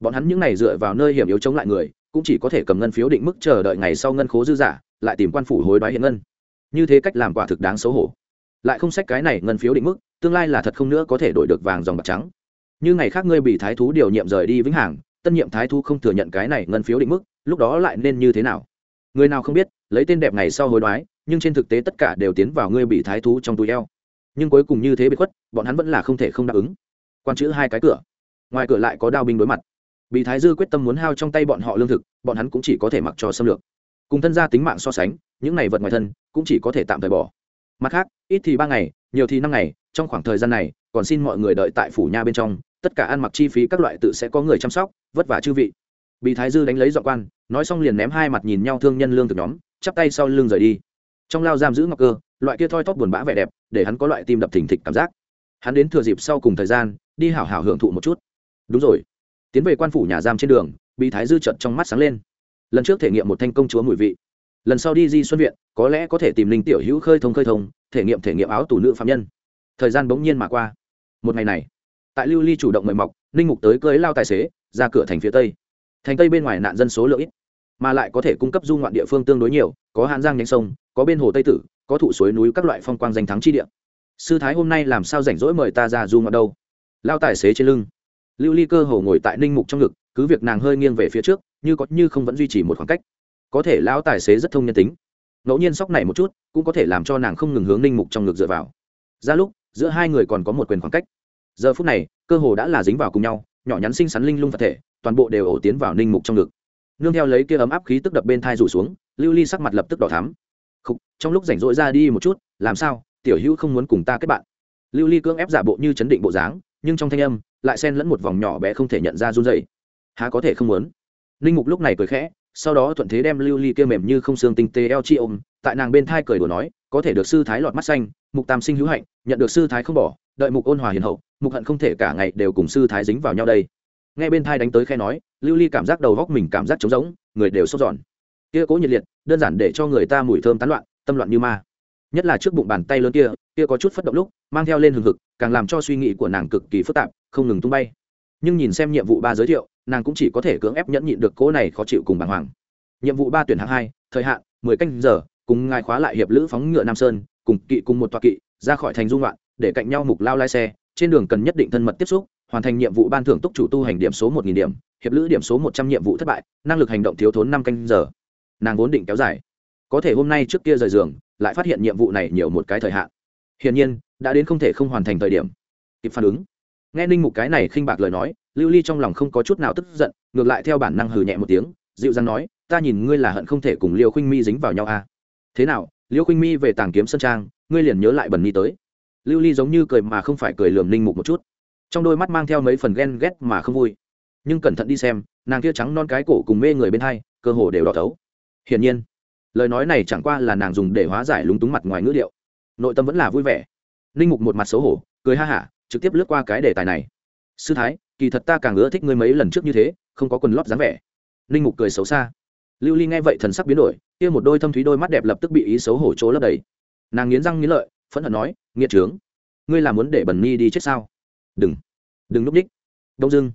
Bọn hắn những này dựa vào nơi hiểm yếu chống lại người, cũng chỉ có thể cầm ngân phiếu định mức chờ đợi ngày sau ngân khố dư giả, lại tìm quan phủ hối đoái hiện ngân. Như thế cách làm quả thực đáng xấu hổ. Lại không sách cái này ngân phiếu định mức, tương lai là thật không nữa có thể đổi được vàng dòng bạc trắng như ngày khác ngươi bị thái thú điều nhiệm rời đi vĩnh hằng, tân nhiệm thái thú không thừa nhận cái này ngân phiếu định mức, lúc đó lại nên như thế nào? Người nào không biết, lấy tên đẹp ngày sau hối đoái, nhưng trên thực tế tất cả đều tiến vào ngươi bị thái thú trong túi eo. Nhưng cuối cùng như thế bị khuất, bọn hắn vẫn là không thể không đáp ứng. Quan chữ hai cái cửa. Ngoài cửa lại có đao binh đối mặt. Bị thái dư quyết tâm muốn hao trong tay bọn họ lương thực, bọn hắn cũng chỉ có thể mặc cho xâm lược. Cùng thân gia tính mạng so sánh, những này vật ngoài thân, cũng chỉ có thể tạm thời bỏ. Mặt khác, ít thì ba ngày, nhiều thì năm ngày, trong khoảng thời gian này, còn xin mọi người đợi tại phủ nha bên trong tất cả ăn mặc chi phí các loại tự sẽ có người chăm sóc, vất vả chư vị. Bị thái dư đánh lấy dọn quan, nói xong liền ném hai mặt nhìn nhau thương nhân lương thực nhóm, chắp tay sau lưng rời đi. Trong lao giam giữ ngọc cơ, loại kia thoi thóp buồn bã vẻ đẹp, để hắn có loại tim đập thình thịch cảm giác. Hắn đến thừa dịp sau cùng thời gian, đi hảo hảo hưởng thụ một chút. Đúng rồi. Tiến về quan phủ nhà giam trên đường bị thái dư trận trong mắt sáng lên. Lần trước thể nghiệm một thanh công chúa mùi vị. Lần sau đi di xuân viện, có lẽ có thể tìm linh tiểu hữu khơi thông khơi thông, thể nghiệm thể nghiệm áo tù nữ phạm nhân. Thời gian bỗng nhiên mà qua. Một ngày này tại lưu ly chủ động mời mọc, ninh mục tới cưới lao tài xế, ra cửa thành phía tây. Thành tây bên ngoài nạn dân số lượng ít, mà lại có thể cung cấp du ngoạn địa phương tương đối nhiều, có hàn giang nhanh sông, có bên hồ tây tử, có thụ suối núi các loại phong quang danh thắng chi địa. Sư thái hôm nay làm sao rảnh rỗi mời ta ra du ngoạn đâu? Lao tài xế trên lưng. Lưu ly cơ hồ ngồi tại ninh mục trong ngực, cứ việc nàng hơi nghiêng về phía trước, như có như không vẫn duy trì một khoảng cách. Có thể lão tài xế rất thông nhân tính. Ngẫu nhiên sóc này một chút, cũng có thể làm cho nàng không ngừng hướng ninh mục trong ngực dựa vào. Ra lúc, giữa hai người còn có một quyền khoảng cách giờ phút này cơ hồ đã là dính vào cùng nhau nhỏ nhắn xinh xắn linh lung vật thể toàn bộ đều ổ tiến vào ninh mục trong ngực. Nương theo lấy kia ấm áp khí tức đập bên thai rủ xuống lưu ly sắc mặt lập tức đỏ thắm. Khúc, trong lúc rảnh rỗi ra đi một chút làm sao? Tiểu hữu không muốn cùng ta kết bạn. Lưu ly cưỡng ép giả bộ như chấn định bộ dáng nhưng trong thanh âm lại xen lẫn một vòng nhỏ bé không thể nhận ra run dày há có thể không muốn? Ninh mục lúc này cười khẽ sau đó thuận thế đem lưu ly kia mềm như không xương tinh tế eo chi ôm tại nàng bên thai cười đùa nói có thể được sư thái lọt mắt xanh mục tam sinh hữu hạnh nhận được sư thái không bỏ đợi mục ôn hòa hiền hậu, mục hận không thể cả ngày đều cùng sư thái dính vào nhau đây. Nghe bên thai đánh tới khe nói, lưu ly cảm giác đầu góc mình cảm giác trống rỗng, người đều sốt giòn kia cố nhiệt liệt, đơn giản để cho người ta mùi thơm tán loạn, tâm loạn như ma. Nhất là trước bụng bàn tay lớn kia kia có chút phất động lúc, mang theo lên hừng hực, càng làm cho suy nghĩ của nàng cực kỳ phức tạp, không ngừng tung bay. Nhưng nhìn xem nhiệm vụ ba giới thiệu, nàng cũng chỉ có thể cưỡng ép nhẫn nhịn được cố này khó chịu cùng bàng hoàng. Nhiệm vụ ba tuyển hạng hai, thời hạn, mười canh giờ, cùng ngài khóa lại hiệp lữ phóng ngựa nam sơn, cùng kỵ cùng một toa kỵ, ra khỏi thành dung loạn để cạnh nhau mục lao lai xe, trên đường cần nhất định thân mật tiếp xúc, hoàn thành nhiệm vụ ban thưởng túc chủ tu hành điểm số một nghìn điểm, hiệp lữ điểm số một trăm nhiệm vụ thất bại, năng lực hành động thiếu thốn năm canh giờ. Nàng vốn định kéo dài. Có thể hôm nay trước kia rời giường, lại phát hiện nhiệm vụ này nhiều một cái thời hạn. Hiển nhiên, đã đến không thể không hoàn thành thời điểm. Kịp phản ứng. Nghe ninh mục cái này khinh bạc lời nói, lưu ly trong lòng không có chút nào tức giận, ngược lại theo bản năng hừ nhẹ một tiếng, dịu dàng nói, ta nhìn ngươi là hận không thể cùng liêu khinh mi dính vào nhau à. thế nào, liêu khinh mi về tàng kiếm sân trang, ngươi liền nhớ lại bần ni tới lưu ly giống như cười mà không phải cười lườm ninh mục một chút. Trong đôi mắt mang theo mấy phần ghen ghét mà không vui. Nhưng cẩn thận đi xem, nàng kia trắng non cái cổ cùng mê người bên hai, cơ hồ đều đỏ thấu. Hiển nhiên, lời nói này chẳng qua là nàng dùng để hóa giải lúng túng mặt ngoài ngữ điệu. Nội tâm vẫn là vui vẻ. Ninh mục một mặt xấu hổ, cười ha hả, trực tiếp lướt qua cái đề tài này. Sư thái, kỳ thật ta càng ưa thích ngươi mấy lần trước như thế, không có quần lót dáng vẻ. Ninh mục cười xấu xa. Lưu ly nghe vậy thần sắc biến đổi, kia một đôi thâm thúy đôi mắt đẹp lập tức bị ý xấu hổ chỗ lấp đầy. Nàng nghiến răng nghiến lợi phẫn hận nói, nghiệt trướng, ngươi là muốn để bần nhi đi chết sao? Đừng đừng núp ních. Đông dưng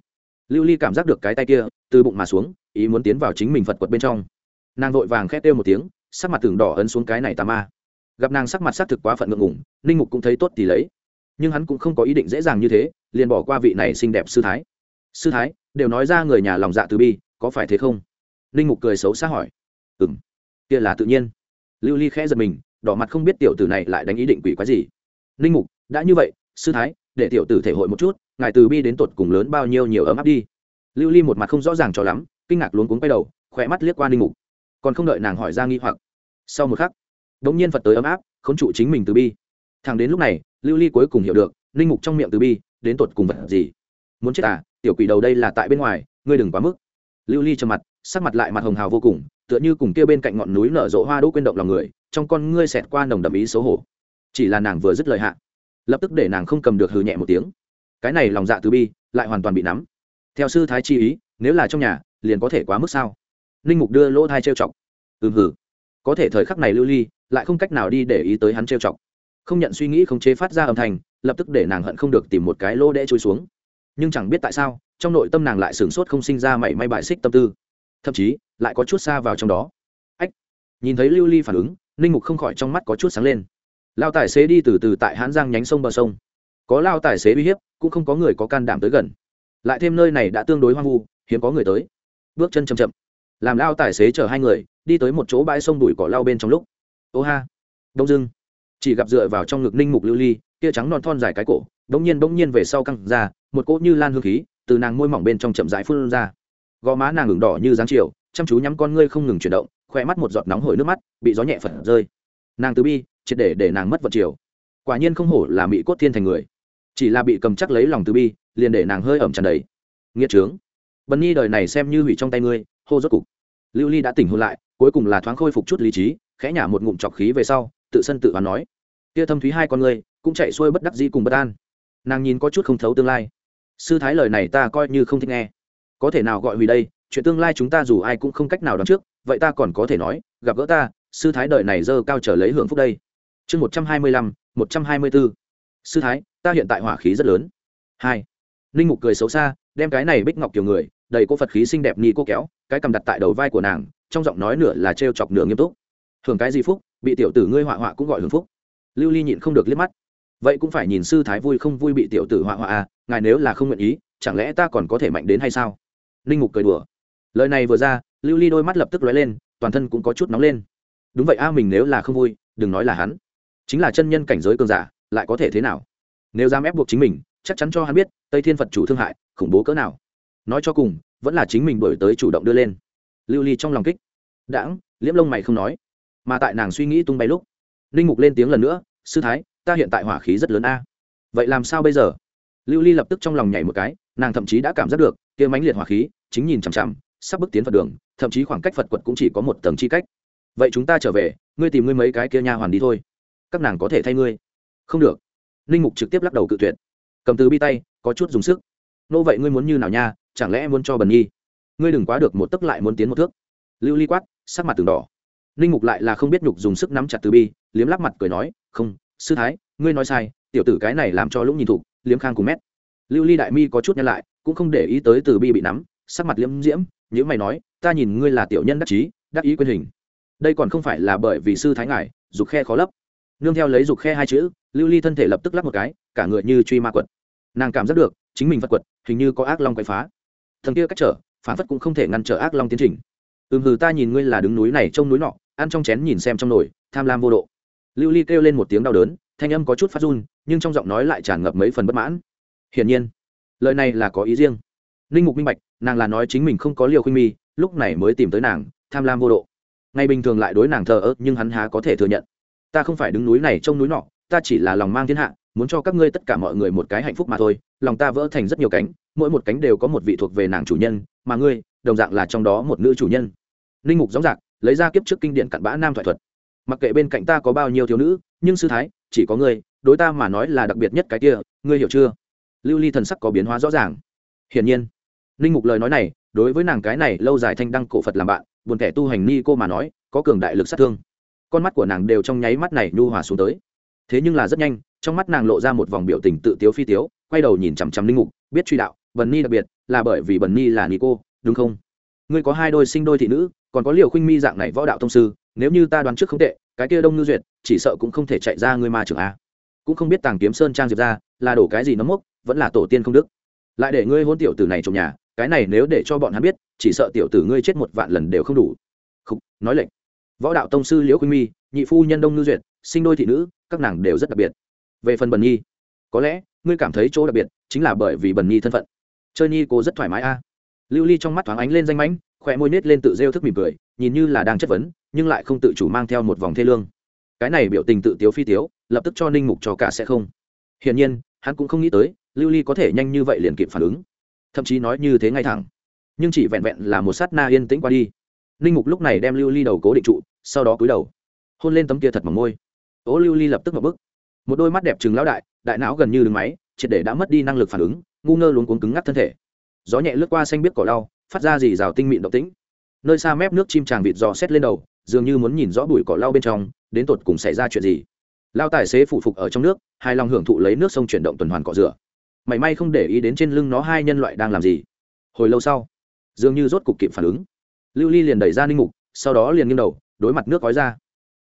lưu ly cảm giác được cái tay kia từ bụng mà xuống, ý muốn tiến vào chính mình phật quật bên trong. Nàng vội vàng khét kêu một tiếng, sắc mặt tường đỏ ấn xuống cái này tà ma. Gặp nàng sắc mặt xác thực quá phận ngượng ngủng ninh mục cũng thấy tốt thì lấy. Nhưng hắn cũng không có ý định dễ dàng như thế, liền bỏ qua vị này xinh đẹp sư thái. Sư thái, đều nói ra người nhà lòng dạ từ bi, có phải thế không? Ninh mục cười xấu xa hỏi. Ừ m kia là tự nhiên. Lưu ly khẽ giật mình đỏ mặt không biết tiểu tử này lại đánh ý định quỷ quái gì. Ninh mục, đã như vậy, sư thái, để tiểu tử thể hội một chút, ngài từ bi đến tột cùng lớn bao nhiêu nhiều ấm áp đi. Lưu ly một mặt không rõ ràng cho lắm, kinh ngạc luống cuống quay đầu khỏe mắt liếc qua ninh mục. Còn không đợi nàng hỏi ra nghi hoặc, sau một khắc đ ỗ n g nhiên phật tới ấm áp k h ố n trụ chính mình từ bi. Thằng đến lúc này, lưu ly cuối cùng hiểu được ninh mục trong miệng từ bi, đến tột cùng vật gì? Muốn chết à? Tiểu quỷ đầu đây là tại bên ngoài, ngươi đừng quá mức. Lưu ly trầm mặt sắc mặt lại mặt hồng hào vô cùng, tựa như cùng kia bên cạnh ngọn núi nở rộ hoa đỗ quyên động lòng người, trong con ngươi xẹt qua nồng đậm ý xấu hổ. Chỉ là nàng vừa dứt lời hạ, lập tức để nàng không cầm được hừ nhẹ một tiếng. Cái này lòng dạ từ bi, lại hoàn toàn bị nắm. Theo sư thái chi ý, nếu là trong nhà, liền có thể quá mức sao? Ninh mục đưa lỗ thai trêu chọc. Ừm hử có thể thời khắc này lưu ly, lại không cách nào đi để ý tới hắn trêu chọc. Không nhận suy nghĩ không chế phát ra âm thanh, lập tức để nàng hận không được tìm một cái lỗ đẽ trôi xuống. Nhưng chẳng biết tại sao, trong nội tâm nàng lại sửng sốt không sinh ra mảy may bại xích tâm tư thậm chí lại có chút xa vào trong đó. Ách, nhìn thấy lưu ly phản ứng, ninh mục không khỏi trong mắt có chút sáng lên. Lao tài xế đi từ từ tại hãn giang nhánh sông bờ sông. Có lao tài xế uy hiếp, cũng không có người có can đảm tới gần. Lại thêm nơi này đã tương đối hoang vu, hiếm có người tới. Bước chân chậm chậm. Làm lao tài xế chở hai người, đi tới một chỗ bãi sông đùi cỏ lao bên trong lúc. Ô ha. Đông dưng chỉ gặp dựa vào trong ngực ninh mục lưu ly, kia trắng non thon dài cái cổ bỗng nhiên bỗng nhiên về sau căng ra, một cỗ như lan hương khí từ nàng môi mỏng bên trong chậm rãi phun ra gò má nàng ngừng đỏ như dáng chiều, chăm chú nhắm con ngươi không ngừng chuyển động khoe mắt một giọt nóng hổi nước mắt bị gió nhẹ phật rơi. Nàng từ bi, triệt để để nàng mất vật chiều. Quả nhiên không hổ là mỹ cốt thiên thành người. Chỉ là bị cầm chắc lấy lòng từ bi, liền để nàng hơi ẩm tràn đầy. Nghĩa trướng. Bần nhi đời này xem như hủy trong tay ngươi, hô rốt cục. Lưu ly đã tỉnh hôn lại, cuối cùng là thoáng khôi phục chút lý trí, khẽ nhả một ngụm trọc khí về sau, tự sân tự hoán nói. Tia thâm thúy hai con ngươi, cũng chạy xuôi bất đắc dĩ cùng bất an. Nàng nhìn có chút không thấu tương lai. Sư thái lời này ta coi như không thích nghe có thể nào gọi hủy đây, chuyện tương lai chúng ta dù ai cũng không cách nào đoán trước, vậy ta còn có thể nói, gặp gỡ ta, sư thái đời này dơ cao trở lấy hưởng phúc đây. Chương một trăm hai mươi lăm, một trăm hai mươi b ố sư thái, ta hiện tại hỏa khí rất lớn. Hai. Ninh mục cười xấu xa, đem cái này bích ngọc kiểu người, đầy cô phật khí xinh đẹp ni cô kéo, cái cầm đặt tại đầu vai của nàng, trong giọng nói nửa là trêu chọc nửa nghiêm túc. Hưởng cái gì phúc, bị tiểu tử ngươi họa họa cũng gọi hưởng phúc. Lưu ly nhịn không được liếc mắt. Vậy cũng phải nhìn sư thái vui không vui bị tiểu tử họa họa à ngài nếu là không nguyện ý, chẳng lẽ ta còn có thể mạnh đến hay sao? Ninh mục cười đùa. Lời này vừa ra, lưu ly đôi mắt lập tức lóe lên, toàn thân cũng có chút nóng lên. Đúng vậy a, mình nếu là không vui, đừng nói là hắn. Chính là chân nhân cảnh giới cường giả, lại có thể thế nào? Nếu dám ép buộc chính mình, chắc chắn cho hắn biết, tây thiên phật chủ thương hại, khủng bố cỡ nào. Nói cho cùng, vẫn là chính mình đổi tới chủ động đưa lên. Lưu ly trong lòng kích. Đãng, liễm lông mày không nói. Mà tại nàng suy nghĩ tung bay lúc ninh mục lên tiếng lần nữa, sư thái, ta hiện tại hỏa khí rất lớn a. Vậy làm sao bây giờ? Lưu ly lập tức trong lòng nhảy một cái, nàng thậm chí đã cảm giác được kia mãnh liệt hỏa khí, chính nhìn chằm chằm, sắp bước tiến phật đường, thậm chí khoảng cách phật quật cũng chỉ có một tầng chi cách. Vậy chúng ta trở về, ngươi tìm ngươi mấy cái kia nha hoàn đi thôi. Các nàng có thể thay ngươi. Không được. Ninh mục trực tiếp lắc đầu cự tuyệt. Cầm từ bi tay, có chút dùng sức. Nô vậy ngươi muốn như nào nha, chẳng lẽ muốn cho bần nhi? Ngươi đừng quá được một tấc lại muốn tiến một thước. Lưu ly quát, sắc mặt từng đỏ. Ninh mục lại là không biết nhục dùng sức nắm chặt từ bi, liếm lắp mặt cười nói, không, sư thái, ngươi nói sai, tiểu tử cái này làm cho lũng nhìn thục, liếm khang cùng mét. Lưu ly đại mi có chút nhăn lại cũng không để ý tới từ bi bị nắm, sắc mặt liếm diễm những mày nói, ta nhìn ngươi là tiểu nhân đắc chí, đắc ý quyền hình. Đây còn không phải là bởi vì sư thái ngài, dục khe khó lấp. Nương theo lấy dục khe hai chữ, lưu ly thân thể lập tức lắp một cái, cả người như truy ma quật. Nàng cảm giác được, chính mình vật quật, hình như có ác long quậy phá. Thần kia cách trở, phản phất cũng không thể ngăn trở ác long tiến trình. Ừm hừ, ta nhìn ngươi là đứng núi này trông núi nọ, ăn trong chén nhìn xem trong nồi, tham lam vô độ. Lưu ly kêu lên một tiếng đau đớn, thanh âm có chút phát run, nhưng trong giọng nói lại tràn ngập mấy phần bất mãn. Hiển nhiên lời này là có ý riêng. Ninh mục minh bạch, nàng là nói chính mình không có liều khuynh mi, lúc này mới tìm tới nàng, tham lam vô độ. Ngày bình thường lại đối nàng thờ ơ, nhưng hắn há có thể thừa nhận. Ta không phải đứng núi này trông núi nọ, ta chỉ là lòng mang thiên hạ, muốn cho các ngươi tất cả mọi người một cái hạnh phúc mà thôi, lòng ta vỡ thành rất nhiều cánh, mỗi một cánh đều có một vị thuộc về nàng chủ nhân, mà ngươi, đồng dạng là trong đó một nữ chủ nhân. Linh mục gióng dạc lấy ra kiếp trước kinh điển cặn bã nam thoại thuật. Mặc kệ bên cạnh ta có bao nhiêu thiếu nữ, nhưng sư thái, chỉ có ngươi, đối ta mà nói là đặc biệt nhất cái kia, ngươi hiểu chưa? Lưu ly thần sắc có biến hóa rõ ràng. Hiển nhiên linh mục lời nói này, đối với nàng cái này lâu dài thanh đăng cổ phật làm bạn, buồn kẻ tu hành ni cô mà nói, có cường đại lực sát thương. Con mắt của nàng đều trong nháy mắt này nhu hòa xuống tới. Thế nhưng là rất nhanh, trong mắt nàng lộ ra một vòng biểu tình tự tiếu phi tiếu, quay đầu nhìn chằm chằm linh mục, biết truy đạo, bần ni đặc biệt, là bởi vì bần ni là ni cô, đúng không? Ngươi có hai đôi sinh đôi thị nữ, còn có liều khuynh mi dạng này võ đạo thông sư, nếu như ta đoán trước không tệ, cái kia đông ngư duyệt, chỉ sợ cũng không thể chạy ra ngươi ma trưởng a. Cũng không biết tàng kiếm sơn trang diệp ra, là đổ cái gì nấm mốc vẫn là tổ tiên không đức. Lại để ngươi hôn tiểu tử này trong nhà, cái này nếu để cho bọn hắn biết, chỉ sợ tiểu tử ngươi chết một vạn lần đều không đủ. Không nói lệnh võ đạo tông sư liễu khuynh mi, nhị phu nhân đông ngư duyệt, sinh đôi thị nữ, các nàng đều rất đặc biệt. Về phần bần nhi, có lẽ ngươi cảm thấy chỗ đặc biệt chính là bởi vì bần nhi thân phận. Chơi nhi cô rất thoải mái a. Lưu ly trong mắt thoáng ánh lên danh mãnh khỏe môi nết lên tự rêu thức mỉm cười, nhìn như là đang chất vấn, nhưng lại không tự chủ mang theo một vòng thê lương. Cái này biểu tình tự tiếu phi tiếu, lập tức cho ninh mục cho cả sẽ không. Hiển nhiên, hắn cũng không nghĩ tới lưu ly có thể nhanh như vậy liền kịp phản ứng. Thậm chí nói như thế ngay thẳng. Nhưng chỉ vẹn vẹn là một sát na yên tĩnh qua đi. Ninh mục lúc này đem lưu ly đầu cố định trụ, sau đó cúi đầu. Hôn lên tấm kia thật mỏng môi. Ố lưu ly lập tức mập bức. Một đôi mắt đẹp chừng lão đại đại não gần như đứng máy, triệt để đã mất đi năng lực phản ứng, ngu ngơ luống cuống cứng ngắc thân thể. Gió nhẹ lướt qua xanh biết cỏ lau, phát ra dì rào tinh mịn động tĩnh. Nơi xa mép nước chim tràng vịt giò xét lên đầu, dường như muốn nhìn rõ bụi cỏ lau bên trong, đến tột cùng xảy ra chuyện gì. Lao tài xế phụ phục ở trong nước hai lòng hưởng thụ lấy nước sông chuyển động tuần hoàn cỏ rửa mảy may không để ý đến trên lưng nó hai nhân loại đang làm gì. Hồi lâu sau, dường như rốt cục kịp phản ứng. Lưu ly liền đẩy ra ninh mục, sau đó liền nghiêng đầu, đối mặt nước gói ra.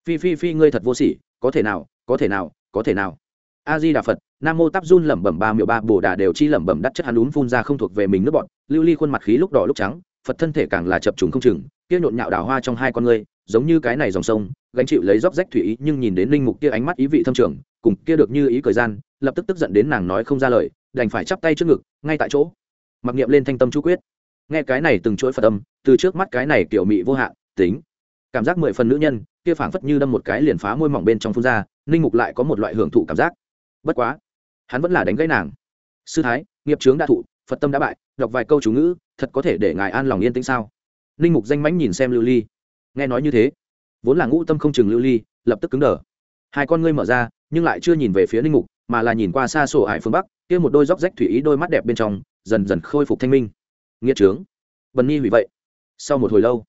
Phi phi phi, ngươi thật vô sỉ, có thể nào, có thể nào, có thể nào. A di đà phật, nam mô tắp run lẩm bẩm ba miệu ba, bồ đà đều chi lẩm bẩm đắt chất hắn ún phun ra không thuộc về mình nước bọn. Lưu ly khuôn mặt khí lúc đỏ lúc trắng, phật thân thể càng là chập trùng không chừng, kia nhộn nhạo đào hoa trong hai con ngươi, giống như cái này dòng sông gánh chịu lấy róc rách thủy ý, nhưng nhìn đến linh mục kia ánh mắt ý vị thâm trường, cùng kia được như ý thời gian, lập tức tức giận đến nàng nói không ra lời, đành phải chắp tay trước ngực, ngay tại chỗ. Mặc niệm lên thanh tâm chú quyết. Nghe cái này từng chuỗi phật âm, từ trước mắt cái này kiểu mị vô hạn, tính. Cảm giác mười phần nữ nhân, kia phảng phất như đâm một cái liền phá môi mỏng bên trong phun ra ninh mục lại có một loại hưởng thụ cảm giác. Bất quá, hắn vẫn là đánh gãy nàng. Sư thái, nghiệp trướng đã thụ, phật tâm đã bại, đọc vài câu chú ngữ, thật có thể để ngài an lòng yên tĩnh sao? Ninh mục danh mãnh nhìn xem lưu ly. Nghe nói như thế vốn là ngũ tâm không chừng lưu ly, lập tức cứng đờ. Hai con ngươi mở ra, nhưng lại chưa nhìn về phía ninh mục, mà là nhìn qua xa sổ hải phương bắc, kia một đôi róc rách thủy ý đôi mắt đẹp bên trong, dần dần khôi phục thanh minh. Nghĩa trướng. Bần nhi hủy vậy, sau một hồi lâu,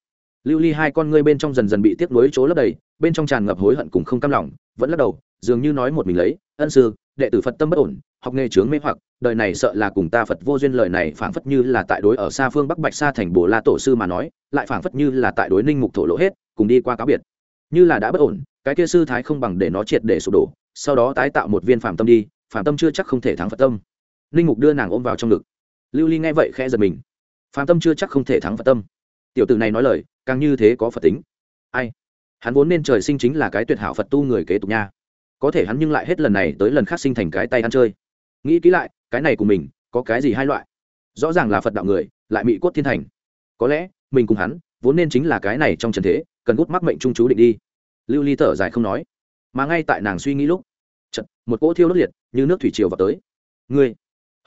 lưu ly hai con ngươi bên trong dần dần bị tiếc nuối chỗ lấp đầy, bên trong tràn ngập hối hận cùng không cam lòng, vẫn lắc đầu, dường như nói một mình lấy, ân sư, đệ tử phật tâm bất ổn, học nghề trướng mê hoặc, đời này sợ là cùng ta phật vô duyên lời này phảng phất như là tại đối ở xa phương bắc bạch xa thành bồ la tổ sư mà nói, lại phảng phất như là tại đối ninh mục thổ lỗ hết cùng đi qua cáo biệt. Như là đã bất ổn, cái kia sư thái không bằng để nó triệt để sụp đổ, sau đó tái tạo một viên phàm tâm đi, phàm tâm chưa chắc không thể thắng phật tâm. Linh mục đưa nàng ôm vào trong ngực. Lưu ly nghe vậy khẽ giật mình. Phàm tâm chưa chắc không thể thắng phật tâm. Tiểu tử này nói lời, càng như thế có phật tính. Ai? Hắn vốn nên trời sinh chính là cái tuyệt hảo phật tu người kế tục nha. Có thể hắn nhưng lại hết lần này tới lần khác sinh thành cái tay ăn chơi. Nghĩ kỹ lại, cái này của mình, có cái gì hai loại? Rõ ràng là phật đạo người, lại mỹ cốt thiên thành. Có lẽ, mình cùng hắn, vốn nên chính là cái này trong trần thế cần gút mắc mệnh trung chú định đi. Lưu ly thở dài không nói. Mà ngay tại nàng suy nghĩ lúc chật một cỗ thiêu đốt liệt như nước thủy triều vào tới. Ngươi!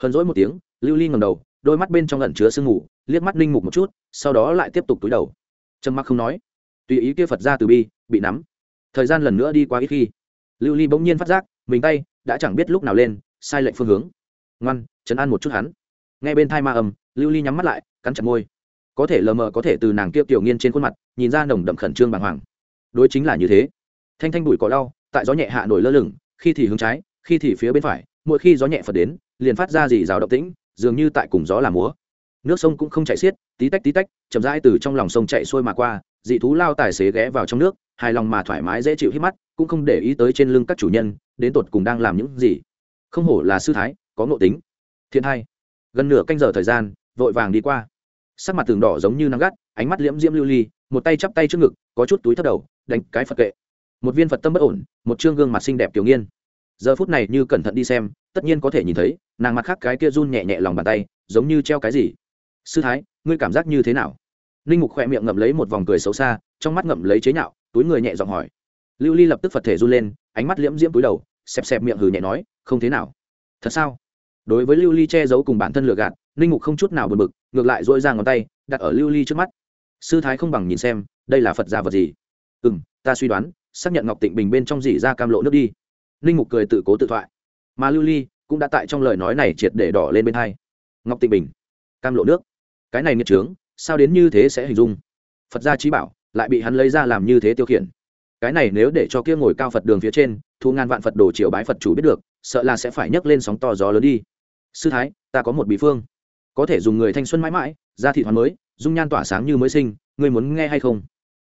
Hờn dỗi một tiếng, lưu ly ngầm đầu, đôi mắt bên trong ẩn chứa sương mù, liếc mắt ninh mục một chút, sau đó lại tiếp tục túi đầu. Trầm mắc không nói. Tùy ý kia phật ra từ bi, bị nắm. Thời gian lần nữa đi qua ít khi, lưu ly bỗng nhiên phát giác, mình tay đã chẳng biết lúc nào lên, sai lệnh phương hướng. Ngoan chấn an một chút hắn. Ngay bên thai ma âm, lưu ly nhắm mắt lại, cắn chặt môi. Có thể lờ mờ có thể từ nàng kia tiểu nghiên trên khuôn mặt nhìn ra nồng đậm khẩn trương bàng hoàng. Đối chính là như thế. Thanh thanh bụi cỏ lau, tại gió nhẹ hạ nổi lơ lửng, khi thì hướng trái, khi thì phía bên phải, mỗi khi gió nhẹ phật đến, liền phát ra dì rào động tĩnh, dường như tại cùng gió làm múa. Nước sông cũng không chạy xiết, tí tách tí tách, chậm rãi từ trong lòng sông chạy xuôi mà qua, dị thú lao tài xế ghé vào trong nước, hài lòng mà thoải mái dễ chịu hít mắt, cũng không để ý tới trên lưng các chủ nhân, đến tột cùng đang làm những gì. Không hổ là sư thái, có ngộ tính. Thiện hai gần nửa canh giờ thời gian, vội vàng đi qua. Sắc mặt tường đỏ giống như nắng gắt ánh mắt liễm diễm lưu ly, một tay chắp tay trước ngực, có chút túi thấp đầu, đánh cái phật kệ. Một viên phật tâm bất ổn, một chương gương mặt xinh đẹp tiểu nghiên. Giờ phút này như cẩn thận đi xem, tất nhiên có thể nhìn thấy, nàng mặt khác cái kia run nhẹ nhẹ lòng bàn tay, giống như treo cái gì. Sư thái, ngươi cảm giác như thế nào? Ninh mục khoe miệng ngậm lấy một vòng cười xấu xa, trong mắt ngậm lấy chế nhạo, túi người nhẹ giọng hỏi. Lưu ly lập tức phật thể run lên, ánh mắt liễm diễm túi đầu, xẹp xẹp miệng hừ nhẹ nói, không thế nào. Thật sao? Đối với lưu ly che giấu cùng bản thân lừa gạt ninh mục không chút nào bật mực ngược lại dỗi ra ngón tay, đặt ở lưu ly trước mắt sư thái không bằng nhìn xem, đây là phật gia vật gì? Ừ m ta suy đoán, xác nhận ngọc tịnh bình bên trong dỉ ra cam lộ nước đi. Ninh mục cười tự cố tự thoại. Mà lưu ly cũng đã tại trong lời nói này triệt để đỏ lên bên hai. Ngọc tịnh bình, cam lộ nước. Cái này nghiệt trướng, sao đến như thế sẽ hình dung? Phật gia trí bảo, lại bị hắn lấy ra làm như thế tiêu khiển. Cái này nếu để cho kia ngồi cao phật đường phía trên, thu ngàn vạn phật đồ triều bái phật chủ biết được, sợ là sẽ phải nhấc lên sóng to gió lớn đi. Sư thái, ta có một bí phương. Có thể dùng người thanh xuân mãi mãi, ra thị thoáng mới dung nhan tỏa sáng như mới sinh, ngươi muốn nghe hay không?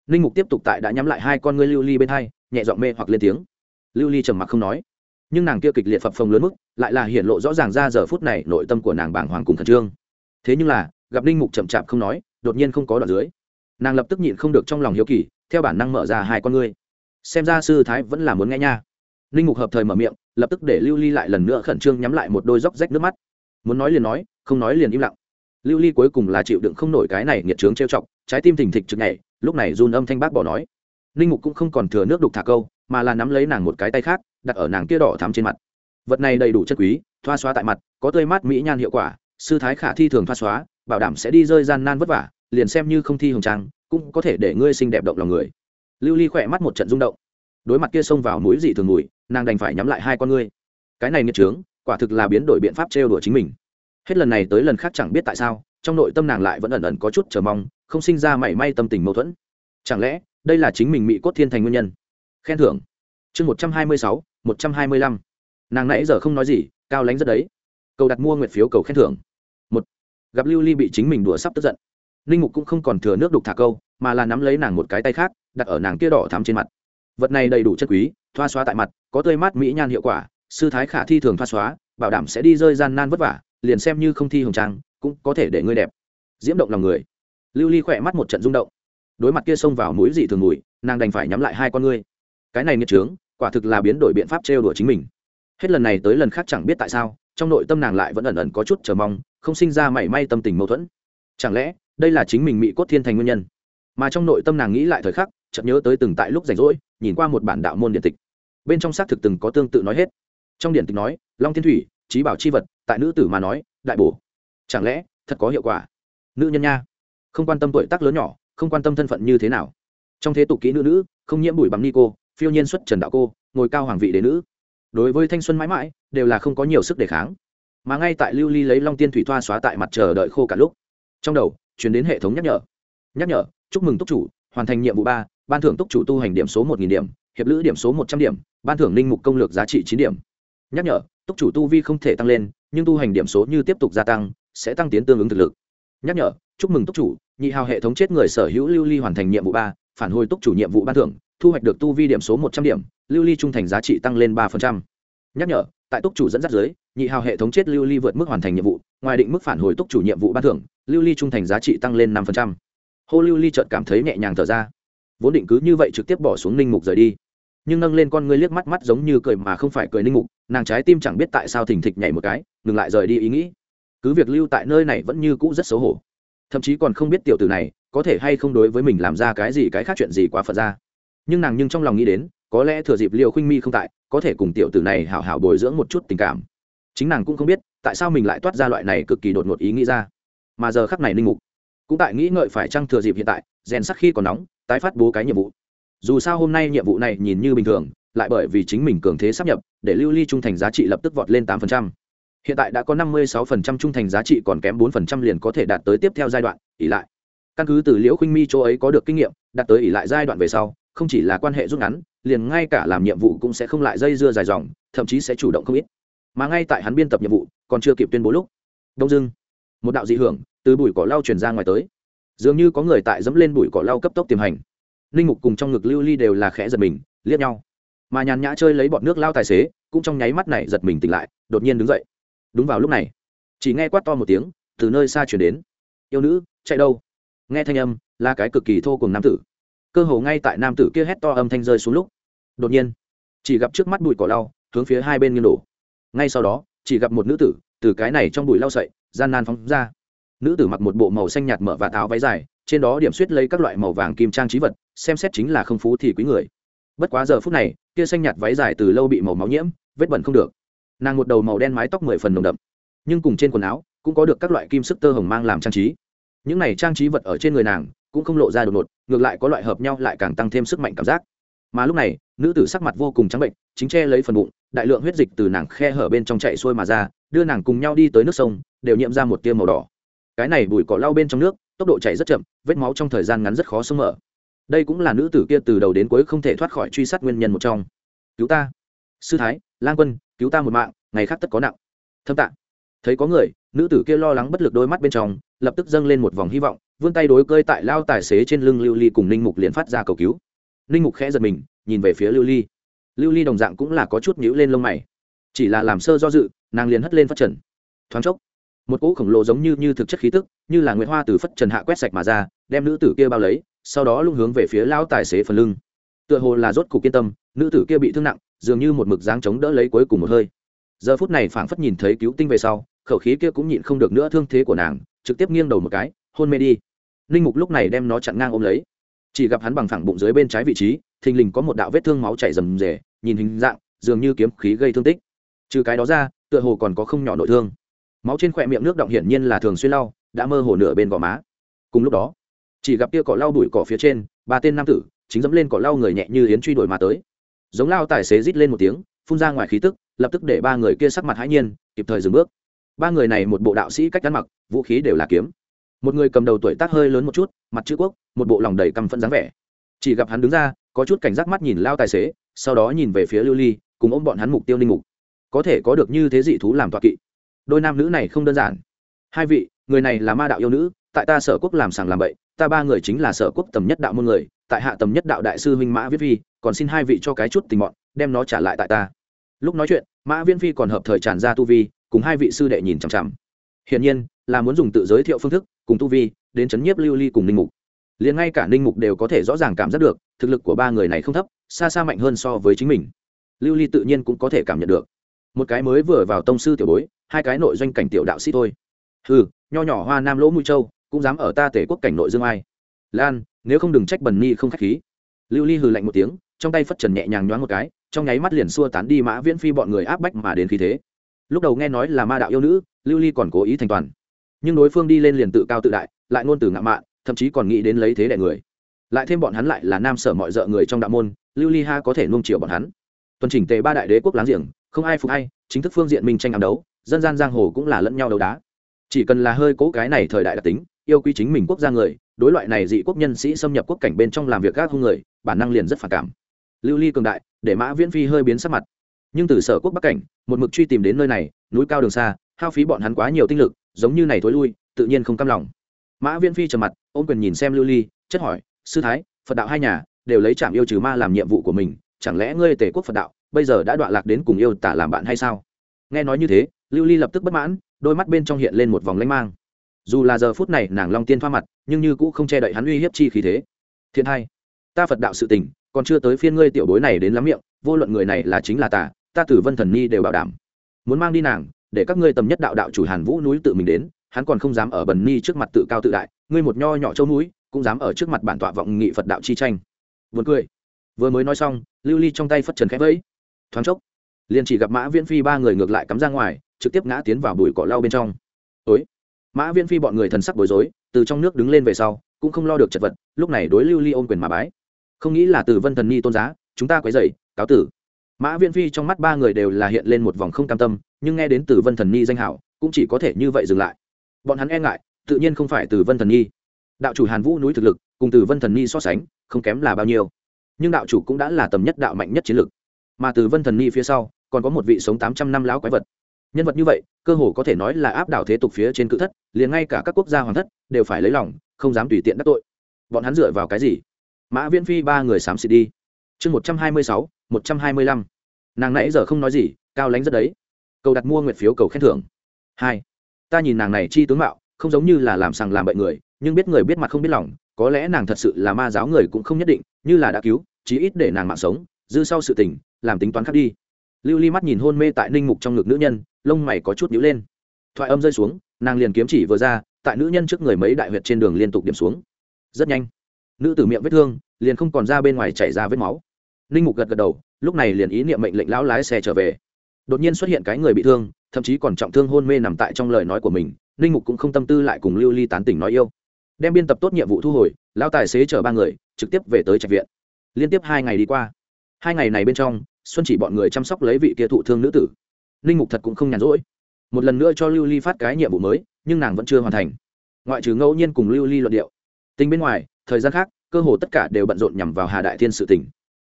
Ninh mục tiếp tục tại đã nhắm lại hai con ngươi lưu ly bên hai, nhẹ giọng mê hoặc lên tiếng. Lưu ly trầm mặc không nói. Nhưng nàng kia kịch liệt phập phồng lớn mức, lại là hiện lộ rõ ràng ra giờ phút này nội tâm của nàng bảng hoàng cùng khẩn trương. Thế nhưng là, gặp ninh mục chậm chạp không nói, đột nhiên không có đoạn dưới. Nàng lập tức nhịn không được trong lòng hiếu kỳ, theo bản năng mở ra hai con ngươi. Xem ra sư thái vẫn là muốn nghe nha. Ninh mục hợp thời mở miệng, lập tức để lưu ly lại lần nữa khẩn trương nhắm lại một đôi róc rách nước mắt. Muốn nói liền nói, không nói liền im lặng lưu ly cuối cùng là chịu đựng không nổi cái này nghiệt trướng trêu chọc, trái tim thình thịch chực nhảy, lúc này run âm thanh bác bỏ nói. Ninh mục cũng không còn thừa nước đục thả câu, mà là nắm lấy nàng một cái tay khác, đặt ở nàng kia đỏ thắm trên mặt. Vật này đầy đủ chất quý, thoa xóa tại mặt, có tươi mát mỹ nhan hiệu quả, sư thái khả thi thường thoa xóa, bảo đảm sẽ đi rơi gian nan vất vả, liền xem như không thi hồng trang, cũng có thể để ngươi xinh đẹp động lòng người. Lưu ly khỏe mắt một trận rung động. Đối mặt kia xông vào mũi dị thường mùi, nàng đành phải nhắm lại hai con ngươi. Cái này nghiệt trướng quả thực là biến đổi biện pháp trêu đùa chính mình hết lần này tới lần khác chẳng biết tại sao, trong nội tâm nàng lại vẫn ẩn ẩn có chút chờ mong, không sinh ra mảy may tâm tình mâu thuẫn. Chẳng lẽ, đây là chính mình mỹ cốt thiên thành nguyên nhân? Khen thưởng. Chương một trăm hai mươi sáu, một trăm hai mươi lăm. Nàng nãy giờ không nói gì, cao lánh rất đấy. Cầu đặt mua nguyệt phiếu cầu khen thưởng. Một. Gặp lưu ly bị chính mình đùa sắp tức giận. Ninh mục cũng không còn thừa nước đục thả câu, mà là nắm lấy nàng một cái tay khác, đặt ở nàng kia đỏ thắm trên mặt. Vật này đầy đủ chất quý, thoa xóa tại mặt, có tươi mát mỹ nhan hiệu quả, sư thái khả thi thường thoa xóa, bảo đảm sẽ đi rơi gian nan vất vả liền xem như không thi hồng trang, cũng có thể để ngươi đẹp. Diễm động lòng người. Lưu ly khỏe mắt một trận rung động. Đối mặt kia xông vào mũi dị thường mùi, nàng đành phải nhắm lại hai con ngươi. Cái này nghiệt trướng, quả thực là biến đổi biện pháp trêu đùa chính mình. Hết lần này tới lần khác chẳng biết tại sao, trong nội tâm nàng lại vẫn ẩn ẩn có chút chờ mong, không sinh ra mảy may tâm tình mâu thuẫn. Chẳng lẽ, đây là chính mình mỹ cốt thiên thành nguyên nhân? Mà trong nội tâm nàng nghĩ lại thời khắc, chợt nhớ tới từng tại lúc rảnh rỗi, nhìn qua một bản đạo môn điện tịch. Bên trong xác thực từng có tương tự nói hết. Trong điện tịch nói, long thiên thủy trí bảo chi vật tại nữ tử mà nói, đại bổ. Chẳng lẽ, thật có hiệu quả? Nữ nhân nha. Không quan tâm tuổi tác lớn nhỏ, không quan tâm thân phận như thế nào. Trong thế tục kỹ nữ nữ, không nhiễm bụi bằng ni cô, phiêu nhiên xuất trần đạo cô, ngồi cao hoàng vị đế nữ. Đối với thanh xuân mãi mãi, đều là không có nhiều sức đề kháng. Mà ngay tại lưu ly lấy long tiên thủy thoa xóa tại mặt chờ đợi khô cả lúc. Trong đầu chuyển đến hệ thống nhắc nhở. Nhắc nhở, chúc mừng túc chủ, hoàn thành nhiệm vụ ba, ban thưởng túc chủ tu hành điểm số một điểm, hiệp lữ điểm số một trăm điểm, ban thưởng linh mục công lược giá trị chín điểm. Nhắc nhở túc chủ tu vi không thể tăng lên, nhưng tu hành điểm số như tiếp tục gia tăng, sẽ tăng tiến tương ứng thực lực. Nhắc nhở, chúc mừng túc chủ, nhị hào hệ thống chết người sở hữu lưu ly hoàn thành nhiệm vụ ba, phản hồi túc chủ nhiệm vụ ban thưởng, thu hoạch được tu vi điểm số một trăm điểm, lưu ly trung thành giá trị tăng lên ba nhắc nhở, tại túc chủ dẫn dắt giới nhị hào hệ thống chết lưu ly vượt mức hoàn thành nhiệm vụ, ngoài định mức phản hồi túc chủ nhiệm vụ ban thưởng, lưu ly trung thành giá trị tăng lên năm hô lưu ly chợt cảm thấy nhẹ nhàng thở ra. Vốn định cứ như vậy trực tiếp bỏ xuống ninh mục rời đi, nhưng nâng lên con ngươi liếc mắt mắt giống như cười mà không phải cười ninh mục nàng trái tim chẳng biết tại sao thình thịch nhảy một cái, ngừng lại rời đi ý nghĩ. Cứ việc lưu tại nơi này vẫn như cũ rất xấu hổ. Thậm chí còn không biết tiểu tử này có thể hay không đối với mình làm ra cái gì cái khác chuyện gì quá phật ra. Nhưng nàng nhưng trong lòng nghĩ đến, có lẽ thừa dịp liều khinh mi không tại, có thể cùng tiểu tử này hảo hảo bồi dưỡng một chút tình cảm. Chính nàng cũng không biết, tại sao mình lại toát ra loại này cực kỳ đột ngột ý nghĩ ra. Mà giờ khắc này linh mục cũng tại nghĩ ngợi phải chăng thừa dịp hiện tại, rèn sắc khi còn nóng, tái phát bố cái nhiệm vụ. Dù sao hôm nay nhiệm vụ này nhìn như bình thường lại bởi vì chính mình cường thế sắp nhập, để lưu ly trung thành giá trị lập tức vọt lên tám hiện tại đã có năm mươi sáu trung thành giá trị còn kém bốn liền có thể đạt tới tiếp theo giai đoạn ỉ lại. Căn cứ từ liễu khinh mi chỗ ấy có được kinh nghiệm, đạt tới ỉ lại giai đoạn về sau, không chỉ là quan hệ rút ngắn, liền ngay cả làm nhiệm vụ cũng sẽ không lại dây dưa dài dòng, thậm chí sẽ chủ động không ít. Mà ngay tại hắn biên tập nhiệm vụ, còn chưa kịp tuyên bố lúc, đông dưng, một đạo dị hưởng từ bụi cỏ lau truyền ra ngoài tới. Dường như có người tại dẫm lên bụi cỏ lau cấp tốc tiềm hành. Linh mục cùng trong ngực lưu ly đều là khẽ giật mình, liếc nhau mà nhàn nhã chơi lấy bọn nước lao tài xế, cũng trong nháy mắt này giật mình tỉnh lại, đột nhiên đứng dậy. Đúng vào lúc này, chỉ nghe quát to một tiếng, từ nơi xa chuyển đến. Yêu nữ, chạy đâu? Nghe thanh âm, là cái cực kỳ thô cùng nam tử. Cơ hồ ngay tại nam tử kia hét to âm thanh rơi xuống lúc. Đột nhiên, chỉ gặp trước mắt bụi cỏ lau, hướng phía hai bên nghiêng đổ. Ngay sau đó, chỉ gặp một nữ tử, từ cái này trong bụi lau sậy, gian nan phóng ra. Nữ tử mặc một bộ màu xanh nhạt mở và táo váy dài, trên đó điểm suýt lấy các loại màu vàng kim trang trí vật, xem xét chính là không phú thì quý người. Bất quá giờ phút này kia xanh nhạt váy dài từ lâu bị màu máu nhiễm, vết bẩn không được. Nàng một đầu màu đen mái tóc mười phần nồng đậm. Nhưng cùng trên quần áo, cũng có được các loại kim sức tơ hồng mang làm trang trí. Những này trang trí vật ở trên người nàng, cũng không lộ ra đột ngột, ngược lại có loại hợp nhau lại càng tăng thêm sức mạnh cảm giác. Mà lúc này, nữ tử sắc mặt vô cùng trắng bệnh, chính che lấy phần bụng, đại lượng huyết dịch từ nàng khe hở bên trong chạy xuôi mà ra, đưa nàng cùng nhau đi tới nước sông, đều nhiễm ra một tia màu đỏ. Cái này bụi cỏ lau bên trong nước, tốc độ chạy rất chậm, vết máu trong thời gian ngắn rất khó sông mở đây cũng là nữ tử kia từ đầu đến cuối không thể thoát khỏi truy sát nguyên nhân một trong. Cứu ta. Sư thái, lang quân, cứu ta một mạng, ngày khác tất có nặng. Thâm tạng thấy có người, nữ tử kia lo lắng bất lực đôi mắt bên trong, lập tức dâng lên một vòng hy vọng, vươn tay đối cơi tại lao tài xế trên lưng lưu ly cùng ninh mục liền phát ra cầu cứu. Ninh mục khẽ giật mình, nhìn về phía lưu ly. Lưu ly đồng dạng cũng là có chút nhữ lên lông mày. Chỉ là làm sơ do dự, nàng liền hất lên phát trần. Thoáng chốc, một cỗ khổng lồ giống như như thực chất khí tức, như là nguyễn hoa từ phất trần hạ quét sạch mà ra, đem nữ tử kia bao lấy sau đó lung hướng về phía lao tài xế phần lưng. Tựa hồ là rốt cục yên tâm, nữ tử kia bị thương nặng, dường như một mực dáng chống đỡ lấy cuối cùng một hơi. Giờ phút này phảng phất nhìn thấy cứu tinh về sau, khẩu khí kia cũng nhịn không được nữa thương thế của nàng, trực tiếp nghiêng đầu một cái, hôn mê đi. Linh mục lúc này đem nó chặn ngang ôm lấy. Chỉ gặp hắn bằng phẳng bụng dưới bên trái vị trí, thình lình có một đạo vết thương máu chảy rầm rề, nhìn hình dạng, dường như kiếm khí gây thương tích. Trừ cái đó ra, tựa hồ còn có không nhỏ nội thương. Máu trên khỏe miệng nước động hiển nhiên là thường xuyên lau, đã mơ hồ nửa bên gò má. Cùng lúc đó chỉ gặp kia cỏ lau đuổi cỏ phía trên, ba tên nam tử, chính dẫm lên cỏ lau người nhẹ như yến truy đuổi mà tới. Giống lao tài xế rít lên một tiếng, phun ra ngoài khí tức, lập tức để ba người kia sắc mặt hãi nhiên, kịp thời dừng bước. Ba người này một bộ đạo sĩ cách ăn mặc, vũ khí đều là kiếm. Một người cầm đầu tuổi tác hơi lớn một chút, mặt chữ quốc, một bộ lòng đầy căm phẫn dáng vẻ. Chỉ gặp hắn đứng ra, có chút cảnh giác mắt nhìn lao tài xế, sau đó nhìn về phía lưu ly, cùng ôm bọn hắn mục tiêu ninh mục. Có thể có được như thế dị thú làm tọa kỵ. Đôi nam nữ này không đơn giản. Hai vị người này là ma đạo yêu nữ, tại ta sở quốc làm sàng làm bậy, ta ba người chính là sở quốc tầm nhất đạo môn người, tại hạ tầm nhất đạo đại sư huynh mã viết vi còn xin hai vị cho cái chút tình mọn, đem nó trả lại tại ta. Lúc nói chuyện, mã viễn phi còn hợp thời tràn ra tu vi, cùng hai vị sư đệ nhìn chằm chằm. Hiển nhiên, là muốn dùng tự giới thiệu phương thức, cùng tu vi, đến chấn nhiếp lưu ly cùng ninh mục. Liền ngay cả ninh mục đều có thể rõ ràng cảm giác được, thực lực của ba người này không thấp, xa xa mạnh hơn so với chính mình. Lưu ly tự nhiên cũng có thể cảm nhận được. Một cái mới vừa vào tông sư tiểu bối, hai cái nội doanh cảnh tiểu đạo sĩ thôi hừ nho nhỏ hoa nam lỗ mũi châu cũng dám ở ta tể quốc cảnh nội dương ai. Lan, nếu không đừng trách bần ni không k h á c h khí. Lưu ly hừ lạnh một tiếng, trong tay phất trần nhẹ nhàng nhoáng một cái, trong nháy mắt liền xua tán đi mã viễn phi bọn người áp bách mà đến khí thế. Lúc đầu nghe nói là ma đạo yêu nữ, lưu ly còn cố ý thành toàn. Nhưng đối phương đi lên liền tự cao tự đại, lại ngôn từ ngạo mạn, thậm chí còn nghĩ đến lấy thế đẻ người. Lại thêm bọn hắn lại là nam sở mọi d ợ người trong đạo môn, lưu ly ha có thể nung chiều bọn hắn. Tuần chỉnh tề ba đại đế quốc láng giềng, không ai phục ai, chính thức phương diện minh tranh ám đấu, dân gian giang hồ cũng là lẫn nhau đấu đá chỉ cần là hơi cố cái này thời đại đặc tính, yêu quý chính mình quốc gia người, đối loại này dị quốc nhân sĩ xâm nhập quốc cảnh bên trong làm việc gác hung người, bản năng liền rất phản cảm. Lưu ly cường đại, để mã viễn phi hơi biến sắc mặt. Nhưng từ sở quốc bắc cảnh, một mực truy tìm đến nơi này, núi cao đường xa, hao phí bọn hắn quá nhiều tinh lực, giống như này thối lui, tự nhiên không cam lòng. Mã viễn phi trầm mặt, ôm quyền nhìn xem lưu ly, chất hỏi, sư thái, phật đạo hai nhà đều lấy trạm yêu trừ ma làm nhiệm vụ của mình, chẳng lẽ ngươi tề quốc phật đạo bây giờ đã đọa lạc đến cùng yêu tả làm bạn hay sao? Nghe nói như thế, lưu ly lập tức bất mãn đôi mắt bên trong hiện lên một vòng lãnh mang. Dù là giờ phút này nàng long tiên thoa mặt nhưng như cũng không che đậy hắn uy hiếp chi khí thế. Thiện hai ta phật đạo sự tình còn chưa tới phiên ngươi tiểu bối này đến lắm miệng vô luận người này là chính là ta, ta tử vân thần ni đều bảo đảm. Muốn mang đi nàng để các ngươi tầm nhất đạo đạo chủ hàn vũ núi tự mình đến hắn còn không dám ở bần ni trước mặt tự cao tự đại ngươi một nho nhỏ châu núi cũng dám ở trước mặt bản tọa vọng nghị phật đạo chi tranh. Vượt cười. Vừa mới nói xong lưu ly trong tay phất trần khẽ vẫy. Thoáng chốc liền chỉ gặp mã viễn phi ba người ngược lại cắm ra ngoài trực tiếp ngã tiến vào bụi cỏ lau bên trong. Ối mã viễn phi bọn người thần sắc bối rối, từ trong nước đứng lên về sau, cũng không lo được chật vật, lúc này đối lưu ly ôm quyền mà bái. Không nghĩ là từ vân thần ni tôn giá, chúng ta quấy dậy cáo tử. Mã viễn phi trong mắt ba người đều là hiện lên một vòng không cam tâm, nhưng nghe đến từ vân thần ni danh hảo, cũng chỉ có thể như vậy dừng lại. Bọn hắn e ngại, tự nhiên không phải từ vân thần nhi đạo chủ hàn vũ núi thực lực, cùng từ vân thần nhi so sánh, không kém là bao nhiêu. Nhưng đạo chủ cũng đã là tầm nhất đạo mạnh nhất chiến lực. Mà từ vân thần ni phía sau, còn có một vị sống tám trăm năm lão quái vật nhân vật như vậy, cơ hồ có thể nói là áp đảo thế tục phía trên cự thất, liền ngay cả các quốc gia hoàng thất đều phải lấy lòng, không dám tùy tiện đắc tội. Bọn hắn dựa vào cái gì? Mã viễn phi ba người xám xịt đi. Chương một trăm hai mươi sáu, một trăm hai mươi lăm. Nàng nãy giờ không nói gì, cao lánh rất đấy. Cầu đặt mua nguyệt phiếu cầu khen thưởng. Hai. Ta nhìn nàng này chi tướng mạo, không giống như là làm sằng làm bậy người, nhưng biết người biết mặt không biết lòng, có lẽ nàng thật sự là ma giáo người cũng không nhất định, như là đã cứu, chí ít để nàng mạng sống, dư sau sự tình, làm tính toán khác đi. Lưu ly mắt nhìn hôn mê tại ninh mục trong ngực nữ nhân lông mày có chút nhíu lên. Thoại âm rơi xuống, nàng liền kiếm chỉ vừa ra, tại nữ nhân trước người mấy đại huyệt trên đường liên tục điểm xuống. Rất nhanh, nữ tử miệng vết thương liền không còn ra bên ngoài chảy ra vết máu. Ninh mục gật gật đầu, lúc này liền ý niệm mệnh lệnh lão lái xe trở về. Đột nhiên xuất hiện cái người bị thương, thậm chí còn trọng thương hôn mê nằm tại trong lời nói của mình, ninh mục cũng không tâm tư lại cùng lưu ly tán tỉnh nói yêu. Đem biên tập tốt nhiệm vụ thu hồi, lão tài xế chở ba người, trực tiếp về tới trạch viện. Liên tiếp hai ngày đi qua. Hai ngày này bên trong, xuân chỉ bọn người chăm sóc lấy vị kia thụ thương nữ tử ninh mục thật cũng không nhàn rỗi. Một lần nữa cho lưu ly phát cái nhiệm vụ mới, nhưng nàng vẫn chưa hoàn thành. Ngoại trừ ngẫu nhiên cùng lưu ly luận điệu. Tính bên ngoài, thời gian khác, cơ hồ tất cả đều bận rộn nhằm vào hà đại thiên sự tỉnh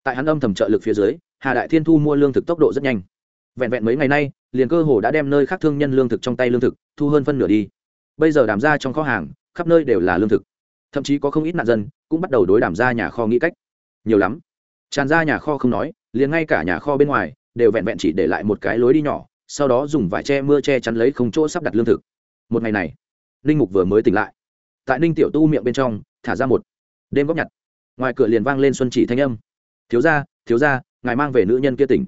tại hắn âm thầm trợ lực phía dưới, hà đại thiên thu mua lương thực tốc độ rất nhanh. Vẹn vẹn mấy ngày nay, liền cơ hồ đã đem nơi khác thương nhân lương thực trong tay lương thực, thu hơn phân nửa đi. Bây giờ đàm ra trong kho hàng, khắp nơi đều là lương thực. Thậm chí có không ít nạn dân, cũng bắt đầu đối đàm ra nhà kho nghĩ cách. Nhiều lắm. Tràn ra nhà kho không nói, liền ngay cả nhà kho bên ngoài đều vẹn vẹn chỉ để lại một cái lối đi nhỏ, sau đó dùng vải che mưa che chắn lấy không chỗ sắp đặt lương thực. Một ngày này, ninh mục vừa mới tỉnh lại. Tại ninh tiểu tu miệng bên trong, thả ra một đêm góp nhặt. Ngoài cửa liền vang lên xuân chỉ thanh âm. Thiếu ra thiếu ra ngài mang về nữ nhân kia tỉnh.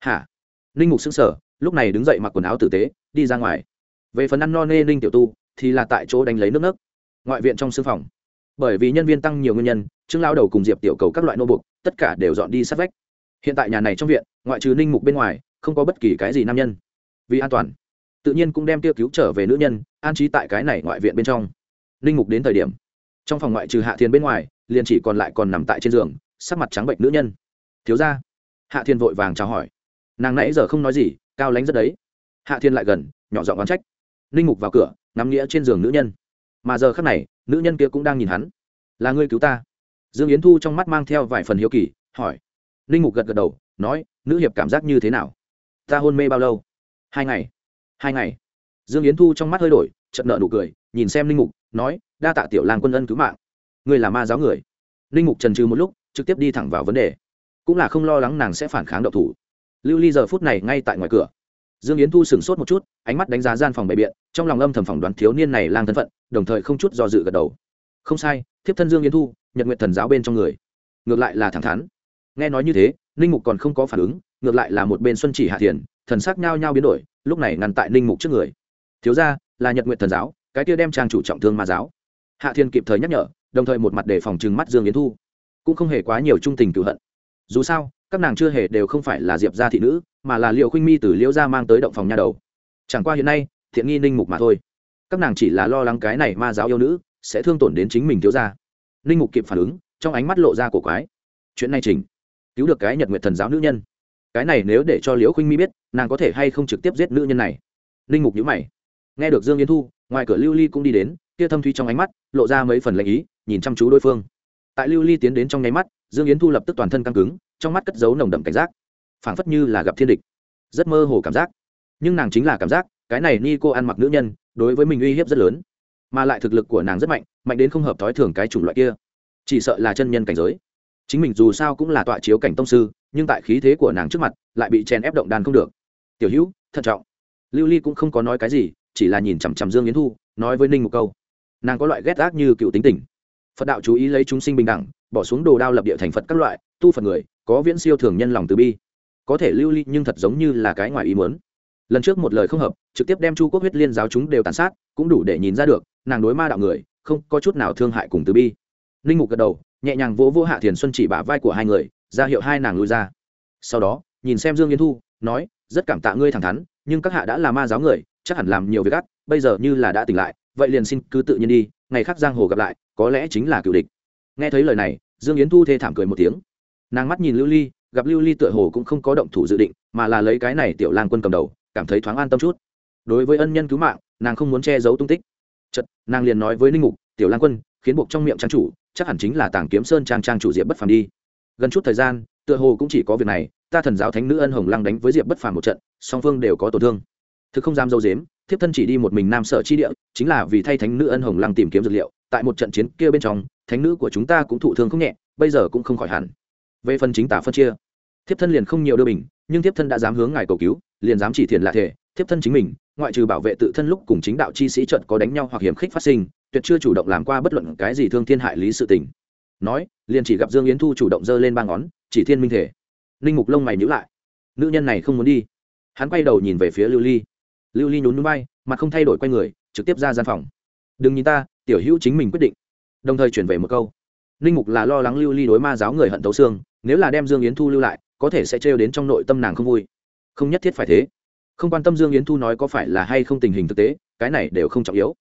Hả? Ninh mục xứng sở lúc này đứng dậy mặc quần áo tử tế, đi ra ngoài. Về phần ăn no nê ninh tiểu tu, thì là tại chỗ đánh lấy nước nấc, ngoại viện trong sưng phòng. Bởi vì nhân viên tăng nhiều nguyên nhân, trương lao đầu cùng diệp tiểu cầu các loại nô buộc, tất cả đều dọn đi sát vách. Hiện tại nhà này trong viện ngoại trừ ninh mục bên ngoài, không có bất kỳ cái gì nam nhân. Vì an toàn, tự nhiên cũng đem tiêu cứu trở về nữ nhân, an trí tại cái này ngoại viện bên trong. Ninh mục đến thời điểm, trong phòng ngoại trừ hạ thiền bên ngoài, liền chỉ còn lại còn nằm tại trên giường, sắc mặt trắng bệnh nữ nhân. Thiếu ra hạ thiên vội vàng chào hỏi. Nàng nãy giờ không nói gì, cao lánh rất đấy. Hạ thiên lại gần, nhỏ giọng oán trách. Ninh mục vào cửa, ngắm nghĩa trên giường nữ nhân. Mà giờ khắc này, nữ nhân kia cũng đang nhìn hắn. Là ngươi cứu ta? Dương yến thu trong mắt mang theo vài phần hiếu kỳ, hỏi ninh mục gật gật đầu, nói, nữ hiệp cảm giác như thế nào? Ta hôn mê bao lâu? Hai ngày. Hai ngày? Dương yến thu trong mắt hơi đổi trận nợ nụ cười, nhìn xem ninh mục, nói, đa tạ tiểu làng quân ân cứu mạng. Người là ma giáo người. Ninh mục trần trừ một lúc, trực tiếp đi thẳng vào vấn đề. Cũng là không lo lắng nàng sẽ phản kháng độc thủ. Lưu ly giờ phút này ngay tại ngoài cửa. Dương yến thu sửng sốt một chút, ánh mắt đánh giá gian phòng bày biện, trong lòng âm thầm phỏng đoán thiếu niên này lang thân phận, đồng thời không chút do dự gật đầu. Không sai, thiếp thân dương yến thu, nhật nguyện thần giáo bên trong người. Ngược lại là thẳng thắn nghe nói như thế, ninh mục còn không có phản ứng, ngược lại là một bên xuân chỉ hạ thiền, thần sắc nhao nhao biến đổi, lúc này ngăn tại ninh mục trước người. Thiếu ra là nhật nguyện thần giáo, cái kia đem trang chủ trọng thương ma giáo. Hạ thiên kịp thời nhắc nhở, đồng thời một mặt để phòng trừng mắt dương yến thu. Cũng không hề quá nhiều trung tình cựu hận. Dù sao, các nàng chưa hề đều không phải là diệp gia thị nữ, mà là liệu khuynh mi từ liễu gia mang tới động phòng nhà đầu. Chẳng qua hiện nay, thiện nghi ninh mục mà thôi. Các nàng chỉ là lo lắng cái này ma giáo yêu nữ sẽ thương tổn đến chính mình thiếu gia. Ninh mục kịp phản ứng, trong ánh mắt lộ ra cổ quái. Chuyện này chỉnh cứu được cái nhật nguyện thần giáo nữ nhân. Cái này nếu để cho liễu khuynh mi biết, nàng có thể hay không trực tiếp giết nữ nhân này? Ninh mục nhữ mày. Nghe được dương yến thu, ngoài cửa lưu ly cũng đi đến, kia thâm thuy trong ánh mắt, lộ ra mấy phần lệnh ý, nhìn chăm chú đối phương. Tại lưu ly tiến đến trong nháy mắt, dương yến thu lập tức toàn thân căng cứng, trong mắt cất giấu nồng đậm cảnh giác. Phảng phất như là gặp thiên địch. Rất mơ hồ cảm giác. Nhưng nàng chính là cảm giác, cái này ni cô ăn mặc nữ nhân, đối với mình uy hiếp rất lớn. Mà lại thực lực của nàng rất mạnh mạnh đến không hợp thói thường cái chủng loại kia. Chỉ sợ là chân nhân cảnh giới chính mình dù sao cũng là tọa chiếu cảnh tông sư, nhưng tại khí thế của nàng trước mặt, lại bị chèn ép động đàn không được. Tiểu hữu, thận trọng. Lưu ly cũng không có nói cái gì, chỉ là nhìn chằm chằm dương yến thu, nói với ninh một câu. Nàng có loại ghét ác như cựu tính tình. Phật đạo chú ý lấy chúng sinh bình đẳng, bỏ xuống đồ đao lập địa thành phật các loại, tu phật người, có viễn siêu thường nhân lòng từ bi. Có thể lưu ly nhưng thật giống như là cái ngoài ý muốn. Lần trước một lời không hợp, trực tiếp đem chu quốc huyết liên giáo chúng đều tàn sát, cũng đủ để nhìn ra được, nàng đối ma đạo người, không có chút nào thương hại cùng từ bi. Ninh mục gật đầu nhẹ nhàng vỗ vỗ hạ thiền xuân chỉ bả vai của hai người, ra hiệu hai nàng lui ra. Sau đó, nhìn xem dương yến thu, nói, rất cảm tạ ngươi thẳng thắn, nhưng các hạ đã là ma giáo người, chắc hẳn làm nhiều việc ác bây giờ như là đã tỉnh lại, vậy liền xin cứ tự nhiên đi, ngày khác giang hồ gặp lại, có lẽ chính là cựu địch. Nghe thấy lời này, dương yến thu thê thảm cười một tiếng. Nàng mắt nhìn lưu ly, gặp lưu ly tựa hồ cũng không có động thủ dự định, mà là lấy cái này tiểu lang quân cầm đầu, cảm thấy thoáng an tâm chút. Đối với ân nhân cứu mạng, nàng không muốn che giấu tung tích. Chật nàng liền nói với ninh mục, tiểu lang quân, khiến buộc trong miệng trang chủ chắc hẳn chính là tàng kiếm sơn trang trang chủ diệp bất phàm đi. Gần chút thời gian, tựa hồ cũng chỉ có việc này, ta thần giáo thánh nữ ân hồng lăng đánh với diệp bất phàm một trận, song phương đều có tổn thương. Thực không dám dâu dếm, thiếp thân chỉ đi một mình nam sở chi địa, chính là vì thay thánh nữ ân hồng lăng tìm kiếm dược liệu, tại một trận chiến kia bên trong, thánh nữ của chúng ta cũng thụ thương không nhẹ, bây giờ cũng không khỏi hẳn. Về phần chính tả phân chia, thiếp thân liền không nhiều đưa bình, nhưng thiếp thân đã dám hướng ngài cầu cứu, liền dám chỉ thiền lạ thể, thiếp thân chính mình, ngoại trừ bảo vệ tự thân lúc cùng chính đạo chi sĩ trận có đánh nhau hoặc hiểm khích phát sinh tuyệt chưa chủ động làm qua bất luận cái gì thương thiên hại lý sự tình. Nói, liền chỉ gặp dương yến thu chủ động giơ lên ba ngón, chỉ thiên minh thể. Ninh mục lông mày nhữ lại. Nữ nhân này không muốn đi. Hắn quay đầu nhìn về phía lưu ly. Lưu ly nhún núi bay mặt không thay đổi quay người, trực tiếp ra gian phòng. Đừng nhìn ta, tiểu hữu chính mình quyết định. Đồng thời chuyển về một câu. Ninh mục là lo lắng lưu ly đối ma giáo người hận tấu xương, nếu là đem dương yến thu lưu lại, có thể sẽ trêu đến trong nội tâm nàng không vui. Không nhất thiết phải thế. Không quan tâm dương yến thu nói có phải là hay không tình hình thực tế, cái này đều không trọng yếu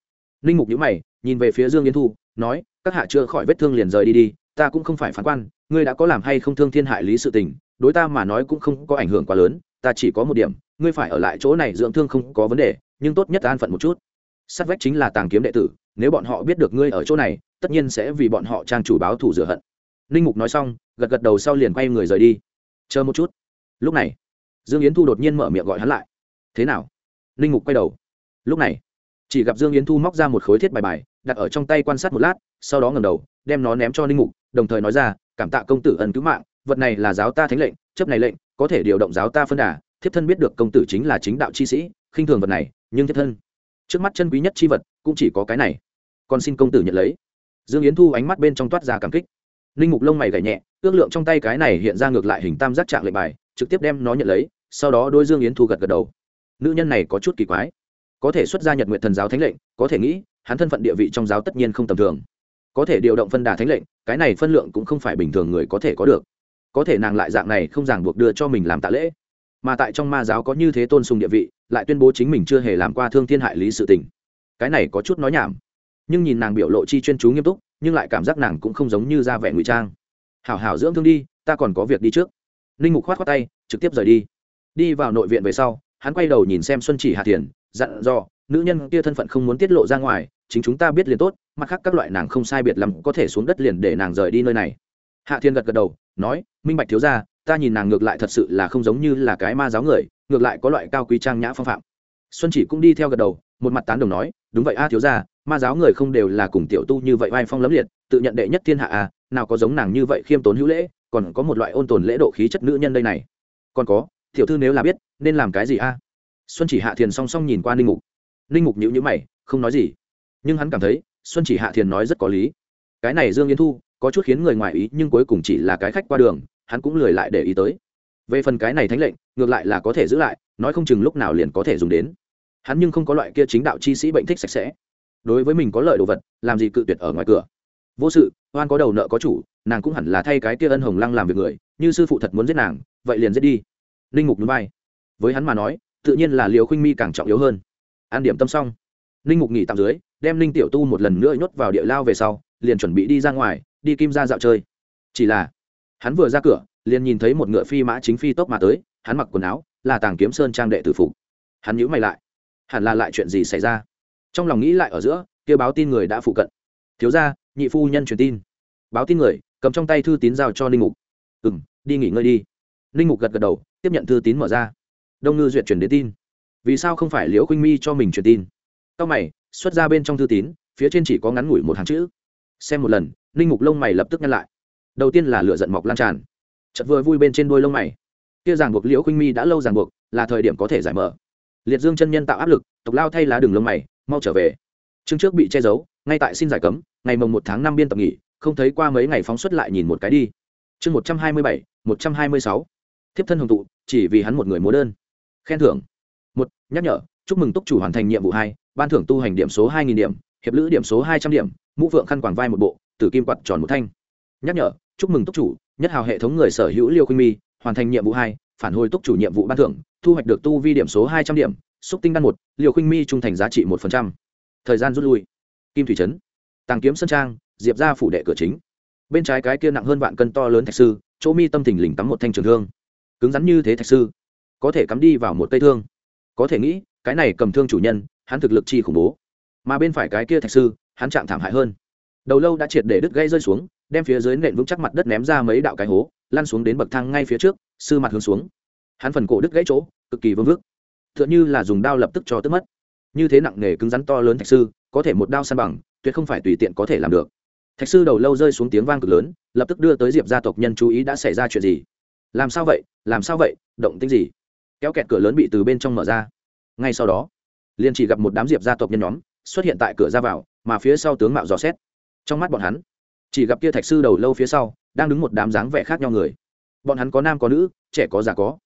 ninh mục nhữ mày, nhìn về phía dương yến thu, nói, các hạ chưa khỏi vết thương liền rời đi đi, ta cũng không phải phán quan, ngươi đã có làm hay không thương thiên hại lý sự tình, đối ta mà nói cũng không có ảnh hưởng quá lớn, ta chỉ có một điểm, ngươi phải ở lại chỗ này dưỡng thương không có vấn đề, nhưng tốt nhất an phận một chút. Sát vách chính là tàng kiếm đệ tử, nếu bọn họ biết được ngươi ở chỗ này, tất nhiên sẽ vì bọn họ trang chủ báo thủ rửa hận. Ninh mục nói xong, gật gật đầu sau liền quay người rời đi. Chờ một chút. Lúc này, dương yến thu đột nhiên mở miệng gọi hắn lại. Thế nào? Ninh mục quay đầu. Lúc này chỉ gặp dương yến thu móc ra một khối thiết bài bài, đặt ở trong tay quan sát một lát, sau đó ngầm đầu, đem nó ném cho ninh mục, đồng thời nói ra, cảm tạ công tử ân cứu mạng, vật này là giáo ta thánh lệnh, chấp này lệnh, có thể điều động giáo ta phân đà, thiếp thân biết được công tử chính là chính đạo chi sĩ, khinh thường vật này, nhưng thiếp thân, trước mắt chân quý nhất chi vật, cũng chỉ có cái này. Còn xin công tử nhận lấy. Dương yến thu ánh mắt bên trong toát ra cảm kích. Ninh mục lông mày gảy nhẹ, ước lượng trong tay cái này hiện ra ngược lại hình tam giác trạng lệnh bài, trực tiếp đem nó nhận lấy, sau đó đôi dương yến thu gật gật đầu. Nữ nhân này có chút kỳ quái có thể xuất gia nhật nguyện thần giáo thánh lệnh, có thể nghĩ, hắn thân phận địa vị trong giáo tất nhiên không tầm thường. Có thể điều động phân đà thánh lệnh, cái này phân lượng cũng không phải bình thường người có thể có được. Có thể nàng lại dạng này không ràng buộc đưa cho mình làm tạ lễ. Mà tại trong ma giáo có như thế tôn sùng địa vị, lại tuyên bố chính mình chưa hề làm qua thương thiên hại lý sự tình. Cái này có chút nói nhảm. Nhưng nhìn nàng biểu lộ chi chuyên chú nghiêm túc, nhưng lại cảm giác nàng cũng không giống như ra vẻ ngụy trang. Hảo hảo dưỡng thương đi, ta còn có việc đi trước. Ninh mục khoát khoát tay, trực tiếp rời đi. Đi vào nội viện về sau, hắn quay đầu nhìn xem xuân chỉ hạ thiền dặn dò, nữ nhân kia thân phận không muốn tiết lộ ra ngoài, chính chúng ta biết liền tốt, mặt khác các loại nàng không sai biệt lắm có thể xuống đất liền để nàng rời đi nơi này. Hạ thiên gật gật đầu, nói, minh bạch thiếu ra ta nhìn nàng ngược lại thật sự là không giống như là cái ma giáo người, ngược lại có loại cao quý trang nhã phong phạm. Xuân chỉ cũng đi theo gật đầu, một mặt tán đồng nói, đúng vậy a thiếu ra ma giáo người không đều là cùng tiểu tu như vậy vai phong lấm liệt, tự nhận đệ nhất thiên hạ a, nào có giống nàng như vậy khiêm tốn hữu lễ, còn có một loại ôn tồn lễ độ khí chất nữ nhân đây này. Còn có, tiểu thư nếu là biết, nên làm cái gì a? Xuân chỉ hạ thiền song song nhìn qua ninh mục. Ninh mục nhữ nhữ mày, không nói gì. Nhưng hắn cảm thấy, xuân chỉ hạ thiền nói rất có lý. Cái này dương yến thu, có chút khiến người ngoài ý, nhưng cuối cùng chỉ là cái khách qua đường, hắn cũng lười lại để ý tới. Về phần cái này thánh lệnh, ngược lại là có thể giữ lại, nói không chừng lúc nào liền có thể dùng đến. Hắn nhưng không có loại kia chính đạo chi sĩ bệnh thích sạch sẽ. Đối với mình có lợi đồ vật, làm gì cự tuyệt ở ngoài cửa. Vô sự, oan có đầu nợ có chủ, nàng cũng hẳn là thay cái kia ân hồng lăng làm việc người, như sư phụ thật muốn giết nàng, vậy liền giết đi. Linh mục núi bay với hắn mà nói tự nhiên là liều khuynh mi càng trọng yếu hơn. An điểm tâm xong linh mục nghỉ tạm dưới, đem linh tiểu tu một lần nữa nhốt vào địa lao về sau, liền chuẩn bị đi ra ngoài, đi kim ra dạo chơi. Chỉ là, hắn vừa ra cửa, liền nhìn thấy một ngựa phi mã chính phi tốc mà tới, hắn mặc quần áo, là tàng kiếm sơn trang đệ tử phục. Hắn nhíu mày lại, hẳn là lại chuyện gì xảy ra? Trong lòng nghĩ lại ở giữa kêu báo tin người đã phụ cận. Thiếu ra nhị phu nhân truyền tin. Báo tin người, cầm trong tay thư tín giao cho ninh mục. Ừ m đi nghỉ ngơi đi. Ninh mục gật gật đầu, tiếp nhận thư tín mở ra đông ngư duyệt chuyển đến tin. Vì sao không phải liễu khuynh mi cho mình truyền tin? Sau mày, xuất ra bên trong thư tín, phía trên chỉ có ngắn ngủi một hàng chữ. Xem một lần, ninh mục lông mày lập tức nhăn lại. Đầu tiên là lửa giận mọc lan tràn. Chật vừa vui bên trên đôi lông mày. Kia ràng buộc liễu khuynh mi đã lâu ràng buộc, là thời điểm có thể giải mở. Liệt dương chân nhân tạo áp lực, tộc lao thay lá đường lông mày, mau trở về. Chương trước bị che giấu, ngay tại xin giải cấm, ngày mồng một tháng năm biên tập nghỉ, không thấy qua mấy ngày phóng xuất lại nhìn một cái đi. Chương một trăm hai mươi bảy, một trăm hai mươi sáu. Thiếp thân hồng tụ, chỉ vì hắn một người múa đơn khen thưởng. Một, nhắc nhở, chúc mừng túc chủ hoàn thành nhiệm vụ hai, ban thưởng tu hành điểm số hai nghìn điểm, hiệp lữ điểm số hai trăm điểm, mũ phượng khăn quàng vai một bộ, tử kim quạt tròn một thanh. Nhắc nhở, chúc mừng túc chủ, nhất hào hệ thống người sở hữu liêu khuynh mi, hoàn thành nhiệm vụ hai, phản hồi túc chủ nhiệm vụ ban thưởng, thu hoạch được tu vi điểm số hai trăm điểm, xúc tinh đan một liều khuynh mi trung thành giá trị một thời gian rút lui. Kim thủy trấn. Tàng kiếm sân trang, diệp ra phủ đệ cửa chính. Bên trái cái kia nặng hơn vạn cân to lớn thạch sư, chỗ mi tâm thình lình tắm một thanh trường thương. Cứng rắn như thế thạch sư có thể cắm đi vào một cây thương. Có thể nghĩ, cái này cầm thương chủ nhân, hắn thực lực chi khủng bố. Mà bên phải cái kia thạch sư, hắn chạm thảm hại hơn. Đầu lâu đã triệt để đứt gây rơi xuống, đem phía dưới nện vững chắc mặt đất ném ra mấy đạo cái hố, lăn xuống đến bậc thang ngay phía trước, sư mặt hướng xuống. Hắn phần cổ đứt gãy chỗ, cực kỳ vương vức. T h ư ợ n như là dùng đao lập tức cho tức mất. Như thế nặng nề cứng rắn to lớn thạch sư, có thể một đao san bằng, tuyệt không phải tùy tiện có thể làm được. Thạch sư đầu lâu rơi xuống tiếng vang cực lớn, lập tức đưa tới diệp gia tộc nhân chú ý đã xảy ra chuyện gì. Làm sao vậy? Làm sao vậy? Động tính gì? Kéo kẹt cửa lớn bị từ bên trong mở ra. Ngay sau đó, liền chỉ gặp một đám diệp gia tộc nhân nhóm xuất hiện tại cửa ra vào, mà phía sau tướng mạo dò xét. Trong mắt bọn hắn, chỉ gặp kia thạch sư đầu lâu phía sau đang đứng một đám dáng vẻ khác nhau người. Bọn hắn có nam có nữ, trẻ có già có.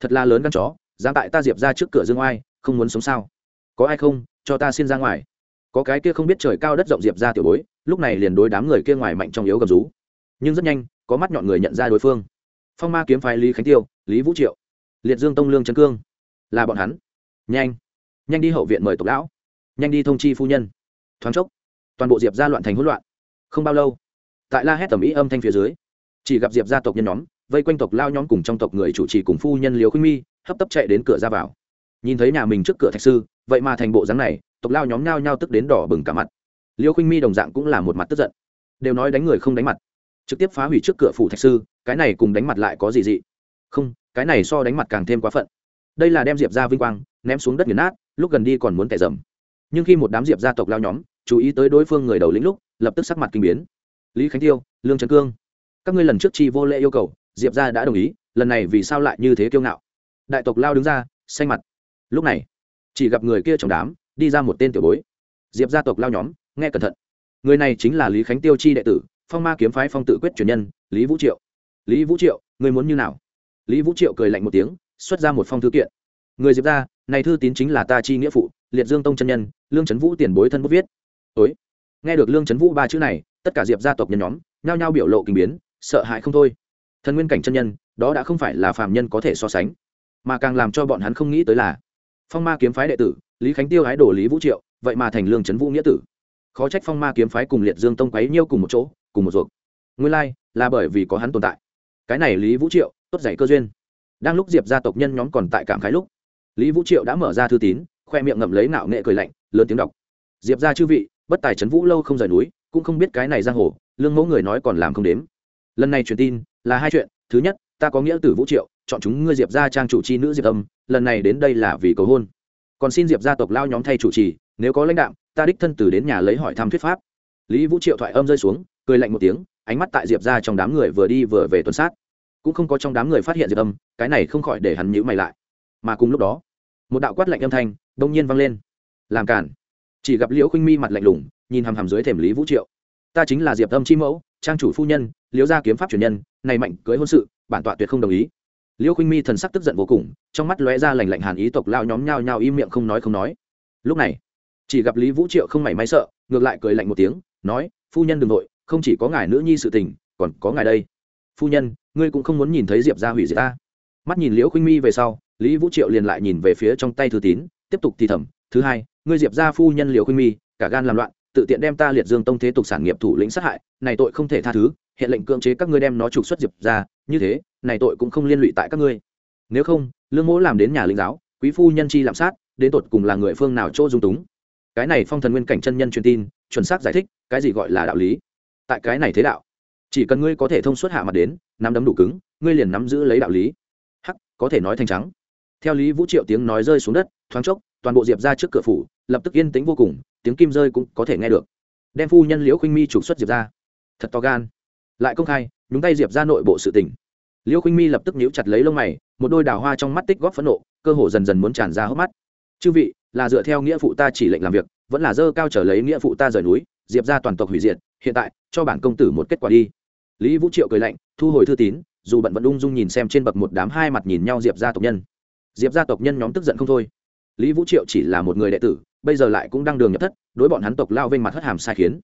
Thật là lớn căn chó, dám tại ta diệp ra trước cửa dương oai, không muốn sống sao? Có ai không? Cho ta xin ra ngoài. Có cái kia không biết trời cao đất rộng diệp ra tiểu bối, lúc này liền đối đám người kia ngoài mạnh trong yếu gầm rú. Nhưng rất nhanh, có mắt nhọn người nhận ra đối phương. Phong ma kiếm phái lý khánh tiêu, lý vũ triệu liệt dương tông lương trấn cương. Là bọn hắn. Nhanh. Nhanh đi hậu viện mời tộc lão. Nhanh đi thông chi phu nhân. Thoáng chốc, toàn bộ diệp ra loạn thành hỗn loạn. Không bao lâu, tại la hét tầm ý âm thanh phía dưới, chỉ gặp diệp gia tộc nhân nhóm, vây quanh tộc lao nhóm cùng trong tộc người chủ trì cùng phu nhân liều khuynh mi, hấp tấp chạy đến cửa ra vào. Nhìn thấy nhà mình trước cửa thạch sư, vậy mà thành bộ dáng này, tộc lao nhóm nhao nhao tức đến đỏ bừng cả mặt. Liêu khuynh mi đồng dạng cũng là một mặt tức giận. Đều nói đánh người không đánh mặt. Trực tiếp phá hủy trước cửa phủ thạch sư, cái này cùng đánh mặt lại có gì dị. Không cái này so đánh mặt càng thêm quá phận. Đây là đem diệp ra vinh quang ném xuống đất nghiền nát, lúc gần đi còn muốn tẻ dầm. Nhưng khi một đám diệp gia tộc lao nhóm chú ý tới đối phương người đầu lĩnh lúc, lập tức sắc mặt kinh biến. Lý khánh tiêu, lương trấn cương, các ngươi lần trước chi vô lễ yêu cầu, diệp gia đã đồng ý, lần này vì sao lại như thế kiêu ngạo? Đại tộc lao đứng ra, xanh mặt. Lúc này, chỉ gặp người kia trong đám, đi ra một tên tiểu bối. Diệp gia tộc lao nhóm, nghe cẩn thận. Người này chính là lý khánh tiêu chi đệ tử, phong ma kiếm phái phong tự quyết truyền nhân, lý vũ triệu. Lý vũ triệu, người muốn như nào? Lý vũ triệu cười lạnh một tiếng, xuất ra một phong thư kiện. Người diệp ra, này thư tín chính là ta chi nghĩa phụ, liệt dương tông chân nhân, lương trấn vũ tiền bối thân bút viết. Ối nghe được lương trấn vũ ba chữ này, tất cả diệp gia tộc nhân nhóm, nhao nhao biểu lộ kinh biến, sợ hãi không thôi. Thần nguyên cảnh chân nhân, đó đã không phải là phàm nhân có thể so sánh, mà càng làm cho bọn hắn không nghĩ tới là, phong ma kiếm phái đệ tử, lý khánh tiêu hái đổ lý vũ triệu, vậy mà thành lương trấn vũ nghĩa tử. Khó trách phong ma kiếm phái cùng liệt dương tông quấy nhiêu cùng một chỗ, cùng một ruột. Nguyên lai, là bởi vì có hắn tồn tại cái này lý vũ triệu, tốt dạy cơ duyên. Đang lúc diệp gia tộc nhân nhóm còn tại cảm khái lúc, lý vũ triệu đã mở ra thư tín, khoe miệng ngậm lấy nạo nghệ cười lạnh, lớn tiếng đọc. Diệp ra chư vị, bất tài trấn vũ lâu không rời núi, cũng không biết cái này giang hồ, lương mẫu người nói còn làm không đếm. Lần này truyền tin, là hai chuyện, thứ nhất, ta có nghĩa tử vũ triệu, chọn chúng ngươi diệp ra trang chủ c h i nữ diệp âm, lần này đến đây là vì cầu hôn. Còn xin diệp gia tộc lao nhóm thay chủ trì, nếu có lãnh đạo ta đích thân tử đến nhà lấy hỏi thăm thuyết pháp. Lý vũ triệu thoại âm rơi xuống, cười lạnh một tiếng ánh mắt tại diệp ra trong đám người vừa đi vừa về tuần sát. Cũng không có trong đám người phát hiện diệp âm, cái này không khỏi để hắn nhữ mày lại. Mà cùng lúc đó, một đạo quát lạnh âm thanh đông nhiên vang lên. Làm cản chỉ gặp liễu khinh mi mặt lạnh lùng, nhìn hằm hằm dưới thềm lý vũ triệu. Ta chính là diệp âm chi mẫu, trang chủ phu nhân, liễu gia kiếm pháp truyền nhân, này mạnh cưới hôn sự, bản tọa tuyệt không đồng ý. Liễu khinh mi thần sắc tức giận vô cùng, trong mắt lóe ra lành lạnh hàn ý tộc lao nhóm nhao nhao im miệng không nói không nói. Lúc này, chỉ gặp lý vũ triệu không mảy may sợ, ngược lại cười lạnh một tiếng, nói, phu nhân đừng nội không chỉ có ngài nữ nhi sự tình, còn có ngài đây. Phu nhân, ngươi cũng không muốn nhìn thấy diệp gia hủy diệt ta. Mắt nhìn liễu khuynh mi về sau, lý vũ triệu liền lại nhìn về phía trong tay thư tín, tiếp tục thì thầm, thứ hai, ngươi diệp gia phu nhân liễu khuynh mi, cả gan làm loạn, tự tiện đem ta liệt dương tông thế tục sản nghiệp thủ lĩnh sát hại, này tội không thể tha thứ, hiện lệnh cưỡng chế các ngươi đem nó trục xuất diệp ra như thế, này tội cũng không liên lụy tại các ngươi. Nếu không, lương mỗ làm đến nhà linh giáo, quý phu nhân chi lạm sát, đến tột cùng là người phương nào chỗ dung túng? Cái này phong thần nguyên cảnh chân nhân truyền tin, chuẩn xác giải thích, cái gì gọi là đạo lý? Tại cái này thế đạo. Chỉ cần ngươi có thể thông suốt hạ mặt đến, nắm đấm đủ cứng, ngươi liền nắm giữ lấy đạo lý. Hắc, có thể nói thành trắng. Theo lý vũ triệu tiếng nói rơi xuống đất, thoáng chốc, toàn bộ diệp ra trước cửa phủ, lập tức yên tĩnh vô cùng, tiếng kim rơi cũng có thể nghe được. Đem phu nhân liễu khinh mi trục xuất diệp ra. Thật to gan. Lại công khai, nhúng tay diệp ra nội bộ sự tình. Liễu khinh mi lập tức nhíu chặt lấy lông mày, một đôi đào hoa trong mắt tích góp phẫn nộ, cơ hồ dần dần muốn tràn ra hốc mắt. Chư vị, là dựa theo nghĩa phụ ta chỉ lệnh làm việc, vẫn là dơ cao trở lấy nghĩa phụ ta rời núi diệp ra toàn tộc hủy diệt, hiện tại, cho bản công tử một kết quả đi. Lý vũ triệu cười lạnh, thu hồi thư tín, dù bận vẫn ung dung nhìn xem trên bậc một đám hai mặt nhìn nhau diệp ra tộc nhân. Diệp gia tộc nhân nhóm tức giận không thôi. Lý vũ triệu chỉ là một người đệ tử, bây giờ lại cũng đang đường nhập thất, đối bọn hắn tộc lao vênh mặt hất hàm sai khiến.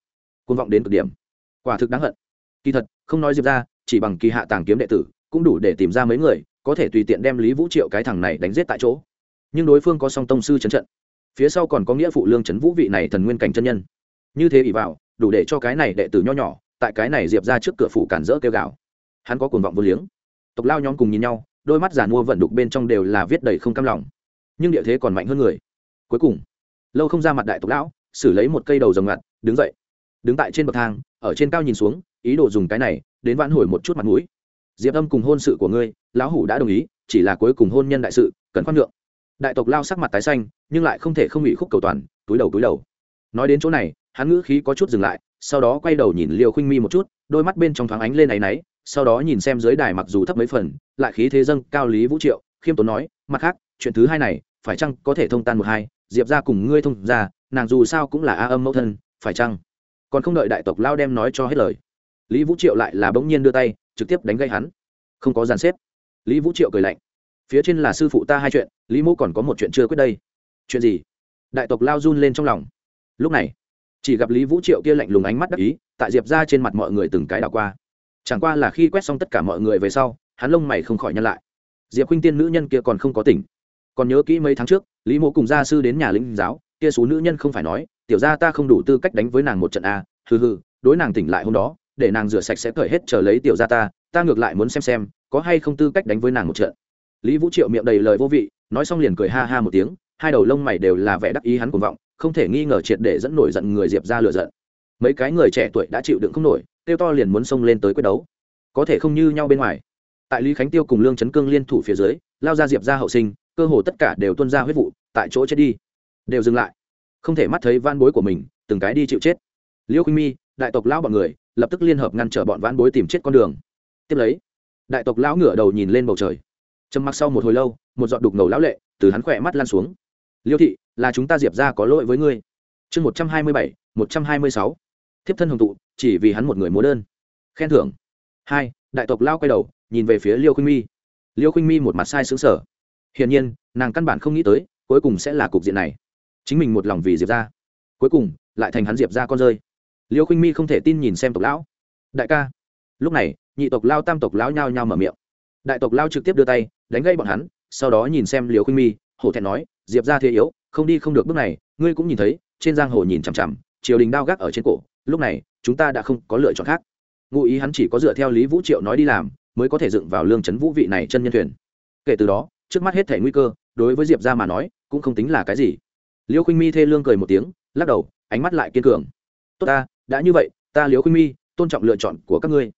Côn vọng đến cực điểm. Quả thực đáng hận. Kỳ thật, không nói diệp ra chỉ bằng kỳ hạ tàng kiếm đệ tử, cũng đủ để tìm ra mấy người, có thể tùy tiện đem lý vũ triệu cái thằng này đánh giết tại chỗ. Nhưng đối phương có song tông sư trấn trận. Phía sau còn có nghĩa phụ lương trấn vũ vị này thần nguyên cảnh chân nhân như thế ỷ vào, đủ để cho cái này đệ tử nho nhỏ, tại cái này diệp ra trước cửa phủ cản rỡ kêu gào. Hắn có cuồng vọng vô liếng. Tộc lao nhóm cùng nhìn nhau, đôi mắt giả mua vận đục bên trong đều là viết đầy không cam lòng. Nhưng địa thế còn mạnh hơn người. Cuối cùng, lâu không ra mặt đại tộc lão, xử lấy một cây đầu rồng ngặt, đứng dậy. Đứng tại trên bậc thang, ở trên cao nhìn xuống, ý đồ dùng cái này, đến vãn hồi một chút mặt mũi. Diệp âm cùng hôn sự của ngươi, lão hủ đã đồng ý, chỉ là cuối cùng hôn nhân đại sự, cần khoan nhượng. Đại tộc lao sắc mặt tái xanh, nhưng lại không thể không bị khúc cầu toàn, túi đầu túi đầu. Nói đến chỗ này hắn ngữ khí có chút dừng lại, sau đó quay đầu nhìn liêu khinh mi một chút, đôi mắt bên trong thoáng ánh lên áy náy, sau đó nhìn xem dưới đài mặc dù thấp mấy phần, lại khí thế dâng cao lý vũ triệu, khiêm tốn nói, mặt khác, chuyện thứ hai này, phải chăng có thể thông tan một hai? Diệp ra cùng ngươi thông ra nàng dù sao cũng là a âm mẫu thân, phải chăng? Còn không đợi đại tộc lao đem nói cho hết lời, lý vũ triệu lại là bỗng nhiên đưa tay, trực tiếp đánh gây hắn. Không có dàn xếp. Lý vũ triệu cười lạnh. Phía trên là sư phụ ta hai chuyện, lý mô còn có một chuyện chưa quyết đây. Chuyện gì? Đại tộc lao run lên trong lòng. Lúc này chỉ gặp lý vũ triệu kia lạnh lùng ánh mắt đắc ý, tại diệp ra trên mặt mọi người từng cái đảo qua. Chẳng qua là khi quét xong tất cả mọi người về sau, hắn lông mày không khỏi nhăn lại. Diệp khuynh tiên nữ nhân kia còn không có tỉnh. Còn nhớ kỹ mấy tháng trước, lý mộ cùng gia sư đến nhà linh giáo, kia số nữ nhân không phải nói, tiểu ra ta không đủ tư cách đánh với nàng một trận a, hừ hừ, đối nàng tỉnh lại hôm đó, để nàng rửa sạch sẽ cởi hết trở lấy tiểu ra ta ta ngược lại muốn xem xem, có hay không tư cách đánh với nàng một trận. Lý vũ triệu miệng đầy lời vô vị, nói xong liền cười ha ha một tiếng, hai đầu lông mày đều là vẻ đắc ý hắn cuồng vọng không thể nghi ngờ triệt để dẫn nổi giận người diệp ra lựa giận. Mấy cái người trẻ tuổi đã chịu đựng không nổi tiêu to liền muốn xông lên tới quyết đấu. Có thể không như nhau bên ngoài. Tại lý khánh tiêu cùng lương trấn cương liên thủ phía dưới, lao ra diệp ra hậu sinh, cơ hồ tất cả đều tuân ra huyết vụ, tại chỗ chết đi. Đều dừng lại. Không thể mắt thấy van bối của mình, từng cái đi chịu chết. Liêu khinh mi, đại tộc lão bọn người, lập tức liên hợp ngăn trở bọn van bối tìm chết con đường. Tiếp lấy, đại tộc lão ngửa đầu nhìn lên bầu trời. Trầm mặc sau một hồi lâu, một giọt đục ngầu lão lệ từ hắn khỏe mắt lan xuống. Liêu thị là chúng ta diệp ra có lỗi với ngươi. Chương một trăm hai mươi bảy, một trăm hai mươi sáu. Thiếp thân hồng tụ, chỉ vì hắn một người múa đơn. Khen thưởng. Hai, đại tộc lao quay đầu, nhìn về phía liêu khinh mi. Liêu khinh mi một mặt sai xứng sở hiển nhiên, nàng căn bản không nghĩ tới, cuối cùng sẽ là cục diện này. Chính mình một lòng vì diệp ra cuối cùng, lại thành hắn diệp ra con rơi. Liêu khinh mi không thể tin nhìn xem tộc lão. Đại ca. Lúc này, nhị tộc lao tam tộc lão nhao nhao mở miệng. Đại tộc lao trực tiếp đưa tay, đánh gây bọn hắn, sau đó nhìn xem liều khinh mi, hổ thẹn nói, diệp ra thế yếu không đi không được bước này, ngươi cũng nhìn thấy, trên giang hồ nhìn chằm chằm, triều đình đao gác ở trên cổ, lúc này, chúng ta đã không có lựa chọn khác. Ngụ ý hắn chỉ có dựa theo lý vũ triệu nói đi làm, mới có thể dựng vào lương chấn vũ vị này chân nhân thuyền. Kể từ đó, trước mắt hết thể nguy cơ, đối với diệp ra mà nói, cũng không tính là cái gì. Liêu khinh mi thê lương cười một tiếng, lắc đầu, ánh mắt lại kiên cường. Tốt ta, đã như vậy, ta liêu khinh mi, tôn trọng lựa chọn của các ngươi.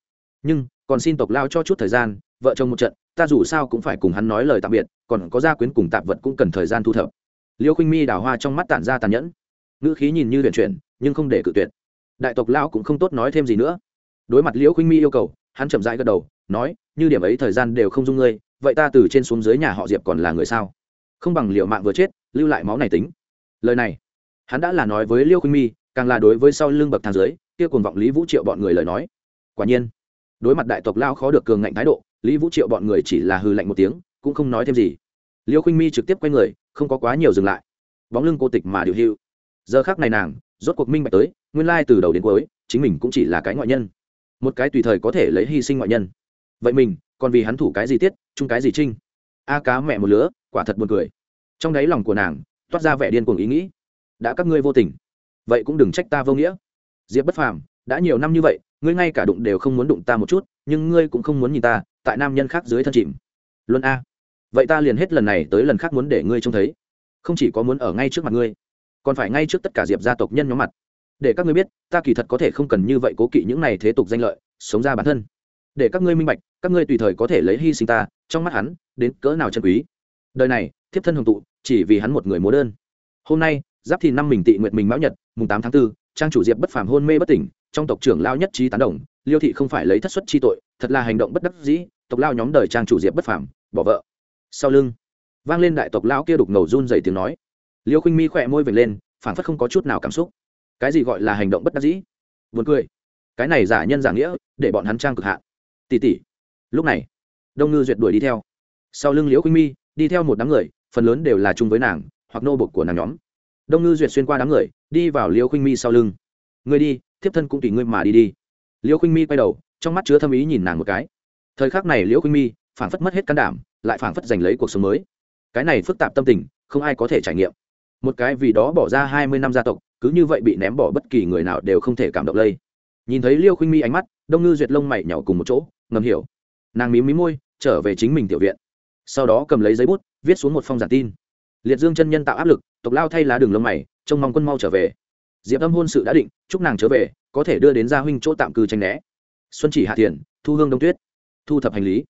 Nhưng, còn xin tộc lao cho chút thời gian, vợ chồng một trận, ta dù sao cũng phải cùng hắn nói lời tạm biệt, còn có gia quyến cùng tạp vật cũng cần thời gian thu thập liêu khinh mi đào hoa trong mắt tản ra tàn nhẫn. Ngữ khí nhìn như huyền chuyển, nhưng không để cự tuyệt. Đại tộc lão cũng không tốt nói thêm gì nữa. Đối mặt liễu khinh mi yêu cầu, hắn chậm rãi gật đầu, nói, như điểm ấy thời gian đều không dung ngươi, vậy ta từ trên xuống dưới nhà họ diệp còn là người sao? Không bằng liệu mạng vừa chết, lưu lại máu này tính. Lời này, hắn đã là nói với liêu khinh mi, càng là đối với sau lưng bậc thang dưới, kia cùng vọng lý vũ triệu bọn người lời nói. Quả nhiên, đối mặt đại tộc lao khó được cường ngạnh thái độ, lý vũ triệu bọn người chỉ là hư lạnh một tiếng, cũng không nói thêm gì. Liêu khinh mi trực tiếp quay người không có quá nhiều dừng lại. Bóng lưng cô tịch mà điều hưu giờ khác này nàng, rốt cuộc minh bạch tới, nguyên lai từ đầu đến cuối, chính mình cũng chỉ là cái ngoại nhân. Một cái tùy thời có thể lấy hy sinh ngoại nhân. Vậy mình, còn vì hắn thủ cái gì tiết, chung cái gì trinh? A cá mẹ một lứa, quả thật buồn cười. Trong đáy lòng của nàng, toát ra vẻ điên cuồng ý nghĩ. Đã các ngươi vô tình. Vậy cũng đừng trách ta vô nghĩa. Diệp bất phàm, đã nhiều năm như vậy, ngươi ngay cả đụng đều không muốn đụng ta một chút, nhưng ngươi cũng không muốn nhìn ta, tại nam nhân khác dưới thân chìm. Luân a vậy ta liền hết lần này tới lần khác muốn để ngươi trông thấy. Không chỉ có muốn ở ngay trước mặt ngươi còn phải ngay trước tất cả diệp gia tộc nhân nhóm mặt. Để các ngươi biết ta kỳ thật có thể không cần như vậy cố kỵ những này thế tục danh lợi sống ra bản thân. Để các ngươi minh bạch các ngươi tùy thời có thể lấy hy sinh ta trong mắt hắn đến cỡ nào chân quý. Đời này thiếp thân hồng tụ chỉ vì hắn một người múa đơn. Hôm nay giáp thì năm mình tị nguyện mình mão nhật mùng tám tháng 4, trang chủ diệp bất phàm hôn mê bất tỉnh trong tộc trưởng lao nhất trí tán đồng liêu thị không phải lấy thất xuất chi tội thật là hành động bất đắc dĩ tộc lao nhóm đời trang chủ diệp bất phàm bỏ vợ sau lưng. Vang lên đại tộc lão kia đục ngầu run dày tiếng nói. Liêu khinh mi khỏe môi vệt lên phản phất không có chút nào cảm xúc. Cái gì gọi là hành động bất đắc dĩ? Buồn cười. Cái này giả nhân giả nghĩa, để bọn hắn trang cực hạn. Tỉ tỉ lúc này, đông ngư duyệt đuổi đi theo. Sau lưng liễu khinh mi, đi theo một đám người, phần lớn đều là chung với nàng, hoặc nô bộc của nàng nhóm. Đông ngư duyệt xuyên qua đám người, đi vào liễu khinh mi sau lưng. Người đi, thiếp thân cũng tùy ngươi mà đi đi. Liễu khinh mi quay đầu, trong mắt chứa thâm ý nhìn nàng một cái. Thời khắc này liễu khinh mi phảng phất mất hết can đảm lại phảng phất giành lấy cuộc sống mới. Cái này phức tạp tâm tình, không ai có thể trải nghiệm. Một cái vì đó bỏ ra hai mươi năm gia tộc, cứ như vậy bị ném bỏ bất kỳ người nào đều không thể cảm động lây. Nhìn thấy liêu khinh mi ánh mắt, đông ngư duyệt lông mày nhỏ cùng một chỗ, ngầm hiểu. Nàng mí mí môi, trở về chính mình tiểu viện. Sau đó cầm lấy giấy bút, viết xuống một phong giản tin. Liệt dương chân nhân tạo áp lực, tộc lao thay lá đường lông mày, trông mong quân mau trở về. Diệp âm hôn sự đã định, chúc nàng trở về, có thể đưa đến gia huynh chỗ tạm cư tranh né. Xuân chỉ hạ thiền, thu hương đông tuyết. Thu thập hành lý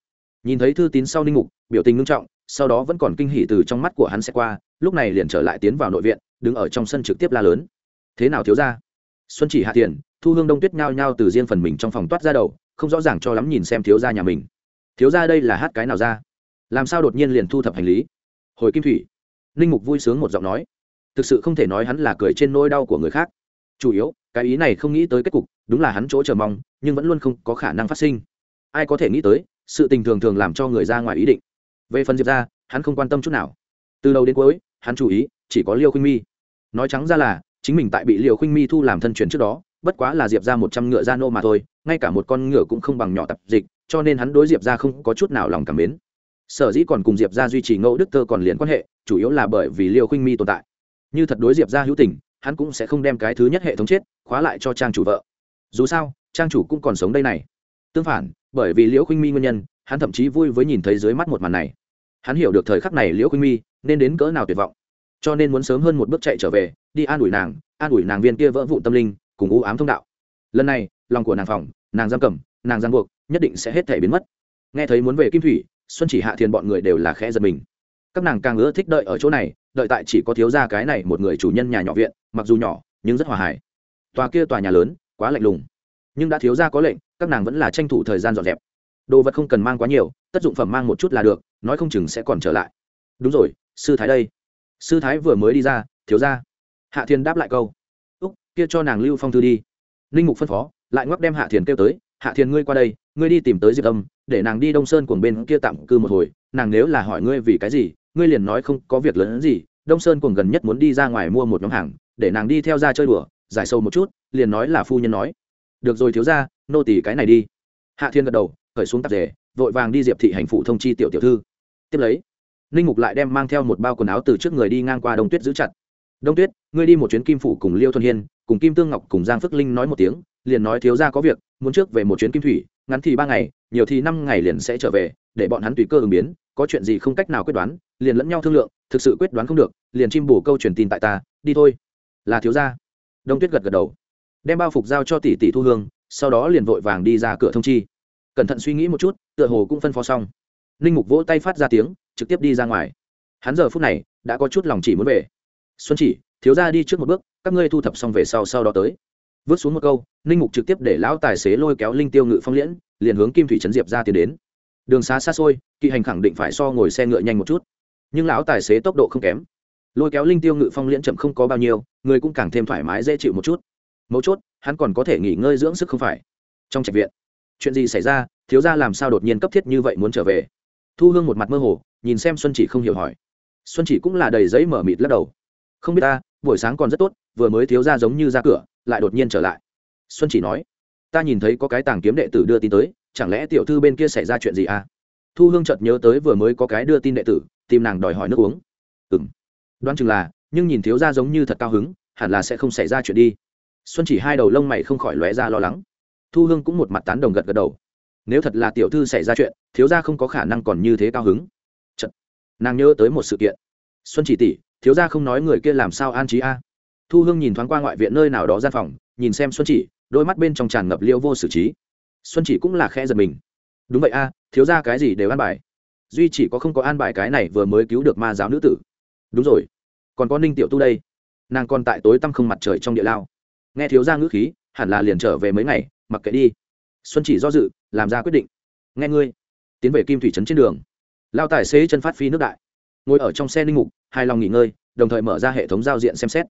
nhìn thấy thư tín sau ninh mục, biểu tình ngưng trọng, sau đó vẫn còn kinh hỉ từ trong mắt của hắn sẽ qua, lúc này liền trở lại tiến vào nội viện, đứng ở trong sân trực tiếp la lớn. Thế nào thiếu ra xuân chỉ hạ tiền thu hương đông tuyết nhao nhao từ riêng phần mình trong phòng toát ra đầu, không rõ ràng cho lắm nhìn xem thiếu gia nhà mình. Thiếu gia đây là hát cái nào ra? Làm sao đột nhiên liền thu thập hành lý? Hồi kim thủy. Ninh mục vui sướng một giọng nói. Thực sự không thể nói hắn là cười trên nỗi đau của người khác. Chủ yếu, cái ý này không nghĩ tới kết cục, đúng là hắn chỗ chờ mong, nhưng vẫn luôn không có khả năng phát sinh. Ai có thể nghĩ tới sự tình thường thường làm cho người ra ngoài ý định. Về phần diệp ra hắn không quan tâm chút nào. Từ đầu đến cuối, hắn chú ý, chỉ có liêu khinh mi. Nói trắng ra là, chính mình tại bị liều khinh mi thu làm thân truyền trước đó, bất quá là diệp ra một trăm ngựa gia nô mà thôi, ngay cả một con ngựa cũng không bằng nhỏ tập dịch, cho nên hắn đối diệp ra không có chút nào lòng cảm mến. Sở dĩ còn cùng diệp ra duy trì ngẫu đức tơ còn liền quan hệ, chủ yếu là bởi vì liêu khinh mi tồn tại. Như thật đối diệp ra hữu tình, hắn cũng sẽ không đem cái thứ nhất hệ thống chết, khóa lại cho trang chủ vợ. Dù sao, trang chủ cũng còn sống đây này tương phản, bởi vì liễu khuynh mi nguyên nhân, hắn thậm chí vui với nhìn thấy dưới mắt một màn này. Hắn hiểu được thời khắc này liễu khuynh mi nên đến cỡ nào tuyệt vọng, cho nên muốn sớm hơn một bước chạy trở về, đi an ủi nàng, an ủi nàng viên kia vỡ vụ tâm linh, cùng u ám thông đạo. Lần này, lòng của nàng phòng nàng giam cầm, nàng giam buộc, nhất định sẽ hết thể biến mất. Nghe thấy muốn về kim thủy, xuân chỉ hạ thiền bọn người đều là khẽ giật mình. Các nàng càng ưa thích đợi ở chỗ này, đợi tại chỉ có thiếu gia cái này một người chủ nhân nhà nhỏ viện, mặc dù nhỏ, nhưng rất hòa hải tòa kia tòa nhà lớn, quá lạnh lùng. Nhưng đã thiếu gia có lệnh các nàng vẫn là tranh thủ thời gian dọn dẹp. Đồ vật không cần mang quá nhiều, tất dụng phẩm mang một chút là được, nói không chừng sẽ còn trở lại. Đúng rồi, sư thái đây. Sư thái vừa mới đi ra, thiếu gia. Hạ thiên đáp lại câu. Úc, kia cho nàng lưu phong thư đi. Ninh mục phân phó, lại ngoắc đem hạ thiền kêu tới. Hạ thiền ngươi qua đây, ngươi đi tìm tới diệp âm, để nàng đi đông sơn cuồng bên kia tạm cư một hồi. Nàng nếu là hỏi ngươi vì cái gì, ngươi liền nói không có việc lớn gì. Đông sơn cuồng gần nhất muốn đi ra ngoài mua một nhóm hàng, để nàng đi theo ra chơi đùa, giải sâu một chút, liền nói là phu nhân nói. Được rồi thiếu ra nô tỳ cái này đi. Hạ thiên gật đầu, khởi xuống tạp rể vội vàng đi diệp thị hành phụ thông chi tiểu tiểu thư. Tiếp lấy, ninh mục lại đem mang theo một bao quần áo từ trước người đi ngang qua đông tuyết giữ chặt. Đông tuyết, ngươi đi một chuyến kim phủ cùng liêu thuần hiên, cùng kim tương ngọc cùng giang phước linh nói một tiếng, liền nói thiếu ra có việc, muốn trước về một chuyến kim thủy, ngắn thì ba ngày, nhiều thì năm ngày liền sẽ trở về, để bọn hắn tùy cơ ứng biến, có chuyện gì không cách nào quyết đoán, liền lẫn nhau thương lượng, thực sự quyết đoán không được, liền chim bổ câu truyền tin tại ta, đi thôi. Là thiếu gia. Đông tuyết gật gật đầu. Đem bao phục giao cho tỷ tỷ thu hương sau đó liền vội vàng đi ra cửa thông chi. Cẩn thận suy nghĩ một chút, tựa hồ cũng phân phó xong. Ninh mục vỗ tay phát ra tiếng, trực tiếp đi ra ngoài. Hắn giờ phút này, đã có chút lòng chỉ muốn về. Xuân chỉ, thiếu ra đi trước một bước, các ngươi thu thập xong về sau sau đó tới. Vứt xuống một câu, ninh mục trực tiếp để lão tài xế lôi kéo linh tiêu ngự phong liễn, liền hướng kim thủy trấn diệp ra tiến đến. Đường xá xa xôi, kỵ hành khẳng định phải so ngồi xe ngựa nhanh một chút. Nhưng lão tài xế tốc độ không kém. Lôi kéo linh tiêu ngự phong liễn chậm không có bao nhiêu, người cũng càng thêm thoải mái dễ chịu một chút mấu chốt, hắn còn có thể nghỉ ngơi dưỡng sức không phải. Trong trạch viện, chuyện gì xảy ra, thiếu gia làm sao đột nhiên cấp thiết như vậy muốn trở về? Thu hương một mặt mơ hồ, nhìn xem xuân chỉ không hiểu hỏi. Xuân chỉ cũng là đầy giấy mở mịt lắc đầu. Không biết ta, buổi sáng còn rất tốt, vừa mới thiếu gia giống như ra cửa, lại đột nhiên trở lại. Xuân chỉ nói, ta nhìn thấy có cái tàng kiếm đệ tử đưa tin tới, chẳng lẽ tiểu thư bên kia xảy ra chuyện gì à? Thu hương chợt nhớ tới vừa mới có cái đưa tin đệ tử, tìm nàng đòi hỏi nước uống. Ừ m đoán chừng là, nhưng nhìn thiếu gia giống như thật cao hứng, hẳn là sẽ không xảy ra chuyện đi xuân chỉ hai đầu lông mày không khỏi lóe ra lo lắng. Thu hương cũng một mặt tán đồng gật gật đầu. Nếu thật là tiểu thư xảy ra chuyện, thiếu gia không có khả năng còn như thế cao hứng. Chật. nàng nhớ tới một sự kiện. Xuân chỉ tỷ, thiếu gia không nói người kia làm sao an trí a? Thu hương nhìn thoáng qua ngoại viện nơi nào đó gian phòng, nhìn xem xuân chỉ, đôi mắt bên trong tràn ngập liêu vô xử trí. Xuân chỉ cũng là khe giật mình. Đúng vậy a, thiếu gia cái gì đều an bài. Duy chỉ có không có an bài cái này vừa mới cứu được ma giáo nữ tử. Đúng rồi. Còn có ninh tiểu tu đây. Nàng còn tại tối tăm không mặt trời trong địa lao nghe thiếu gia ngữ khí, hẳn là liền trở về mấy ngày, mặc kệ đi. Xuân chỉ do dự, làm ra quyết định. Nghe ngươi. Tiến về kim thủy trấn trên đường. Lao tài xế chân phát phi nước đại. Ngồi ở trong xe ninh mục, hài lòng nghỉ ngơi, đồng thời mở ra hệ thống giao diện xem xét.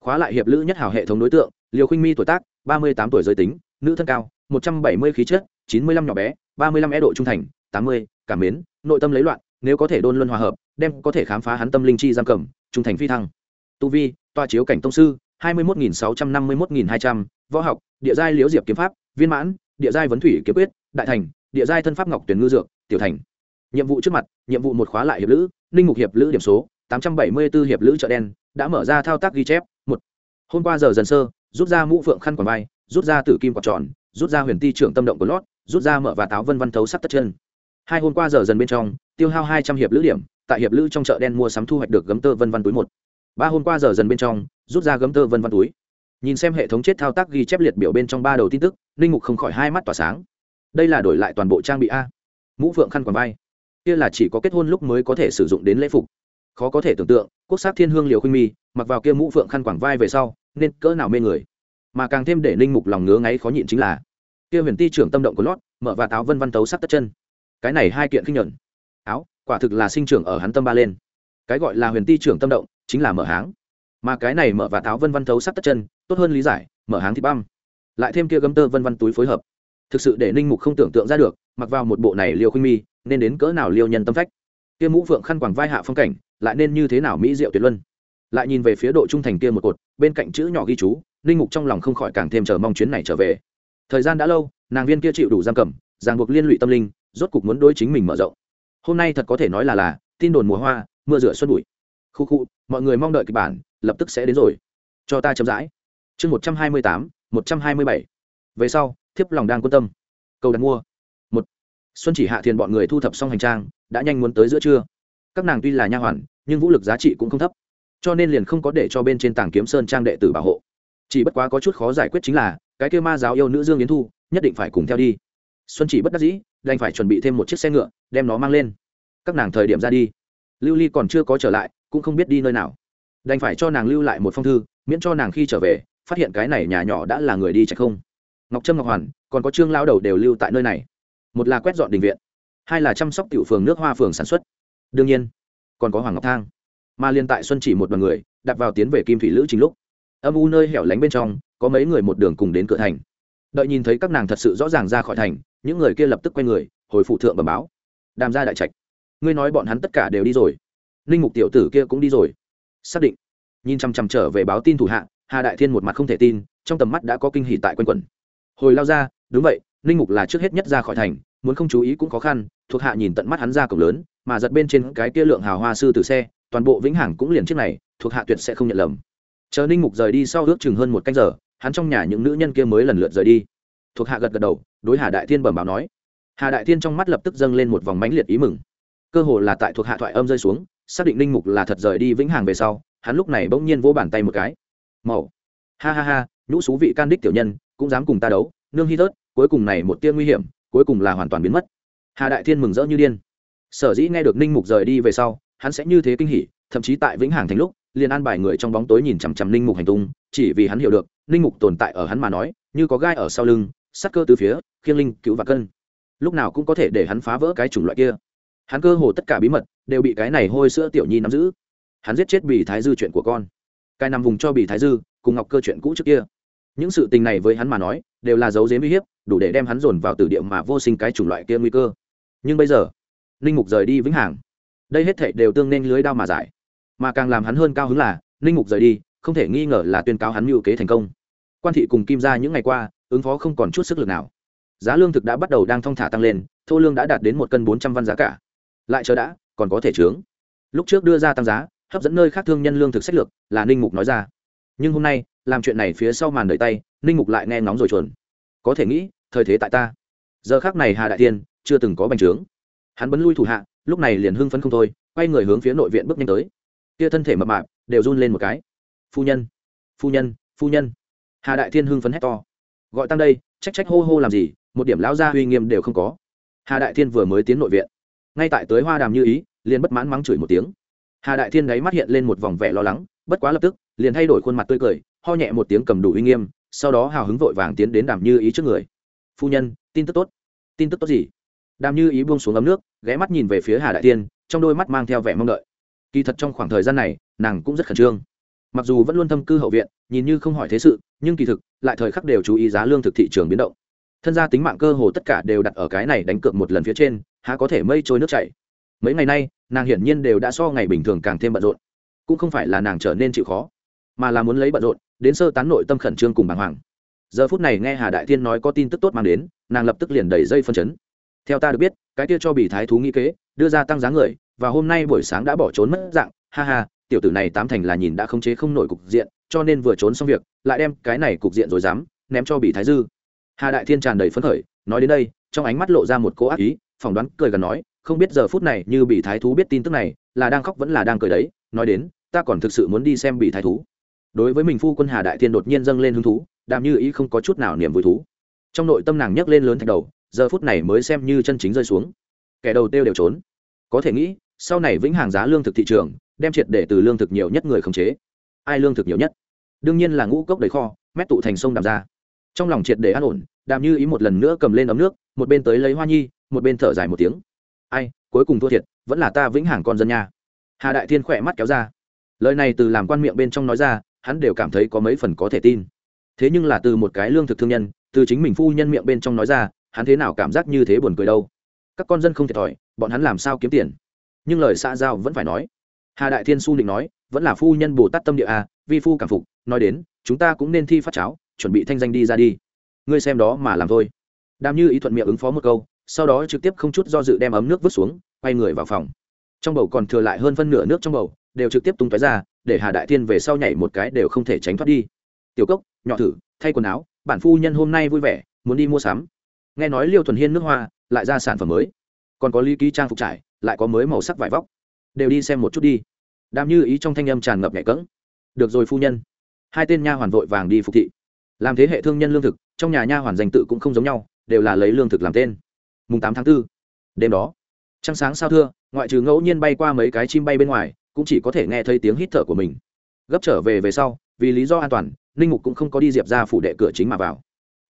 Khóa lại hiệp lữ nhất hào hệ thống đối tượng liều khinh mi tuổi tác, ba mươi tám tuổi giới tính, nữ thân cao, một trăm bảy mươi khí chất, chín mươi lăm nhỏ bé, ba mươi lăm e độ trung thành, tám mươi, cảm mến, nội tâm lấy loạn, nếu có thể đôn luân hòa hợp, đem có thể khám phá hắn tâm linh chi giam cầm, trung thành phi thăng. Tu vi, toa chiếu cảnh tông sư hai mươi một nghìn sáu trăm năm mươi một nghìn hai trăm, võ học, địa giai liễu diệp kiếm pháp, viên mãn, địa giai vấn thủy kiếm quyết, đại thành, địa giai thân pháp ngọc tuyển ngư dược, tiểu thành. Nhiệm vụ trước mặt, nhiệm vụ một khóa lại hiệp lữ, ninh mục hiệp lữ điểm số, tám trăm bảy mươi 874 hiệp lữ chợ đen, đã mở ra thao tác ghi chép, một. Hôm qua giờ dần sơ, rút ra mũ phượng khăn quàng vai, rút ra tử kim quạt tròn, rút ra huyền ti trưởng tâm động của lót, rút ra mở và táo vân văn thấu sắc tất chân. Hai hôm qua giờ dần bên trong, tiêu hao hai trăm hiệp lữ điểm, tại hiệp lữ trong chợ đen mua sắm thu hoạch được gấm tơ vân văn túi một ba hôm qua giờ dần bên trong, rút ra gấm tơ vân văn túi. Nhìn xem hệ thống chết thao tác ghi chép liệt biểu bên trong ba đầu tin tức, linh mục không khỏi hai mắt tỏa sáng. Đây là đổi lại toàn bộ trang bị a. Mũ phượng khăn quàng vai. Kia là chỉ có kết hôn lúc mới có thể sử dụng đến lễ phục. Khó có thể tưởng tượng, quốc sắc thiên hương liều khuynh mi, mặc vào kia mũ phượng khăn quàng vai về sau, nên cỡ nào mê người. Mà càng thêm để Linh mục lòng ngứa ngáy khó nhịn chính là, kia huyền ti trưởng tâm động của lót, mở và táo vân văn tấu sắc tất chân. Cái này hai kiện khinh nhuận. Áo, quả thực là sinh trưởng ở hắn tâm ba lên. Cái gọi là huyền ti trưởng tâm động chính là mở háng. Mà cái này mở và táo vân văn thấu sắc tất chân, tốt hơn lý giải, mở háng thì băm. Lại thêm kia gấm tơ vân văn túi phối hợp. Thực sự để ninh mục không tưởng tượng ra được, mặc vào một bộ này liều khuynh mi, nên đến cỡ nào liêu nhân tâm phách. Kia mũ phượng khăn quàng vai hạ phong cảnh, lại nên như thế nào mỹ diệu tuyệt luân. Lại nhìn về phía độ trung thành kia một cột, bên cạnh chữ nhỏ ghi chú, ninh mục trong lòng không khỏi càng thêm chờ mong chuyến này trở về. Thời gian đã lâu, nàng viên kia chịu đủ giam cầm, ràng buộc liên lụy tâm linh, rốt cục muốn đối chính mình mở rộng. Hôm nay thật có thể nói là là, tin đồn mùa hoa, mưa rửa xuân bụi khu khu, mọi người mong đợi kịch bản, lập tức sẽ đến rồi. Cho ta chậm rãi. Chương một trăm hai mươi tám, một trăm hai mươi bảy. Về sau, thiếp lòng đang quan tâm. Cầu đặt mua. Một. Xuân chỉ hạ thiền bọn người thu thập xong hành trang, đã nhanh muốn tới giữa trưa. Các nàng tuy là nha hoàn, nhưng vũ lực giá trị cũng không thấp, cho nên liền không có để cho bên trên tảng kiếm sơn trang đệ tử bảo hộ. Chỉ bất quá có chút khó giải quyết chính là, cái kêu ma giáo yêu nữ dương yến thu, nhất định phải cùng theo đi. Xuân chỉ bất đắc dĩ, đành phải chuẩn bị thêm một chiếc xe ngựa, đem nó mang lên. Các nàng thời điểm ra đi. Lưu ly còn chưa có trở lại cũng không biết đi nơi nào. Đành phải cho nàng lưu lại một phong thư, miễn cho nàng khi trở về, phát hiện cái này nhà nhỏ đã là người đi chạy không. Ngọc trâm, ngọc hoàn, còn có trương lao đầu đều lưu tại nơi này. Một là quét dọn đình viện, hai là chăm sóc tiểu phường nước hoa phường sản xuất. Đương nhiên, còn có hoàng ngọc thang. Mà liên tại xuân chỉ một đoàn người đặt vào tiến về kim thủy lữ chính lúc, âm u nơi hẻo lánh bên trong, có mấy người một đường cùng đến cửa thành. Đợi nhìn thấy các nàng thật sự rõ ràng ra khỏi thành, những người kia lập tức quay người, hồi phụ thượng bẩm báo. Đàm ra đại trạch, ngươi nói bọn hắn tất cả đều đi rồi ninh mục tiểu tử kia cũng đi rồi. Xác định. Nhìn chằm chằm trở về báo tin thủ hạ, hà đại thiên một mặt không thể tin, trong tầm mắt đã có kinh hỉ tại quanh quẩn. Hồi lao ra, đúng vậy ninh mục là trước hết nhất ra khỏi thành, muốn không chú ý cũng khó khăn, thuộc hạ nhìn tận mắt hắn ra cổng lớn, mà giật bên trên cái kia lượng hào hoa sư từ xe, toàn bộ vĩnh hằng cũng liền chiếc này, thuộc hạ tuyệt sẽ không nhận lầm. Chờ ninh mục rời đi sau ước chừng hơn một canh giờ, hắn trong nhà những nữ nhân kia mới lần lượt rời đi. Thuộc hạ gật gật đầu, đối hà đại thiên bẩm báo nói. Hà đại thiên trong mắt lập tức dâng lên một vòng mãnh liệt ý mừng. Cơ hồ là tại thuộc hạ thoại âm rơi xuống xác định linh mục là thật rời đi vĩnh hằng về sau, hắn lúc này bỗng nhiên vỗ bàn tay một cái. Màu. Ha ha ha, nhũ xú vị can đích tiểu nhân, cũng dám cùng ta đấu, nương hy tớt cuối cùng này một tia nguy hiểm, cuối cùng là hoàn toàn biến mất. Hà đại thiên mừng rỡ như điên. Sở dĩ nghe được ninh mục rời đi về sau, hắn sẽ như thế kinh hỉ, thậm chí tại vĩnh hằng thành lúc, liền an bài người trong bóng tối nhìn chằm chằm ninh mục hành tung, chỉ vì hắn hiểu được, ninh mục tồn tại ở hắn mà nói, như có gai ở sau lưng, sắc cơ từ phía, khiêng linh, cứu và cân. Lúc nào cũng có thể để hắn phá vỡ cái chủng loại kia. Hắn cơ hồ tất cả bí mật đều bị cái này hôi sữa tiểu nhi nắm giữ. Hắn giết chết bì thái dư chuyện của con. Cái nằm vùng cho bì thái dư, cùng ngọc cơ chuyện cũ trước kia. Những sự tình này với hắn mà nói, đều là dấu dếm uy hiếp, đủ để đem hắn dồn vào tử địa mà vô sinh cái chủng loại kia nguy cơ. Nhưng bây giờ, ninh mục rời đi vĩnh hằng. Đây hết thệ đều tương nên lưới đao mà giải. Mà càng làm hắn hơn cao hứng là, ninh mục rời đi, không thể nghi ngờ là tuyên cáo hắn mưu kế thành công. Quan thị cùng kim ra những ngày qua, ứng phó không còn chút sức lực nào. Giá lương thực đã bắt đầu đang thong thả tăng lên, thô lương đã đạt đến một cân bốn trăm văn giá cả. Lại chờ đã còn có thể trướng lúc trước đưa ra tăng giá, hấp dẫn nơi khác thương nhân lương thực sách lược, là ninh mục nói ra. Nhưng hôm nay, làm chuyện này phía sau màn đợi tay, ninh mục lại nghe ngóng rồi chuồn. Có thể nghĩ, thời thế tại ta. Giờ khác này hà đại tiên chưa từng có bành trướng. Hắn bấn lui thủ hạ, lúc này liền hưng phấn không thôi, quay người hướng phía nội viện bước nhanh tới. Kia thân thể mập mạp, đều run lên một cái. Phu nhân phu nhân phu nhân. Hà đại thiên hưng phấn hét to. Gọi tăng đây, trách trách hô hô làm gì, một điểm lão gia uy nghiêm đều không có. Hà đại thiên vừa mới tiến nội viện ngay tại tới hoa đàm như ý, liền bất mãn mắng chửi một tiếng. Hà đại thiên đáy mắt hiện lên một vòng vẻ lo lắng, bất quá lập tức, liền thay đổi khuôn mặt tươi cười, ho nhẹ một tiếng cầm đủ uy nghiêm, sau đó hào hứng vội vàng tiến đến đàm như ý trước người. Phu nhân, tin tức tốt. Tin tức tốt gì? Đàm như ý buông xuống ấm nước, ghé mắt nhìn về phía hà đại tiên trong đôi mắt mang theo vẻ mong đợi. Kỳ thật trong khoảng thời gian này, nàng cũng rất khẩn trương. Mặc dù vẫn luôn thâm cư hậu viện, nhìn như không hỏi thế sự, nhưng kỳ thực, lại thời khắc đều chú ý giá lương thực thị trường biến động. Thân gia tính mạng cơ hồ tất cả đều đặt ở cái này đánh cược một lần phía trên há có thể mây trôi nước chảy. Mấy ngày nay, nàng hiển nhiên đều đã so ngày bình thường càng thêm bận rộn. Cũng không phải là nàng trở nên chịu khó, mà là muốn lấy bận rộn, đến sơ tán nội tâm khẩn trương cùng bàng hoàng. Giờ phút này nghe hà đại thiên nói có tin tức tốt mang đến, nàng lập tức liền đẩy dây phân chấn. Theo ta được biết, cái kia cho bị thái thú nghĩ kế, đưa ra tăng giá người, và hôm nay buổi sáng đã bỏ trốn mất dạng. Ha ha, tiểu tử này tám thành là nhìn đã khống chế không nổi cục diện, cho nên vừa trốn xong việc, lại đem cái này cục diện rồi dám, ném cho bị thái dư. Hà đại thiên tràn đầy phấn khởi, nói đến đây, trong ánh mắt lộ ra một cỗ ác ý phỏng đoán cười gần nói, không biết giờ phút này như bị thái thú biết tin tức này, là đang khóc vẫn là đang cười đấy, nói đến, ta còn thực sự muốn đi xem bị thái thú. Đối với mình phu quân hà đại thiên đột nhiên dâng lên hứng thú đàm như ý không có chút nào niềm vui thú. Trong nội tâm nàng nhấc lên lớn thạch đầu, giờ phút này mới xem như chân chính rơi xuống. Kẻ đầu tiêu đều trốn. Có thể nghĩ, sau này vĩnh hàng giá lương thực thị trường, đem triệt để từ lương thực nhiều nhất người khống chế. Ai lương thực nhiều nhất? Đương nhiên là ngũ cốc đầy kho, mét tụ thành sông đàm ra. Trong lòng triệt để an ổn đàm như ý một lần nữa cầm lên ấm nước, một bên tới lấy hoa nhi một bên thở dài một tiếng. Ai, cuối cùng thua thiệt, vẫn là ta vĩnh hằng con dân nha. Hà đại thiên khỏe mắt kéo ra. Lời này từ làm quan miệng bên trong nói ra, hắn đều cảm thấy có mấy phần có thể tin. Thế nhưng là từ một cái lương thực thương nhân, từ chính mình phu nhân miệng bên trong nói ra, hắn thế nào cảm giác như thế buồn cười đâu. Các con dân không thiệt thòi, bọn hắn làm sao kiếm tiền? Nhưng lời xã giao vẫn phải nói. Hà đại thiên su định nói, vẫn là phu nhân bồ tát tâm địa a, vi phu cảm phục, nói đến, chúng ta cũng nên thi phát cháo, chuẩn bị thanh danh đi ra đi. Ngươi xem đó mà làm thôi. Đam như ý thuận miệng ứng phó một câu sau đó trực tiếp không chút do dự đem ấm nước vứt xuống, quay người vào phòng. Trong bầu còn thừa lại hơn phân nửa nước trong bầu, đều trực tiếp tung tói ra, để hà đại thiên về sau nhảy một cái đều không thể tránh thoát đi. Tiểu cốc, nhỏ thử, thay quần áo, bản phu nhân hôm nay vui vẻ, muốn đi mua sắm. Nghe nói liêu thuần hiên nước hoa, lại ra sản phẩm mới. Còn có lý ký trang phục trải, lại có mới màu sắc vải vóc. Đều đi xem một chút đi. Đam như ý trong thanh âm tràn ngập nhẹ cỡng được rồi phu nhân. Hai tên nha hoàn vội vàng đi phục thị. Làm thế hệ thương nhân lương thực, trong nhà nha hoàn danh tự cũng không giống nhau, đều là lấy lương thực làm tên mùng tám tháng 4. đêm đó, trăng sáng sao thưa, ngoại trừ ngẫu nhiên bay qua mấy cái chim bay bên ngoài, cũng chỉ có thể nghe thấy tiếng hít thở của mình. Gấp trở về về sau, vì lý do an toàn, ninh mục cũng không có đi diệp ra phủ đệ cửa chính mà vào,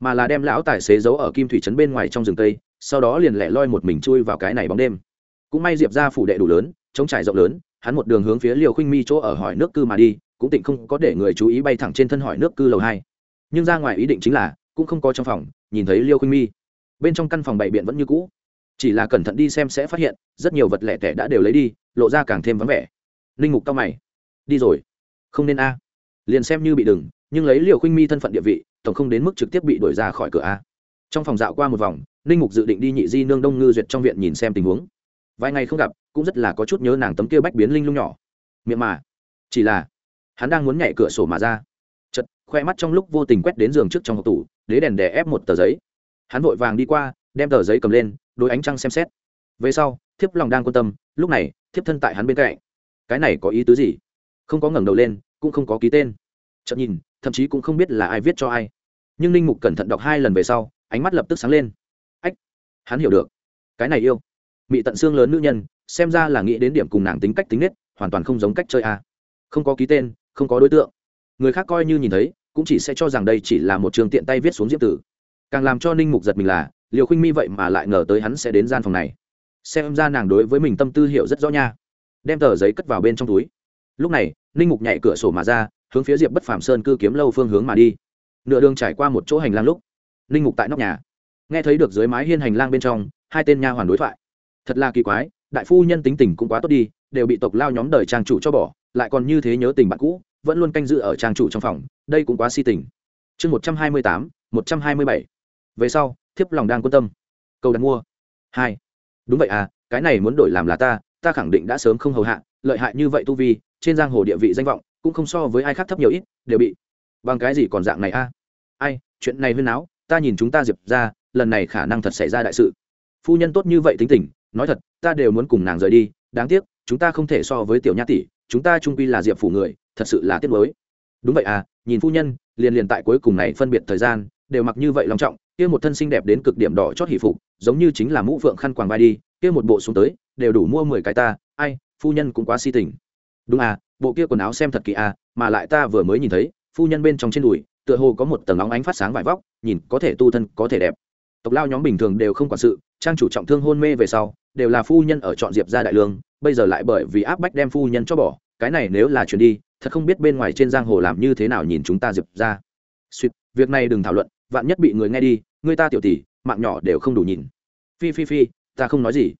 mà là đem lão tài xế giấu ở kim thủy trấn bên ngoài trong rừng tây, sau đó liền lẻ loi một mình chui vào cái này bóng đêm. Cũng may diệp ra phủ đệ đủ lớn chống trải rộng lớn, hắn một đường hướng phía liều khinh mi chỗ ở hỏi nước cư mà đi, cũng tịnh không có để người chú ý bay thẳng trên thân hỏi nước cư lầu hai. Nhưng ra ngoài ý định chính là, cũng không có trong phòng, nhìn thấy liêu khinh mi bên trong căn phòng bày biện vẫn như cũ. Chỉ là cẩn thận đi xem sẽ phát hiện, rất nhiều vật lẻ tẻ đã đều lấy đi, lộ ra càng thêm vắng vẻ. Linh mục cao mày. Đi rồi. Không nên a. Liền xem như bị đừng, nhưng lấy liều khinh mi thân phận địa vị, tổng không đến mức trực tiếp bị đuổi ra khỏi cửa a. Trong phòng dạo qua một vòng, linh mục dự định đi nhị di nương đông ngư duyệt trong viện nhìn xem tình huống. Vài ngày không gặp, cũng rất là có chút nhớ nàng tấm kia bách biến linh lung nhỏ. Miệng mà. Chỉ là, hắn đang muốn nhảy cửa sổ mà ra. Chật khoe mắt trong lúc vô tình quét đến giường trước trong hộp tủ, đế đèn đè ép một tờ giấy hắn vội vàng đi qua, đem tờ giấy cầm lên đôi ánh trăng xem xét. Về sau, thiếp lòng đang quan tâm, lúc này, thiếp thân tại hắn bên cạnh. Cái này có ý tứ gì? Không có ngẩng đầu lên, cũng không có ký tên. Chậm nhìn, thậm chí cũng không biết là ai viết cho ai. Nhưng ninh mục cẩn thận đọc hai lần về sau, ánh mắt lập tức sáng lên. Ách, hắn hiểu được. Cái này yêu. Mị tận xương lớn nữ nhân, xem ra là nghĩ đến điểm cùng nàng tính cách tính nết, hoàn toàn không giống cách chơi a. Không có ký tên, không có đối tượng. Người khác coi như nhìn thấy, cũng chỉ sẽ cho rằng đây chỉ là một trường tiện tay viết xuống diễm tử càng làm cho ninh mục giật mình là, liều khinh mi vậy mà lại ngờ tới hắn sẽ đến gian phòng này. Xem ra nàng đối với mình tâm tư hiểu rất rõ nha. Đem tờ giấy cất vào bên trong túi. Lúc này, ninh mục nhảy cửa sổ mà ra, hướng phía diệp bất phàm sơn cư kiếm lâu phương hướng mà đi. Nửa đường trải qua một chỗ hành lang lúc, ninh mục tại nóc nhà. Nghe thấy được dưới mái hiên hành lang bên trong, hai tên nha hoàn đối thoại. Thật là kỳ quái, đại phu nhân tính tình cũng quá tốt đi, đều bị tộc lao nhóm đời trang chủ cho bỏ, lại còn như thế nhớ tình bạn cũ, vẫn luôn canh giữ ở trang chủ trong phòng, đây cũng quá si tình. Chương một trăm hai mươi tám, một trăm hai mươi bảy về sau, thiếp lòng đang quan tâm. Câu đặt mua. Hai. Đúng vậy à cái này muốn đổi làm là ta ta khẳng định đã sớm không hầu hạ, lợi hại như vậy tu vi, trên giang hồ địa vị danh vọng, cũng không so với ai khác thấp nhiều ít, đều bị bằng cái gì còn dạng này a? À? ai, chuyện này huyên áo ta nhìn chúng ta diệp ra, lần này khả năng thật xảy ra đại sự. Phu nhân tốt như vậy tính tình, nói thật, ta đều muốn cùng nàng rời đi, đáng tiếc, chúng ta không thể so với tiểu nha tỷ, chúng ta trung quy là diệp phủ người, thật sự là tiếc mới đúng vậy à nhìn phu nhân, liền liền tại cuối cùng này phân biệt thời gian, đều mặc như vậy long trọng kia một thân xinh đẹp đến cực điểm đỏ chót hỷ phục, giống như chính là mũ phượng khăn quàng vai đi, kia một bộ xuống tới, đều đủ mua mười cái ta, ai, phu nhân cũng quá si tình. Đúng à bộ kia quần áo xem thật kỳ à mà lại ta vừa mới nhìn thấy, phu nhân bên trong trên đùi, tựa hồ có một tầng óng ánh phát sáng vải vóc, nhìn có thể tu thân, có thể đẹp. Tộc lao nhóm bình thường đều không quản sự, trang chủ trọng thương hôn mê về sau, đều là phu nhân ở chọn diệp ra đại lương, bây giờ lại bởi vì áp bách đem phu nhân cho bỏ, cái này nếu là chuyển đi, thật không biết bên ngoài trên giang hồ làm như thế nào nhìn chúng ta diệp ra suýt, việc này đừng thảo luận, vạn nhất bị người nghe đi người ta tiểu tỷ, mạng nhỏ đều không đủ nhìn. Phi phi phi, ta không nói gì.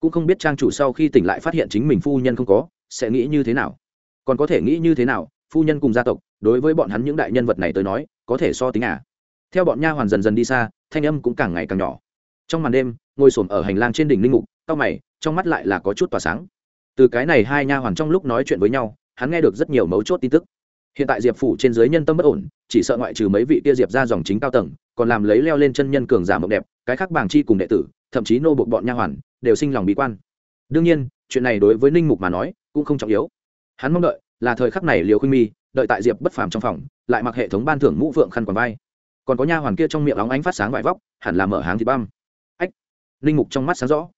Cũng không biết trang chủ sau khi tỉnh lại phát hiện chính mình phu nhân không có, sẽ nghĩ như thế nào. Còn có thể nghĩ như thế nào, phu nhân cùng gia tộc, đối với bọn hắn những đại nhân vật này tới nói, có thể so tính à? Theo bọn nha hoàn dần dần đi xa, thanh âm cũng càng ngày càng nhỏ. Trong màn đêm, ngồi s ở hành lang trên đỉnh linh mục, tao mày, trong mắt lại là có chút tỏa sáng. Từ cái này hai nha hoàn trong lúc nói chuyện với nhau, hắn nghe được rất nhiều mấu chốt tin tức. Hiện tại diệp phủ trên dưới nhân tâm bất ổn, chỉ sợ ngoại trừ mấy vị kia diệp ra dòng chính cao tầng còn làm lấy leo lên chân nhân cường giả mộng đẹp, cái khác bảng chi cùng đệ tử, thậm chí nô buộc bọn nha hoàn, đều sinh lòng bí quan. Đương nhiên, chuyện này đối với ninh mục mà nói, cũng không trọng yếu. Hắn mong đợi là thời khắc này liều khuynh mi, đợi tại diệp bất phàm trong phòng, lại mặc hệ thống ban thưởng mũ vượng khăn quàng vai. Còn có nha hoàn kia trong miệng óng ánh phát sáng vải vóc, hẳn là mở háng thịt băm. Ách! Linh mục trong mắt sáng rõ.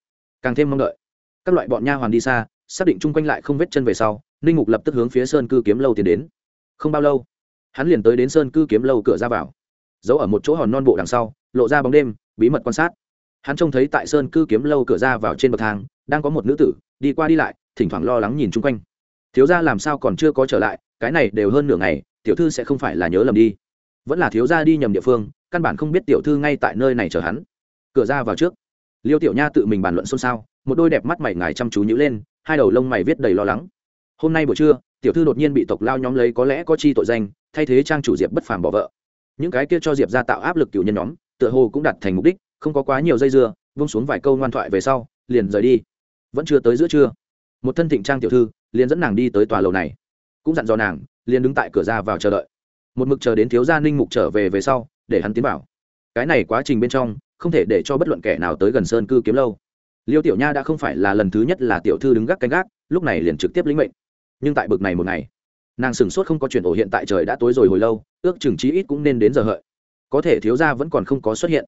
Càng thêm mong đợi. Các loại bọn nha hoàn đi xa, xác định chung quanh lại không vết chân về sau, ninh mục lập tức hướng phía sơn cư kiếm lâu tiến đến. Không bao lâu, hắn liền tới đến sơn cư kiếm lâu cửa ra vào giấu ở một chỗ hòn non bộ đằng sau, lộ ra bóng đêm, bí mật quan sát. Hắn trông thấy tại sơn cư kiếm lâu cửa ra vào trên bậc thang, đang có một nữ tử, đi qua đi lại, thỉnh thoảng lo lắng nhìn chung quanh. Thiếu gia làm sao còn chưa có trở lại, cái này đều hơn nửa ngày, tiểu thư sẽ không phải là nhớ lầm đi. Vẫn là thiếu gia đi nhầm địa phương, căn bản không biết tiểu thư ngay tại nơi này chờ hắn. Cửa ra vào trước. Liêu tiểu nha tự mình bàn luận xôn xao, một đôi đẹp mắt mày ngài chăm chú nhữ lên, hai đầu lông mày viết đầy lo lắng. Hôm nay buổi trưa, tiểu thư đột nhiên bị tộc lao nhóm lấy có lẽ có chi tội danh, thay thế trang chủ diệp bất phàm bỏ vợ những cái kia cho diệp ra tạo áp lực cựu nhân nhóm, tựa hồ cũng đạt thành mục đích, không có quá nhiều dây dưa, vung xuống vài câu ngoan thoại về sau, liền rời đi. Vẫn chưa tới giữa trưa, một thân thịnh trang tiểu thư liền dẫn nàng đi tới tòa lầu này. Cũng dặn dò nàng, liền đứng tại cửa ra vào chờ đợi. Một mực chờ đến thiếu gia ninh mục trở về về sau, để hắn tiến vào. Cái này quá trình bên trong, không thể để cho bất luận kẻ nào tới gần sơn cư kiếm lâu. Liêu tiểu nha đã không phải là lần thứ nhất là tiểu thư đứng gác canh gác, lúc này liền trực tiếp lĩnh mệnh. Nhưng tại bực này một ngày nàng sửng sốt không có chuyện ổ hiện tại trời đã tối rồi hồi lâu, ước chừng chí ít cũng nên đến giờ hợi. Có thể thiếu gia vẫn còn không có xuất hiện.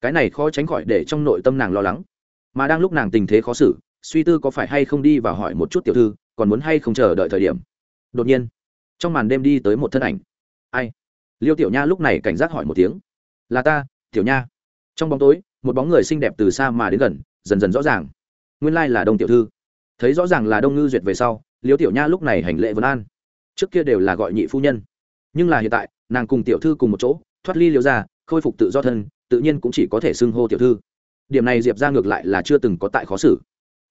Cái này khó tránh khỏi để trong nội tâm nàng lo lắng. Mà đang lúc nàng tình thế khó xử, suy tư có phải hay không đi và hỏi một chút tiểu thư, còn muốn hay không chờ đợi thời điểm. Đột nhiên, trong màn đêm đi tới một thân ảnh. Ai? Liêu tiểu nha lúc này cảnh giác hỏi một tiếng. Là ta, tiểu nha. Trong bóng tối, một bóng người xinh đẹp từ xa mà đến gần, dần dần rõ ràng. Nguyên lai là đông tiểu thư. Thấy rõ ràng là đông ngư duyệt về sau, liêu tiểu nha lúc này hành lệ vân an trước kia đều là gọi nhị phu nhân. Nhưng là hiện tại, nàng cùng tiểu thư cùng một chỗ, thoát ly liễu ra khôi phục tự do thân, tự nhiên cũng chỉ có thể xưng hô tiểu thư. Điểm này diệp ra ngược lại là chưa từng có tại khó xử.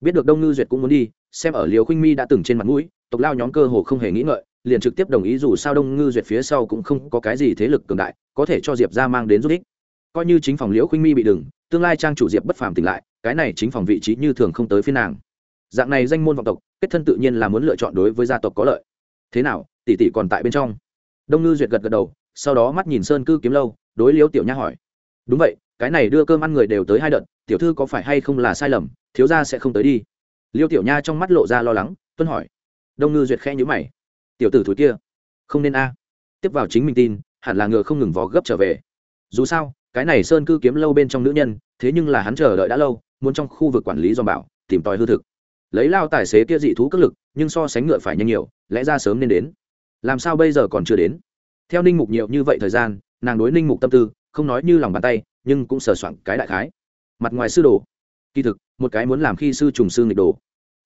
Biết được đông ngư duyệt cũng muốn đi, xem ở liều khinh mi đã từng trên mặt mũi, tộc lao nhóm cơ hồ không hề nghĩ ngợi, liền trực tiếp đồng ý dù sao đông ngư duyệt phía sau cũng không có cái gì thế lực cường đại, có thể cho diệp ra mang đến giúp ích. Coi như chính phòng liễu khinh mi bị đừng, tương lai trang chủ diệp bất phàm tỉnh lại, cái này chính phòng vị trí như thường không tới phiên nàng. Dạng này danh môn vọng tộc, kết thân tự nhiên là muốn lựa chọn đối với gia tộc có lợi thế nào tỷ tỷ còn tại bên trong. Đông ngư duyệt gật gật đầu, sau đó mắt nhìn sơn cư kiếm lâu, đối liếu tiểu nha hỏi. Đúng vậy, cái này đưa cơm ăn người đều tới hai đợt, tiểu thư có phải hay không là sai lầm, thiếu gia sẽ không tới đi. Liêu tiểu nha trong mắt lộ ra lo lắng, tuân hỏi. Đông ngư duyệt khẽ nhữ mày. Tiểu tử thúi kia, không nên a. Tiếp vào chính mình tin, hẳn là ngựa không ngừng vó gấp trở về. Dù sao, cái này sơn cư kiếm lâu bên trong nữ nhân, thế nhưng là hắn chờ đợi đã lâu, muốn trong khu vực quản lý dòm bảo, tìm tòi hư thực lấy lao tài xế kia dị thú cất lực, nhưng so sánh ngựa phải nhanh nhiều, lẽ ra sớm nên đến. Làm sao bây giờ còn chưa đến? Theo ninh mục nhiều như vậy thời gian, nàng đối ninh mục tâm tư, không nói như lòng bàn tay, nhưng cũng sờ soạn cái đại khái. Mặt ngoài sư đồ. Kỳ thực, một cái muốn làm khi sư trùng sư nghịch đồ.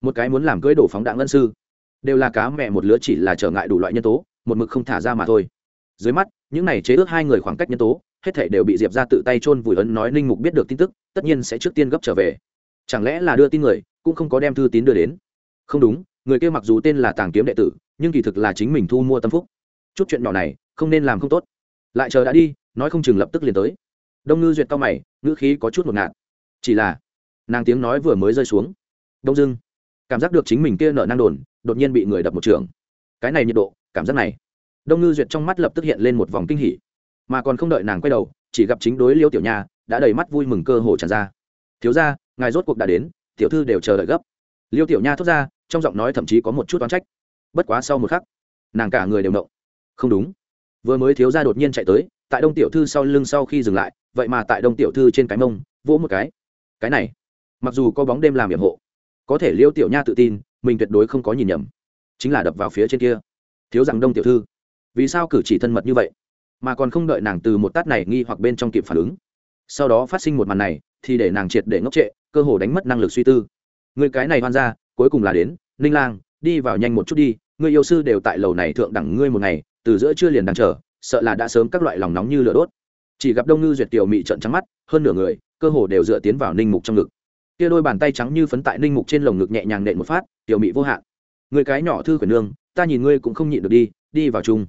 Một cái muốn làm cưới đồ phóng đạn ngân sư. Đều là cá mẹ một lứa chỉ là trở ngại đủ loại nhân tố, một mực không thả ra mà thôi. Dưới mắt, những này chế ước hai người khoảng cách nhân tố, hết thể đều bị diệp ra tự tay chôn vùi ấn nói ninh mục biết được tin tức, tất nhiên sẽ trước tiên gấp trở về. Chẳng lẽ là đưa tin người cũng không có đem thư tín đưa đến. Không đúng, người kia mặc dù tên là tàng kiếm đệ tử, nhưng kỳ thực là chính mình thu mua tâm phúc. Chút chuyện nhỏ này, không nên làm không tốt. Lại chờ đã đi, nói không chừng lập tức liền tới. Đông ngư duyệt cao mày, ngữ khí có chút một ngạt. Chỉ là, nàng tiếng nói vừa mới rơi xuống. Đông dưng cảm giác được chính mình kia nợ năng đồn, đột nhiên bị người đập một trường. Cái này nhiệt độ, cảm giác này. Đông ngư duyệt trong mắt lập tức hiện lên một vòng kinh hỉ. Mà còn không đợi nàng quay đầu, chỉ gặp chính đối liêu tiểu nha, đã đầy mắt vui mừng cơ hồ tràn ra. Thiếu ra ngài rốt cuộc đã đến tiểu thư đều chờ đợi gấp. Liêu tiểu nha thốt ra, trong giọng nói thậm chí có một chút oán trách. Bất quá sau một khắc, nàng cả người đều động. Không đúng. Vừa mới thiếu ra đột nhiên chạy tới, tại đông tiểu thư sau lưng sau khi dừng lại, vậy mà tại đông tiểu thư trên cái mông, vỗ một cái. Cái này, mặc dù có bóng đêm làm hiểm hộ, có thể liêu tiểu nha tự tin, mình tuyệt đối không có nhìn nhầm. Chính là đập vào phía trên kia. Thiếu rằng đông tiểu thư, vì sao cử chỉ thân mật như vậy? Mà còn không đợi nàng từ một tát này nghi hoặc bên trong kịp phản ứng. Sau đó phát sinh một màn này thì để nàng triệt để ngốc trệ, cơ hồ đánh mất năng lực suy tư. Người cái này hoan ra cuối cùng là đến, ninh lang, đi vào nhanh một chút đi, người yêu sư đều tại lầu này thượng đẳng ngươi một ngày, từ giữa trưa liền đang chờ, sợ là đã sớm các loại lòng nóng như lửa đốt. Chỉ gặp đông ngư duyệt tiểu mị trận trắng mắt, hơn nửa người, cơ hồ đều dựa tiến vào ninh mục trong ngực. Kia đôi bàn tay trắng như phấn tại ninh mục trên lồng ngực nhẹ nhàng nện một phát, tiểu mị vô hạn. Người cái nhỏ thư khuyển nương, ta nhìn ngươi cũng không nhịn được đi đi vào chung.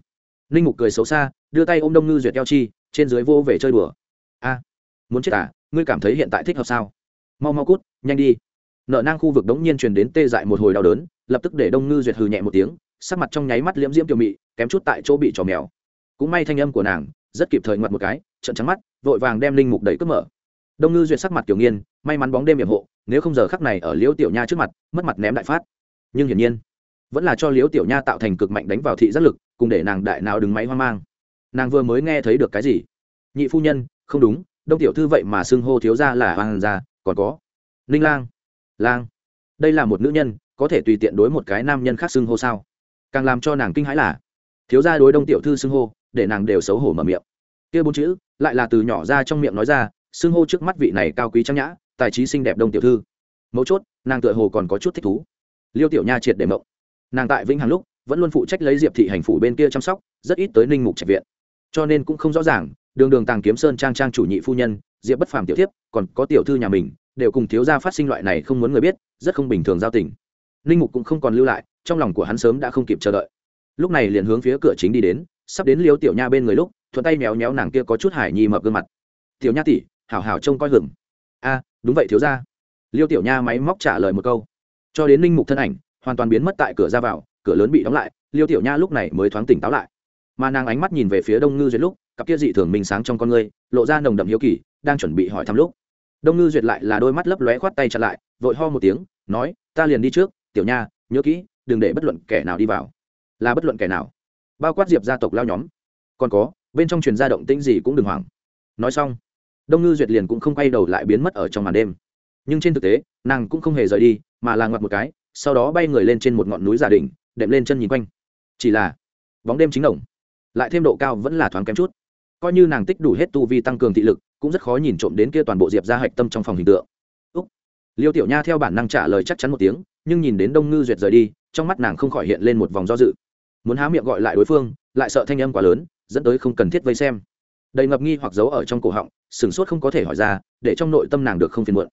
Ninh mục cười xấu xa, đưa tay ôm đông ngư duyệt eo chi, trên dưới vô về chơi đùa. A, muốn chết à? Ngươi cảm thấy hiện tại thích hợp sao? Mau mau cút, nhanh đi. Nợ nang khu vực đống nhiên truyền đến tê dại một hồi đau đớn, lập tức để đông ngư duyệt hừ nhẹ một tiếng, sắc mặt trong nháy mắt liễm diễm tiểu mị, kém chút tại chỗ bị trò mèo. Cũng may thanh âm của nàng rất kịp thời ngoặt một cái trận trắng mắt, vội vàng đem linh mục đẩy cướp mở. Đông ngư duyệt sắc mặt tiểu nghiên, may mắn bóng đêm hiểm hộ, nếu không giờ khắc này ở liễu tiểu nha trước mặt, mất mặt ném đại phát. Nhưng hiển nhiên, vẫn là cho liễu tiểu nha tạo thành cực mạnh đánh vào thị giác lực, cùng để nàng đại nào đứng máy hoang mang. Nàng vừa mới nghe thấy được cái gì? Nhị phu nhân, không đúng đông tiểu thư vậy mà xưng hô thiếu gia là hoàng gia, còn có. Ninh lang. Lang. Đây là một nữ nhân, có thể tùy tiện đối một cái nam nhân khác xưng hô sao? Càng làm cho nàng kinh hãi là, thiếu gia đối đông tiểu thư xưng hô, để nàng đều xấu hổ mở miệng. Kia bốn chữ, lại là từ nhỏ ra trong miệng nói ra, xưng hô trước mắt vị này cao quý trang nhã, tài trí xinh đẹp đông tiểu thư. Mấu chốt, nàng tựa hồ còn có chút thích thú. Liêu tiểu nha triệt để mộng. Nàng tại vĩnh hằng lúc, vẫn luôn phụ trách lấy diệp thị hành phủ bên kia chăm sóc, rất ít tới ninh mục trạch viện. Cho nên cũng không rõ ràng đường đường tàng kiếm sơn trang trang chủ nhị phu nhân, diệp bất phàm tiểu thiếp, còn có tiểu thư nhà mình, đều cùng thiếu gia phát sinh loại này không muốn người biết, rất không bình thường giao tình. Ninh mục cũng không còn lưu lại, trong lòng của hắn sớm đã không kịp chờ đợi. Lúc này liền hướng phía cửa chính đi đến, sắp đến liêu tiểu nha bên người lúc, thuận tay méo méo nàng kia có chút hải nhi mập gương mặt. Tiểu nha tỷ, hảo hảo trông coi hưởng. A, đúng vậy thiếu gia. Liêu tiểu nha máy móc trả lời một câu. Cho đến ninh mục thân ảnh, hoàn toàn biến mất tại cửa ra vào, cửa lớn bị đóng lại, liêu tiểu nha lúc này mới thoáng tỉnh táo lại. Mà nàng ánh mắt nhìn về phía đông ngư duyệt lúc cặp kia dị thường minh sáng trong con ngươi, lộ ra nồng đậm hiếu kỳ, đang chuẩn bị hỏi thăm lúc. Đông ngư duyệt lại là đôi mắt lấp lóe khoát tay chặt lại, vội ho một tiếng, nói, ta liền đi trước, tiểu nha, nhớ kỹ, đừng để bất luận kẻ nào đi vào. Là bất luận kẻ nào? Bao quát diệp gia tộc lao nhóm. Còn có, bên trong truyền gia động tĩnh gì cũng đừng hoảng. Nói xong, đông ngư duyệt liền cũng không quay đầu lại biến mất ở trong màn đêm. Nhưng trên thực tế, nàng cũng không hề rời đi, mà là ngoặt một cái, sau đó bay người lên trên một ngọn núi giả đình đệm lên chân nhìn quanh. Chỉ là, bóng đêm chính đồng, lại thêm độ cao vẫn là thoáng kém chút coi như nàng tích đủ hết tu vi tăng cường thị lực, cũng rất khó nhìn trộm đến kia toàn bộ diệp ra hạch tâm trong phòng hình tượng. Úc. Liêu tiểu nha theo bản năng trả lời chắc chắn một tiếng, nhưng nhìn đến đông ngư duyệt rời đi, trong mắt nàng không khỏi hiện lên một vòng do dự. Muốn há miệng gọi lại đối phương, lại sợ thanh âm quá lớn, dẫn tới không cần thiết vây xem. Đầy ngập nghi hoặc giấu ở trong cổ họng sửng sốt không có thể hỏi ra, để trong nội tâm nàng được không phiền muộn.